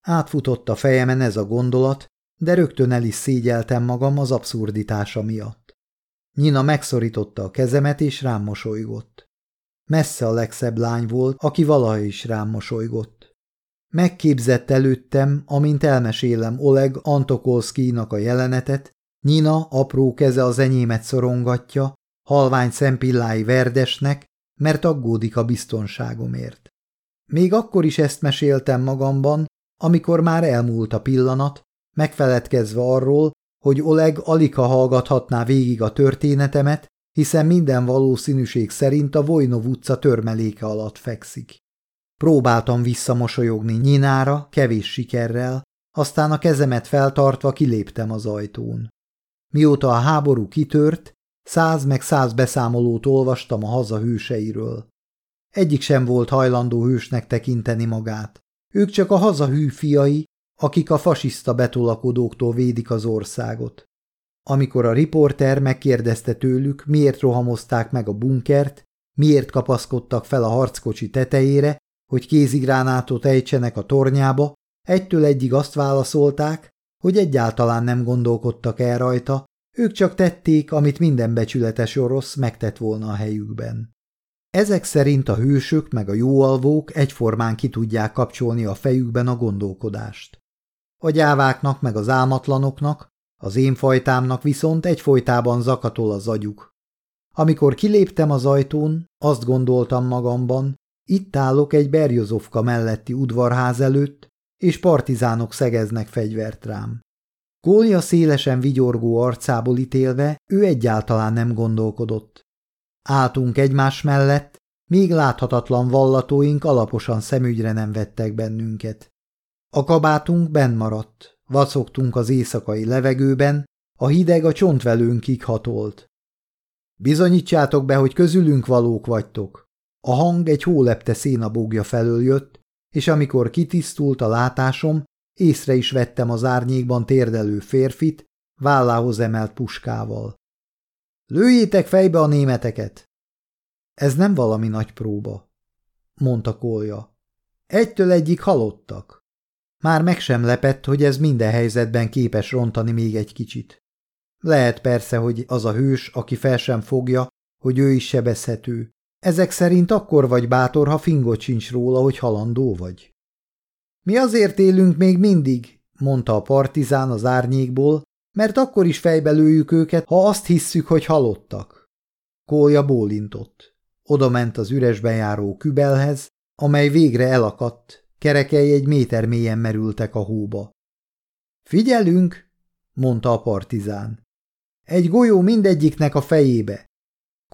Átfutott a fejemen ez a gondolat, de rögtön el is szégyeltem magam az abszurditása miatt. Nyina megszorította a kezemet, és rám mosolygott. Messze a legszebb lány volt, aki valaha is rám mosolygott. Megképzett előttem, amint elmesélem Oleg Antokolszkijnak a jelenetet, Nyina apró keze az enyémet szorongatja, halvány szempillái verdesnek, mert aggódik a biztonságomért. Még akkor is ezt meséltem magamban, amikor már elmúlt a pillanat, megfeledkezve arról, hogy Oleg alika hallgathatná végig a történetemet, hiszen minden valószínűség szerint a Vojnov utca törmeléke alatt fekszik. Próbáltam visszamosolyogni nyinára, kevés sikerrel, aztán a kezemet feltartva kiléptem az ajtón. Mióta a háború kitört, száz meg száz beszámolót olvastam a haza hőseiről. Egyik sem volt hajlandó hősnek tekinteni magát. Ők csak a haza hű fiai, akik a fasiszta betolakodóktól védik az országot. Amikor a riporter megkérdezte tőlük, miért rohamozták meg a bunkert, miért kapaszkodtak fel a harckocsi tetejére, hogy kézigránátot ejtsenek a tornyába, egytől egyig azt válaszolták, hogy egyáltalán nem gondolkodtak el rajta, ők csak tették, amit minden becsületes orosz megtett volna a helyükben. Ezek szerint a hősök meg a jóalvók egyformán ki tudják kapcsolni a fejükben a gondolkodást. A gyáváknak meg az álmatlanoknak, az én fajtámnak viszont egyfolytában zakatol az agyuk. Amikor kiléptem az ajtón, azt gondoltam magamban, itt állok egy Berjozovka melletti udvarház előtt, és partizánok szegeznek fegyvert rám. Kólya szélesen vigyorgó arcából ítélve, ő egyáltalán nem gondolkodott. Áltunk egymás mellett, még láthatatlan vallatóink alaposan szemügyre nem vettek bennünket. A kabátunk benn maradt, vacogtunk az éjszakai levegőben, a hideg a csontvelőnkig hatolt. Bizonyítsátok be, hogy közülünk valók vagytok. A hang egy hólepte szénabógja felől jött, és amikor kitisztult a látásom, észre is vettem az árnyékban térdelő férfit, vállához emelt puskával. Lőjétek fejbe a németeket! Ez nem valami nagy próba, mondta Kolja. Egytől egyik halottak. Már meg sem lepett, hogy ez minden helyzetben képes rontani még egy kicsit. Lehet persze, hogy az a hős, aki fel sem fogja, hogy ő is sebezhető. Ezek szerint akkor vagy bátor, ha fingot sincs róla, hogy halandó vagy. Mi azért élünk még mindig, mondta a partizán az árnyékból, mert akkor is fejbe lőjük őket, ha azt hisszük, hogy halottak. Kólya bólintott. Oda ment az üresben járó kübelhez, amely végre elakadt, kerekei egy méter mélyen merültek a hóba. Figyelünk, mondta a partizán. Egy golyó mindegyiknek a fejébe.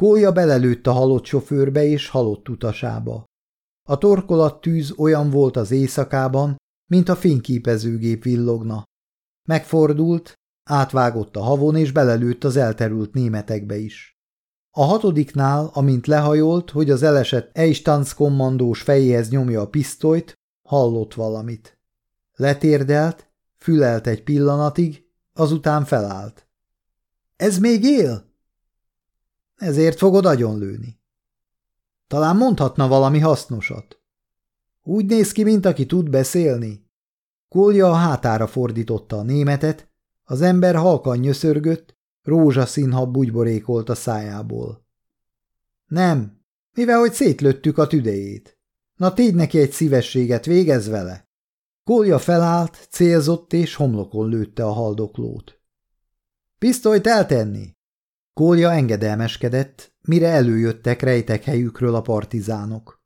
Kólya belelőtt a halott sofőrbe és halott utasába. A torkolat tűz olyan volt az éjszakában, mint a fényképezőgép villogna. Megfordult, átvágott a havon és belelőtt az elterült németekbe is. A hatodiknál, amint lehajolt, hogy az elesett Eistanz kommandós fejéhez nyomja a pisztolyt, hallott valamit. Letérdelt, fülelt egy pillanatig, azután felállt. – Ez még él? – Ezért fogod agyonlőni. Talán mondhatna valami hasznosat. Úgy néz ki, mint aki tud beszélni. Kolja a hátára fordította a németet, az ember halkan nyöszörgött, rózsaszínhab bugyborékolt a szájából. Nem, mivel hogy szétlöttük a tüdejét. Na tégy neki egy szívességet, végez vele. Kolja felállt, célzott és homlokon lőtte a haldoklót. Pisztolyt eltenni! Kolja engedelmeskedett, mire előjöttek rejtek helyükről a partizánok.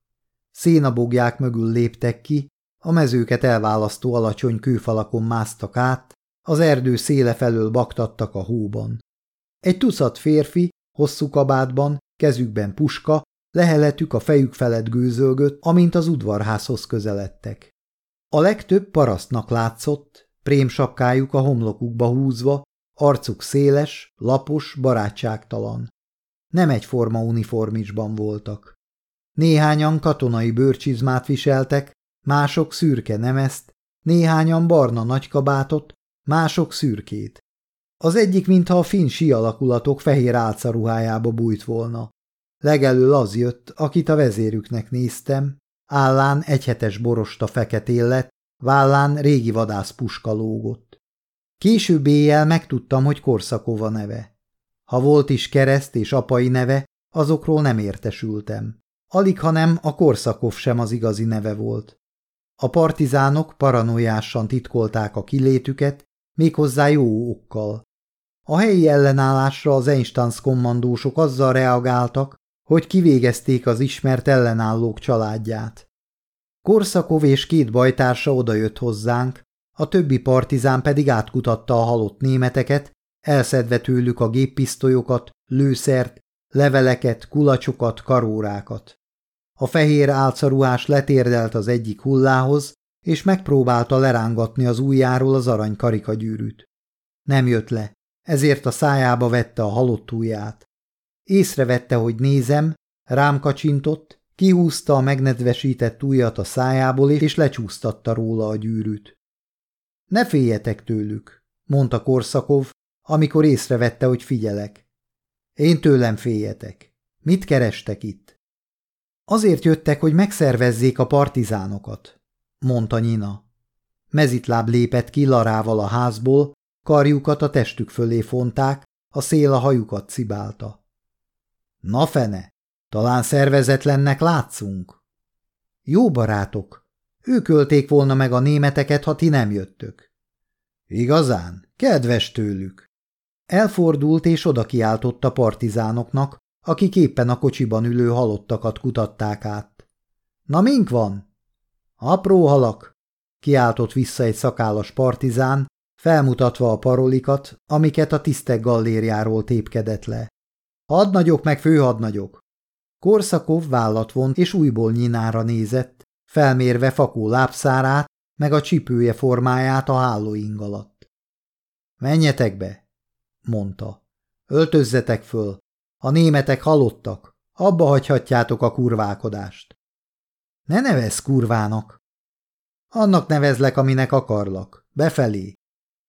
Szénabogják mögül léptek ki, a mezőket elválasztó alacsony kőfalakon másztak át, az erdő széle felől baktattak a hóban. Egy tucat férfi, hosszú kabátban, kezükben puska, leheletük a fejük felett gőzölgött, amint az udvarházhoz közeledtek. A legtöbb parasztnak látszott, prémsapkájuk a homlokukba húzva, arcuk széles, lapos, barátságtalan. Nem egyforma uniformisban voltak. Néhányan katonai bőrcsizmát viseltek, mások szürke nemezt, néhányan barna nagykabátot, mások szürkét. Az egyik, mintha a finn alakulatok fehér álcaruhájába bújt volna. Legelől az jött, akit a vezérüknek néztem, állán egyhetes borosta feketén lett, vállán régi vadászpuska lógott. Később éjjel megtudtam, hogy Korszakova neve. Ha volt is kereszt és apai neve, azokról nem értesültem. Alig, hanem a Korszakov sem az igazi neve volt. A partizánok paranoiásan titkolták a kilétüket, méghozzá jó okkal. A helyi ellenállásra az Einsteins kommandósok azzal reagáltak, hogy kivégezték az ismert ellenállók családját. Korszakov és két bajtársa odajött hozzánk, a többi partizán pedig átkutatta a halott németeket, elszedve tőlük a géppisztolyokat, lőszert, leveleket, kulacsokat, karórákat. A fehér álcaruhás letérdelt az egyik hullához, és megpróbálta lerángatni az ujjáról az arany karikagyűrűt. Nem jött le, ezért a szájába vette a halott ujját. Észrevette, hogy nézem, rám kacsintott, kihúzta a megnedvesített ujjat a szájából, és lecsúsztatta róla a gyűrűt. Ne féljetek tőlük, mondta Korszakov, amikor észrevette, hogy figyelek. Én tőlem féljetek. Mit kerestek itt? Azért jöttek, hogy megszervezzék a partizánokat, mondta Nyina. Mezitláb lépett ki Larával a házból, karjukat a testük fölé fonták, a szél a hajukat cibálta. Na fene, talán szervezetlennek látszunk. Jó barátok, ők ölték volna meg a németeket, ha ti nem jöttök. Igazán, kedves tőlük. Elfordult és oda kiáltott a partizánoknak, akik éppen a kocsiban ülő halottakat kutatták át. Na mink van? Apró halak, kiáltott vissza egy szakállas partizán, felmutatva a parolikat, amiket a tisztek gallériáról tépkedett le. Hadnagyok meg főhadnagyok. Korszakov vállat vont és újból nyinára nézett, felmérve fakó lábszárát, meg a csipője formáját a hálóing alatt. Menjetek be, mondta. Öltözzetek föl, a németek halottak, Abba hagyhatjátok a kurvákodást. Ne nevez kurvának. Annak nevezlek, aminek akarlak. Befelé.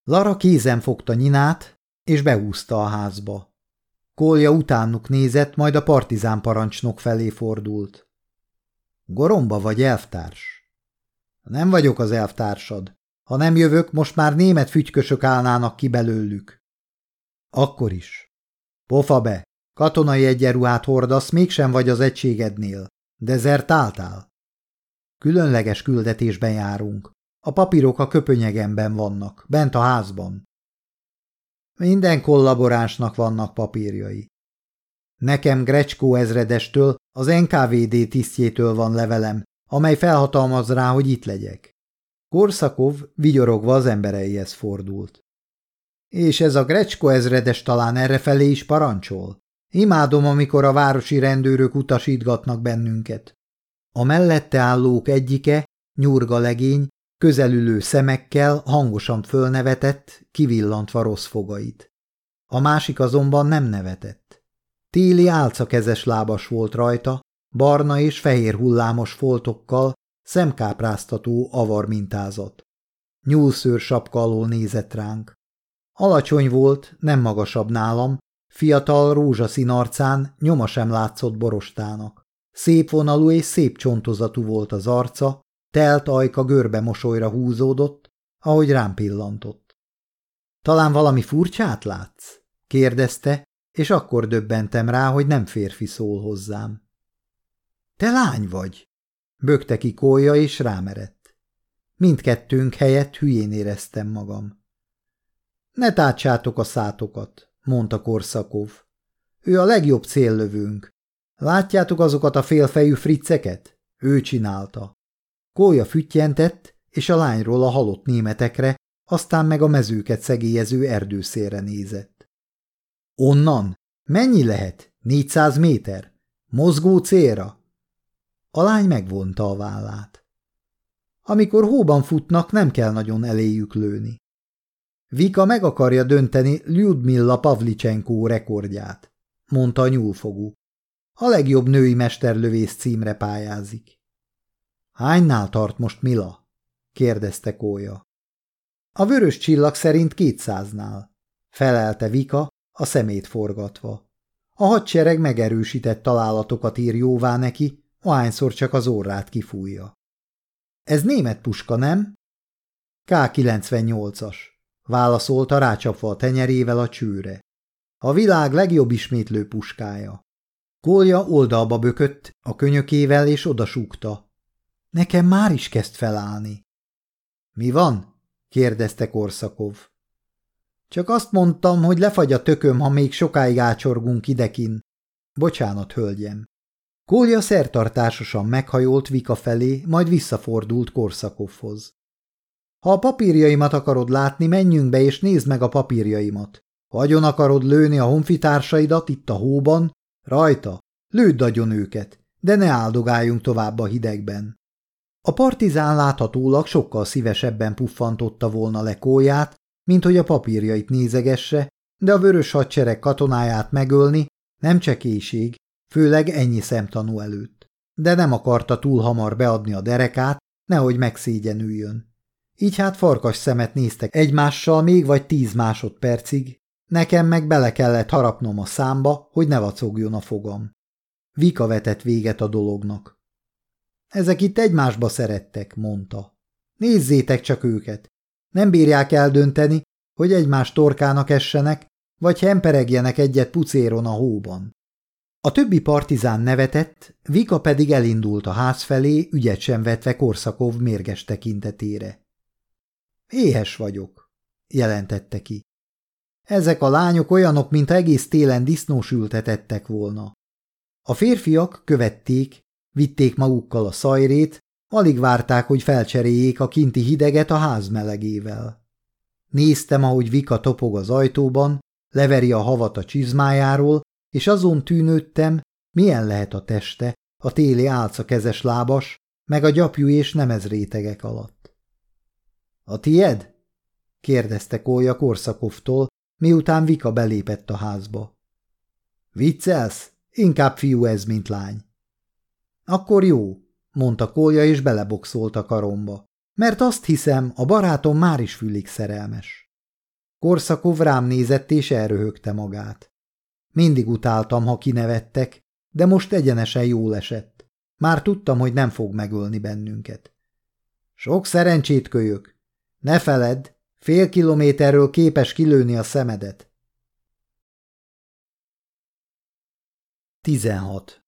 Lara kézen fogta nyinát, és behúzta a házba. Kolja utánuk nézett, majd a partizán parancsnok felé fordult. Goromba vagy elvtárs? Nem vagyok az elvtársad. Ha nem jövök, most már német fügykösök állnának ki belőlük. Akkor is. Pofa be, katonai egyenruhát hordasz, mégsem vagy az egységednél. Dezertáltál? Különleges küldetésben járunk. A papírok a köpönyegemben vannak, bent a házban. Minden kollaboránsnak vannak papírjai. Nekem Grecskó ezredestől, az NKVD tisztjétől van levelem, amely felhatalmaz rá, hogy itt legyek. Korszakov vigyorogva az embereihez fordult. És ez a Grecskó ezredes talán errefelé is parancsol? Imádom, amikor a városi rendőrök utasítgatnak bennünket. A mellette állók egyike, nyurga legény, közelülő szemekkel hangosan fölnevetett, kivillantva rossz fogait. A másik azonban nem nevetett. Téli álcakezes lábas volt rajta, barna és fehér hullámos foltokkal, szemkápráztató avar mintázat. Nyúlszőr sapka alól nézett ránk. Alacsony volt, nem magasabb nálam, fiatal rózsaszín arcán nyoma sem látszott borostának. Szép vonalú és szép csontozatú volt az arca, telt ajka görbe mosolyra húzódott, ahogy rám pillantott. Talán valami furcsát látsz? kérdezte, és akkor döbbentem rá, hogy nem férfi szól hozzám. Te lány vagy, bökte ki kólya, és rámerett. Mindkettőnk helyett hülyén éreztem magam. Ne tátsátok a szátokat, mondta Korszakov. Ő a legjobb céllövőnk. Látjátok azokat a félfejű fricceket? Ő csinálta. Kólya füttyentett, és a lányról a halott németekre, aztán meg a mezőket szegélyező erdőszélre nézett. Onnan? Mennyi lehet? Négyszáz méter? Mozgó célra? A lány megvonta a vállát. Amikor hóban futnak, nem kell nagyon eléjük lőni. Vika meg akarja dönteni Lyudmilla Pavlicsenko rekordját, mondta a nyúlfogú. A legjobb női mesterlövész címre pályázik. Hánynál tart most Mila? kérdezte Kója. A vörös csillag szerint kétszáznál, felelte Vika, a szemét forgatva. A hadsereg megerősített találatokat ír jóvá neki, ahányszor csak az orrát kifújja. Ez német puska, nem? K98-as, válaszolta rácsapva a tenyerével a csőre. A világ legjobb ismétlő puskája. Kolja oldalba bökött a könyökével és odasúgta. Nekem már is kezd felállni. Mi van? kérdezte Korszakov. Csak azt mondtam, hogy lefagy a tököm, ha még sokáig ácsorgunk idekin. Bocsánat, hölgyem. Kólya szertartásosan meghajolt Vika felé, majd visszafordult Korszakovhoz. Ha a papírjaimat akarod látni, menjünk be és nézd meg a papírjaimat. Ha agyon akarod lőni a honfitársaidat itt a hóban, rajta, lőd agyon őket, de ne áldogáljunk tovább a hidegben. A partizán láthatólag sokkal szívesebben puffantotta volna le kóját, mint hogy a papírjait nézegesse, de a vörös hadsereg katonáját megölni nem csekéség, főleg ennyi szemtanú előtt. De nem akarta túl hamar beadni a derekát, nehogy megszégyenüljön. Így hát farkas szemet néztek egymással még vagy tíz másodpercig, nekem meg bele kellett harapnom a számba, hogy ne vacogjon a fogam. Vika vetett véget a dolognak. Ezek itt egymásba szerettek, mondta. Nézzétek csak őket. Nem bírják eldönteni, hogy egymás torkának essenek, vagy hemperegjenek egyet pucéron a hóban. A többi partizán nevetett, Vika pedig elindult a ház felé, ügyet sem vetve Korszakov mérges tekintetére. Éhes vagyok, jelentette ki. Ezek a lányok olyanok, mint egész télen disznós ültetettek volna. A férfiak követték, Vitték magukkal a szajrét, alig várták, hogy felcseréljék a kinti hideget a ház melegével. Néztem, ahogy Vika topog az ajtóban, leveri a havat a csizmájáról, és azon tűnődtem, milyen lehet a teste, a téli álca kezes lábas, meg a gyapjú és nemez rétegek alatt. – A tied? – kérdezte Kólya Korszakovtól, miután Vika belépett a házba. – Viccelsz? Inkább fiú ez, mint lány. Akkor jó, mondta Kólya, és beleboxolt a karomba. Mert azt hiszem, a barátom már is fülig szerelmes. Korszakov rám nézett, és elröhögte magát. Mindig utáltam, ha kinevettek, de most egyenesen jól esett. Már tudtam, hogy nem fog megölni bennünket. Sok szerencsét, kölyök! Ne feledd, fél kilométerről képes kilőni a szemedet. 16.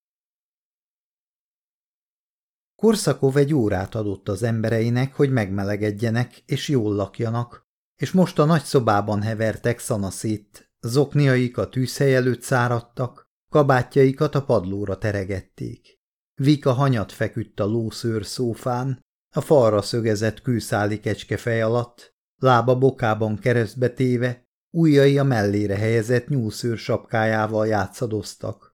Korszakov egy órát adott az embereinek, hogy megmelegedjenek és jól lakjanak, és most a nagy szobában hevertek szanaszét, zokniaik a tűzhely előtt száradtak, kabátjaikat a padlóra teregették. Vika hanyat feküdt a lószőr szófán, a falra szögezett kőszáli kecskefej alatt, lába bokában keresztbe téve, ujjai a mellére helyezett nyúlszőr sapkájával játszadoztak.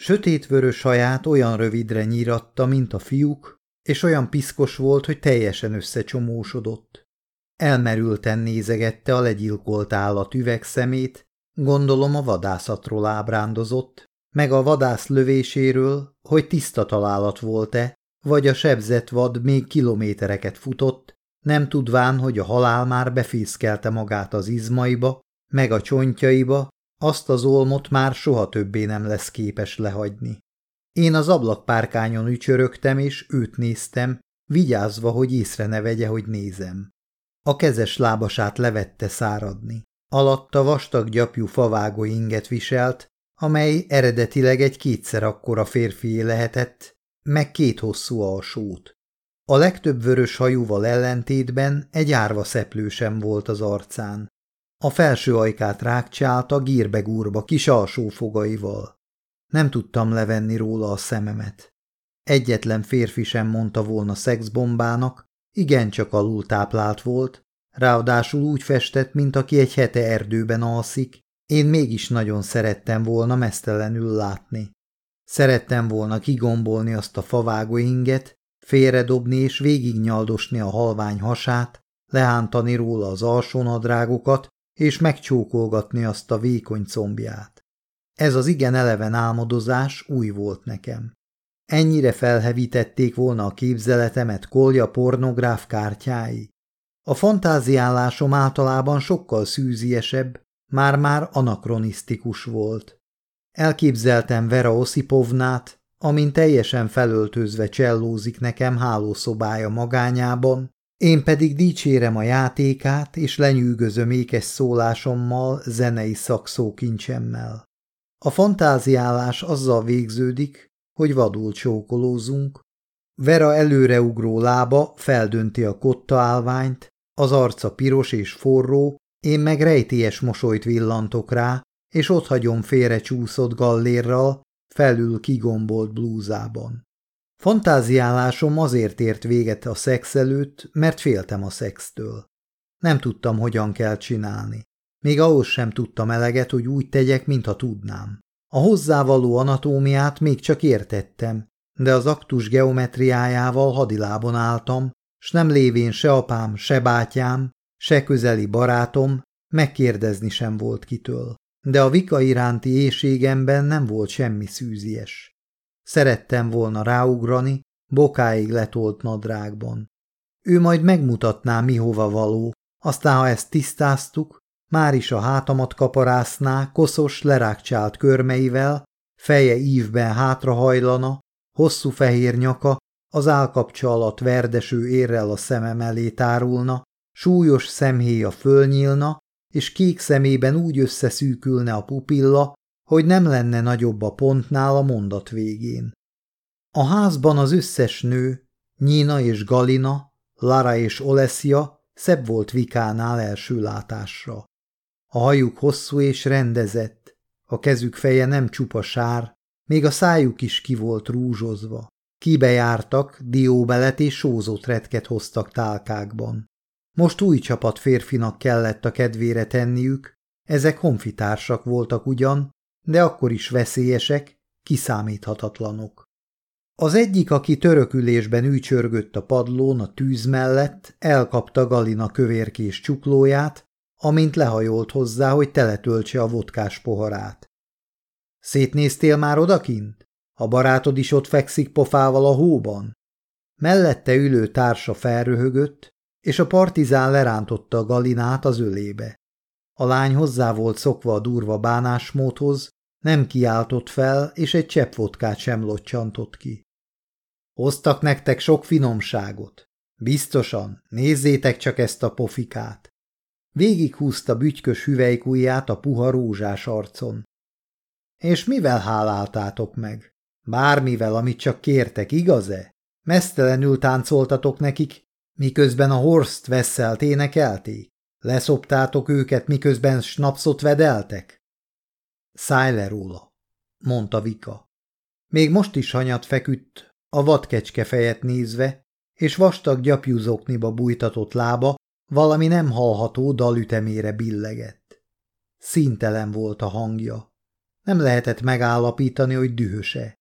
Sötétvörös haját olyan rövidre nyíratta, mint a fiúk, és olyan piszkos volt, hogy teljesen összecsomósodott. Elmerülten nézegette a legyilkolt állat üvegszemét, gondolom a vadászatról ábrándozott, meg a vadász lövéséről, hogy tiszta találat volt-e, vagy a sebzett vad még kilométereket futott, nem tudván, hogy a halál már befészkelte magát az izmaiba, meg a csontjaiba, azt az olmot már soha többé nem lesz képes lehagyni. Én az ablakpárkányon ücsörögtem, és őt néztem, vigyázva, hogy észre ne vegye, hogy nézem. A kezes lábasát levette száradni. Alatta vastag gyapjú favágó inget viselt, amely eredetileg egy kétszer akkora férfié lehetett, meg két hosszú alsót. A legtöbb vörös hajúval ellentétben egy árva szeplő sem volt az arcán. A felső ajkát rákcsálta gírbe-gúrba kis alsó fogaival. Nem tudtam levenni róla a szememet. Egyetlen férfi sem mondta volna szexbombának, igencsak alul táplált volt, ráadásul úgy festett, mint aki egy hete erdőben alszik, én mégis nagyon szerettem volna mesztelenül látni. Szerettem volna kigombolni azt a favágó inget, félredobni és végignyaldosni a halvány hasát, lehántani róla az alsónadrágokat, és megcsókolgatni azt a vékony combját. Ez az igen eleven álmodozás új volt nekem. Ennyire felhevítették volna a képzeletemet kolja pornográf kártyái. A fantáziálásom általában sokkal szűziesebb, már-már anakronisztikus volt. Elképzeltem Vera Osipovnát, amint teljesen felöltözve csellózik nekem hálószobája magányában, én pedig dicsérem a játékát, és lenyűgözöm ékes szólásommal, zenei szakszókincsemmel. A fantáziálás azzal végződik, hogy vadul csókolózunk, Vera előreugró lába feldönti a kotta állványt, az arca piros és forró, én meg rejtélyes mosolyt villantok rá, és ott hagyom félre csúszott gallérral, felül kigombolt blúzában. Fantáziálásom azért ért véget a szex előtt, mert féltem a szextől. Nem tudtam, hogyan kell csinálni. Még ahhoz sem tudtam eleget, hogy úgy tegyek, mintha tudnám. A hozzávaló anatómiát még csak értettem, de az aktus geometriájával hadilábon álltam, s nem lévén se apám, se bátyám, se közeli barátom, megkérdezni sem volt kitől. De a vika iránti éjségemben nem volt semmi szűzies. Szerettem volna ráugrani, bokáig letolt nadrágban. Ő majd megmutatná, mi hova való, aztán, ha ezt tisztáztuk, már is a hátamat kaparászná, koszos, lerákcsált körmeivel, feje ívben hátrahajlana, hosszú fehér nyaka, az állkapcsa alatt verdeső érrel a szemem elé tárulna, súlyos szemhéja fölnyílna, és kék szemében úgy összeszűkülne a pupilla, hogy nem lenne nagyobb a pontnál a mondat végén. A házban az összes nő, Nyina és Galina, Lara és Olesia szebb volt Vikánál első látásra. A hajuk hosszú és rendezett, a kezük feje nem csupa sár, még a szájuk is ki volt rúzsozva. Kibejártak, dióbelet és sózott retket hoztak tálkákban. Most új csapat férfinak kellett a kedvére tenniük, ezek honfitársak voltak ugyan, de akkor is veszélyesek, kiszámíthatatlanok. Az egyik, aki törökülésben ücsörgött a padlón a tűz mellett, elkapta Galina kövérkés csuklóját, amint lehajolt hozzá, hogy teletöltse a vodkás poharát. Szétnéztél már odakint? A barátod is ott fekszik pofával a hóban? Mellette ülő társa felröhögött, és a partizán lerántotta a galinát az ölébe. A lány hozzá volt szokva a durva bánásmódhoz, nem kiáltott fel, és egy csepp vodkát sem locsantott ki. Hoztak nektek sok finomságot. Biztosan, nézzétek csak ezt a pofikát. Végighúzta bütykös hüvelykujját a puha rózsás arcon. És mivel háláltátok meg? Bármivel, amit csak kértek, igaz-e? Mesztelenül táncoltatok nekik, miközben a Horst veszelt énekelték? Leszoptátok őket, miközben snapszot vedeltek? Szállj le róla, mondta Vika. Még most is hanyat feküdt, a vadkecske fejet nézve, és vastag gyapjúzokniba bújtatott lába valami nem hallható dalütemére billegett. Szintelen volt a hangja. Nem lehetett megállapítani, hogy dühöse.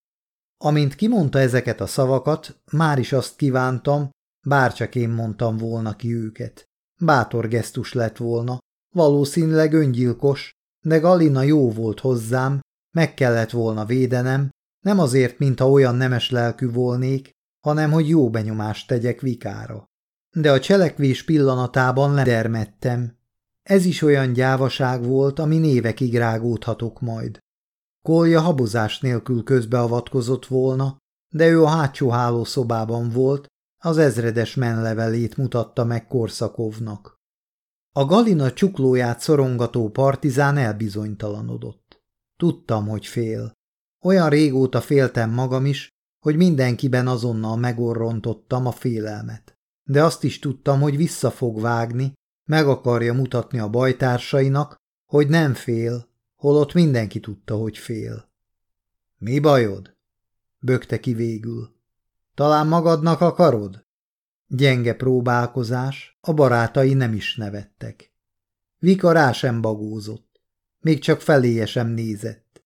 Amint kimondta ezeket a szavakat, már is azt kívántam, bárcsak én mondtam volna ki őket. Bátor gesztus lett volna, valószínűleg öngyilkos, de Galina jó volt hozzám, meg kellett volna védenem, nem azért, mintha olyan nemes lelkű volnék, hanem hogy jó benyomást tegyek vikára. De a cselekvés pillanatában ledermettem. Ez is olyan gyávaság volt, ami névekig rágódhatok majd. Kolja habozás nélkül közbeavatkozott volna, de ő a hátsó hálószobában volt, az ezredes menlevelét mutatta meg Korszakovnak. A Galina csuklóját szorongató partizán elbizonytalanodott. Tudtam, hogy fél. Olyan régóta féltem magam is, hogy mindenkiben azonnal megorrontottam a félelmet. De azt is tudtam, hogy vissza fog vágni, meg akarja mutatni a bajtársainak, hogy nem fél, holott mindenki tudta, hogy fél. Mi bajod? Bökte ki végül. Talán magadnak akarod? Gyenge próbálkozás, a barátai nem is nevettek. Vika rá sem bagózott, még csak feléje sem nézett.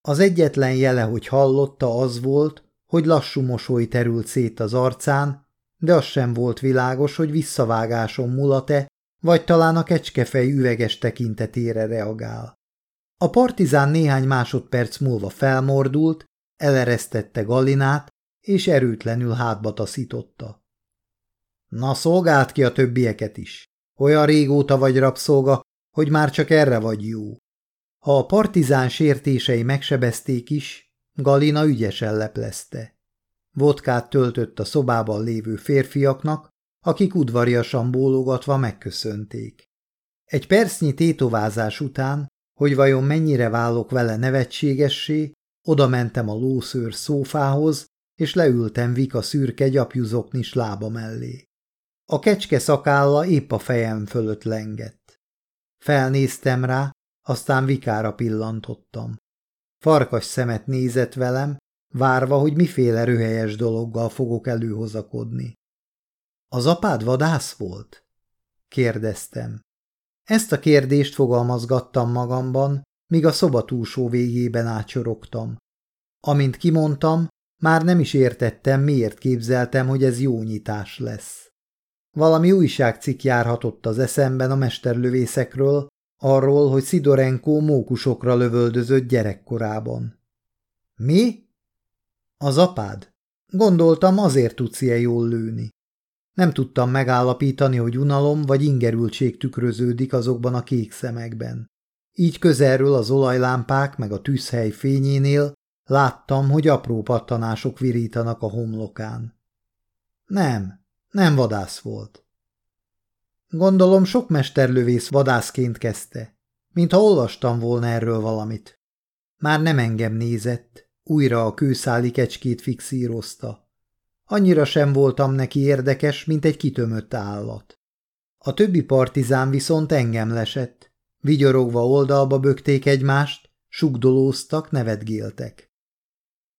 Az egyetlen jele, hogy hallotta, az volt, hogy lassú mosoly terült szét az arcán, de az sem volt világos, hogy visszavágáson mulat-e, vagy talán a kecskefej üveges tekintetére reagál. A partizán néhány másodperc múlva felmordult, eleresztette Gallinát, és erőtlenül hátba taszította. Na, szolgált ki a többieket is. Olyan régóta vagy rabszolga, hogy már csak erre vagy jó. Ha a partizán sértései megsebezték is, Galina ügyesen leplezte. Vodkát töltött a szobában lévő férfiaknak, akik udvariasan bólogatva megköszönték. Egy percnyi tétovázás után, hogy vajon mennyire válok vele nevetségessé, oda mentem a lószőr szófához, és leültem Vika szürke gyapjuzoknis lába mellé. A kecske szakálla épp a fejem fölött lengett. Felnéztem rá, aztán Vikára pillantottam. Farkas szemet nézett velem, várva, hogy miféle röhelyes dologgal fogok előhozakodni. Az apád vadász volt? kérdeztem. Ezt a kérdést fogalmazgattam magamban, míg a szoba túlsó végében átsorogtam. Amint kimondtam, már nem is értettem, miért képzeltem, hogy ez jó nyitás lesz. Valami újságcikk járhatott az eszemben a mesterlövészekről, arról, hogy Szidorenko mókusokra lövöldözött gyerekkorában. Mi? Az apád? Gondoltam, azért tudsz ilyen jól lőni. Nem tudtam megállapítani, hogy unalom vagy ingerültség tükröződik azokban a kék szemekben. Így közelről az olajlámpák meg a tűzhely fényénél láttam, hogy apró pattanások virítanak a homlokán. Nem, nem vadász volt. Gondolom sok mesterlövész vadászként kezdte, mintha olvastam volna erről valamit. Már nem engem nézett, újra a kőszáli kecskét fixírozta. Annyira sem voltam neki érdekes, mint egy kitömött állat. A többi partizán viszont engem lesett. Vigyorogva oldalba bökték egymást, sugdolóztak, nevetgéltek.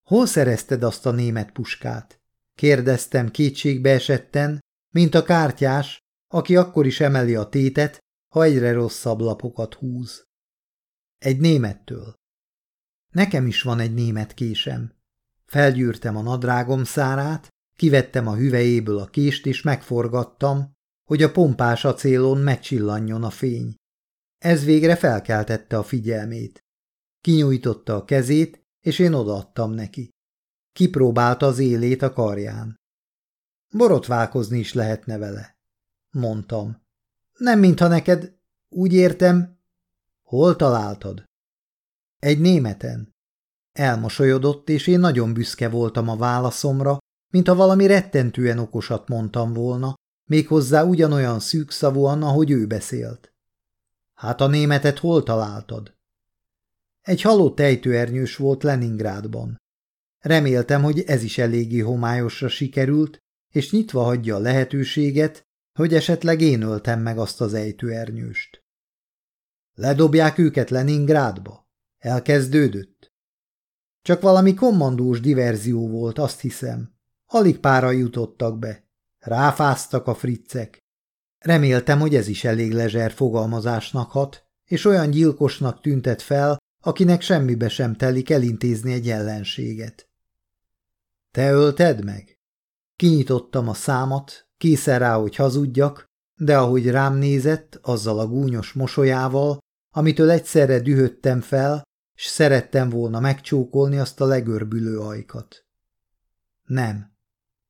Hol szerezted azt a német puskát? Kérdeztem kétségbe esetten, mint a kártyás, aki akkor is emeli a tétet, ha egyre rosszabb lapokat húz. Egy némettől. Nekem is van egy német késem. Felgyűrtem a nadrágom szárát, kivettem a hüvejéből a kést és megforgattam, hogy a pompás acélon megcsillanjon a fény. Ez végre felkeltette a figyelmét. Kinyújtotta a kezét, és én odaadtam neki. Kipróbálta az élét a karján. Borotválkozni is lehetne vele, mondtam. Nem, mintha neked, úgy értem. Hol találtad? Egy németen. Elmosolyodott, és én nagyon büszke voltam a válaszomra, mintha valami rettentően okosat mondtam volna, méghozzá ugyanolyan szűkszavúan, ahogy ő beszélt. Hát a németet hol találtad? Egy halott ejtőernyős volt Leningrádban. Reméltem, hogy ez is eléggé homályosra sikerült, és nyitva hagyja a lehetőséget, hogy esetleg én öltem meg azt az ejtőernyőst. Ledobják őket Leningrádba? Elkezdődött? Csak valami kommandós diverzió volt, azt hiszem. Alig pára jutottak be. Ráfáztak a friccek. Reméltem, hogy ez is elég lezser fogalmazásnak hat, és olyan gyilkosnak tüntet fel, akinek semmibe sem telik elintézni egy ellenséget. Te ölted meg? Kinyitottam a számat, készen rá, hogy hazudjak, de ahogy rám nézett, azzal a gúnyos mosolyával, amitől egyszerre dühöttem fel, s szerettem volna megcsókolni azt a legörbülő ajkat. Nem.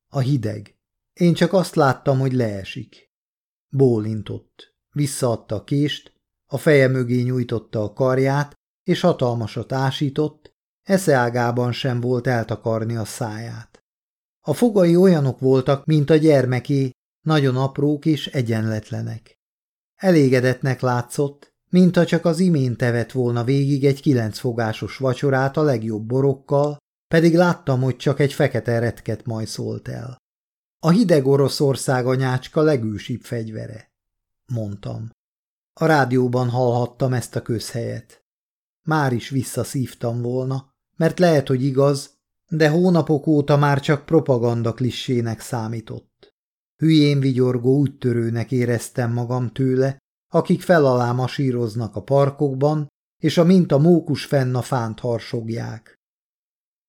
A hideg. Én csak azt láttam, hogy leesik. Bólintott. Visszaadta a kést, a feje mögé nyújtotta a karját, és hatalmasat ásított, eszeágában sem volt eltakarni a száját. A fogai olyanok voltak, mint a gyermeké, nagyon aprók és egyenletlenek. Elégedetnek látszott, mintha csak az imént evett volna végig egy kilencfogásos vacsorát a legjobb borokkal, pedig láttam, hogy csak egy fekete retket majszolt el. A hideg Oroszország anyácska legősibb fegyvere, mondtam. A rádióban hallhattam ezt a közhelyet. Már is visszaszívtam volna, mert lehet, hogy igaz, de hónapok óta már csak propaganda klissének számított. Hülyén vigyorgó úttörőnek éreztem magam tőle, akik felalá a parkokban, és a mint a mókus fenn a fánt harsogják.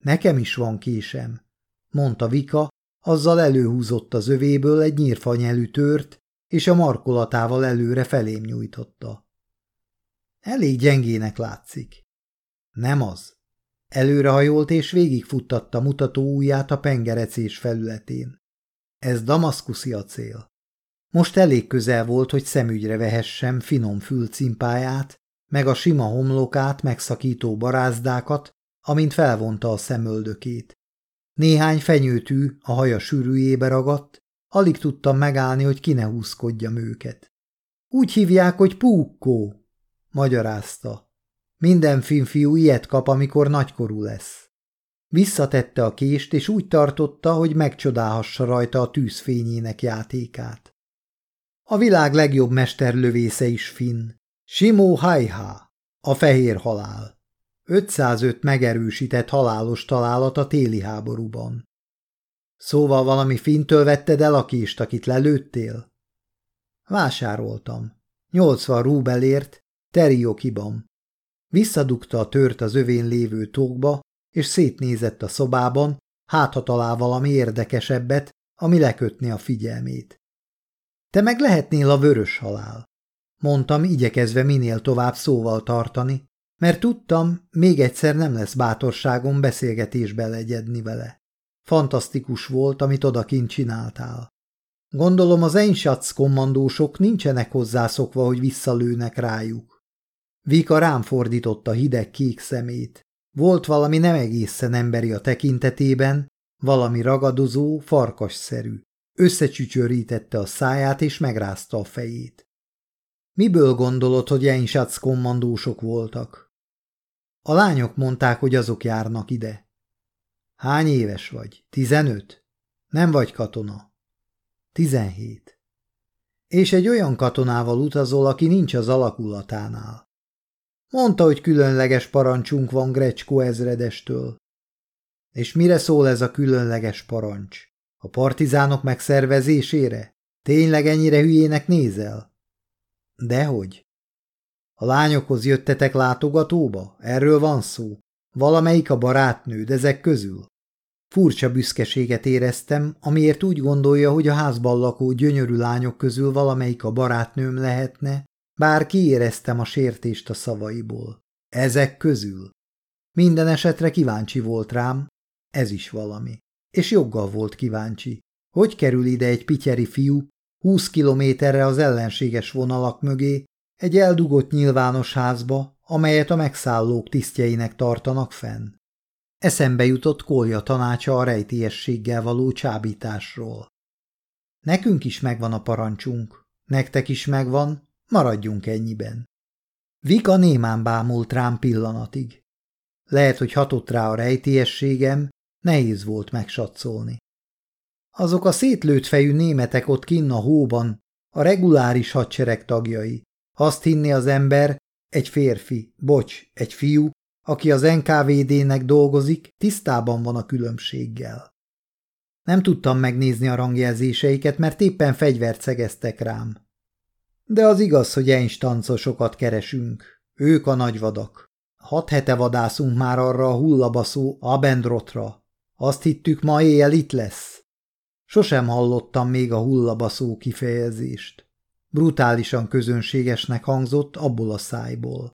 Nekem is van késem, mondta Vika, azzal előhúzott az övéből egy nyírfanyelű tört, és a markolatával előre felém nyújtotta. Elég gyengének látszik. Nem az. Előrehajolt és végigfuttatta mutató ujját a pengerecés felületén. Ez damaszkuszi acél. Most elég közel volt, hogy szemügyre vehessem finom fülcimpáját, meg a sima homlokát megszakító barázdákat, amint felvonta a szemöldökét. Néhány fenyőtű a haja sűrűjébe ragadt, alig tudtam megállni, hogy ki ne húzkodjam őket. Úgy hívják, hogy púkkó, magyarázta. Minden finfiú ilyet kap, amikor nagykorú lesz. Visszatette a kést, és úgy tartotta, hogy megcsodálhassa rajta a tűzfényének játékát. A világ legjobb mesterlövésze is finn. Simó Hajhá, a fehér halál. 505 megerősített halálos találat a téli háborúban. Szóval valami fintől vetted el a kést, akit lelőttél? Vásároltam. 80 rúbelért, teriokiban. Visszadugta a tört az övén lévő tókba, és szétnézett a szobában, hát ha talál valami érdekesebbet, ami lekötni a figyelmét. Te meg lehetnél a vörös halál, mondtam, igyekezve minél tovább szóval tartani, mert tudtam, még egyszer nem lesz bátorságom beszélgetésbe legyedni vele. Fantasztikus volt, amit odakint csináltál. Gondolom az Einsatz kommandósok nincsenek hozzászokva, hogy visszalőnek rájuk. Vika rám fordította hideg kék szemét. Volt valami nem egészen emberi a tekintetében, valami ragadozó, farkasszerű. Összecsücsörítette a száját és megrázta a fejét. Miből gondolod, hogy Einsatz kommandósok voltak? A lányok mondták, hogy azok járnak ide. Hány éves vagy? Tizenöt? Nem vagy katona? Tizenhét. És egy olyan katonával utazol, aki nincs az alakulatánál. Mondta, hogy különleges parancsunk van Grecskó ezredestől. És mire szól ez a különleges parancs? A partizánok megszervezésére? Tényleg ennyire hülyének nézel? Dehogy. A lányokhoz jöttetek látogatóba? Erről van szó? Valamelyik a barátnőd ezek közül? Furcsa büszkeséget éreztem, amiért úgy gondolja, hogy a házban lakó gyönyörű lányok közül valamelyik a barátnőm lehetne, bár kiéreztem a sértést a szavaiból. Ezek közül. Minden esetre kíváncsi volt rám, ez is valami. És joggal volt kíváncsi. Hogy kerül ide egy pityeri fiú, húsz kilométerre az ellenséges vonalak mögé, egy eldugott nyilvános házba, amelyet a megszállók tisztjeinek tartanak fenn? Eszembe jutott Kolja tanácsa a rejtélyességgel való csábításról. Nekünk is megvan a parancsunk, nektek is megvan, maradjunk ennyiben. Vika némán bámult rám pillanatig. Lehet, hogy hatott rá a rejtélyességem, nehéz volt megsatszolni. Azok a szétlőtt fejű németek ott kinn a hóban, a reguláris hadsereg tagjai. Azt hinni az ember, egy férfi, bocs, egy fiú, aki az NKVD-nek dolgozik, tisztában van a különbséggel. Nem tudtam megnézni a rangjelzéseiket, mert éppen fegyvert szegeztek rám. De az igaz, hogy enstancosokat keresünk. Ők a nagyvadak. Hat hete vadászunk már arra a hullabaszó Abendrotra. Azt hittük, ma éjjel itt lesz. Sosem hallottam még a hullabaszó kifejezést. Brutálisan közönségesnek hangzott abból a szájból.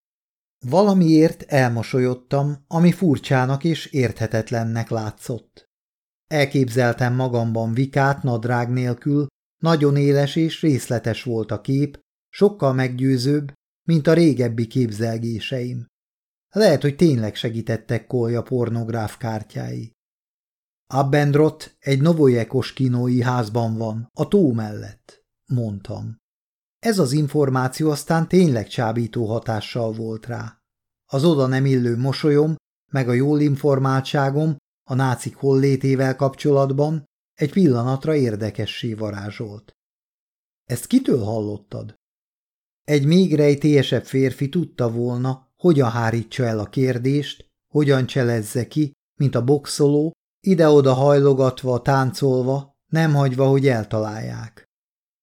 Valamiért elmosolyodtam, ami furcsának és érthetetlennek látszott. Elképzeltem magamban vikát nadrág nélkül, nagyon éles és részletes volt a kép, sokkal meggyőzőbb, mint a régebbi képzelgéseim. Lehet, hogy tényleg segítettek Kolja pornográf kártyái. Abendrot egy novojekos kinói házban van, a tó mellett, mondtam. Ez az információ aztán tényleg csábító hatással volt rá. Az oda nem illő mosolyom, meg a jól informáltságom a nácik hollétével kapcsolatban egy pillanatra érdekessé varázsolt. Ezt kitől hallottad? Egy még rejtélyesebb férfi tudta volna, hogyan hárítsa el a kérdést, hogyan cselezze ki, mint a boxoló, ide-oda hajlogatva, táncolva, nem hagyva, hogy eltalálják.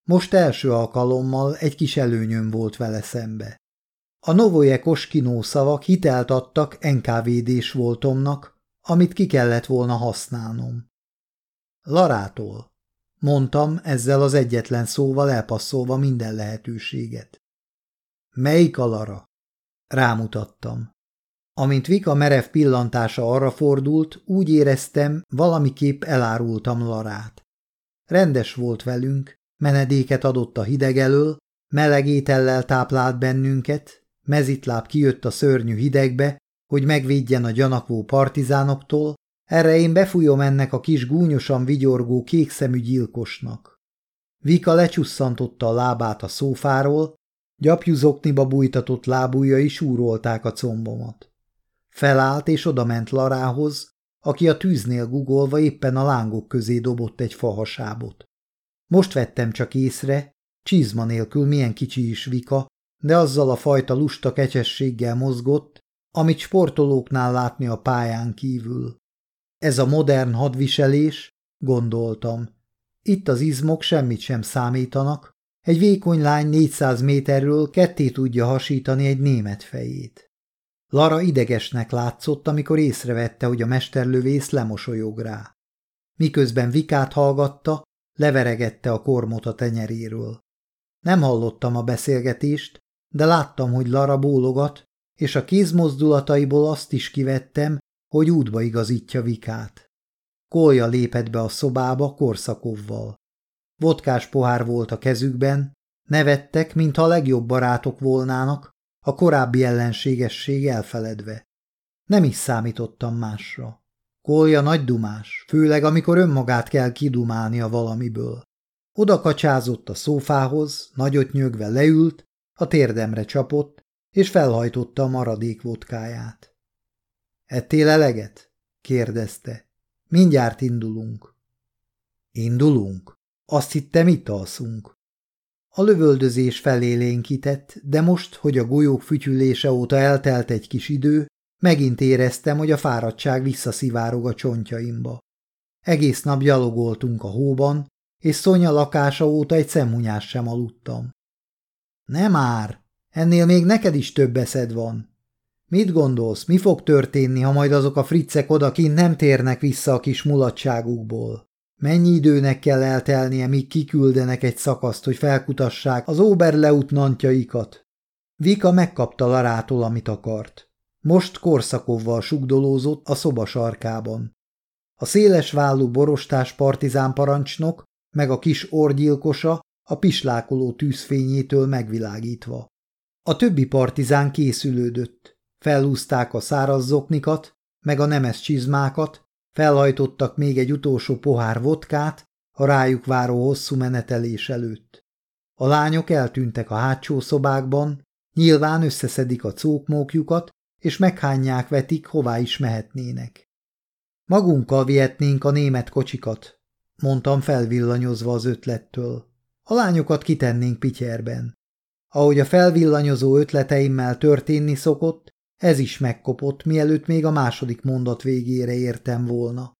Most első alkalommal egy kis előnyöm volt vele szembe. A Novoje Koskinó szavak hitelt adtak NKVD-s voltomnak, amit ki kellett volna használnom. Larától, mondtam ezzel az egyetlen szóval elpasszolva minden lehetőséget. Melyik a Lara? Rámutattam. Amint Vika merev pillantása arra fordult, úgy éreztem, valamiképp elárultam Larát. Rendes volt velünk, menedéket adott a hideg elől, meleg étellel táplált bennünket, mezitláb kijött a szörnyű hidegbe, hogy megvédjen a gyanakvó partizánoktól, erre én befújom ennek a kis gúnyosan vigyorgó kékszemű gyilkosnak. Vika lecsusszantotta a lábát a szófáról, gyapjuzokniba bújtatott lábújai súrolták a combomat. Felállt és odament Larához, aki a tűznél gugolva éppen a lángok közé dobott egy fahasábot. Most vettem csak észre, csizma nélkül milyen kicsi is Vika, de azzal a fajta lusta kecsességgel mozgott, amit sportolóknál látni a pályán kívül. Ez a modern hadviselés, gondoltam. Itt az izmok semmit sem számítanak, egy vékony lány 400 méterről ketté tudja hasítani egy német fejét. Lara idegesnek látszott, amikor észrevette, hogy a mesterlövész lemosolyog rá. Miközben Vikát hallgatta, leveregette a kormot a tenyeréről. Nem hallottam a beszélgetést, de láttam, hogy Lara bólogat, és a kézmozdulataiból azt is kivettem, hogy útba igazítja Vikát. Kolja lépett be a szobába korszakovval. Vodkás pohár volt a kezükben, nevettek, mintha a legjobb barátok volnának, a korábbi ellenségesség elfeledve. Nem is számítottam másra. Kolja nagy dumás, főleg amikor önmagát kell kidumálnia valamiből. Oda kacsázott a szófához, nagyot nyögve leült, a térdemre csapott, és felhajtotta a maradék vodkáját. Ettél eleget? kérdezte. Mindjárt indulunk. Indulunk? Azt hittem, itt alszunk. A lövöldözés felélénkített, de most, hogy a golyók fütyülése óta eltelt egy kis idő, megint éreztem, hogy a fáradtság visszaszivárog a csontjaimba. Egész nap gyalogoltunk a hóban, és Szonya lakása óta egy szemhunyás sem aludtam. Nem már, ennél még neked is több eszed van. Mit gondolsz, mi fog történni, ha majd azok a fricek odakint nem térnek vissza a kis mulatságukból? Mennyi időnek kell eltelnie, míg kiküldenek egy szakaszt, hogy felkutassák az Oberleutnantjaikat? Vika megkapta Larától, amit akart. Most Korszakovval sugdolózott a szoba sarkában. A széles vállú borostás partizán parancsnok, meg a kis orgyilkosa a pislákoló tűzfényétől megvilágítva. A többi partizán készülődött. Felúzták a száraz zoknikat, meg a nemes csizmákat, felhajtottak még egy utolsó pohár vodkát a rájuk váró hosszú menetelés előtt. A lányok eltűntek a hátsó szobákban, nyilván összeszedik a cókmókjukat, és meghányják vetik, hová is mehetnének. Magunkkal vihetnénk a német kocsikat, mondtam felvillanyozva az ötlettől. A lányokat kitennénk pityerben. Ahogy a felvillanyozó ötleteimmel történni szokott, ez is megkopott, mielőtt még a második mondat végére értem volna.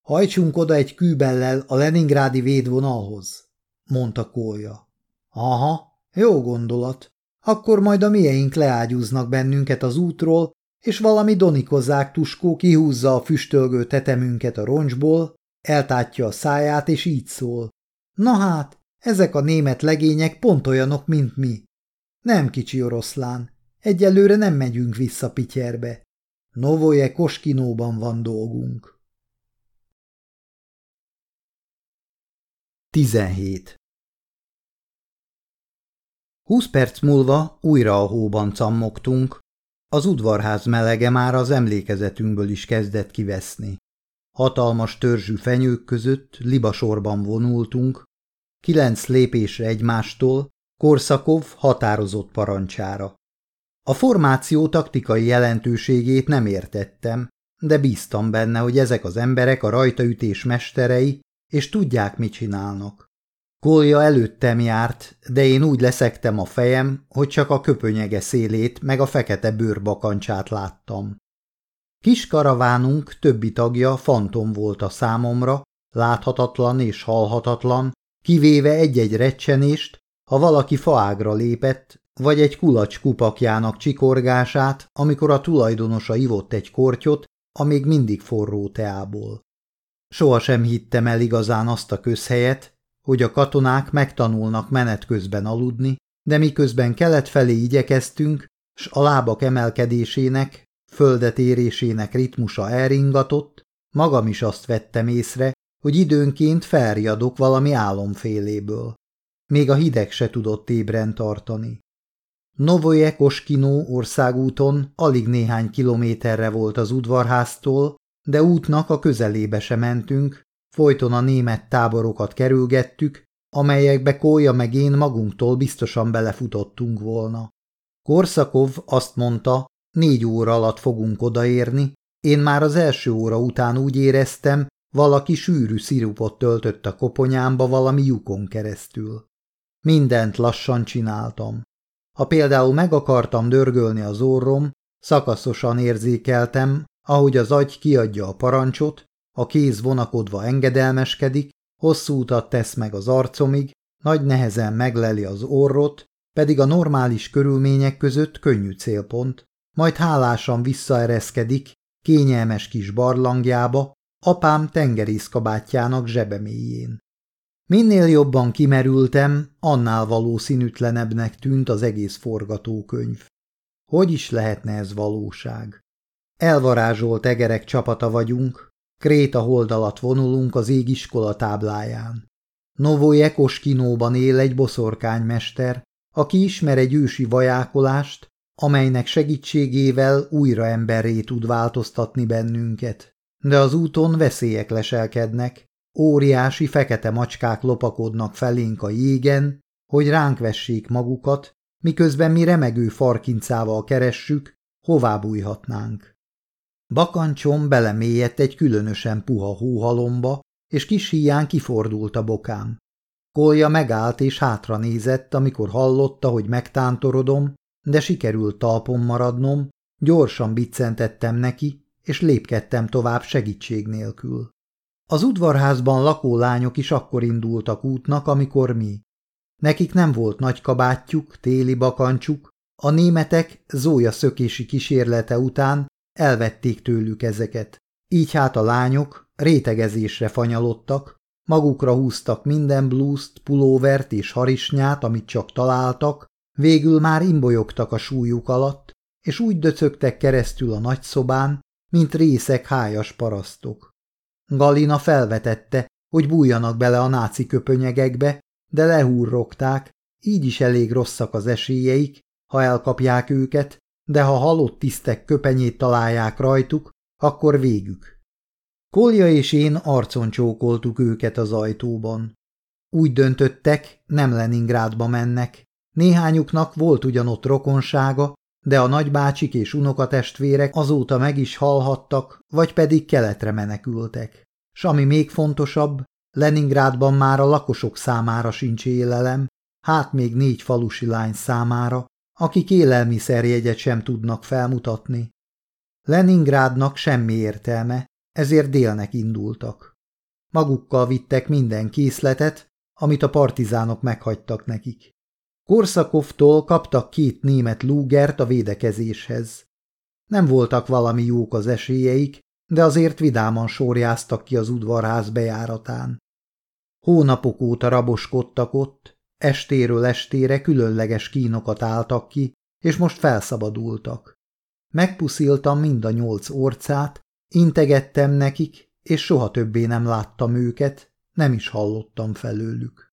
Hajtsunk oda egy kűbellel a Leningrádi védvonalhoz, mondta Kólya. Aha, jó gondolat. Akkor majd a mieink leágyúznak bennünket az útról, és valami donikozák tuskó kihúzza a füstölgő tetemünket a roncsból, eltátja a száját, és így szól. Na hát, ezek a német legények pont olyanok, mint mi. Nem kicsi oroszlán, egyelőre nem megyünk vissza Pityerbe. Novoje Koskinóban van dolgunk. 17. Húsz perc múlva újra a hóban cammogtunk, az udvarház melege már az emlékezetünkből is kezdett kiveszni. Hatalmas törzsű fenyők között libasorban vonultunk, kilenc lépésre egymástól, Korszakov határozott parancsára. A formáció taktikai jelentőségét nem értettem, de bíztam benne, hogy ezek az emberek a rajtaütés mesterei, és tudják, mit csinálnak. Kolja előttem járt, de én úgy leszektem a fejem, hogy csak a köpönyege szélét meg a fekete bőrbakancsát láttam. Kis karavánunk többi tagja fantom volt a számomra, láthatatlan és halhatatlan, kivéve egy-egy recsenést, ha valaki faágra lépett, vagy egy kulacs kupakjának csikorgását, amikor a tulajdonosa ivott egy kortyot, a még mindig forró teából. Sohasem hittem el igazán azt a közhelyet, hogy a katonák megtanulnak menet közben aludni, de miközben kelet felé igyekeztünk, s a lábak emelkedésének, földet érésének ritmusa elringatott, magam is azt vettem észre, hogy időnként felriadok valami álomféléből. Még a hideg se tudott ébren tartani. Novoje Koskino országúton alig néhány kilométerre volt az udvarháztól, de útnak a közelébe se mentünk, folyton a német táborokat kerülgettük, amelyekbe Kólya meg én magunktól biztosan belefutottunk volna. Korszakov azt mondta, négy óra alatt fogunk odaérni, én már az első óra után úgy éreztem, valaki sűrű szirupot töltött a koponyámba valami lyukon keresztül. Mindent lassan csináltam. Ha például meg akartam dörgölni az orrom, szakaszosan érzékeltem, ahogy az agy kiadja a parancsot, a kéz vonakodva engedelmeskedik, hosszú utat tesz meg az arcomig, nagy nehezen megleli az orrot, pedig a normális körülmények között könnyű célpont, majd hálásan visszaereszkedik, kényelmes kis barlangjába, apám tengerészkabátjának zsebeméjén. Minél jobban kimerültem, annál valószínűtlenebbnek tűnt az egész forgatókönyv. Hogy is lehetne ez valóság? Elvarázsolt egerek csapata vagyunk, Kréta hold alatt vonulunk az égiskola tábláján. Novoje Koskinóban él egy boszorkánymester, aki ismer egy ősi vajákolást, amelynek segítségével újra emberré tud változtatni bennünket. De az úton veszélyek leselkednek, óriási fekete macskák lopakodnak felénk a jégen, hogy ránk vessék magukat, miközben mi remegő farkincával keressük, hová bújhatnánk. Bakancsom belemélyedt egy különösen puha hóhalomba, és kis híján kifordult a bokám. Kolja megállt és hátra nézett, amikor hallotta, hogy megtántorodom, de sikerült talpon maradnom, gyorsan biccentettem neki, és lépkedtem tovább segítség nélkül. Az udvarházban lakó lányok is akkor indultak útnak, amikor mi. Nekik nem volt nagy kabátjuk, téli bakancsuk, a németek Zója szökési kísérlete után elvették tőlük ezeket. Így hát a lányok rétegezésre fanyalodtak, magukra húztak minden blúzt, pulóvert és harisnyát, amit csak találtak, végül már imbolyogtak a súlyuk alatt, és úgy döcögtek keresztül a nagyszobán, mint részek hájas parasztok. Galina felvetette, hogy bújjanak bele a náci köpönyegekbe, de lehúrrogták, így is elég rosszak az esélyeik, ha elkapják őket, de ha halott tisztek köpenyét találják rajtuk, akkor végük. Kolja és én arcon csókoltuk őket az ajtóban. Úgy döntöttek, nem Leningrádba mennek. Néhányuknak volt ugyanott rokonsága, de a nagybácsik és unokatestvérek azóta meg is halhattak, vagy pedig keletre menekültek. S ami még fontosabb, Leningrádban már a lakosok számára sincs élelem, hát még négy falusi lány számára, akik élelmiszerjegyet sem tudnak felmutatni. Leningrádnak semmi értelme, ezért délnek indultak. Magukkal vittek minden készletet, amit a partizánok meghagytak nekik. Korszakovtól kaptak két német lúgert a védekezéshez. Nem voltak valami jók az esélyeik, de azért vidáman sorjáztak ki az udvarház bejáratán. Hónapok óta raboskodtak ott, estéről estére különleges kínokat álltak ki, és most felszabadultak. Megpusziltam mind a nyolc orcát, integettem nekik, és soha többé nem láttam őket, nem is hallottam felőlük.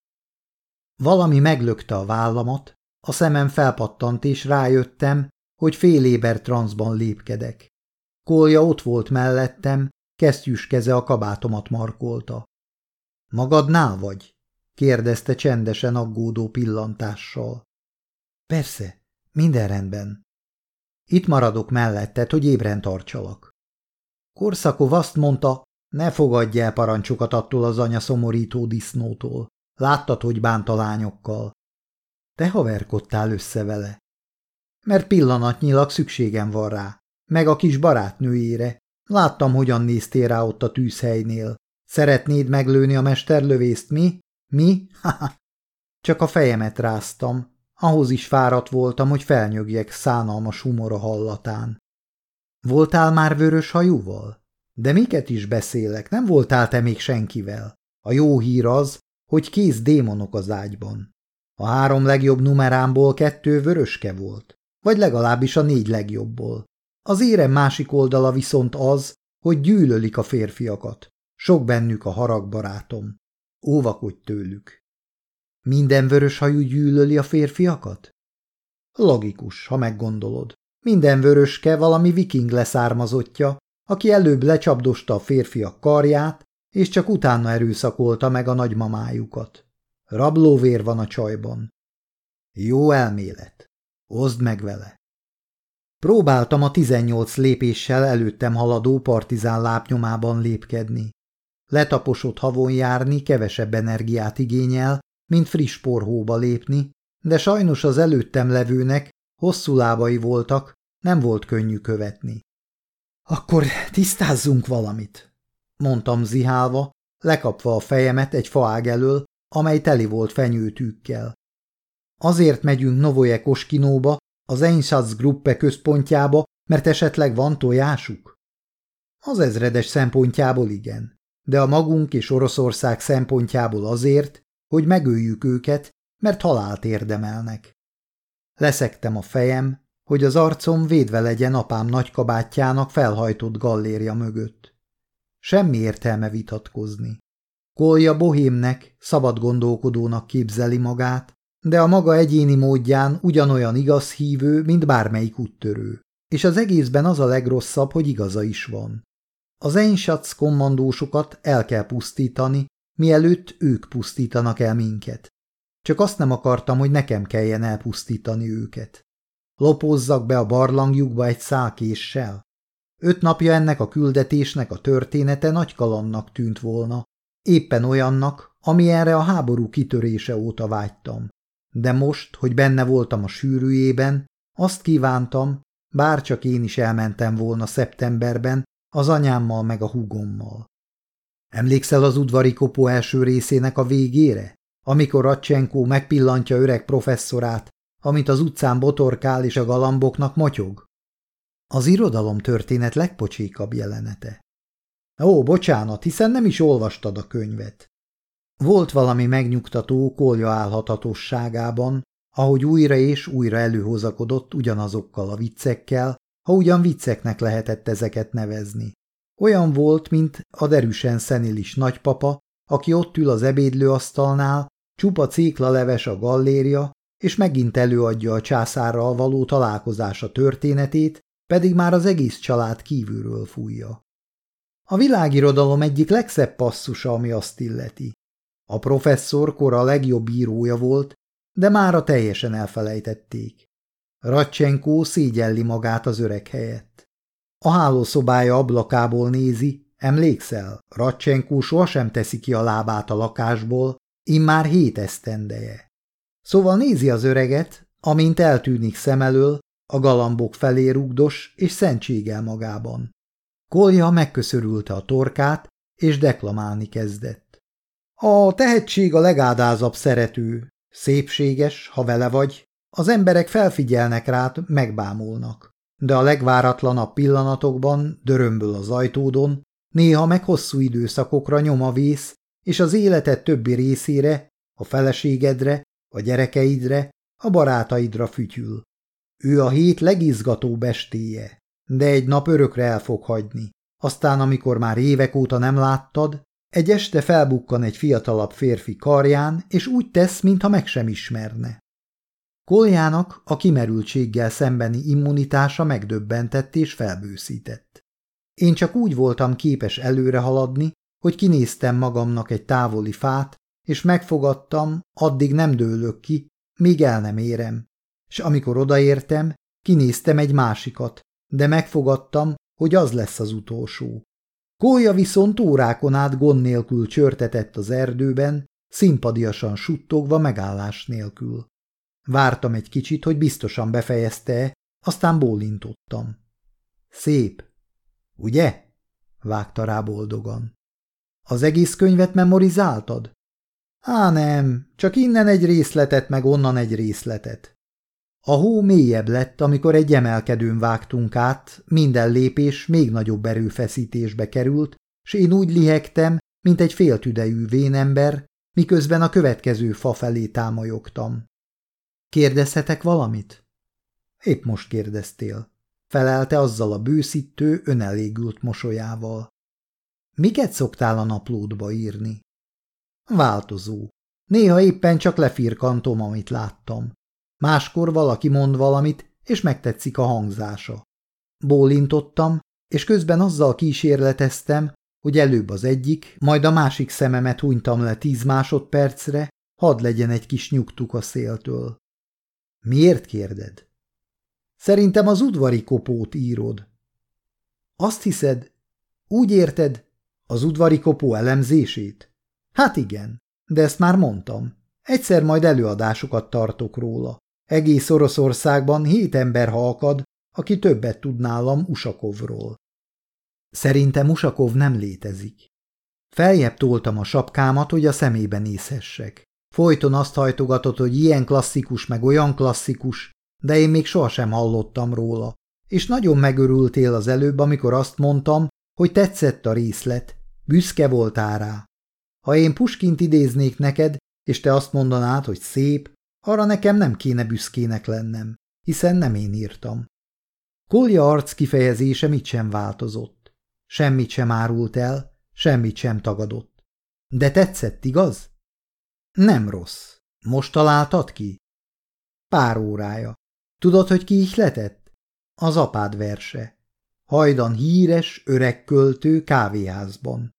Valami meglökte a vállamat, a szemem felpattant, és rájöttem, hogy fél éber transzban lépkedek. Kolja ott volt mellettem, kesztyűs keze a kabátomat markolta. – Magadnál vagy? – kérdezte csendesen aggódó pillantással. – Persze, minden rendben. Itt maradok melletted, hogy ébren tartsalak. Korszakov azt mondta, ne fogadj el parancsokat attól az anya szomorító disznótól. Láttad, hogy bánt a lányokkal. Te haverkodtál össze vele. Mert pillanatnyilag szükségem van rá, meg a kis barátnőjére. Láttam, hogyan néztél rá ott a tűzhelynél. Szeretnéd meglőni a mesterlövészt, mi? Mi? Csak a fejemet ráztam. Ahhoz is fáradt voltam, hogy felnyögjek szánalmas humora hallatán. Voltál már vörös hajúval? De miket is beszélek, nem voltál te még senkivel. A jó hír az, hogy kész démonok az ágyban. A három legjobb numerámból kettő vöröske volt, vagy legalábbis a négy legjobbból. Az érem másik oldala viszont az, hogy gyűlölik a férfiakat. Sok bennük a haragbarátom. Óvakodj tőlük. Minden vöröshajú gyűlöli a férfiakat? Logikus, ha meggondolod. Minden vöröske valami viking leszármazottja, aki előbb lecsapdosta a férfiak karját, és csak utána erőszakolta meg a nagymamájukat. Rablóvér van a csajban. Jó elmélet. Oszd meg vele. Próbáltam a tizennyolc lépéssel előttem haladó partizán lábnyomában lépkedni. Letaposott havon járni kevesebb energiát igényel, mint friss porhóba lépni, de sajnos az előttem levőnek hosszú lábai voltak, nem volt könnyű követni. Akkor tisztázzunk valamit, mondtam zihálva, lekapva a fejemet egy faág elől, amely teli volt fenyőtűkkel. Azért megyünk Novoje Koskinóba, az Einsatz Gruppe központjába, mert esetleg van tojásuk? Az ezredes szempontjából igen, de a magunk és Oroszország szempontjából azért, hogy megöljük őket, mert halált érdemelnek. Leszektem a fejem, hogy az arcom védve legyen apám nagykabátjának felhajtott gallérja mögött. Semmi értelme vitatkozni. Kolja bohémnek, szabad gondolkodónak képzeli magát, de a maga egyéni módján ugyanolyan igaz hívő, mint bármelyik úttörő. És az egészben az a legrosszabb, hogy igaza is van. Az Einsatz kommandósokat el kell pusztítani, mielőtt ők pusztítanak el minket. Csak azt nem akartam, hogy nekem kelljen elpusztítani őket. Lopózzak be a barlangjukba egy szálkéssel? Öt napja ennek a küldetésnek a története nagy kalannak tűnt volna, éppen olyannak, ami erre a háború kitörése óta vágytam. De most, hogy benne voltam a sűrűjében, azt kívántam, bár csak én is elmentem volna szeptemberben, az anyámmal meg a húgommal. Emlékszel az udvari kopó első részének a végére, amikor Ratchenko megpillantja öreg professzorát, amit az utcán botorkál és a galamboknak motyog? Az irodalom történet legpocsékabb jelenete. Ó, bocsánat, hiszen nem is olvastad a könyvet. Volt valami megnyugtató kolja állhatatosságában, ahogy újra és újra előhozakodott ugyanazokkal a viccekkel, ha ugyan vicceknek lehetett ezeket nevezni. Olyan volt, mint a derűsen szenilis nagypapa, aki ott ül az ebédlőasztalnál, csupa leves a galléria, és megint előadja a császárral való találkozása történetét, pedig már az egész család kívülről fújja. A világirodalom egyik legszebb passzusa, ami azt illeti. A professzor kora a legjobb írója volt, de mára teljesen elfelejtették. Ratcsenkó szégyelli magát az öreg helyett. A hálószobája ablakából nézi, emlékszel, Ratcsenkó sohasem teszi ki a lábát a lakásból, immár hét esztendeje. Szóval nézi az öreget, amint eltűnik szem elől, a galambok felé rugdos és szentségel magában. Kolja megköszörülte a torkát, és deklamálni kezdett. A tehetség a legádázabb szerető, szépséges, ha vele vagy, az emberek felfigyelnek rád, megbámulnak. De a legváratlanabb pillanatokban dörömböl az ajtódon, néha meg hosszú időszakokra a vész, és az életed többi részére, a feleségedre, a gyerekeidre, a barátaidra fütyül. Ő a hét legizgatóbb estéje, de egy nap örökre el fog hagyni. Aztán, amikor már évek óta nem láttad, egy este felbukkan egy fiatalabb férfi karján, és úgy tesz, mintha meg sem ismerne. Koljának a kimerültséggel szembeni immunitása megdöbbentett és felbőszített. Én csak úgy voltam képes előre haladni, hogy kinéztem magamnak egy távoli fát, és megfogadtam, addig nem dőlök ki, míg el nem érem. És amikor odaértem, kinéztem egy másikat, de megfogadtam, hogy az lesz az utolsó. Kólya viszont órákon át gond nélkül csörtetett az erdőben, szimpadiasan suttogva megállás nélkül. Vártam egy kicsit, hogy biztosan befejezte aztán bólintottam. Szép, ugye? vágta rá boldogan. Az egész könyvet memorizáltad? Á, nem, csak innen egy részletet, meg onnan egy részletet. A hó mélyebb lett, amikor egy emelkedőn vágtunk át, minden lépés még nagyobb erőfeszítésbe került, s én úgy lihegtem, mint egy féltüdejű vénember, miközben a következő fa felé támolyogtam. Kérdezhetek valamit? Épp most kérdeztél. Felelte azzal a bőszítő, önelégült mosolyával. Miket szoktál a naplódba írni? Változó. Néha éppen csak lefirkantom, amit láttam. Máskor valaki mond valamit, és megtetszik a hangzása. Bólintottam, és közben azzal kísérleteztem, hogy előbb az egyik, majd a másik szememet hunytam le tíz másodpercre, hadd legyen egy kis nyugtuk a széltől. Miért kérded? Szerintem az udvari kopót írod. Azt hiszed, úgy érted, az udvari kopó elemzését? Hát igen, de ezt már mondtam. Egyszer majd előadásokat tartok róla. Egész Oroszországban hét ember halkad, aki többet tud nálam Usakovról. Szerintem Usakov nem létezik. Feljebb toltam a sapkámat, hogy a szemébe nézhessek. Folyton azt hajtogatott, hogy ilyen klasszikus meg olyan klasszikus, de én még sohasem hallottam róla. És nagyon megörültél az előbb, amikor azt mondtam, hogy tetszett a részlet, büszke voltál rá. Ha én Puskint idéznék neked, és te azt mondanád, hogy szép, arra nekem nem kéne büszkének lennem, hiszen nem én írtam. Kolja arc kifejezése mit sem változott. Semmit sem árult el, semmit sem tagadott. De tetszett, igaz? Nem rossz. Most találtad ki? Pár órája. Tudod, hogy ki ihletett? Az apád verse. Hajdan híres, öreg költő kávéházban.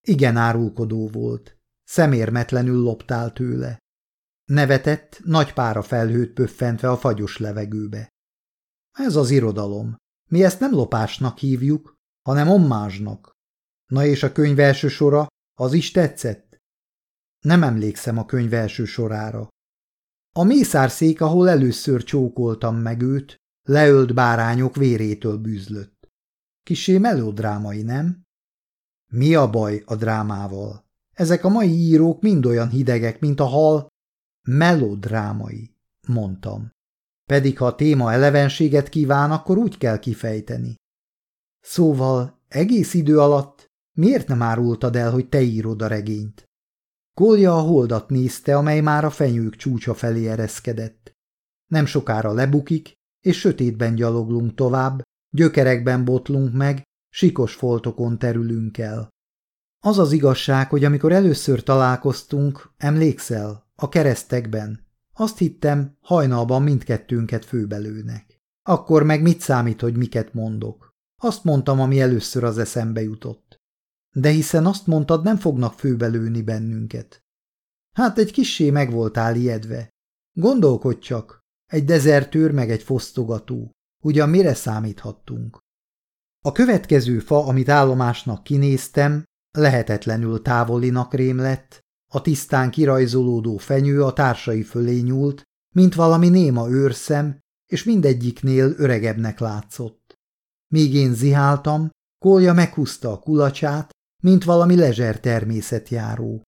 Igen árulkodó volt. Szemérmetlenül loptál tőle. Nevetett, nagy pára felhőt pöffentve a fagyos levegőbe. Ez az irodalom. Mi ezt nem lopásnak hívjuk, hanem ommázsnak. Na és a könyv első sora, az is tetszett? Nem emlékszem a könyv első sorára. A mészárszék, ahol először csókoltam meg őt, leölt bárányok vérétől bűzlött. Kisé melodrámai, nem? Mi a baj a drámával? Ezek a mai írók mind olyan hidegek, mint a hal, melodrámai, mondtam. Pedig ha a téma elevenséget kíván, akkor úgy kell kifejteni. Szóval egész idő alatt miért nem árultad el, hogy te írod a regényt? Kolja a holdat nézte, amely már a fenyők csúcsa felé ereszkedett. Nem sokára lebukik, és sötétben gyaloglunk tovább, gyökerekben botlunk meg, sikos foltokon terülünk el. Az az igazság, hogy amikor először találkoztunk, emlékszel, a keresztekben, azt hittem, hajnalban mindkettőnket főbelőnek. Akkor meg mit számít, hogy miket mondok? Azt mondtam, ami először az eszembe jutott. De hiszen azt mondtad, nem fognak főbelőni bennünket. Hát egy kissé meg voltál ijedve. Gondolkodj csak, egy dezertőr meg egy fosztogató. Ugyan mire számíthattunk? A következő fa, amit állomásnak kinéztem, lehetetlenül távolinak rém lett, a tisztán kirajzolódó fenyő a társai fölé nyúlt, mint valami néma őrszem, és mindegyiknél öregebbnek látszott. Míg én ziháltam, Kolja meghúzta a kulacsát, mint valami lezser természetjáró.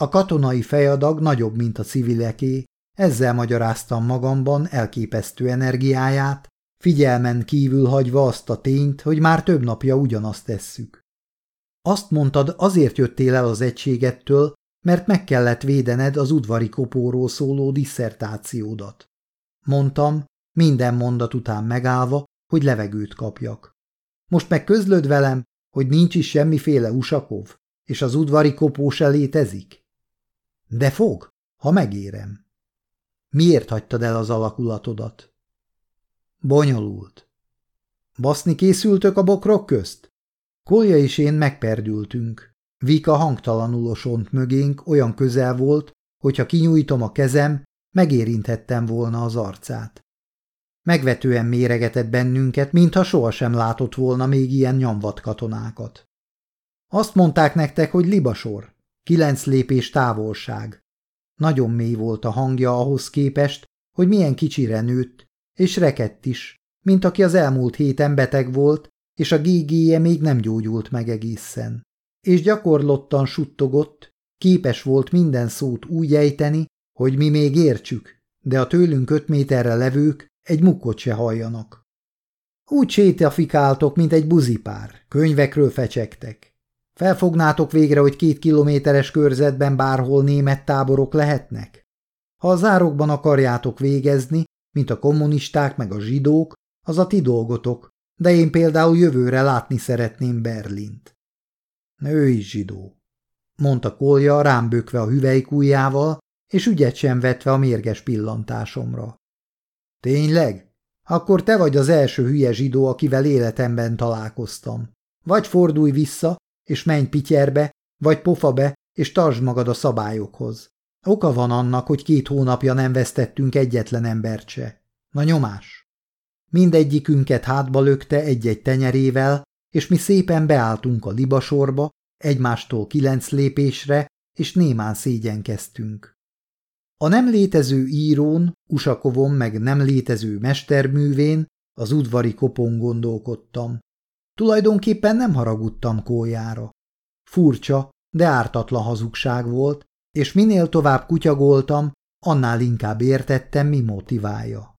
A katonai fejadag nagyobb, mint a civileké, ezzel magyaráztam magamban elképesztő energiáját, figyelmen kívül hagyva azt a tényt, hogy már több napja ugyanazt tesszük. Azt mondtad, azért jöttél el az egységettől, mert meg kellett védened az udvari kopóról szóló disszertációdat. Mondtam, minden mondat után megállva, hogy levegőt kapjak. Most meg közlöd velem, hogy nincs is semmiféle usakov, és az udvari kopó se létezik? De fog, ha megérem. Miért hagytad el az alakulatodat? Bonyolult. Baszni készültök a bokrok közt? Kolja és én megperdültünk. Vika hangtalanul osont mögénk, olyan közel volt, hogyha kinyújtom a kezem, megérinthettem volna az arcát. Megvetően méregetett bennünket, mintha sohasem látott volna még ilyen nyomvat katonákat. Azt mondták nektek, hogy libasor, kilenc lépés távolság. Nagyon mély volt a hangja ahhoz képest, hogy milyen kicsire nőtt, és rekett is, mint aki az elmúlt héten beteg volt, és a gégéje még nem gyógyult meg egészen és gyakorlottan suttogott, képes volt minden szót úgy ejteni, hogy mi még értsük, de a tőlünk öt méterre levők egy mukkot se halljanak. Úgy sétafikáltok, mint egy buzipár, könyvekről fecsegtek. Felfognátok végre, hogy két kilométeres körzetben bárhol német táborok lehetnek? Ha a zárokban akarjátok végezni, mint a kommunisták meg a zsidók, az a ti dolgotok, de én például jövőre látni szeretném Berlint. Ő is zsidó, mondta Kolja rám bökve a hüvelykújjával, és ügyet sem vetve a mérges pillantásomra. Tényleg? Akkor te vagy az első hülye zsidó, akivel életemben találkoztam. Vagy fordulj vissza, és menj pityerbe, vagy pofa be, és tartsd magad a szabályokhoz. Oka van annak, hogy két hónapja nem vesztettünk egyetlen embert se. Na nyomás! Mindegyikünket hátba lökte egy-egy tenyerével, és mi szépen beálltunk a libasorba, egymástól kilenc lépésre, és némán szégyenkeztünk. A nem létező írón, Usakovon meg nem létező mesterművén, az udvari kopon gondolkodtam. Tulajdonképpen nem haragudtam kójára. Furcsa, de ártatlan hazugság volt, és minél tovább kutyagoltam, annál inkább értettem, mi motiválja.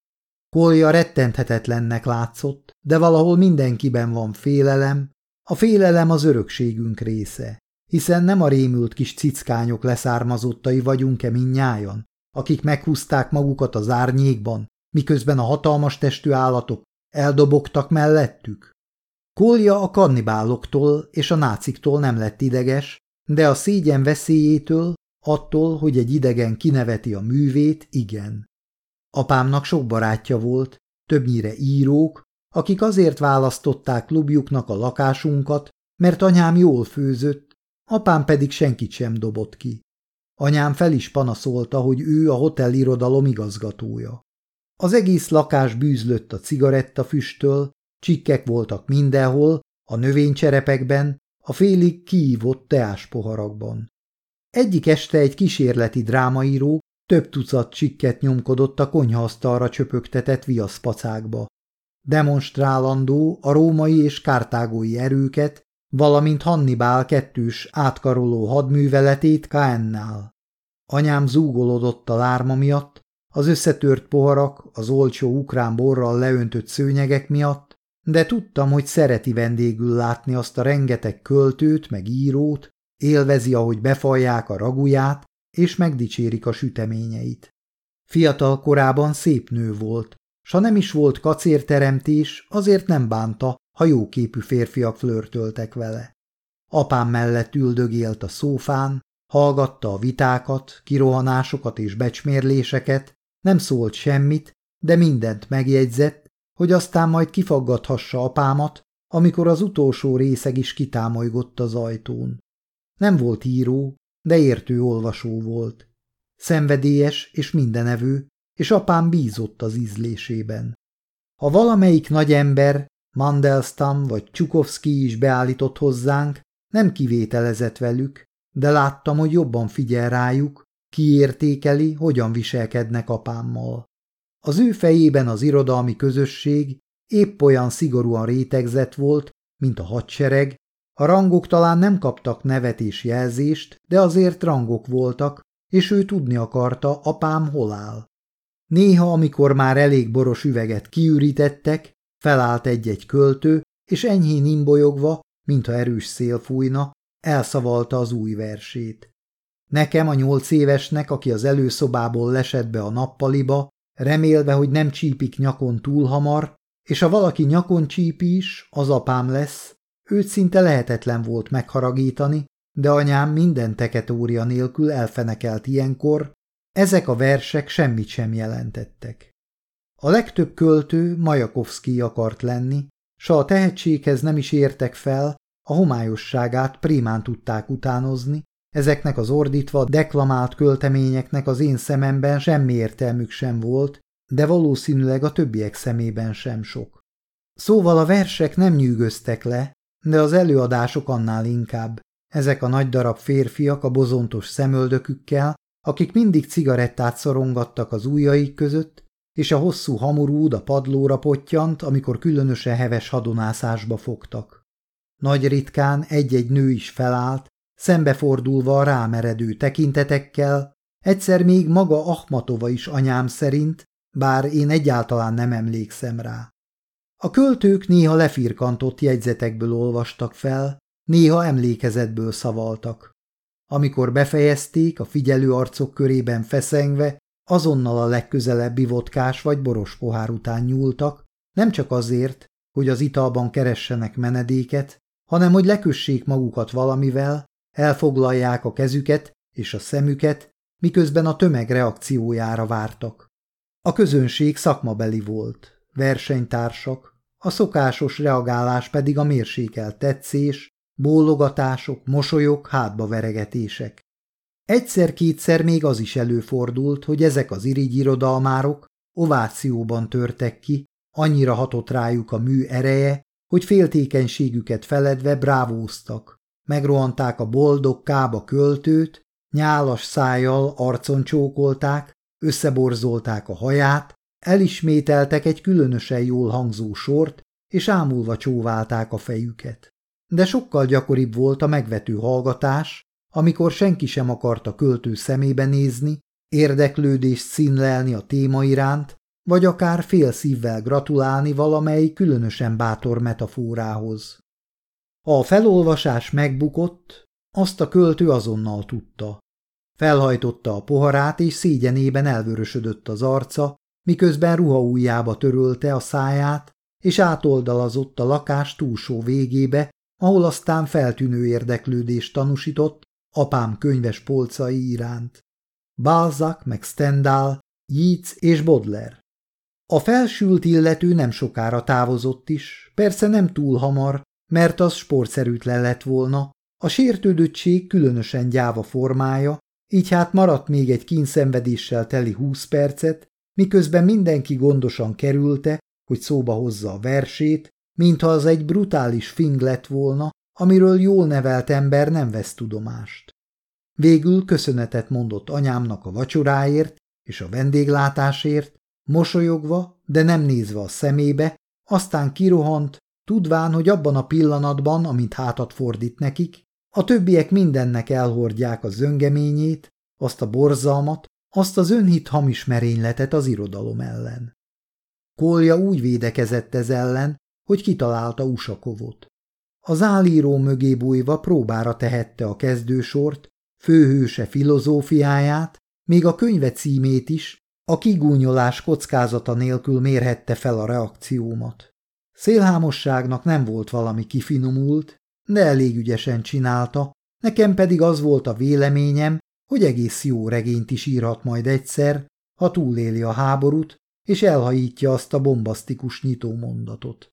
Kolja rettenthetetlennek látszott, de valahol mindenkiben van félelem, a félelem az örökségünk része, hiszen nem a rémült kis cickányok leszármazottai vagyunk-e minnyájan, akik meghúzták magukat az árnyékban, miközben a hatalmas testű állatok eldobogtak mellettük. Kolja a kannibáloktól és a náciktól nem lett ideges, de a szégyen veszélyétől, attól, hogy egy idegen kineveti a művét, igen. Apámnak sok barátja volt, többnyire írók, akik azért választották klubjuknak a lakásunkat, mert anyám jól főzött, apám pedig senkit sem dobott ki. Anyám fel is panaszolta, hogy ő a hotelirodalom igazgatója. Az egész lakás bűzlött a cigarettafüsttől, csikkek voltak mindenhol, a növénycserepekben, a félig kiívott teáspoharakban. Egyik este egy kísérleti drámaíró több tucat csikket nyomkodott a konyhaasztalra csöpögtetett viaszpacákba. Demonstrálandó a római és kártágói erőket, valamint Hannibal kettős átkaroló hadműveletét Kaennál. Anyám zúgolódott a lárma miatt, az összetört poharak, az olcsó ukrán borral leöntött szőnyegek miatt, de tudtam, hogy szereti vendégül látni azt a rengeteg költőt meg írót, élvezi, ahogy befalják a raguját, és megdicsérik a süteményeit. Fiatal korában szép nő volt, s ha nem is volt kacérteremtés, azért nem bánta, ha jóképű férfiak flörtöltek vele. Apám mellett üldögélt a szófán, hallgatta a vitákat, kirohanásokat és becsmérléseket, nem szólt semmit, de mindent megjegyzett, hogy aztán majd kifaggathassa apámat, amikor az utolsó részeg is kitámolygott az ajtón. Nem volt író, de értő olvasó volt. Szenvedélyes és mindenevő, és apám bízott az ízlésében. Ha valamelyik nagy ember, Mandelstam vagy Csukovszki is beállított hozzánk, nem kivételezett velük, de láttam, hogy jobban figyel rájuk, kiértékeli, hogyan viselkednek apámmal. Az ő fejében az irodalmi közösség épp olyan szigorúan rétegzett volt, mint a hadsereg, a rangok talán nem kaptak nevet és jelzést, de azért rangok voltak, és ő tudni akarta, apám hol áll. Néha, amikor már elég boros üveget kiürítettek, felállt egy-egy költő, és enyhén imbolyogva, mintha erős szél fújna, elszavalta az új versét. Nekem a nyolc évesnek, aki az előszobából lesett be a nappaliba, remélve, hogy nem csípik nyakon túl hamar, és ha valaki nyakon csípi is, az apám lesz, őt szinte lehetetlen volt megharagítani, de anyám minden teketória nélkül elfenekelt ilyenkor, ezek a versek semmit sem jelentettek. A legtöbb költő Majakovszki akart lenni, s a tehetséghez nem is értek fel, a homályosságát primán tudták utánozni, ezeknek az ordítva deklamált költeményeknek az én szememben semmi értelmük sem volt, de valószínűleg a többiek szemében sem sok. Szóval a versek nem nyűgöztek le, de az előadások annál inkább. Ezek a nagy darab férfiak a bozontos szemöldökükkel, akik mindig cigarettát szorongattak az ujjaik között, és a hosszú hamurúd a padlóra pottyant, amikor különösen heves hadonászásba fogtak. Nagy ritkán egy-egy nő is felállt, szembefordulva a rámeredő tekintetekkel, egyszer még maga Ahmatova is anyám szerint, bár én egyáltalán nem emlékszem rá. A költők néha lefirkantott jegyzetekből olvastak fel, néha emlékezetből szavaltak. Amikor befejezték, a figyelő arcok körében feszengve, azonnal a legközelebbi vodkás vagy boros pohár után nyúltak, nem csak azért, hogy az italban keressenek menedéket, hanem hogy lekössék magukat valamivel, elfoglalják a kezüket és a szemüket, miközben a tömeg reakciójára vártak. A közönség szakmabeli volt, versenytársak, a szokásos reagálás pedig a mérsékelt tetszés, bólogatások, mosolyok, hátbaveregetések. Egyszer-kétszer még az is előfordult, hogy ezek az irigyirodalmárok ovációban törtek ki, annyira hatott rájuk a mű ereje, hogy féltékenységüket feledve brávóztak. Megrohanták a boldog kába költőt, nyálas szájjal arcon csókolták, összeborzolták a haját, Elismételtek egy különösen jól hangzó sort, és ámulva csóválták a fejüket. De sokkal gyakoribb volt a megvető hallgatás, amikor senki sem akarta költő szemébe nézni, érdeklődést színlelni a téma iránt, vagy akár fél szívvel gratulálni valamely különösen bátor metaforához. A felolvasás megbukott, azt a költő azonnal tudta. Felhajtotta a poharát, és szégyenében elvörösödött az arca, miközben ruhaújjába törölte a száját, és átoldalazott a lakás túlsó végébe, ahol aztán feltűnő érdeklődést tanúsított apám könyves polcai iránt. Balzac meg Stendhal, Yeats és Bodler. A felsült illető nem sokára távozott is, persze nem túl hamar, mert az sportszerűtlen lett volna, a sértődöttség különösen gyáva formája, így hát maradt még egy kínszenvedéssel teli húsz percet, miközben mindenki gondosan kerülte, hogy szóba hozza a versét, mintha az egy brutális fing lett volna, amiről jól nevelt ember nem vesz tudomást. Végül köszönetet mondott anyámnak a vacsoráért és a vendéglátásért, mosolyogva, de nem nézve a szemébe, aztán kirohant, tudván, hogy abban a pillanatban, amint hátat fordít nekik, a többiek mindennek elhordják a zöngeményét, azt a borzalmat, azt az önhit hamis merényletet az irodalom ellen. Kolja úgy védekezett ez ellen, hogy kitalálta Usakovot. Az állíró mögé bújva próbára tehette a kezdősort, főhőse filozófiáját, még a könyve címét is, a kigúnyolás kockázata nélkül mérhette fel a reakciómat. Szélhámosságnak nem volt valami kifinomult, de elég ügyesen csinálta, nekem pedig az volt a véleményem, hogy egész jó regényt is írhat majd egyszer, ha túléli a háborút, és elhajítja azt a bombasztikus nyitómondatot.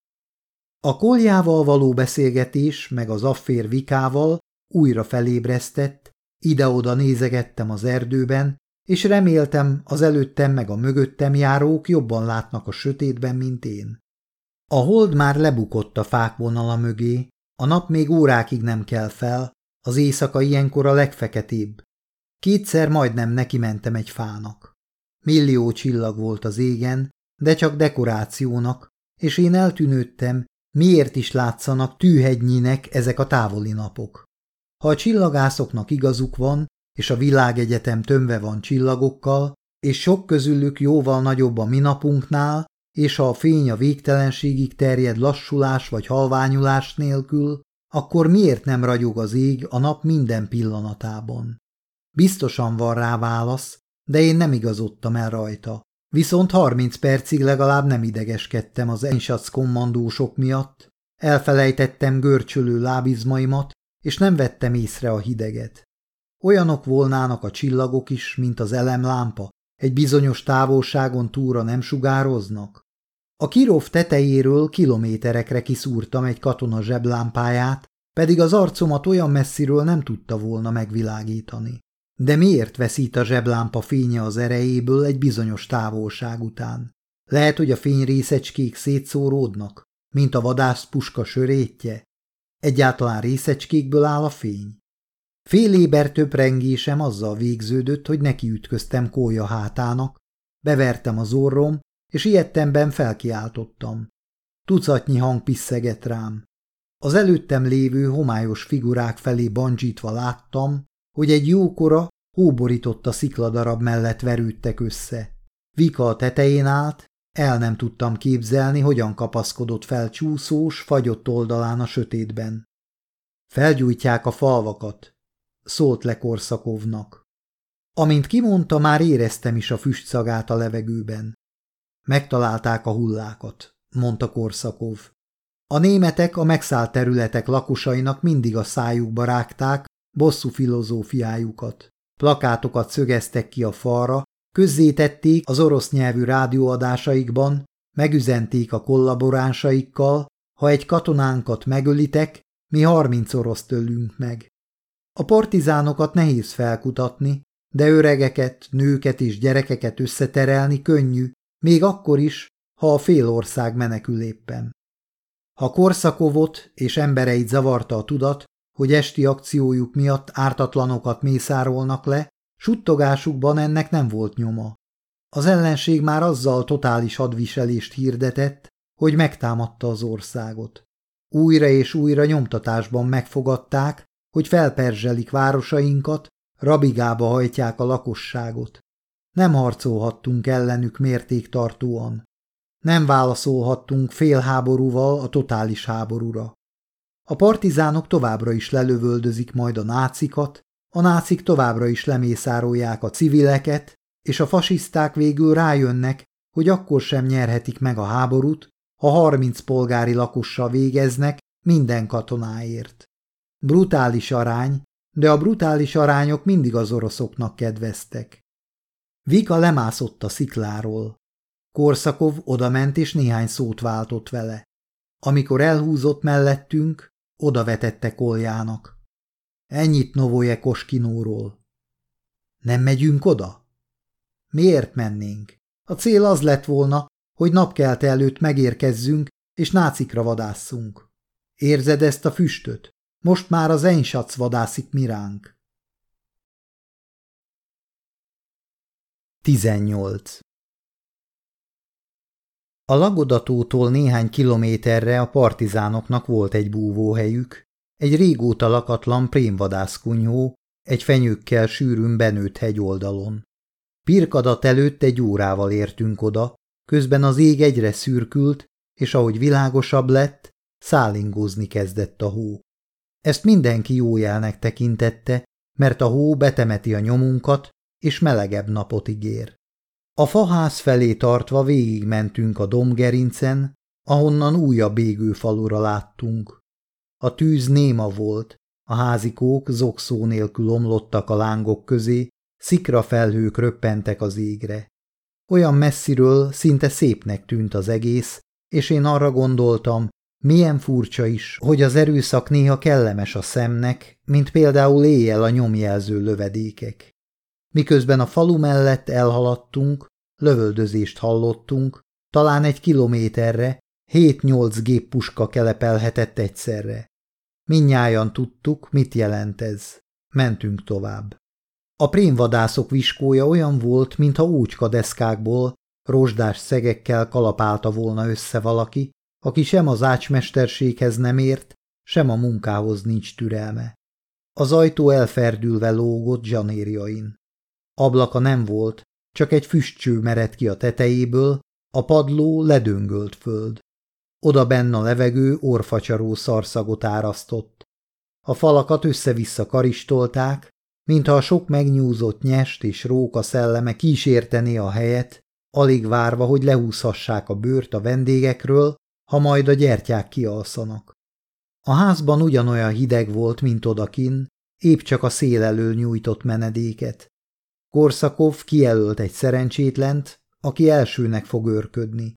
A koljával való beszélgetés meg az affér vikával újra felébresztett, ide-oda nézegettem az erdőben, és reméltem az előttem meg a mögöttem járók jobban látnak a sötétben, mint én. A hold már lebukott a fák vonala mögé, a nap még órákig nem kell fel, az éjszaka ilyenkor a legfeketébb. Kétszer majdnem neki mentem egy fának. Millió csillag volt az égen, de csak dekorációnak, és én eltűnődtem, miért is látszanak tűhegynyinek ezek a távoli napok. Ha a csillagászoknak igazuk van, és a világegyetem tömve van csillagokkal, és sok közülük jóval nagyobb a minapunknál, és ha a fény a végtelenségig terjed lassulás vagy halványulás nélkül, akkor miért nem ragyog az ég a nap minden pillanatában? Biztosan van rá válasz, de én nem igazodtam el rajta. Viszont harminc percig legalább nem idegeskedtem az Ensatz kommandósok miatt, elfelejtettem görcsölő lábizmaimat, és nem vettem észre a hideget. Olyanok volnának a csillagok is, mint az elemlámpa, egy bizonyos távolságon túra nem sugároznak. A kirov tetejéről kilométerekre kiszúrtam egy katona zseblámpáját, pedig az arcomat olyan messziről nem tudta volna megvilágítani. De miért veszít a zseblámpa fénye az erejéből egy bizonyos távolság után? Lehet, hogy a fényrészecskék szétszóródnak, mint a vadász puska sörétje? Egyáltalán részecskékből áll a fény? Fél éber töprengésem azzal végződött, hogy nekiütköztem kólya hátának, bevertem az orrom, és ilyettemben felkiáltottam. Tucatnyi hang piszegett rám. Az előttem lévő homályos figurák felé bandzsítva láttam, hogy egy jókora, hóborított szikladarab mellett verődtek össze. Vika a tetején állt, el nem tudtam képzelni, hogyan kapaszkodott fel csúszós, fagyott oldalán a sötétben. Felgyújtják a falvakat, szólt le Korszakovnak. Amint kimondta, már éreztem is a füstszagát a levegőben. Megtalálták a hullákat, mondta Korszakov. A németek a megszállt területek lakosainak mindig a szájukba rágták bosszú filozófiájukat. Plakátokat szögeztek ki a falra, közzétették az orosz nyelvű rádióadásaikban, megüzenték a kollaboránsaikkal, ha egy katonánkat megölitek, mi harminc orosz tőlünk meg. A partizánokat nehéz felkutatni, de öregeket, nőket és gyerekeket összeterelni könnyű, még akkor is, ha a fél ország menekül éppen. Ha Korszakovot és embereit zavarta a tudat, hogy esti akciójuk miatt ártatlanokat mészárolnak le, suttogásukban ennek nem volt nyoma. Az ellenség már azzal totális hadviselést hirdetett, hogy megtámadta az országot. Újra és újra nyomtatásban megfogadták, hogy felperzselik városainkat, rabigába hajtják a lakosságot. Nem harcolhattunk ellenük mértéktartóan. Nem válaszolhattunk félháborúval a totális háborúra. A partizánok továbbra is lelövöldözik majd a nácikat, a nácik továbbra is lemészárolják a civileket, és a fasiszták végül rájönnek, hogy akkor sem nyerhetik meg a háborút, ha harminc polgári lakossal végeznek minden katonáért. Brutális arány, de a brutális arányok mindig az oroszoknak kedveztek. Vika lemászott a szikláról. Korszakov odament és néhány szót váltott vele. Amikor elhúzott mellettünk, oda vetette koljának. Ennyit Novoje Koskinóról. Nem megyünk oda? Miért mennénk? A cél az lett volna, hogy napkelte előtt megérkezzünk, és nácikra vadásszunk. Érzed ezt a füstöt? Most már az Einsatz vadászik miránk. 18. A Lagodatótól néhány kilométerre a partizánoknak volt egy búvóhelyük, egy régóta lakatlan prémvadászkunyhó, egy fenyőkkel sűrűn benőtt hegyoldalon. Pirkadat előtt egy órával értünk oda, közben az ég egyre szürkült, és ahogy világosabb lett, szálingózni kezdett a hó. Ezt mindenki jó jelnek tekintette, mert a hó betemeti a nyomunkat, és melegebb napot ígér. A faház felé tartva végigmentünk a domgerincen, ahonnan újabb égőfalura láttunk. A tűz néma volt, a házikók zokszó nélkül omlottak a lángok közé, szikra felhők röppentek az égre. Olyan messziről szinte szépnek tűnt az egész, és én arra gondoltam, milyen furcsa is, hogy az erőszak néha kellemes a szemnek, mint például éjjel a nyomjelző lövedékek. Miközben a falu mellett elhaladtunk, lövöldözést hallottunk, talán egy kilométerre, hét-nyolc géppuska kelepelhetett egyszerre. Minnyájan tudtuk, mit jelent ez. Mentünk tovább. A prémvadászok viskója olyan volt, mintha úcska deszkákból, rozsdás szegekkel kalapálta volna össze valaki, aki sem az ácsmesterséghez nem ért, sem a munkához nincs türelme. Az ajtó elferdülve lógott zsanérjain. Ablaka nem volt, csak egy füstcső mered ki a tetejéből, a padló ledöngölt föld. Oda benne a levegő orfacsaró szarszagot árasztott. A falakat össze-vissza karistolták, mintha a sok megnyúzott nyest és róka szelleme kísértené a helyet, alig várva, hogy lehúzhassák a bőrt a vendégekről, ha majd a gyertyák kialszanak. A házban ugyanolyan hideg volt, mint odakin, épp csak a szél elől nyújtott menedéket. Korszakov kijelölt egy szerencsétlent, aki elsőnek fog őrködni.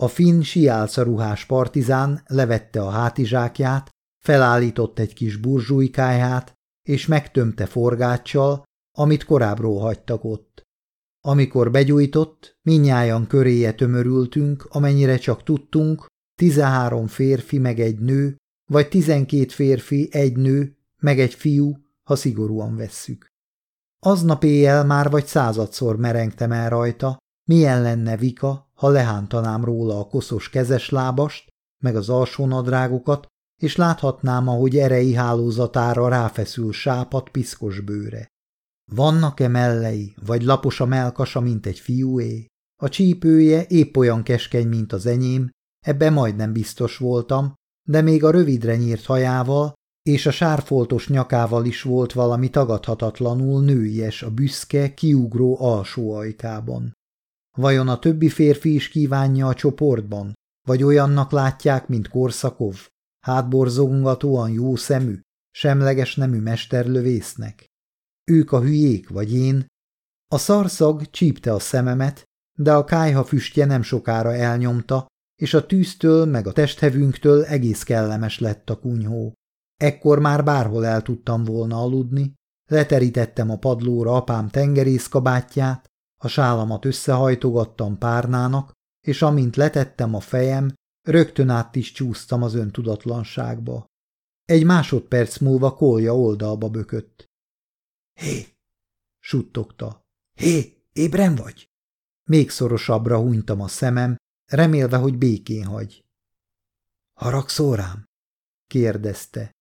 A finn siálcaruhás partizán levette a hátizsákját, felállított egy kis burzsújkáját, és megtömte forgáccsal, amit korábbról hagytak ott. Amikor begyújtott, minnyájan köréje tömörültünk, amennyire csak tudtunk, tizenhárom férfi meg egy nő, vagy tizenkét férfi, egy nő, meg egy fiú, ha szigorúan vesszük. Aznap éjjel már vagy századszor merengtem el rajta, milyen lenne Vika, ha lehántanám róla a koszos kezeslábast, meg az alsónadrágokat, és láthatnám, ahogy erei hálózatára ráfeszül sápat piszkos bőre. Vannak-e mellei, vagy lapos a melkasa, mint egy fiúé? A csípője épp olyan keskeny, mint az enyém, ebben majdnem biztos voltam, de még a rövidre nyírt hajával és a sárfoltos nyakával is volt valami tagadhatatlanul nőies a büszke, kiugró alsó ajkában. Vajon a többi férfi is kívánja a csoportban, vagy olyannak látják, mint Korszakov, hátborzongatóan jó szemű, semleges nemű mesterlövésznek? Ők a hülyék, vagy én? A szarszag csípte a szememet, de a kájha füstje nem sokára elnyomta, és a tűztől meg a testhevünktől egész kellemes lett a kunyhó. Ekkor már bárhol el tudtam volna aludni, leterítettem a padlóra apám tengerészkabátját, a sálamat összehajtogattam párnának, és amint letettem a fejem, rögtön át is csúsztam az öntudatlanságba. Egy másodperc múlva kolja oldalba bökött. Hé! suttogta. Hé, ébren vagy? Még szorosabbra hunytam a szemem, remélve, hogy békén hagy. Haragszol rám? kérdezte.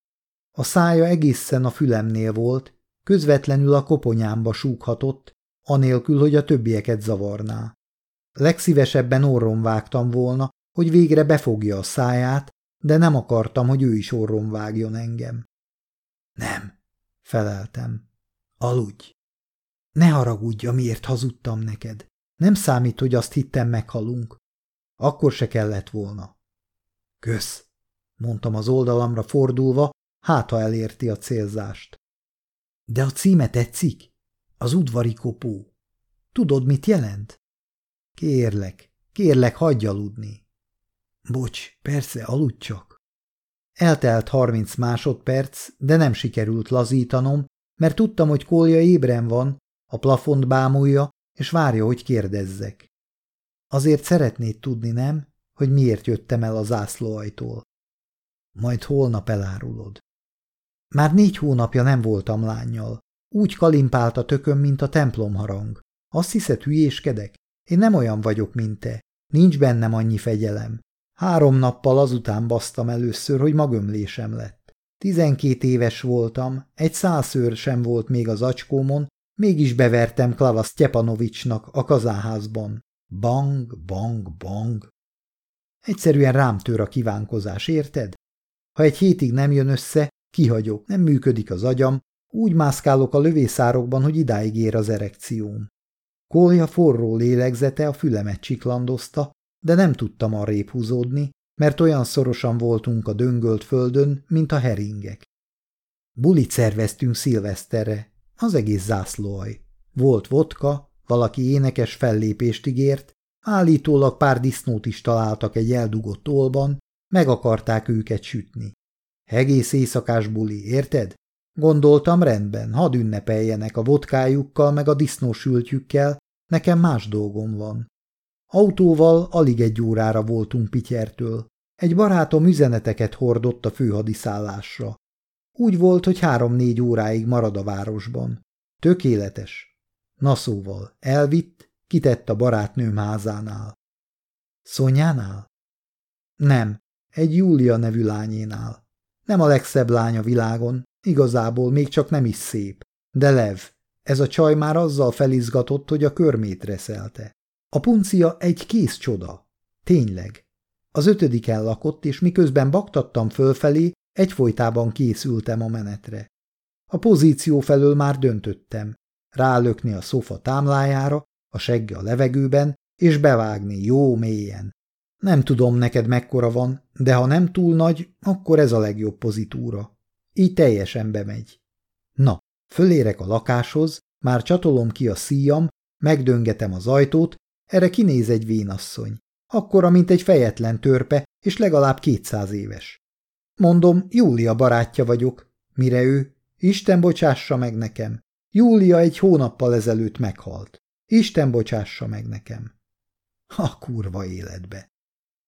A szája egészen a fülemnél volt, közvetlenül a koponyámba súghatott, anélkül, hogy a többieket zavarná. Legszívesebben orron vágtam volna, hogy végre befogja a száját, de nem akartam, hogy ő is orron vágjon engem. Nem, feleltem. Aludj. Ne haragudj, amiért hazudtam neked. Nem számít, hogy azt hittem meghalunk. Akkor se kellett volna. Kösz, mondtam az oldalamra fordulva, hát ha elérti a célzást. De a címe tetszik? Az udvari kopó. Tudod, mit jelent? Kérlek, kérlek, hagyj aludni. Bocs, persze, aludj csak. Eltelt harminc másodperc, de nem sikerült lazítanom, mert tudtam, hogy Kolja ébren van, a plafont bámulja, és várja, hogy kérdezzek. Azért szeretnéd tudni, nem, hogy miért jöttem el a zászlóajtól? Majd holnap elárulod. Már négy hónapja nem voltam lányjal. Úgy kalimpált a tököm, mint a templomharang. Azt hiszed, hülyéskedek? Én nem olyan vagyok, mint te. Nincs bennem annyi fegyelem. Három nappal azután basztam először, hogy magömlésem lett. Tizenkét éves voltam, egy százször sem volt még az acskómon, mégis bevertem Klava Stepanovicsnak a kazáházban. Bang, bang, bang. Egyszerűen rám tör a kívánkozás, érted? Ha egy hétig nem jön össze, kihagyok, nem működik az agyam, úgy mászkálok a lövészárokban, hogy idáig ér az erekcióm. Kolja forró lélegzete a fülemet csiklandozta, de nem tudtam arrébb húzódni, mert olyan szorosan voltunk a döngölt földön, mint a heringek. Bulit szerveztünk szilveszterre, az egész zászlóaj. Volt vodka, valaki énekes fellépést ígért, állítólag pár disznót is találtak egy eldugott tolban, meg akarták őket sütni. Egész éjszakás buli, érted? Gondoltam rendben, hadd ünnepeljenek a vodkájukkal meg a disznósültjükkel, nekem más dolgom van. Autóval alig egy órára voltunk Pityertől. Egy barátom üzeneteket hordott a főhadiszállásra. Úgy volt, hogy három-négy óráig marad a városban. Tökéletes. Na szóval, elvitt, kitett a barátnőm házánál. Szonyánál? Nem, egy Júlia nevű lányénál. Nem a legszebb lány a világon, igazából még csak nem is szép. De Lev, ez a csaj már azzal felizgatott, hogy a körmét reszelte. A puncia egy kész csoda. Tényleg. Az ötödiken lakott, és miközben baktattam fölfelé, egyfolytában készültem a menetre. A pozíció felől már döntöttem. Rálökni a szofa támlájára, a segge a levegőben, és bevágni jó mélyen. Nem tudom neked mekkora van, de ha nem túl nagy, akkor ez a legjobb pozitúra. Így teljesen bemegy. Na, fölérek a lakáshoz, már csatolom ki a szíjam, megdöngetem az ajtót, erre kinéz egy vénasszony. Akkora, mint egy fejetlen törpe, és legalább kétszáz éves. Mondom, Júlia barátja vagyok. Mire ő? Isten bocsássa meg nekem. Júlia egy hónappal ezelőtt meghalt. Isten bocsássa meg nekem. A kurva életbe.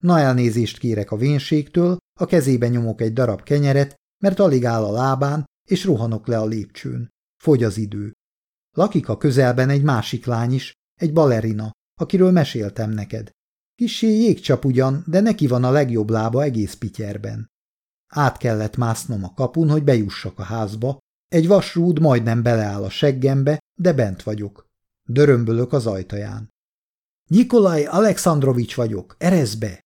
Na elnézést kérek a vénségtől, a kezébe nyomok egy darab kenyeret, mert alig áll a lábán, és rohanok le a lépcsőn. Fogy az idő. Lakik a közelben egy másik lány is, egy balerina, akiről meséltem neked. Kissé jégcsap ugyan, de neki van a legjobb lába egész pityerben. Át kellett másznom a kapun, hogy bejussak a házba. Egy vasrúd majdnem beleáll a seggembe, de bent vagyok. Dörömbölök az ajtaján. Nikolaj Alexandrovics vagyok, erez be!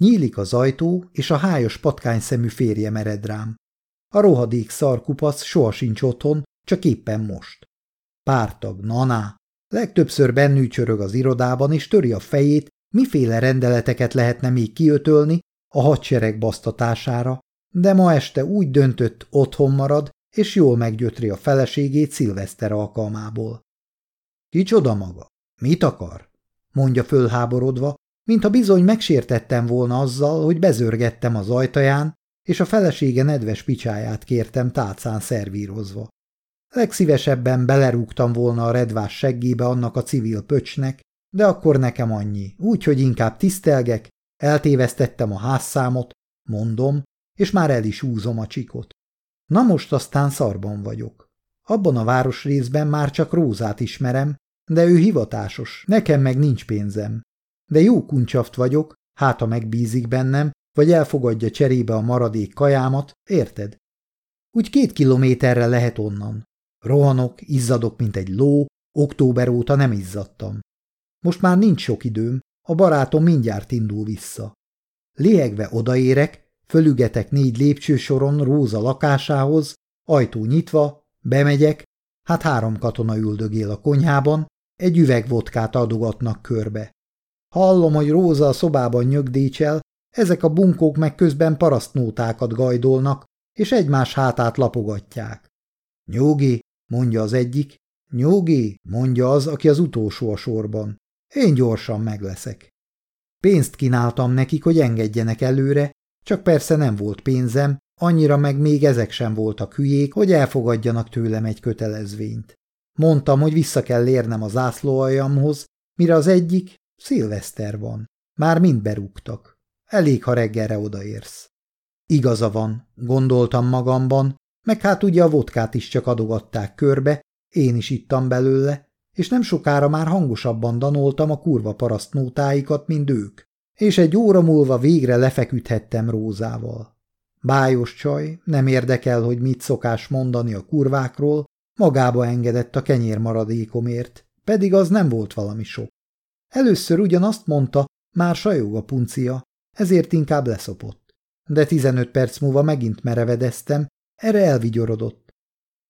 Nyílik az ajtó, és a hájas patkányszemű férje mered rám. A rohadék szarkupasz soha sincs otthon, csak éppen most. Pártag, naná. Legtöbbször bennűcsörög az irodában, és töri a fejét, miféle rendeleteket lehetne még kiötölni a hadsereg basztatására, de ma este úgy döntött, otthon marad, és jól meggyötri a feleségét szilveszter alkalmából. Kicsoda maga? Mit akar? mondja fölháborodva, mintha bizony megsértettem volna azzal, hogy bezörgettem az ajtaján, és a felesége nedves picsáját kértem tálcán szervírozva. Legszívesebben belerúgtam volna a redvás seggébe annak a civil pöcsnek, de akkor nekem annyi, úgyhogy inkább tisztelgek, eltévesztettem a házszámot, mondom, és már el is húzom a csikot. Na most aztán szarban vagyok. Abban a városrészben már csak Rózát ismerem, de ő hivatásos, nekem meg nincs pénzem. De jó kuncsaft vagyok, hát ha megbízik bennem, vagy elfogadja cserébe a maradék kajámat, érted? Úgy két kilométerre lehet onnan. Rohanok, izzadok, mint egy ló, október óta nem izzadtam. Most már nincs sok időm, a barátom mindjárt indul vissza. Léhegve odaérek, fölügetek négy lépcsősoron Róza lakásához, ajtó nyitva, bemegyek, hát három katona üldögél a konyhában, egy üveg vodkát adogatnak körbe. Hallom, hogy Róza a szobában nyögdécsel, ezek a bunkók meg közben parasztnótákat gajdolnak, és egymás hátát lapogatják. Nyugi, mondja az egyik, nyugi, mondja az, aki az utolsó a sorban. Én gyorsan megleszek. Pénzt kínáltam nekik, hogy engedjenek előre, csak persze nem volt pénzem, annyira meg még ezek sem voltak hülyék, hogy elfogadjanak tőlem egy kötelezvényt. Mondtam, hogy vissza kell érnem az zászlóaljamhoz, mire az egyik, szilveszter van. Már mind berúgtak. Elég, ha reggelre odaérsz. Igaza van, gondoltam magamban, meg hát ugye a vodkát is csak adogatták körbe, én is ittam belőle, és nem sokára már hangosabban danoltam a kurva parasztnótáikat, mint ők, és egy óra múlva végre lefeküdhettem Rózával. Bájos csaj, nem érdekel, hogy mit szokás mondani a kurvákról, magába engedett a kenyér maradékomért, pedig az nem volt valami sok. Először ugyanazt mondta, már sajog a puncia, ezért inkább leszopott. De tizenöt perc múlva megint merevedeztem, erre elvigyorodott.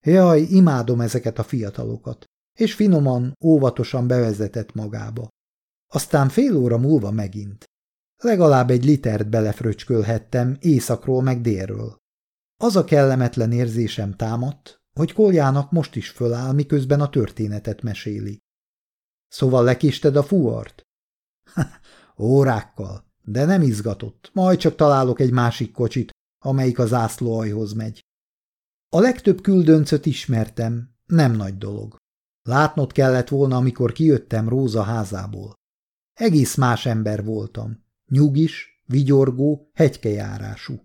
Jaj, imádom ezeket a fiatalokat, és finoman, óvatosan bevezetett magába. Aztán fél óra múlva megint. Legalább egy litert belefröcskölhettem északról meg délről. Az a kellemetlen érzésem támadt, hogy Koljának most is föláll, miközben a történetet meséli. Szóval lekisted a fuart? Órákkal, de nem izgatott, majd csak találok egy másik kocsit, amelyik az zászlóajhoz megy. A legtöbb küldöncöt ismertem, nem nagy dolog. Látnod kellett volna, amikor kijöttem Róza házából. Egész más ember voltam, nyugis, vigyorgó, hegykejárású.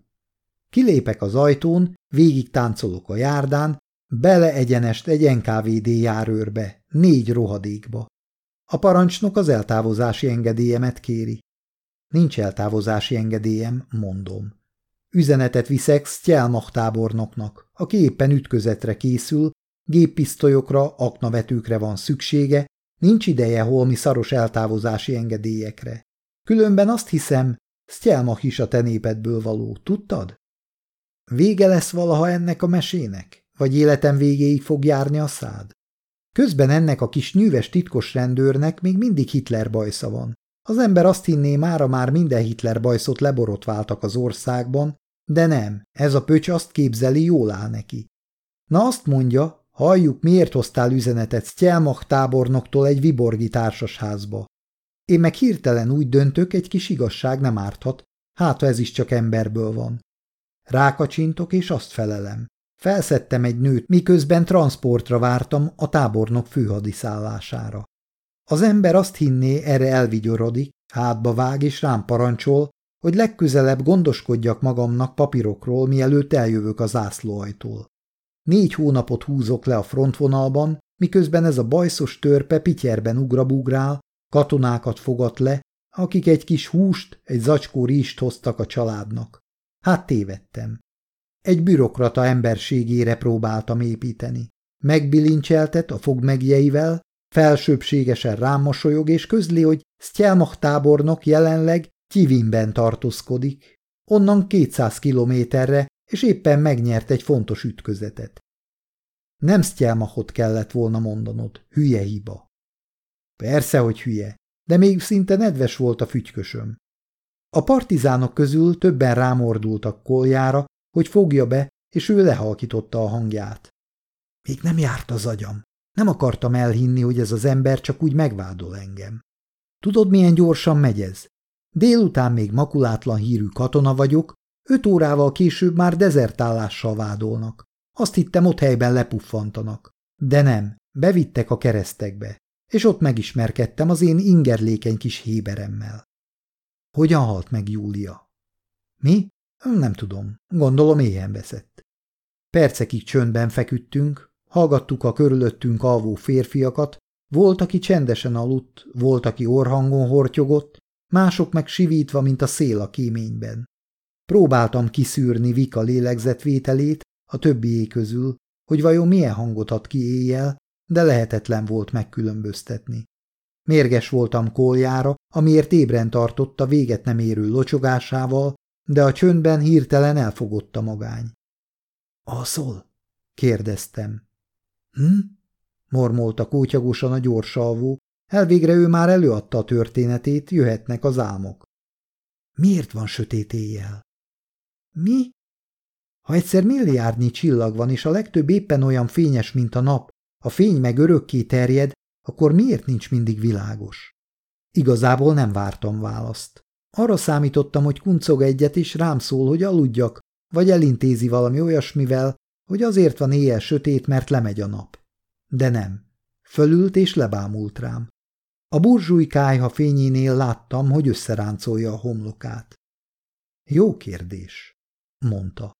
Kilépek az ajtón, végig táncolok a járdán, bele egyenest egy NKVD járőrbe, négy rohadékba. A parancsnok az eltávozási engedélyemet kéri. Nincs eltávozási engedélyem, mondom. Üzenetet viszek Stjelmach tábornoknak, aki éppen ütközetre készül, géppisztolyokra, aknavetőkre van szüksége, nincs ideje holmi szaros eltávozási engedélyekre. Különben azt hiszem, Stjelmach is a te népedből való, tudtad? Vége lesz valaha ennek a mesének? Vagy életem végéig fog járni a szád? Közben ennek a kis nyűves titkos rendőrnek még mindig Hitler bajsza van. Az ember azt hinné, mára már minden Hitler bajszot leborotváltak az országban, de nem, ez a pöcs azt képzeli, jól áll neki. Na azt mondja, halljuk, miért hoztál üzenetet Stjelmach tábornoktól egy viborgi társasházba. Én meg hirtelen úgy döntök, egy kis igazság nem árthat, hát ha ez is csak emberből van. Rákacsintok, és azt felelem. Felszedtem egy nőt, miközben transportra vártam a tábornok főhadiszállására. Az ember azt hinné, erre elvigyorodik, hátba vág és rám parancsol, hogy legközelebb gondoskodjak magamnak papírokról, mielőtt eljövök az zászlóajtól. Négy hónapot húzok le a frontvonalban, miközben ez a bajszos törpe pityerben ugrabugrál, katonákat fogat le, akik egy kis húst, egy zacskó rizst hoztak a családnak. Hát tévedtem. Egy bürokrata emberségére próbáltam építeni. Megbilincseltet a fogmegjeivel, felsőbségesen rám és közli, hogy Stjelmach tábornok jelenleg Kivinben tartózkodik, onnan 200 kilométerre, és éppen megnyert egy fontos ütközetet. Nem Stjelmachot kellett volna mondanod, hülye hiba. Persze, hogy hülye, de még szinte nedves volt a fügykösöm. A partizánok közül többen rámordultak koljára, hogy fogja be, és ő lehalkította a hangját. Még nem járt az agyam. Nem akartam elhinni, hogy ez az ember csak úgy megvádol engem. Tudod, milyen gyorsan megy ez? Délután még makulátlan hírű katona vagyok, öt órával később már dezertálással vádolnak. Azt hittem, ott helyben lepuffantanak. De nem, bevittek a keresztekbe, és ott megismerkedtem az én ingerlékeny kis héberemmel. Hogyan halt meg Júlia? Mi? Nem tudom. Gondolom éhen veszett. Percekig csöndben feküdtünk, hallgattuk a körülöttünk alvó férfiakat, volt, aki csendesen aludt, volt, aki orhangon hortyogott, mások meg sivítva, mint a szél a kéményben. Próbáltam kiszűrni Vika lélegzetvételét a többié közül, hogy vajon milyen hangot ad ki éjjel, de lehetetlen volt megkülönböztetni. Mérges voltam koljára, amiért ébren tartotta véget nem érő locsogásával, de a csöndben hirtelen elfogott a magány. – Alszol? – kérdeztem. – Hm? – mormolta kótyagosan a gyorsalvó, elvégre ő már előadta a történetét, jöhetnek az álmok. – Miért van sötét éjjel? – Mi? Ha egyszer milliárdnyi csillag van, és a legtöbb éppen olyan fényes, mint a nap, a fény meg örökké terjed, akkor miért nincs mindig világos? Igazából nem vártam választ. Arra számítottam, hogy kuncog egyet, és rám szól, hogy aludjak, vagy elintézi valami olyasmivel, hogy azért van éjjel sötét, mert lemegy a nap. De nem. Fölült és lebámult rám. A burzsúj kájha fényénél láttam, hogy összeráncolja a homlokát. Jó kérdés, mondta.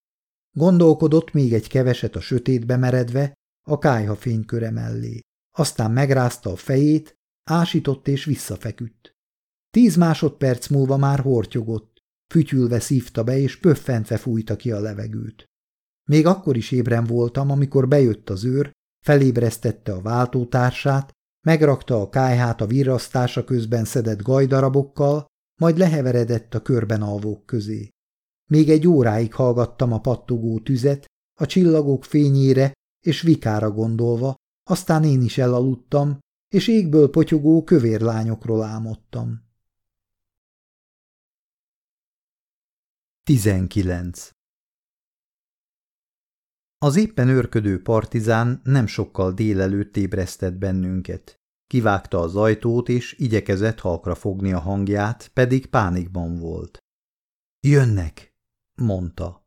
Gondolkodott még egy keveset a sötétbe meredve, a kájha fényköre mellé. Aztán megrázta a fejét, ásított és visszafeküdt. Tíz másodperc múlva már hortyogott, fütyülve szívta be és pöffentve fújta ki a levegőt. Még akkor is ébren voltam, amikor bejött az őr, felébresztette a váltótársát, megrakta a kájhát a virrasztása közben szedett gajdarabokkal, majd leheveredett a körben alvók közé. Még egy óráig hallgattam a pattogó tüzet, a csillagok fényére és vikára gondolva, aztán én is elaludtam, és égből potyogó kövér lányokról álmodtam. 19. Az éppen őrködő partizán nem sokkal délelőtt ébresztett bennünket. Kivágta az ajtót, és igyekezett halkra fogni a hangját, pedig pánikban volt. Jönnek, mondta.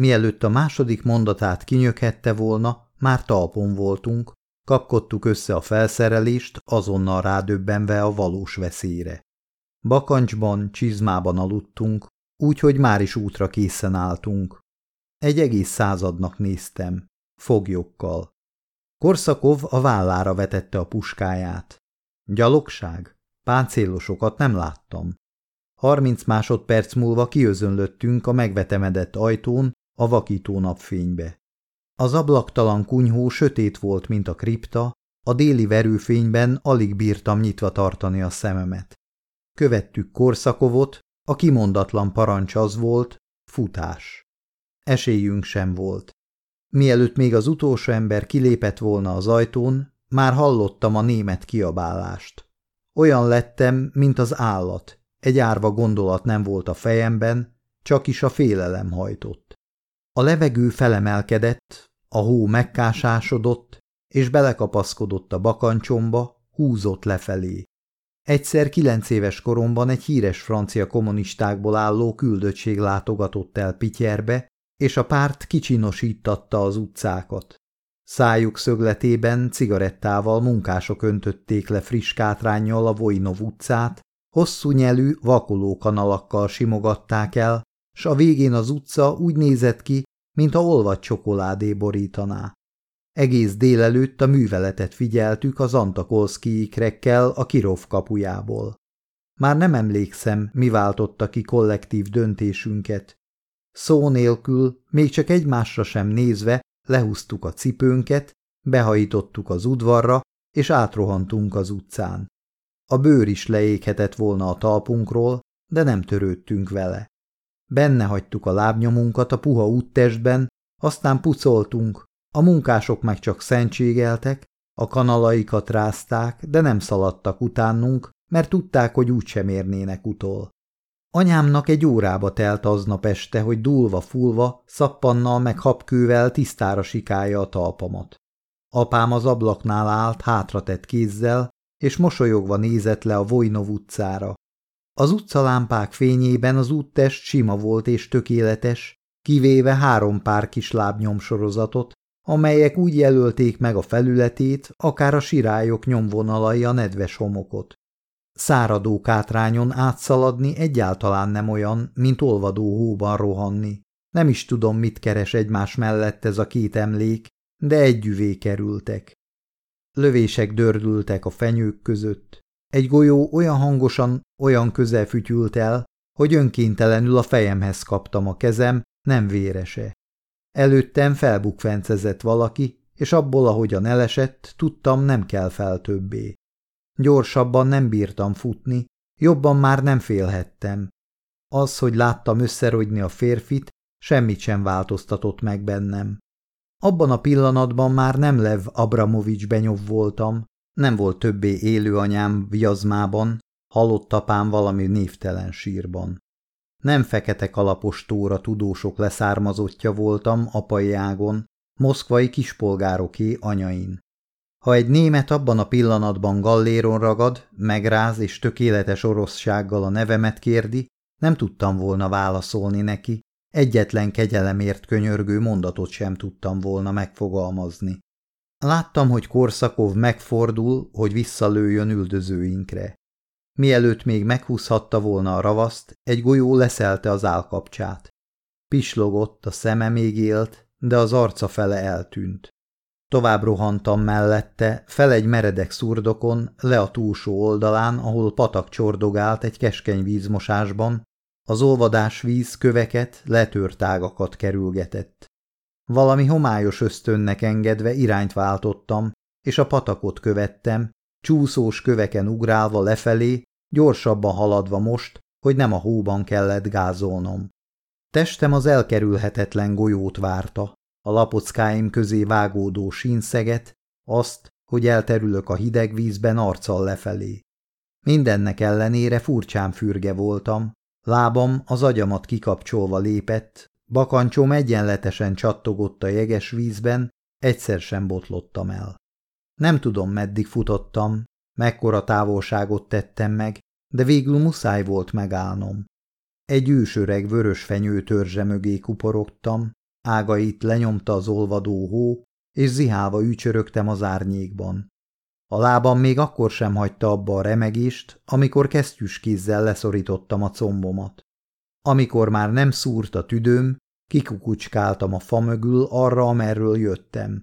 Mielőtt a második mondatát kinyöghette volna, már talpon voltunk, kapkodtuk össze a felszerelést, azonnal rádöbbenve a valós veszélyre. Bakancsban, csizmában aludtunk, úgyhogy már is útra készen álltunk. Egy egész századnak néztem, foglyokkal. Korszakov a vállára vetette a puskáját. Gyalogság? Páncélosokat nem láttam. Harminc másodperc múlva kiözönlöttünk a megvetemedett ajtón a vakító napfénybe. Az ablaktalan kunyhó sötét volt, mint a kripta, a déli verőfényben alig bírtam nyitva tartani a szememet. Követtük Korszakovot, a kimondatlan parancs az volt, futás. Esélyünk sem volt. Mielőtt még az utolsó ember kilépett volna az ajtón, már hallottam a német kiabálást. Olyan lettem, mint az állat. Egy árva gondolat nem volt a fejemben, csak is a félelem hajtott. A levegő felemelkedett, a hó megkásásodott, és belekapaszkodott a bakancsomba, húzott lefelé. Egyszer kilenc éves koromban egy híres francia kommunistákból álló küldöttség látogatott el Pityerbe, és a párt kicsinosítatta az utcákat. Szájuk szögletében cigarettával munkások öntötték le friss kátrányjal a Vojnov utcát, hosszú nyelű, vakoló kanalakkal simogatták el, s a végén az utca úgy nézett ki, mint a olvad csokoládé borítaná. Egész délelőtt a műveletet figyeltük az Antakolszki-ikrekkel a Kirov kapujából. Már nem emlékszem, mi váltotta ki kollektív döntésünket. Szó nélkül, még csak egymásra sem nézve, lehúztuk a cipőnket, behajítottuk az udvarra, és átrohantunk az utcán. A bőr is leéghetett volna a talpunkról, de nem törődtünk vele. Benne hagytuk a lábnyomunkat a puha úttestben, aztán pucoltunk, a munkások meg csak szentségeltek, a kanalaikat rázták, de nem szaladtak utánunk, mert tudták, hogy úgysem érnének utol. Anyámnak egy órába telt aznap este, hogy dúlva-fulva, szappannal meg habkővel tisztára sikálja a talpamat. Apám az ablaknál állt hátratett kézzel, és mosolyogva nézett le a Vojnov utcára. Az utcalámpák fényében az úttest sima volt és tökéletes, kivéve három pár kis lábnyomsorozatot, amelyek úgy jelölték meg a felületét, akár a sirályok nyomvonalai a nedves homokot. Száradó kátrányon átszaladni egyáltalán nem olyan, mint olvadó hóban rohanni. Nem is tudom, mit keres egymás mellett ez a két emlék, de együvé kerültek. Lövések dördültek a fenyők között. Egy golyó olyan hangosan, olyan közel fütyült el, hogy önkéntelenül a fejemhez kaptam a kezem, nem vérese. Előttem felbukfencezett valaki, és abból, ahogyan elesett, tudtam, nem kell fel többé. Gyorsabban nem bírtam futni, jobban már nem félhettem. Az, hogy láttam összerogyni a férfit, semmit sem változtatott meg bennem. Abban a pillanatban már nem Lev Abramovics benyov voltam, nem volt többé élő anyám viazmában, halott apám valami névtelen sírban. Nem fekete kalapos tóra tudósok leszármazottja voltam apai ágon, moszkvai kispolgároké anyain. Ha egy német abban a pillanatban galléron ragad, megráz és tökéletes oroszsággal a nevemet kérdi, nem tudtam volna válaszolni neki, egyetlen kegyelemért könyörgő mondatot sem tudtam volna megfogalmazni. Láttam, hogy Korszakov megfordul, hogy visszalőjön üldözőinkre. Mielőtt még meghúzhatta volna a ravaszt, egy golyó leszelte az állkapcsát. Pislogott, a szeme még élt, de az arca fele eltűnt. Tovább rohantam mellette, fel egy meredek szurdokon, le a túlsó oldalán, ahol patak csordogált egy keskeny vízmosásban, az olvadás víz köveket, letört ágakat kerülgetett. Valami homályos ösztönnek engedve irányt váltottam, és a patakot követtem, csúszós köveken ugrálva lefelé, gyorsabban haladva most, hogy nem a hóban kellett gázolnom. Testem az elkerülhetetlen golyót várta, a lapockáim közé vágódó sínszeget, azt, hogy elterülök a hideg vízben arccal lefelé. Mindennek ellenére furcsán fürge voltam, lábam az agyamat kikapcsolva lépett, bakancsom egyenletesen csattogott a jeges vízben, egyszer sem botlottam el. Nem tudom, meddig futottam, mekkora távolságot tettem meg, de végül muszáj volt megállnom. Egy ősöreg vörös fenyő törzse mögé kuporogtam, ágait lenyomta az olvadó hó, és zihálva ücsörögtem az árnyékban. A lábam még akkor sem hagyta abba a remegést, amikor kesztyűs kézzel leszorítottam a combomat. Amikor már nem szúrt a tüdőm, kikukucskáltam a fa mögül arra, amerről jöttem.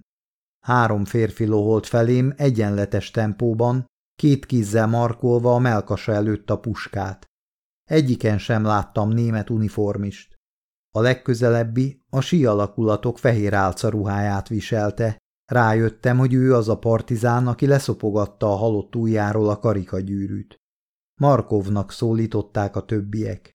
Három férfi loholt felém egyenletes tempóban, két kézzel markolva a melkasa előtt a puskát. Egyiken sem láttam német uniformist. A legközelebbi a sí alakulatok fehér álca ruháját viselte. Rájöttem, hogy ő az a partizán, aki leszopogatta a halott ujjáról a karikagyűrűt. Markovnak szólították a többiek.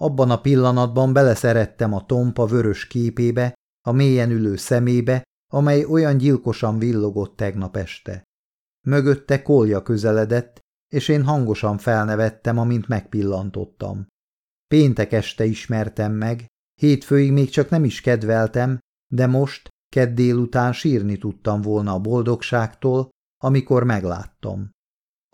Abban a pillanatban beleszerettem a tompa vörös képébe, a mélyen ülő szemébe, amely olyan gyilkosan villogott tegnap este. Mögötte kolja közeledett, és én hangosan felnevettem, amint megpillantottam. Péntek este ismertem meg, hétfőig még csak nem is kedveltem, de most, kedd délután sírni tudtam volna a boldogságtól, amikor megláttam.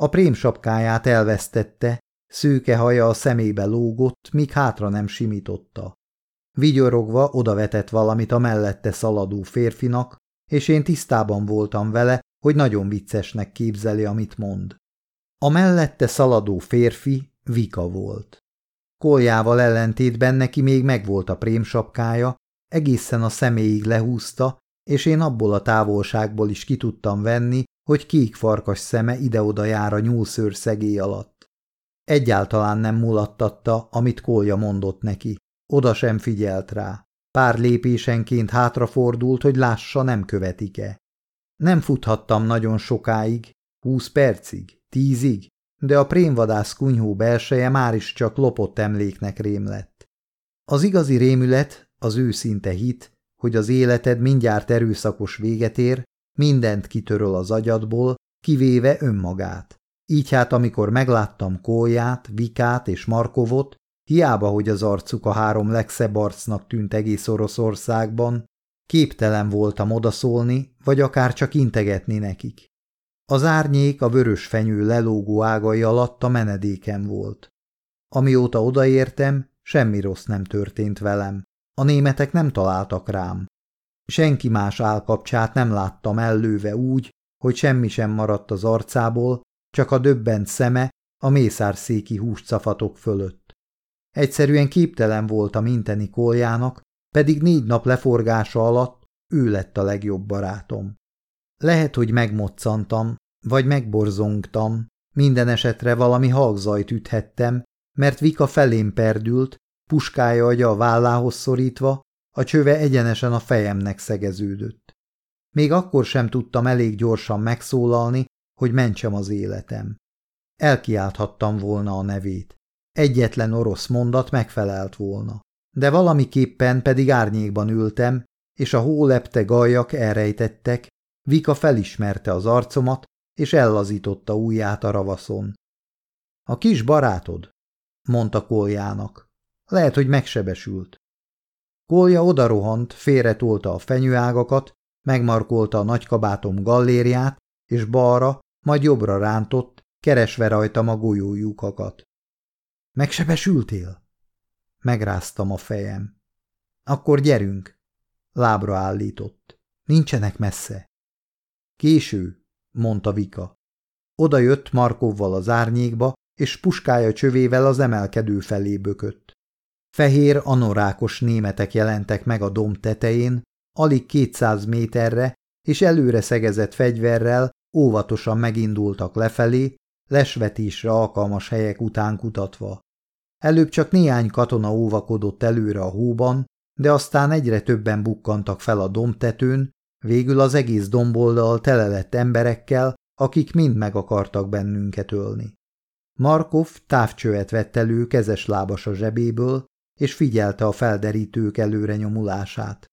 A prémsapkáját elvesztette, szőke haja a szemébe lógott, míg hátra nem simította. Vigyorogva odavetett valamit a mellette szaladó férfinak, és én tisztában voltam vele, hogy nagyon viccesnek képzeli, amit mond. A mellette szaladó férfi Vika volt. Koljával ellentétben neki még megvolt a prémsapkája, egészen a személyig lehúzta, és én abból a távolságból is ki tudtam venni, hogy kék farkas szeme ide-oda jár a nyúlszőr szegély alatt. Egyáltalán nem mulattatta, amit Kolja mondott neki. Oda sem figyelt rá. Pár lépésenként hátrafordult, hogy lássa, nem követik-e. Nem futhattam nagyon sokáig, húsz percig, tízig, de a prémvadász kunyhó belseje már is csak lopott emléknek rém lett. Az igazi rémület, az őszinte hit, hogy az életed mindjárt erőszakos véget ér, mindent kitöröl az agyadból, kivéve önmagát. Így hát, amikor megláttam Kóját, Vikát és Markovot, hiába, hogy az arcuk a három legszebb arcnak tűnt egész Oroszországban, képtelen voltam odaszólni, vagy akár csak integetni nekik. Az árnyék a vörös fenyő lelógó ágai alatt a menedékem volt. Amióta odaértem, semmi rossz nem történt velem. A németek nem találtak rám. Senki más állkapcsát nem láttam ellőve úgy, hogy semmi sem maradt az arcából, csak a döbbent szeme a mészárszéki húscafatok fölött. Egyszerűen képtelen voltam inteni koljának, pedig négy nap leforgása alatt ő lett a legjobb barátom. Lehet, hogy megmoccantam, vagy megborzongtam, minden esetre valami halkzajt üthettem, mert Vika felém perdült, puskája agya a vállához szorítva, a csöve egyenesen a fejemnek szegeződött. Még akkor sem tudtam elég gyorsan megszólalni, hogy mentsem az életem. Elkiálthattam volna a nevét. Egyetlen orosz mondat megfelelt volna. De valamiképpen pedig árnyékban ültem, és a hólepte gajak elrejtettek, Vika felismerte az arcomat, és ellazította ujját a ravaszon. A kis barátod, mondta Koljának. Lehet, hogy megsebesült. Kolja odarohant, félretolta a fenyőágakat, megmarkolta a nagykabátom gallériát, és balra, majd jobbra rántott, keresve rajtam a golyójukakat. Megsebesültél? Megráztam a fejem. Akkor gyerünk. Lábra állított. Nincsenek messze. Késő, mondta Vika. Oda jött Markovval az árnyékba, és puskája csövével az emelkedő felé bökött. Fehér, anorákos németek jelentek meg a domb tetején, alig kétszáz méterre, és előre szegezett fegyverrel óvatosan megindultak lefelé, lesvetésre alkalmas helyek után kutatva. Előbb csak néhány katona óvakodott előre a hóban, de aztán egyre többen bukkantak fel a dombtetőn, végül az egész domboldal tele lett emberekkel, akik mind meg akartak bennünket ölni. Markov távcsövet vett elő kezes lábas a zsebéből, és figyelte a felderítők előre nyomulását.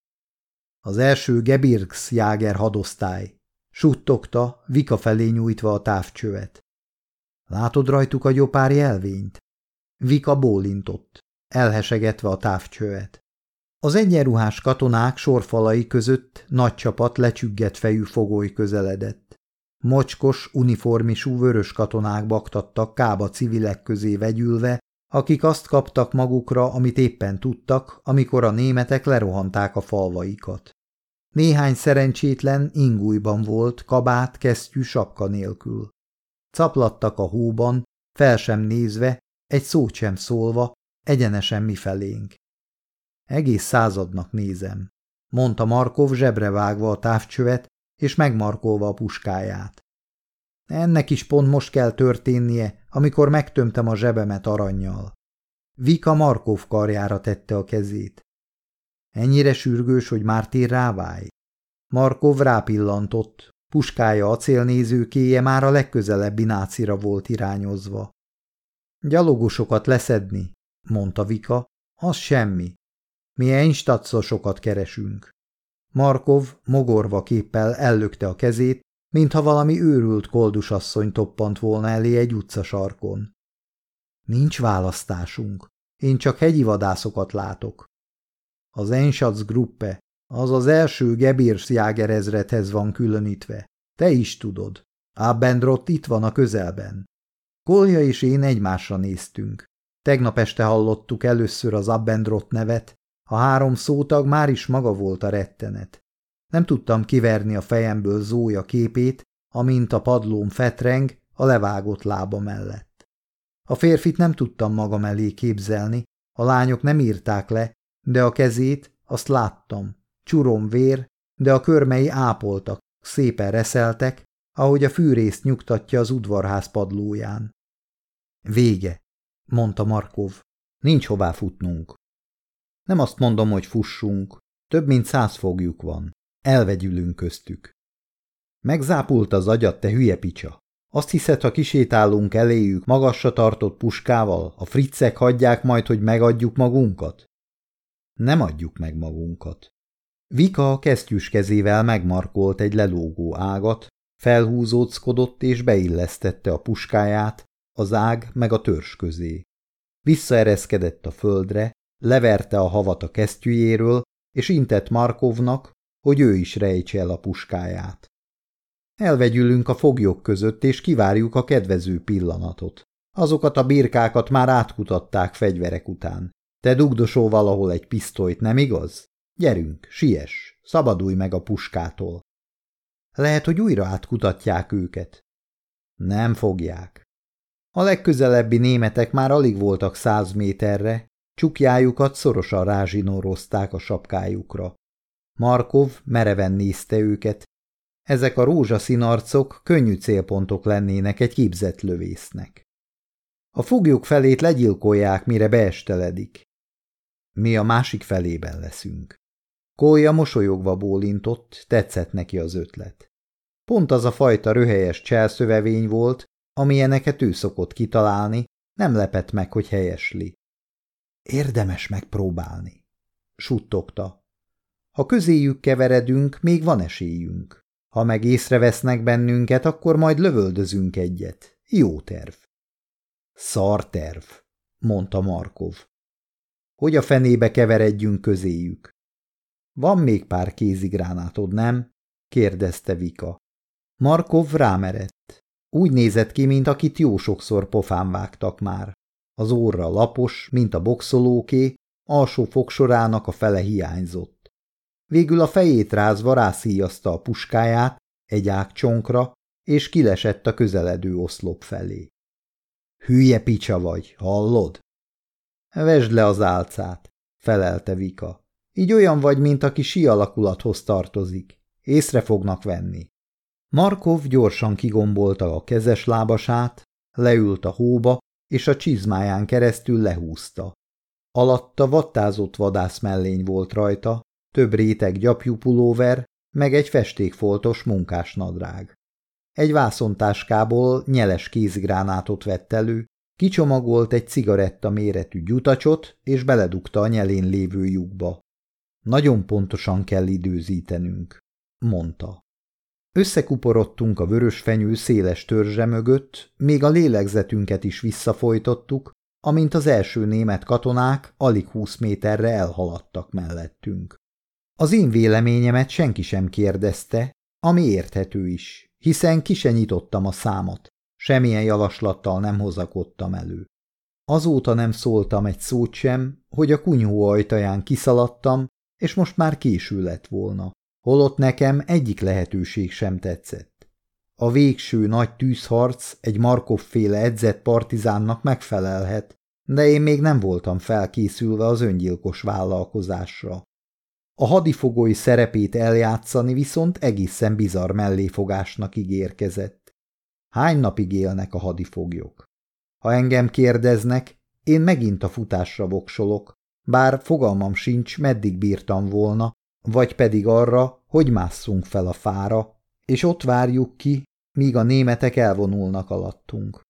Az első Gebirgs jáger hadosztály. Suttogta, Vika felé nyújtva a távcsövet. Látod rajtuk a gyopár jelvényt? Vika bólintott, elhesegetve a távcsövet. Az egyenruhás katonák sorfalai között nagy csapat lecsüggett fejű fogoly közeledett. Mocskos, uniformisú vörös katonák baktattak kába civilek közé vegyülve, akik azt kaptak magukra, amit éppen tudtak, amikor a németek lerohanták a falvaikat. Néhány szerencsétlen ingújban volt, kabát, kesztyű, sapka nélkül. Caplattak a hóban, fel sem nézve, egy szót sem szólva, egyenesen mifelénk. Egész századnak nézem, mondta Markov zsebre vágva a távcsövet, és megmarkolva a puskáját. Ennek is pont most kell történnie, amikor megtömtem a zsebemet aranyjal. Vika Markov karjára tette a kezét. Ennyire sürgős, hogy Mártír ráválj. Markov rápillantott, puskája acélnézőkéje már a legközelebbi nácira volt irányozva. Gyalogosokat leszedni, mondta Vika, az semmi. Mi einstatszosokat keresünk. Markov mogorva képpel ellökte a kezét, mintha valami őrült koldusasszony toppant volna elé egy utcasarkon. Nincs választásunk. Én csak hegyi vadászokat látok. Az Gruppe, az az első Gebirgsjáger ezredhez van különítve. Te is tudod. Abendrott itt van a közelben. Kolja és én egymásra néztünk. Tegnap este hallottuk először az Abendrott nevet, a három szótag már is maga volt a rettenet. Nem tudtam kiverni a fejemből Zója képét, amint a padlón fetreng a levágott lába mellett. A férfit nem tudtam magam elé képzelni, a lányok nem írták le, de a kezét azt láttam. Csurom vér, de a körmei ápoltak, szépen reszeltek, ahogy a fűrészt nyugtatja az udvarház padlóján. Vége, mondta Markov. Nincs hová futnunk. Nem azt mondom, hogy fussunk. Több mint száz fogjuk van. Elvegyülünk köztük. Megzápult az agyat, te hülye picsa. Azt hiszed, ha kisétálunk eléjük magasra tartott puskával, a friccek hagyják majd, hogy megadjuk magunkat? Nem adjuk meg magunkat. Vika a kesztyűs kezével megmarkolt egy lelógó ágat, felhúzóckodott és beillesztette a puskáját, az ág meg a törzs közé. Visszaereszkedett a földre, leverte a havat a kesztyűjéről, és intett Markovnak, hogy ő is rejtse el a puskáját. Elvegyülünk a foglyok között, és kivárjuk a kedvező pillanatot. Azokat a birkákat már átkutatták fegyverek után. Te dugdosol valahol egy pisztolyt, nem igaz? Gyerünk, siess, szabadulj meg a puskától. Lehet, hogy újra átkutatják őket. Nem fogják. A legközelebbi németek már alig voltak száz méterre, csukjájukat szorosan rázsinórozták a sapkájukra. Markov mereven nézte őket. Ezek a rózsaszín arcok könnyű célpontok lennének egy képzett lövésznek. A foglyok felét legyilkolják, mire beesteledik. Mi a másik felében leszünk. Kólya mosolyogva bólintott, tetszett neki az ötlet. Pont az a fajta röhelyes cselszövevény volt, amilyeneket ő szokott kitalálni, nem lepett meg, hogy helyesli. Érdemes megpróbálni, suttogta. Ha közéjük keveredünk, még van esélyünk. Ha meg észrevesznek bennünket, akkor majd lövöldözünk egyet. Jó terv. Szar terv, mondta Markov. Hogy a fenébe keveredjünk közéjük? Van még pár kézigránátod, nem? kérdezte Vika. Markov rámerett. Úgy nézett ki, mint akit jó sokszor pofán vágtak már. Az óra lapos, mint a boxolóké, alsó fogsorának a fele hiányzott. Végül a fejét rázva rászíjazta a puskáját egy ágcsonkra, és kilesett a közeledő oszlop felé. Hülye picsa vagy, hallod? Vesd le az álcát, felelte Vika. Így olyan vagy, mint aki si alakulathoz tartozik. Észre fognak venni. Markov gyorsan kigombolta a kezes lábasát, leült a hóba, és a csizmáján keresztül lehúzta. Alatta vattázott vadász mellény volt rajta, több réteg gyapjú pulóver, meg egy festékfoltos munkásnadrág. Egy vászontáskából nyeles kézigránátot vett elő, Kicsomagolt egy cigaretta méretű gyutacsot, és beledugta a nyelén lévő lyukba. Nagyon pontosan kell időzítenünk, mondta. Összekuporodtunk a vörös fenyő széles törzse mögött, még a lélegzetünket is visszafolytottuk, amint az első német katonák alig húsz méterre elhaladtak mellettünk. Az én véleményemet senki sem kérdezte, ami érthető is, hiszen ki se nyitottam a számot, semmilyen javaslattal nem hozakodtam elő. Azóta nem szóltam egy szót sem, hogy a kunyhó ajtaján kiszaladtam, és most már késő lett volna, holott nekem egyik lehetőség sem tetszett. A végső nagy tűzharc egy Markov-féle edzett partizánnak megfelelhet, de én még nem voltam felkészülve az öngyilkos vállalkozásra. A hadifogói szerepét eljátszani viszont egészen bizarr melléfogásnak ígérkezett. Hány napig élnek a hadifoglyok? Ha engem kérdeznek, én megint a futásra voksolok, bár fogalmam sincs, meddig bírtam volna, vagy pedig arra, hogy másszunk fel a fára, és ott várjuk ki, míg a németek elvonulnak alattunk.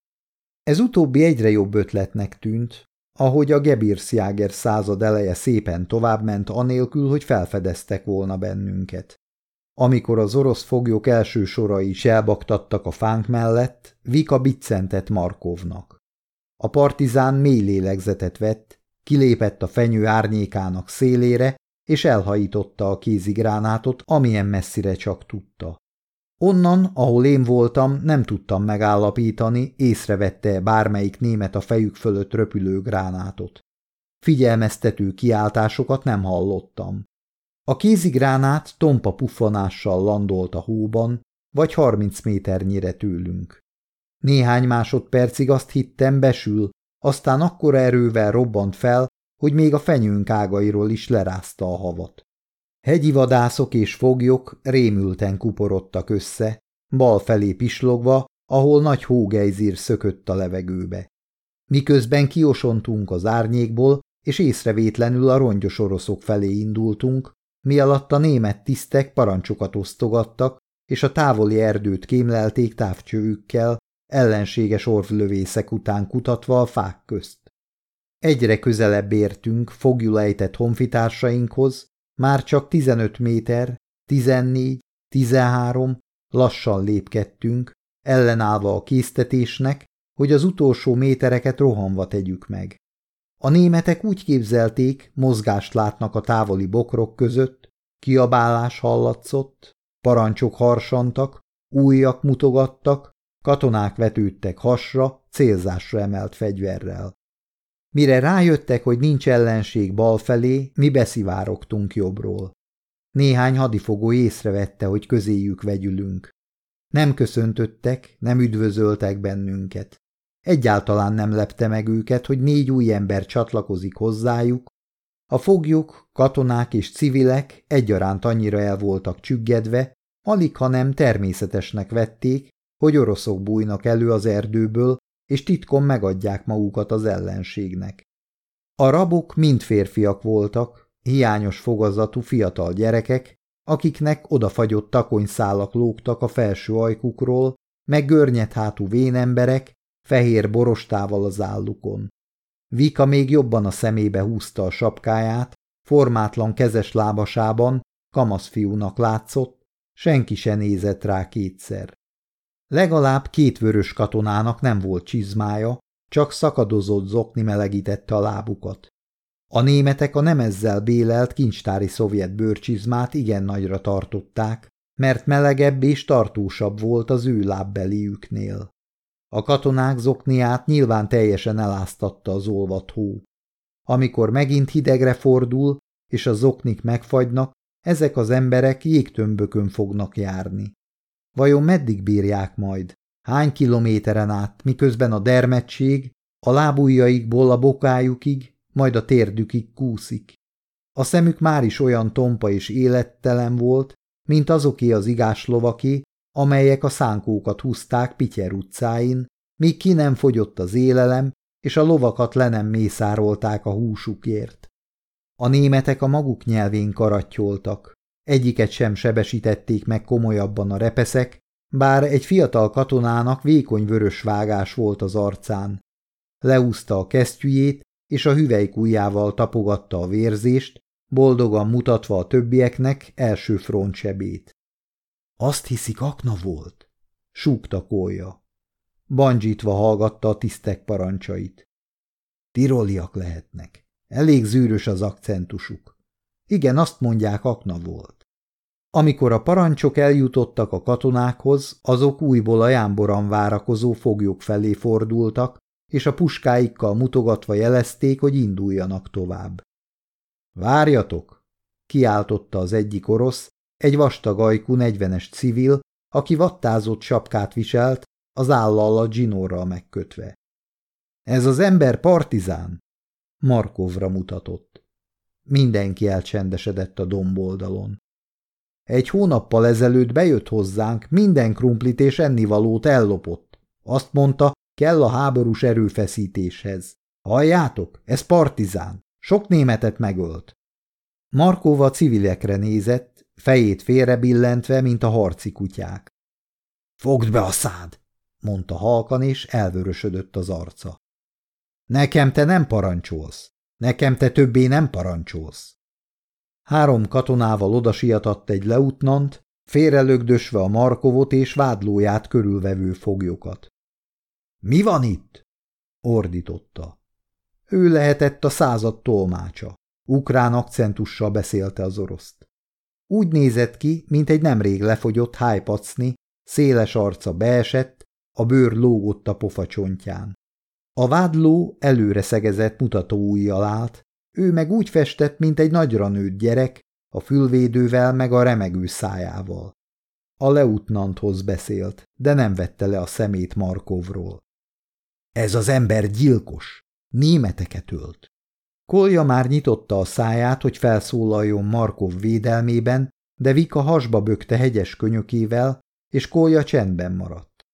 Ez utóbbi egyre jobb ötletnek tűnt, ahogy a Gebirszjáger század eleje szépen továbbment anélkül, hogy felfedeztek volna bennünket. Amikor az orosz foglyok első sorai is elbaktattak a fánk mellett, Vika biccentett Markovnak. A partizán mély lélegzetet vett, kilépett a fenyő árnyékának szélére, és elhajította a kézigránátot, amilyen messzire csak tudta. Onnan, ahol én voltam, nem tudtam megállapítani, észrevette bármelyik német a fejük fölött röpülő gránátot. Figyelmeztető kiáltásokat nem hallottam. A kézigránát tompa puffanással landolt a hóban, vagy harminc méternyire tőlünk. Néhány másodpercig azt hittem besül, aztán akkora erővel robbant fel, hogy még a fenyőnk ágairól is lerázta a havat. Hegyi vadászok és foglyok rémülten kuporodtak össze, bal felé pislogva, ahol nagy hógejzír szökött a levegőbe. Miközben kiosontunk az árnyékból, és észrevétlenül a rongyos oroszok felé indultunk, mi alatt a német tisztek parancsokat osztogattak, és a távoli erdőt kémlelték távcsövükkel, ellenséges orvlövészek után kutatva a fák közt. Egyre közelebb értünk fogjulejtett honfitársainkhoz, már csak 15 méter, 14, 13, lassan lépkedtünk, ellenállva a késztetésnek, hogy az utolsó métereket rohanva tegyük meg. A németek úgy képzelték, mozgást látnak a távoli bokrok között, kiabálás hallatszott, parancsok harsantak, újak mutogattak, katonák vetődtek hasra, célzásra emelt fegyverrel. Mire rájöttek, hogy nincs ellenség bal felé, mi beszivárogtunk jobbról. Néhány hadifogó észrevette, hogy közéjük vegyülünk. Nem köszöntöttek, nem üdvözöltek bennünket. Egyáltalán nem lepte meg őket, hogy négy új ember csatlakozik hozzájuk. A foglyok, katonák és civilek egyaránt annyira el voltak csüggedve, alig ha nem természetesnek vették, hogy oroszok bújnak elő az erdőből, és titkon megadják magukat az ellenségnek. A rabok mind férfiak voltak, hiányos fogazatú fiatal gyerekek, akiknek odafagyott takonyszálak lógtak a felső ajkukról, meg görnyethátú vénemberek, fehér borostával az állukon. Vika még jobban a szemébe húzta a sapkáját, formátlan kezes lábasában, kamaszfiúnak látszott, senki se nézett rá kétszer. Legalább két vörös katonának nem volt csizmája, csak szakadozott zokni melegítette a lábukat. A németek a nem ezzel bélelt kincstári szovjet bőrcsizmát igen nagyra tartották, mert melegebb és tartósabb volt az ő lábbeliüknél. A katonák zokniát nyilván teljesen eláztatta az olvat hó. Amikor megint hidegre fordul, és a zoknik megfagynak, ezek az emberek jégtömbökön fognak járni. Vajon meddig bírják majd? Hány kilométeren át, miközben a dermetség a lábujjaikból a bokájukig, majd a térdükig kúszik. A szemük már is olyan tompa és élettelen volt, mint azoké az igáslovaké, amelyek a szánkókat húzták Pityer utcáin, míg ki nem fogyott az élelem, és a lovakat le nem mészárolták a húsukért. A németek a maguk nyelvén karattyoltak, Egyiket sem sebesítették meg komolyabban a repeszek, bár egy fiatal katonának vékony vörös vágás volt az arcán. leúzta a kesztyűjét, és a hüvelykújjával tapogatta a vérzést, boldogan mutatva a többieknek első frontsebét. Azt hiszik, akna volt, súgta kólya. Bandzsítva hallgatta a tisztek parancsait. Tiroliak lehetnek. Elég zűrös az akcentusuk. Igen, azt mondják, akna volt. Amikor a parancsok eljutottak a katonákhoz, azok újból a jámboran várakozó foglyok felé fordultak, és a puskáikkal mutogatva jelezték, hogy induljanak tovább. Várjatok! kiáltotta az egyik orosz, egy vastag ajkú negyvenes civil, aki vattázott sapkát viselt, az állal a zsinórral megkötve. Ez az ember partizán! Markovra mutatott. Mindenki elcsendesedett a domboldalon. Egy hónappal ezelőtt bejött hozzánk, minden krumplit és ennivalót ellopott. Azt mondta, kell a háborús erőfeszítéshez. Halljátok, ez partizán. Sok németet megölt. Markova civilekre nézett, fejét félrebillentve, mint a harci kutyák. Fogd be a szád, mondta halkan, és elvörösödött az arca. Nekem te nem parancsolsz. Nekem te többé nem parancsolsz. Három katonával odasiatadt egy leutnant, félrelögdösve a Markovot és vádlóját körülvevő foglyokat. – Mi van itt? – ordította. Ő lehetett a század tolmácsa. Ukrán akcentussal beszélte az oroszt. Úgy nézett ki, mint egy nemrég lefogyott hájpacni, széles arca beesett, a bőr lógott a pofacsontján. A vádló előre szegezett ujjal állt, ő meg úgy festett, mint egy nagyra nőtt gyerek, a fülvédővel meg a remegő szájával. A leutnanthoz beszélt, de nem vette le a szemét Markovról. Ez az ember gyilkos, németeket ölt. Kolja már nyitotta a száját, hogy felszólaljon Markov védelmében, de Vika hasba bökte hegyes könyökével, és Kolja csendben maradt.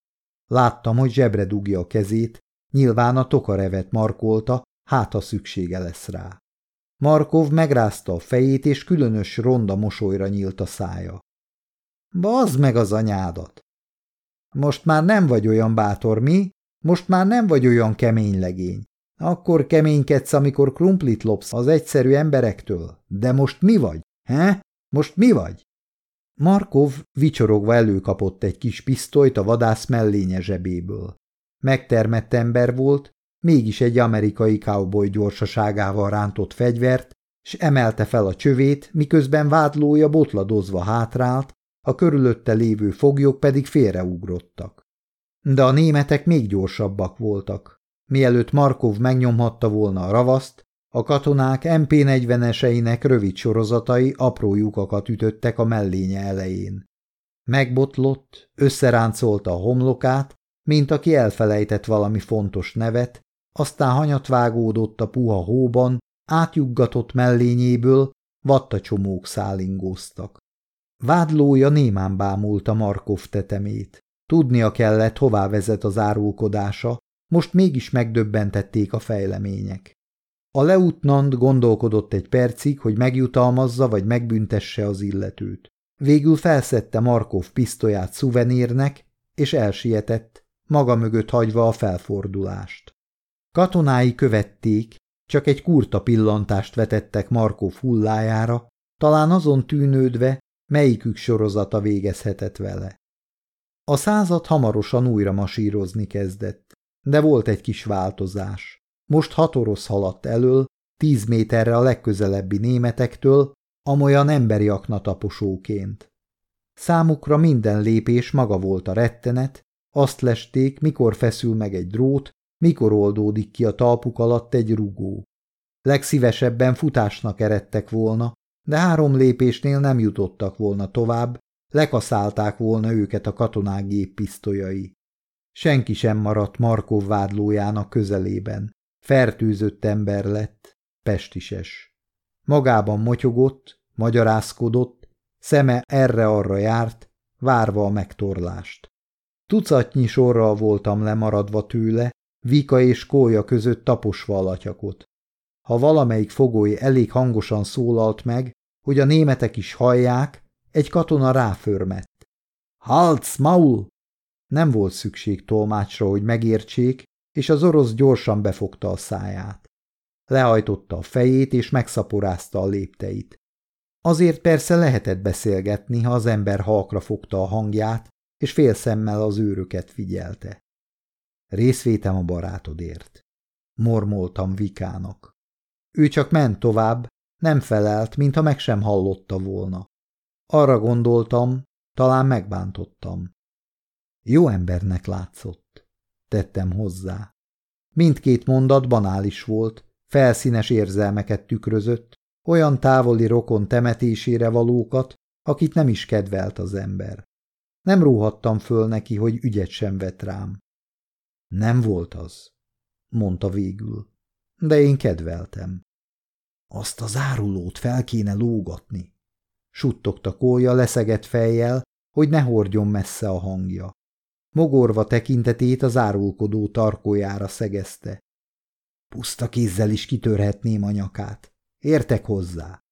Láttam, hogy zsebre dugja a kezét, nyilván a tokarevet markolta, hát ha szüksége lesz rá. Markov megrázta a fejét, és különös ronda mosolyra nyílt a szája. Bazd meg az anyádat! Most már nem vagy olyan bátor, mi? Most már nem vagy olyan kemény legény. Akkor keménykedsz, amikor krumplit lopsz az egyszerű emberektől. De most mi vagy, he? Most mi vagy? Markov vicsorogva előkapott egy kis pisztolyt a vadász mellénye zsebéből. Megtermett ember volt, mégis egy amerikai cowboy gyorsaságával rántott fegyvert, s emelte fel a csövét, miközben vádlója botladozva hátrált, a körülötte lévő foglyok pedig félreugrottak. De a németek még gyorsabbak voltak. Mielőtt Markov megnyomhatta volna a ravaszt, a katonák MP40-eseinek rövid sorozatai apró lyukakat ütöttek a mellénye elején. Megbotlott, összeráncolta a homlokát, mint aki elfelejtett valami fontos nevet, aztán hanyat vágódott a puha hóban, átjuggatott mellényéből, vattacsomók szálingóztak. Vádlója némán bámulta Markov tetemét. Tudnia kellett, hová vezet az árulkodása, most mégis megdöbbentették a fejlemények. A leutnant gondolkodott egy percig, hogy megjutalmazza vagy megbüntesse az illetőt. Végül felszette Markov pisztolyát szuvenírnek, és elsietett, maga mögött hagyva a felfordulást. Katonái követték, csak egy kurta pillantást vetettek Markov hullájára, talán azon tűnődve, melyikük sorozata végezhetett vele. A század hamarosan újra masírozni kezdett, de volt egy kis változás. Most hat orosz haladt elől, tíz méterre a legközelebbi németektől, amolyan emberi aknataposóként. Számukra minden lépés maga volt a rettenet, azt lesték, mikor feszül meg egy drót, mikor oldódik ki a talpuk alatt egy rugó. Legszívesebben futásnak eredtek volna, de három lépésnél nem jutottak volna tovább, lekaszálták volna őket a katonák géppisztolyai. Senki sem maradt Markov vádlójának közelében. Fertőzött ember lett, pestises. Magában motyogott, magyarázkodott, szeme erre-arra járt, várva a megtorlást. Tucatnyi sorral voltam lemaradva tőle, Vika és Kólya között taposva a. Ha valamelyik fogoly elég hangosan szólalt meg, hogy a németek is hallják, egy katona ráförmett. – Haltz, Maul! Nem volt szükség tolmácsra, hogy megértsék, és az orosz gyorsan befogta a száját. Lehajtotta a fejét, és megszaporázta a lépteit. Azért persze lehetett beszélgetni, ha az ember halkra fogta a hangját, és félszemmel az őröket figyelte. Részvétem a barátodért. Mormoltam Vikának. Ő csak ment tovább, nem felelt, mintha meg sem hallotta volna. Arra gondoltam, talán megbántottam. Jó embernek látszott, tettem hozzá. Mindkét mondat banális volt, felszínes érzelmeket tükrözött, olyan távoli rokon temetésére valókat, akit nem is kedvelt az ember. Nem róhattam föl neki, hogy ügyet sem vett rám. Nem volt az, mondta végül, de én kedveltem. Azt az árulót fel kéne lógatni, suttogta kólya leszegett fejjel, hogy ne hordjon messze a hangja. Mogorva tekintetét az árulkodó tarkójára szegezte. Puszta kézzel is kitörhetném a nyakát. Értek hozzá.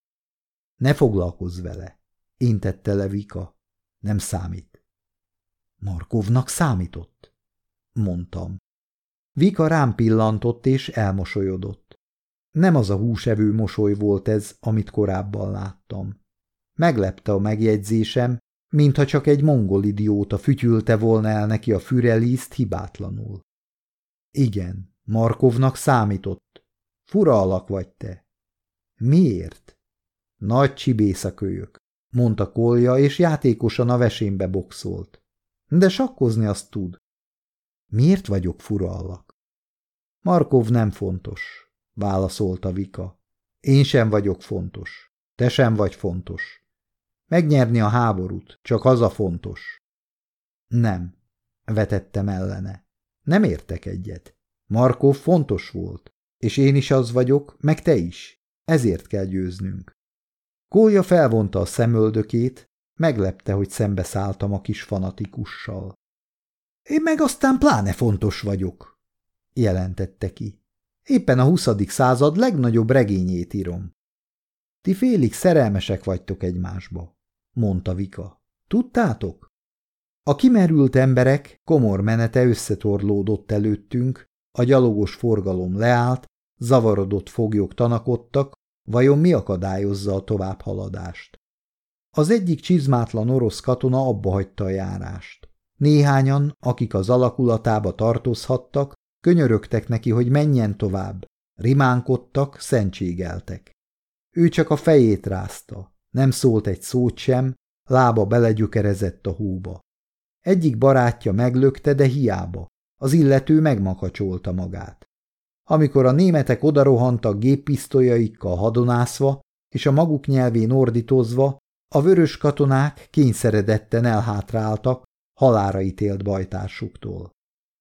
Ne foglalkozz vele, intette le Vika. Nem számít. Markovnak számított, mondtam. Vika rám pillantott és elmosolyodott. Nem az a húsevő mosoly volt ez, amit korábban láttam. Meglepte a megjegyzésem, mintha csak egy mongol idióta fütyülte volna el neki a fürelízt hibátlanul. Igen, Markovnak számított. Fura alak vagy te. Miért? Nagy csibészakölyök, mondta Kolja, és játékosan a vesémbe boxolt. De sakkozni azt tud. Miért vagyok fura? Markov nem fontos, válaszolta Vika. Én sem vagyok fontos. Te sem vagy fontos. Megnyerni a háborút, csak az a fontos. Nem, vetettem ellene. Nem értek egyet. Markov fontos volt, és én is az vagyok, meg te is. Ezért kell győznünk. Kólya felvonta a szemöldökét, meglepte, hogy szembeszálltam a kis fanatikussal. Én meg aztán pláne fontos vagyok, jelentette ki. Éppen a huszadik század legnagyobb regényét írom. Ti félig szerelmesek vagytok egymásba mondta Vika. Tudtátok? A kimerült emberek komor menete összetorlódott előttünk, a gyalogos forgalom leállt, zavarodott foglyok tanakodtak, vajon mi akadályozza a továbbhaladást? Az egyik csizmátlan orosz katona abba hagyta a járást. Néhányan, akik az alakulatába tartozhattak, könyörögtek neki, hogy menjen tovább, rimánkodtak, szentségeltek. Ő csak a fejét rázta. Nem szólt egy szót sem, lába belegyökerezett a hóba. Egyik barátja meglökte, de hiába. Az illető megmakacsolta magát. Amikor a németek odarohantak géppisztolyaikkal hadonászva, és a maguk nyelvén ordítozva, a vörös katonák kényszeredetten elhátráltak halára ítélt bajtársuktól.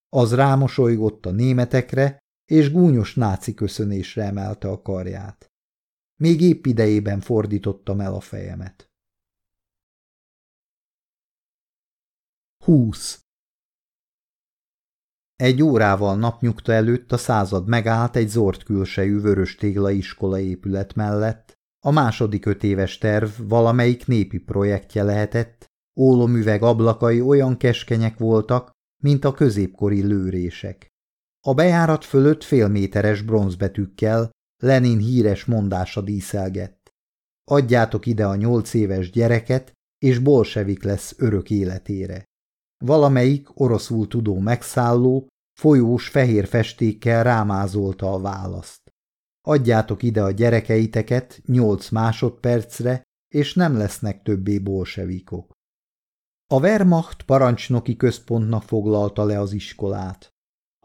Az rámosolygott a németekre, és gúnyos náci köszönésre emelte a karját. Még épp idejében fordítottam el a fejemet. 20. Egy órával napnyugta előtt a század megállt egy zord külsejű vörös tégla iskola épület mellett, a második öt terv valamelyik népi projektje lehetett, ólomüveg ablakai olyan keskenyek voltak, mint a középkori lőrések. A bejárat fölött félméteres bronzbetűkkel Lenin híres mondása díszelgett. Adjátok ide a nyolc éves gyereket, és bolsevik lesz örök életére. Valamelyik oroszul tudó megszálló, folyós fehér festékkel rámázolta a választ. Adjátok ide a gyerekeiteket nyolc másodpercre, és nem lesznek többé bolsevikok. A Wehrmacht parancsnoki központnak foglalta le az iskolát.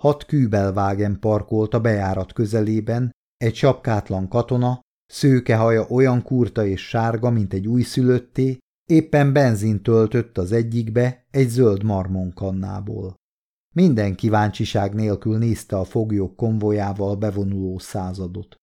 Hat kűbelvágen parkolt a bejárat közelében, egy sapkátlan katona, szőke haja olyan kurta és sárga, mint egy újszülötté, éppen benzint töltött az egyikbe egy zöld marmonkannából. Minden kíváncsiság nélkül nézte a foglyok konvojával bevonuló századot.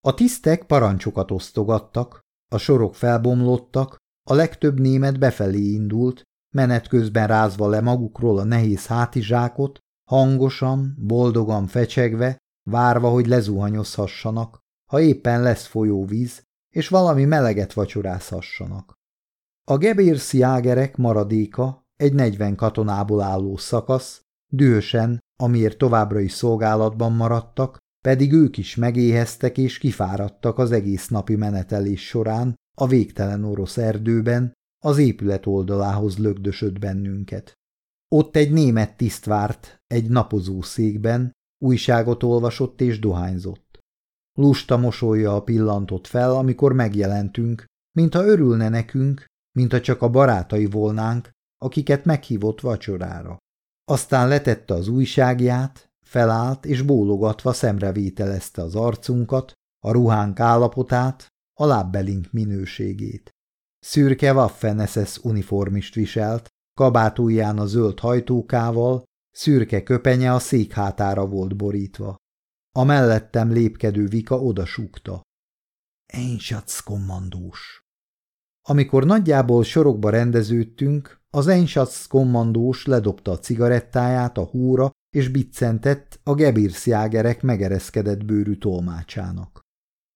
A tisztek parancsokat osztogattak, a sorok felbomlottak, a legtöbb német befelé indult, menet közben rázva le magukról a nehéz hátizsákot, hangosan, boldogan fecsegve, várva, hogy lezuhanyozhassanak, ha éppen lesz folyóvíz, és valami meleget vacsorázhassanak. A gebérszi ágerek maradéka egy negyven katonából álló szakasz, dühösen, amiért továbbra is szolgálatban maradtak, pedig ők is megéheztek és kifáradtak az egész napi menetelés során a végtelen orosz erdőben, az épület oldalához lögdösött bennünket. Ott egy német tiszt várt, egy napozó székben, újságot olvasott és dohányzott. Lusta mosolya a pillantott fel, amikor megjelentünk, mintha örülne nekünk, mintha csak a barátai volnánk, akiket meghívott vacsorára. Aztán letette az újságját, felállt és bólogatva szemrevételezte az arcunkat, a ruhánk állapotát, a lábbelink minőségét. Szürke Waffen-SS uniformist viselt, kabátúján a zöld hajtókával, szürke köpenye a székhátára volt borítva. A mellettem lépkedő Vika odasúgta. Einsatz kommandós. Amikor nagyjából sorokba rendeződtünk, az Einsatz kommandós ledobta a cigarettáját a húra, és biccentett a gebirszjágerek megereszkedett bőrű tolmácsának.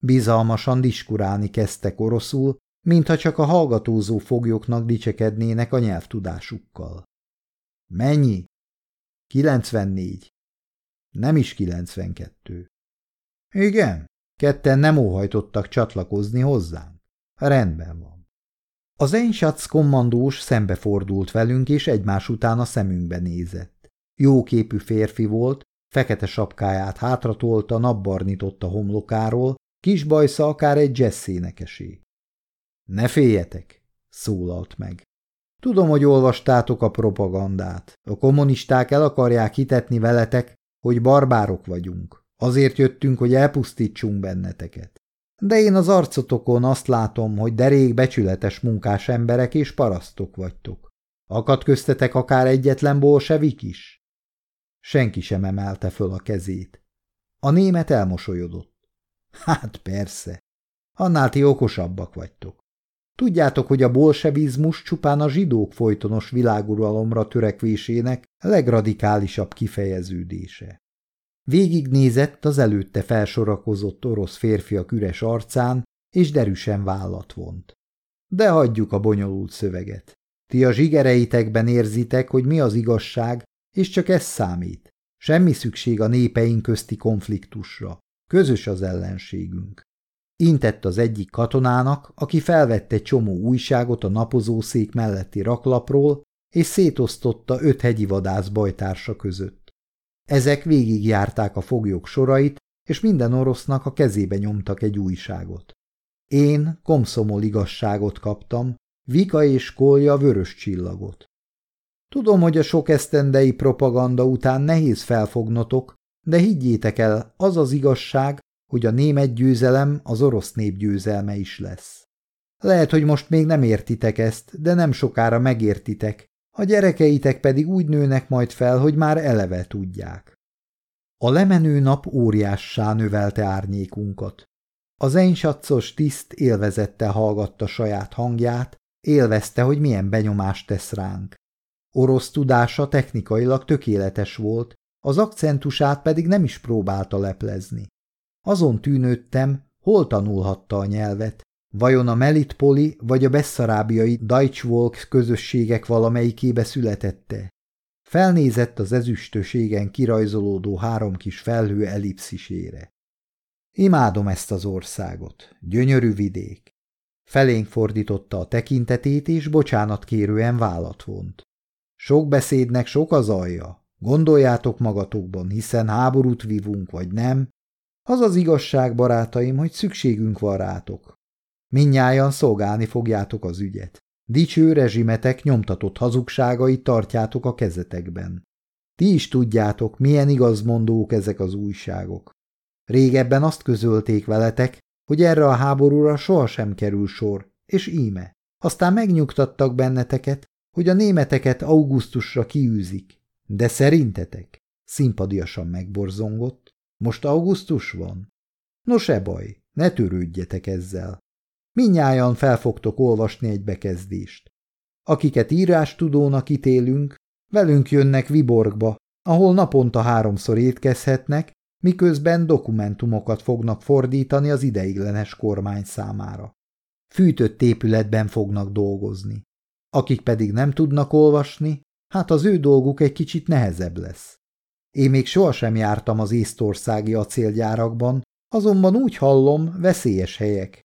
Bizalmasan diskurálni kezdtek oroszul, mintha csak a hallgatózó foglyoknak dicsekednének a nyelvtudásukkal. Mennyi? 94. Nem is 92. Igen, ketten nem óhajtottak csatlakozni hozzánk. Rendben van. Az Einsatz kommandós szembefordult velünk, és egymás után a szemünkbe nézett. Jóképű férfi volt, fekete sapkáját hátratolta, napbarnitott a homlokáról, kis bajsza akár egy jazzénekesé. Ne féljetek, szólalt meg. Tudom, hogy olvastátok a propagandát. A kommunisták el akarják hitetni veletek, hogy barbárok vagyunk. Azért jöttünk, hogy elpusztítsunk benneteket. De én az arcotokon azt látom, hogy derék becsületes munkás emberek és parasztok vagytok. Akad köztetek akár egyetlen bolsevik is? Senki sem emelte föl a kezét. A német elmosolyodott. Hát persze. Annál ti okosabbak vagytok. Tudjátok, hogy a bolsevizmus csupán a zsidók folytonos világuralomra törekvésének legradikálisabb kifejeződése. Végignézett az előtte felsorakozott orosz férfiak üres arcán, és derűsen vállat vont. De hagyjuk a bonyolult szöveget. Ti a zsigereitekben érzitek, hogy mi az igazság, és csak ez számít. Semmi szükség a népeink közti konfliktusra. Közös az ellenségünk. Intett az egyik katonának, aki felvette csomó újságot a napozószék melletti raklapról, és szétosztotta öt hegyi vadász bajtársa között. Ezek végigjárták a foglyok sorait, és minden orosznak a kezébe nyomtak egy újságot. Én komszomol igazságot kaptam, Vika és Kolja vörös csillagot. Tudom, hogy a sok esztendei propaganda után nehéz felfognotok, de higgyétek el, az az igazság, hogy a német győzelem az orosz nép győzelme is lesz. Lehet, hogy most még nem értitek ezt, de nem sokára megértitek, a gyerekeitek pedig úgy nőnek majd fel, hogy már eleve tudják. A lemenő nap óriássá növelte árnyékunkat. Az enysatszos tiszt élvezette hallgatta saját hangját, élvezte, hogy milyen benyomást tesz ránk. Orosz tudása technikailag tökéletes volt, az akcentusát pedig nem is próbálta leplezni. Azon tűnődtem, hol tanulhatta a nyelvet, vajon a Melitpoli vagy a Besszarábiai Deutschwolk közösségek valamelyikébe születette. Felnézett az ezüstöségen kirajzolódó három kis felhő ellipszisére. Imádom ezt az országot, gyönyörű vidék. Felénk fordította a tekintetét, és bocsánat kérően vállat vont. Sok beszédnek sok az alja. Gondoljátok magatokban, hiszen háborút vívunk, vagy nem, az az igazság, barátaim, hogy szükségünk van rátok. Minnyáján szolgálni fogjátok az ügyet. Dicső rezsimetek nyomtatott hazugságait tartjátok a kezetekben. Ti is tudjátok, milyen igazmondók ezek az újságok. Régebben azt közölték veletek, hogy erre a háborúra sohasem kerül sor, és íme. Aztán megnyugtattak benneteket, hogy a németeket augusztusra kiűzik. De szerintetek? Szimpadiasan megborzongott. Most augusztus van? No se baj, ne törődjetek ezzel. Minnyáján fel fogtok olvasni egy bekezdést. Akiket írástudónak ítélünk, velünk jönnek Viborgba, ahol naponta háromszor étkezhetnek, miközben dokumentumokat fognak fordítani az ideiglenes kormány számára. Fűtött épületben fognak dolgozni. Akik pedig nem tudnak olvasni, hát az ő dolguk egy kicsit nehezebb lesz. Én még sohasem jártam az észtországi acélgyárakban, azonban úgy hallom, veszélyes helyek.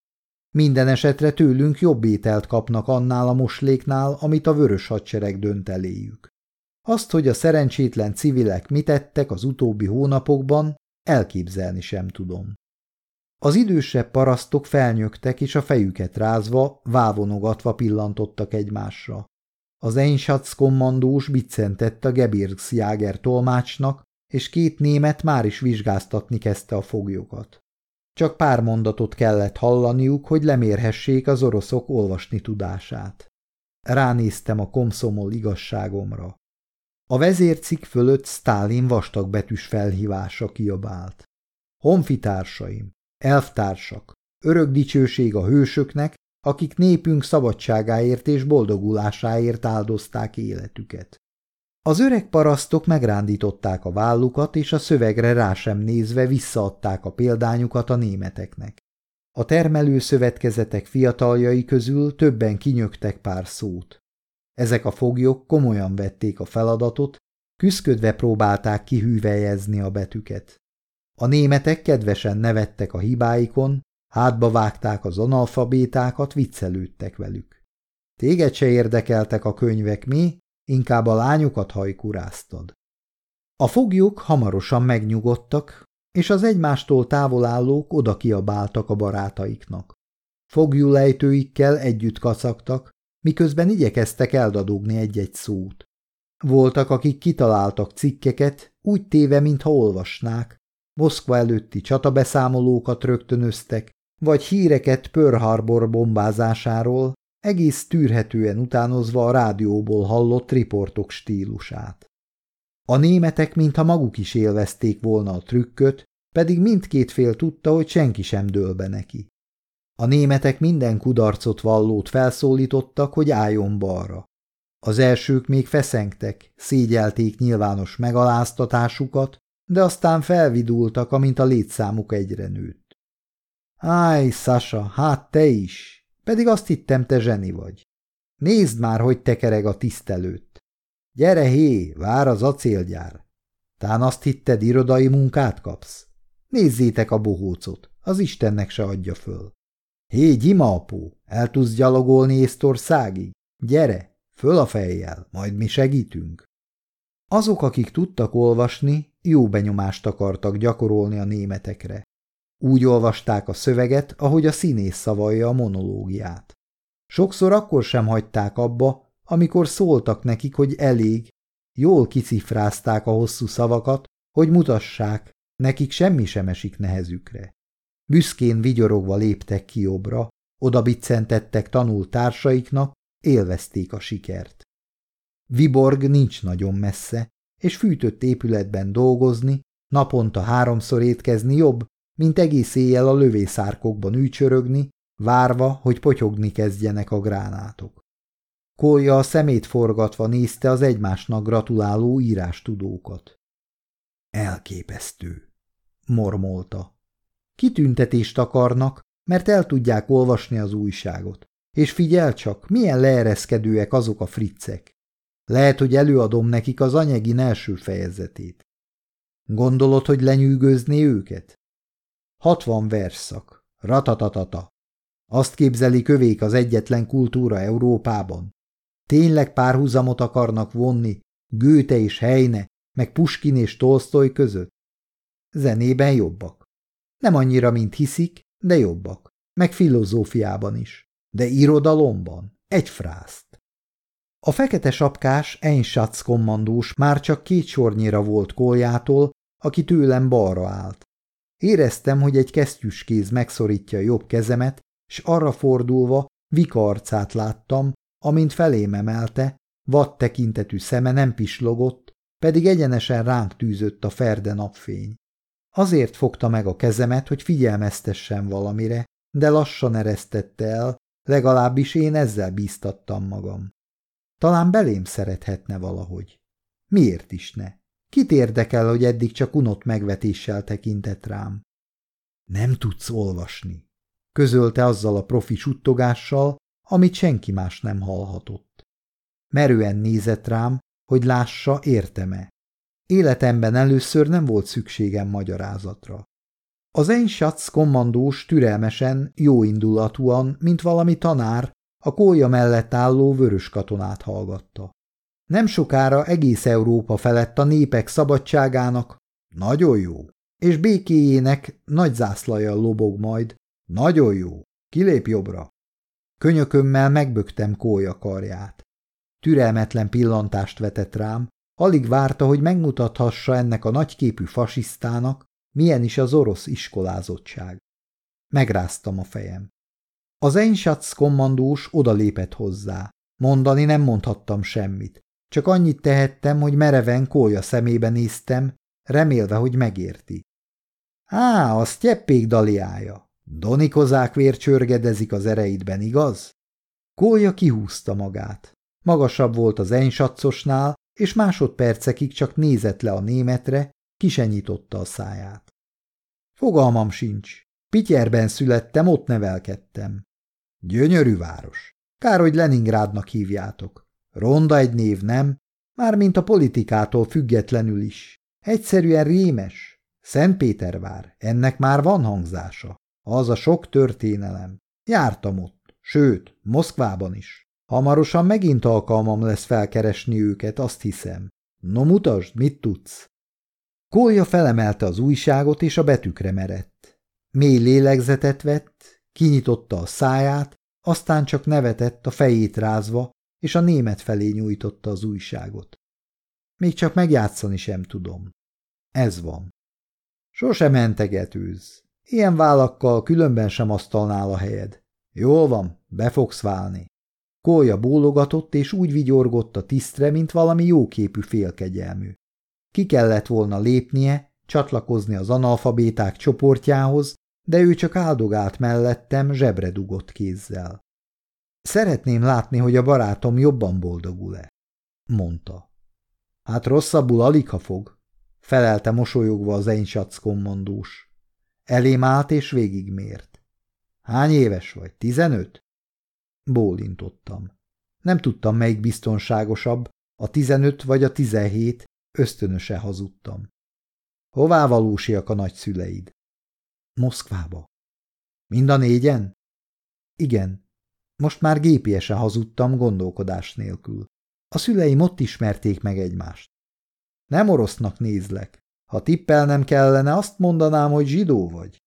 Minden esetre tőlünk jobb ételt kapnak annál a mosléknál, amit a vörös hadsereg dönt eléjük. Azt, hogy a szerencsétlen civilek mit tettek az utóbbi hónapokban, elképzelni sem tudom. Az idősebb parasztok felnyögtek, és a fejüket rázva, vávonogatva pillantottak egymásra. Az Einschatz kommandós biccentett a Gebirgsjáger tolmácsnak, és két német már is vizsgáztatni kezdte a foglyokat. Csak pár mondatot kellett hallaniuk, hogy lemérhessék az oroszok olvasni tudását. Ránéztem a komszomol igazságomra. A vezércik fölött Stálin vastagbetűs felhívása kiabált. Honfitársaim, elvtársak, örök dicsőség a hősöknek, akik népünk szabadságáért és boldogulásáért áldozták életüket. Az öreg parasztok megrándították a vállukat, és a szövegre rá sem nézve visszaadták a példányukat a németeknek. A termelő szövetkezetek fiataljai közül többen kinyögtek pár szót. Ezek a foglyok komolyan vették a feladatot, küszködve próbálták kihűveljezni a betűket. A németek kedvesen nevettek a hibáikon, hátba vágták az analfabétákat, viccelődtek velük. Téged se érdekeltek a könyvek, mi? Inkább a lányokat hajkuráztad. A foglyok hamarosan megnyugodtak, és az egymástól távol állók oda kiabáltak a barátaiknak. Fogjulejtőikkel együtt kacagtak, miközben igyekeztek eldadogni egy-egy szót. Voltak, akik kitaláltak cikkeket, úgy téve, mintha olvasnák, Moszkva előtti csatabeszámolókat rögtönöztek, vagy híreket Pearl Harbor bombázásáról, egész tűrhetően utánozva a rádióból hallott riportok stílusát. A németek mintha maguk is élvezték volna a trükköt, pedig mindkét fél tudta, hogy senki sem dől be neki. A németek minden kudarcot vallót felszólítottak, hogy álljon balra. Az elsők még feszengtek, szégyelték nyilvános megaláztatásukat, de aztán felvidultak, amint a létszámuk egyre nőtt. Áj, Sasa, hát te is! Pedig azt hittem, te zseni vagy. Nézd már, hogy tekereg a tisztelőt. Gyere, hé, vár az acélgyár. Tán azt hitted, irodai munkát kapsz? Nézzétek a bohócot, az Istennek se adja föl. Hé, gyima el tudsz gyalogolni Észtországig? Gyere, föl a fejjel, majd mi segítünk. Azok, akik tudtak olvasni, jó benyomást akartak gyakorolni a németekre. Úgy olvasták a szöveget, ahogy a színész szavalja a monológiát. Sokszor akkor sem hagyták abba, amikor szóltak nekik, hogy elég, jól kicifrázták a hosszú szavakat, hogy mutassák, nekik semmi sem esik nehezükre. Büszkén vigyorogva léptek ki jobbra, oda biccentettek tanult társaiknak, élvezték a sikert. Viborg nincs nagyon messze, és fűtött épületben dolgozni, naponta háromszor étkezni jobb, mint egész éjjel a lövészárkokban ücsörögni, várva, hogy potyogni kezdjenek a gránátok. Kolja a szemét forgatva nézte az egymásnak gratuláló írástudókat. Elképesztő, mormolta. Kitüntetést akarnak, mert el tudják olvasni az újságot. És figyel csak, milyen leereszkedőek azok a friccek. Lehet, hogy előadom nekik az anyegin első fejezetét. Gondolod, hogy lenyűgözné őket? Hatvan versszak. Ratatatata. Azt képzeli kövék az egyetlen kultúra Európában. Tényleg párhuzamot akarnak vonni Gőte és Heine, meg Puskin és Tolstoy között? Zenében jobbak. Nem annyira, mint hiszik, de jobbak. Meg filozófiában is. De irodalomban egy frászt. A fekete sapkás Einschatz kommandós már csak két sornyira volt koljától, aki tőlem balra állt. Éreztem, hogy egy kesztyűs kéz megszorítja a jobb kezemet, s arra fordulva vikarcát láttam, amint felém emelte, vad tekintetű szeme nem pislogott, pedig egyenesen ránk tűzött a ferde napfény. Azért fogta meg a kezemet, hogy figyelmeztessen valamire, de lassan eresztette el, legalábbis én ezzel bíztattam magam. Talán belém szerethetne valahogy. Miért is ne? Kit érdekel, hogy eddig csak unott megvetéssel tekintett rám? Nem tudsz olvasni, közölte azzal a profi suttogással, amit senki más nem hallhatott. Merően nézett rám, hogy lássa, értem-e. Életemben először nem volt szükségem magyarázatra. Az Einschatz kommandós türelmesen, jóindulatúan, mint valami tanár, a kólya mellett álló vörös katonát hallgatta. Nem sokára egész Európa felett a népek szabadságának, nagyon jó, és békéjének nagy zászlaja lobog majd, nagyon jó, kilép jobbra. Könyökömmel megböktem kólya karját. Türelmetlen pillantást vetett rám, alig várta, hogy megmutathassa ennek a nagyképű fasisztának, milyen is az orosz iskolázottság. Megráztam a fejem. Az Einschatz kommandós odalépett hozzá. Mondani nem mondhattam semmit. Csak annyit tehettem, hogy mereven kólya szemébe néztem, remélve, hogy megérti. Á, a sztyeppék daliája. Donikozák vér csörgedezik az ereidben, igaz? Kólya kihúzta magát. Magasabb volt az Einschatzosnál, és másodpercekig csak nézett le a németre, kisenyította a száját. Fogalmam sincs. Pityerben születtem, ott nevelkedtem. Gyönyörű város. Kár, hogy Leningrádnak hívjátok. Ronda egy név, nem? Mármint a politikától függetlenül is. Egyszerűen rémes. Szentpétervár, ennek már van hangzása. Az a sok történelem. Jártam ott, sőt, Moszkvában is. Hamarosan megint alkalmam lesz felkeresni őket, azt hiszem. No mutasd, mit tudsz? Kólya felemelte az újságot, és a betűkre merett. Mély lélegzetet vett, kinyitotta a száját, aztán csak nevetett a fejét rázva, és a német felé nyújtotta az újságot. Még csak megjátszani sem tudom. Ez van. Sose mentegetőz. Ilyen vállakkal különben sem asztalnál a helyed. Jól van, be fogsz válni. Kólya bólogatott, és úgy vigyorgott a tisztre, mint valami jóképű félkegyelmű. Ki kellett volna lépnie, csatlakozni az analfabéták csoportjához, de ő csak áldogált mellettem zsebre dugott kézzel. Szeretném látni, hogy a barátom jobban boldogul-e, mondta. Hát rosszabbul alig, ha fog, felelte mosolyogva az Einsatz kommandós. Elém állt és végigmért. Hány éves vagy, tizenöt? Bólintottam. Nem tudtam, melyik biztonságosabb, a tizenöt vagy a tizenhét, ösztönöse hazudtam. Hová valósiak a nagyszüleid? Moszkvába. Mind a négyen? Igen. Most már gépiesen hazudtam gondolkodás nélkül. A szüleim ott ismerték meg egymást. Nem orosznak nézlek. Ha tippelnem kellene, azt mondanám, hogy zsidó vagy.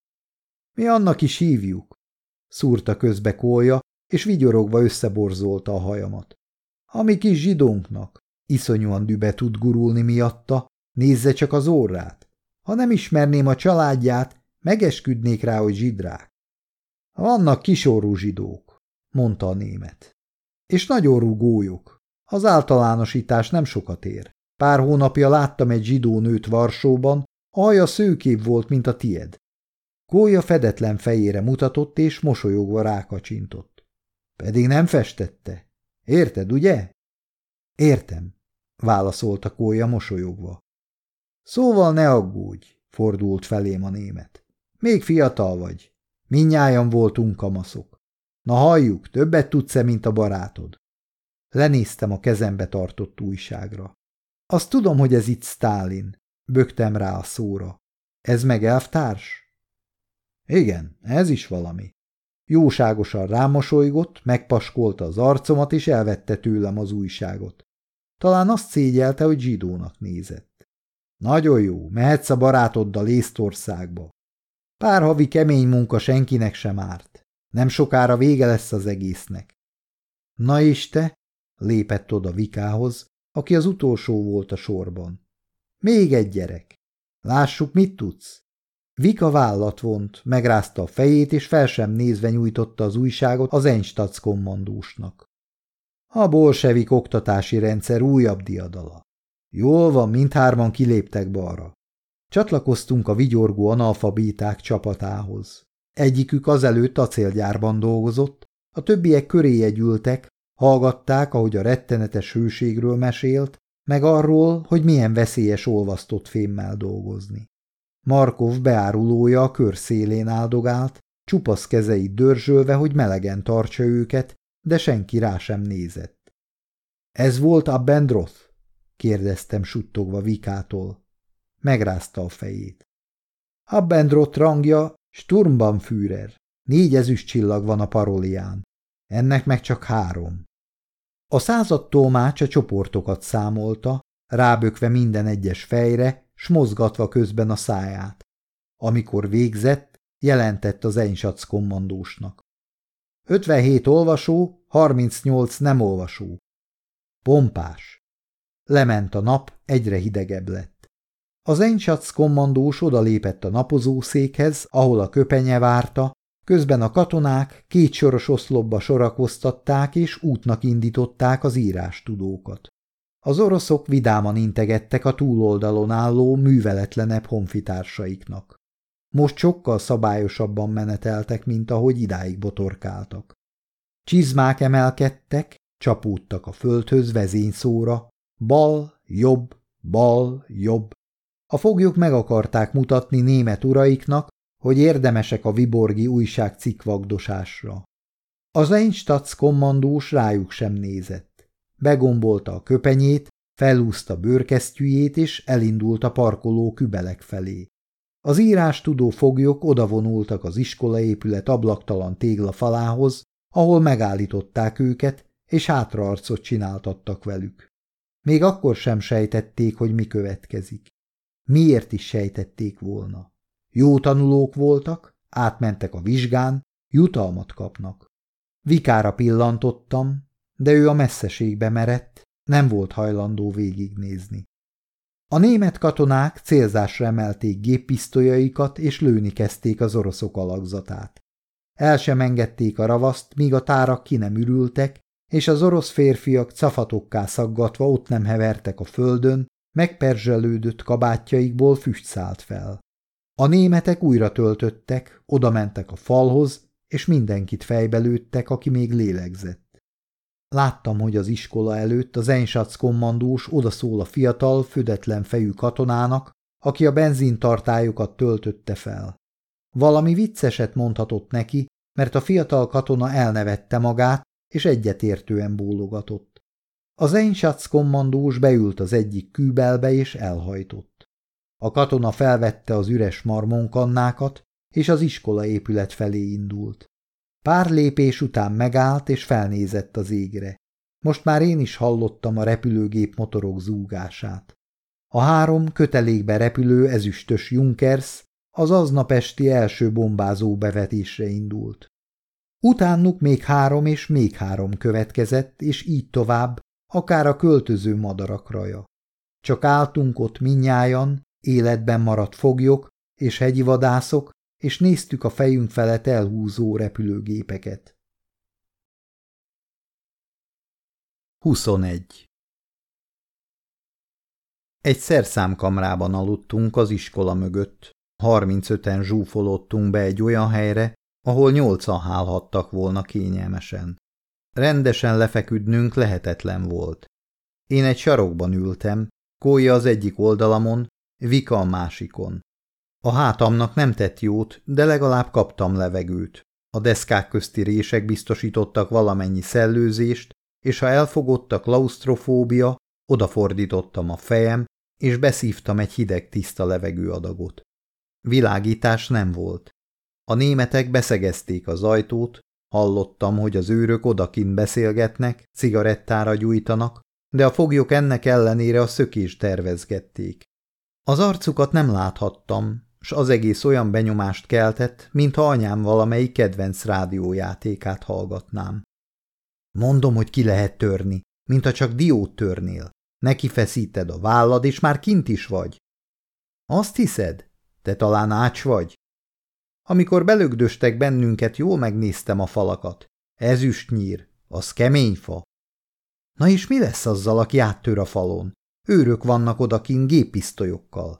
Mi annak is hívjuk. Szúrta közbe kólya, és vigyorogva összeborzolta a hajamat. A mi kis zsidónknak. Iszonyúan dübe tud gurulni miatta, nézze csak az órát. Ha nem ismerném a családját, Megesküdnék rá, hogy zsidrák. Vannak kisorú zsidók, mondta a német. És nagyon gólyok. Az általánosítás nem sokat ér. Pár hónapja láttam egy zsidó nőt Varsóban, a haja szőkébb volt, mint a tied. Gólya fedetlen fejére mutatott, és mosolyogva rákacsintott. Pedig nem festette. Érted, ugye? Értem, válaszolta Kólya mosolyogva. Szóval ne aggódj, fordult felém a német. Még fiatal vagy. Minnyájan voltunk kamaszok. Na halljuk, többet tudsz-e, mint a barátod? Lenéztem a kezembe tartott újságra. Azt tudom, hogy ez itt Stálin. Bögtem rá a szóra. Ez meg elvtárs? Igen, ez is valami. Jóságosan rámosolygott, megpaskolta az arcomat, és elvette tőlem az újságot. Talán azt szégyelte, hogy zsidónak nézett. Nagyon jó, mehetsz a barátoddal Észtországba. Pár havi kemény munka senkinek sem árt. Nem sokára vége lesz az egésznek. Na és te? lépett oda Vikához, aki az utolsó volt a sorban. Még egy gyerek. Lássuk, mit tudsz. Vika vállat vont, megrázta a fejét, és fel sem nézve nyújtotta az újságot az Einstatz kommandósnak. A bolsevik oktatási rendszer újabb diadala. Jól van, mindhárman kiléptek balra. Csatlakoztunk a vigyorgó analfabéták csapatához. Egyikük azelőtt acélgyárban dolgozott, a többiek köréje gyűltek, hallgatták, ahogy a rettenetes hőségről mesélt, meg arról, hogy milyen veszélyes olvasztott fémmel dolgozni. Markov beárulója a kör szélén áldogált, csupasz kezeit dörzsölve, hogy melegen tartsa őket, de senki rá sem nézett. Ez volt a Bendroth? kérdeztem suttogva Vikától. Megrázta a fejét. Abendrott rangja Sturmbanführer. Négy ezüst csillag van a parolián. Ennek meg csak három. A század tolmács a csoportokat számolta, rábökve minden egyes fejre, s mozgatva közben a száját. Amikor végzett, jelentett az Einsatz kommandósnak. 57 olvasó, 38 nem olvasó. Pompás. Lement a nap, egyre hidegebb lett. Az Einsatz kommandós odalépett a napozószékhez, ahol a köpenye várta, közben a katonák két soros oszlopba sorakoztatták és útnak indították az írástudókat. Az oroszok vidáman integettek a túloldalon álló műveletlenebb honfitársaiknak. Most sokkal szabályosabban meneteltek, mint ahogy idáig botorkáltak. Csizmák emelkedtek, csapódtak a földhöz vezényszóra, bal, jobb, bal, jobb. A foglyok meg akarták mutatni német uraiknak, hogy érdemesek a viborgi újság cikkvagdosásra. Az Einstatz kommandós rájuk sem nézett. Begombolta a köpenyét, felúzta bőrkesztyűjét, és elindult a parkoló kübelek felé. Az írás tudó foglyok odavonultak az iskolaépület ablaktalan téglafalához, ahol megállították őket, és hátraarcot csináltattak velük. Még akkor sem sejtették, hogy mi következik. Miért is sejtették volna? Jó tanulók voltak, átmentek a vizsgán, jutalmat kapnak. Vikára pillantottam, de ő a messzeségbe merett, nem volt hajlandó végignézni. A német katonák célzásra emelték géppisztolyaikat, és lőni kezdték az oroszok alakzatát. El sem engedték a ravaszt, míg a tárak ki nem ürültek, és az orosz férfiak cafatokká szaggatva ott nem hevertek a földön, megperzselődött kabátjaikból füst szállt fel. A németek újra töltöttek, oda mentek a falhoz, és mindenkit fejbelőttek, aki még lélegzett. Láttam, hogy az iskola előtt az Einsatz kommandós odaszól a fiatal, födetlen fejű katonának, aki a benzintartályokat töltötte fel. Valami vicceset mondhatott neki, mert a fiatal katona elnevette magát, és egyetértően bólogatott. Az Einsatz kommandós beült az egyik kűbelbe, és elhajtott. A katona felvette az üres marmonkannákat, és az iskola épület felé indult. Pár lépés után megállt és felnézett az égre. Most már én is hallottam a repülőgép motorok zúgását. A három kötelékbe repülő ezüstös Junkers az aznap esti első bombázó bevetésre indult. Utánuk még három és még három következett, és így tovább, akár a költöző madarak raja. Csak álltunk ott minnyájan, életben maradt foglyok és hegyi vadászok, és néztük a fejünk felett elhúzó repülőgépeket. 21. Egy szerszámkamrában aludtunk az iskola mögött. 35-en zsúfolódtunk be egy olyan helyre, ahol nyolcan hálhattak volna kényelmesen. Rendesen lefeküdnünk lehetetlen volt. Én egy sarokban ültem, Kólya az egyik oldalamon, Vika a másikon. A hátamnak nem tett jót, de legalább kaptam levegőt. A deszkák közti rések biztosítottak valamennyi szellőzést, és ha elfogott a klaustrofóbia, odafordítottam a fejem, és beszívtam egy hideg tiszta levegőadagot. Világítás nem volt. A németek beszegezték az ajtót, hallottam, hogy az őrök odakint beszélgetnek, cigarettára gyújtanak, de a foglyok ennek ellenére a szökést tervezgették. Az arcukat nem láthattam, s az egész olyan benyomást keltett, mintha anyám valamelyik kedvenc rádiójátékát hallgatnám. Mondom, hogy ki lehet törni, mintha csak diót törnél. Neki feszíted a vállad, és már kint is vagy. Azt hiszed? Te talán ács vagy? Amikor belögdöstek bennünket, jól megnéztem a falakat. Ezüst nyír, az kemény fa. Na és mi lesz azzal, aki áttör a falon? Őrök vannak odakin géppisztolyokkal.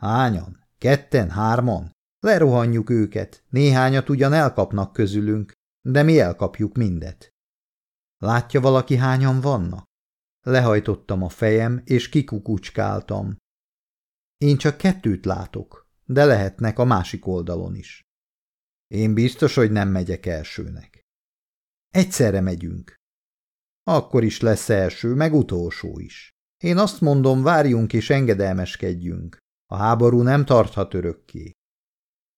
Hányan? Ketten, hárman? Lerohanjuk őket, néhányat ugyan elkapnak közülünk, de mi elkapjuk mindet. Látja valaki, hányan vannak? Lehajtottam a fejem, és kikukucskáltam. Én csak kettőt látok, de lehetnek a másik oldalon is. Én biztos, hogy nem megyek elsőnek. Egyszerre megyünk. Akkor is lesz első, meg utolsó is. Én azt mondom, várjunk és engedelmeskedjünk. A háború nem tarthat örökké.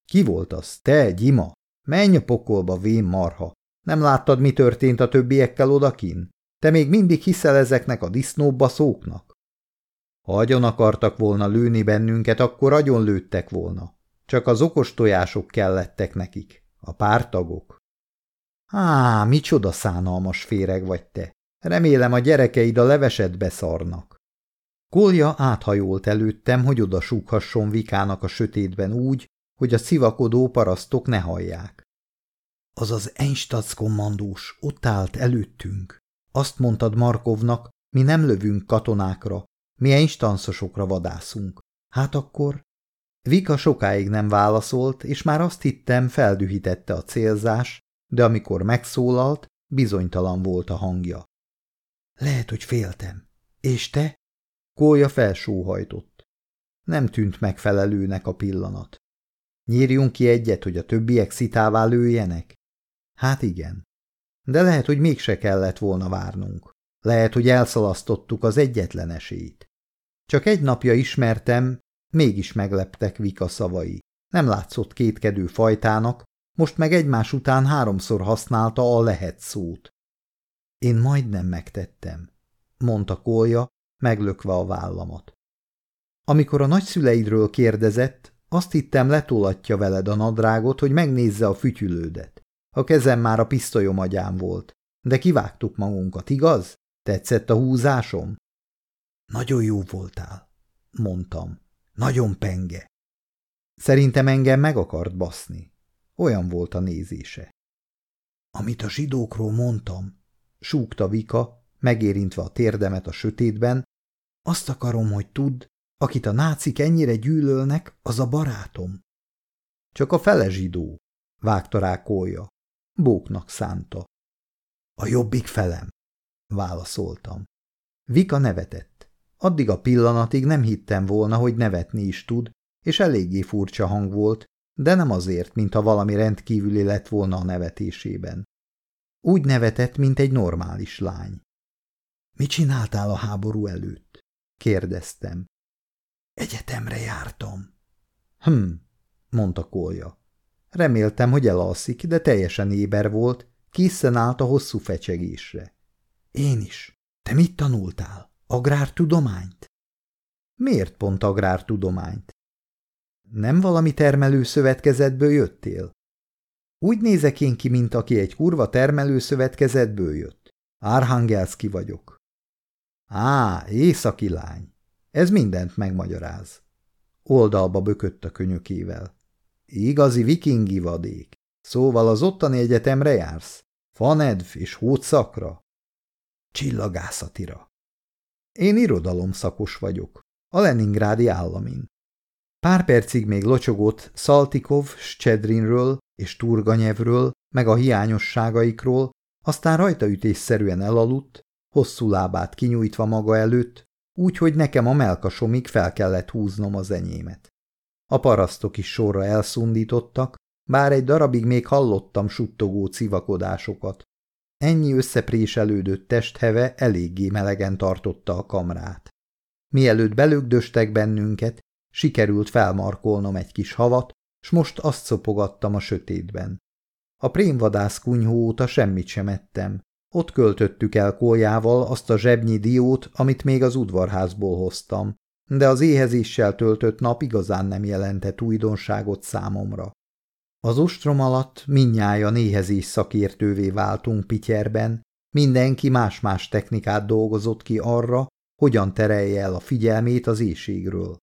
Ki volt az? Te, Gyima? Menj a pokolba, vén marha. Nem láttad, mi történt a többiekkel odakin? Te még mindig hiszel ezeknek a disznóbba szóknak? Ha agyon akartak volna lőni bennünket, akkor agyon lőttek volna. Csak az okos tojások kellettek nekik, a pártagok. Á, micsoda szánalmas féreg vagy te. Remélem a gyerekeid a levesedbe szarnak. Kolja áthajolt előttem, hogy oda súghasson Vikának a sötétben úgy, hogy a szivakodó parasztok ne hallják. Az az Einstatz kommandós ott állt előttünk. Azt mondtad Markovnak, mi nem lövünk katonákra, mi einstanszosokra vadászunk. Hát akkor? Vika sokáig nem válaszolt, és már azt hittem, feldühítette a célzás, de amikor megszólalt, bizonytalan volt a hangja. Lehet, hogy féltem. És te? Kólya felsóhajtott. Nem tűnt megfelelőnek a pillanat. Nyírjunk ki egyet, hogy a többiek szitává lőjenek? Hát igen. De lehet, hogy mégse kellett volna várnunk. Lehet, hogy elszalasztottuk az egyetlen esélyt. Csak egy napja ismertem, mégis megleptek Vika szavai. Nem látszott kétkedő fajtának, most meg egymás után háromszor használta a lehet szót. Én majdnem megtettem, mondta Kolja, meglökve a vállamat. Amikor a nagyszüleidről kérdezett, azt hittem letolatja veled a nadrágot, hogy megnézze a fütyülődet. A kezem már a pisztolyom agyán volt, de kivágtuk magunkat, igaz? Tetszett a húzásom? Nagyon jó voltál, mondtam. Nagyon penge. Szerintem engem meg akart baszni. Olyan volt a nézése. Amit a zsidókról mondtam, súgta Vika, megérintve a térdemet a sötétben, azt akarom, hogy tudd, akit a nácik ennyire gyűlölnek, az a barátom. Csak a fele zsidó, vágta rá kólya. Bóknak szánta. A jobbik felem, válaszoltam. Vika nevetett. Addig a pillanatig nem hittem volna, hogy nevetni is tud, és eléggé furcsa hang volt, de nem azért, mintha valami rendkívüli lett volna a nevetésében. Úgy nevetett, mint egy normális lány. – Mit csináltál a háború előtt? – kérdeztem. – Egyetemre jártam. – Hm – mondta Kolja. Reméltem, hogy elalszik, de teljesen éber volt, készen állt a hosszú fecsegésre. – Én is. Te mit tanultál? Agrártudományt? – Miért pont agrártudományt? Nem valami termelőszövetkezetből jöttél? Úgy nézek én ki, mint aki egy kurva termelőszövetkezetből jött. Árhangelszki vagyok. Á, északi lány. Ez mindent megmagyaráz. Oldalba bökött a könyökével. Igazi vikingi vadék. Szóval az ottani egyetemre jársz? Fanedv és hótszakra? Csillagászatira. Én irodalomszakos vagyok. A Leningrádi államin. Pár percig még locsogott Szaltikov, Scsedrinről és Turganyevről, meg a hiányosságaikról, aztán rajtaütésszerűen elaludt, hosszú lábát kinyújtva maga előtt, úgy, hogy nekem a melkasomig fel kellett húznom az enyémet. A parasztok is sorra elszundítottak, bár egy darabig még hallottam suttogó civakodásokat. Ennyi összepréselődött testheve eléggé melegen tartotta a kamrát. Mielőtt belögdöstek bennünket, Sikerült felmarkolnom egy kis havat, s most azt szopogattam a sötétben. A prémvadász kunyhó óta semmit sem ettem. Ott költöttük el kójával azt a zsebnyi diót, amit még az udvarházból hoztam, de az éhezéssel töltött nap igazán nem jelentett újdonságot számomra. Az ostrom alatt minnyája éhezés szakértővé váltunk Pityerben, mindenki más-más technikát dolgozott ki arra, hogyan terelje el a figyelmét az éjségről.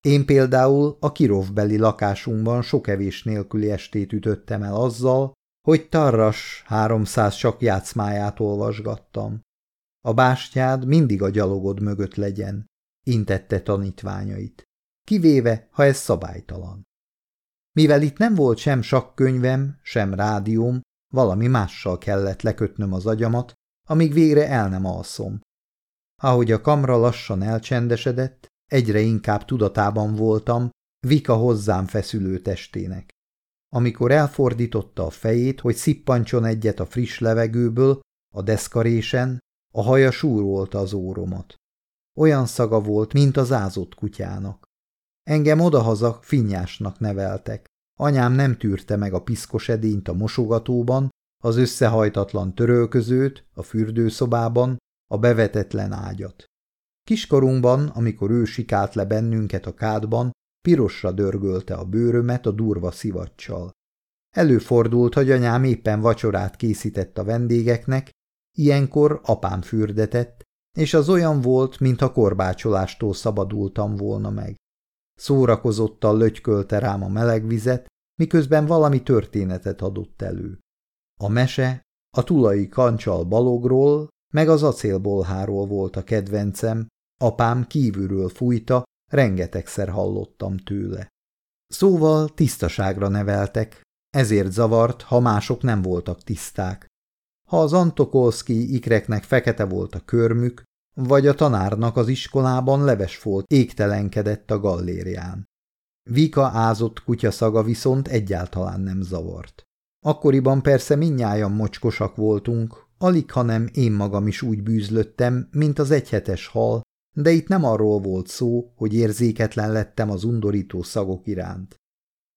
Én például a kirovbeli lakásunkban sok evés nélküli estét ütöttem el azzal, hogy Tarras háromszáz csak játszmáját olvasgattam. A bástyád mindig a gyalogod mögött legyen, intette tanítványait, kivéve, ha ez szabálytalan. Mivel itt nem volt sem sakkönyvem, sem rádióm, valami mással kellett lekötnöm az agyamat, amíg végre el nem alszom. Ahogy a kamra lassan elcsendesedett, Egyre inkább tudatában voltam Vika hozzám feszülő testének. Amikor elfordította a fejét, hogy szippancson egyet a friss levegőből, a deszkarésen, a haja súrolta az óromat. Olyan szaga volt, mint az ázott kutyának. Engem odahaza finnyásnak neveltek. Anyám nem tűrte meg a piszkos edényt a mosogatóban, az összehajtatlan törölközőt, a fürdőszobában, a bevetetlen ágyat. Kiskorunkban, amikor ő sikált le bennünket a kádban, pirosra dörgölte a bőrömet a durva szivacsal. Előfordult, hogy anyám éppen vacsorát készített a vendégeknek, ilyenkor apám fürdetett, és az olyan volt, mintha korbácsolástól szabadultam volna meg. Szórakozottan lötykölte rám a meleg vizet, miközben valami történetet adott elő. A mese a tulai kancsal balogról, meg az acélbolháról volt a kedvencem, apám kívülről fújta, rengetegszer hallottam tőle. Szóval tisztaságra neveltek, ezért zavart, ha mások nem voltak tiszták. Ha az Antokolszki ikreknek fekete volt a körmük, vagy a tanárnak az iskolában leves volt, égtelenkedett a gallérián. Vika ázott kutya viszont egyáltalán nem zavart. Akkoriban persze minnyáján mocskosak voltunk, alig hanem én magam is úgy bűzlöttem, mint az egyhetes hal, de itt nem arról volt szó, hogy érzéketlen lettem az undorító szagok iránt.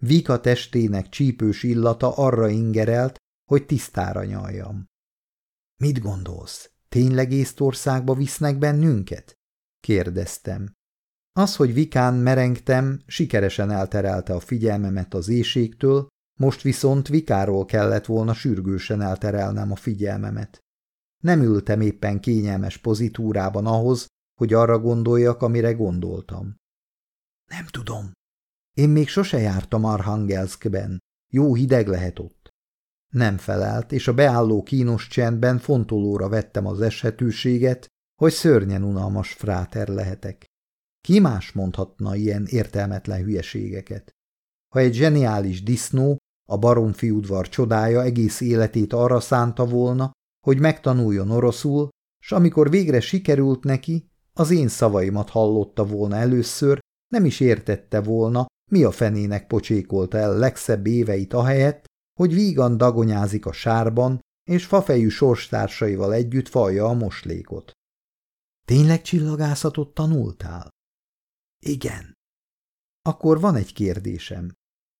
Vika testének csípős illata arra ingerelt, hogy tisztára nyaljam. – Mit gondolsz? Tényleg Észtországba visznek bennünket? – kérdeztem. Az, hogy Vikán merengtem, sikeresen elterelte a figyelmemet az éjségtől, most viszont Vikáról kellett volna sürgősen elterelnem a figyelmemet. Nem ültem éppen kényelmes pozitúrában ahhoz, hogy arra gondoljak, amire gondoltam. Nem tudom. Én még sose jártam Arhangelskben. Jó hideg lehet ott. Nem felelt, és a beálló kínos csendben fontolóra vettem az eshetőséget, hogy szörnyen unalmas fráter lehetek. Ki más mondhatna ilyen értelmetlen hülyeségeket? Ha egy zseniális disznó, a baromfi udvar csodája egész életét arra szánta volna, hogy megtanuljon oroszul, s amikor végre sikerült neki, az én szavaimat hallotta volna először, nem is értette volna, mi a fenének pocsékolta el legszebb éveit ahelyett, hogy vígan dagonyázik a sárban, és fafejű sorstársaival együtt falja a moslékot. Tényleg csillagászatot tanultál? Igen. Akkor van egy kérdésem.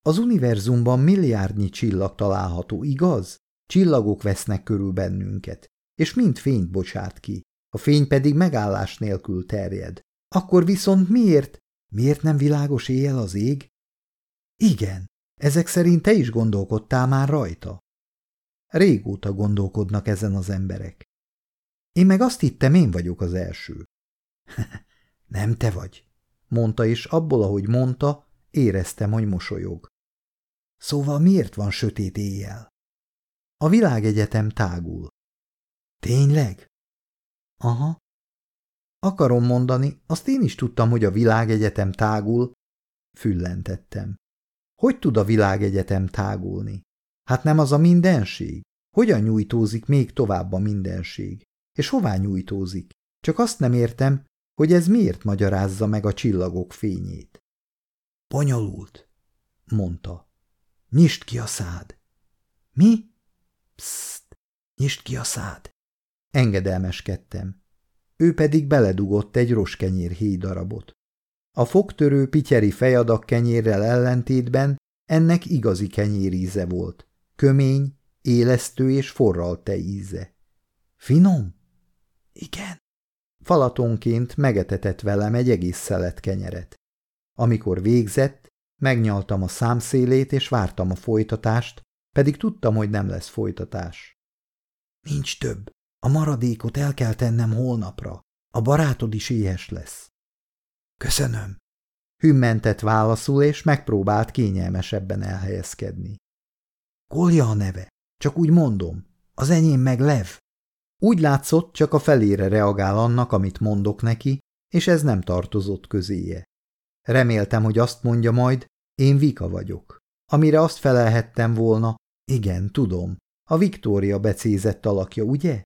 Az univerzumban milliárdnyi csillag található, igaz? Csillagok vesznek körül bennünket, és mind fényt bocsát ki a fény pedig megállás nélkül terjed. Akkor viszont miért? Miért nem világos éjjel az ég? Igen, ezek szerint te is gondolkodtál már rajta. Régóta gondolkodnak ezen az emberek. Én meg azt hittem, én vagyok az első. nem te vagy, mondta, és abból, ahogy mondta, éreztem, hogy mosolyog. Szóval miért van sötét éjjel? A világegyetem tágul. Tényleg? Aha. Akarom mondani, azt én is tudtam, hogy a világegyetem tágul. Füllentettem. Hogy tud a világegyetem tágulni? Hát nem az a mindenség? Hogyan nyújtózik még tovább a mindenség? És hová nyújtózik? Csak azt nem értem, hogy ez miért magyarázza meg a csillagok fényét. Bonyolult, mondta. Nyisd ki a szád. Mi? Pszt, nyisd ki a szád. Engedelmeskedtem. Ő pedig beledugott egy roskenyér héj darabot. A fogtörő pityeri fejadak kenyérrel ellentétben ennek igazi kenyéríze volt. Kömény, élesztő és forral te íze. Finom? Igen. Falatonként megetetett velem egy egész szelet kenyeret. Amikor végzett, megnyaltam a számszélét és vártam a folytatást, pedig tudtam, hogy nem lesz folytatás. Nincs több, a maradékot el kell tennem holnapra. A barátod is éhes lesz. Köszönöm. Hümmentett válaszul, és megpróbált kényelmesebben elhelyezkedni. Kolja a neve, csak úgy mondom. Az enyém meg Lev. Úgy látszott, csak a felére reagál annak, amit mondok neki, és ez nem tartozott közéje. Reméltem, hogy azt mondja majd, én Vika vagyok. Amire azt felelhettem volna, igen, tudom, a Viktória becézett alakja, ugye?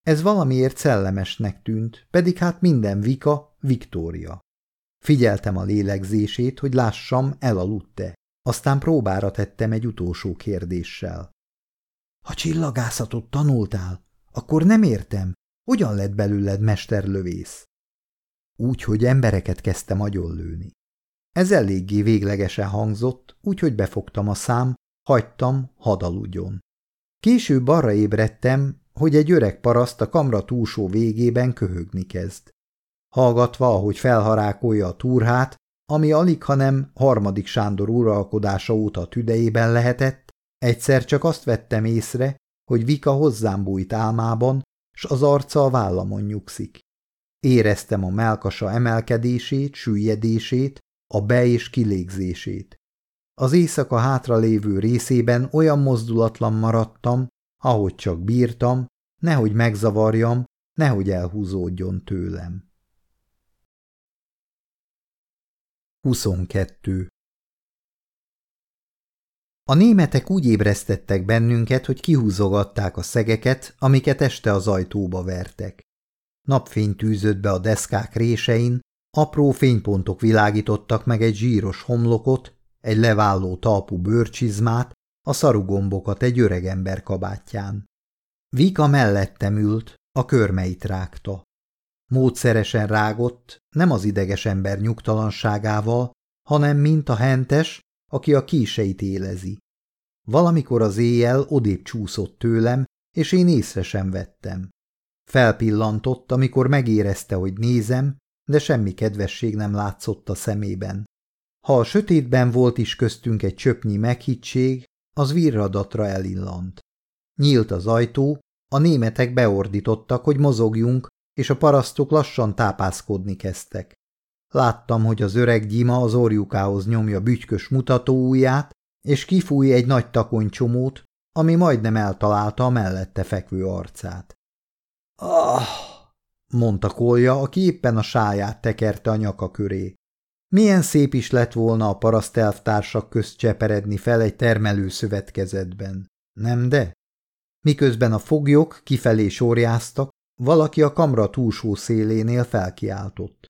Ez valamiért szellemesnek tűnt, pedig hát minden Vika Viktória. Figyeltem a lélegzését, hogy lássam, elaludt-e. Aztán próbára tettem egy utolsó kérdéssel. Ha csillagászatot tanultál, akkor nem értem, hogyan lett belőled mesterlövész? úgy, hogy embereket kezdtem agyonlőni. Ez eléggé véglegesen hangzott, úgyhogy befogtam a szám, hagytam, hadaludjon. Később arra ébredtem, hogy egy öreg paraszt a kamra túlsó végében köhögni kezd. Hallgatva, ahogy felharákolja a turhát, ami alig, hanem harmadik Sándor uralkodása óta tüdejében lehetett, egyszer csak azt vettem észre, hogy Vika hozzám bújt álmában, s az arca a vállamon nyugszik. Éreztem a melkasa emelkedését, süllyedését, a be- és kilégzését. Az éjszaka hátra lévő részében olyan mozdulatlan maradtam, ahogy csak bírtam, nehogy megzavarjam, nehogy elhúzódjon tőlem. 22. A németek úgy ébresztettek bennünket, hogy kihúzogatták a szegeket, amiket este az ajtóba vertek. Napfény tűzött be a deszkák résein, apró fénypontok világítottak meg egy zsíros homlokot, egy leválló talpú bőrcsizmát, a szarugombokat egy öregember kabátján. Vika mellettem ült, a körmeit rágta. Módszeresen rágott, nem az ideges ember nyugtalanságával, hanem mint a hentes, aki a kíseit élezi. Valamikor az éjjel odébb csúszott tőlem, és én észre sem vettem. Felpillantott, amikor megérezte, hogy nézem, de semmi kedvesség nem látszott a szemében. Ha a sötétben volt is köztünk egy csöpnyi meghittség, az virradatra elillant. Nyílt az ajtó, a németek beordítottak, hogy mozogjunk, és a parasztok lassan tápászkodni kezdtek. Láttam, hogy az öreg gyima az orjukához nyomja bütykös mutatóujját, és kifúj egy nagy takonycsomót, ami majdnem eltalálta a mellette fekvő arcát. Ah! mondta Kolja, aki éppen a sáját tekerte a nyaka köré. Milyen szép is lett volna a parasztelvtársak közt cseperedni fel egy termelő szövetkezetben, nem de? Miközben a foglyok kifelé sorjáztak, valaki a kamra túlsó szélénél felkiáltott.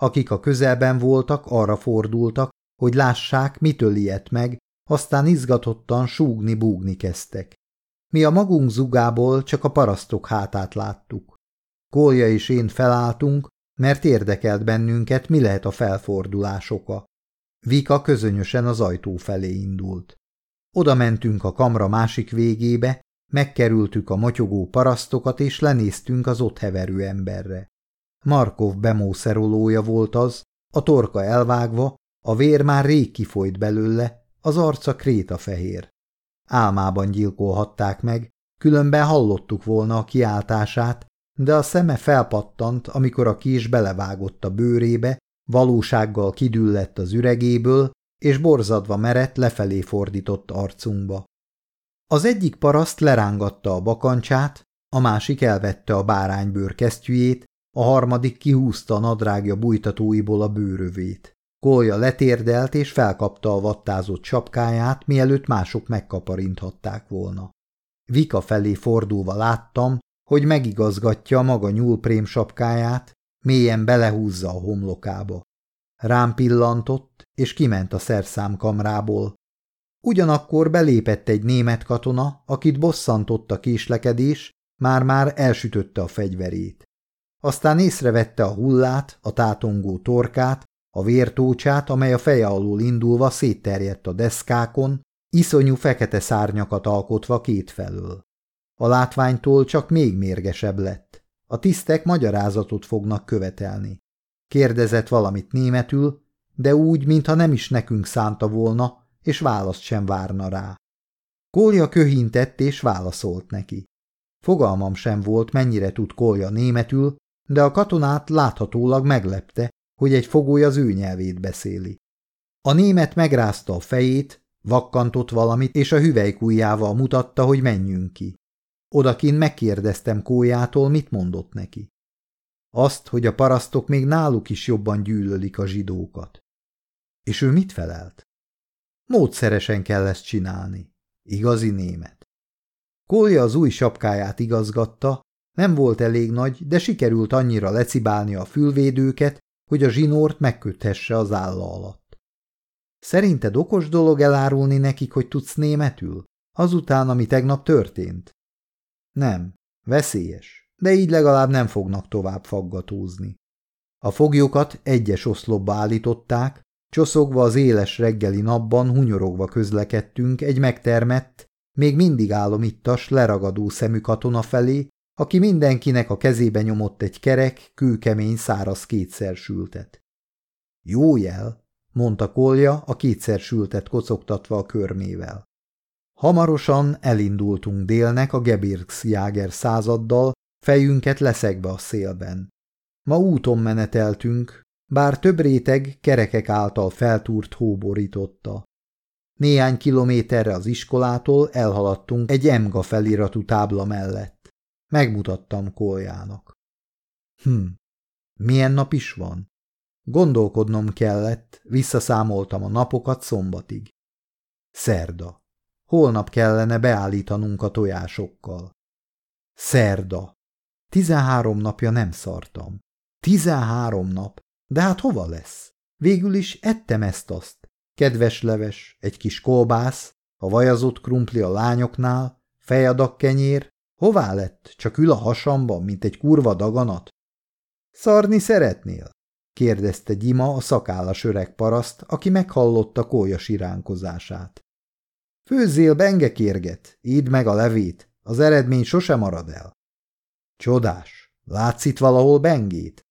Akik a közelben voltak, arra fordultak, hogy lássák, mitől ilyet meg, aztán izgatottan súgni-búgni kezdtek. Mi a magunk zugából csak a parasztok hátát láttuk. Kolja és én felálltunk, mert érdekelt bennünket, mi lehet a felfordulás oka. Vika közönösen az ajtó felé indult. Oda mentünk a kamra másik végébe, megkerültük a motyogó parasztokat, és lenéztünk az ott heverő emberre. Markov bemószerolója volt az, a torka elvágva, a vér már rég kifolyt belőle, az arca krétafehér. Álmában gyilkolhatták meg, különben hallottuk volna a kiáltását, de a szeme felpattant, amikor a kés belevágott a bőrébe, valósággal kidüllett az üregéből, és borzadva merett lefelé fordított arcunkba. Az egyik paraszt lerángatta a bakancsát, a másik elvette a báránybőr kesztyűjét, a harmadik kihúzta a nadrágja bújtatóiból a bőrövét. Kolja letérdelt és felkapta a vattázott sapkáját, mielőtt mások megkaparinthatták volna. Vika felé fordulva láttam, hogy megigazgatja maga nyúlprém sapkáját, mélyen belehúzza a homlokába. Rám pillantott, és kiment a szerszámkamrából. Ugyanakkor belépett egy német katona, akit bosszantott a késlekedés, már-már elsütötte a fegyverét. Aztán észrevette a hullát, a tátongó torkát, a vértócsát, amely a feje alól indulva szétterjedt a deszkákon, iszonyú fekete szárnyakat alkotva kétfelől. A látványtól csak még mérgesebb lett. A tisztek magyarázatot fognak követelni. Kérdezett valamit németül, de úgy, mintha nem is nekünk szánta volna, és választ sem várna rá. Kolja köhintett és válaszolt neki. Fogalmam sem volt, mennyire tud Kolja németül, de a katonát láthatólag meglepte, hogy egy fogoly az ő nyelvét beszéli. A német megrázta a fejét, vakkantott valamit, és a hüvelykújjával mutatta, hogy menjünk ki. Odakint megkérdeztem Kójától, mit mondott neki. Azt, hogy a parasztok még náluk is jobban gyűlölik a zsidókat. És ő mit felelt? Módszeresen kell ezt csinálni. Igazi német. Kolja az új sapkáját igazgatta, nem volt elég nagy, de sikerült annyira lecibálni a fülvédőket, hogy a zsinort megköthesse az álla alatt. Szerinted okos dolog elárulni nekik, hogy tudsz németül? Azután, ami tegnap történt? Nem, veszélyes, de így legalább nem fognak tovább faggatózni. A foglyokat egyes oszlopba állították, csoszogva az éles reggeli napban hunyorogva közlekedtünk egy megtermett, még mindig álomittas, leragadó szemű katona felé, aki mindenkinek a kezébe nyomott egy kerek, kőkemény száraz kétszer sültet. Jó jel, mondta Kolja a kétszer sültet kocogtatva a körmével. Hamarosan elindultunk délnek a Gebirgsjáger századdal, fejünket leszegve a szélben. Ma úton meneteltünk, bár több réteg kerekek által feltúrt hó borította. Néhány kilométerre az iskolától elhaladtunk egy emga feliratú tábla mellett. Megmutattam Koljának. Hm, milyen nap is van? Gondolkodnom kellett, visszaszámoltam a napokat szombatig. Szerda. Holnap kellene beállítanunk a tojásokkal. Szerda. Tizenhárom napja nem szartam. Tizenhárom nap. De hát hova lesz? Végül is ettem ezt-azt. Kedves leves, egy kis kolbász, a vajazott krumpli a lányoknál, fejadak kenyér, hová lett? Csak ül a hasamban, mint egy kurva daganat? Szarni szeretnél? kérdezte Gyima a szakállas öreg paraszt, aki meghallotta kólya siránkozását. Főzzél bengekérget, íd meg a levét, az eredmény sose marad el. Csodás, látsz itt valahol bengét?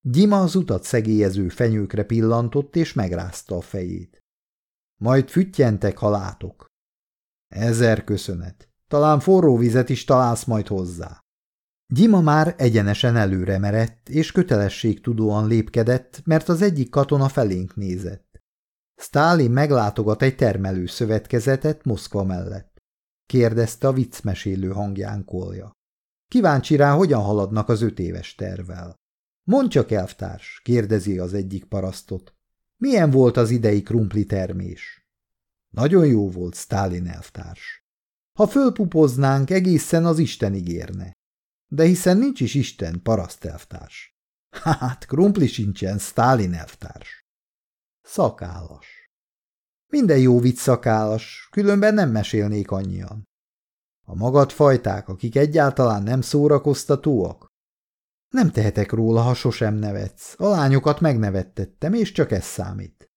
Gyima az utat szegélyező fenyőkre pillantott, és megrázta a fejét. Majd füttyentek, ha látok. Ezer köszönet. Talán forró vizet is találsz majd hozzá. Gyima már egyenesen előre merett, és kötelességtudóan lépkedett, mert az egyik katona felénk nézett. Stálin meglátogat egy termelő szövetkezetet Moszkva mellett. Kérdezte a viccmesélő hangján kolja. Kíváncsi rá, hogyan haladnak az öt éves tervvel. Mondd csak, elvtárs, kérdezi az egyik parasztot. Milyen volt az idei krumpli termés? Nagyon jó volt, Stálin elvtárs. Ha fölpupoznánk, egészen az Isten ígérne. De hiszen nincs is Isten, paraszt elvtárs. Hát, krumpli sincsen, Stálin elvtárs. Szakállas. Minden jó vicc szakállas, különben nem mesélnék annyian. A magad fajták, akik egyáltalán nem szórakoztatóak? Nem tehetek róla, ha sosem nevetsz. A lányokat megnevettettem, és csak ez számít.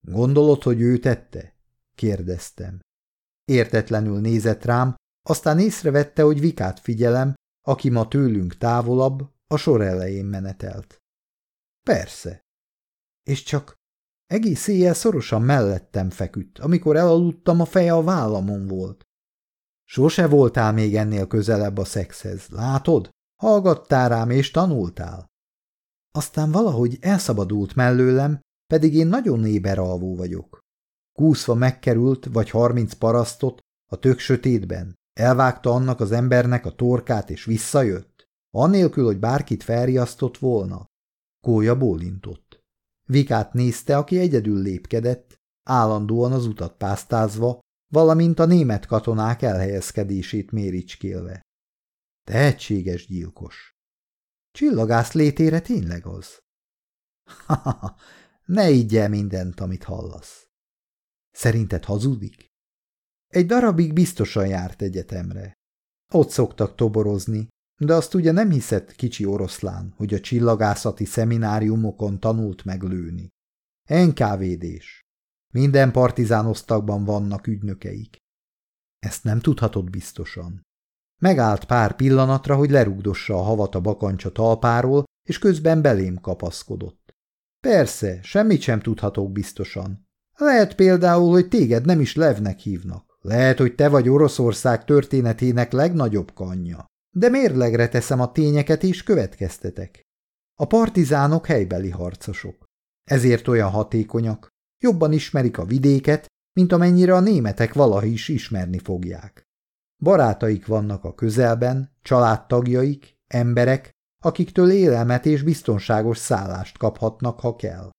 Gondolod, hogy ő tette? kérdeztem. Értetlenül nézett rám, aztán észrevette, hogy Vikát figyelem, aki ma tőlünk távolabb, a sor elején menetelt. Persze. És csak egész éjjel szorosan mellettem feküdt, amikor elaludtam, a feje a vállamon volt. Sose voltál még ennél közelebb a szexhez, látod? Hallgattál rám és tanultál. Aztán valahogy elszabadult mellőlem, pedig én nagyon éberalvó vagyok. Kúszva megkerült, vagy harminc parasztot a tök sötétben, elvágta annak az embernek a torkát és visszajött, annélkül, hogy bárkit felriasztott volna. Kólya bólintott. Vikát nézte, aki egyedül lépkedett, állandóan az utat pásztázva, valamint a német katonák elhelyezkedését méricskélve. Tehetséges gyilkos. Csillagász létére tényleg az? Ha-ha-ha, ne így el mindent, amit hallasz. Szerinted hazudik? Egy darabig biztosan járt egyetemre. Ott szoktak toborozni, de azt ugye nem hiszett kicsi oroszlán, hogy a csillagászati szemináriumokon tanult meglőni. NKVD-s. Minden partizánosztagban vannak ügynökeik. Ezt nem tudhatod biztosan. Megállt pár pillanatra, hogy lerugdossa a havat a bakancsa talpáról, és közben belém kapaszkodott. Persze, semmit sem tudhatok biztosan. Lehet például, hogy téged nem is Levnek hívnak. Lehet, hogy te vagy Oroszország történetének legnagyobb kanyja. De mérlegre teszem a tényeket és következtetek. A partizánok helybeli harcosok. Ezért olyan hatékonyak. Jobban ismerik a vidéket, mint amennyire a németek valaha is ismerni fogják. Barátaik vannak a közelben, családtagjaik, emberek, akiktől élelmet és biztonságos szállást kaphatnak, ha kell.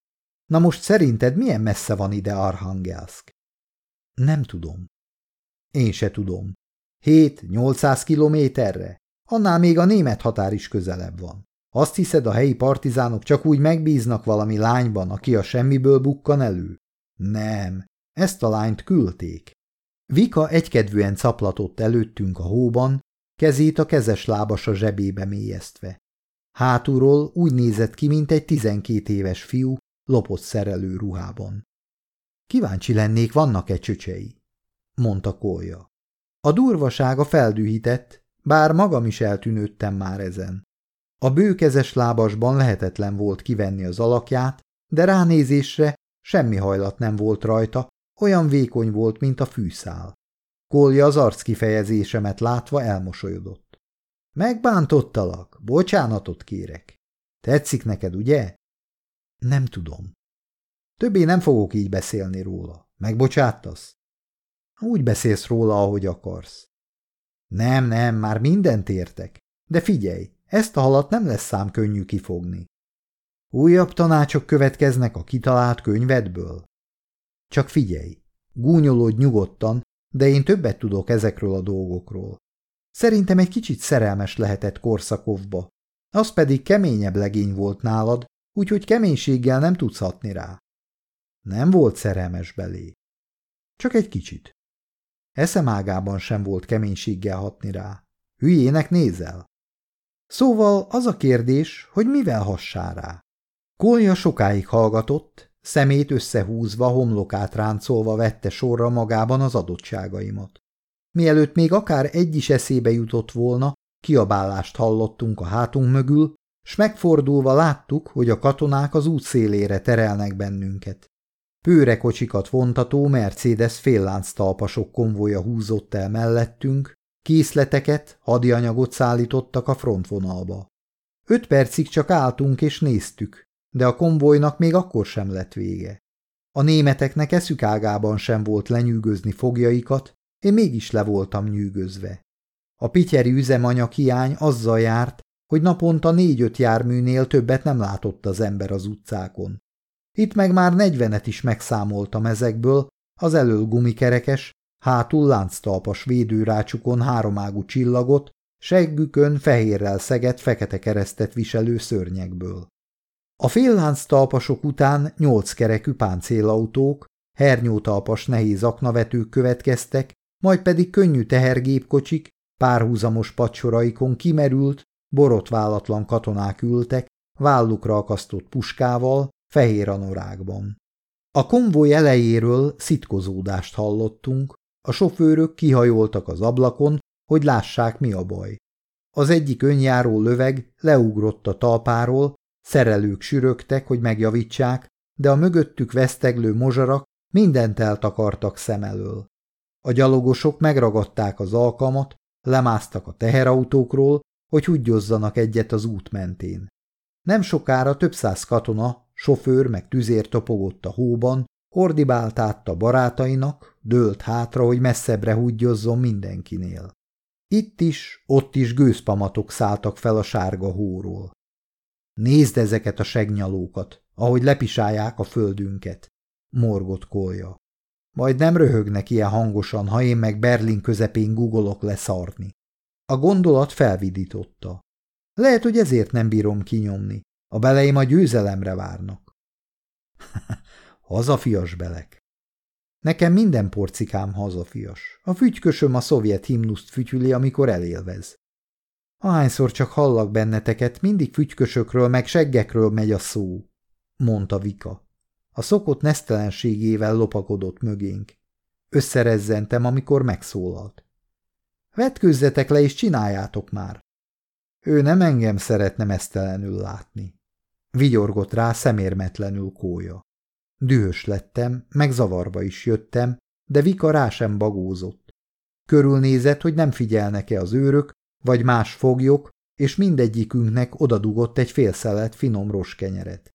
Na most szerinted milyen messze van ide Arhangelsk? Nem tudom. Én se tudom. Hét-nyolcszáz kilométerre? Annál még a német határ is közelebb van. Azt hiszed, a helyi partizánok csak úgy megbíznak valami lányban, aki a semmiből bukkan elő? Nem, ezt a lányt küldték. Vika egykedvűen caplatott előttünk a hóban, kezét a kezes lábas a zsebébe mélyeztve. Hátulról úgy nézett ki, mint egy tizenkét éves fiú, lopott szerelő ruhában. Kíváncsi lennék, vannak-e csöcsei? mondta Kolja. A durvasága feldühített, bár magam is eltűnődtem már ezen. A bőkezes lábasban lehetetlen volt kivenni az alakját, de ránézésre semmi hajlat nem volt rajta, olyan vékony volt, mint a fűszál. Kolja az arc kifejezésemet látva elmosolyodott. Megbántottalak, bocsánatot kérek. Tetszik neked, ugye? Nem tudom. Többé nem fogok így beszélni róla. Megbocsátasz? Úgy beszélsz róla, ahogy akarsz. Nem, nem, már mindent értek. De figyelj, ezt a halat nem lesz szám könnyű kifogni. Újabb tanácsok következnek a kitalált könyvedből? Csak figyelj, gúnyolódj nyugodtan, de én többet tudok ezekről a dolgokról. Szerintem egy kicsit szerelmes lehetett Korszakovba, az pedig keményebb legény volt nálad, úgyhogy keménységgel nem tudsz hatni rá. Nem volt szerelmes belé. Csak egy kicsit. Eszemágában sem volt keménységgel hatni rá. Hülyének nézel? Szóval az a kérdés, hogy mivel hassá rá. Kolja sokáig hallgatott, szemét összehúzva, homlokát ráncolva vette sorra magában az adottságaimat. Mielőtt még akár egy is eszébe jutott volna, kiabálást hallottunk a hátunk mögül, s megfordulva láttuk, hogy a katonák az út szélére terelnek bennünket. Pőrekocsikat vontató Mercedes féllánctalpasok konvoja húzott el mellettünk, készleteket, hadianyagot szállítottak a frontvonalba. Öt percig csak álltunk és néztük, de a konvojnak még akkor sem lett vége. A németeknek eszük ágában sem volt lenyűgözni fogjaikat, én mégis le voltam nyűgözve. A pityeri üzemanyag hiány azzal járt, hogy naponta négy-öt járműnél többet nem látott az ember az utcákon. Itt meg már negyvenet is megszámoltam ezekből, az elől gumikerekes, hátul lánctalpas védőrácsukon háromágú csillagot, seggükön fehérrel szegett fekete keresztet viselő szörnyekből. A féllánctalpasok után nyolc kerekű páncélautók, hernyótalpas nehéz aknavetők következtek, majd pedig könnyű tehergépkocsik, párhuzamos padsoraikon kimerült, borotválatlan katonák ültek, vállukra akasztott puskával, fehér anorágban. A konvoj elejéről szitkozódást hallottunk, a sofőrök kihajoltak az ablakon, hogy lássák, mi a baj. Az egyik önjáró löveg leugrott a talpáról, szerelők sürögtek, hogy megjavítsák, de a mögöttük veszteglő mozsarak mindent eltakartak szem elől. A gyalogosok megragadták az alkalmat, lemásztak a teherautókról, hogy húgyozzanak egyet az út mentén. Nem sokára több száz katona, sofőr meg tüzér topogott a hóban, ordibált át a barátainak, dőlt hátra, hogy messzebbre húgyozzon mindenkinél. Itt is, ott is gőzpamatok szálltak fel a sárga hóról. Nézd ezeket a segnyalókat, ahogy lepisálják a földünket, morgott kolja. Majd nem röhögnek ilyen hangosan, ha én meg Berlin közepén gugolok leszarni. A gondolat felvidította. Lehet, hogy ezért nem bírom kinyomni. A beleim a győzelemre várnak. hazafias belek. Nekem minden porcikám hazafias. A fügykösöm a szovjet himnuszt fütyüli, amikor elélvez. Ahányszor csak hallak benneteket, mindig fügykösökről meg seggekről megy a szó, mondta Vika. A szokott nesztelenségével lopakodott mögénk. Összerezzentem, amikor megszólalt. Vetkőzzetek le és csináljátok már. Ő nem engem szeretne mesztelenül látni. Vigyorgott rá szemérmetlenül kója. Dühös lettem, meg zavarba is jöttem, de Vika rá sem bagózott. Körülnézett, hogy nem figyelnek-e az őrök, vagy más foglyok, és mindegyikünknek odadugott egy fél szelet finom roskenyeret.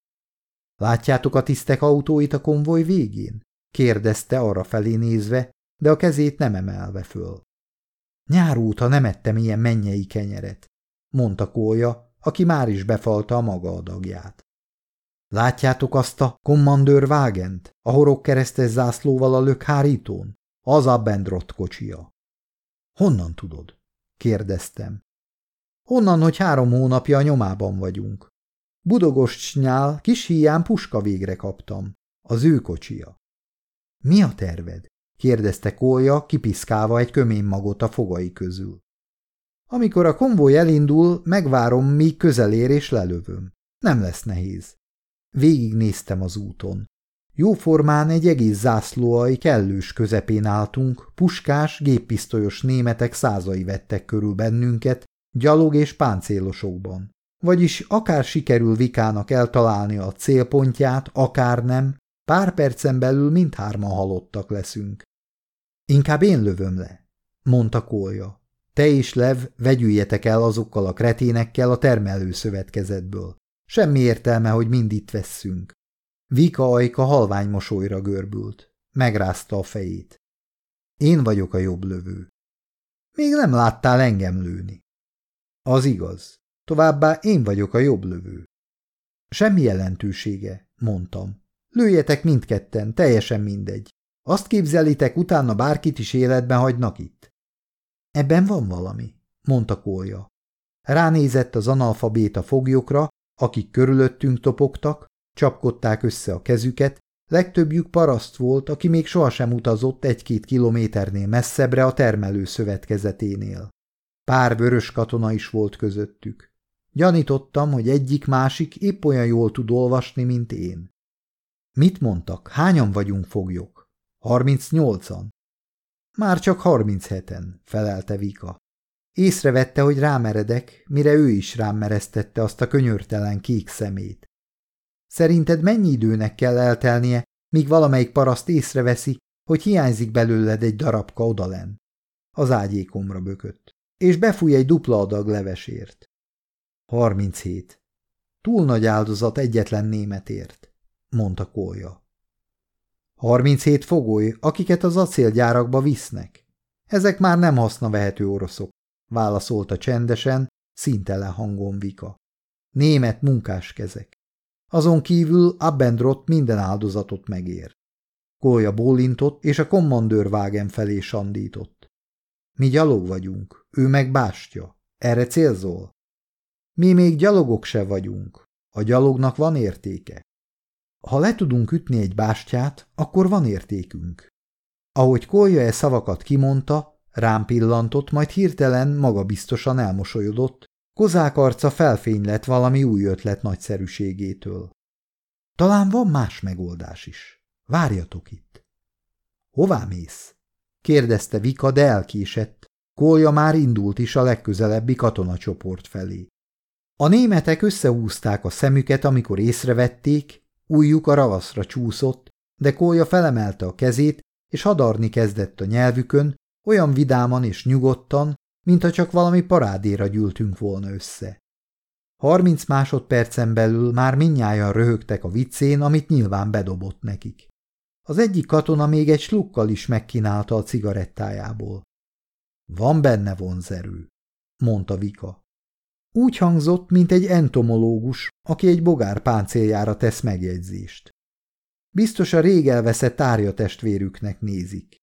Látjátok a tisztek autóit a konvoj végén? kérdezte arra felé nézve, de a kezét nem emelve föl. Nyár óta nem ettem ilyen mennyei kenyeret, mondta Kólya, aki már is befalta a maga adagját. Látjátok azt a kommandőr vágent, a horog keresztes zászlóval a lökhárítón? Az a Bendrott kocsia. Honnan tudod? Kérdeztem. Honnan, hogy három hónapja a nyomában vagyunk. Budogos nyál, kis híján puska végre kaptam. Az ő kocsia. Mi a terved? kérdezte Kólya, kipiszkálva egy kömény magot a fogai közül. Amikor a konvoj elindul, megvárom, míg közelér és lelövöm. Nem lesz nehéz. Végignéztem az úton. Jóformán egy egész zászlóai kellős közepén álltunk, puskás, géppisztolyos németek százai vettek körül bennünket, gyalog és páncélosokban. Vagyis akár sikerül Vikának eltalálni a célpontját, akár nem, pár percen belül mindhárman halottak leszünk. Inkább én lövöm le, mondta Kólya. Te és Lev vegyüljetek el azokkal a kreténekkel a termelőszövetkezetből. Semmi értelme, hogy mind itt vesszünk. Vika ajka halvány mosolyra görbült. Megrázta a fejét. Én vagyok a jobb lövő. Még nem láttál engem lőni. Az igaz. Továbbá én vagyok a jobb lövő. Semmi jelentősége, mondtam. Lőjetek mindketten, teljesen mindegy. Azt képzelitek, utána bárkit is életben hagynak itt. Ebben van valami, mondta Kólya. Ránézett az analfabéta foglyokra, akik körülöttünk topogtak, csapkodták össze a kezüket, legtöbbjük paraszt volt, aki még sohasem utazott egy-két kilométernél messzebbre a termelő szövetkezeténél. Pár vörös katona is volt közöttük. Gyanítottam, hogy egyik-másik épp olyan jól tud olvasni, mint én. Mit mondtak? Hányan vagyunk foglyok? Harmincnyolcan? Már csak harmincheten, felelte Vika. Észrevette, hogy rámeredek, mire ő is rám mereztette azt a könyörtelen kék szemét. Szerinted mennyi időnek kell eltelnie, míg valamelyik paraszt észreveszi, hogy hiányzik belőled egy darabka odalen? Az ágyékomra bökött, és befúj egy dupla adag levesért. 37. Túl nagy áldozat egyetlen németért, mondta Kólya. 37 fogoly, akiket az acélgyárakba visznek. Ezek már nem vehető oroszok, válaszolta csendesen, szintelen hangon Vika. Német munkáskezek. Azon kívül Abendrot minden áldozatot megér. Kólya bólintott, és a kommandőr felé sandított. Mi gyalog vagyunk, ő meg bástya. Erre célzol? Mi még gyalogok se vagyunk. A gyalognak van értéke. Ha le tudunk ütni egy bástyát, akkor van értékünk. Ahogy Kolja e szavakat kimondta, rám pillantott, majd hirtelen magabiztosan elmosolyodott, kozák arca felfény lett valami új ötlet nagyszerűségétől. Talán van más megoldás is. Várjatok itt. Hová mész? kérdezte Vika, de elkésett. Kolja már indult is a legközelebbi katonacsoport felé. A németek összehúzták a szemüket, amikor észrevették, ujjuk a ravaszra csúszott, de Kólya felemelte a kezét, és hadarni kezdett a nyelvükön, olyan vidáman és nyugodtan, mintha csak valami parádéra gyűltünk volna össze. Harminc másodpercen belül már minnyáján röhögtek a viccén, amit nyilván bedobott nekik. Az egyik katona még egy slukkal is megkínálta a cigarettájából. Van benne vonzerő, mondta Vika. Úgy hangzott, mint egy entomológus, aki egy bogár páncéljára tesz megjegyzést. Biztos a rég elveszett árja testvérüknek nézik.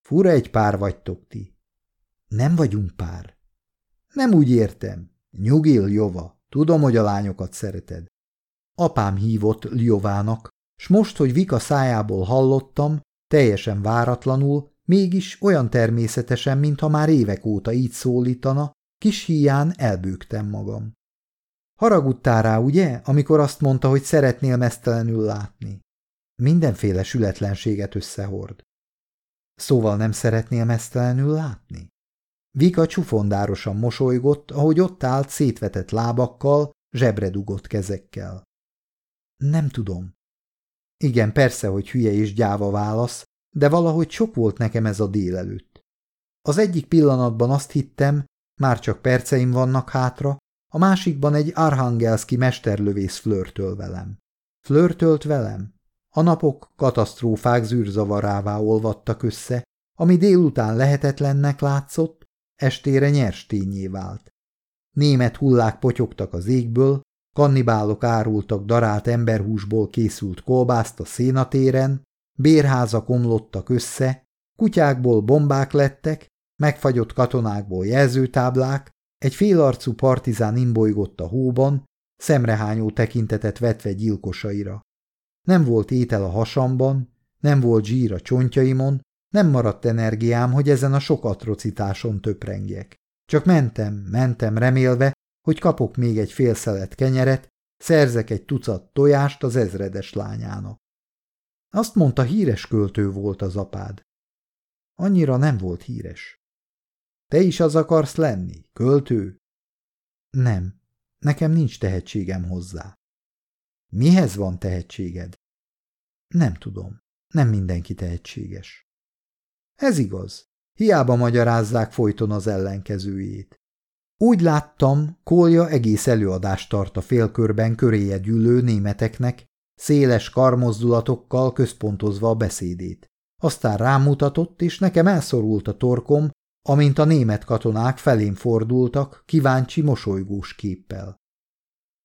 Fura egy pár vagytok ti. Nem vagyunk pár. Nem úgy értem. Nyugil, Jova. Tudom, hogy a lányokat szereted. Apám hívott Ljovának, s most, hogy Vika szájából hallottam, teljesen váratlanul, mégis olyan természetesen, mintha már évek óta így szólítana, Kis híján elbőgtem magam. Haragudtál rá, ugye, amikor azt mondta, hogy szeretnél mesztelenül látni? Mindenféle sületlenséget összehord. Szóval nem szeretnél mesztelenül látni? Vika csufondárosan mosolygott, ahogy ott állt szétvetett lábakkal, zsebre dugott kezekkel. Nem tudom. Igen, persze, hogy hülye és gyáva válasz, de valahogy sok volt nekem ez a délelőtt. Az egyik pillanatban azt hittem, már csak perceim vannak hátra, a másikban egy arhangelszki mesterlövész flörtöl velem. Flörtölt velem? A napok katasztrófák zűrzavarává olvadtak össze, ami délután lehetetlennek látszott, estére nyers tényé vált. Német hullák potyogtak az égből, kannibálok árultak darált emberhúsból készült kolbászt a szénatéren, bérházak omlottak össze, kutyákból bombák lettek, megfagyott katonákból jelzőtáblák, egy félarcú partizán imbolygott a hóban, szemrehányó tekintetet vetve gyilkosaira. Nem volt étel a hasamban, nem volt zsír a csontjaimon, nem maradt energiám, hogy ezen a sok atrocitáson töprengjek. Csak mentem, mentem remélve, hogy kapok még egy fél szelet kenyeret, szerzek egy tucat tojást az ezredes lányának. Azt mondta, híres költő volt az apád. Annyira nem volt híres. Te is az akarsz lenni, költő? Nem, nekem nincs tehetségem hozzá. Mihez van tehetséged? Nem tudom, nem mindenki tehetséges. Ez igaz, hiába magyarázzák folyton az ellenkezőjét. Úgy láttam, Kolja egész előadást tart a félkörben köréje gyűlő németeknek, széles karmozdulatokkal központozva a beszédét. Aztán rámutatott, és nekem elszorult a torkom, amint a német katonák felém fordultak, kíváncsi, mosolygós képpel.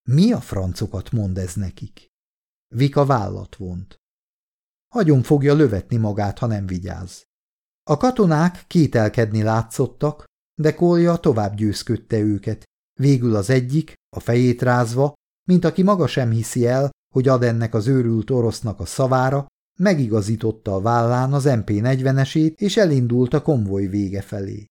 Mi a francokat mond ez nekik? Vika vállat vont. Hagyom fogja lövetni magát, ha nem vigyáz. A katonák kételkedni látszottak, de Kolja tovább győzködte őket. Végül az egyik, a fejét rázva, mint aki maga sem hiszi el, hogy ad ennek az őrült orosznak a szavára, megigazította a vállán az MP40-esét, és elindult a konvoj vége felé.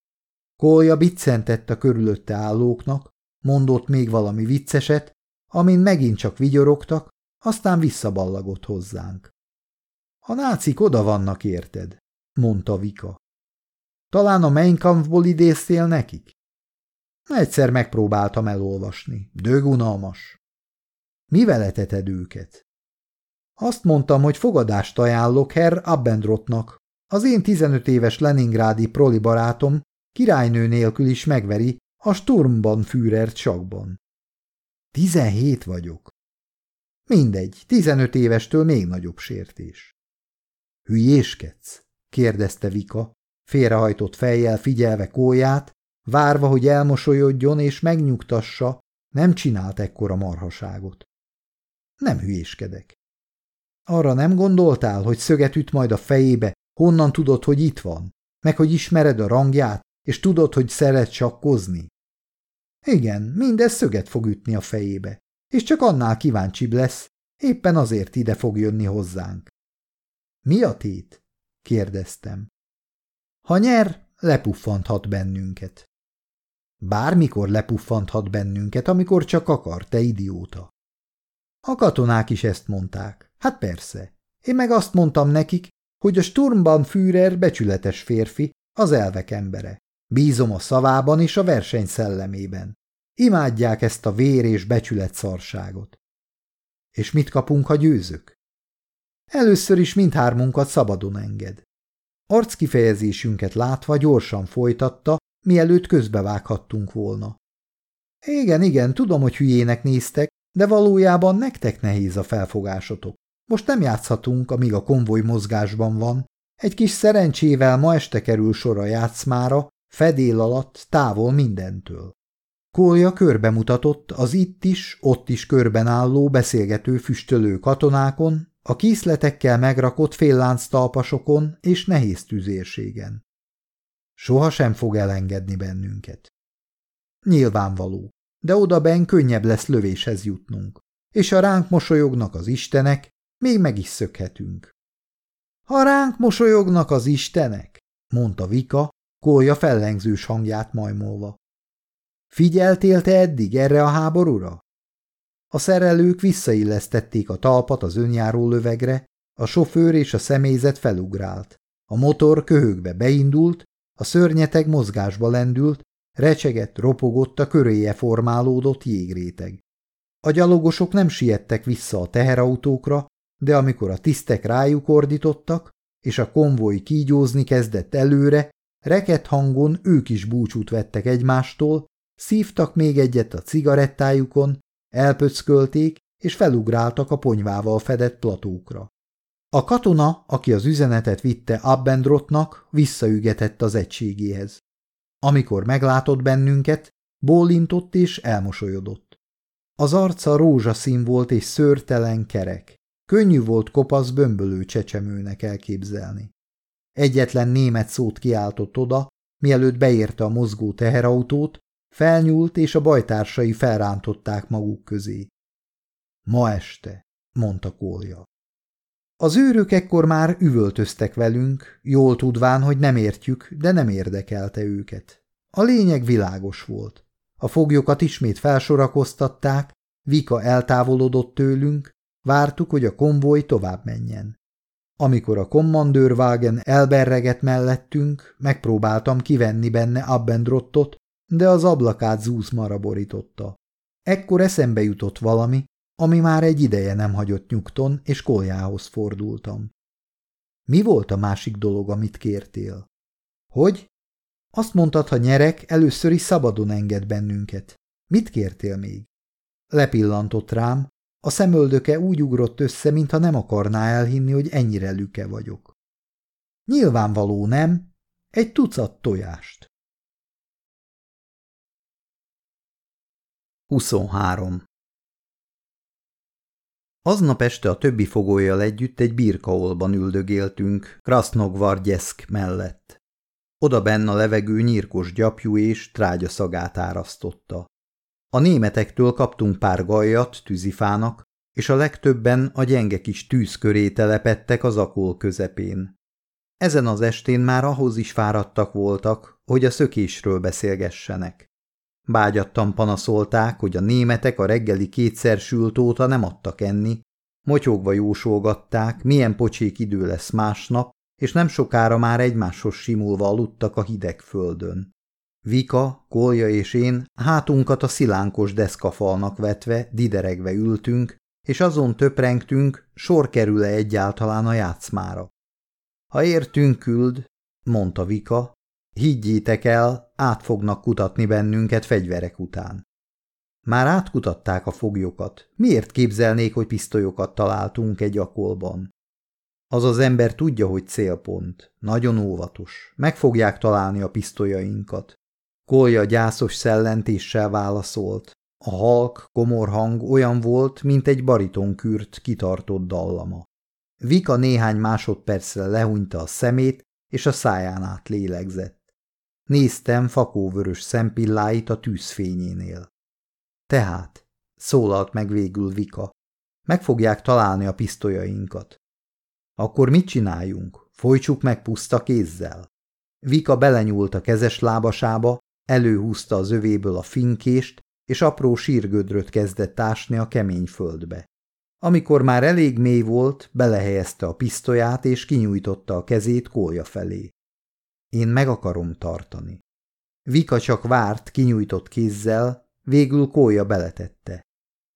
Kolja biccentett a körülötte állóknak, mondott még valami vicceset, amin megint csak vigyorogtak, aztán visszaballagott hozzánk. A nácik oda vannak, érted? Mondta Vika. Talán a Mein Kampfból idéztél nekik? Egyszer megpróbáltam elolvasni. Dögunalmas. Mivel eteted őket? Azt mondtam, hogy fogadást ajánlok Herr Abendrotnak. Az én 15 éves Leningrádi proli barátom királynő nélkül is megveri a Sturmban Führert sakban. Tizenhét vagyok. Mindegy, tizenöt évestől még nagyobb sértés. Hülyéskedsz? Kérdezte Vika, félrehajtott fejjel figyelve kóját, várva, hogy elmosolyodjon és megnyugtassa, nem csinált ekkora marhaságot. Nem hülyéskedek. Arra nem gondoltál, hogy szöget üt majd a fejébe, honnan tudod, hogy itt van, meg hogy ismered a rangját, és tudod, hogy szeret sakkozni? Igen, mindez szöget fog ütni a fejébe, és csak annál kíváncsibb lesz, éppen azért ide fog jönni hozzánk. Mi a tét? Kérdeztem. Ha nyer, lepuffanthat bennünket. Bármikor lepuffanthat bennünket, amikor csak akar, te idióta. A katonák is ezt mondták. Hát persze. Én meg azt mondtam nekik, hogy a Sturmban Führer becsületes férfi, az elvek embere. Bízom a szavában és a verseny szellemében. Imádják ezt a vér és becsület szarságot. És mit kapunk, ha győzök? Először is mindhármunkat szabadon enged. Arckifejezésünket látva gyorsan folytatta, mielőtt közbevághattunk volna. Igen, igen, tudom, hogy hülyének néztek, de valójában nektek nehéz a felfogásotok. Most nem játszhatunk, amíg a konvoj mozgásban van. Egy kis szerencsével ma este kerül sor a játszmára, fedél alatt, távol mindentől. Kólya körbemutatott az itt is, ott is körben álló beszélgető füstölő katonákon, a kíszletekkel megrakott talpasokon és nehéz tüzérségen. Soha sem fog elengedni bennünket. Nyilvánvaló, de odaben könnyebb lesz lövéshez jutnunk, és ha ránk mosolyognak az istenek, még meg is szökhetünk. Ha ránk mosolyognak az istenek, mondta Vika, Kólya fellengzős hangját majmolva. Figyeltél te eddig erre a háborúra? A szerelők visszaillesztették a talpat az önjáró lövegre, a sofőr és a személyzet felugrált. A motor köhögve beindult, a szörnyeteg mozgásba lendült, recsegett, ropogott a köréje formálódott jégréteg. A gyalogosok nem siettek vissza a teherautókra, de amikor a tisztek rájuk ordítottak, és a konvoj kígyózni kezdett előre, reket hangon ők is búcsút vettek egymástól, szívtak még egyet a cigarettájukon, elpöckölték és felugráltak a ponyvával fedett platókra. A katona, aki az üzenetet vitte Abendrotnak, visszaügetett az egységéhez. Amikor meglátott bennünket, bólintott és elmosolyodott. Az arca rózsaszín volt és szőrtelen kerek. Könnyű volt kopasz bömbölő csecsemőnek elképzelni. Egyetlen német szót kiáltott oda, mielőtt beérte a mozgó teherautót, felnyúlt, és a bajtársai felrántották maguk közé. Ma este, mondta Kólja. Az őrök ekkor már üvöltöztek velünk, jól tudván, hogy nem értjük, de nem érdekelte őket. A lényeg világos volt. A foglyokat ismét felsorakoztatták, Vika eltávolodott tőlünk, vártuk, hogy a konvoj tovább menjen. Amikor a kommandőrvágen elberregett mellettünk, megpróbáltam kivenni benne Abendrottot, de az ablakát zúzmara borította. Ekkor eszembe jutott valami, ami már egy ideje nem hagyott nyugton, és koljához fordultam. Mi volt a másik dolog, amit kértél? Hogy? Azt mondtad, ha nyerek, először is szabadon enged bennünket. Mit kértél még? Lepillantott rám, a szemöldöke úgy ugrott össze, mintha nem akarná elhinni, hogy ennyire lüke vagyok. Nyilvánvaló nem, egy tucat tojást. 23. Aznap este a többi fogolyjal együtt egy birkaolban üldögéltünk, Krasznogvardjeszk mellett. Oda benn a levegő nyírkos gyapjú és trágya szagát árasztotta. A németektől kaptunk pár gajat tűzifának, és a legtöbben a gyenge kis tűz köré telepettek az akol közepén. Ezen az estén már ahhoz is fáradtak voltak, hogy a szökésről beszélgessenek. Bágyattan panaszolták, hogy a németek a reggeli kétszer sült óta nem adtak enni, motyogva jósolgatták, milyen pocsék idő lesz másnap, és nem sokára már egymáshoz simulva aludtak a hideg földön. Vika, Kolja és én hátunkat a szilánkos deszkafalnak vetve, dideregve ültünk, és azon töprengtünk, sor kerül-e egyáltalán a játszmára. Ha értünk küld, mondta Vika, higgyétek el, át fognak kutatni bennünket fegyverek után. Már átkutatták a foglyokat. Miért képzelnék, hogy pisztolyokat találtunk egy akolban? Az az ember tudja, hogy célpont. Nagyon óvatos. Meg fogják találni a pisztolyainkat. Kolja gyászos szellentéssel válaszolt. A halk, komor hang olyan volt, mint egy baritonkürt kitartott dallama. Vika néhány másodpercre lehúnyta a szemét, és a száján át lélegzett. Néztem fakóvörös szempilláit a tűzfényénél. Tehát, szólalt meg végül Vika, meg fogják találni a pisztolyainkat. Akkor mit csináljunk? Folytsuk meg puszta kézzel? Vika belenyúlt a kezes lábasába, előhúzta az övéből a finkést, és apró sírgödröt kezdett ásni a kemény földbe. Amikor már elég mély volt, belehelyezte a pisztolyát, és kinyújtotta a kezét kólya felé. Én meg akarom tartani. Vika csak várt, kinyújtott kézzel, végül kólya beletette.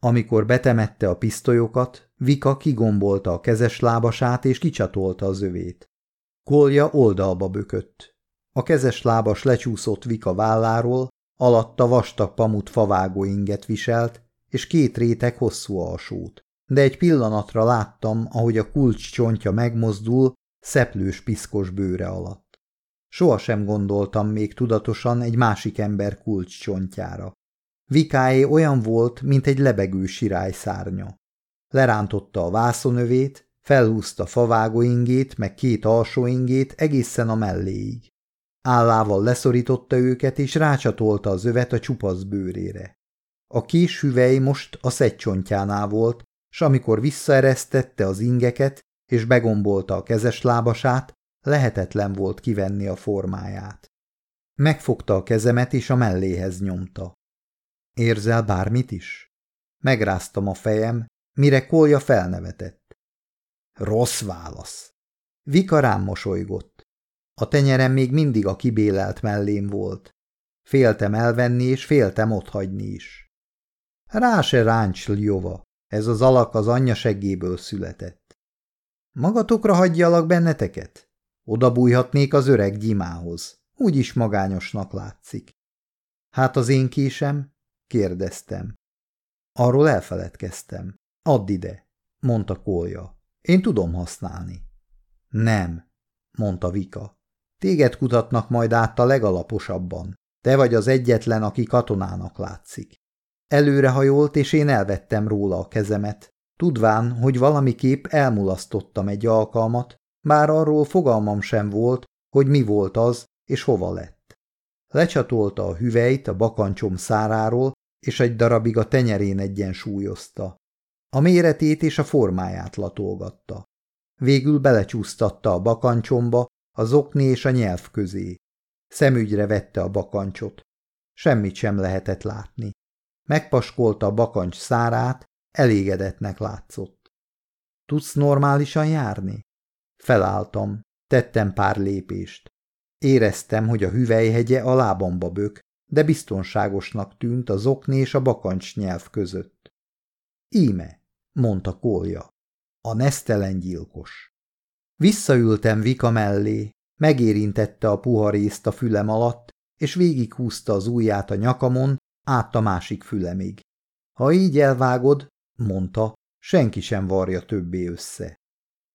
Amikor betemette a pisztolyokat, Vika kigombolta a kezes lábasát és kicsatolta az övét. Kolja oldalba bökött. A kezes lábas lecsúszott Vika válláról, alatta vastag pamut favágó inget viselt, és két réteg hosszú alsót. De egy pillanatra láttam, ahogy a kulcs csontja megmozdul, szeplős piszkos bőre alatt. Sohasem gondoltam még tudatosan egy másik ember kulcs csontjára. Vikáé olyan volt, mint egy lebegő sirály szárnya. Lerántotta a vászonövét, felhúzta favágóingét, meg két alsóingét egészen a melléig. Állával leszorította őket, és rácsatolta az övet a csupasz bőrére. A kés hüvely most a szegycsontjánál volt, s amikor visszaeresztette az ingeket, és begombolta a kezes lábasát, lehetetlen volt kivenni a formáját. Megfogta a kezemet, és a melléhez nyomta. Érzel bármit is? Megráztam a fejem, mire Kolja felnevetett. Rossz válasz. Vika rám mosolygott. A tenyerem még mindig a kibélelt mellém volt. Féltem elvenni, és féltem otthagyni is. Rá se ráncs, Ljova, ez az alak az anyja seggéből született. Magatokra hagyjalak benneteket? Oda bújhatnék az öreg gyimához. Úgyis magányosnak látszik. Hát az én késem? kérdeztem. Arról elfeledkeztem. Add ide, mondta Kolja. Én tudom használni. Nem, mondta Vika. Téged kutatnak majd át a legalaposabban. Te vagy az egyetlen, aki katonának látszik. Előrehajolt, és én elvettem róla a kezemet, tudván, hogy valamiképp elmulasztottam egy alkalmat, bár arról fogalmam sem volt, hogy mi volt az, és hova lett. Lecsatolta a hüvelyt a bakancsom száráról, és egy darabig a tenyerén egyensúlyozta. A méretét és a formáját latolgatta. Végül belecsúsztatta a bakancsomba, a zokni és a nyelv közé. Szemügyre vette a bakancsot. Semmit sem lehetett látni. Megpaskolta a bakancs szárát, elégedetnek látszott. Tudsz normálisan járni? Felálltam, tettem pár lépést. Éreztem, hogy a hüvelyhegye a lábamba bök, de biztonságosnak tűnt a zokni és a bakancs nyelv között. Íme, mondta Kólja, a nesztelen gyilkos. Visszaültem Vika mellé, megérintette a puha részt a fülem alatt, és végighúzta az ujját a nyakamon, át a másik fülemig. Ha így elvágod, mondta, senki sem varja többé össze.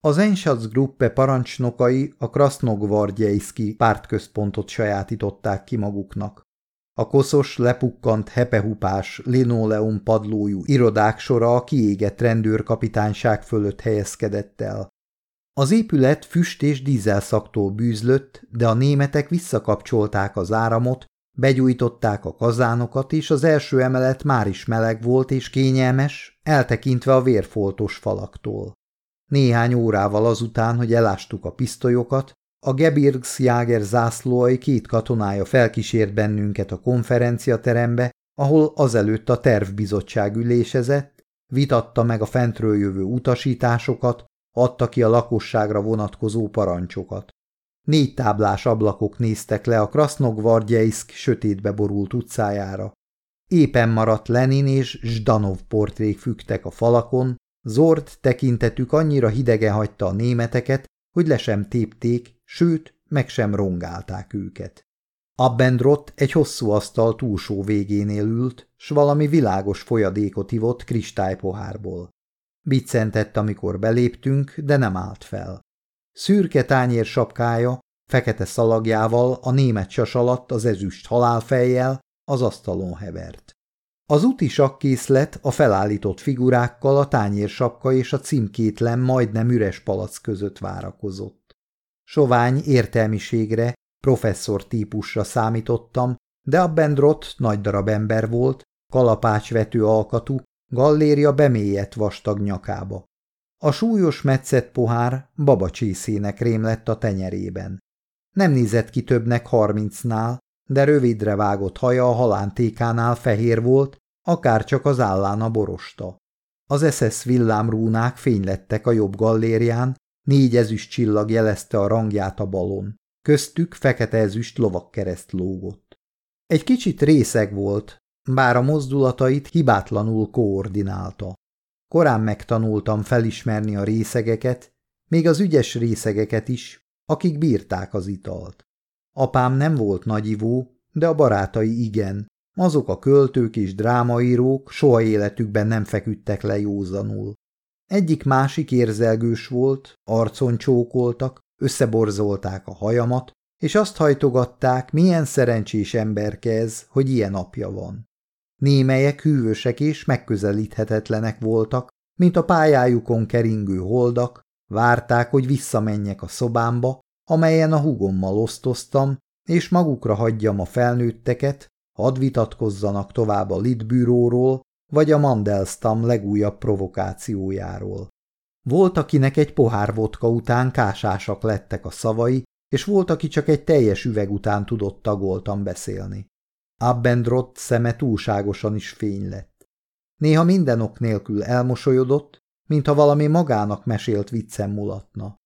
Az Gruppe parancsnokai a Krasznogvardjeiszki pártközpontot sajátították ki maguknak. A koszos, lepukkant, hepehupás, linóleum padlójú irodák sora a kiégett rendőrkapitányság fölött helyezkedett el. Az épület füst és dízelszaktól bűzlött, de a németek visszakapcsolták az áramot, begyújtották a kazánokat, és az első emelet már is meleg volt és kényelmes, eltekintve a vérfoltos falaktól. Néhány órával azután, hogy elástuk a pisztolyokat, a Gebirgsjager zászlóai két katonája felkísért bennünket a konferenciaterembe, ahol azelőtt a tervbizottság ülésezett, vitatta meg a fentről jövő utasításokat, adta ki a lakosságra vonatkozó parancsokat. Négy táblás ablakok néztek le a Krasznogvardjeiszk sötétbe borult utcájára. Éppen maradt Lenin és Zdanov portrék fügtek a falakon, Zord tekintetük annyira hidegen hagyta a németeket, hogy le sem tépték, sőt, meg sem rongálták őket. Abbendrott egy hosszú asztal túlsó végénél ült, s valami világos folyadékot ivott kristálypohárból. Biccentett, amikor beléptünk, de nem állt fel. Szürke tányér sapkája, fekete szalagjával, a német sas alatt az ezüst halálfejjel az asztalon hevert. Az úti sakkészlet a felállított figurákkal a tányérsapka és a címkétlen majdnem üres palac között várakozott. Sovány értelmiségre, professzor típusra számítottam, de a Bendrot nagy darab ember volt, kalapácsvető alkatú, galléria bemélyedt vastag nyakába. A súlyos metszett pohár babacsészének rém lett a tenyerében. Nem nézett ki többnek harmincnál, de rövidre vágott haja a halántékánál fehér volt, akár csak az állán a borosta. Az SS villámrúnák fénylettek a jobb gallérián, négy ezüst csillag jelezte a rangját a balon. Köztük fekete ezüst lovakkereszt lógott. Egy kicsit részeg volt, bár a mozdulatait hibátlanul koordinálta. Korán megtanultam felismerni a részegeket, még az ügyes részegeket is, akik bírták az italt. Apám nem volt nagyivó, de a barátai igen. Azok a költők és drámaírók soha életükben nem feküdtek le józanul. Egyik-másik érzelgős volt, arcon csókoltak, összeborzolták a hajamat, és azt hajtogatták, milyen szerencsés emberke ez, hogy ilyen apja van. Némelyek hűvösek és megközelíthetetlenek voltak, mint a pályájukon keringő holdak, várták, hogy visszamenjek a szobámba, amelyen a hugommal osztoztam, és magukra hagyjam a felnőtteket, hadd vitatkozzanak tovább a Lidbűróról, vagy a Mandelstam legújabb provokációjáról. Volt, akinek egy pohár vodka után kásásak lettek a szavai, és volt, aki csak egy teljes üveg után tudott tagoltan beszélni. Abbendrott szeme túlságosan is fény lett. Néha minden ok nélkül elmosolyodott, mintha valami magának mesélt viccem mulatna.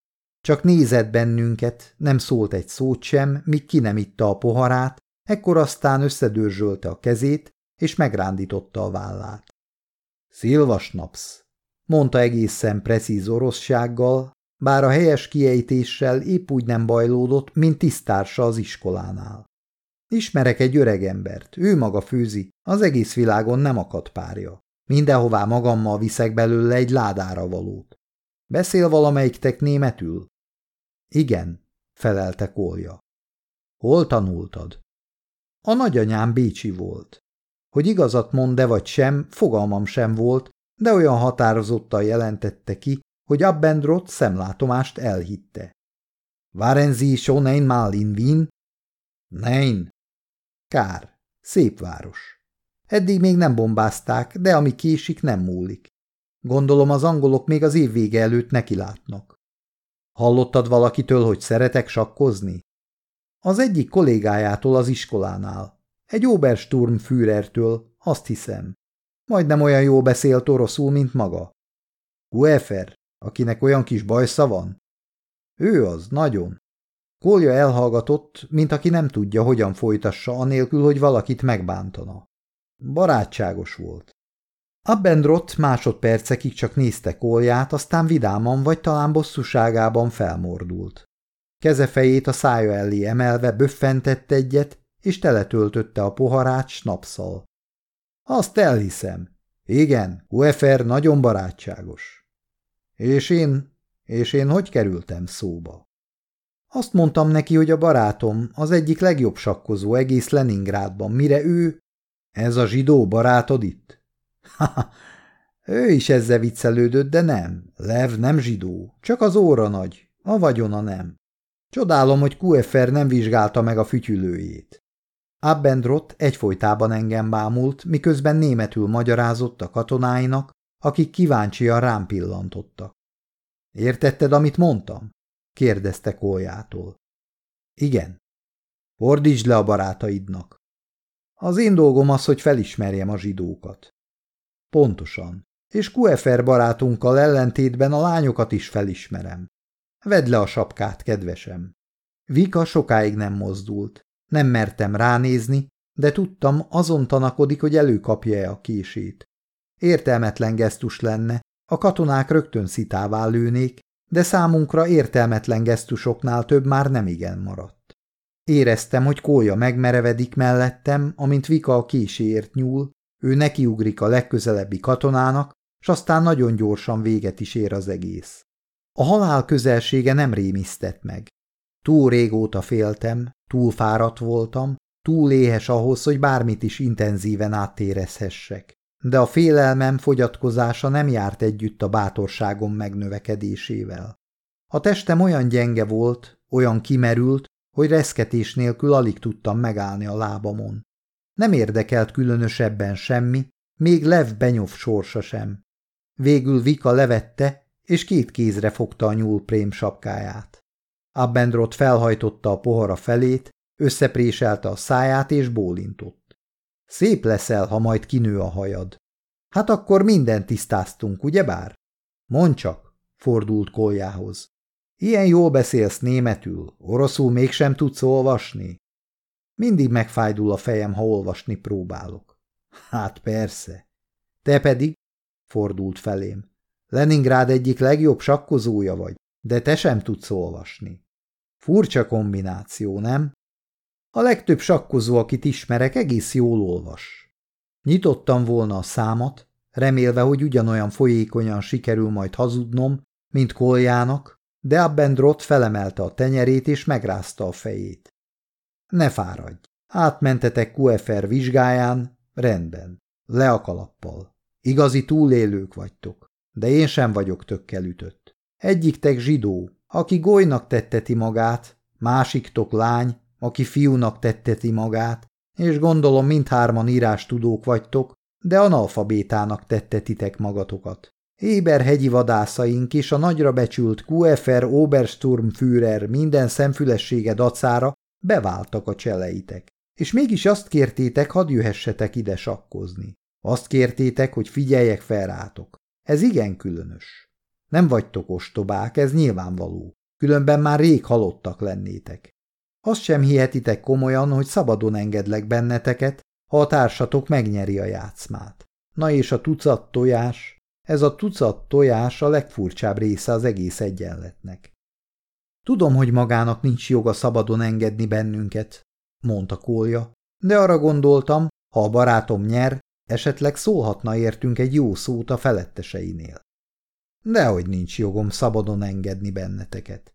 Csak nézett bennünket, nem szólt egy szót sem, míg ki nem itta a poharát, ekkor aztán összedörzsölte a kezét, és megrándította a vállát. Szilvas napsz, mondta egészen precíz oroszsággal, bár a helyes kiejtéssel épp úgy nem bajlódott, mint tisztársa az iskolánál. Ismerek egy öreg embert, ő maga főzi, az egész világon nem akad párja. Mindenhová magammal viszek belőle egy ládára valót. Beszél valamelyiktek németül? Igen, felelte Kólja. Hol tanultad? A nagyanyám Bécsi volt. Hogy igazat mond de vagy sem, fogalmam sem volt, de olyan határozottan jelentette ki, hogy Abbendrot szemlátomást elhitte. Waren Sie schon einmal in Wien? Nein, Kár. Szép város. Eddig még nem bombázták, de ami késik, nem múlik. Gondolom az angolok még az év vége előtt neki látnak. Hallottad valakitől, hogy szeretek sakkozni? Az egyik kollégájától az iskolánál. Egy Obersturmführertől, azt hiszem. Majdnem olyan jól beszélt oroszul, mint maga. Guefer, akinek olyan kis bajsza van? Ő az, nagyon. Kolja elhallgatott, mint aki nem tudja, hogyan folytassa, anélkül, hogy valakit megbántana. Barátságos volt. Abendrott másodpercekig csak nézte Kolját, aztán vidáman vagy talán bosszúságában felmordult. Kezefejét a szája elé emelve böffentett egyet, és teletöltötte a poharát snapszal. Azt elhiszem. Igen, Uefer nagyon barátságos. És én, és én hogy kerültem szóba? Azt mondtam neki, hogy a barátom az egyik legjobb sakkozó egész Leningrádban, mire ő... Ez a zsidó barátod itt? Ő is ezzel viccelődött, de nem. Lev nem zsidó, csak az óra nagy, a vagyona nem. Csodálom, hogy Kuefer nem vizsgálta meg a fütyülőjét. Abendrott egyfolytában engem bámult, miközben németül magyarázott a katonáinak, akik kíváncsian rám pillantottak. Értetted, amit mondtam? kérdezte Kójától. Igen. Fordítsd le a barátaidnak. Az én dolgom az, hogy felismerjem a zsidókat. Pontosan. És Kuefer barátunkkal ellentétben a lányokat is felismerem. Vedd le a sapkát, kedvesem. Vika sokáig nem mozdult. Nem mertem ránézni, de tudtam, azon tanakodik, hogy előkapja-e a kését. Értelmetlen gesztus lenne, a katonák rögtön szitává lőnék, de számunkra értelmetlen gesztusoknál több már nem igen maradt. Éreztem, hogy kólya megmerevedik mellettem, amint Vika a késéért nyúl, ő nekiugrik a legközelebbi katonának, s aztán nagyon gyorsan véget is ér az egész. A halál közelsége nem rémisztett meg. Túl régóta féltem, túl fáradt voltam, túl éhes ahhoz, hogy bármit is intenzíven áttérezhessek. De a félelmem fogyatkozása nem járt együtt a bátorságom megnövekedésével. A testem olyan gyenge volt, olyan kimerült, hogy reszketés nélkül alig tudtam megállni a lábamon. Nem érdekelt különösebben semmi, még Lev Benyov sorsa sem. Végül Vika levette, és két kézre fogta a nyúlprém sapkáját. Abendrot felhajtotta a pohara felét, összepréselte a száját és bólintott. Szép leszel, ha majd kinő a hajad. Hát akkor mindent tisztáztunk, ugyebár? Mondd csak, fordult Koljához. Ilyen jól beszélsz németül, oroszul mégsem tudsz olvasni? Mindig megfájdul a fejem, ha olvasni próbálok. Hát persze. Te pedig, fordult felém, Leningrád egyik legjobb sakkozója vagy, de te sem tudsz olvasni. Furcsa kombináció, nem? A legtöbb sakkozó, akit ismerek, egész jól olvas. Nyitottam volna a számat, remélve, hogy ugyanolyan folyékonyan sikerül majd hazudnom, mint Koljának, de Abendrot felemelte a tenyerét és megrázta a fejét. Ne fáradj, átmentetek QFR vizsgáján, rendben, le a kalappal. Igazi túlélők vagytok, de én sem vagyok tökkel ütött. Egyiktek zsidó, aki golynak tetteti magát, másiktok lány, aki fiúnak tetteti magát, és gondolom mindhárman írástudók vagytok, de analfabétának tettetitek magatokat. Éber hegyi vadászaink és a nagyra becsült QFR Obersturmführer minden szemfülessége dacára beváltak a cseleitek. És mégis azt kértétek, hadd jöhessetek ide sakkozni. Azt kértétek, hogy figyeljek fel rátok. Ez igen különös. Nem vagytok ostobák, ez nyilvánvaló. Különben már rég halottak lennétek. Azt sem hihetitek komolyan, hogy szabadon engedlek benneteket, ha a társatok megnyeri a játszmát. Na és a tucat tojás? Ez a tucat tojás a legfurcsább része az egész egyenletnek. Tudom, hogy magának nincs joga szabadon engedni bennünket, mondta Kólja, de arra gondoltam, ha a barátom nyer, esetleg szólhatna értünk egy jó szót a feletteseinél. Dehogy nincs jogom szabadon engedni benneteket.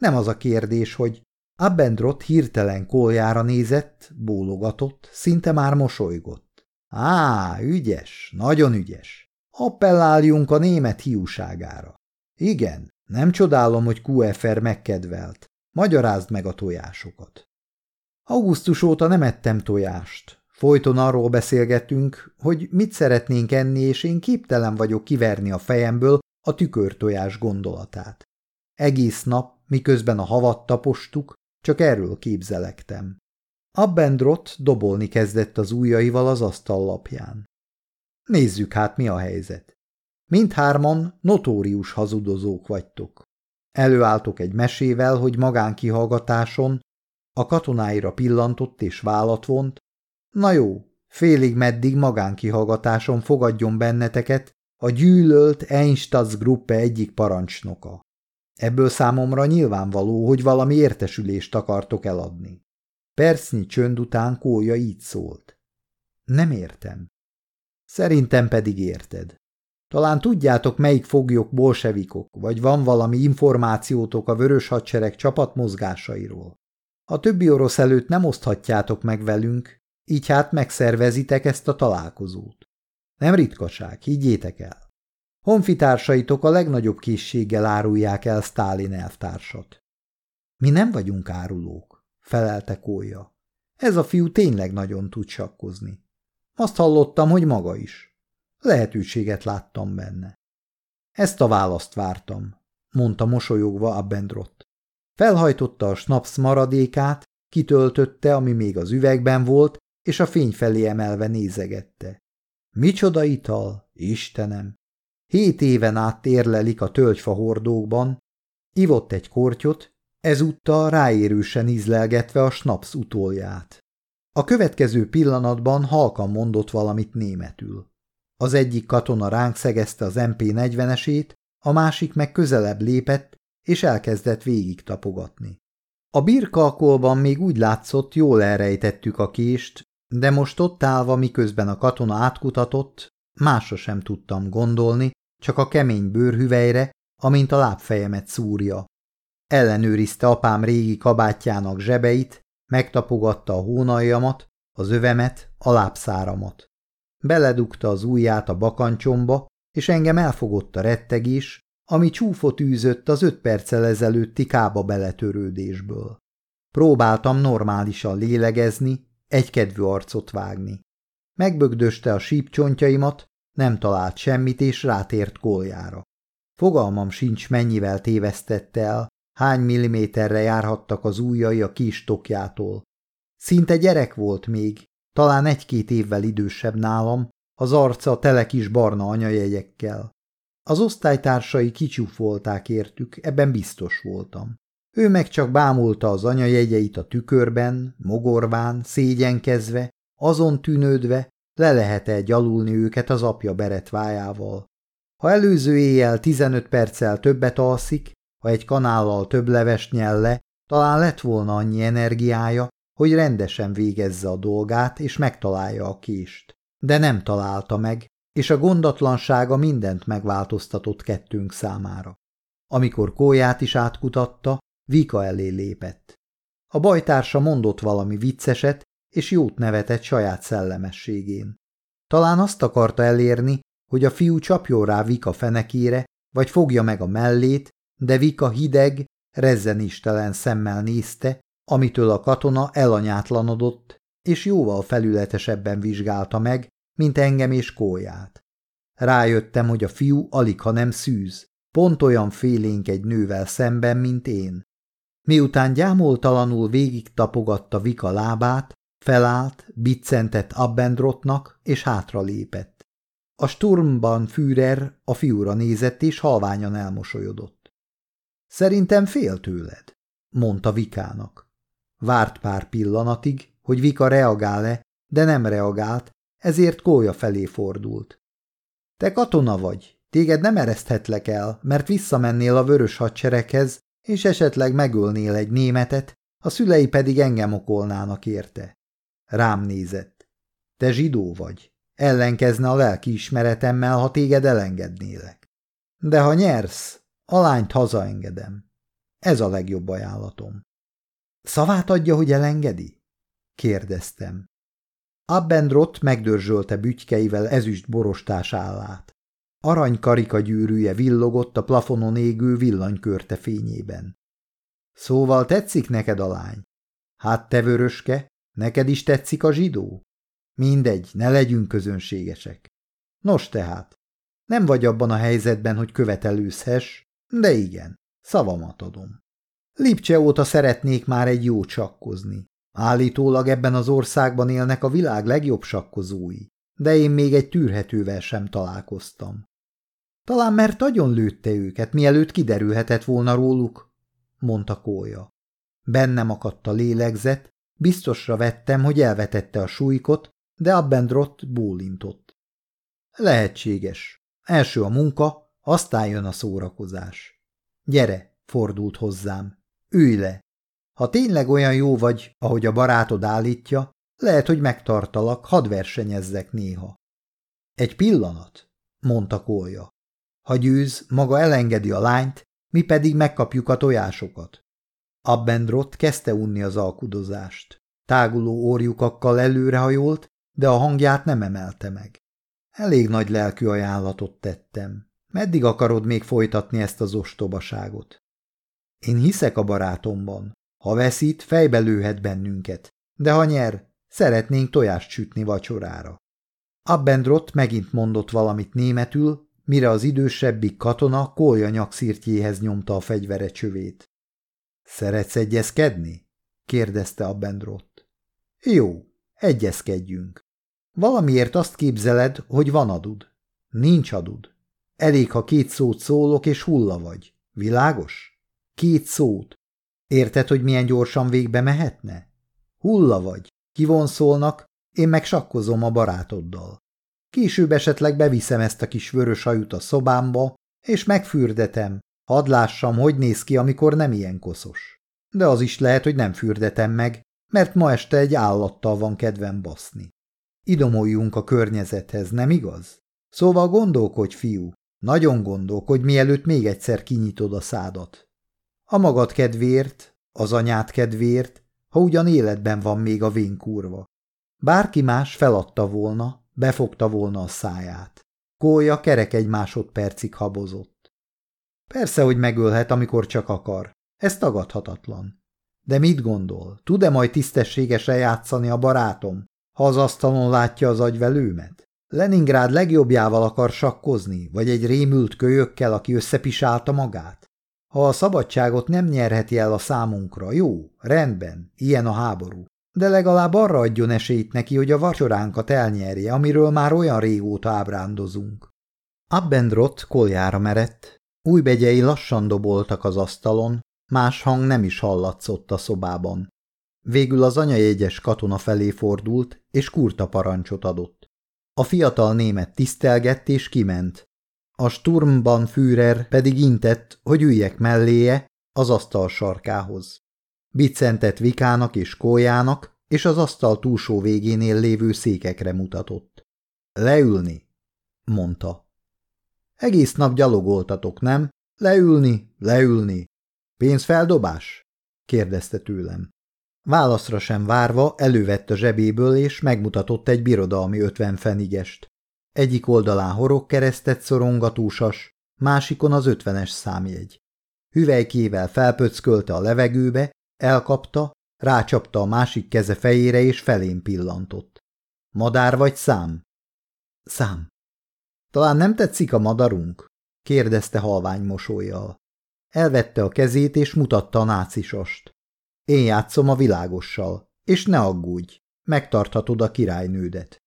Nem az a kérdés, hogy Abendrot hirtelen koljára nézett, bólogatott, szinte már mosolygott. Á, ügyes, nagyon ügyes. Appelláljunk a német hiúságára. Igen, nem csodálom, hogy QFR megkedvelt. Magyarázd meg a tojásokat. Augusztus óta nem ettem tojást. Folyton arról beszélgetünk, hogy mit szeretnénk enni, és én képtelen vagyok kiverni a fejemből a tükörtojás gondolatát. Egész nap, miközben a havat tapostuk, csak erről képzelektem. Abbendrot dobolni kezdett az ujjaival az asztal lapján. Nézzük hát, mi a helyzet. Mindhárman notórius hazudozók vagytok. Előálltok egy mesével, hogy magánkihallgatáson a katonáira pillantott és vállat vont. Na jó, félig meddig magánkihallgatáson fogadjon benneteket a gyűlölt Einstaz Gruppe egyik parancsnoka. Ebből számomra nyilvánvaló, hogy valami értesülést akartok eladni. Percnyi csönd után Kólya így szólt. Nem értem. Szerintem pedig érted. Talán tudjátok, melyik foglyok bolsevikok, vagy van valami információtok a vörös hadsereg csapatmozgásairól. A többi orosz előtt nem oszthatjátok meg velünk, így hát megszervezitek ezt a találkozót. Nem ritkaság, higgyétek el. Honfitársaitok a legnagyobb készséggel árulják el Sztálin elvtársat. Mi nem vagyunk árulók, felelte Kólya. Ez a fiú tényleg nagyon tud sakkozni. Azt hallottam, hogy maga is. Lehetőséget láttam benne. Ezt a választ vártam, mondta mosolyogva Abendrott. Felhajtotta a snaps maradékát, kitöltötte, ami még az üvegben volt, és a fény felé emelve nézegette. Micsoda ital, Istenem! Hét éven át térlelik a tölgyfa hordókban, ivott egy kortyot, ezúttal ráérősen ízlelgetve a snaps utolját. A következő pillanatban halkan mondott valamit németül. Az egyik katona ránk szegezte az MP40-esét, a másik meg közelebb lépett, és elkezdett végig tapogatni. A birkalkolban még úgy látszott, jól elrejtettük a kést, de most ott állva, miközben a katona átkutatott, másra sem tudtam gondolni, csak a kemény bőrhüvelyre, amint a lábfejemet szúrja. Ellenőrizte apám régi kabátjának zsebeit, megtapogatta a hónaljamat, az övemet, a lábszáramat. Beledugta az ujját a bakancsomba, és engem elfogott a rettegés, ami csúfot űzött az öt perccel ezelőtti kába beletörődésből. Próbáltam normálisan lélegezni, egykedvű arcot vágni. Megbögdöste a sípcsontjaimat, nem talált semmit, és rátért kóljára. Fogalmam sincs, mennyivel tévesztette el, hány milliméterre járhattak az ujjai a kis tokjától. Szinte gyerek volt még, talán egy-két évvel idősebb nálam, az arca tele kis barna anyajegyekkel. Az osztálytársai kicsúfolták értük, ebben biztos voltam. Ő meg csak bámulta az anyajegyeit a tükörben, mogorván, szégyenkezve, azon tűnődve, le lehet-e gyalulni őket az apja beretvájával. Ha előző éjjel 15 perccel többet alszik, ha egy kanállal több levest nyel le, talán lett volna annyi energiája, hogy rendesen végezze a dolgát és megtalálja a kést. De nem találta meg, és a gondatlansága mindent megváltoztatott kettőnk számára. Amikor kóját is átkutatta, Vika elé lépett. A bajtársa mondott valami vicceset, és jót nevetett saját szellemességén. Talán azt akarta elérni, hogy a fiú csapjon rá Vika fenekére, vagy fogja meg a mellét, de Vika hideg, rezzenéstelen szemmel nézte, amitől a katona elanyátlanodott, és jóval felületesebben vizsgálta meg, mint engem és kóját. Rájöttem, hogy a fiú alig, ha nem szűz, pont olyan félénk egy nővel szemben, mint én. Miután gyámoltalanul végig tapogatta Vika lábát, felállt, biccentett Abbendrotnak, és hátra lépett. A Sturmban Führer a fiúra nézett, és halványan elmosolyodott. Szerintem fél tőled, mondta Vikának. Várt pár pillanatig, hogy Vika reagál-e, de nem reagált, ezért Kólya felé fordult. Te katona vagy, téged nem ereszthetlek el, mert visszamennél a vörös hadsereghez, és esetleg megölnél egy németet, a szülei pedig engem okolnának érte. Rám nézett. Te zsidó vagy. Ellenkezne a lelki ismeretemmel, ha téged elengednélek. De ha nyersz, a lányt hazaengedem. Ez a legjobb ajánlatom. Szavát adja, hogy elengedi? kérdeztem. Abbendrott megdörzsölte bütykeivel ezüst borostás állát. Arany karika gyűrűje villogott a plafonon égő villanykörte fényében. Szóval tetszik neked a lány? Hát te vöröske, neked is tetszik a zsidó? Mindegy, ne legyünk közönségesek. Nos tehát, nem vagy abban a helyzetben, hogy követelőzhess, de igen, szavamat adom. Lipcse óta szeretnék már egy jó sakkozni. Állítólag ebben az országban élnek a világ legjobb sakkozói, de én még egy tűrhetővel sem találkoztam. Talán mert nagyon lőtte őket, mielőtt kiderülhetett volna róluk, mondta Kólya. Bennem akadt a lélegzet, biztosra vettem, hogy elvetette a súlykot, de Abbendrott bólintott. Lehetséges. Első a munka, aztán jön a szórakozás. Gyere, fordult hozzám. Ülj le. Ha tényleg olyan jó vagy, ahogy a barátod állítja, lehet, hogy megtartalak, hadd versenyezzek néha. Egy pillanat, mondta Kólya. Ha győz, maga elengedi a lányt, mi pedig megkapjuk a tojásokat. Abbendrott kezdte unni az alkudozást. Táguló orjukakkal előrehajolt, de a hangját nem emelte meg. Elég nagy lelkű ajánlatot tettem. Meddig akarod még folytatni ezt az ostobaságot? Én hiszek a barátomban. Ha veszít, fejbe lőhet bennünket. De ha nyer, szeretnénk tojást sütni vacsorára. Abbendrott megint mondott valamit németül, mire az idősebbik katona kolja nyakszírtjéhez nyomta a fegyvere csövét. Szeretsz egyezkedni? kérdezte Abbendrott. Jó, egyezkedjünk. Valamiért azt képzeled, hogy van adud. Nincs adud. Elég, ha két szót szólok, és hulla vagy. Világos? Két szót. Érted, hogy milyen gyorsan végbe mehetne? Hulla vagy. Kivonszolnak, én meg sakkozom a barátoddal. Később esetleg beviszem ezt a kis vörös hajut a szobámba, és megfürdetem. Hadd lássam, hogy néz ki, amikor nem ilyen koszos. De az is lehet, hogy nem fürdetem meg, mert ma este egy állattal van kedvem baszni. Idomoljunk a környezethez, nem igaz? Szóval gondolkodj, fiú, nagyon gondolkodj, mielőtt még egyszer kinyitod a szádat. A magad kedvéért, az anyát kedvéért, ha ugyan életben van még a vénkurva. Bárki más feladta volna, befogta volna a száját. Kólya kerek egy másodpercig habozott. Persze, hogy megölhet, amikor csak akar. Ez tagadhatatlan. De mit gondol? Tud-e majd tisztességesen játszani a barátom, ha az asztalon látja az agyvelőmet? Leningrád legjobbjával akar sakkozni, vagy egy rémült kölyökkel, aki összepisálta magát? Ha a szabadságot nem nyerheti el a számunkra, jó, rendben, ilyen a háború. De legalább arra adjon esélyt neki, hogy a vacsoránkat elnyerje, amiről már olyan régóta ábrándozunk. Abbendrott koljára merett, új begyei lassan doboltak az asztalon, más hang nem is hallatszott a szobában. Végül az anyajegyes katona felé fordult, és kurta parancsot adott. A fiatal német tisztelgett és kiment. A Sturmban Führer pedig intett, hogy üljek melléje az asztal sarkához. Biccentett Vikának és Kójának, és az asztal túlsó végénél lévő székekre mutatott. Leülni, mondta. Egész nap gyalogoltatok, nem? Leülni, leülni. Pénzfeldobás? kérdezte tőlem. Válaszra sem várva elővette a zsebéből, és megmutatott egy birodalmi ötven fenigest. Egyik oldalán horog keresztet szorongatúsas, másikon az ötvenes számjegy. Hüvelykével felpöckölte a levegőbe, elkapta, rácsapta a másik keze fejére, és felén pillantott. Madár vagy szám? Szám. Talán nem tetszik a madarunk? kérdezte halvány mosolyjal. Elvette a kezét, és mutatta a nácisast. Én játszom a világossal, és ne aggódj, megtarthatod a királynődet.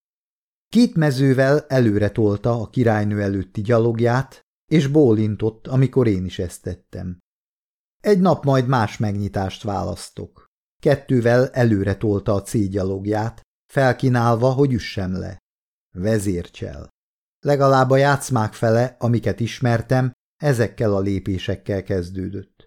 Két mezővel előre tolta a királynő előtti gyalogját, és bólintott, amikor én is ezt tettem. Egy nap majd más megnyitást választok. Kettővel előre tolta a cégyalogját, felkinálva, hogy üssem le. Vezércsel. Legalább a játszmák fele, amiket ismertem, ezekkel a lépésekkel kezdődött.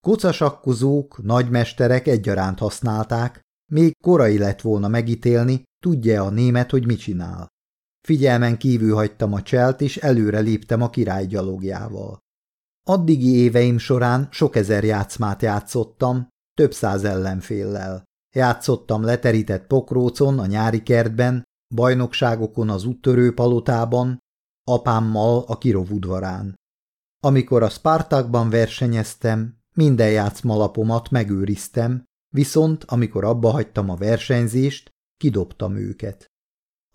Kocasakkozók, nagymesterek egyaránt használták, még korai lett volna megítélni, tudja a német, hogy mit csinál. Figyelmen kívül hagytam a cselt, és előre léptem a király gyalogjával. Addigi éveim során sok ezer játszmát játszottam, több száz ellenféllel. Játszottam leterített pokrócon, a nyári kertben, bajnokságokon az úttörő palotában, apámmal a Kirov udvarán. Amikor a Spartakban versenyeztem, minden játszmalapomat megőriztem, viszont amikor abba hagytam a versenyzést, kidobtam őket.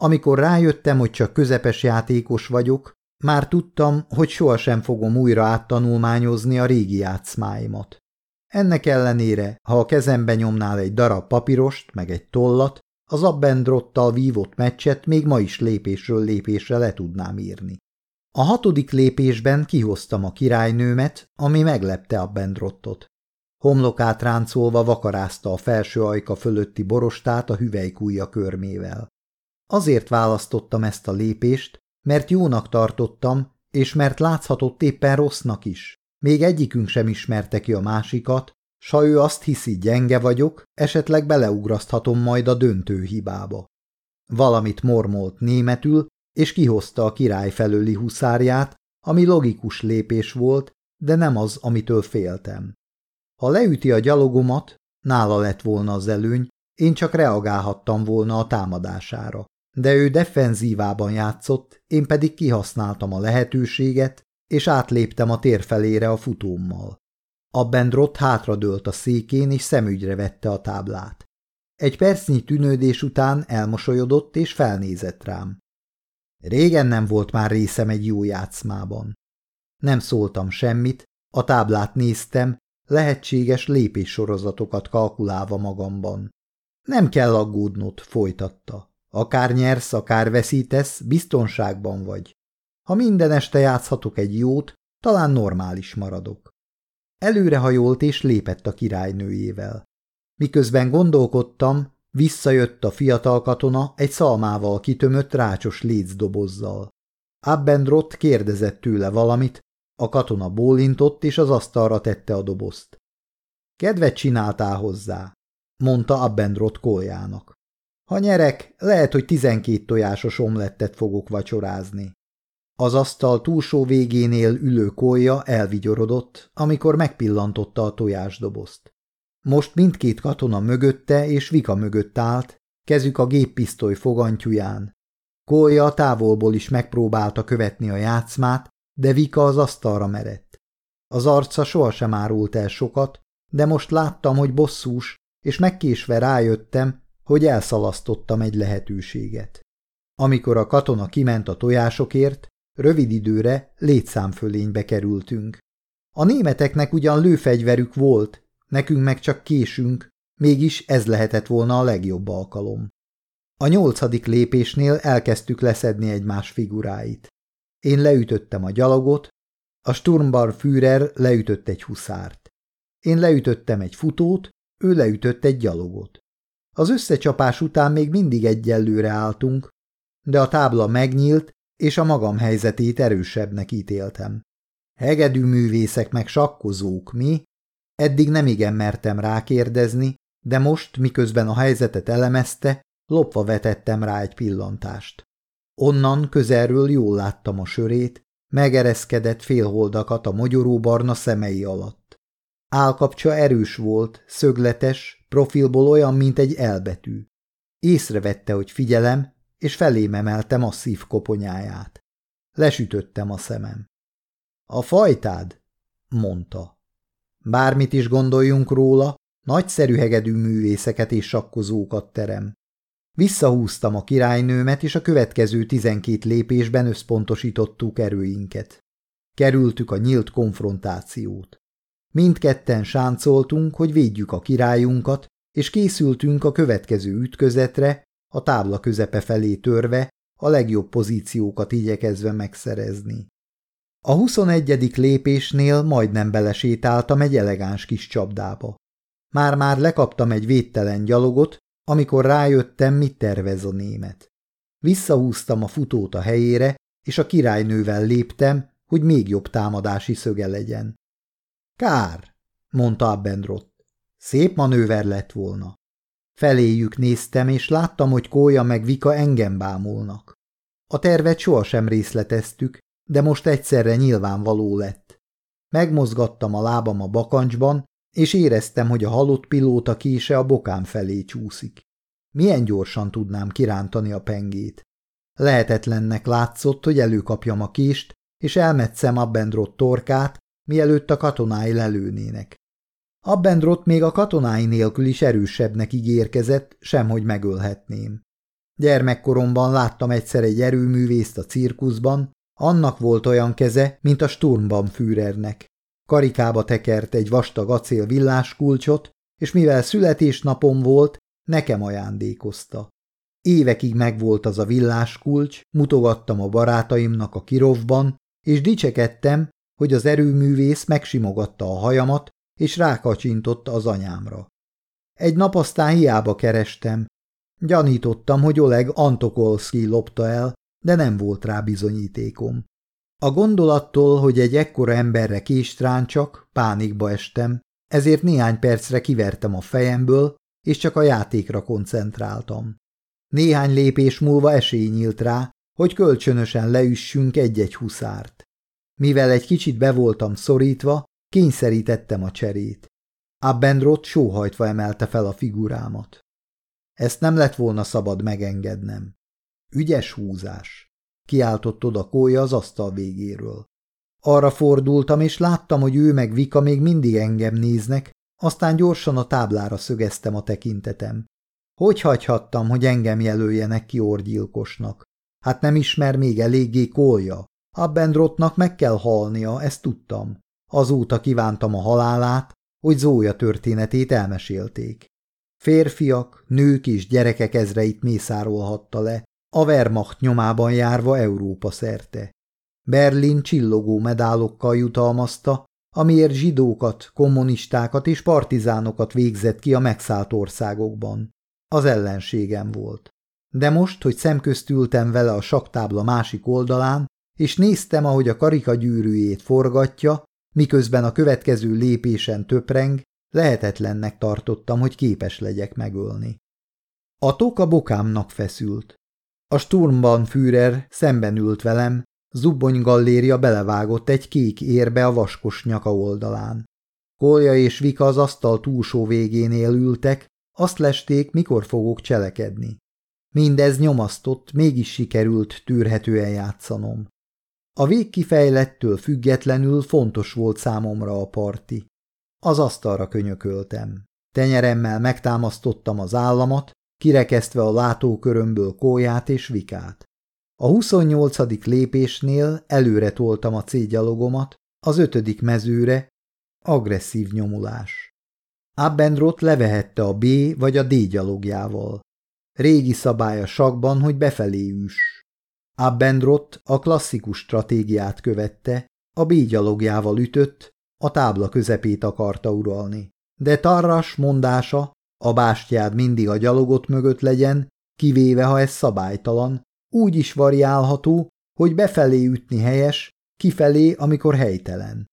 Amikor rájöttem, hogy csak közepes játékos vagyok, már tudtam, hogy sohasem fogom újra áttanulmányozni a régi játszmáimat. Ennek ellenére, ha a kezembe nyomnál egy darab papírost, meg egy tollat, az Abendrottal vívott meccset még ma is lépésről lépésre le tudnám írni. A hatodik lépésben kihoztam a királynőmet, ami meglepte Abendrottot. Homlokát ráncolva vakarázta a felső ajka fölötti borostát a hüvelykújja körmével. Azért választottam ezt a lépést, mert jónak tartottam, és mert láthatott éppen rossznak is. Még egyikünk sem ismerte ki a másikat, s ha ő azt hiszi, gyenge vagyok, esetleg beleugraszthatom majd a döntő hibába. Valamit mormolt németül, és kihozta a király felőli huszárját, ami logikus lépés volt, de nem az, amitől féltem. Ha leüti a gyalogomat, nála lett volna az előny, én csak reagálhattam volna a támadására. De ő defenzívában játszott, én pedig kihasználtam a lehetőséget, és átléptem a tér felére a futómmal. Abbendrott hátradőlt a székén, és szemügyre vette a táblát. Egy percnyi tűnődés után elmosolyodott, és felnézett rám. Régen nem volt már részem egy jó játszmában. Nem szóltam semmit, a táblát néztem, lehetséges lépéssorozatokat kalkulálva magamban. Nem kell aggódnod, folytatta. Akár nyersz, akár veszítesz, biztonságban vagy. Ha minden este játszhatok egy jót, talán normális maradok. Előrehajolt és lépett a királynőjével. Miközben gondolkodtam, visszajött a fiatal katona egy szalmával kitömött rácsos lécdobozzal. Abbendrott kérdezett tőle valamit, a katona bólintott és az asztalra tette a dobozt. Kedvet csináltál hozzá, mondta Abbendrott koljának. Ha nyerek, lehet, hogy tizenkét tojásos omlettet fogok vacsorázni. Az asztal túlsó végénél ülő kólya elvigyorodott, amikor megpillantotta a tojásdobozt. Most mindkét katona mögötte és Vika mögött állt, kezük a géppisztoly fogantyúján. Kólya távolból is megpróbálta követni a játszmát, de Vika az asztalra merett. Az arca sohasem árult el sokat, de most láttam, hogy bosszús, és megkésve rájöttem, hogy elszalasztottam egy lehetőséget. Amikor a katona kiment a tojásokért, rövid időre létszámfölénybe kerültünk. A németeknek ugyan lőfegyverük volt, nekünk meg csak késünk, mégis ez lehetett volna a legjobb alkalom. A nyolcadik lépésnél elkezdtük leszedni egymás figuráit. Én leütöttem a gyalogot, a Sturmbar Führer leütött egy huszárt. Én leütöttem egy futót, ő leütött egy gyalogot. Az összecsapás után még mindig egyelőre álltunk, de a tábla megnyílt, és a magam helyzetét erősebbnek ítéltem. Hegedű művészek meg sakkozók, mi? Eddig nem igen mertem rákérdezni, de most, miközben a helyzetet elemezte, lopva vetettem rá egy pillantást. Onnan közelről jól láttam a sörét, megereszkedett félholdakat a mogyoróbarna szemei alatt. Álkapcsa erős volt, szögletes, profilból olyan, mint egy elbetű. Észrevette, hogy figyelem, és felém emelte masszív koponyáját. Lesütöttem a szemem. A fajtád? mondta. Bármit is gondoljunk róla, nagyszerű hegedű művészeket és sakkozókat terem. Visszahúztam a királynőmet, és a következő tizenkét lépésben összpontosítottuk erőinket. Kerültük a nyílt konfrontációt. Mindketten sáncoltunk, hogy védjük a királyunkat, és készültünk a következő ütközetre, a tábla közepe felé törve, a legjobb pozíciókat igyekezve megszerezni. A huszonegyedik lépésnél majdnem belesétáltam egy elegáns kis csapdába. Már-már lekaptam egy védtelen gyalogot, amikor rájöttem, mit tervez a német. Visszahúztam a futót a helyére, és a királynővel léptem, hogy még jobb támadási szöge legyen. Kár, mondta Abendrott. Szép manőver lett volna. Feléjük néztem, és láttam, hogy Kólya meg Vika engem bámulnak. A tervet sohasem részleteztük, de most egyszerre nyilvánvaló lett. Megmozgattam a lábam a bakancsban, és éreztem, hogy a halott pilóta kése a bokám felé csúszik. Milyen gyorsan tudnám kirántani a pengét. Lehetetlennek látszott, hogy előkapjam a kést, és elmetszem Abendrott torkát, mielőtt a katonái lelőnének. Abendrott még a katonái nélkül is erősebbnek ígérkezett, semhogy megölhetném. Gyermekkoromban láttam egyszer egy erőművészt a cirkuszban, annak volt olyan keze, mint a Sturmban Führernek. Karikába tekert egy vastag acél villáskulcsot, és mivel születésnapom volt, nekem ajándékozta. Évekig megvolt az a villáskulcs, mutogattam a barátaimnak a kirovban, és dicsekedtem, hogy az erőművész megsimogatta a hajamat, és rákacsintott az anyámra. Egy nap aztán hiába kerestem. Gyanítottam, hogy Oleg Antokolszki lopta el, de nem volt rá bizonyítékom. A gondolattól, hogy egy ekkora emberre csak pánikba estem, ezért néhány percre kivertem a fejemből, és csak a játékra koncentráltam. Néhány lépés múlva esély nyílt rá, hogy kölcsönösen leüssünk egy-egy huszárt. Mivel egy kicsit be voltam szorítva, kényszerítettem a cserét. Abendrot sóhajtva emelte fel a figurámat. Ezt nem lett volna szabad megengednem. Ügyes húzás. Kiáltott oda kója az asztal végéről. Arra fordultam, és láttam, hogy ő meg Vika még mindig engem néznek, aztán gyorsan a táblára szögeztem a tekintetem. Hogy hagyhattam, hogy engem jelöljenek ki orgyilkosnak? Hát nem ismer még eléggé kólja. Abendrotnak meg kell halnia, ezt tudtam. Azóta kívántam a halálát, hogy Zója történetét elmesélték. Férfiak, nők és gyerekek ezreit mészárolhatta le, a Wehrmacht nyomában járva Európa szerte. Berlin csillogó medálokkal jutalmazta, amiért zsidókat, kommunistákat és partizánokat végzett ki a megszállt országokban. Az ellenségem volt. De most, hogy szemközt ültem vele a saktábla másik oldalán, és néztem, ahogy a karika gyűrűjét forgatja, miközben a következő lépésen töpreng, lehetetlennek tartottam, hogy képes legyek megölni. A toka bokámnak feszült. A Sturmban Führer szemben ült velem, zubbony galléria belevágott egy kék érbe a vaskos nyaka oldalán. Kolja és Vika az asztal túlsó végénél ültek, azt lesték, mikor fogok cselekedni. Mindez nyomasztott, mégis sikerült tűrhetően játszanom. A végkifejlettől függetlenül fontos volt számomra a parti. Az asztalra könyököltem. Tenyeremmel megtámasztottam az államat, kirekesztve a látókörömből kóját és vikát. A 28. lépésnél előre toltam a cégyalogomat, az ötödik mezőre, agresszív nyomulás. Abendrot levehette a B vagy a D gyalogjával. Régi szabály a sakban, hogy befelé üss. Abendrot a klasszikus stratégiát követte, a B gyalogjával ütött, a tábla közepét akarta uralni. De Tarras mondása, a bástyád mindig a gyalogot mögött legyen, kivéve ha ez szabálytalan, úgy is variálható, hogy befelé ütni helyes, kifelé, amikor helytelen.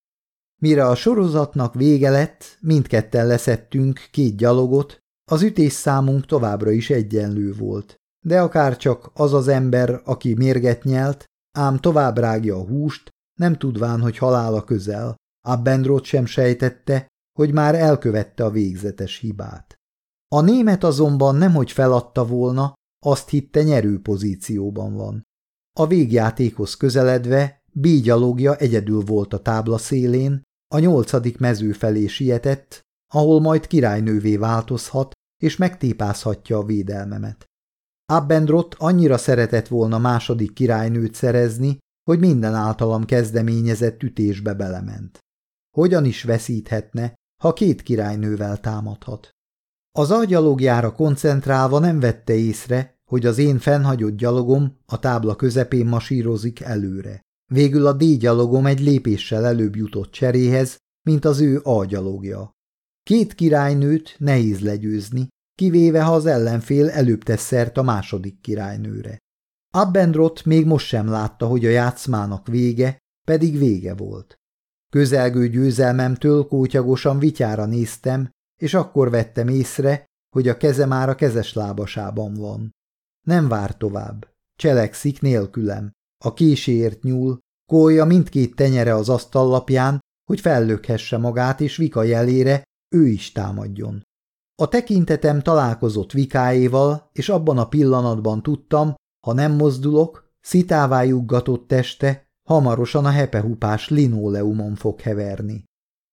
Mire a sorozatnak vége lett, mindketten leszettünk két gyalogot, az ütés számunk továbbra is egyenlő volt. De akár csak az az ember, aki mérget nyelt, ám tovább rágja a húst, nem tudván, hogy halála közel, Abendrot sem sejtette, hogy már elkövette a végzetes hibát. A német azonban nemhogy feladta volna, azt hitte nyerő pozícióban van. A végjátékhoz közeledve bígyalogja egyedül volt a tábla szélén, a nyolcadik mező felé sietett, ahol majd királynővé változhat, és megtépázhatja a védelmemet. Abendrot annyira szeretett volna második királynőt szerezni, hogy minden általam kezdeményezett ütésbe belement. Hogyan is veszíthetne, ha két királynővel támadhat? Az agyalogjára koncentrálva nem vette észre, hogy az én fennhagyott gyalogom a tábla közepén masírozik előre. Végül a D-gyalogom egy lépéssel előbb jutott cseréhez, mint az ő A-gyalogja. Két királynőt nehéz legyőzni, kivéve ha az ellenfél előbb tesz szert a második királynőre. Abendrot még most sem látta, hogy a játszmának vége, pedig vége volt. Közelgő győzelmemtől kótyagosan vityára néztem, és akkor vettem észre, hogy a keze már a kezes lábasában van. Nem vár tovább. Cselekszik nélkülem. A késéért nyúl, kólja mindkét tenyere az asztallapján, hogy fellökhesse magát, és Vika jelére ő is támadjon. A tekintetem találkozott Vikáéval, és abban a pillanatban tudtam, ha nem mozdulok, szitává juggatott teste hamarosan a hepehupás linóleumon fog heverni.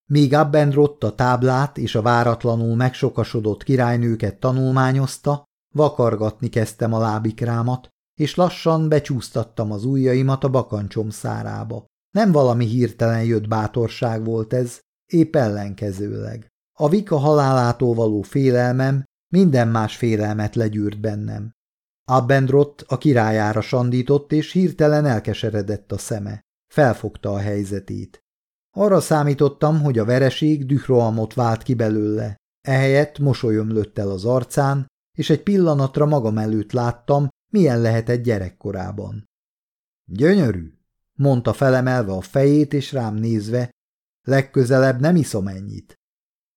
Míg Abendrott a táblát és a váratlanul megsokasodott királynőket tanulmányozta, vakargatni kezdtem a lábikrámat, és lassan becsúsztattam az ujjaimat a bakancsom szárába. Nem valami hirtelen jött bátorság volt ez, épp ellenkezőleg. A Vika halálától való félelmem minden más félelmet legyűrt bennem. Abendrott a királyára sandított, és hirtelen elkeseredett a szeme. Felfogta a helyzetét. Arra számítottam, hogy a vereség dührohamot vált ki belőle. Ehelyett mosolyom lőtt el az arcán, és egy pillanatra magam előtt láttam, milyen lehetett gyerekkorában. Gyönyörű, mondta felemelve a fejét és rám nézve, legközelebb nem iszom ennyit.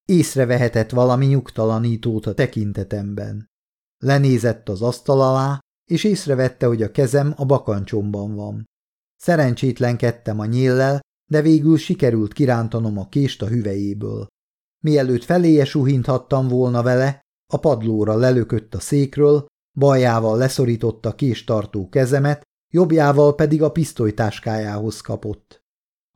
Észrevehetett valami nyugtalanítót a tekintetemben. Lenézett az asztal alá, és észrevette, hogy a kezem a bakancsomban van. Szerencsétlenkedtem a nyéllel, de végül sikerült kirántanom a kést a hüvejéből. Mielőtt feléje suhinthattam volna vele, a padlóra lelökött a székről, baljával leszorította késtartó kezemet, jobbjával pedig a pisztolytáskájához kapott.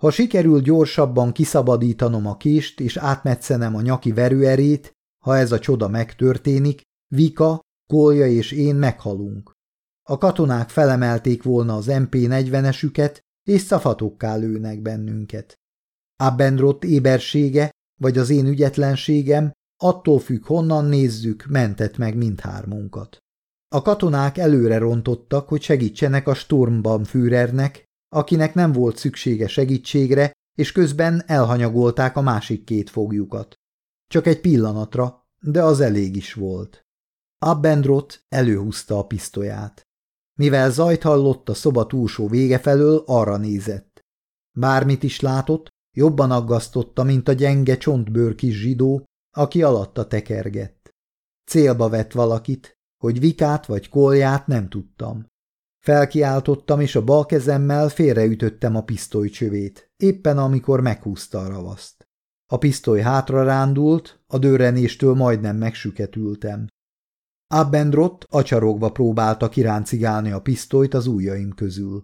Ha sikerül gyorsabban kiszabadítanom a kést és átmetszenem a nyaki verőerét, ha ez a csoda megtörténik, Vika, Kolja és én meghalunk. A katonák felemelték volna az MP40-esüket, és szafatokká lőnek bennünket. Abendrott ébersége, vagy az én ügyetlenségem, attól függ, honnan nézzük, mentett meg mindhármunkat. A katonák előre rontottak, hogy segítsenek a Sturmban Führernek, akinek nem volt szüksége segítségre, és közben elhanyagolták a másik két fogjukat. Csak egy pillanatra, de az elég is volt. Abendrot előhúzta a pisztolyát. Mivel zajt hallott a szoba túlsó vége felől, arra nézett. Bármit is látott, jobban aggasztotta, mint a gyenge csontbőr kis zsidó, aki alatta tekergett. Célba vett valakit, hogy vikát vagy kolját nem tudtam. Felkiáltottam, és a bal kezemmel félreütöttem a pisztoly éppen amikor meghúzta a ravaszt. A pisztoly hátra rándult, a dőrenéstől majdnem megsüketültem. Abendrott acsarogva próbálta kiráncigálni a pisztolyt az ujjaim közül.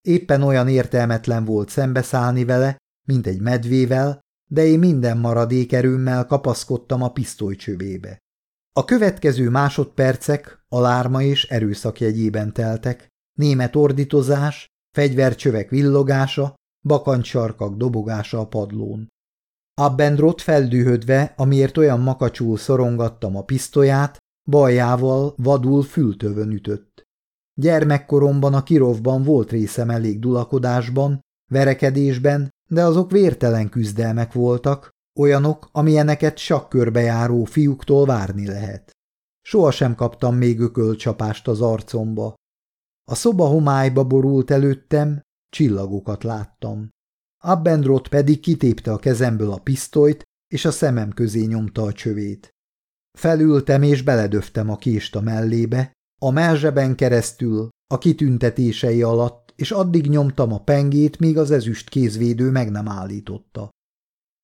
Éppen olyan értelmetlen volt szembeszállni vele, mint egy medvével, de én minden maradék erőmmel kapaszkodtam a pisztoly csövébe. A következő másodpercek alárma és erőszak jegyében teltek, német ordítozás, fegyvercsövek villogása, bakancsarkak dobogása a padlón. Abendrott feldühödve, amiért olyan makacsul szorongattam a pisztolyát, Bajával vadul fültövön ütött. Gyermekkoromban a kirovban volt részem elég dulakodásban, verekedésben, de azok vértelen küzdelmek voltak, olyanok, amilyeneket sakkörbe fiúktól várni lehet. Sohasem kaptam még ökölcsapást az arcomba. A szoba homályba borult előttem, csillagokat láttam. Abendrot pedig kitépte a kezemből a pisztolyt, és a szemem közé nyomta a csövét. Felültem és beledöftem a kést a mellébe, a melzseben keresztül, a kitüntetései alatt, és addig nyomtam a pengét, míg az ezüst kézvédő meg nem állította.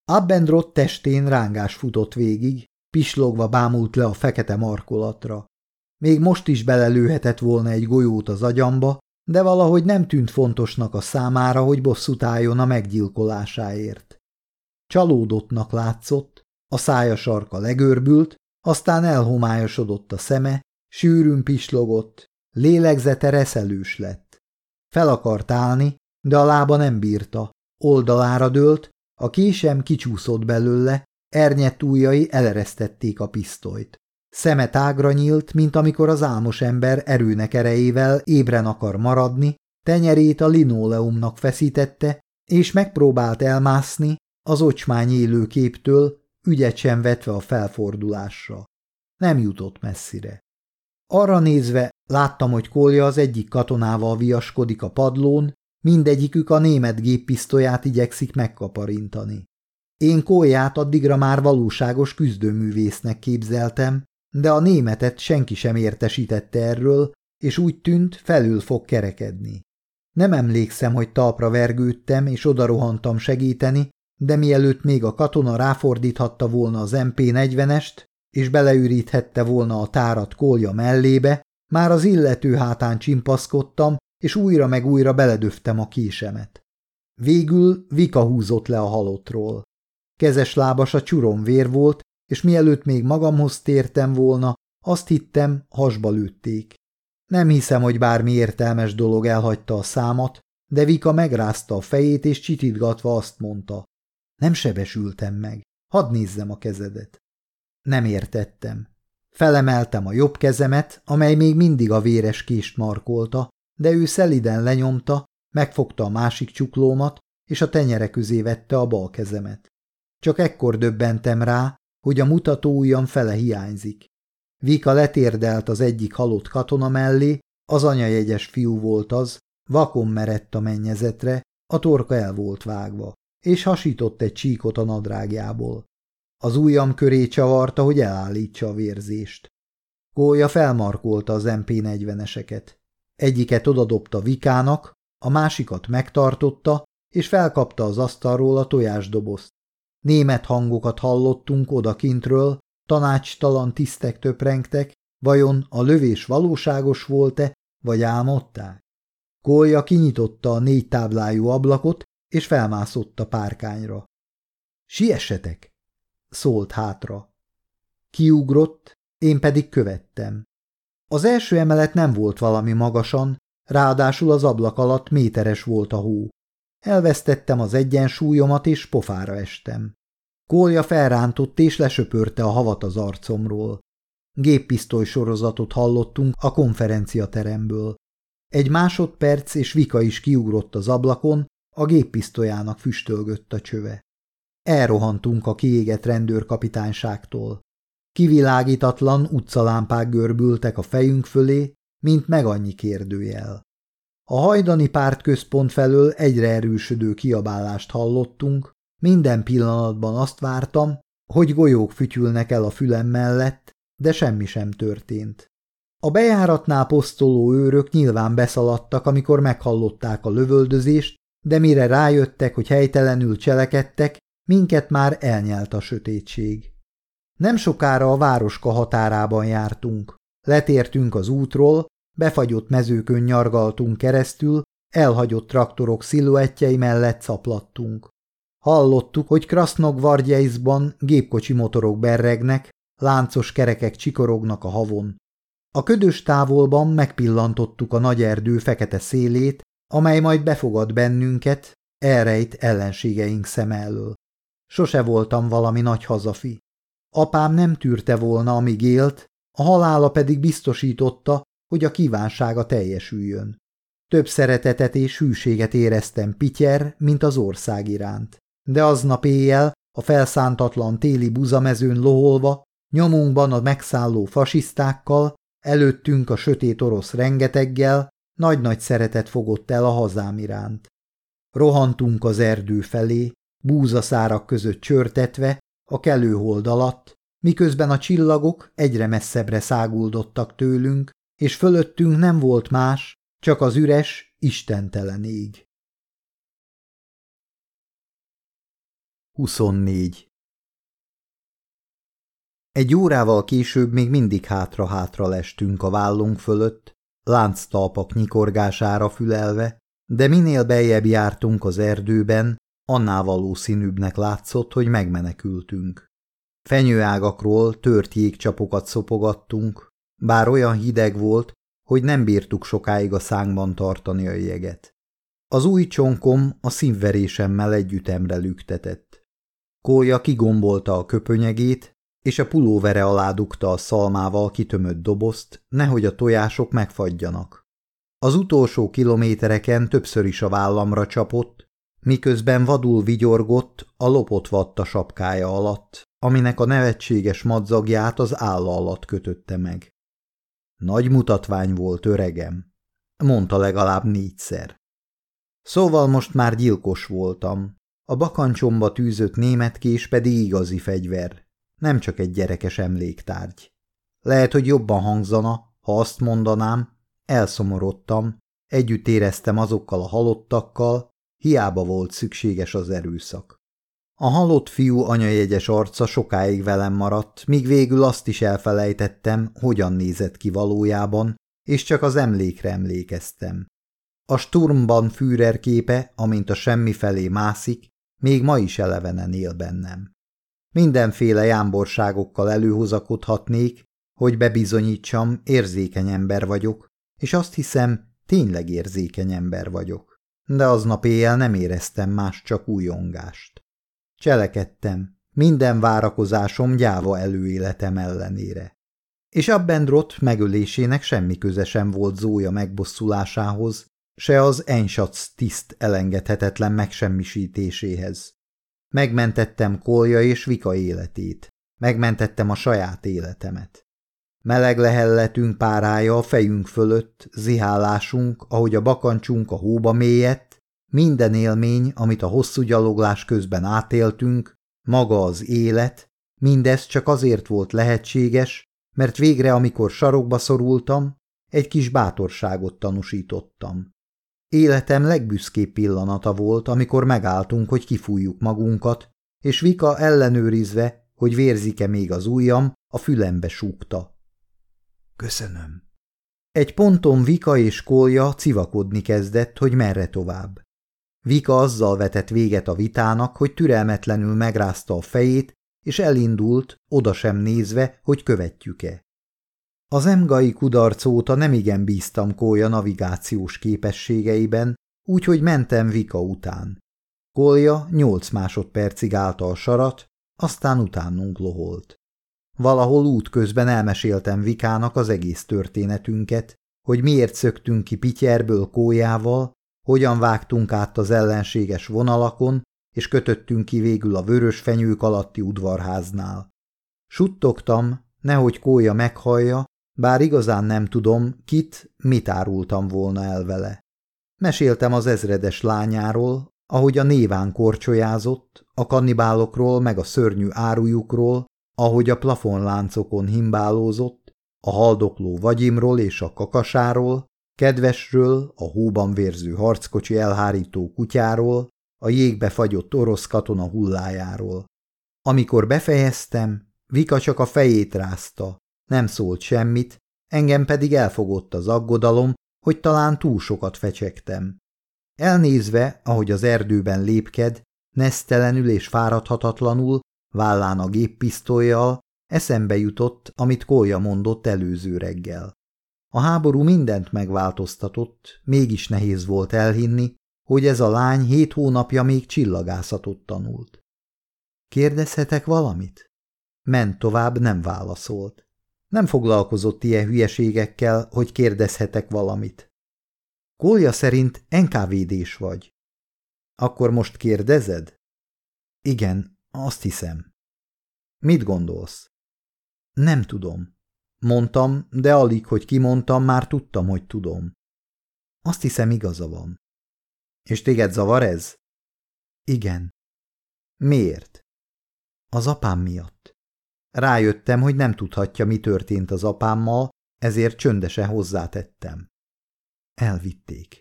Abendrott testén rángás futott végig, pislogva bámult le a fekete markolatra. Még most is belelőhetett volna egy golyót az agyamba, de valahogy nem tűnt fontosnak a számára, hogy bosszút álljon a meggyilkolásáért. Csalódottnak látszott, a szája sarka legörbült, aztán elhomályosodott a szeme, sűrűn pislogott, lélegzete reszelős lett. Fel akart állni, de a lába nem bírta, oldalára dőlt, a késem kicsúszott belőle, ernyett ujjai eleresztették a pisztolyt. Szeme tágra nyílt, mint amikor az álmos ember erőnek erejével ébren akar maradni, tenyerét a linóleumnak feszítette, és megpróbált elmászni az ocsmány élő képtől, ügyet sem vetve a felfordulásra. Nem jutott messzire. Arra nézve láttam, hogy Kolja az egyik katonával viaskodik a padlón, mindegyikük a német géppisztolyát igyekszik megkaparintani. Én Kóját addigra már valóságos küzdőművésznek képzeltem, de a németet senki sem értesítette erről, és úgy tűnt, felül fog kerekedni. Nem emlékszem, hogy talpra vergődtem, és odarohantam segíteni, de mielőtt még a katona ráfordíthatta volna az MP40-est, és beleüríthette volna a tárat kolja mellébe, már az illető hátán csimpaszkodtam, és újra meg újra beledöftem a késemet. Végül Vika húzott le a halottról. Kezes lábas a csurom vér volt, és mielőtt még magamhoz tértem volna, azt hittem, hasba lőtték. Nem hiszem, hogy bármi értelmes dolog elhagyta a számat, de Vika megrázta a fejét, és csitítgatva azt mondta. Nem sebesültem meg. Hadd nézzem a kezedet. Nem értettem. Felemeltem a jobb kezemet, amely még mindig a véres kést markolta, de ő szeliden lenyomta, megfogta a másik csuklómat, és a tenyere közé vette a bal kezemet. Csak ekkor döbbentem rá, hogy a mutató ujjam fele hiányzik. Vika letérdelt az egyik halott katona mellé, az anyajegyes fiú volt az, vakon merett a mennyezetre, a torka el volt vágva, és hasított egy csíkot a nadrágjából. Az ujjam köré csavarta, hogy elállítsa a vérzést. Gólya felmarkolta az MP40-eseket. Egyiket odadobta Vikának, a másikat megtartotta, és felkapta az asztalról a tojásdobozt. Német hangokat hallottunk odakintről, tanácstalan tisztek töprengtek, vajon a lövés valóságos volt-e, vagy álmodták? Kolja kinyitotta a négy táblájú ablakot, és felmászott a párkányra. Siessetek! szólt hátra. Kiugrott, én pedig követtem. Az első emelet nem volt valami magasan, ráadásul az ablak alatt méteres volt a hó. Elvesztettem az egyensúlyomat, és pofára estem. Kólja felrántott és lesöpörte a havat az arcomról. Géppisztoly sorozatot hallottunk a konferenciateremből. Egy másodperc, és Vika is kiugrott az ablakon, a géppisztolyának füstölgött a csöve. Elrohantunk a kiégett rendőrkapitányságtól. Kivilágítatlan utcalámpák görbültek a fejünk fölé, mint meg annyi kérdőjel. A hajdani pártközpont felől egyre erősödő kiabálást hallottunk, minden pillanatban azt vártam, hogy golyók fütyülnek el a fülem mellett, de semmi sem történt. A bejáratnál posztoló őrök nyilván beszaladtak, amikor meghallották a lövöldözést, de mire rájöttek, hogy helytelenül cselekedtek, minket már elnyelt a sötétség. Nem sokára a városka határában jártunk. Letértünk az útról, befagyott mezőkön nyargaltunk keresztül, elhagyott traktorok sziluettjei mellett szaplattunk. Hallottuk, hogy Krasznogvardjaizban gépkocsi motorok berregnek, láncos kerekek csikorognak a havon. A ködös távolban megpillantottuk a nagy erdő fekete szélét, amely majd befogad bennünket, elrejt ellenségeink szem elől. Sose voltam valami nagy hazafi. Apám nem tűrte volna, amíg élt, a halála pedig biztosította, hogy a kívánsága teljesüljön. Több szeretetet és hűséget éreztem Pityer, mint az ország iránt. De aznap éjjel, a felszántatlan téli buzamezőn loholva, nyomunkban a megszálló fasisztákkal, előttünk a sötét orosz rengeteggel, nagy-nagy szeretet fogott el a hazám iránt. Rohantunk az erdő felé, búzaszárak között csörtetve, a kelőhold alatt, miközben a csillagok egyre messzebbre száguldottak tőlünk, és fölöttünk nem volt más, csak az üres, istentelen ég. 24. Egy órával később még mindig hátra-hátra lestünk a vállunk fölött, lánctalpak nyikorgására fülelve, de minél beljebb jártunk az erdőben, annál valószínűbbnek látszott, hogy megmenekültünk. Fenyőágakról tört jégcsapokat szopogattunk, bár olyan hideg volt, hogy nem bírtuk sokáig a szánkban tartani a jeget. Az új csonkom a szívverésemmel együttemre lüktetett. Kólya kigombolta a köpönyegét, és a pulóvere alá dugta a szalmával kitömött dobozt, nehogy a tojások megfagyjanak. Az utolsó kilométereken többször is a vállamra csapott, miközben vadul vigyorgott a lopott vatta sapkája alatt, aminek a nevetséges madzagját az álla alatt kötötte meg. Nagy mutatvány volt, öregem, mondta legalább négyszer. Szóval most már gyilkos voltam. A bakancsomba tűzött németkés pedig igazi fegyver, nem csak egy gyerekes emléktárgy. Lehet, hogy jobban hangzana, ha azt mondanám, elszomorodtam, együtt éreztem azokkal a halottakkal, hiába volt szükséges az erőszak. A halott fiú anyajegyes arca sokáig velem maradt, míg végül azt is elfelejtettem, hogyan nézett ki valójában, és csak az emlékre emlékeztem. A Sturmban Führer képe, amint a semmi felé mászik, még ma is elevenen él bennem. Mindenféle jámborságokkal előhozakodhatnék, hogy bebizonyítsam, érzékeny ember vagyok, és azt hiszem, tényleg érzékeny ember vagyok. de aznap éjjel nem éreztem más, csak újongást. Cselekedtem, minden várakozásom gyáva előéletem ellenére. És Abbendrot megölésének semmi köze sem volt Zója megbosszulásához, se az Ensatz tiszt elengedhetetlen megsemmisítéséhez. Megmentettem Kolja és Vika életét. Megmentettem a saját életemet. Meleg lehelletünk párája a fejünk fölött, zihálásunk, ahogy a bakancsunk a hóba mélyett, minden élmény, amit a hosszú gyaloglás közben átéltünk, maga az élet, mindez csak azért volt lehetséges, mert végre, amikor sarokba szorultam, egy kis bátorságot tanúsítottam. Életem legbüszkébb pillanata volt, amikor megálltunk, hogy kifújjuk magunkat, és Vika ellenőrizve, hogy vérzik-e még az ujjam, a fülembe súgta. Köszönöm. Egy ponton Vika és Kolja civakodni kezdett, hogy merre tovább. Vika azzal vetett véget a vitának, hogy türelmetlenül megrázta a fejét, és elindult, oda sem nézve, hogy követjük-e. Az emgai kudarc óta nemigen bíztam Kólya navigációs képességeiben, úgyhogy mentem Vika után. Kolja nyolc másodpercig állta a sarat, aztán utánunk loholt. Valahol útközben elmeséltem Vikának az egész történetünket, hogy miért szöktünk ki Pityerből kójával, hogyan vágtunk át az ellenséges vonalakon, és kötöttünk ki végül a vörös fenyők alatti udvarháznál. Suttogtam, nehogy kója meghallja, bár igazán nem tudom, kit, mit árultam volna el vele. Meséltem az ezredes lányáról, ahogy a néván korcsolyázott, a kannibálokról meg a szörnyű árujukról, ahogy a plafonláncokon himbálózott, a haldokló vagyimról és a kakasáról, kedvesről, a hóban vérző harckocsi elhárító kutyáról, a jégbe fagyott orosz katona hullájáról. Amikor befejeztem, Vika csak a fejét rázta, nem szólt semmit, engem pedig elfogott az aggodalom, hogy talán túl sokat fecsegtem. Elnézve, ahogy az erdőben lépked, nesztelenül és fáradhatatlanul, vállán a géppisztolyjal, eszembe jutott, amit Kolja mondott előző reggel. A háború mindent megváltoztatott, mégis nehéz volt elhinni, hogy ez a lány hét hónapja még csillagászatot tanult. Kérdezhetek valamit? Ment tovább, nem válaszolt. Nem foglalkozott ilyen hülyeségekkel, hogy kérdezhetek valamit. Kolja szerint NKVD-s vagy. Akkor most kérdezed? Igen, azt hiszem. Mit gondolsz? Nem tudom. Mondtam, de alig, hogy kimondtam, már tudtam, hogy tudom. Azt hiszem, igaza van. És téged zavar ez? Igen. Miért? Az apám miatt. Rájöttem, hogy nem tudhatja, mi történt az apámmal, ezért csöndesen hozzátettem. Elvitték.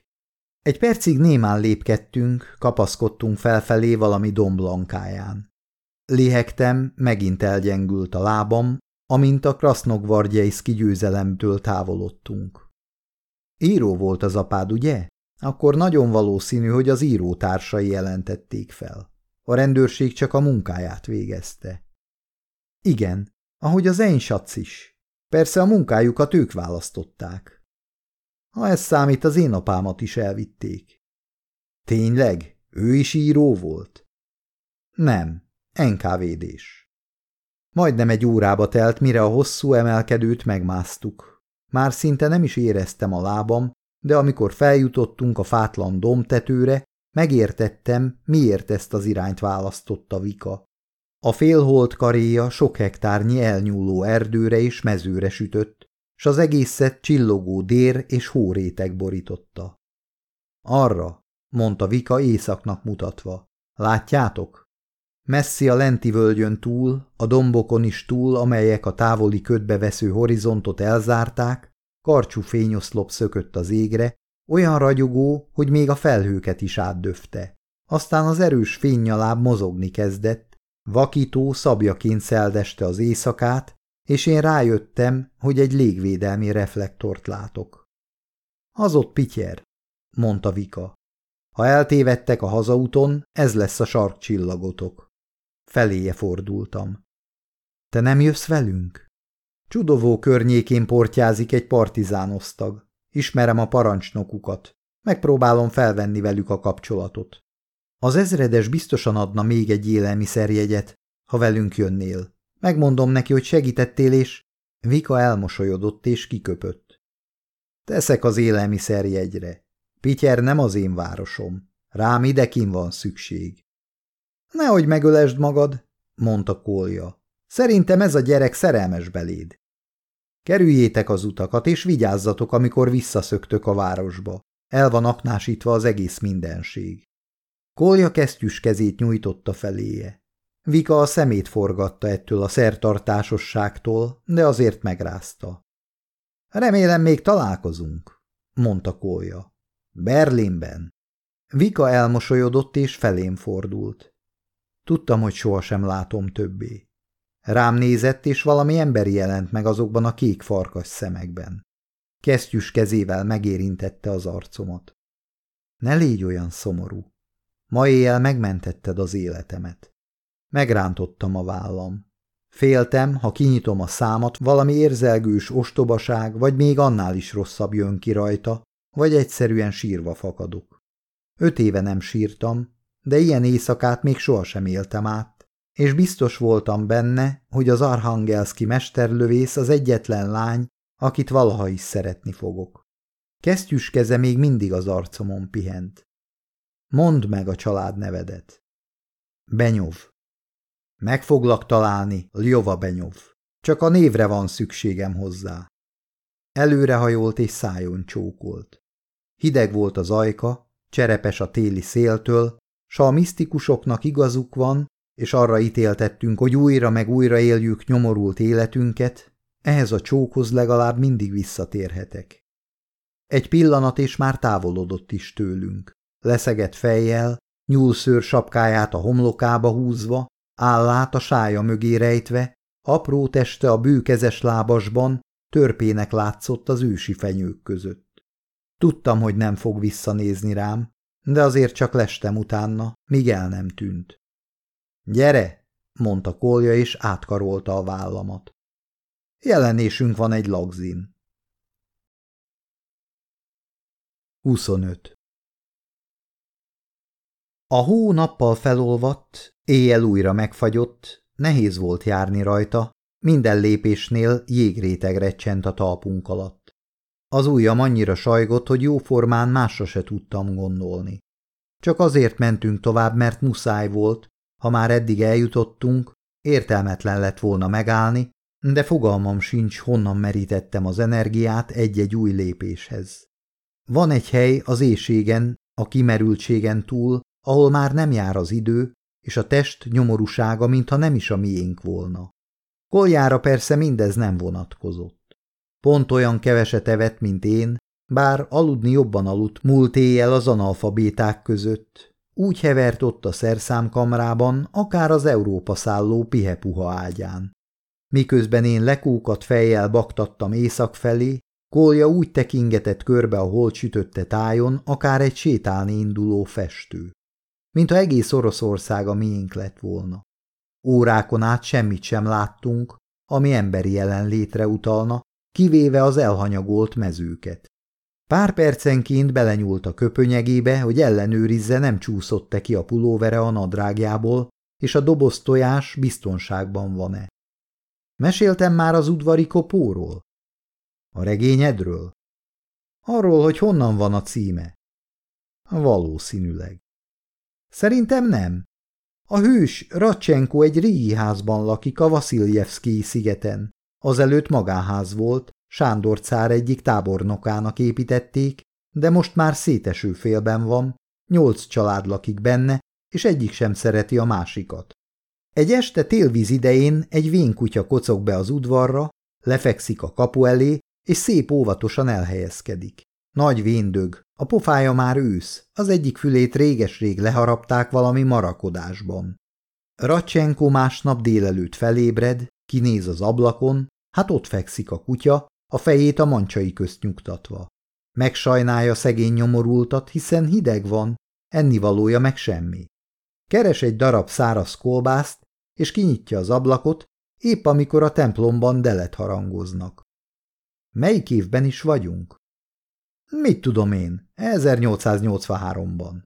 Egy percig némán lépkedtünk, kapaszkodtunk felfelé valami domblankáján. Léhegtem, megint elgyengült a lábam, amint a Krasznogvardjaiszki győzelemtől távolodtunk. Író volt az apád, ugye? Akkor nagyon valószínű, hogy az írótársai jelentették fel. A rendőrség csak a munkáját végezte. Igen, ahogy az Einsatz is. Persze a munkájukat ők választották. Ha ez számít, az én apámat is elvitték. Tényleg? Ő is író volt? Nem, NKVD-s. Majdnem egy órába telt, mire a hosszú emelkedőt megmásztuk. Már szinte nem is éreztem a lábam, de amikor feljutottunk a fátlan domtetőre, megértettem, miért ezt az irányt választotta Vika. A félholt karéja sok hektárnyi elnyúló erdőre és mezőre sütött, s az egészet csillogó dér és hóréteg borította. Arra, mondta Vika északnak mutatva. Látjátok? Messzi a lenti völgyön túl, a dombokon is túl, amelyek a távoli ködbe vesző horizontot elzárták, karcsú fényoszlop szökött az égre, olyan ragyogó, hogy még a felhőket is átdöfte. Aztán az erős fénynyaláb mozogni kezdett, vakító szabjaként szeldeste az éjszakát, és én rájöttem, hogy egy légvédelmi reflektort látok. Az ott pityer, mondta Vika. Ha eltévedtek a hazaúton, ez lesz a sarkcsillagotok. Feléje fordultam. Te nem jössz velünk? Csudovó környékén portyázik egy partizán osztag. Ismerem a parancsnokukat. Megpróbálom felvenni velük a kapcsolatot. Az ezredes biztosan adna még egy élelmiszerjegyet, ha velünk jönnél. Megmondom neki, hogy segítettél, és... Vika elmosolyodott és kiköpött. Teszek az élelmiszerjegyre. Pityer nem az én városom. Rám idekin van szükség. Nehogy megölesd magad, mondta Kólja. Szerintem ez a gyerek szerelmes beléd. Kerüljétek az utakat, és vigyázzatok, amikor visszaszöktök a városba. El van aknásítva az egész mindenség. Kolja kesztyűs kezét nyújtotta feléje. Vika a szemét forgatta ettől a szertartásosságtól, de azért megrázta. Remélem még találkozunk, mondta Kolja. Berlinben. Vika elmosolyodott és felém fordult. Tudtam, hogy sohasem látom többé. Rám nézett, és valami emberi jelent meg azokban a kék farkas szemekben. Kesztyűs kezével megérintette az arcomat. Ne légy olyan szomorú. Ma éjjel megmentetted az életemet. Megrántottam a vállam. Féltem, ha kinyitom a számat, valami érzelgős ostobaság, vagy még annál is rosszabb jön ki rajta, vagy egyszerűen sírva fakadok. Öt éve nem sírtam, de ilyen éjszakát még sohasem éltem át, és biztos voltam benne, hogy az Arhangelszki mesterlövész az egyetlen lány, akit valaha is szeretni fogok. Kesztyűs keze még mindig az arcomon pihent. Mondd meg a család nevedet. Benyov. Meg foglak találni, Ljova Benyov. Csak a névre van szükségem hozzá. Előrehajolt és szájon csókolt. Hideg volt az ajka, cserepes a téli széltől, s a misztikusoknak igazuk van, és arra ítéltettünk, hogy újra meg újra éljük nyomorult életünket, ehhez a csókhoz legalább mindig visszatérhetek. Egy pillanat és már távolodott is tőlünk. Leszegett fejjel, nyúlszőr sapkáját a homlokába húzva, állát a sája mögé rejtve, apró teste a bőkezes lábasban, törpének látszott az ősi fenyők között. Tudtam, hogy nem fog visszanézni rám, de azért csak lestem utána, míg el nem tűnt. Gyere, mondta Kolja, és átkarolta a vállamat. Jelenésünk van egy lagzin. 25. A hó nappal felolvadt, éjjel újra megfagyott, nehéz volt járni rajta, minden lépésnél jégréteg recsent a talpunk alatt. Az ujjam annyira sajgott, hogy jóformán másra se tudtam gondolni. Csak azért mentünk tovább, mert muszáj volt, ha már eddig eljutottunk, értelmetlen lett volna megállni, de fogalmam sincs, honnan merítettem az energiát egy-egy új lépéshez. Van egy hely az éjségen, a kimerültségen túl, ahol már nem jár az idő, és a test nyomorúsága, mintha nem is a miénk volna. Koljára persze mindez nem vonatkozott. Pont olyan keveset evett, mint én, bár aludni jobban aludt múlt éjjel az analfabéták között. Úgy hevert ott a szerszámkamrában, akár az Európa szálló pihepuha ágyán. Miközben én lekókat fejjel baktattam észak felé, Kolja úgy tekingetett körbe a holt tájon, akár egy sétálni induló festő. Mint ha egész Oroszország a miénk lett volna. Órákon át semmit sem láttunk, ami emberi jelenlétre utalna, kivéve az elhanyagolt mezőket. Pár percenként belenyúlt a köpönyegébe, hogy ellenőrizze, nem csúszott-e ki a pulóvere a nadrágjából, és a doboz tojás biztonságban van-e. Meséltem már az udvari kopóról? A regényedről? Arról, hogy honnan van a címe? Valószínűleg. Szerintem nem. A hős Racsenko egy régi házban lakik a Vasiljevszki szigeten. Azelőtt magánház volt, Sándor cár egyik tábornokának építették, de most már széteső félben van, nyolc család lakik benne, és egyik sem szereti a másikat. Egy este télvíz idején egy vénkutya kocog be az udvarra, lefekszik a kapu elé, és szép óvatosan elhelyezkedik. Nagy véndög, a pofája már ősz, az egyik fülét réges-rég leharapták valami marakodásban. Racsenko másnap délelőtt felébred, kinéz az ablakon, hát ott fekszik a kutya, a fejét a mancsai közt nyugtatva. Megsajnálja szegény nyomorultat, hiszen hideg van, ennivalója meg semmi. Keres egy darab száraz kolbászt, és kinyitja az ablakot, épp amikor a templomban delet harangoznak. Melyik évben is vagyunk? Mit tudom én, 1883-ban.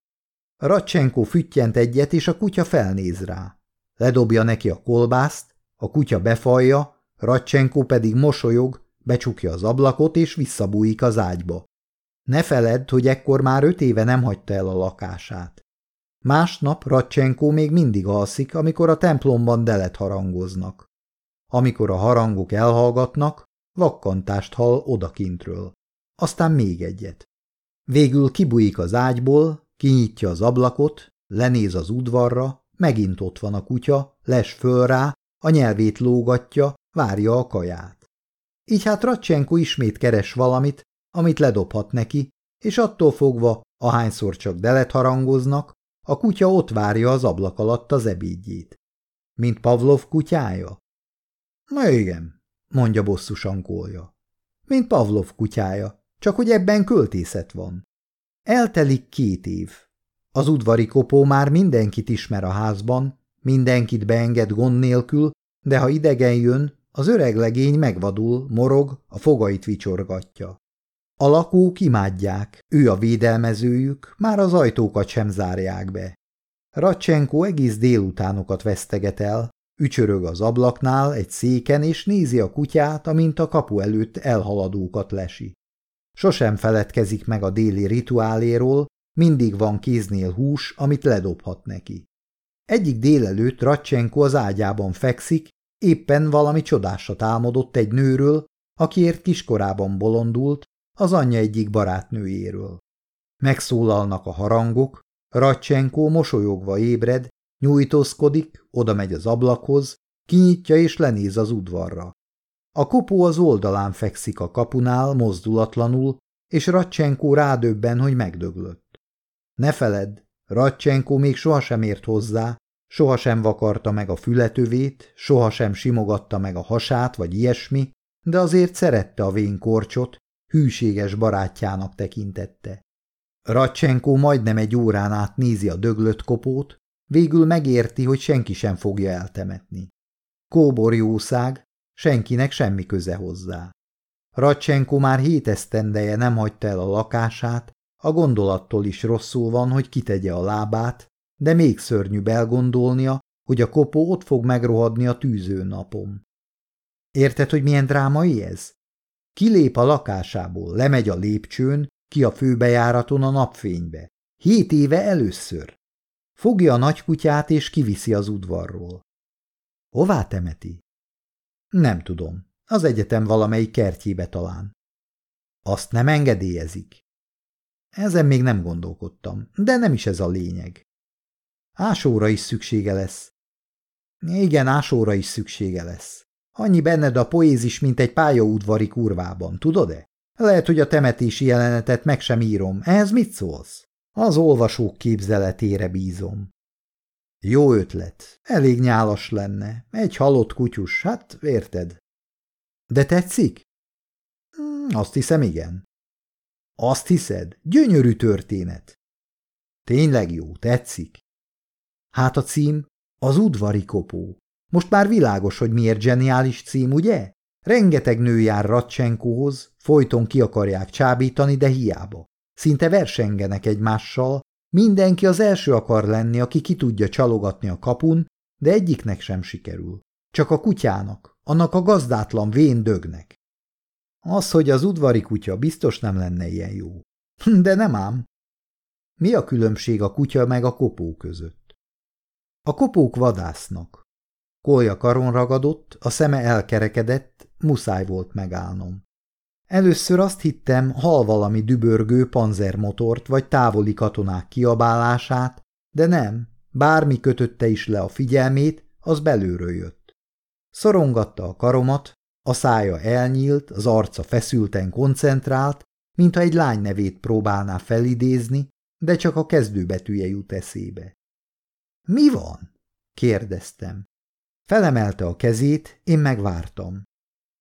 Ratcsenko füttyent egyet, és a kutya felnéz rá. Ledobja neki a kolbászt, a kutya befalja, Ratcsenko pedig mosolyog, becsukja az ablakot, és visszabújik az ágyba. Ne feledd, hogy ekkor már öt éve nem hagyta el a lakását. Másnap Ratcsenko még mindig alszik, amikor a templomban delet harangoznak. Amikor a harangok elhallgatnak, vakkantást hall odakintről. Aztán még egyet. Végül kibújik az ágyból, kinyitja az ablakot, lenéz az udvarra, megint ott van a kutya, les föl rá, a nyelvét lógatja, várja a kaját. Így hát Ratcsenko ismét keres valamit, amit ledobhat neki, és attól fogva, ahányszor csak delet harangoznak, a kutya ott várja az ablak alatt az ebédjét. Mint Pavlov kutyája? Na igen, mondja bosszusan kólja. Mint Pavlov kutyája, csak hogy ebben költészet van. Eltelik két év. Az udvari kopó már mindenkit ismer a házban, mindenkit beenged gond nélkül, de ha idegen jön, az öreg legény megvadul, morog, a fogait vicsorgatja. A lakók imádják, ő a védelmezőjük, már az ajtókat sem zárják be. Ratcsenko egész délutánokat veszteget el, ücsörög az ablaknál egy széken, és nézi a kutyát, amint a kapu előtt elhaladókat lesi. Sosem feledkezik meg a déli rituáléról, mindig van kéznél hús, amit ledobhat neki. Egyik délelőtt Ratcsenko az ágyában fekszik, éppen valami csodásat álmodott egy nőről, akiért kiskorában bolondult, az anyja egyik barátnőjéről. Megszólalnak a harangok, Ratcsenko mosolyogva ébred, nyújtózkodik, oda megy az ablakhoz, kinyitja és lenéz az udvarra. A kopó az oldalán fekszik a kapunál, mozdulatlanul, és Ratcsenko rádöbben, hogy megdöglött. Ne feledd, Ratcsenko még sohasem ért hozzá, sohasem vakarta meg a fületövét, sohasem simogatta meg a hasát vagy ilyesmi, de azért szerette a vénkorcsot, hűséges barátjának tekintette. Ratcsenko majdnem egy órán át nézi a döglött kopót, végül megérti, hogy senki sem fogja eltemetni. Kóbor jószág, senkinek semmi köze hozzá. Ratcsenko már hét esztendeje nem hagyta el a lakását, a gondolattól is rosszul van, hogy kitegye a lábát, de még szörnyű elgondolnia, hogy a kopó ott fog megrohadni a tűző napom. Érted, hogy milyen drámai ez? Kilép a lakásából, lemegy a lépcsőn, ki a főbejáraton a napfénybe. Hét éve először. Fogja a nagykutyát és kiviszi az udvarról. Hová temeti? Nem tudom. Az egyetem valamelyik kertjébe talán. Azt nem engedélyezik. Ezen még nem gondolkodtam, de nem is ez a lényeg. Ásóra is szüksége lesz. Igen, ásóra is szüksége lesz. Annyi benned a poézis, mint egy pályaudvari kurvában, tudod-e? Lehet, hogy a temetési jelenetet meg sem írom. Ehhez mit szólsz? Az olvasók képzeletére bízom. Jó ötlet. Elég nyálas lenne. Egy halott kutyus, hát érted. De tetszik? Hmm, azt hiszem, igen. Azt hiszed? Gyönyörű történet. Tényleg jó, tetszik. Hát a cím? Az udvari kopó. Most már világos, hogy miért zseniális cím, ugye? Rengeteg nő jár Ratcsenkóhoz, folyton ki akarják csábítani, de hiába. Szinte versengenek egymással, mindenki az első akar lenni, aki ki tudja csalogatni a kapun, de egyiknek sem sikerül. Csak a kutyának, annak a gazdátlan vén dögnek. Az, hogy az udvari kutya biztos nem lenne ilyen jó. De nem ám. Mi a különbség a kutya meg a kopó között? A kopók vadásznak. Kolja karon ragadott, a szeme elkerekedett, muszáj volt megállnom. Először azt hittem, hal valami dübörgő panzermotort vagy távoli katonák kiabálását, de nem, bármi kötötte is le a figyelmét, az belülről jött. Szorongatta a karomat, a szája elnyílt, az arca feszülten koncentrált, mintha egy lány nevét próbálná felidézni, de csak a kezdőbetűje jut eszébe. – Mi van? – kérdeztem. Felemelte a kezét, én megvártam.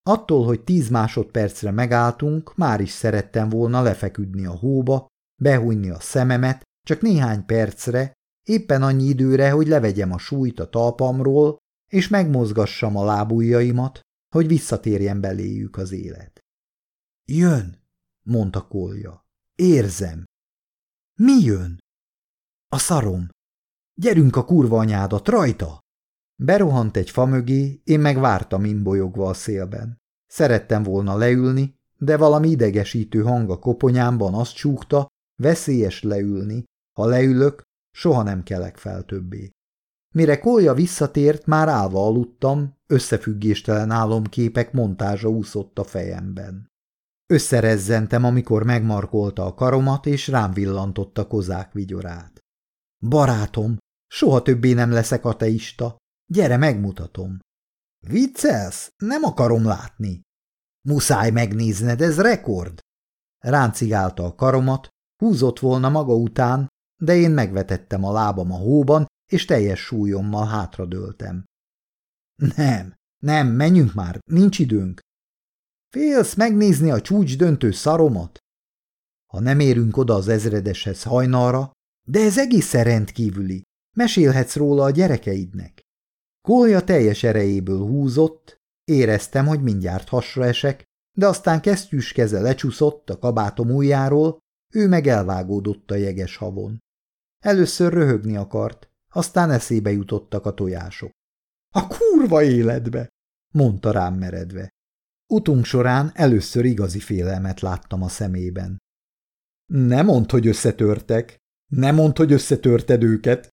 Attól, hogy tíz másodpercre megálltunk, már is szerettem volna lefeküdni a hóba, behújni a szememet, csak néhány percre, éppen annyi időre, hogy levegyem a súlyt a talpamról, és megmozgassam a lábujjaimat, hogy visszatérjen beléjük az élet. Jön, mondta Kolja. Érzem. Mi jön? A szarom. Gyerünk a kurva anyádat, rajta! Berohant egy fa mögé, én meg vártam imbolyogva a szélben. Szerettem volna leülni, de valami idegesítő hang a koponyámban azt csúgta, veszélyes leülni. Ha leülök, soha nem kelek fel többé. Mire Kolja visszatért, már állva aludtam, összefüggéstelen álomképek montázsa úszott a fejemben. Összerezzentem, amikor megmarkolta a karomat, és rám villantotta kozák vigyorát. Barátom, soha többé nem leszek ateista. Gyere, megmutatom. Viccelsz? Nem akarom látni. Muszáj megnézned, ez rekord. Ráncigálta a karomat, húzott volna maga után, de én megvetettem a lábam a hóban, és teljes súlyommal hátradőltem. Nem, nem, menjünk már, nincs időnk. Félsz megnézni a csúcs döntő szaromat? Ha nem érünk oda az ezredeshez hajnalra, de ez egészen rendkívüli, mesélhetsz róla a gyerekeidnek. Kolja teljes erejéből húzott, éreztem, hogy mindjárt hasra esek, de aztán kesztyűs keze lecsúszott a kabátom ujjáról, ő meg elvágódott a jeges havon. Először röhögni akart, aztán eszébe jutottak a tojások. A kurva életbe! mondta rám meredve. Utunk során először igazi félelmet láttam a szemében. Ne mondd, hogy összetörtek. Ne mondd, hogy összetörted őket.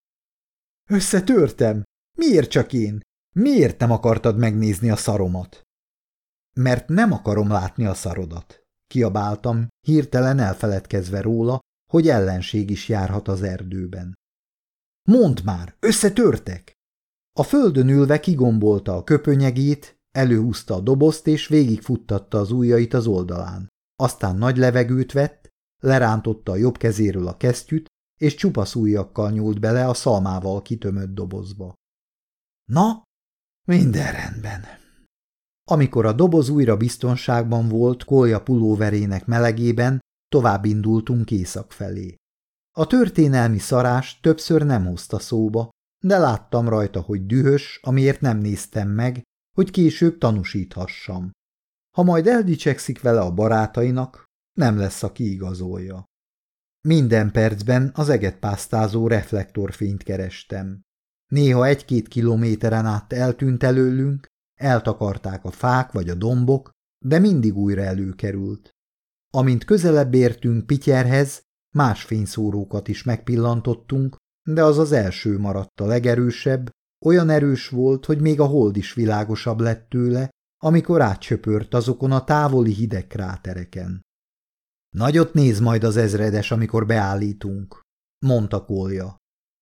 Összetörtem? Miért csak én? Miért nem akartad megnézni a szaromat? Mert nem akarom látni a szarodat. Kiabáltam, hirtelen elfeledkezve róla, hogy ellenség is járhat az erdőben. Mondd már, összetörtek? A földön ülve kigombolta a köpönyegét, előhúzta a dobozt és végigfuttatta az ujjait az oldalán. Aztán nagy levegőt vett, lerántotta a jobb kezéről a kesztyűt, és csupasz ujjakkal nyúlt bele a szalmával kitömött dobozba. Na, minden rendben. Amikor a doboz újra biztonságban volt kolja pulóverének melegében, tovább indultunk észak felé. A történelmi szarás többször nem hozta szóba, de láttam rajta, hogy dühös, amiért nem néztem meg, hogy később tanúsíthassam. Ha majd eldicsekszik vele a barátainak, nem lesz, aki igazolja. Minden percben az egetpásztázó reflektorfényt kerestem. Néha egy-két kilométeren át eltűnt előlünk, eltakarták a fák vagy a dombok, de mindig újra előkerült. Amint közelebb értünk Pityerhez, más fényszórókat is megpillantottunk, de az az első maradt a legerősebb, olyan erős volt, hogy még a hold is világosabb lett tőle, amikor átcsöpört azokon a távoli hideg krátereken. Nagyot néz majd az ezredes, amikor beállítunk, mondta Kolja.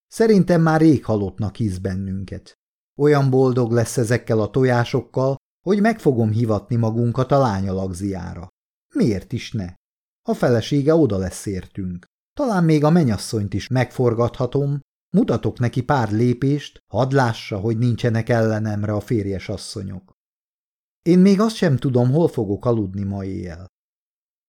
Szerintem már rég halottnak hisz bennünket. Olyan boldog lesz ezekkel a tojásokkal, hogy meg fogom hivatni magunkat a lányalagziára. Miért is ne? A felesége oda lesz értünk. Talán még a menyasszonyt is megforgathatom, mutatok neki pár lépést, hadd lássa, hogy nincsenek ellenemre a férjes asszonyok. Én még azt sem tudom, hol fogok aludni ma éjjel.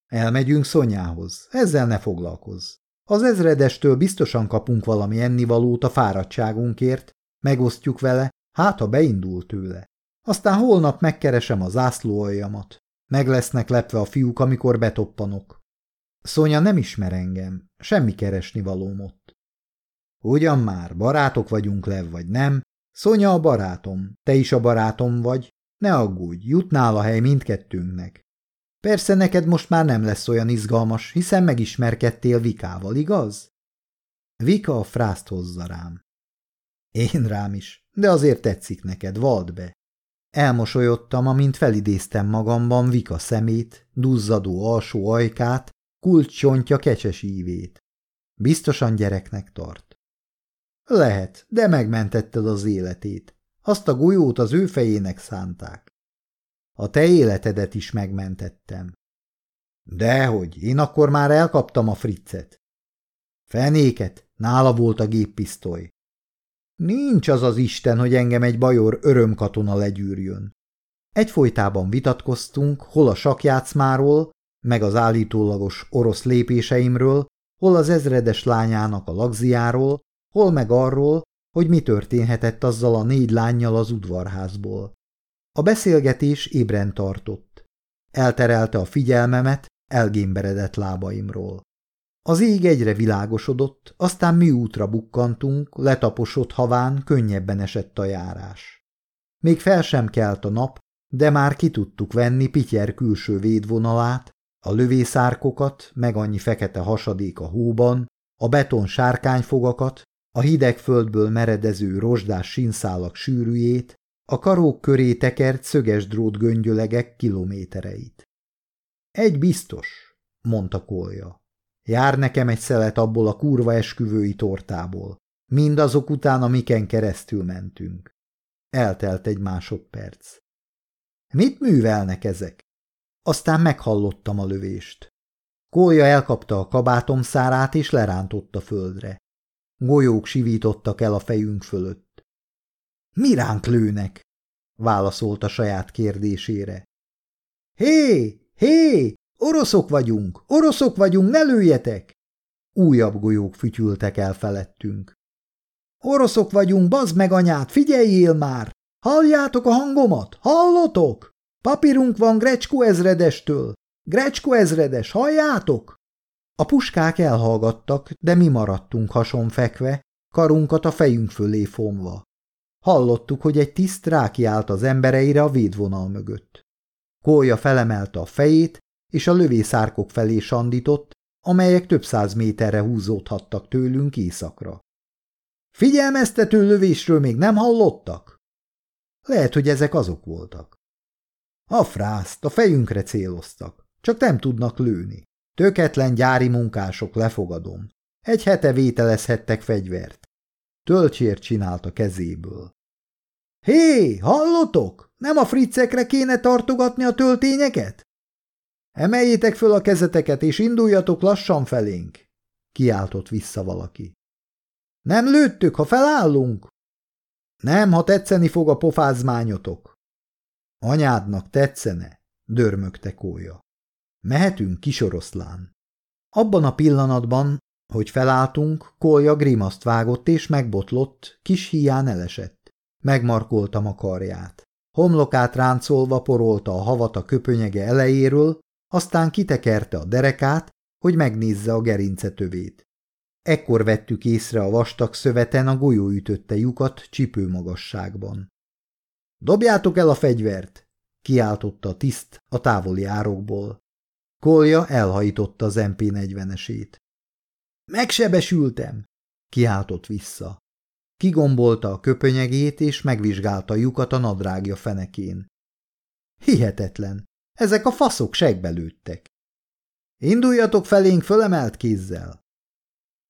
Elmegyünk Szonyához, ezzel ne foglalkozz. Az ezredestől biztosan kapunk valami ennivalót a fáradtságunkért, megosztjuk vele, hát ha beindul tőle. Aztán holnap megkeresem a zászlóaljamat. Meg lesznek lepve a fiúk, amikor betoppanok. Szonya nem ismer engem, semmi keresni valóm ott. Ugyan már, barátok vagyunk lev vagy nem, Szonya a barátom, te is a barátom vagy, ne aggódj, jutnál a hely mindkettőnknek. Persze neked most már nem lesz olyan izgalmas, hiszen megismerkedtél Vikával, igaz? Vika a frászt hozza rám. Én rám is, de azért tetszik neked, vald be. Elmosolyodtam, amint felidéztem magamban Vika szemét, duzzadó alsó ajkát, kulcsontja kecses ívét. Biztosan gyereknek tart. Lehet, de megmentetted az életét. Azt a golyót az ő fejének szánták. A te életedet is megmentettem. Dehogy, én akkor már elkaptam a friccet. Fenéket, nála volt a géppisztoly. Nincs az az Isten, hogy engem egy bajor örömkatona legyűrjön. Egyfolytában vitatkoztunk, hol a sakjátszmáról, meg az állítólagos orosz lépéseimről, hol az ezredes lányának a lagziáról, hol meg arról, hogy mi történhetett azzal a négy lányjal az udvarházból. A beszélgetés ébren tartott. Elterelte a figyelmemet elgémberedett lábaimról. Az ég egyre világosodott, aztán mi útra bukkantunk, letaposott haván könnyebben esett a járás. Még fel sem kelt a nap, de már ki tudtuk venni Pityer külső védvonalát, a lövészárkokat, meg annyi fekete hasadék a hóban, a beton sárkányfogakat, a hideg földből meredező rozsdás sínszálak sűrűjét, a karók köré tekert szöges drót göngyölegek kilométereit. Egy biztos, mondta Kolja. Jár nekem egy szelet abból a kurva esküvői tortából. Mindazok után, amiken keresztül mentünk. Eltelt egy másodperc. Mit művelnek ezek? Aztán meghallottam a lövést. Kólya elkapta a kabátom szárát és lerántott a földre. Golyók sivítottak el a fejünk fölött. Mi ránk lőnek? válaszolta saját kérdésére. Hé, hé, oroszok vagyunk, oroszok vagyunk, ne lőjetek! Újabb golyók fütyültek el felettünk. Oroszok vagyunk, bazd meg anyát, figyeljél már! Halljátok a hangomat? Hallotok? Papírunk van Grecsko ezredestől. Grecsko ezredes, halljátok? A puskák elhallgattak, de mi maradtunk hason fekve, karunkat a fejünk fölé fonva. Hallottuk, hogy egy tiszt rákiált az embereire a védvonal mögött. Kólya felemelte a fejét, és a lövészárkok felé sandított, amelyek több száz méterre húzódhattak tőlünk északra. Figyelmeztető lövésről még nem hallottak? Lehet, hogy ezek azok voltak. A frászt, a fejünkre céloztak, csak nem tudnak lőni. Töketlen gyári munkások, lefogadom. Egy hete vételezhettek fegyvert. Töltsért csinált a kezéből. Hé, hallotok? Nem a fricekre kéne tartogatni a töltényeket? Emeljétek föl a kezeteket, és induljatok lassan felénk, kiáltott vissza valaki. Nem lőttük, ha felállunk? Nem, ha tetszeni fog a pofázmányotok. Anyádnak tetszene, dörmögte kója. Mehetünk, kisoroszlán. Abban a pillanatban, hogy felálltunk, Kolja grimaszt vágott és megbotlott, kis hián elesett. Megmarkoltam a karját. Homlokát ráncolva porolta a havat a köpönyege elejéről, aztán kitekerte a derekát, hogy megnézze a gerincetövét. Ekkor vettük észre a vastag szöveten a golyó ütötte lyukat csipőmagasságban. – Dobjátok el a fegyvert! – kiáltotta a tiszt a távoli árokból. Kolja elhajította az MP40-esét. – Megsebesültem! – kiáltott vissza. Kigombolta a köpönyegét, és megvizsgálta lyukat a nadrágja fenekén. Hihetetlen! Ezek a faszok segbe lőttek. Induljatok felénk fölemelt kézzel.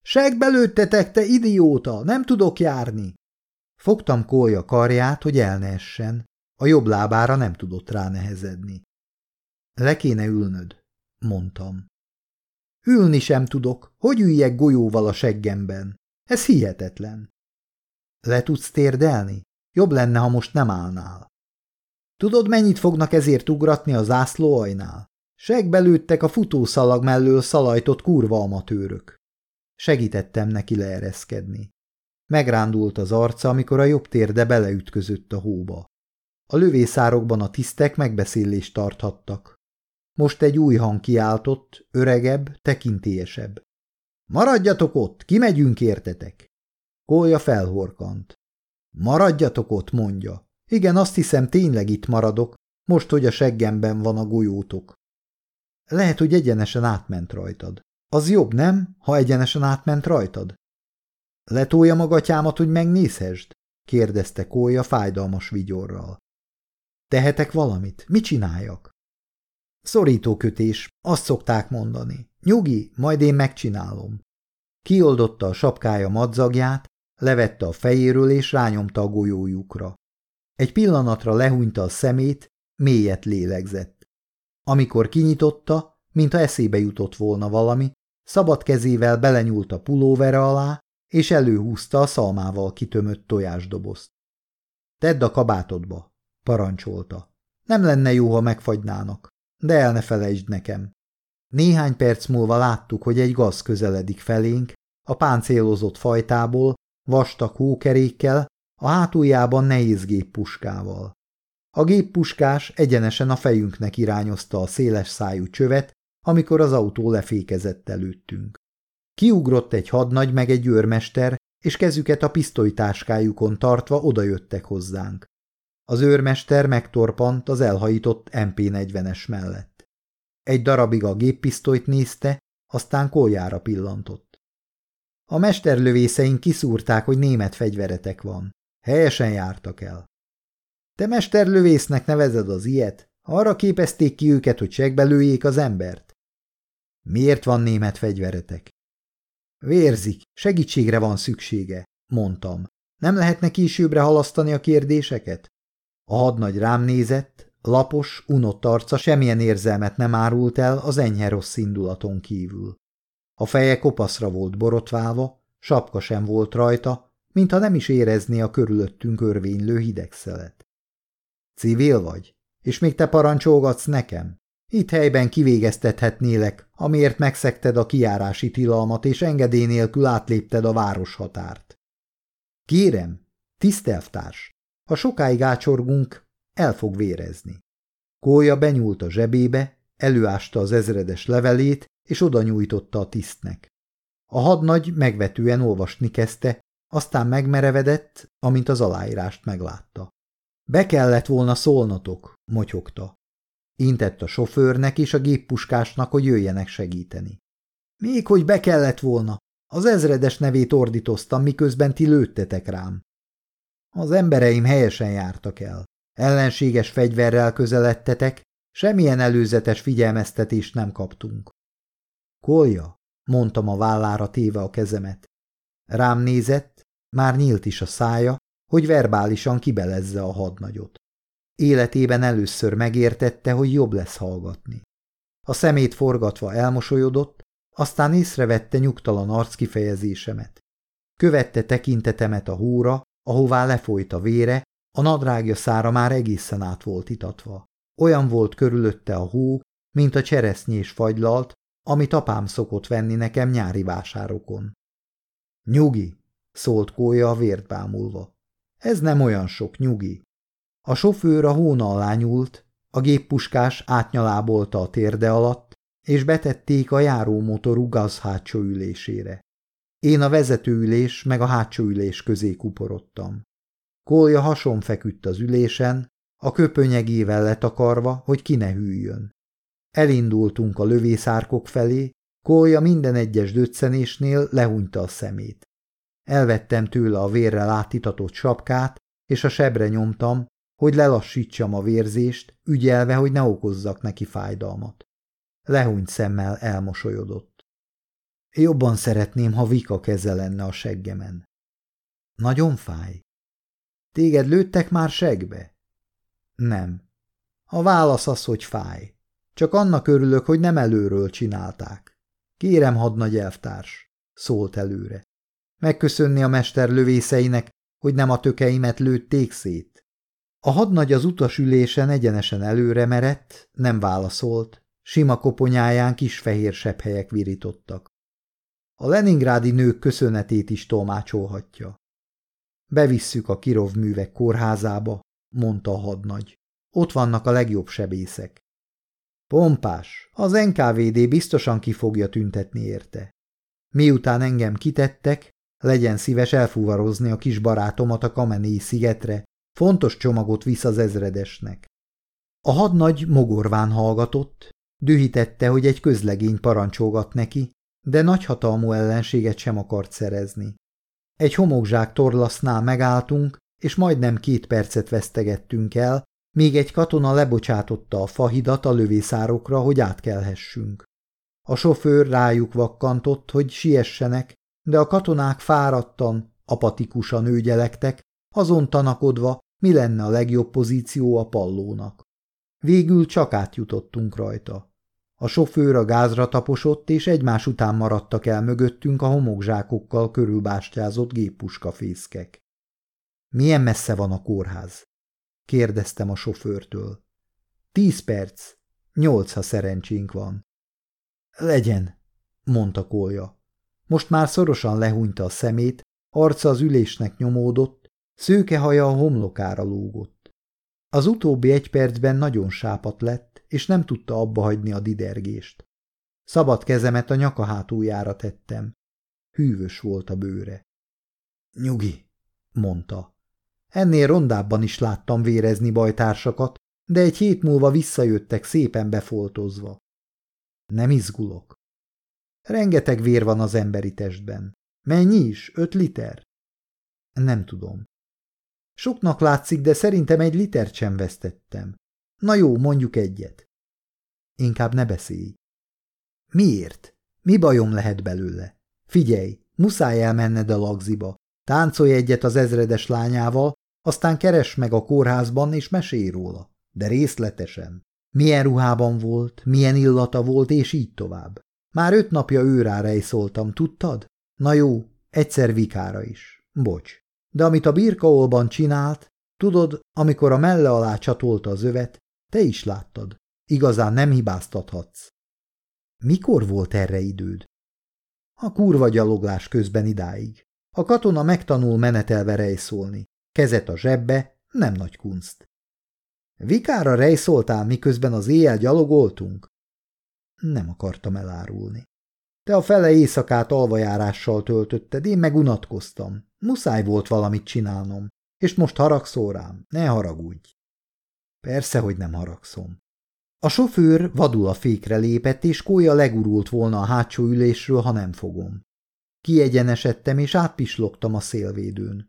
Segbe lőttetek, te idióta, nem tudok járni. Fogtam Kólya karját, hogy el ne essen. A jobb lábára nem tudott ránehezedni. Le kéne ülnöd, mondtam. Ülni sem tudok, hogy üljek golyóval a seggemben. Ez hihetetlen. Le tudsz térdelni? Jobb lenne, ha most nem állnál. Tudod, mennyit fognak ezért ugratni a zászlóajnál? Segbelőttek a futószalag mellől szalajtott kurva amatőrök. Segítettem neki leereszkedni. Megrándult az arca, amikor a jobb térde beleütközött a hóba. A lövészárokban a tisztek megbeszélést tarthattak. Most egy új hang kiáltott, öregebb, tekintélyesebb. Maradjatok ott, kimegyünk értetek! Kólya felhorkant. Maradjatok ott, mondja. Igen, azt hiszem, tényleg itt maradok, most, hogy a seggemben van a golyótok. Lehet, hogy egyenesen átment rajtad. Az jobb, nem, ha egyenesen átment rajtad? Letolja magatyámat, hogy megnézhesd? kérdezte Kólya fájdalmas vigyorral. Tehetek valamit? Mit csináljak? Szorítókötés, azt szokták mondani. Nyugi, majd én megcsinálom. Kioldotta a sapkája madzagját, levette a fejéről és rányomta a golyójukra. Egy pillanatra lehúnyta a szemét, mélyet lélegzett. Amikor kinyitotta, mintha eszébe jutott volna valami, szabad kezével belenyúlt a pulóvere alá, és előhúzta a szalmával kitömött tojásdobozt. Tedd a kabátodba, parancsolta. Nem lenne jó, ha megfagynának, de el ne felejtsd nekem. Néhány perc múlva láttuk, hogy egy gaz közeledik felénk, a páncélozott fajtából, vastag hókerékkel, a hátuljában nehéz géppuskával. A géppuskás egyenesen a fejünknek irányozta a széles szájú csövet, amikor az autó lefékezett előttünk. Kiugrott egy hadnagy meg egy őrmester, és kezüket a pisztolytáskájukon tartva odajöttek hozzánk. Az őrmester megtorpant az elhajított MP40-es mellett. Egy darabig a géppisztolyt nézte, aztán koljára pillantott. A mesterlövészeink kiszúrták, hogy német fegyveretek van. Helyesen jártak el. Te mesterlövésznek nevezed az ilyet? Arra képezték ki őket, hogy segbelőjék az embert? Miért van német fegyveretek? Vérzik, segítségre van szüksége, mondtam. Nem lehetne későbbre halasztani a kérdéseket? A hadnagy rám nézett, lapos, unott arca semmilyen érzelmet nem árult el az enyhe rossz indulaton kívül. A feje kopaszra volt borotválva, sapka sem volt rajta, mintha nem is érezné a körülöttünk örvénylő hidegszelet. Civil vagy? És még te parancsolgatsz nekem? Itt helyben kivégeztethetnélek, amiért megszekted a kiárási tilalmat, és engedély nélkül átlépted a városhatárt. Kérem, tisztelvtárs, ha sokáig ácsorgunk, el fog vérezni. Kólya benyúlt a zsebébe, előásta az ezredes levelét, és oda nyújtotta a tisztnek. A hadnagy megvetően olvasni kezdte, aztán megmerevedett, amint az aláírást meglátta. Be kellett volna szólnotok, motyogta. Intett a sofőrnek és a géppuskásnak, hogy jöjjenek segíteni. Még hogy be kellett volna. Az ezredes nevét ordítoztam, miközben ti lőttetek rám. Az embereim helyesen jártak el. Ellenséges fegyverrel közeledtetek, semmilyen előzetes figyelmeztetést nem kaptunk. Kolja, mondtam a vállára téve a kezemet. Rám nézett, már nyílt is a szája, hogy verbálisan kibelezze a hadnagyot. Életében először megértette, hogy jobb lesz hallgatni. A szemét forgatva elmosolyodott, aztán észrevette nyugtalan arckifejezésemet. Követte tekintetemet a húra, ahová lefolyt a vére, a nadrágja szára már egészen át volt itatva. Olyan volt körülötte a hó, mint a cseresznyés fagylalt, amit apám szokott venni nekem nyári vásárokon. Nyugi, szólt kólya a vért bámulva. Ez nem olyan sok nyugi. A sofőr a hóna alá nyúlt, a géppuskás átnyalábolta a térde alatt, és betették a járómotorú gaz hátsó ülésére. Én a vezetőülés meg a hátsó ülés közé kuporodtam. Kolja hason feküdt az ülésen, a köpönyegével letakarva, hogy ki ne hűljön. Elindultunk a lövészárkok felé, Kolja minden egyes döccenésnél lehúnyta a szemét. Elvettem tőle a vérrel átitatott sapkát, és a sebre nyomtam, hogy lelassítsam a vérzést, ügyelve, hogy ne okozzak neki fájdalmat. Lehúnyt szemmel elmosolyodott. Jobban szeretném, ha Vika keze lenne a seggemen. Nagyon fáj. Téged lőttek már segbe? Nem. A válasz az, hogy fáj. Csak annak örülök, hogy nem előről csinálták. Kérem, hadnagy elvtárs, szólt előre. Megköszönni a mester lövészeinek, hogy nem a tökeimet lőtték szét. A hadnagy az utasülésen egyenesen előre merett, nem válaszolt, sima koponyáján kis fehér sepphelyek virítottak. A leningrádi nők köszönetét is tolmácsolhatja. Bevisszük a Kirov művek kórházába, mondta a hadnagy. Ott vannak a legjobb sebészek. Pompás, az NKVD biztosan ki fogja tüntetni érte. Miután engem kitettek, legyen szíves elfuvarozni a kis barátomat a Kamenéi szigetre, fontos csomagot visz az ezredesnek. A hadnagy mogorván hallgatott, dühítette, hogy egy közlegény parancsolgat neki, de nagyhatalmú ellenséget sem akart szerezni. Egy homokzsák torlasznál megálltunk, és majdnem két percet vesztegettünk el, míg egy katona lebocsátotta a fahidat a lövészárokra, hogy átkelhessünk. A sofőr rájuk vakkantott, hogy siessenek, de a katonák fáradtan, apatikusan őgyelektek, azon tanakodva, mi lenne a legjobb pozíció a pallónak. Végül csak átjutottunk rajta. A sofőr a gázra taposott, és egymás után maradtak el mögöttünk a homokzsákokkal körülbástyázott géppuskafészkek. Milyen messze van a kórház? kérdeztem a sofőrtől. Tíz perc, nyolc, ha szerencsénk van. Legyen, mondta Kolja. Most már szorosan lehúnyta a szemét, arca az ülésnek nyomódott, szőke haja a homlokára lógott. Az utóbbi egy percben nagyon sápat lett, és nem tudta abba hagyni a didergést. Szabad kezemet a nyaka hátuljára tettem. hűvös volt a bőre. Nyugi, mondta. Ennél rondábban is láttam vérezni bajtársakat, de egy hét múlva visszajöttek szépen befoltozva. Nem izgulok. Rengeteg vér van az emberi testben. Mennyi is? Öt liter? Nem tudom. Soknak látszik, de szerintem egy litert sem vesztettem. Na jó, mondjuk egyet. Inkább ne beszélj. Miért? Mi bajom lehet belőle? Figyelj, muszáj elmenned a lagziba. Táncolj egyet az ezredes lányával, aztán keres meg a kórházban és mesélj róla. De részletesen. Milyen ruhában volt, milyen illata volt, és így tovább. Már öt napja őrára szóltam, tudtad? Na jó, egyszer vikára is. Bocs. De amit a birkaolban csinált, tudod, amikor a melle alá csatolta az övet, te is láttad. Igazán nem hibáztathatsz. Mikor volt erre időd? A kurva gyaloglás közben idáig. A katona megtanul menetelve rejszolni. Kezet a zsebbe, nem nagy kunst. Vikára rejszoltál, miközben az éjjel gyalogoltunk? Nem akartam elárulni. Te a fele éjszakát alvajárással töltötted, én meg unatkoztam. Muszáj volt valamit csinálnom. És most haragszol rám, ne haragudj. Persze, hogy nem haragszom. A sofőr vadul a fékre lépett, és kólya legurult volna a hátsó ülésről, ha nem fogom. Kiegyenesedtem, és átpislogtam a szélvédőn.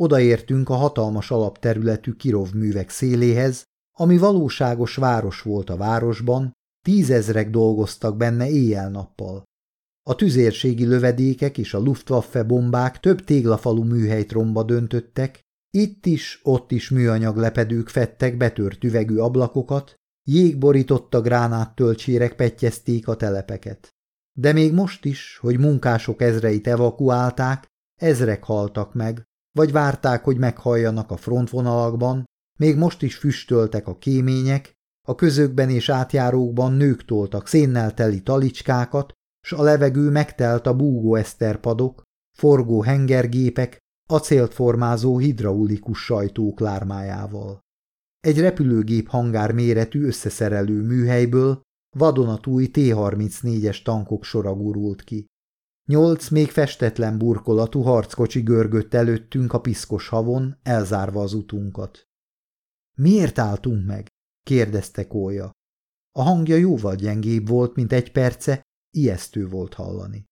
Odaértünk a hatalmas alapterületű Kirov művek széléhez, ami valóságos város volt a városban, tízezrek dolgoztak benne éjjel-nappal. A tüzérségi lövedékek és a Luftwaffe bombák több téglafalu műhelyt romba döntöttek, itt is, ott is műanyag lepedők fettek betört üvegű ablakokat, jégborította gránáttölcsérek petyezték a telepeket. De még most is, hogy munkások ezreit evakuálták, ezrek haltak meg, vagy várták, hogy meghalljanak a frontvonalakban, még most is füstöltek a kémények, a közökben és átjárókban nők toltak szénnel teli talicskákat, s a levegő megtelt a búgó eszterpadok, forgó hengergépek, acélt formázó hidraulikus sajtók lármájával. Egy repülőgép hangár méretű összeszerelő műhelyből vadonatúj T-34-es tankok sora gurult ki. Nyolc még festetlen burkolatú harckocsi görgött előttünk a piszkos havon, elzárva az utunkat. – Miért álltunk meg? – kérdezte Kólya. A hangja jóval gyengébb volt, mint egy perce, ijesztő volt hallani.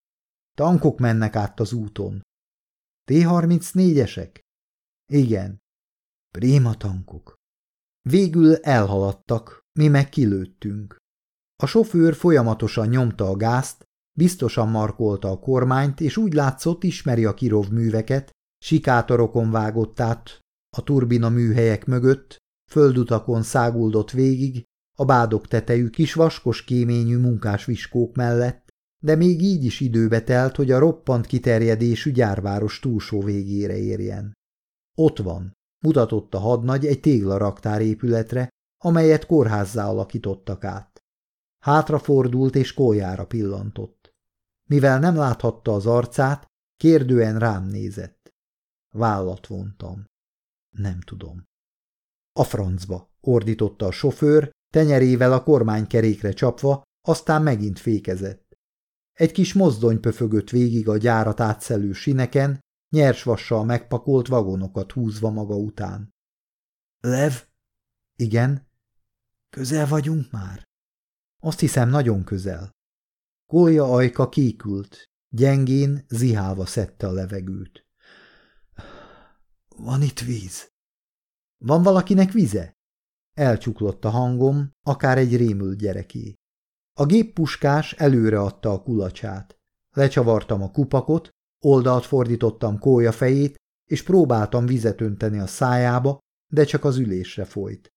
Tankok mennek át az úton. T-34-esek? Igen. Préma tankok. Végül elhaladtak, mi meg kilőttünk. A sofőr folyamatosan nyomta a gázt, biztosan markolta a kormányt, és úgy látszott, ismeri a kirov műveket, sikátorokon vágott át, a turbina műhelyek mögött, földutakon száguldott végig, a bádok tetejű kis vaskos kéményű munkás viskók mellett, de még így is időbe telt, hogy a roppant kiterjedésű gyárváros túlsó végére érjen. Ott van, mutatott a hadnagy egy téglaraktár épületre, amelyet kórházzá alakítottak át. Hátrafordult és kójára pillantott. Mivel nem láthatta az arcát, kérdően rám nézett. Vállat vontam. Nem tudom. A francba, ordította a sofőr, tenyerével a kormánykerékre csapva, aztán megint fékezett. Egy kis mozdony pöfögött végig a gyárat átszelő sineken, nyers vassal megpakolt vagonokat húzva maga után. Lev? Igen? Közel vagyunk már? Azt hiszem, nagyon közel. Kolja ajka kékült, gyengén, zihálva szedte a levegőt. Van itt víz. Van valakinek vize? Elcsuklott a hangom, akár egy rémült gyereké. A géppuskás előre adta a kulacsát. Lecsavartam a kupakot, oldalt fordítottam kólya fejét, és próbáltam vizet önteni a szájába, de csak az ülésre folyt.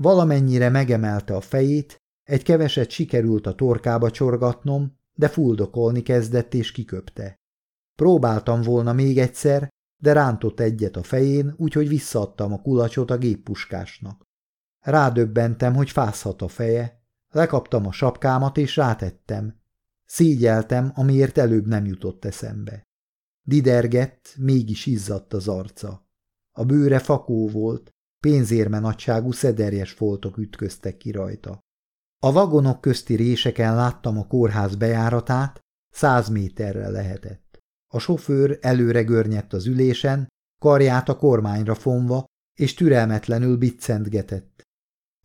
Valamennyire megemelte a fejét, egy keveset sikerült a torkába csorgatnom, de fuldokolni kezdett és kiköpte. Próbáltam volna még egyszer, de rántott egyet a fején, úgyhogy visszaadtam a kulacsot a géppuskásnak. Rádöbbentem, hogy fázhat a feje, lekaptam a sapkámat és rátettem. Szígyeltem, amiért előbb nem jutott eszembe. Didergett, mégis izzadt az arca. A bőre fakó volt, pénzérme nagyságú szederjes foltok ütköztek ki rajta. A vagonok közti réseken láttam a kórház bejáratát, száz méterre lehetett. A sofőr előre görnyedt az ülésen, karját a kormányra fonva, és türelmetlenül biccentgetett.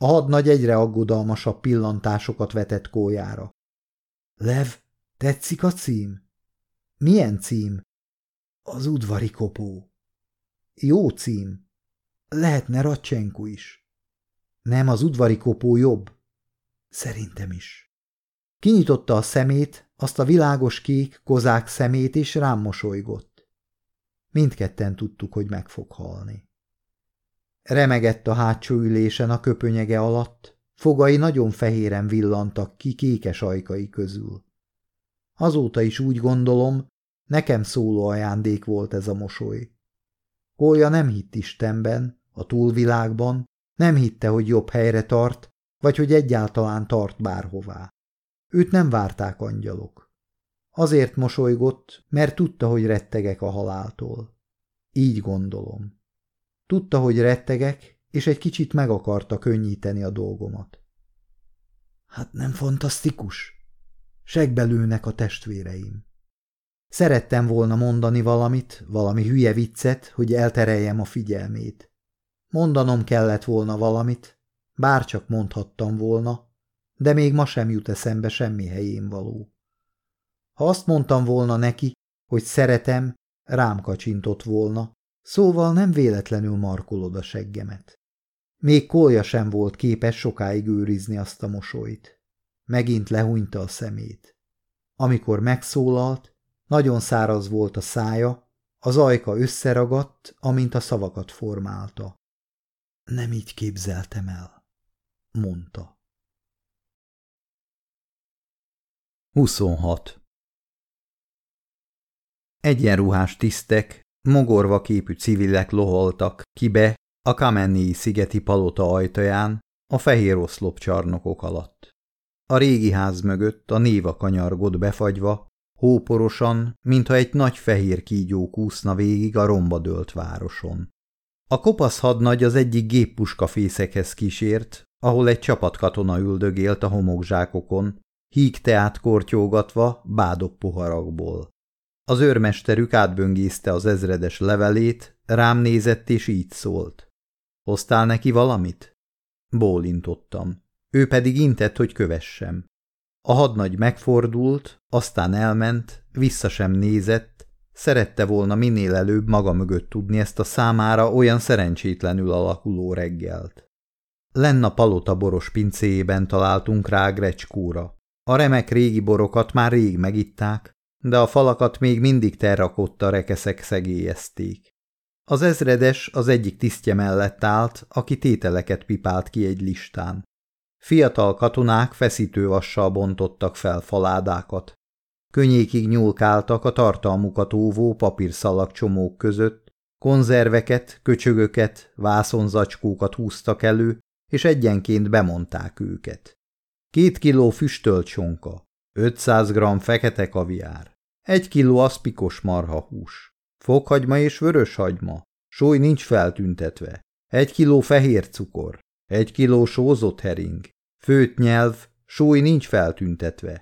A hadnagy egyre aggodalmasabb pillantásokat vetett kójára. Lev, tetszik a cím? Milyen cím? Az udvari kopó. Jó cím. Lehetne Ratcsenko is. Nem, az udvari kopó jobb. Szerintem is. Kinyitotta a szemét, azt a világos kék, kozák szemét, és rám mosolygott. Mindketten tudtuk, hogy meg fog halni. Remegett a hátsó ülésen a köpönyege alatt, fogai nagyon fehéren villantak ki kékes ajkai közül. Azóta is úgy gondolom, nekem szóló ajándék volt ez a mosoly. Kolja nem hitt Istenben, a túlvilágban, nem hitte, hogy jobb helyre tart, vagy hogy egyáltalán tart bárhová. Őt nem várták angyalok. Azért mosolygott, mert tudta, hogy rettegek a haláltól. Így gondolom. Tudta, hogy rettegek, és egy kicsit meg akarta könnyíteni a dolgomat. Hát nem fantasztikus? Segbelőnek a testvéreim. Szerettem volna mondani valamit, valami hülye viccet, hogy eltereljem a figyelmét. Mondanom kellett volna valamit, bárcsak mondhattam volna, de még ma sem jut eszembe semmi helyén való. Ha azt mondtam volna neki, hogy szeretem, rám kacsintott volna, szóval nem véletlenül markolod a seggemet. Még kolja sem volt képes sokáig őrizni azt a mosolyt. Megint lehúnyta a szemét. Amikor megszólalt, nagyon száraz volt a szája, az ajka összeragadt, amint a szavakat formálta. Nem így képzeltem el, mondta. 26. Egyenruhás tisztek, mogorva képű civilek loholtak kibe a Kamenni szigeti palota ajtaján, a fehér oszlop csarnokok alatt. A régi ház mögött a néva kanyargott befagyva, hóporosan, mintha egy nagy fehér kígyó kúszna végig a romba dőlt városon. A kopasz hadnagy az egyik géppuskafészekhez kísért, ahol egy csapat katona üldögélt a homokzsákokon, híg teát kortyógatva bádok poharakból. Az őrmesterük átböngészte az ezredes levelét, rám nézett és így szólt. Hoztál neki valamit? Bólintottam. Ő pedig intett, hogy kövessem. A hadnagy megfordult, aztán elment, vissza sem nézett, szerette volna minél előbb maga mögött tudni ezt a számára olyan szerencsétlenül alakuló reggelt. Lenn palota boros pincéjében találtunk rá grecskóra. A remek régi borokat már rég megitták, de a falakat még mindig terrakotta rekeszek szegélyezték. Az ezredes az egyik tisztje mellett állt, aki tételeket pipált ki egy listán. Fiatal katonák feszítővassal bontottak fel faládákat. Könnyékig nyúlkáltak a tartalmukat óvó papírszalag csomók között, konzerveket, köcsögöket, vászonzacskókat húztak elő, és egyenként bemondták őket. Két kiló füstölt sonka, 500 g fekete kaviár, egy kiló aszpikos marhahús, fokhagyma és vöröshagyma, sóly nincs feltüntetve, egy kiló fehér cukor, egy kiló sózott hering, főt nyelv, súly nincs feltüntetve.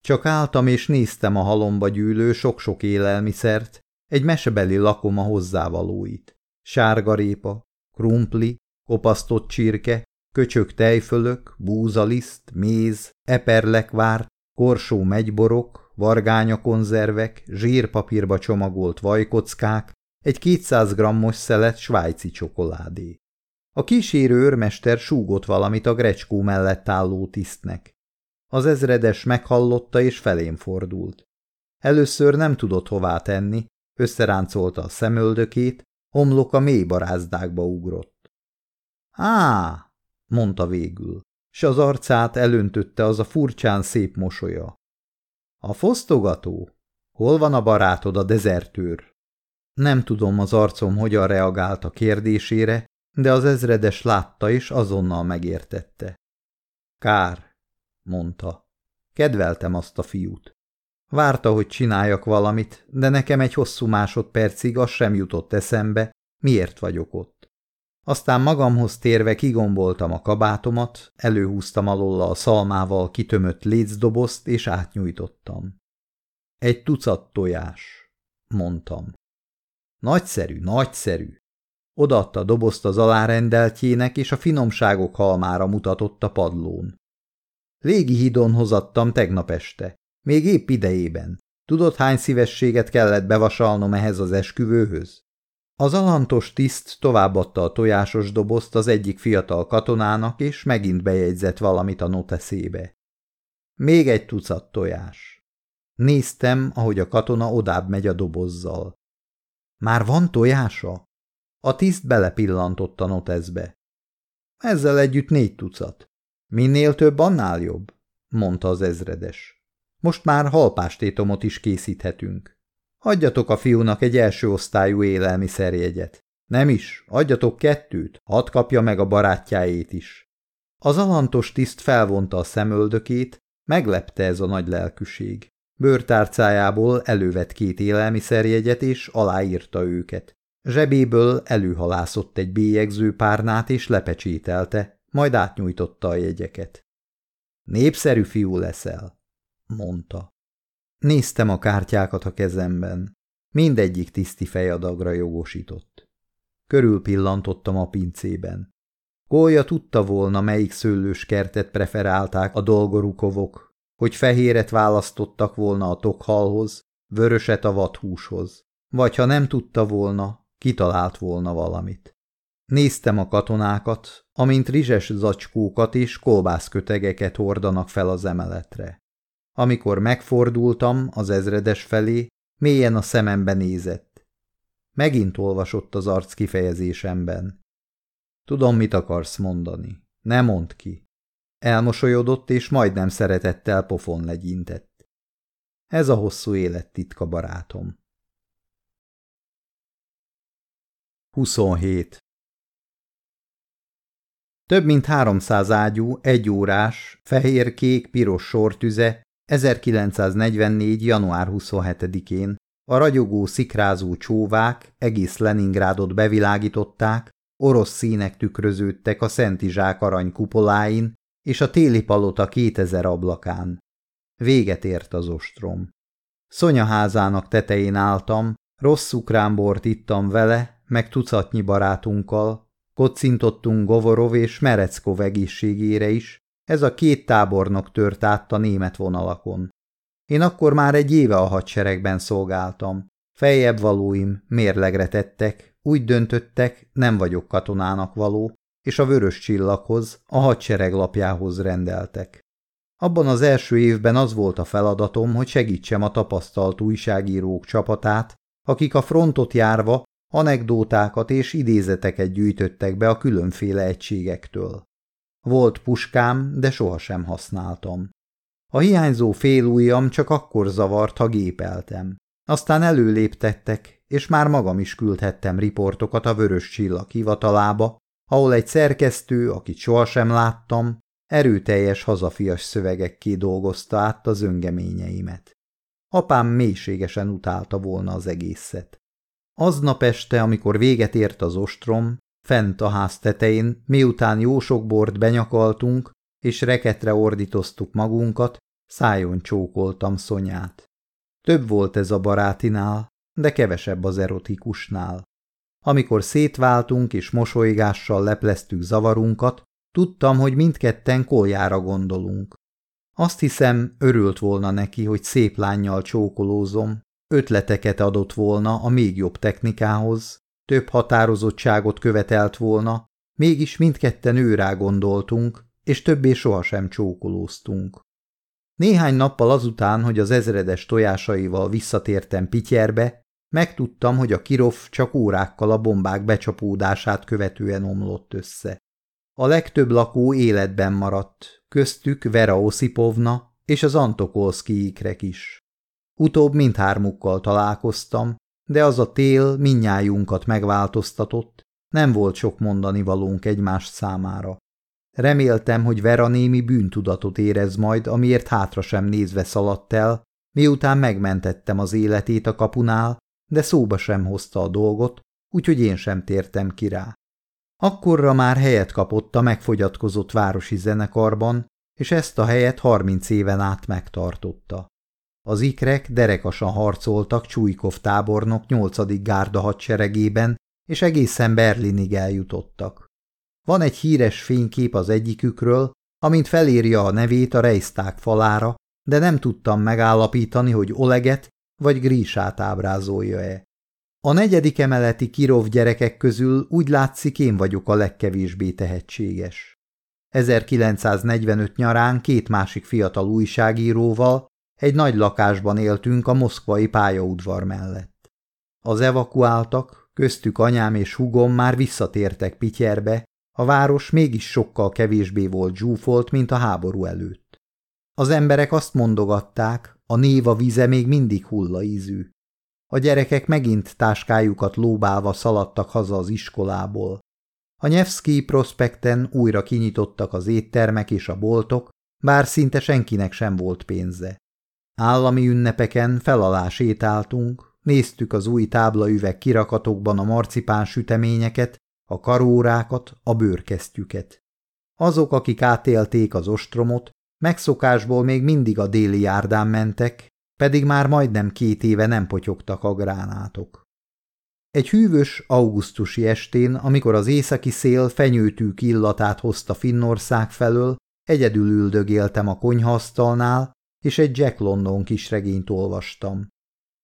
Csak álltam és néztem a halomba gyűlő sok-sok élelmiszert, egy mesebeli lakom a hozzávalóit. Sárgarépa, krumpli, kopasztott csirke, köcsök tejfölök, búzaliszt, méz, eperlekvár, korsó megyborok, vargánya konzervek, zsírpapírba csomagolt vajkockák, egy 200 grammos szelet svájci csokoládé. A kísérő őrmester súgott valamit a grecskó mellett álló tisztnek. Az ezredes meghallotta és felém fordult. Először nem tudott hová tenni, összeráncolta a szemöldökét, homloka mély barázdákba ugrott. Á, mondta végül, s az arcát elöntötte az a furcsán szép mosolya. A fosztogató? Hol van a barátod, a dezertőr? Nem tudom az arcom hogyan reagált a kérdésére, de az ezredes látta és azonnal megértette. Kár, mondta. Kedveltem azt a fiút. Várta, hogy csináljak valamit, de nekem egy hosszú másodpercig az sem jutott eszembe, miért vagyok ott. Aztán magamhoz térve kigomboltam a kabátomat, előhúztam alóla a szalmával kitömött lécdobozt, és átnyújtottam. Egy tucat tojás, mondtam. Nagyszerű, nagyszerű. Odaadta a dobozt az alárendeltjének, és a finomságok halmára mutatott a padlón. Légi hídon hozattam tegnap este, még épp idejében. Tudod, hány szívességet kellett bevasalnom ehhez az esküvőhöz? Az alantos tiszt továbbadta a tojásos dobozt az egyik fiatal katonának, és megint bejegyzett valamit a noteszébe. Még egy tucat tojás. Néztem, ahogy a katona odább megy a dobozzal. Már van tojása? A tiszt belepillantott a noteszbe. Ezzel együtt négy tucat. Minél több, annál jobb, mondta az ezredes. Most már halpástétomot is készíthetünk. Adjatok a fiúnak egy első osztályú élelmiszerjegyet. Nem is, adjatok kettőt, hadd kapja meg a barátjáét is. Az alantos tiszt felvonta a szemöldökét, meglepte ez a nagy lelkűség. Bőrtárcájából elővett két élelmiszerjegyet és aláírta őket. Zsebéből előhalászott egy bélyegző párnát és lepecsételte, majd átnyújtotta a jegyeket. Népszerű fiú leszel, mondta. Néztem a kártyákat a kezemben. Mindegyik tiszti fejadagra jogosított. Körül pillantottam a pincében. Gólya tudta volna, melyik szőlős kertet preferálták a dolgorukovok, hogy fehéret választottak volna a tokhalhoz, vöröset a vadhúshoz, vagy ha nem tudta volna, kitalált volna valamit. Néztem a katonákat, amint rizses zacskókat és kolbászkötegeket hordanak fel az emeletre. Amikor megfordultam az ezredes felé, mélyen a szemembe nézett. Megint olvasott az arc kifejezésemben. Tudom, mit akarsz mondani. Ne mondd ki. Elmosolyodott, és majdnem szeretettel pofon legyintett. Ez a hosszú élet titka, barátom. 27. Több mint háromszáz ágyú, egy órás, fehér-kék-piros sortüze 1944. január 27-én a ragyogó szikrázó csóvák egész Leningrádot bevilágították, orosz színek tükröződtek a Szentizsák arany kupoláin és a téli palota 2000 ablakán. Véget ért az ostrom. Szonyaházának tetején álltam, rossz ukránbort ittam vele, meg tucatnyi barátunkkal, kocintottunk Govorov és Mereckov egészségére is, ez a két tábornok tört át a német vonalakon. Én akkor már egy éve a hadseregben szolgáltam. Fejebb valóim mérlegre tettek, úgy döntöttek, nem vagyok katonának való, és a vörös csillaghoz, a hadsereg lapjához rendeltek. Abban az első évben az volt a feladatom, hogy segítsem a tapasztalt újságírók csapatát, akik a frontot járva anekdótákat és idézeteket gyűjtöttek be a különféle egységektől. Volt puskám, de sohasem használtam. A hiányzó félújjam csak akkor zavart, ha gépeltem. Aztán előléptettek, és már magam is küldhettem riportokat a Vörös Csillag hivatalába, ahol egy szerkesztő, akit sohasem láttam, erőteljes hazafias szövegekké dolgozta át az öngeményeimet. Apám mélységesen utálta volna az egészet. Aznap este, amikor véget ért az ostrom, fent a ház tetején, miután jó sok bort benyakaltunk, és reketre ordítoztuk magunkat, szájon csókoltam szonyát. Több volt ez a barátinál, de kevesebb az erotikusnál. Amikor szétváltunk és mosolygással lepleztük zavarunkat, tudtam, hogy mindketten koljára gondolunk. Azt hiszem, örült volna neki, hogy szép lányjal csókolózom, ötleteket adott volna a még jobb technikához, több határozottságot követelt volna, mégis mindketten őrá gondoltunk, és többé sohasem csókolóztunk. Néhány nappal azután, hogy az ezredes tojásaival visszatértem Pityerbe, megtudtam, hogy a Kirov csak órákkal a bombák becsapódását követően omlott össze. A legtöbb lakó életben maradt, köztük Vera Osipovna és az Antokolszki ikrek is. Utóbb mindhármukkal találkoztam, de az a tél minnyájunkat megváltoztatott, nem volt sok mondani valónk egymás számára. Reméltem, hogy Vera némi bűntudatot érez majd, amiért hátra sem nézve szaladt el, miután megmentettem az életét a kapunál, de szóba sem hozta a dolgot, úgyhogy én sem tértem ki rá. Akkorra már helyet kapott a megfogyatkozott városi zenekarban, és ezt a helyet harminc éven át megtartotta. Az ikrek derekasan harcoltak Csújkov tábornok 8. gárda hadseregében, és egészen Berlinig eljutottak. Van egy híres fénykép az egyikükről, amint felírja a nevét a Reiszták falára, de nem tudtam megállapítani, hogy Oleget vagy Grísát ábrázolja-e. A negyedik emeleti Kirov gyerekek közül úgy látszik én vagyok a legkevésbé tehetséges. 1945 nyarán két másik fiatal újságíróval egy nagy lakásban éltünk a moszkvai pályaudvar mellett. Az evakuáltak, köztük anyám és hugom már visszatértek Pityerbe, a város mégis sokkal kevésbé volt zsúfolt, mint a háború előtt. Az emberek azt mondogatták, a néva vize még mindig hullaízű. A gyerekek megint táskájukat lóbálva szaladtak haza az iskolából. A Nyevszki prospekten újra kinyitottak az éttermek és a boltok, bár szinte senkinek sem volt pénze. Állami ünnepeken felalá sétáltunk, néztük az új táblaüveg kirakatokban a marcipán süteményeket, a karórákat, a bőrkesztyüket. Azok, akik átélték az ostromot, megszokásból még mindig a déli járdán mentek, pedig már majdnem két éve nem potyogtak a gránátok. Egy hűvös augusztusi estén, amikor az északi szél fenyőtűk illatát hozta Finnország felől, egyedül üldögéltem a konyhasztalnál, és egy Jack London kisregényt olvastam.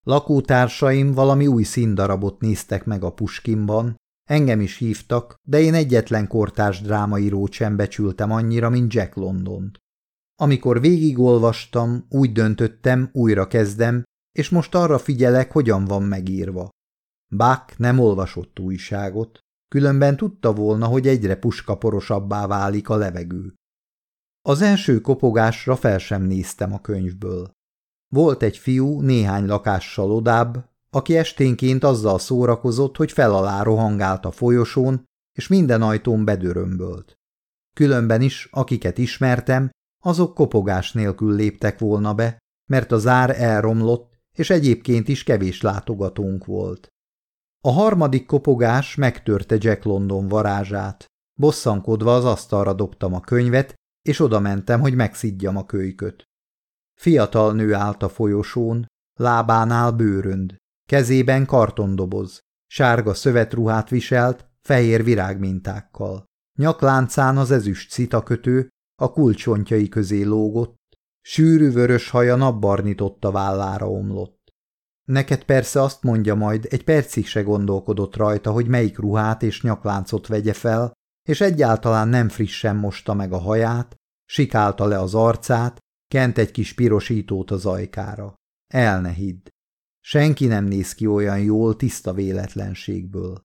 Lakótársaim valami új színdarabot néztek meg a Puskinban, engem is hívtak, de én egyetlen kortárs drámaírót sem becsültem annyira, mint Jack Londont. Amikor végigolvastam, úgy döntöttem, újra kezdem, és most arra figyelek, hogyan van megírva. Buck nem olvasott újságot, különben tudta volna, hogy egyre puskaporosabbá válik a levegő. Az első kopogásra fel sem néztem a könyvből. Volt egy fiú néhány lakással odább, aki esténként azzal szórakozott, hogy felalá rohangált a folyosón, és minden ajtón bedörömbölt. Különben is, akiket ismertem, azok kopogás nélkül léptek volna be, mert a zár elromlott, és egyébként is kevés látogatónk volt. A harmadik kopogás megtörte Jack London varázsát. Bosszankodva az asztalra dobtam a könyvet, és oda mentem, hogy megszidjam a kölyköt. Fiatal nő állt a folyosón, lábánál bőrönd, kezében kartondoboz, sárga szövetruhát viselt, fehér virágmintákkal. Nyakláncán az ezüst citakötő, a kulcsontjai közé lógott, sűrű vörös haja napbarnította vállára omlott. Neked persze azt mondja majd, egy percig se gondolkodott rajta, hogy melyik ruhát és nyakláncot vegye fel, és egyáltalán nem frissen mosta meg a haját, sikálta le az arcát, kent egy kis pirosítót az ajkára. El ne hidd. Senki nem néz ki olyan jól tiszta véletlenségből.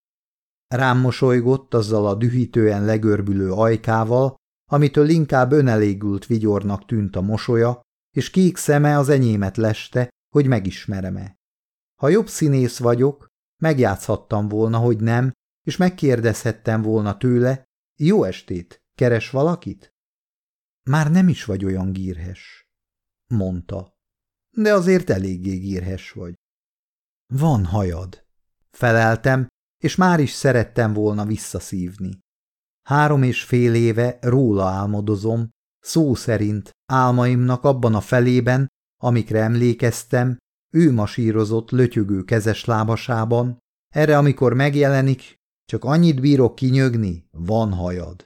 Rám mosolygott azzal a dühítően legörbülő ajkával, amitől inkább önelégült vigyornak tűnt a mosolya, és kék szeme az enyémet leste, hogy megismerem-e. Ha jobb színész vagyok, megjátszhattam volna, hogy nem, és megkérdezhettem volna tőle, jó estét, keres valakit? Már nem is vagy olyan gírhes, mondta. De azért eléggé gírhes vagy. Van hajad. Feleltem, és már is szerettem volna visszaszívni. Három és fél éve róla álmodozom, szó szerint álmaimnak abban a felében, amikre emlékeztem, ő masírozott lötyögő kezes lábasában, erre amikor megjelenik, csak annyit bírok kinyögni, van hajad.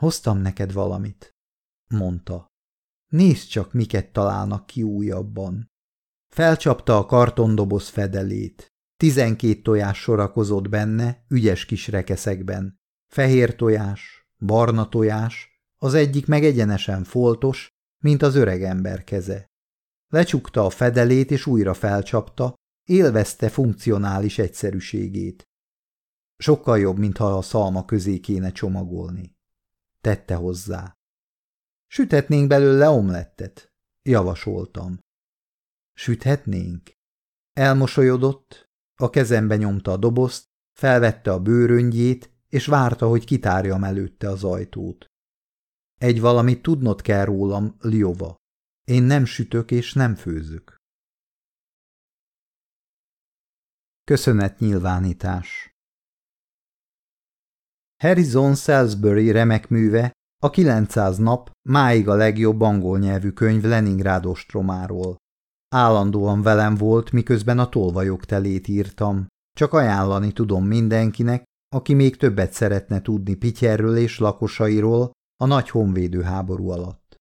Hoztam neked valamit, mondta. Nézd csak, miket találnak ki újabban. Felcsapta a kartondoboz fedelét. Tizenkét tojás sorakozott benne, ügyes kis rekeszekben. Fehér tojás, barna tojás, az egyik meg egyenesen foltos, mint az öreg ember keze. Lecsukta a fedelét és újra felcsapta, élvezte funkcionális egyszerűségét. Sokkal jobb, mintha a szalma közé kéne csomagolni. Tette hozzá. Süthetnénk belőle omlettet, javasoltam. Süthetnénk? Elmosolyodott, a kezembe nyomta a dobozt, felvette a bőröngyét, és várta, hogy kitárjam előtte az ajtót. Egy valamit tudnod kell rólam, Liova. Én nem sütök és nem főzök. Köszönetnyilvánítás Harrison Salisbury remek műve a 900 nap máig a legjobb angol nyelvű könyv Leningrád ostromáról. Állandóan velem volt, miközben a tolvajok telét írtam. Csak ajánlani tudom mindenkinek, aki még többet szeretne tudni Pityerről és lakosairól a nagy honvédő háború alatt.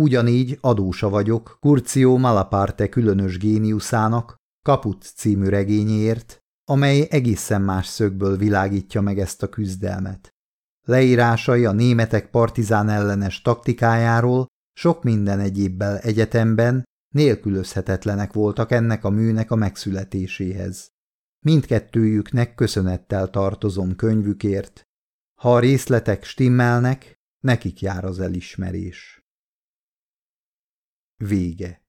Ugyanígy adósa vagyok Curcio Malaparte különös géniuszának, Kaput című regényéért, amely egészen más szögből világítja meg ezt a küzdelmet. Leírásai a németek partizán ellenes taktikájáról sok minden egyébbel egyetemben nélkülözhetetlenek voltak ennek a műnek a megszületéséhez. Mindkettőjüknek köszönettel tartozom könyvükért. Ha a részletek stimmelnek, nekik jár az elismerés. Vége